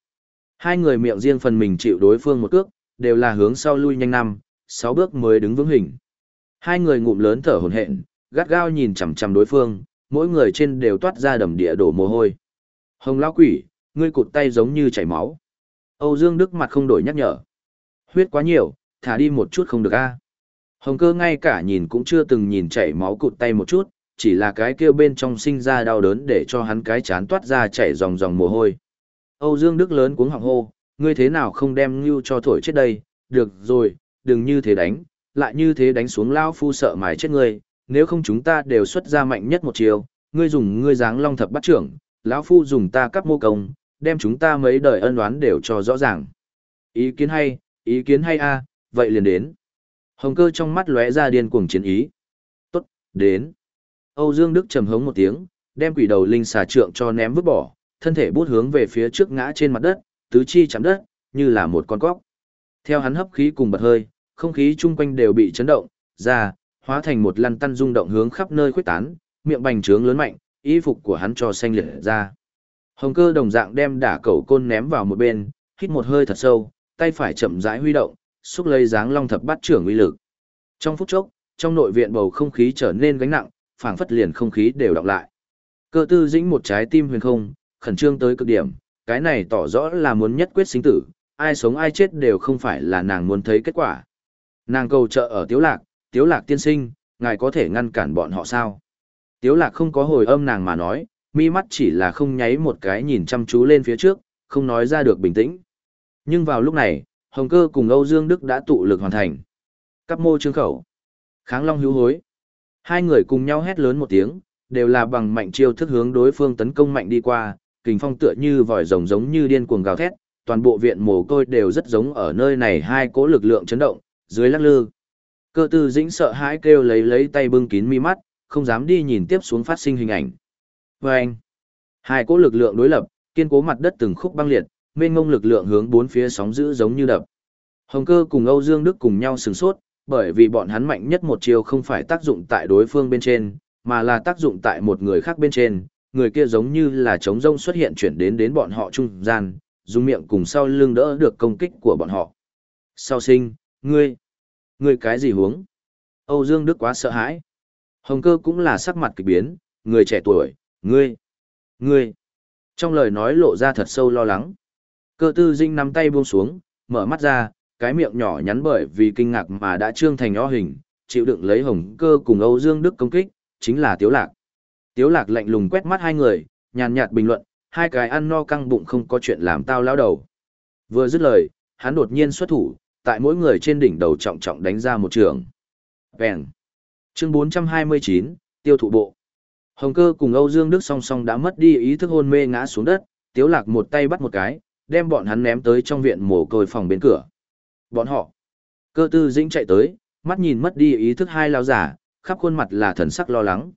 Hai người miệng riêng phần mình chịu đối phương một cước, đều là hướng sau lui nhanh năm, sáu bước mới đứng vững hình. Hai người ngụm lớn thở hổn hển, gắt gao nhìn chằm chằm đối phương, mỗi người trên đều toát ra đầm địa đổ mồ hôi. Hồng lão quỷ, ngươi cụt tay giống như chảy máu. Âu Dương Đức mặt không đổi nhắc nhở. Huyết quá nhiều, thả đi một chút không được a. Hồng cơ ngay cả nhìn cũng chưa từng nhìn chảy máu cụt tay một chút, chỉ là cái kia bên trong sinh ra đau đớn để cho hắn cái chán toát ra chảy dòng dòng mồ hôi. Âu Dương Đức lớn cuống họng hô, ngươi thế nào không đem ngưu cho thổi chết đây, được rồi, đừng như thế đánh, lại như thế đánh xuống lao phu sợ mài chết ngươi, nếu không chúng ta đều xuất ra mạnh nhất một chiều, ngươi dùng ngươi dáng long thập bắt trưởng, lão phu dùng ta cắp mô công, đem chúng ta mấy đời ân oán đều cho rõ ràng. Ý kiến hay, ý kiến hay a, vậy liền đến. Hồng cơ trong mắt lóe ra điên cuồng chiến ý. Tốt, đến. Âu Dương Đức trầm hống một tiếng, đem quỷ đầu linh xà trượng cho ném vứt bỏ, thân thể bút hướng về phía trước ngã trên mặt đất, tứ chi chạm đất, như là một con quốc. Theo hắn hấp khí cùng bật hơi, không khí chung quanh đều bị chấn động, ra, hóa thành một lăn tăn rung động hướng khắp nơi khuếch tán, miệng bành trướng lớn mạnh, y phục của hắn cho xanh liệt ra. Hồng cơ đồng dạng đem đả cầu côn ném vào một bên, hít một hơi thật sâu, tay phải chậm rãi huy động, xúc lấy dáng long thập bát trưởng uy lực. Trong phút chốc, trong nội viện bầu không khí trở nên gánh nặng, phảng phất liền không khí đều đọc lại. Cơ tư dĩnh một trái tim huyền không, khẩn trương tới cực điểm, cái này tỏ rõ là muốn nhất quyết sinh tử, ai sống ai chết đều không phải là nàng muốn thấy kết quả. Nàng cầu trợ ở Tiếu Lạc, Tiếu Lạc tiên sinh, ngài có thể ngăn cản bọn họ sao? Tiếu Lạc không có hồi âm nàng mà nói, mi mắt chỉ là không nháy một cái nhìn chăm chú lên phía trước, không nói ra được bình tĩnh. Nhưng vào lúc này, Hồng Cơ cùng Âu Dương Đức đã tụ lực hoàn thành. Cắp mô trương khẩu. Kháng Long hữu hối. Hai người cùng nhau hét lớn một tiếng, đều là bằng mạnh chiêu thức hướng đối phương tấn công mạnh đi qua, kình phong tựa như vòi rồng giống như điên cuồng gào thét, toàn bộ viện mồ côi đều rất giống ở nơi này hai cỗ lực lượng chấn động, dưới lắc lư. Cơ tư dĩnh sợ hãi kêu lấy lấy tay bưng kín mi mắt, không dám đi nhìn tiếp xuống phát sinh hình ảnh. Vâng! anh, hai cỗ lực lượng đối lập, kiên cố mặt đất từng khúc băng liệt, mênh ngông lực lượng hướng bốn phía sóng dữ giống như đập. Hồng cơ cùng Âu Dương Đức cùng nhau sừng sốt, bởi vì bọn hắn mạnh nhất một chiều không phải tác dụng tại đối phương bên trên, mà là tác dụng tại một người khác bên trên, người kia giống như là trống rông xuất hiện chuyển đến đến bọn họ trung gian, dùng miệng cùng sau lưng đỡ được công kích của bọn họ. Sau sinh, ngươi, ngươi cái gì huống? Âu Dương Đức quá sợ hãi. Hồng cơ cũng là sắc mặt kỳ biến, người trẻ tuổi, ngươi, ngươi. Trong lời nói lộ ra thật sâu lo lắng. Cơ tư dinh nắm tay buông xuống, mở mắt ra, cái miệng nhỏ nhắn bởi vì kinh ngạc mà đã trương thành o hình, chịu đựng lấy hồng cơ cùng Âu Dương Đức công kích, chính là Tiếu Lạc. Tiếu Lạc lạnh lùng quét mắt hai người, nhàn nhạt bình luận, hai cái ăn no căng bụng không có chuyện làm tao lão đầu. Vừa dứt lời, hắn đột nhiên xuất thủ, tại mỗi người trên đỉnh đầu trọng trọng đánh ra một trường. Bèn. Chương 429, tiêu thụ bộ. Hồng cơ cùng Âu Dương Đức song song đã mất đi ý thức hôn mê ngã xuống đất, Tiếu Lạc một tay bắt một cái, đem bọn hắn ném tới trong viện mồ côi phòng bên cửa. Bọn họ. Cơ tư dĩnh chạy tới, mắt nhìn mất đi ý thức hai lao giả, khắp khuôn mặt là thần sắc lo lắng.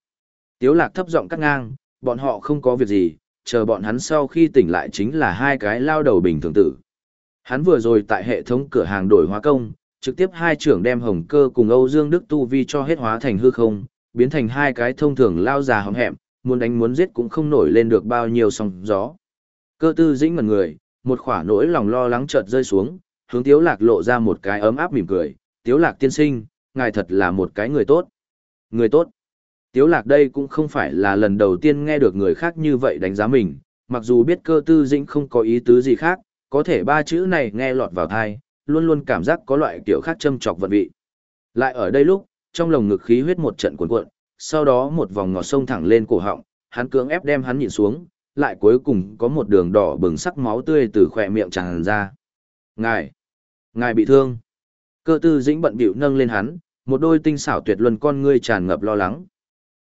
Tiếu lạc thấp giọng cắt ngang, bọn họ không có việc gì, chờ bọn hắn sau khi tỉnh lại chính là hai cái lao đầu bình thường tử. Hắn vừa rồi tại hệ thống cửa hàng đổi hóa công, trực tiếp hai trưởng đem hồng cơ cùng Âu Dương Đức Tu Vi cho hết hóa thành hư không, biến thành hai cái thông thường lao già hóng hẹm, muốn đánh muốn giết cũng không nổi lên được bao nhiêu sóng gió. Cơ tư dĩnh ngần người, một khỏa nỗi lòng lo lắng chợt rơi xuống, hướng tiếu lạc lộ ra một cái ấm áp mỉm cười, tiếu lạc tiên sinh, ngài thật là một cái người tốt. Người tốt. Tiếu lạc đây cũng không phải là lần đầu tiên nghe được người khác như vậy đánh giá mình, mặc dù biết cơ tư dĩnh không có ý tứ gì khác, có thể ba chữ này nghe lọt vào tai, luôn luôn cảm giác có loại kiểu khác châm chọc vận vị. Lại ở đây lúc, trong lồng ngực khí huyết một trận cuộn cuộn, sau đó một vòng ngọt sông thẳng lên cổ họng, hắn cưỡng ép đem hắn nhịn xuống, lại cuối cùng có một đường đỏ bừng sắc máu tươi từ khỏe miệng tràn ra. Ngài! Ngài bị thương! Cơ tư dĩnh bận bịu nâng lên hắn, một đôi tinh xảo tuyệt luân con ngươi tràn ngập lo lắng.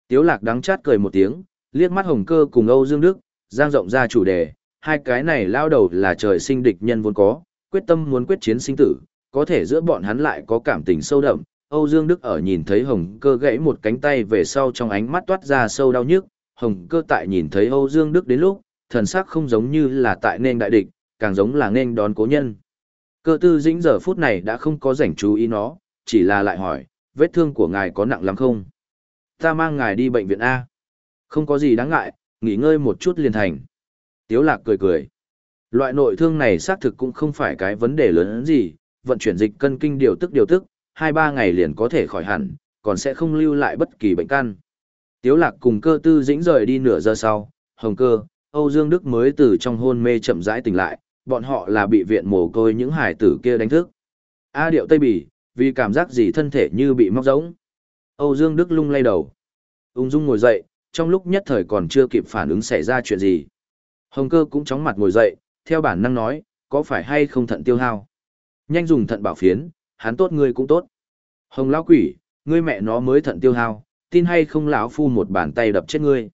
Tiếu lạc đắng chát cười một tiếng, liếc mắt hồng cơ cùng Âu Dương Đức, giang rộng ra chủ đề, hai cái này lao đầu là trời sinh địch nhân vốn có, quyết tâm muốn quyết chiến sinh tử, có thể giữa bọn hắn lại có cảm tình sâu đậm, Âu Dương Đức ở nhìn thấy Hồng Cơ gãy một cánh tay về sau trong ánh mắt toát ra sâu đau nhức, Hồng Cơ tại nhìn thấy Âu Dương Đức đến lúc, thần sắc không giống như là tại nên đại địch, càng giống là nên đón cố nhân. Cơ tư dĩnh giờ phút này đã không có rảnh chú ý nó, chỉ là lại hỏi, vết thương của ngài có nặng lắm không? Ta mang ngài đi bệnh viện A. Không có gì đáng ngại, nghỉ ngơi một chút liền thành. Tiếu lạc cười cười. Loại nội thương này xác thực cũng không phải cái vấn đề lớn gì, vận chuyển dịch cân kinh điều tức điều tức, hai ba ngày liền có thể khỏi hẳn, còn sẽ không lưu lại bất kỳ bệnh căn. Tiếu lạc cùng cơ tư dĩnh rời đi nửa giờ sau, hồng cơ, Âu Dương Đức mới từ trong hôn mê chậm rãi tỉnh lại, bọn họ là bị viện mồ côi những hải tử kia đánh thức. A điệu Tây Bỉ, vì cảm giác gì thân thể như bị móc giống. Âu Dương Đức lung lay đầu. Ung dung ngồi dậy, trong lúc nhất thời còn chưa kịp phản ứng xảy ra chuyện gì. Hồng cơ cũng chóng mặt ngồi dậy, theo bản năng nói, có phải hay không thận tiêu hao. Nhanh dùng thận bảo phiến, hắn tốt ngươi cũng tốt. Hồng lão quỷ, ngươi mẹ nó mới thận tiêu hao, tin hay không lão phu một bàn tay đập chết ngươi.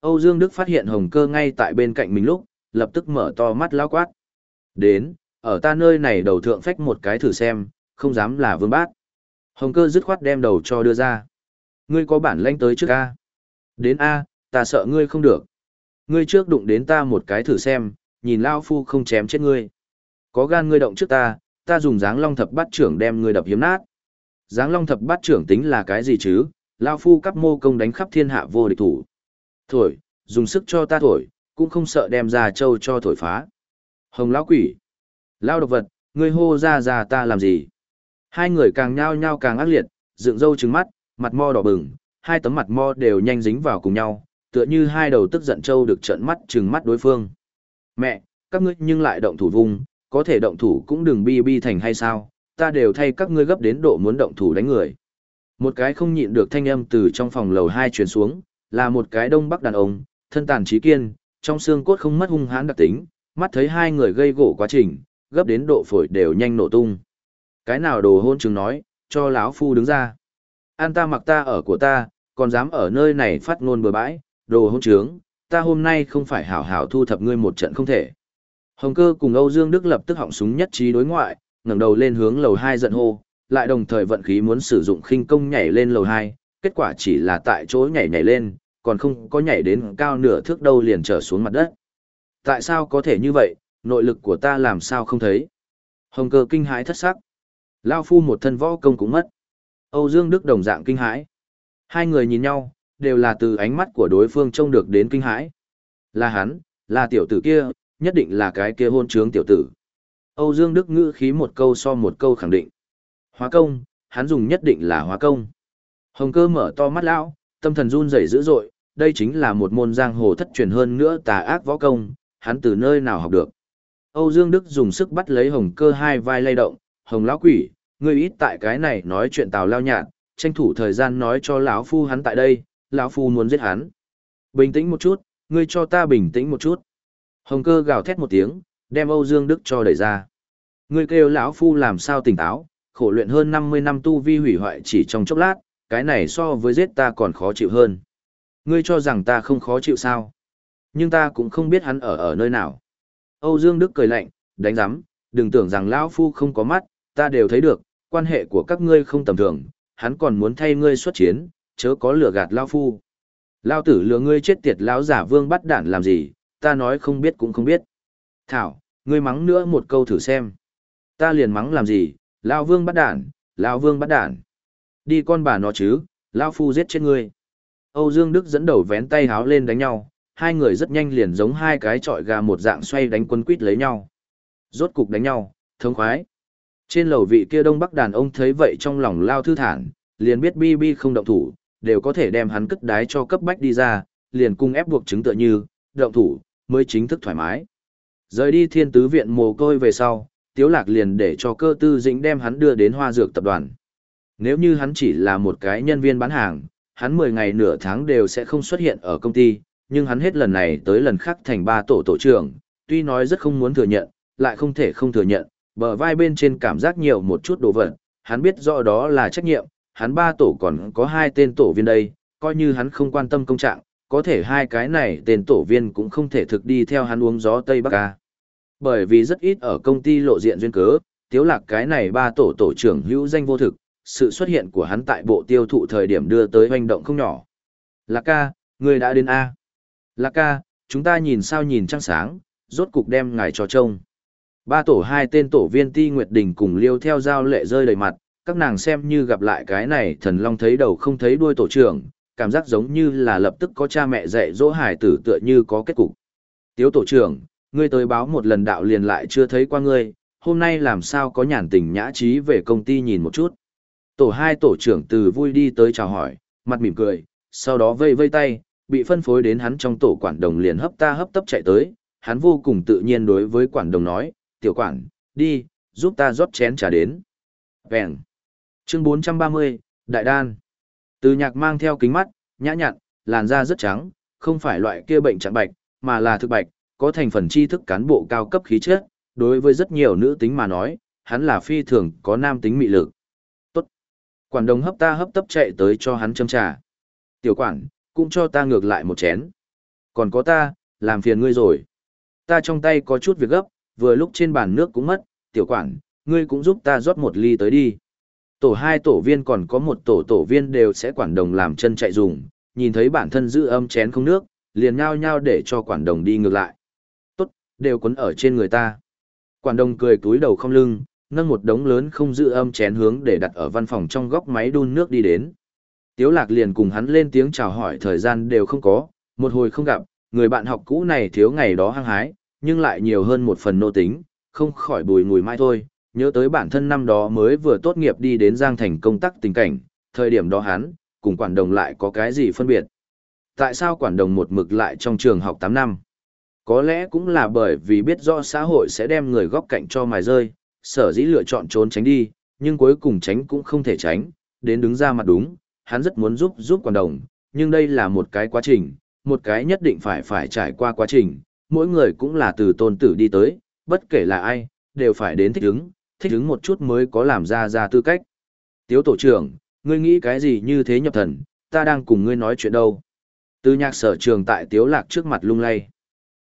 Âu Dương Đức phát hiện hồng cơ ngay tại bên cạnh mình lúc, lập tức mở to mắt lão quát. Đến, ở ta nơi này đầu thượng phách một cái thử xem, không dám là vương bát. Hồng cơ dứt khoát đem đầu cho đưa ra. Ngươi có bản lanh tới trước A. Đến A, ta sợ ngươi không được. Ngươi trước đụng đến ta một cái thử xem, nhìn Lao Phu không chém chết ngươi. Có gan ngươi động trước ta, ta dùng dáng long thập bát trưởng đem ngươi đập hiếm nát. Dáng long thập bát trưởng tính là cái gì chứ? Lao Phu cắp mô công đánh khắp thiên hạ vô địch thủ. Thổi, dùng sức cho ta thổi, cũng không sợ đem ra châu cho thổi phá. Hồng lão quỷ. Lao độc vật, ngươi hô ra ra ta làm gì? Hai người càng nhao nhao càng ác liệt, dựng râu trứng mắt, mặt mo đỏ bừng, hai tấm mặt mo đều nhanh dính vào cùng nhau, tựa như hai đầu tức giận trâu được trợn mắt trừng mắt đối phương. Mẹ, các ngươi nhưng lại động thủ vùng, có thể động thủ cũng đừng bi bi thành hay sao, ta đều thay các ngươi gấp đến độ muốn động thủ đánh người. Một cái không nhịn được thanh âm từ trong phòng lầu hai truyền xuống, là một cái đông bắc đàn ông, thân tàn trí kiên, trong xương cốt không mất hung hãn đặc tính, mắt thấy hai người gây gỗ quá trình, gấp đến độ phổi đều nhanh nổ tung. Cái nào đồ hôn chứng nói, cho lão phu đứng ra. An ta mặc ta ở của ta, còn dám ở nơi này phát ngôn bừa bãi, đồ hôn trướng, ta hôm nay không phải hảo hảo thu thập ngươi một trận không thể. Hồng cơ cùng Âu Dương Đức lập tức họng súng nhất trí đối ngoại, ngẩng đầu lên hướng lầu 2 giận hô, lại đồng thời vận khí muốn sử dụng khinh công nhảy lên lầu 2, kết quả chỉ là tại chỗ nhảy nhảy lên, còn không có nhảy đến cao nửa thước đâu liền trở xuống mặt đất. Tại sao có thể như vậy, nội lực của ta làm sao không thấy? Hồng cơ kinh hãi thất sắc. Lao phu một thân võ công cũng mất. Âu Dương Đức đồng dạng kinh hãi. Hai người nhìn nhau, đều là từ ánh mắt của đối phương trông được đến kinh hãi. Là hắn, là tiểu tử kia, nhất định là cái kia hôn trướng tiểu tử. Âu Dương Đức ngữ khí một câu so một câu khẳng định. Hóa công, hắn dùng nhất định là hóa công. Hồng cơ mở to mắt lão, tâm thần run rẩy dữ dội, đây chính là một môn giang hồ thất truyền hơn nữa tà ác võ công, hắn từ nơi nào học được. Âu Dương Đức dùng sức bắt lấy hồng cơ hai vai lay động, hồng lão quỷ, ngươi ít tại cái này nói chuyện tào lao nhạt, tranh thủ thời gian nói cho lão phu hắn tại đây, lão phu muốn giết hắn. Bình tĩnh một chút, ngươi cho ta bình tĩnh một chút. Hồng cơ gào thét một tiếng, đem Âu Dương Đức cho đẩy ra. Ngươi kêu lão phu làm sao tỉnh táo, khổ luyện hơn 50 năm tu vi hủy hoại chỉ trong chốc lát, cái này so với giết ta còn khó chịu hơn. Ngươi cho rằng ta không khó chịu sao? Nhưng ta cũng không biết hắn ở ở nơi nào. Âu Dương Đức cười lạnh, đánh giám, đừng tưởng rằng lão phu không có mắt, ta đều thấy được, quan hệ của các ngươi không tầm thường, hắn còn muốn thay ngươi xuất chiến, chớ có lừa gạt lão phu. Lão tử lừa ngươi chết tiệt lão giả vương bắt đản làm gì, ta nói không biết cũng không biết. Thảo, ngươi mắng nữa một câu thử xem. Ta liền mắng làm gì, lão vương bắt đản, lão vương bắt đản. Đi con bà nó chứ, lão phu giết chết ngươi. Âu Dương Đức dẫn đầu vén tay háo lên đánh nhau, hai người rất nhanh liền giống hai cái trọi gà một dạng xoay đánh quân quýt lấy nhau. Rốt cục đánh nhau, thống khoái. Trên lầu vị kia đông bắc đàn ông thấy vậy trong lòng lao thư thản, liền biết bi bi không động thủ, đều có thể đem hắn cất đái cho cấp bách đi ra, liền cung ép buộc chứng tựa như, động thủ, mới chính thức thoải mái. Rời đi thiên tứ viện mồ côi về sau, tiếu lạc liền để cho cơ tư dĩnh đem hắn đưa đến hoa dược tập đoàn. Nếu như hắn chỉ là một cái nhân viên bán hàng, hắn 10 ngày nửa tháng đều sẽ không xuất hiện ở công ty, nhưng hắn hết lần này tới lần khác thành ba tổ tổ trưởng, tuy nói rất không muốn thừa nhận, lại không thể không thừa nhận, bờ vai bên trên cảm giác nhiều một chút đồ vật, hắn biết rõ đó là trách nhiệm, hắn ba tổ còn có hai tên tổ viên đây, coi như hắn không quan tâm công trạng, có thể hai cái này tên tổ viên cũng không thể thực đi theo hắn uống gió Tây Bắc ca. Bởi vì rất ít ở công ty lộ diện duyên cớ, tiếu lạc cái này ba tổ tổ trưởng hữu danh vô thực, sự xuất hiện của hắn tại bộ tiêu thụ thời điểm đưa tới hoành động không nhỏ. Lạc ca, người đã đến A. Lạc ca, chúng ta nhìn sao nhìn trăng sáng, rốt cục đem ngài cho trông. Ba tổ hai tên tổ viên ti Nguyệt Đình cùng liêu theo dao lệ rơi đầy mặt, các nàng xem như gặp lại cái này thần long thấy đầu không thấy đuôi tổ trưởng, cảm giác giống như là lập tức có cha mẹ dạy dỗ hải tử tựa như có kết cục. Tiếu tổ trưởng, ngươi tới báo một lần đạo liền lại chưa thấy qua ngươi, hôm nay làm sao có nhàn tình nhã trí về công ty nhìn một chút. Tổ hai tổ trưởng từ vui đi tới chào hỏi, mặt mỉm cười, sau đó vây vây tay, bị phân phối đến hắn trong tổ quản đồng liền hấp ta hấp tấp chạy tới, hắn vô cùng tự nhiên đối với quản đồng nói, tiểu quản, đi, giúp ta rót chén trà đến. Vẹn. Chương 430, Đại Đan. Từ nhạc mang theo kính mắt, nhã nhặn, làn da rất trắng, không phải loại kia bệnh trạng bạch, mà là thực bạch, có thành phần tri thức cán bộ cao cấp khí chất, đối với rất nhiều nữ tính mà nói, hắn là phi thường có nam tính mị lực. Tốt. Quản đồng hấp ta hấp tấp chạy tới cho hắn châm trà. Tiểu quản, cũng cho ta ngược lại một chén. Còn có ta, làm phiền ngươi rồi. Ta trong tay có chút việc gấp, vừa lúc trên bàn nước cũng mất, tiểu quản, ngươi cũng giúp ta rót một ly tới đi. Tổ hai tổ viên còn có một tổ tổ viên đều sẽ quản đồng làm chân chạy dùng, nhìn thấy bản thân giữ âm chén không nước, liền nhao nhao để cho quản đồng đi ngược lại. Tốt, đều quấn ở trên người ta. Quản đồng cười túi đầu không lưng, nâng một đống lớn không giữ âm chén hướng để đặt ở văn phòng trong góc máy đun nước đi đến. Tiếu lạc liền cùng hắn lên tiếng chào hỏi thời gian đều không có, một hồi không gặp, người bạn học cũ này thiếu ngày đó hăng hái, nhưng lại nhiều hơn một phần nô tính, không khỏi bùi ngùi mai thôi, nhớ tới bản thân năm đó mới vừa tốt nghiệp đi đến Giang Thành công tác tình cảnh, thời điểm đó hắn, cùng quản đồng lại có cái gì phân biệt. Tại sao quản đồng một mực lại trong trường học 8 năm? Có lẽ cũng là bởi vì biết rõ xã hội sẽ đem người góc cạnh cho mài rơi, sở dĩ lựa chọn trốn tránh đi, nhưng cuối cùng tránh cũng không thể tránh, đến đứng ra mặt đúng, hắn rất muốn giúp giúp quản đồng, nhưng đây là một cái quá trình, một cái nhất định phải phải trải qua quá trình, mỗi người cũng là từ tôn tử đi tới, bất kể là ai, đều phải đến thích ứng, thích ứng một chút mới có làm ra ra tư cách. Tiếu tổ trưởng, ngươi nghĩ cái gì như thế nhập thần, ta đang cùng ngươi nói chuyện đâu. Từ nhạc sở trường tại tiếu lạc trước mặt lung lay.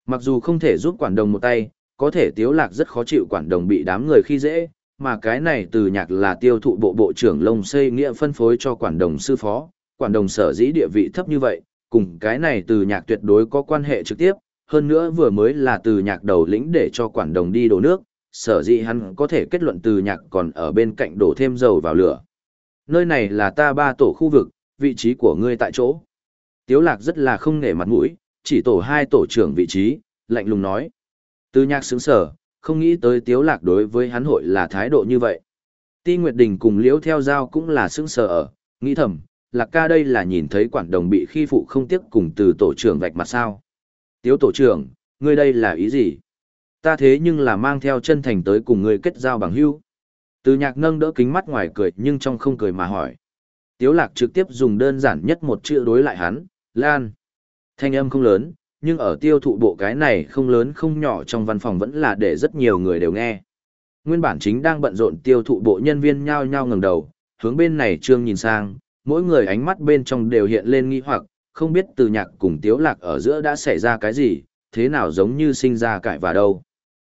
Mặc dù không thể giúp quản đồng một tay, có thể tiếu lạc rất khó chịu quản đồng bị đám người khi dễ, mà cái này từ nhạc là tiêu thụ bộ bộ trưởng lông xây nghĩa phân phối cho quản đồng sư phó, quản đồng sở dĩ địa vị thấp như vậy, cùng cái này từ nhạc tuyệt đối có quan hệ trực tiếp, hơn nữa vừa mới là từ nhạc đầu lĩnh để cho quản đồng đi đổ nước, sở dĩ hắn có thể kết luận từ nhạc còn ở bên cạnh đổ thêm dầu vào lửa. Nơi này là ta ba tổ khu vực, vị trí của ngươi tại chỗ. Tiếu lạc rất là không nể mặt mũi, chỉ tổ hai tổ trưởng vị trí, lạnh lùng nói. Từ nhạc sướng sở, không nghĩ tới tiếu lạc đối với hắn hội là thái độ như vậy. Ti Nguyệt Đình cùng liễu theo giao cũng là sững sờ ở, nghĩ thầm, lạc ca đây là nhìn thấy quản đồng bị khi phụ không tiếc cùng từ tổ trưởng vạch mặt sao. Tiếu tổ trưởng, ngươi đây là ý gì? Ta thế nhưng là mang theo chân thành tới cùng ngươi kết giao bằng hữu. Từ nhạc nâng đỡ kính mắt ngoài cười nhưng trong không cười mà hỏi. Tiếu lạc trực tiếp dùng đơn giản nhất một chữ đối lại hắn, Lan. Thanh âm không lớn, nhưng ở tiêu thụ bộ cái này không lớn không nhỏ trong văn phòng vẫn là để rất nhiều người đều nghe. Nguyên bản chính đang bận rộn tiêu thụ bộ nhân viên nhao nhao ngẩng đầu, hướng bên này trương nhìn sang, mỗi người ánh mắt bên trong đều hiện lên nghi hoặc, không biết từ nhạc cùng tiếu lạc ở giữa đã xảy ra cái gì, thế nào giống như sinh ra cãi và đâu.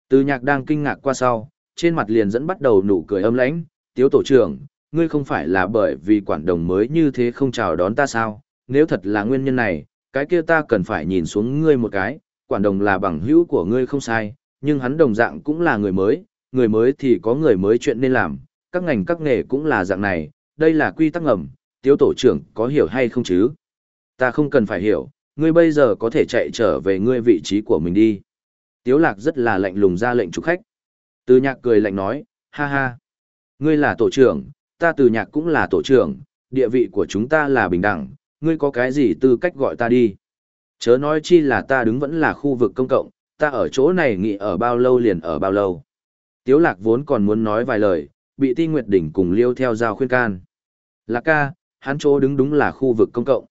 Từ nhạc đang kinh ngạc qua sau, trên mặt liền dẫn bắt đầu nụ cười âm lãnh, tiếu tổ trưởng, ngươi không phải là bởi vì quản đồng mới như thế không chào đón ta sao, nếu thật là nguyên nhân này, cái kia ta cần phải nhìn xuống ngươi một cái, quản đồng là bằng hữu của ngươi không sai, nhưng hắn đồng dạng cũng là người mới, người mới thì có người mới chuyện nên làm, các ngành các nghề cũng là dạng này, đây là quy tắc ngầm, tiếu tổ trưởng có hiểu hay không chứ? Ta không cần phải hiểu, ngươi bây giờ có thể chạy trở về ngươi vị trí của mình đi. Tiếu lạc rất là lạnh lùng ra lệnh chủ khách. Từ nhạc cười lạnh nói, ha ha. Ngươi là tổ trưởng, ta từ nhạc cũng là tổ trưởng, địa vị của chúng ta là bình đẳng, ngươi có cái gì tư cách gọi ta đi. Chớ nói chi là ta đứng vẫn là khu vực công cộng, ta ở chỗ này nghỉ ở bao lâu liền ở bao lâu. Tiếu lạc vốn còn muốn nói vài lời, bị ti nguyệt đỉnh cùng liêu theo giao khuyên can. Lạc ca, hắn chỗ đứng đúng là khu vực công cộng.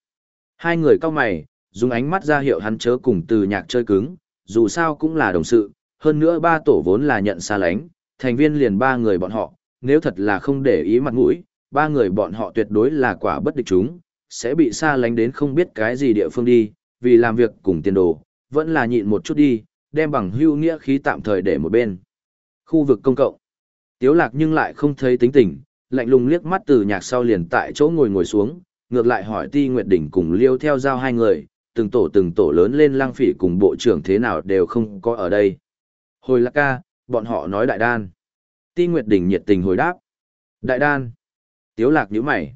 Hai người cao mày, dùng ánh mắt ra hiệu hắn chớ cùng từ nhạc chơi cứng, dù sao cũng là đồng sự, hơn nữa ba tổ vốn là nhận xa lánh, thành viên liền ba người bọn họ, nếu thật là không để ý mặt mũi, ba người bọn họ tuyệt đối là quả bất địch chúng, sẽ bị xa lánh đến không biết cái gì địa phương đi, vì làm việc cùng tiền đồ, vẫn là nhịn một chút đi, đem bằng hưu nghĩa khí tạm thời để một bên. Khu vực công cộng. Tiếu lạc nhưng lại không thấy tính tình, lạnh lùng liếc mắt từ nhạc sau liền tại chỗ ngồi ngồi xuống, ngược lại hỏi Ti Nguyệt Đỉnh cùng Liêu theo giao hai người, từng tổ từng tổ lớn lên lang phỉ cùng bộ trưởng thế nào đều không có ở đây. Hồi lạc ca, bọn họ nói đại đan. Ti Nguyệt Đỉnh nhiệt tình hồi đáp. Đại đan. Tiếu lạc nhíu mày.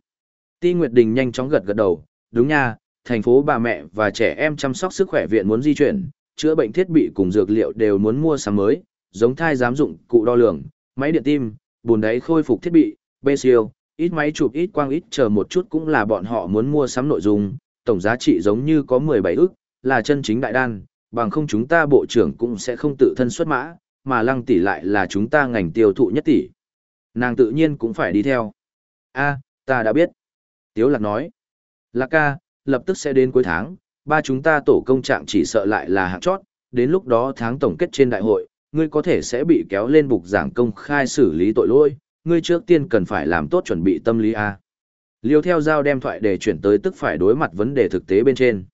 Ti Nguyệt Đình nhanh chóng gật gật đầu, đúng nha, thành phố bà mẹ và trẻ em chăm sóc sức khỏe viện muốn di chuyển, chữa bệnh thiết bị cùng dược liệu đều muốn mua sắm mới, giống thai giám dụng, cụ đo lường, máy điện tim, bồn đáy khôi phục thiết bị, bê siêu, ít máy chụp ít quang ít chờ một chút cũng là bọn họ muốn mua sắm nội dung, tổng giá trị giống như có 17 ức, là chân chính đại đan, bằng không chúng ta bộ trưởng cũng sẽ không tự thân xuất mã, mà lăng tỷ lại là chúng ta ngành tiêu thụ nhất tỷ. Nàng tự nhiên cũng phải đi theo. a ta đã biết. Tiếu lạc nói. Lạc ca, lập tức sẽ đến cuối tháng, ba chúng ta tổ công trạng chỉ sợ lại là hạng chót, đến lúc đó tháng tổng kết trên đại hội, ngươi có thể sẽ bị kéo lên bục giảng công khai xử lý tội lỗi, ngươi trước tiên cần phải làm tốt chuẩn bị tâm lý A. Liêu theo giao đem thoại để chuyển tới tức phải đối mặt vấn đề thực tế bên trên.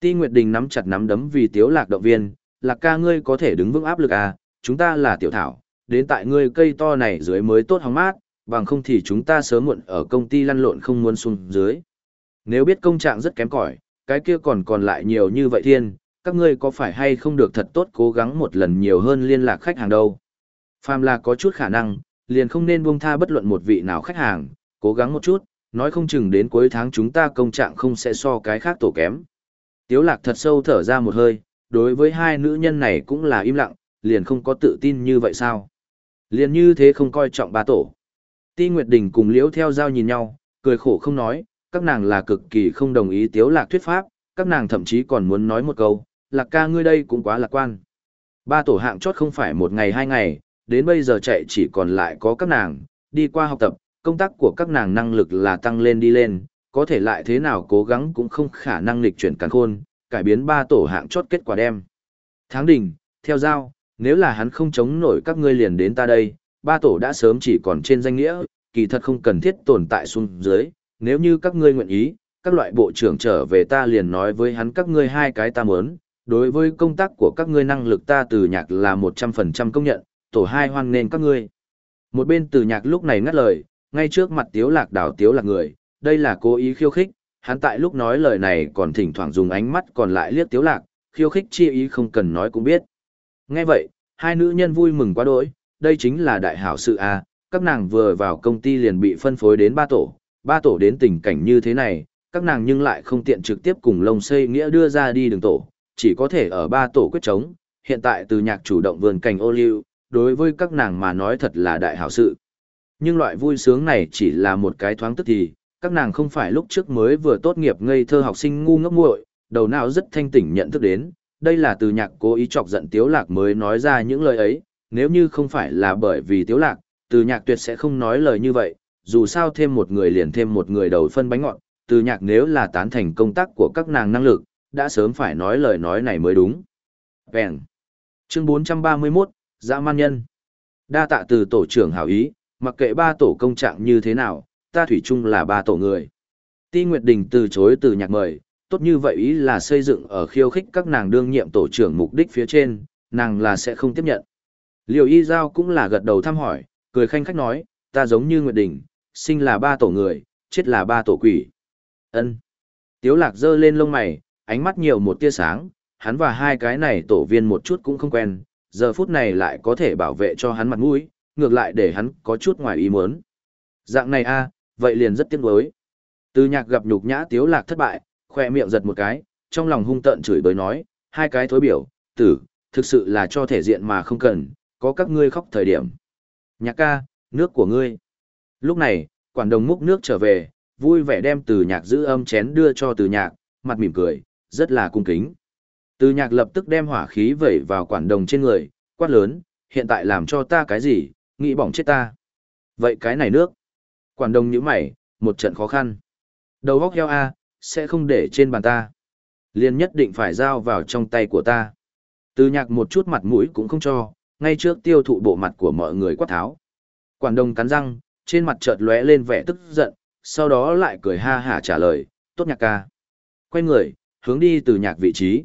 Ti Nguyệt Đình nắm chặt nắm đấm vì tiếu lạc động viên, lạc ca ngươi có thể đứng vững áp lực A, chúng ta là tiểu thảo, đến tại ngươi cây to này dưới mới tốt hóng mát, bằng không thì chúng ta sớm muộn ở công ty lăn lộn không muốn xuống dưới. Nếu biết công trạng rất kém cỏi, cái kia còn còn lại nhiều như vậy thiên, các ngươi có phải hay không được thật tốt cố gắng một lần nhiều hơn liên lạc khách hàng đâu. Phàm là có chút khả năng, liền không nên buông tha bất luận một vị nào khách hàng, cố gắng một chút, nói không chừng đến cuối tháng chúng ta công trạng không sẽ so cái khác tổ kém. Tiếu lạc thật sâu thở ra một hơi, đối với hai nữ nhân này cũng là im lặng, liền không có tự tin như vậy sao. Liền như thế không coi trọng ba tổ. Ti Nguyệt Đình cùng Liễu theo giao nhìn nhau, cười khổ không nói, các nàng là cực kỳ không đồng ý tiếu lạc thuyết pháp, các nàng thậm chí còn muốn nói một câu, lạc ca ngươi đây cũng quá lạc quan. Ba tổ hạng chót không phải một ngày hai ngày, đến bây giờ chạy chỉ còn lại có các nàng, đi qua học tập, công tác của các nàng năng lực là tăng lên đi lên, có thể lại thế nào cố gắng cũng không khả năng lịch chuyển càn khôn, cải biến ba tổ hạng chót kết quả đem. Tháng đỉnh, theo giao, nếu là hắn không chống nổi các ngươi liền đến ta đây, ba tổ đã sớm chỉ còn trên danh nghĩa, kỳ thật không cần thiết tồn tại xuống dưới, nếu như các ngươi nguyện ý, các loại bộ trưởng trở về ta liền nói với hắn các ngươi hai cái ta muốn, đối với công tác của các ngươi năng lực ta từ nhạc là 100% công nhận, tổ hai hoan nên các ngươi. Một bên từ nhạc lúc này ngắt lời, ngay trước mặt tiếu lạc đảo tiếu lạc người, đây là cố ý khiêu khích, hắn tại lúc nói lời này còn thỉnh thoảng dùng ánh mắt còn lại liếc tiếu lạc, khiêu khích chi ý không cần nói cũng biết. Nghe vậy, hai nữ nhân vui mừng quá đỗi, đây chính là đại hảo sự a, các nàng vừa vào công ty liền bị phân phối đến ba tổ, ba tổ đến tình cảnh như thế này, các nàng nhưng lại không tiện trực tiếp cùng lông xây nghĩa đưa ra đi đường tổ, chỉ có thể ở ba tổ quyết chống, hiện tại từ nhạc chủ động vườn cảnh ô liu, đối với các nàng mà nói thật là đại hảo sự. Nhưng loại vui sướng này chỉ là một cái thoáng tức thì, các nàng không phải lúc trước mới vừa tốt nghiệp ngây thơ học sinh ngu ngốc nguội, đầu não rất thanh tỉnh nhận thức đến, đây là từ nhạc cố ý chọc giận Tiếu Lạc mới nói ra những lời ấy, nếu như không phải là bởi vì Tiếu Lạc, từ nhạc tuyệt sẽ không nói lời như vậy, dù sao thêm một người liền thêm một người đầu phân bánh ngọt, từ nhạc nếu là tán thành công tác của các nàng năng lực, đã sớm phải nói lời nói này mới đúng. Vẹn. Chương 431, Dã man nhân. Đa tạ từ tổ trưởng hảo ý, mặc kệ ba tổ công trạng như thế nào, ta thủy chung là ba tổ người. Ti Nguyệt Đình từ chối từ nhạc mời, tốt như vậy ý là xây dựng ở khiêu khích các nàng đương nhiệm tổ trưởng mục đích phía trên, nàng là sẽ không tiếp nhận. Liều y giao cũng là gật đầu thăm hỏi, cười khanh khách nói, ta giống như Nguyệt Đình, sinh là ba tổ người, chết là ba tổ quỷ. ân Tiếu lạc giơ lên lông mày, ánh mắt nhiều một tia sáng, hắn và hai cái này tổ viên một chút cũng không quen, giờ phút này lại có thể bảo vệ cho hắn mặt mũi, ngược lại để hắn có chút ngoài ý muốn. Dạng này a, vậy liền rất tiếc nuối. Từ nhạc gặp nhục nhã tiếu lạc thất bại, khoe miệng giật một cái, trong lòng hung tợn chửi bới nói, hai cái thối biểu, tử, thực sự là cho thể diện mà không cần, có các ngươi khóc thời điểm. Nhạc ca, nước của ngươi. Lúc này, quản đồng múc nước trở về, vui vẻ đem từ nhạc giữ âm chén đưa cho từ nhạc, mặt mỉm cười, rất là cung kính. Từ nhạc lập tức đem hỏa khí vẩy vào quản đồng trên người, quát lớn, hiện tại làm cho ta cái gì, nghĩ bỏng chết ta. Vậy cái này nước. Quản đồng như mày, một trận khó khăn. Đầu góc heo A, sẽ không để trên bàn ta. Liên nhất định phải giao vào trong tay của ta. Từ nhạc một chút mặt mũi cũng không cho, ngay trước tiêu thụ bộ mặt của mọi người quát tháo. Quản đồng cắn răng, trên mặt chợt lóe lên vẻ tức giận, sau đó lại cười ha hả trả lời, tốt nhạc ca. Quay người, hướng đi từ nhạc vị trí.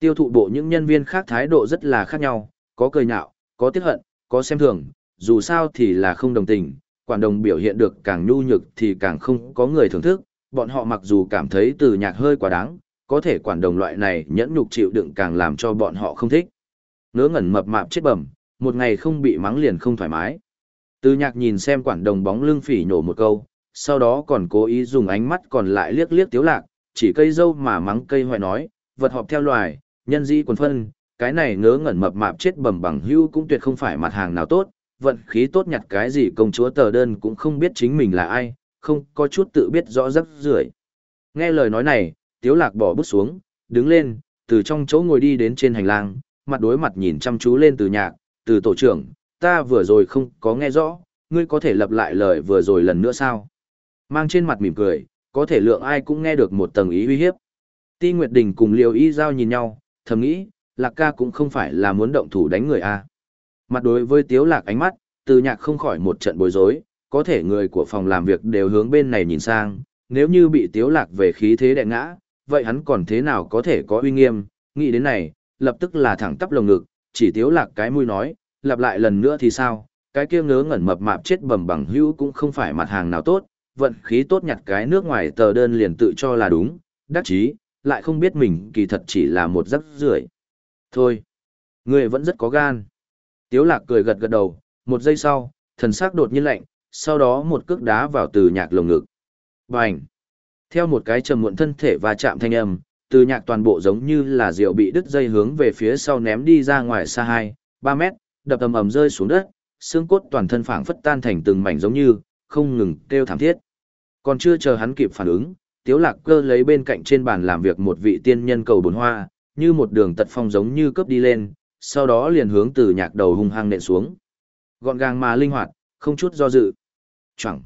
Tiêu thụ bộ những nhân viên khác thái độ rất là khác nhau, có cười nhạo, có tiếc hận, có xem thường, dù sao thì là không đồng tình, quản đồng biểu hiện được càng nhu nhược thì càng không có người thưởng thức, bọn họ mặc dù cảm thấy từ nhạc hơi quá đáng, có thể quản đồng loại này nhẫn nhục chịu đựng càng làm cho bọn họ không thích. Ngớ ngẩn mập mạp chết bẩm, một ngày không bị mắng liền không thoải mái. Từ nhạc nhìn xem quản đồng bóng lưng phỉ nhổ một câu, sau đó còn cố ý dùng ánh mắt còn lại liếc liếc tiếu lạc, chỉ cây dâu mà mắng cây hoại nói, vật họp theo loài, nhân di quần phân, cái này ngớ ngẩn mập mạp chết bầm bằng hưu cũng tuyệt không phải mặt hàng nào tốt, vận khí tốt nhặt cái gì công chúa tờ đơn cũng không biết chính mình là ai, không có chút tự biết rõ rắc rưởi. Nghe lời nói này, tiếu lạc bỏ bút xuống, đứng lên, từ trong chỗ ngồi đi đến trên hành lang, mặt đối mặt nhìn chăm chú lên từ nhạc, từ tổ trưởng, ta vừa rồi không có nghe rõ, ngươi có thể lặp lại lời vừa rồi lần nữa sao? Mang trên mặt mỉm cười, có thể lượng ai cũng nghe được một tầng ý uy hiếp. Ti Nguyệt Đình cùng liêu Y Giao nhìn nhau, thầm nghĩ, Lạc ca cũng không phải là muốn động thủ đánh người a. Mặt đối với Tiếu Lạc ánh mắt, từ nhạc không khỏi một trận bối rối, có thể người của phòng làm việc đều hướng bên này nhìn sang, nếu như bị Tiếu Lạc về khí thế đè ngã, vậy hắn còn thế nào có thể có uy nghiêm, nghĩ đến này, lập tức là thẳng tắp lồng ngực, chỉ Tiếu Lạc cái mũi nói, lặp lại lần nữa thì sao, cái kia ngớ ngẩn mập mạp chết bầm bằng hữu cũng không phải mặt hàng nào tốt, vận khí tốt nhặt cái nước ngoài tờ đơn liền tự cho là đúng, đắc chí, lại không biết mình kỳ thật chỉ là một rắc rưởi. Thôi, người vẫn rất có gan. Tiếu lạc cười gật gật đầu, một giây sau, thần sắc đột nhiên lạnh, sau đó một cước đá vào từ nhạc lồng ngực. Bành! Theo một cái trầm muộn thân thể và chạm thanh âm, từ nhạc toàn bộ giống như là rượu bị đứt dây hướng về phía sau ném đi ra ngoài xa 2, 3 mét, đập ầm ầm rơi xuống đất, xương cốt toàn thân phảng phất tan thành từng mảnh giống như, không ngừng kêu thảm thiết. Còn chưa chờ hắn kịp phản ứng, Tiếu Lạc Cơ lấy bên cạnh trên bàn làm việc một vị tiên nhân cầu bồn hoa, như một đường tật phong giống như cướp đi lên, sau đó liền hướng từ nhạc đầu hung hăng nện xuống. Gọn gàng mà linh hoạt, không chút do dự. Chẳng.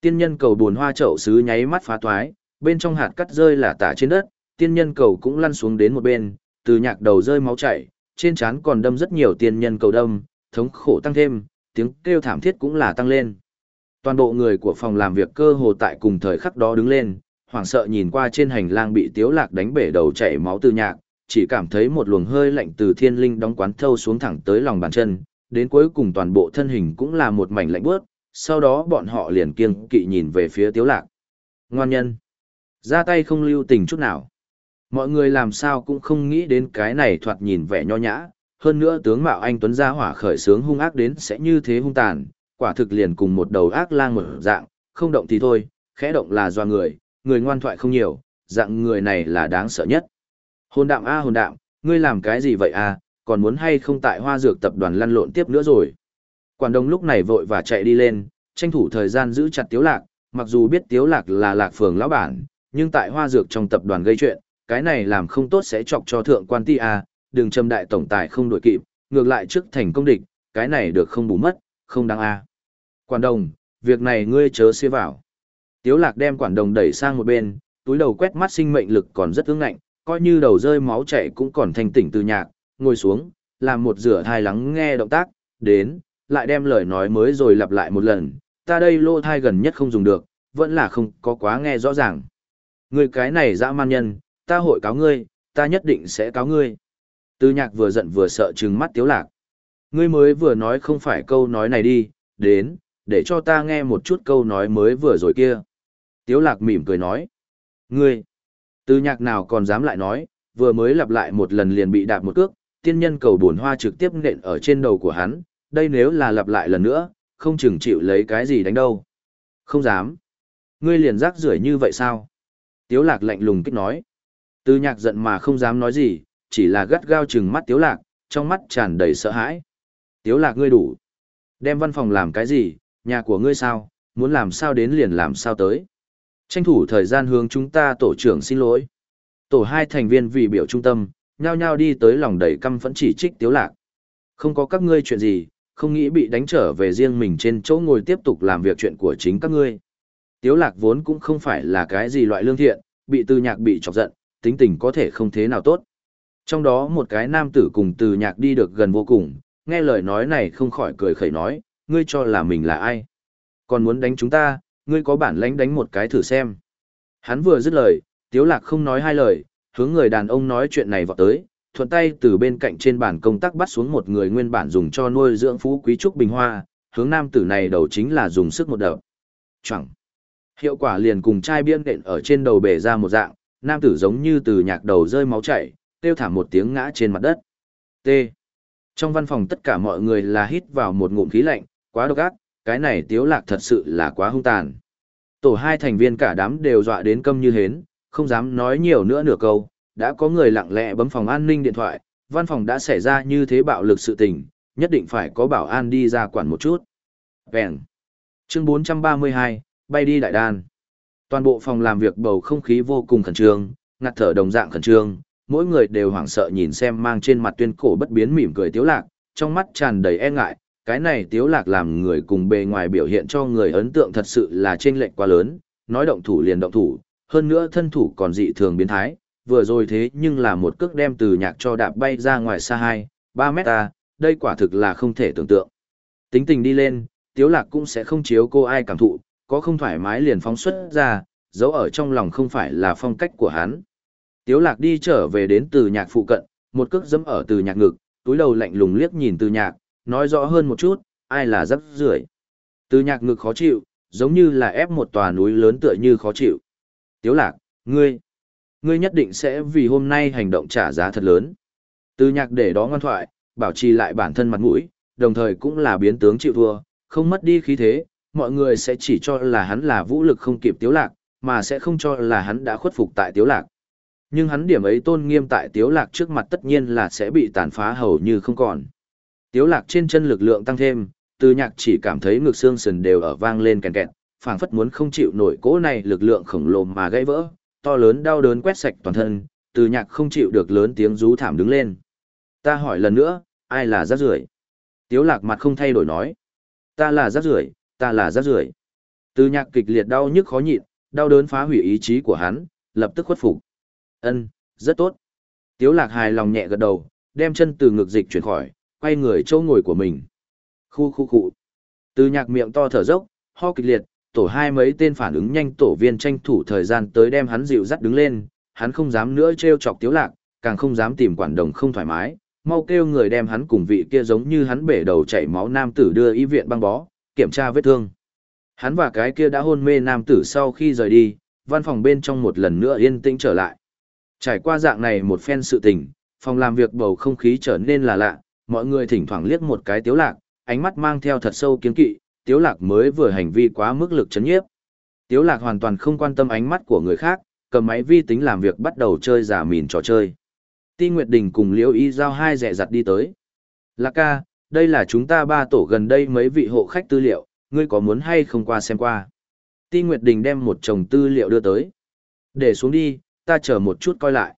Tiên nhân cầu bồn hoa chậu sứ nháy mắt phá toái, bên trong hạt cắt rơi là tả trên đất, tiên nhân cầu cũng lăn xuống đến một bên, từ nhạc đầu rơi máu chảy, trên trán còn đâm rất nhiều tiên nhân cầu đâm, thống khổ tăng thêm, tiếng kêu thảm thiết cũng là tăng lên. Toàn bộ người của phòng làm việc cơ hồ tại cùng thời khắc đó đứng lên, hoảng sợ nhìn qua trên hành lang bị tiếu lạc đánh bể đầu chảy máu từ nhạc, chỉ cảm thấy một luồng hơi lạnh từ thiên linh đóng quán thâu xuống thẳng tới lòng bàn chân, đến cuối cùng toàn bộ thân hình cũng là một mảnh lạnh bước, sau đó bọn họ liền kiêng kỵ nhìn về phía tiếu lạc. Ngoan nhân, ra tay không lưu tình chút nào. Mọi người làm sao cũng không nghĩ đến cái này thoạt nhìn vẻ nho nhã, hơn nữa tướng mạo anh Tuấn gia hỏa khởi sướng hung ác đến sẽ như thế hung tàn, quả thực liền cùng một đầu ác lang một dạng, không động thì thôi, khẽ động là do người, người ngoan thoại không nhiều, dạng người này là đáng sợ nhất. Hồn đạm a hồn đạm, ngươi làm cái gì vậy a, còn muốn hay không tại hoa dược tập đoàn lăn lộn tiếp nữa rồi. Quản Đông lúc này vội và chạy đi lên, tranh thủ thời gian giữ chặt tiếu lạc, mặc dù biết tiếu lạc là lạc phường lão bản, nhưng tại hoa dược trong tập đoàn gây chuyện, cái này làm không tốt sẽ chọc cho thượng quan ti a, đừng châm đại tổng tài không đội kịp, ngược lại trước thành công địch, cái này được không bù mất, không đáng a. Quản đồng, việc này ngươi chớ xia vào. Tiếu lạc đem quản đồng đẩy sang một bên, túi đầu quét mắt sinh mệnh lực còn rất ương ngạnh, coi như đầu rơi máu chảy cũng còn thanh tỉnh từ nhạc, ngồi xuống, làm một rửa thai lắng nghe động tác, đến, lại đem lời nói mới rồi lặp lại một lần, ta đây lô thai gần nhất không dùng được, vẫn là không có quá nghe rõ ràng. Người cái này dã man nhân, ta hội cáo ngươi, ta nhất định sẽ cáo ngươi. Tư nhạc vừa giận vừa sợ trừng mắt tiếu lạc. Ngươi mới vừa nói không phải câu nói này đi, đến, để cho ta nghe một chút câu nói mới vừa rồi kia. Tiếu lạc mỉm cười nói. Ngươi, Tư nhạc nào còn dám lại nói, vừa mới lặp lại một lần liền bị đạp một cước, tiên nhân cầu bổn hoa trực tiếp nện ở trên đầu của hắn, đây nếu là lặp lại lần nữa, không chừng chịu lấy cái gì đánh đâu. Không dám. Ngươi liền rác rưởi như vậy sao? Tiếu lạc lạnh lùng kích nói. Từ nhạc giận mà không dám nói gì, chỉ là gắt gao chừng mắt tiếu lạc, trong mắt tràn đầy sợ hãi. Tiếu lạc ngươi đủ. Đem văn phòng làm cái gì, nhà của ngươi sao, muốn làm sao đến liền làm sao tới. Tranh thủ thời gian hướng chúng ta tổ trưởng xin lỗi. Tổ hai thành viên vì biểu trung tâm, nhao nhao đi tới lòng đầy căm phẫn chỉ trích tiếu lạc. Không có các ngươi chuyện gì, không nghĩ bị đánh trở về riêng mình trên chỗ ngồi tiếp tục làm việc chuyện của chính các ngươi. Tiếu lạc vốn cũng không phải là cái gì loại lương thiện, bị tư nhạc bị chọc giận, tính tình có thể không thế nào tốt. Trong đó một cái nam tử cùng từ nhạc đi được gần vô cùng, nghe lời nói này không khỏi cười khẩy nói, ngươi cho là mình là ai? Còn muốn đánh chúng ta, ngươi có bản lãnh đánh một cái thử xem. Hắn vừa dứt lời, Tiếu Lạc không nói hai lời, hướng người đàn ông nói chuyện này vào tới, thuận tay từ bên cạnh trên bàn công tác bắt xuống một người nguyên bản dùng cho nuôi dưỡng phú quý trúc bình hoa, hướng nam tử này đầu chính là dùng sức một đập. Chẳng. Hiệu quả liền cùng chai biên đện ở trên đầu bể ra một dạng, nam tử giống như từ nhạc đầu rơi máu chảy, kêu thảm một tiếng ngã trên mặt đất. T. Trong văn phòng tất cả mọi người là hít vào một ngụm khí lạnh, quá độc ác, cái này tiếu lạc thật sự là quá hung tàn. Tổ hai thành viên cả đám đều dọa đến câm như hến, không dám nói nhiều nữa nửa câu, đã có người lặng lẽ bấm phòng an ninh điện thoại, văn phòng đã xảy ra như thế bạo lực sự tình, nhất định phải có bảo an đi ra quản một chút. Vẹn. Chương 432, bay đi đại đàn. Toàn bộ phòng làm việc bầu không khí vô cùng khẩn trương, ngặt thở đồng dạng khẩn trương, mỗi người đều hoảng sợ nhìn xem mang trên mặt tuyên cổ bất biến mỉm cười tiếu lạc, trong mắt tràn đầy e ngại, cái này tiếu lạc làm người cùng bề ngoài biểu hiện cho người ấn tượng thật sự là trên lệch quá lớn, nói động thủ liền động thủ, hơn nữa thân thủ còn dị thường biến thái, vừa rồi thế nhưng là một cước đem từ nhạc cho đạp bay ra ngoài xa 2, 3 mét ta, đây quả thực là không thể tưởng tượng. Tính tình đi lên, tiếu lạc cũng sẽ không chiếu cô ai cảm thụ, có không thoải mái liền phóng xuất ra, dấu ở trong lòng không phải là phong cách của hắn. Tiếu lạc đi trở về đến từ nhạc phụ cận, một cước dẫm ở từ nhạc ngực, túi đầu lạnh lùng liếc nhìn từ nhạc, nói rõ hơn một chút, ai là dấp rưởi. Từ nhạc ngực khó chịu, giống như là ép một tòa núi lớn tựa như khó chịu. Tiếu lạc, ngươi, ngươi nhất định sẽ vì hôm nay hành động trả giá thật lớn. Từ nhạc để đó ngoan thoại, bảo trì lại bản thân mặt mũi, đồng thời cũng là biến tướng chịu thua, không mất đi khí thế, mọi người sẽ chỉ cho là hắn là vũ lực không kịp tiếu lạc, mà sẽ không cho là hắn đã khuất phục tại tiếu lạc. Nhưng hắn điểm ấy tôn nghiêm tại tiếu lạc trước mặt tất nhiên là sẽ bị tàn phá hầu như không còn. Tiếu lạc trên chân lực lượng tăng thêm, từ nhạc chỉ cảm thấy ngực xương sườn đều ở vang lên kèn kẹt, phảng phất muốn không chịu nổi cỗ này lực lượng khổng lồ mà gãy vỡ, to lớn đau đớn quét sạch toàn thân, từ nhạc không chịu được lớn tiếng rú thảm đứng lên. Ta hỏi lần nữa, ai là rác rưởi? Tiếu lạc mặt không thay đổi nói. Ta là rác rưởi, ta là rác rưởi. Từ nhạc kịch liệt đau nhức khó nhịn, đau đớn phá hủy ý chí của hắn, lập tức khuất phục. Ân, rất tốt. Tiếu lạc hài lòng nhẹ gật đầu, đem chân từ ngực dịch chuyển khỏi, quay người chỗ ngồi của mình. Khu khu khu. Từ nhạc miệng to thở dốc, ho kịch liệt, tổ hai mấy tên phản ứng nhanh tổ viên tranh thủ thời gian tới đem hắn dịu dắt đứng lên, hắn không dám nữa trêu chọc tiếu lạc, càng không dám tìm quản đồng không thoải mái, mau kêu người đem hắn cùng vị kia giống như hắn bể đầu chảy máu nam tử đưa y viện băng bó, kiểm tra vết thương. Hắn và cái kia đã hôn mê nam tử sau khi rời đi, văn phòng bên trong một lần nữa yên tĩnh trở lại. Trải qua dạng này một phen sự tình, phòng làm việc bầu không khí trở nên là lạ, mọi người thỉnh thoảng liếc một cái tiếu lạc, ánh mắt mang theo thật sâu kiên kỵ, tiếu lạc mới vừa hành vi quá mức lực chấn nhiếp. Tiếu lạc hoàn toàn không quan tâm ánh mắt của người khác, cầm máy vi tính làm việc bắt đầu chơi giả mìn trò chơi. Ti Nguyệt Đình cùng Liễu Y giao hai rẻ giặt đi tới. Lạc ca, đây là chúng ta ba tổ gần đây mấy vị hộ khách tư liệu, ngươi có muốn hay không qua xem qua. Ti Nguyệt Đình đem một chồng tư liệu đưa tới. Để xuống đi, ta chờ một chút coi lại.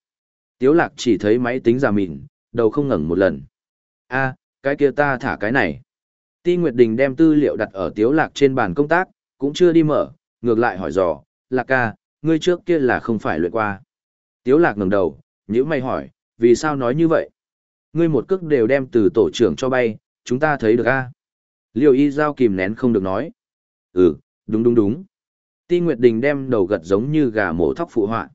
Tiếu lạc chỉ thấy máy tính giả mịn, đầu không ngẩng một lần. a cái kia ta thả cái này. Ti Nguyệt Đình đem tư liệu đặt ở tiếu lạc trên bàn công tác, cũng chưa đi mở, ngược lại hỏi dò, lạc ca, ngươi trước kia là không phải luyện qua. Tiếu lạc ngẩng đầu, nhữ mày hỏi, vì sao nói như vậy? Ngươi một cước đều đem từ tổ trưởng cho bay, chúng ta thấy được a Liêu y giao kìm nén không được nói. Ừ, đúng đúng đúng. Ti Nguyệt Đình đem đầu gật giống như gà mổ thóc phụ họa.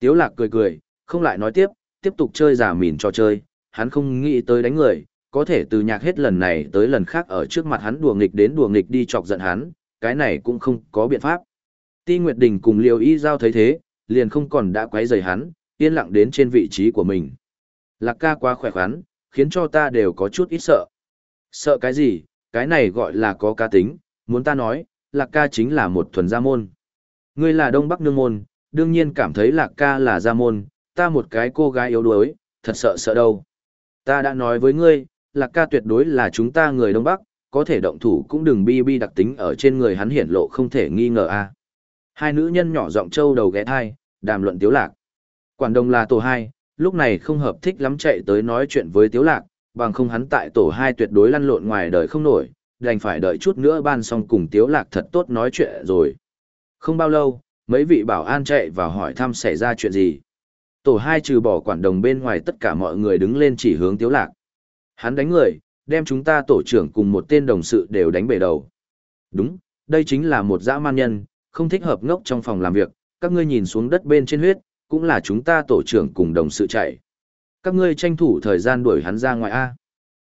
Tiếu lạc cười cười, không lại nói tiếp, tiếp tục chơi giả mìn cho chơi, hắn không nghĩ tới đánh người, có thể từ nhạc hết lần này tới lần khác ở trước mặt hắn đùa nghịch đến đùa nghịch đi chọc giận hắn, cái này cũng không có biện pháp. Ti Nguyệt Đình cùng Liêu Y Giao thấy thế, liền không còn đã quấy rầy hắn, yên lặng đến trên vị trí của mình. Lạc ca quá khỏe khoắn, khiến cho ta đều có chút ít sợ. Sợ cái gì, cái này gọi là có cá tính, muốn ta nói, lạc ca chính là một thuần gia môn. Ngươi là Đông Bắc Nương Môn, đương nhiên cảm thấy lạc ca là gia môn, ta một cái cô gái yếu đuối, thật sợ sợ đâu. Ta đã nói với ngươi, lạc ca tuyệt đối là chúng ta người Đông Bắc, có thể động thủ cũng đừng bi bi đặc tính ở trên người hắn hiển lộ không thể nghi ngờ a. Hai nữ nhân nhỏ giọng trâu đầu ghé thai, đàm luận tiếu lạc. Quản Đông là tổ hai, lúc này không hợp thích lắm chạy tới nói chuyện với tiếu lạc, bằng không hắn tại tổ hai tuyệt đối lăn lộn ngoài đời không nổi, đành phải đợi chút nữa ban xong cùng tiếu lạc thật tốt nói chuyện rồi. Không bao lâu, mấy vị bảo an chạy vào hỏi thăm xảy ra chuyện gì. Tổ hai trừ bỏ quản đồng bên ngoài tất cả mọi người đứng lên chỉ hướng tiếu lạc. Hắn đánh người, đem chúng ta tổ trưởng cùng một tên đồng sự đều đánh bể đầu. Đúng, đây chính là một dã man nhân, không thích hợp ngốc trong phòng làm việc, các ngươi nhìn xuống đất bên trên huyết, cũng là chúng ta tổ trưởng cùng đồng sự chạy. Các ngươi tranh thủ thời gian đuổi hắn ra ngoài A.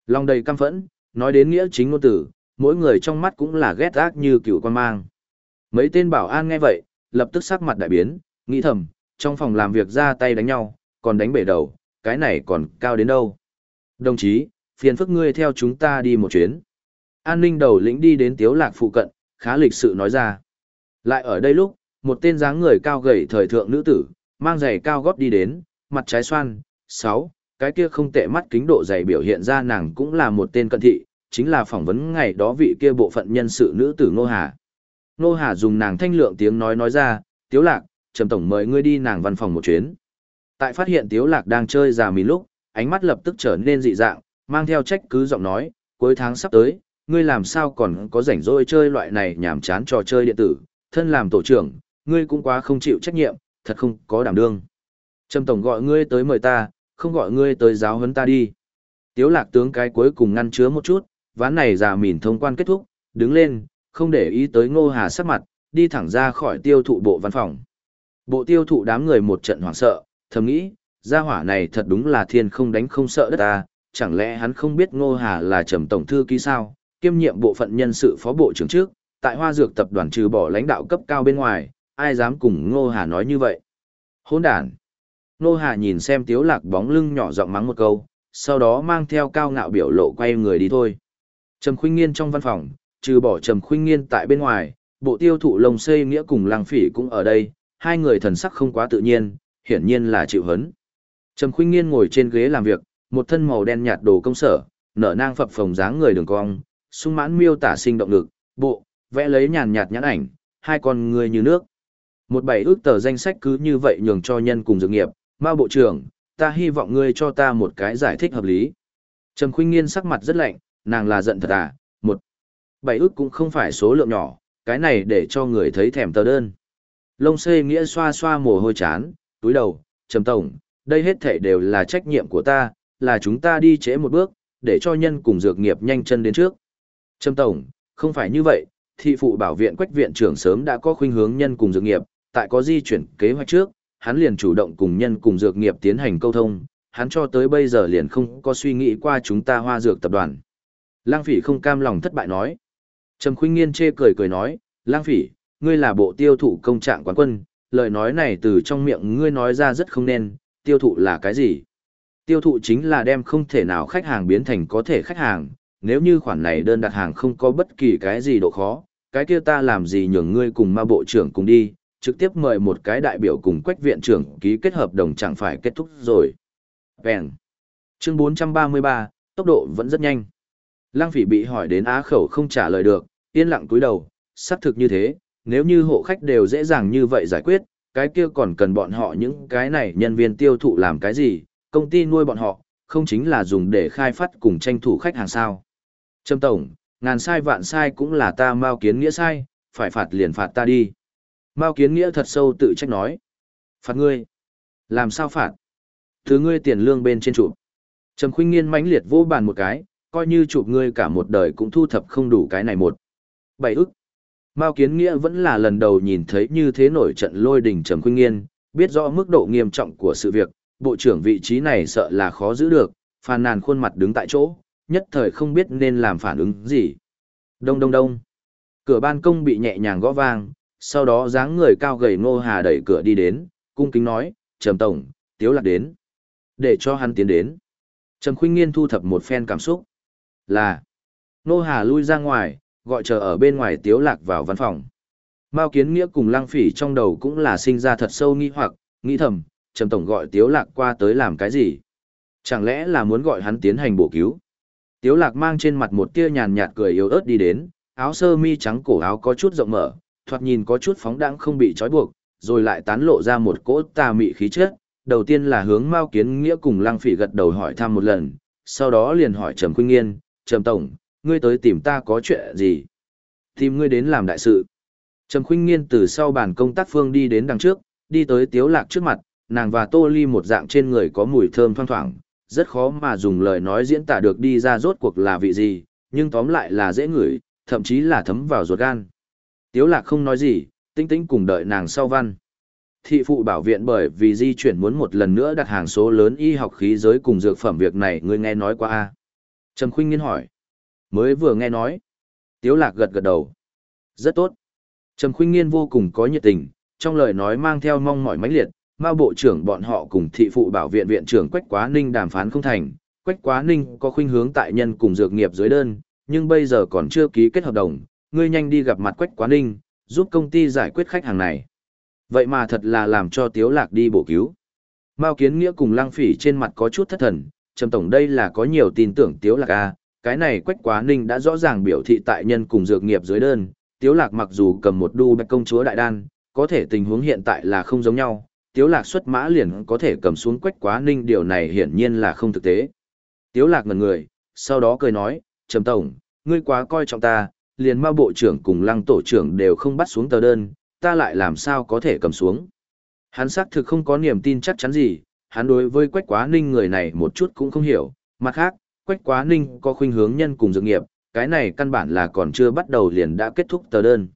Long đầy căm phẫn, nói đến nghĩa chính ngôn tử, mỗi người trong mắt cũng là ghét ác như cựu quan mang. Mấy tên bảo an nghe vậy, lập tức sắc mặt đại biến, nghĩ thầm, trong phòng làm việc ra tay đánh nhau, còn đánh bể đầu, cái này còn cao đến đâu. Đồng chí, phiền phức ngươi theo chúng ta đi một chuyến. An ninh đầu lĩnh đi đến tiếu lạc phụ cận, khá lịch sự nói ra. Lại ở đây lúc, một tên dáng người cao gầy thời thượng nữ tử, mang giày cao gót đi đến, mặt trái xoan, sáu, cái kia không tệ mắt kính độ dày biểu hiện ra nàng cũng là một tên cận thị, chính là phỏng vấn ngày đó vị kia bộ phận nhân sự nữ tử Ngô Hà. Ngô Hà dùng nàng thanh lượng tiếng nói nói ra, Tiếu Lạc, Trầm Tổng mời ngươi đi nàng văn phòng một chuyến. Tại phát hiện Tiếu Lạc đang chơi già mì lúc, ánh mắt lập tức trở nên dị dạng, mang theo trách cứ giọng nói, cuối tháng sắp tới, ngươi làm sao còn có rảnh rỗi chơi loại này nhảm chán trò chơi điện tử, thân làm tổ trưởng, ngươi cũng quá không chịu trách nhiệm, thật không có đảm đương. Trầm Tổng gọi ngươi tới mời ta, không gọi ngươi tới giáo huấn ta đi. Tiếu lạc tướng cái cuối cùng ngăn chứa một chút, ván này già mỉn thông quan kết thúc, đứng lên, không để ý tới ngô hà sắc mặt, đi thẳng ra khỏi tiêu thụ bộ văn phòng. Bộ tiêu thụ đám người một trận hoảng sợ, thầm nghĩ, gia hỏa này thật đúng là thiên không đánh không sợ đất ta, chẳng lẽ hắn không biết ngô hà là trầm tổng thư ký sao, kiêm nhiệm bộ phận nhân sự phó bộ trưởng trước, tại hoa dược tập đoàn trừ bỏ lãnh đạo cấp cao bên ngoài, ai dám cùng ngô hà nói như vậy. Hôn đàn. Ngô hà nhìn xem tiếu lạc bóng lưng nhỏ giọng mắng một câu, sau đó mang theo cao ngạo biểu lộ quay người đi thôi. Trầm Khuynh Nghiên trong văn phòng, trừ bỏ Trầm Khuynh Nghiên tại bên ngoài, bộ tiêu thụ lồng xây nghĩa cùng Làng Phỉ cũng ở đây, hai người thần sắc không quá tự nhiên, hiển nhiên là chịu hấn. Trầm Khuynh Nghiên ngồi trên ghế làm việc, một thân màu đen nhạt đồ công sở, nở nang phập phồng dáng người đường cong, sung mãn miêu tả sinh động lực, bộ, vẽ lấy nhàn nhạt nhãn ảnh, hai con người như nước. Một bảy ước tờ danh sách cứ như vậy nhường cho nhân cùng dược nghiệp, Mao bộ trưởng, ta hy vọng ngươi cho ta một cái giải thích hợp lý. Trầm Khuynh Nghiên sắc mặt rất lạnh, nàng là giận thật à, một, bảy ước cũng không phải số lượng nhỏ, cái này để cho người thấy thèm tờ đơn. Lông xê nghĩa xoa xoa mồ hôi chán, túi đầu, trầm tổng, đây hết thể đều là trách nhiệm của ta, là chúng ta đi trễ một bước, để cho nhân cùng dược nghiệp nhanh chân đến trước. Trầm tổng, không phải như vậy, thị phụ bảo viện quách viện trưởng sớm đã có khuynh hướng nhân cùng dược nghiệp, tại có di chuyển kế hoạch trước, hắn liền chủ động cùng nhân cùng dược nghiệp tiến hành câu thông, hắn cho tới bây giờ liền không có suy nghĩ qua chúng ta hoa dược tập đoàn. Lang phỉ không cam lòng thất bại nói. Trầm khuyên nghiên chê cười cười nói, Lang phỉ, ngươi là bộ tiêu thụ công trạng quán quân, lời nói này từ trong miệng ngươi nói ra rất không nên, tiêu thụ là cái gì? Tiêu thụ chính là đem không thể nào khách hàng biến thành có thể khách hàng, nếu như khoản này đơn đặt hàng không có bất kỳ cái gì độ khó, cái kia ta làm gì nhường ngươi cùng ma bộ trưởng cùng đi, trực tiếp mời một cái đại biểu cùng quách viện trưởng ký kết hợp đồng chẳng phải kết thúc rồi. Vẹn. Chương 433, tốc độ vẫn rất nhanh. Lăng phỉ bị hỏi đến á khẩu không trả lời được, yên lặng túi đầu, xác thực như thế, nếu như hộ khách đều dễ dàng như vậy giải quyết, cái kia còn cần bọn họ những cái này nhân viên tiêu thụ làm cái gì, công ty nuôi bọn họ, không chính là dùng để khai phát cùng tranh thủ khách hàng sao. Trâm Tổng, ngàn sai vạn sai cũng là ta mau kiến nghĩa sai, phải phạt liền phạt ta đi. Mao kiến nghĩa thật sâu tự trách nói. Phạt ngươi. Làm sao phạt? Thứ ngươi tiền lương bên trên chụp. Trầm khuyên nghiên mãnh liệt vô bàn một cái, coi như chụp ngươi cả một đời cũng thu thập không đủ cái này một. Bảy ức. Mao Kiến Nghĩa vẫn là lần đầu nhìn thấy như thế nổi trận lôi đình Trầm khuyên Nghiên, biết rõ mức độ nghiêm trọng của sự việc, bộ trưởng vị trí này sợ là khó giữ được, phàn nàn khuôn mặt đứng tại chỗ, nhất thời không biết nên làm phản ứng gì. Đông đông đông. Cửa ban công bị nhẹ nhàng gõ vang, sau đó dáng người cao gầy Ngô Hà đẩy cửa đi đến, cung kính nói, "Trầm tổng, Tiếu Lạc đến." Để cho hắn tiến đến. Trầm Khuynh Nghiên thu thập một phen cảm xúc. Là. Ngô Hà lui ra ngoài, gọi chờ ở bên ngoài tiếu lạc vào văn phòng. Mao Kiến Nghĩa cùng Lăng Phỉ trong đầu cũng là sinh ra thật sâu nghi hoặc, nghĩ thầm, Trầm Tổng gọi tiếu lạc qua tới làm cái gì? Chẳng lẽ là muốn gọi hắn tiến hành bổ cứu? Tiếu lạc mang trên mặt một tia nhàn nhạt cười yếu ớt đi đến, áo sơ mi trắng cổ áo có chút rộng mở, thoạt nhìn có chút phóng đãng không bị trói buộc, rồi lại tán lộ ra một cỗ tà mị khí chất. Đầu tiên là hướng Mao Kiến Nghĩa cùng Lăng Phỉ gật đầu hỏi thăm một lần, sau đó liền hỏi Trầm Khuynh Nghiên, Trầm Tổng, ngươi tới tìm ta có chuyện gì? Tìm ngươi đến làm đại sự. Trầm Khuynh Nghiên từ sau bàn công tác phương đi đến đằng trước, đi tới Tiếu Lạc trước mặt, nàng và Tô Ly một dạng trên người có mùi thơm thoang thoảng, rất khó mà dùng lời nói diễn tả được đi ra rốt cuộc là vị gì, nhưng tóm lại là dễ ngửi, thậm chí là thấm vào ruột gan. Tiếu Lạc không nói gì, tinh tĩnh cùng đợi nàng sau văn. Thị phụ bảo viện bởi vì di chuyển muốn một lần nữa đặt hàng số lớn y học khí giới cùng dược phẩm việc này ngươi nghe nói qua a Trầm khuyên Nghiên hỏi. Mới vừa nghe nói. Tiếu lạc gật gật đầu. Rất tốt. Trầm khuyên nghiên vô cùng có nhiệt tình, trong lời nói mang theo mong mỏi mãnh liệt, Mao bộ trưởng bọn họ cùng thị phụ bảo viện viện trưởng Quách Quá Ninh đàm phán không thành, Quách Quá Ninh có khuynh hướng tại nhân cùng dược nghiệp dưới đơn, nhưng bây giờ còn chưa ký kết hợp đồng, ngươi nhanh đi gặp mặt Quách Quá Ninh, giúp công ty giải quyết khách hàng này. Vậy mà thật là làm cho Tiếu Lạc đi bổ cứu. Mao Kiến Nghĩa cùng Lăng Phỉ trên mặt có chút thất thần, trầm tổng đây là có nhiều tin tưởng Tiếu Lạc à, cái này Quách Quá Ninh đã rõ ràng biểu thị tại nhân cùng dược nghiệp dưới đơn, Tiếu Lạc mặc dù cầm một đu bạch công chúa đại đan, có thể tình huống hiện tại là không giống nhau, Tiếu Lạc xuất mã liền có thể cầm xuống Quách Quá Ninh điều này hiển nhiên là không thực tế. Tiếu Lạc ngẩn người, sau đó cười nói, Trầm Tổng, ngươi quá coi trọng ta, liền ma bộ trưởng cùng lăng tổ trưởng đều không bắt xuống tờ đơn, ta lại làm sao có thể cầm xuống. Hắn xác thực không có niềm tin chắc chắn gì, hắn đối với Quách Quá Ninh người này một chút cũng không hiểu, mặt khác, Quách Quá Ninh có khuynh hướng nhân cùng dược nghiệp, cái này căn bản là còn chưa bắt đầu liền đã kết thúc tờ đơn.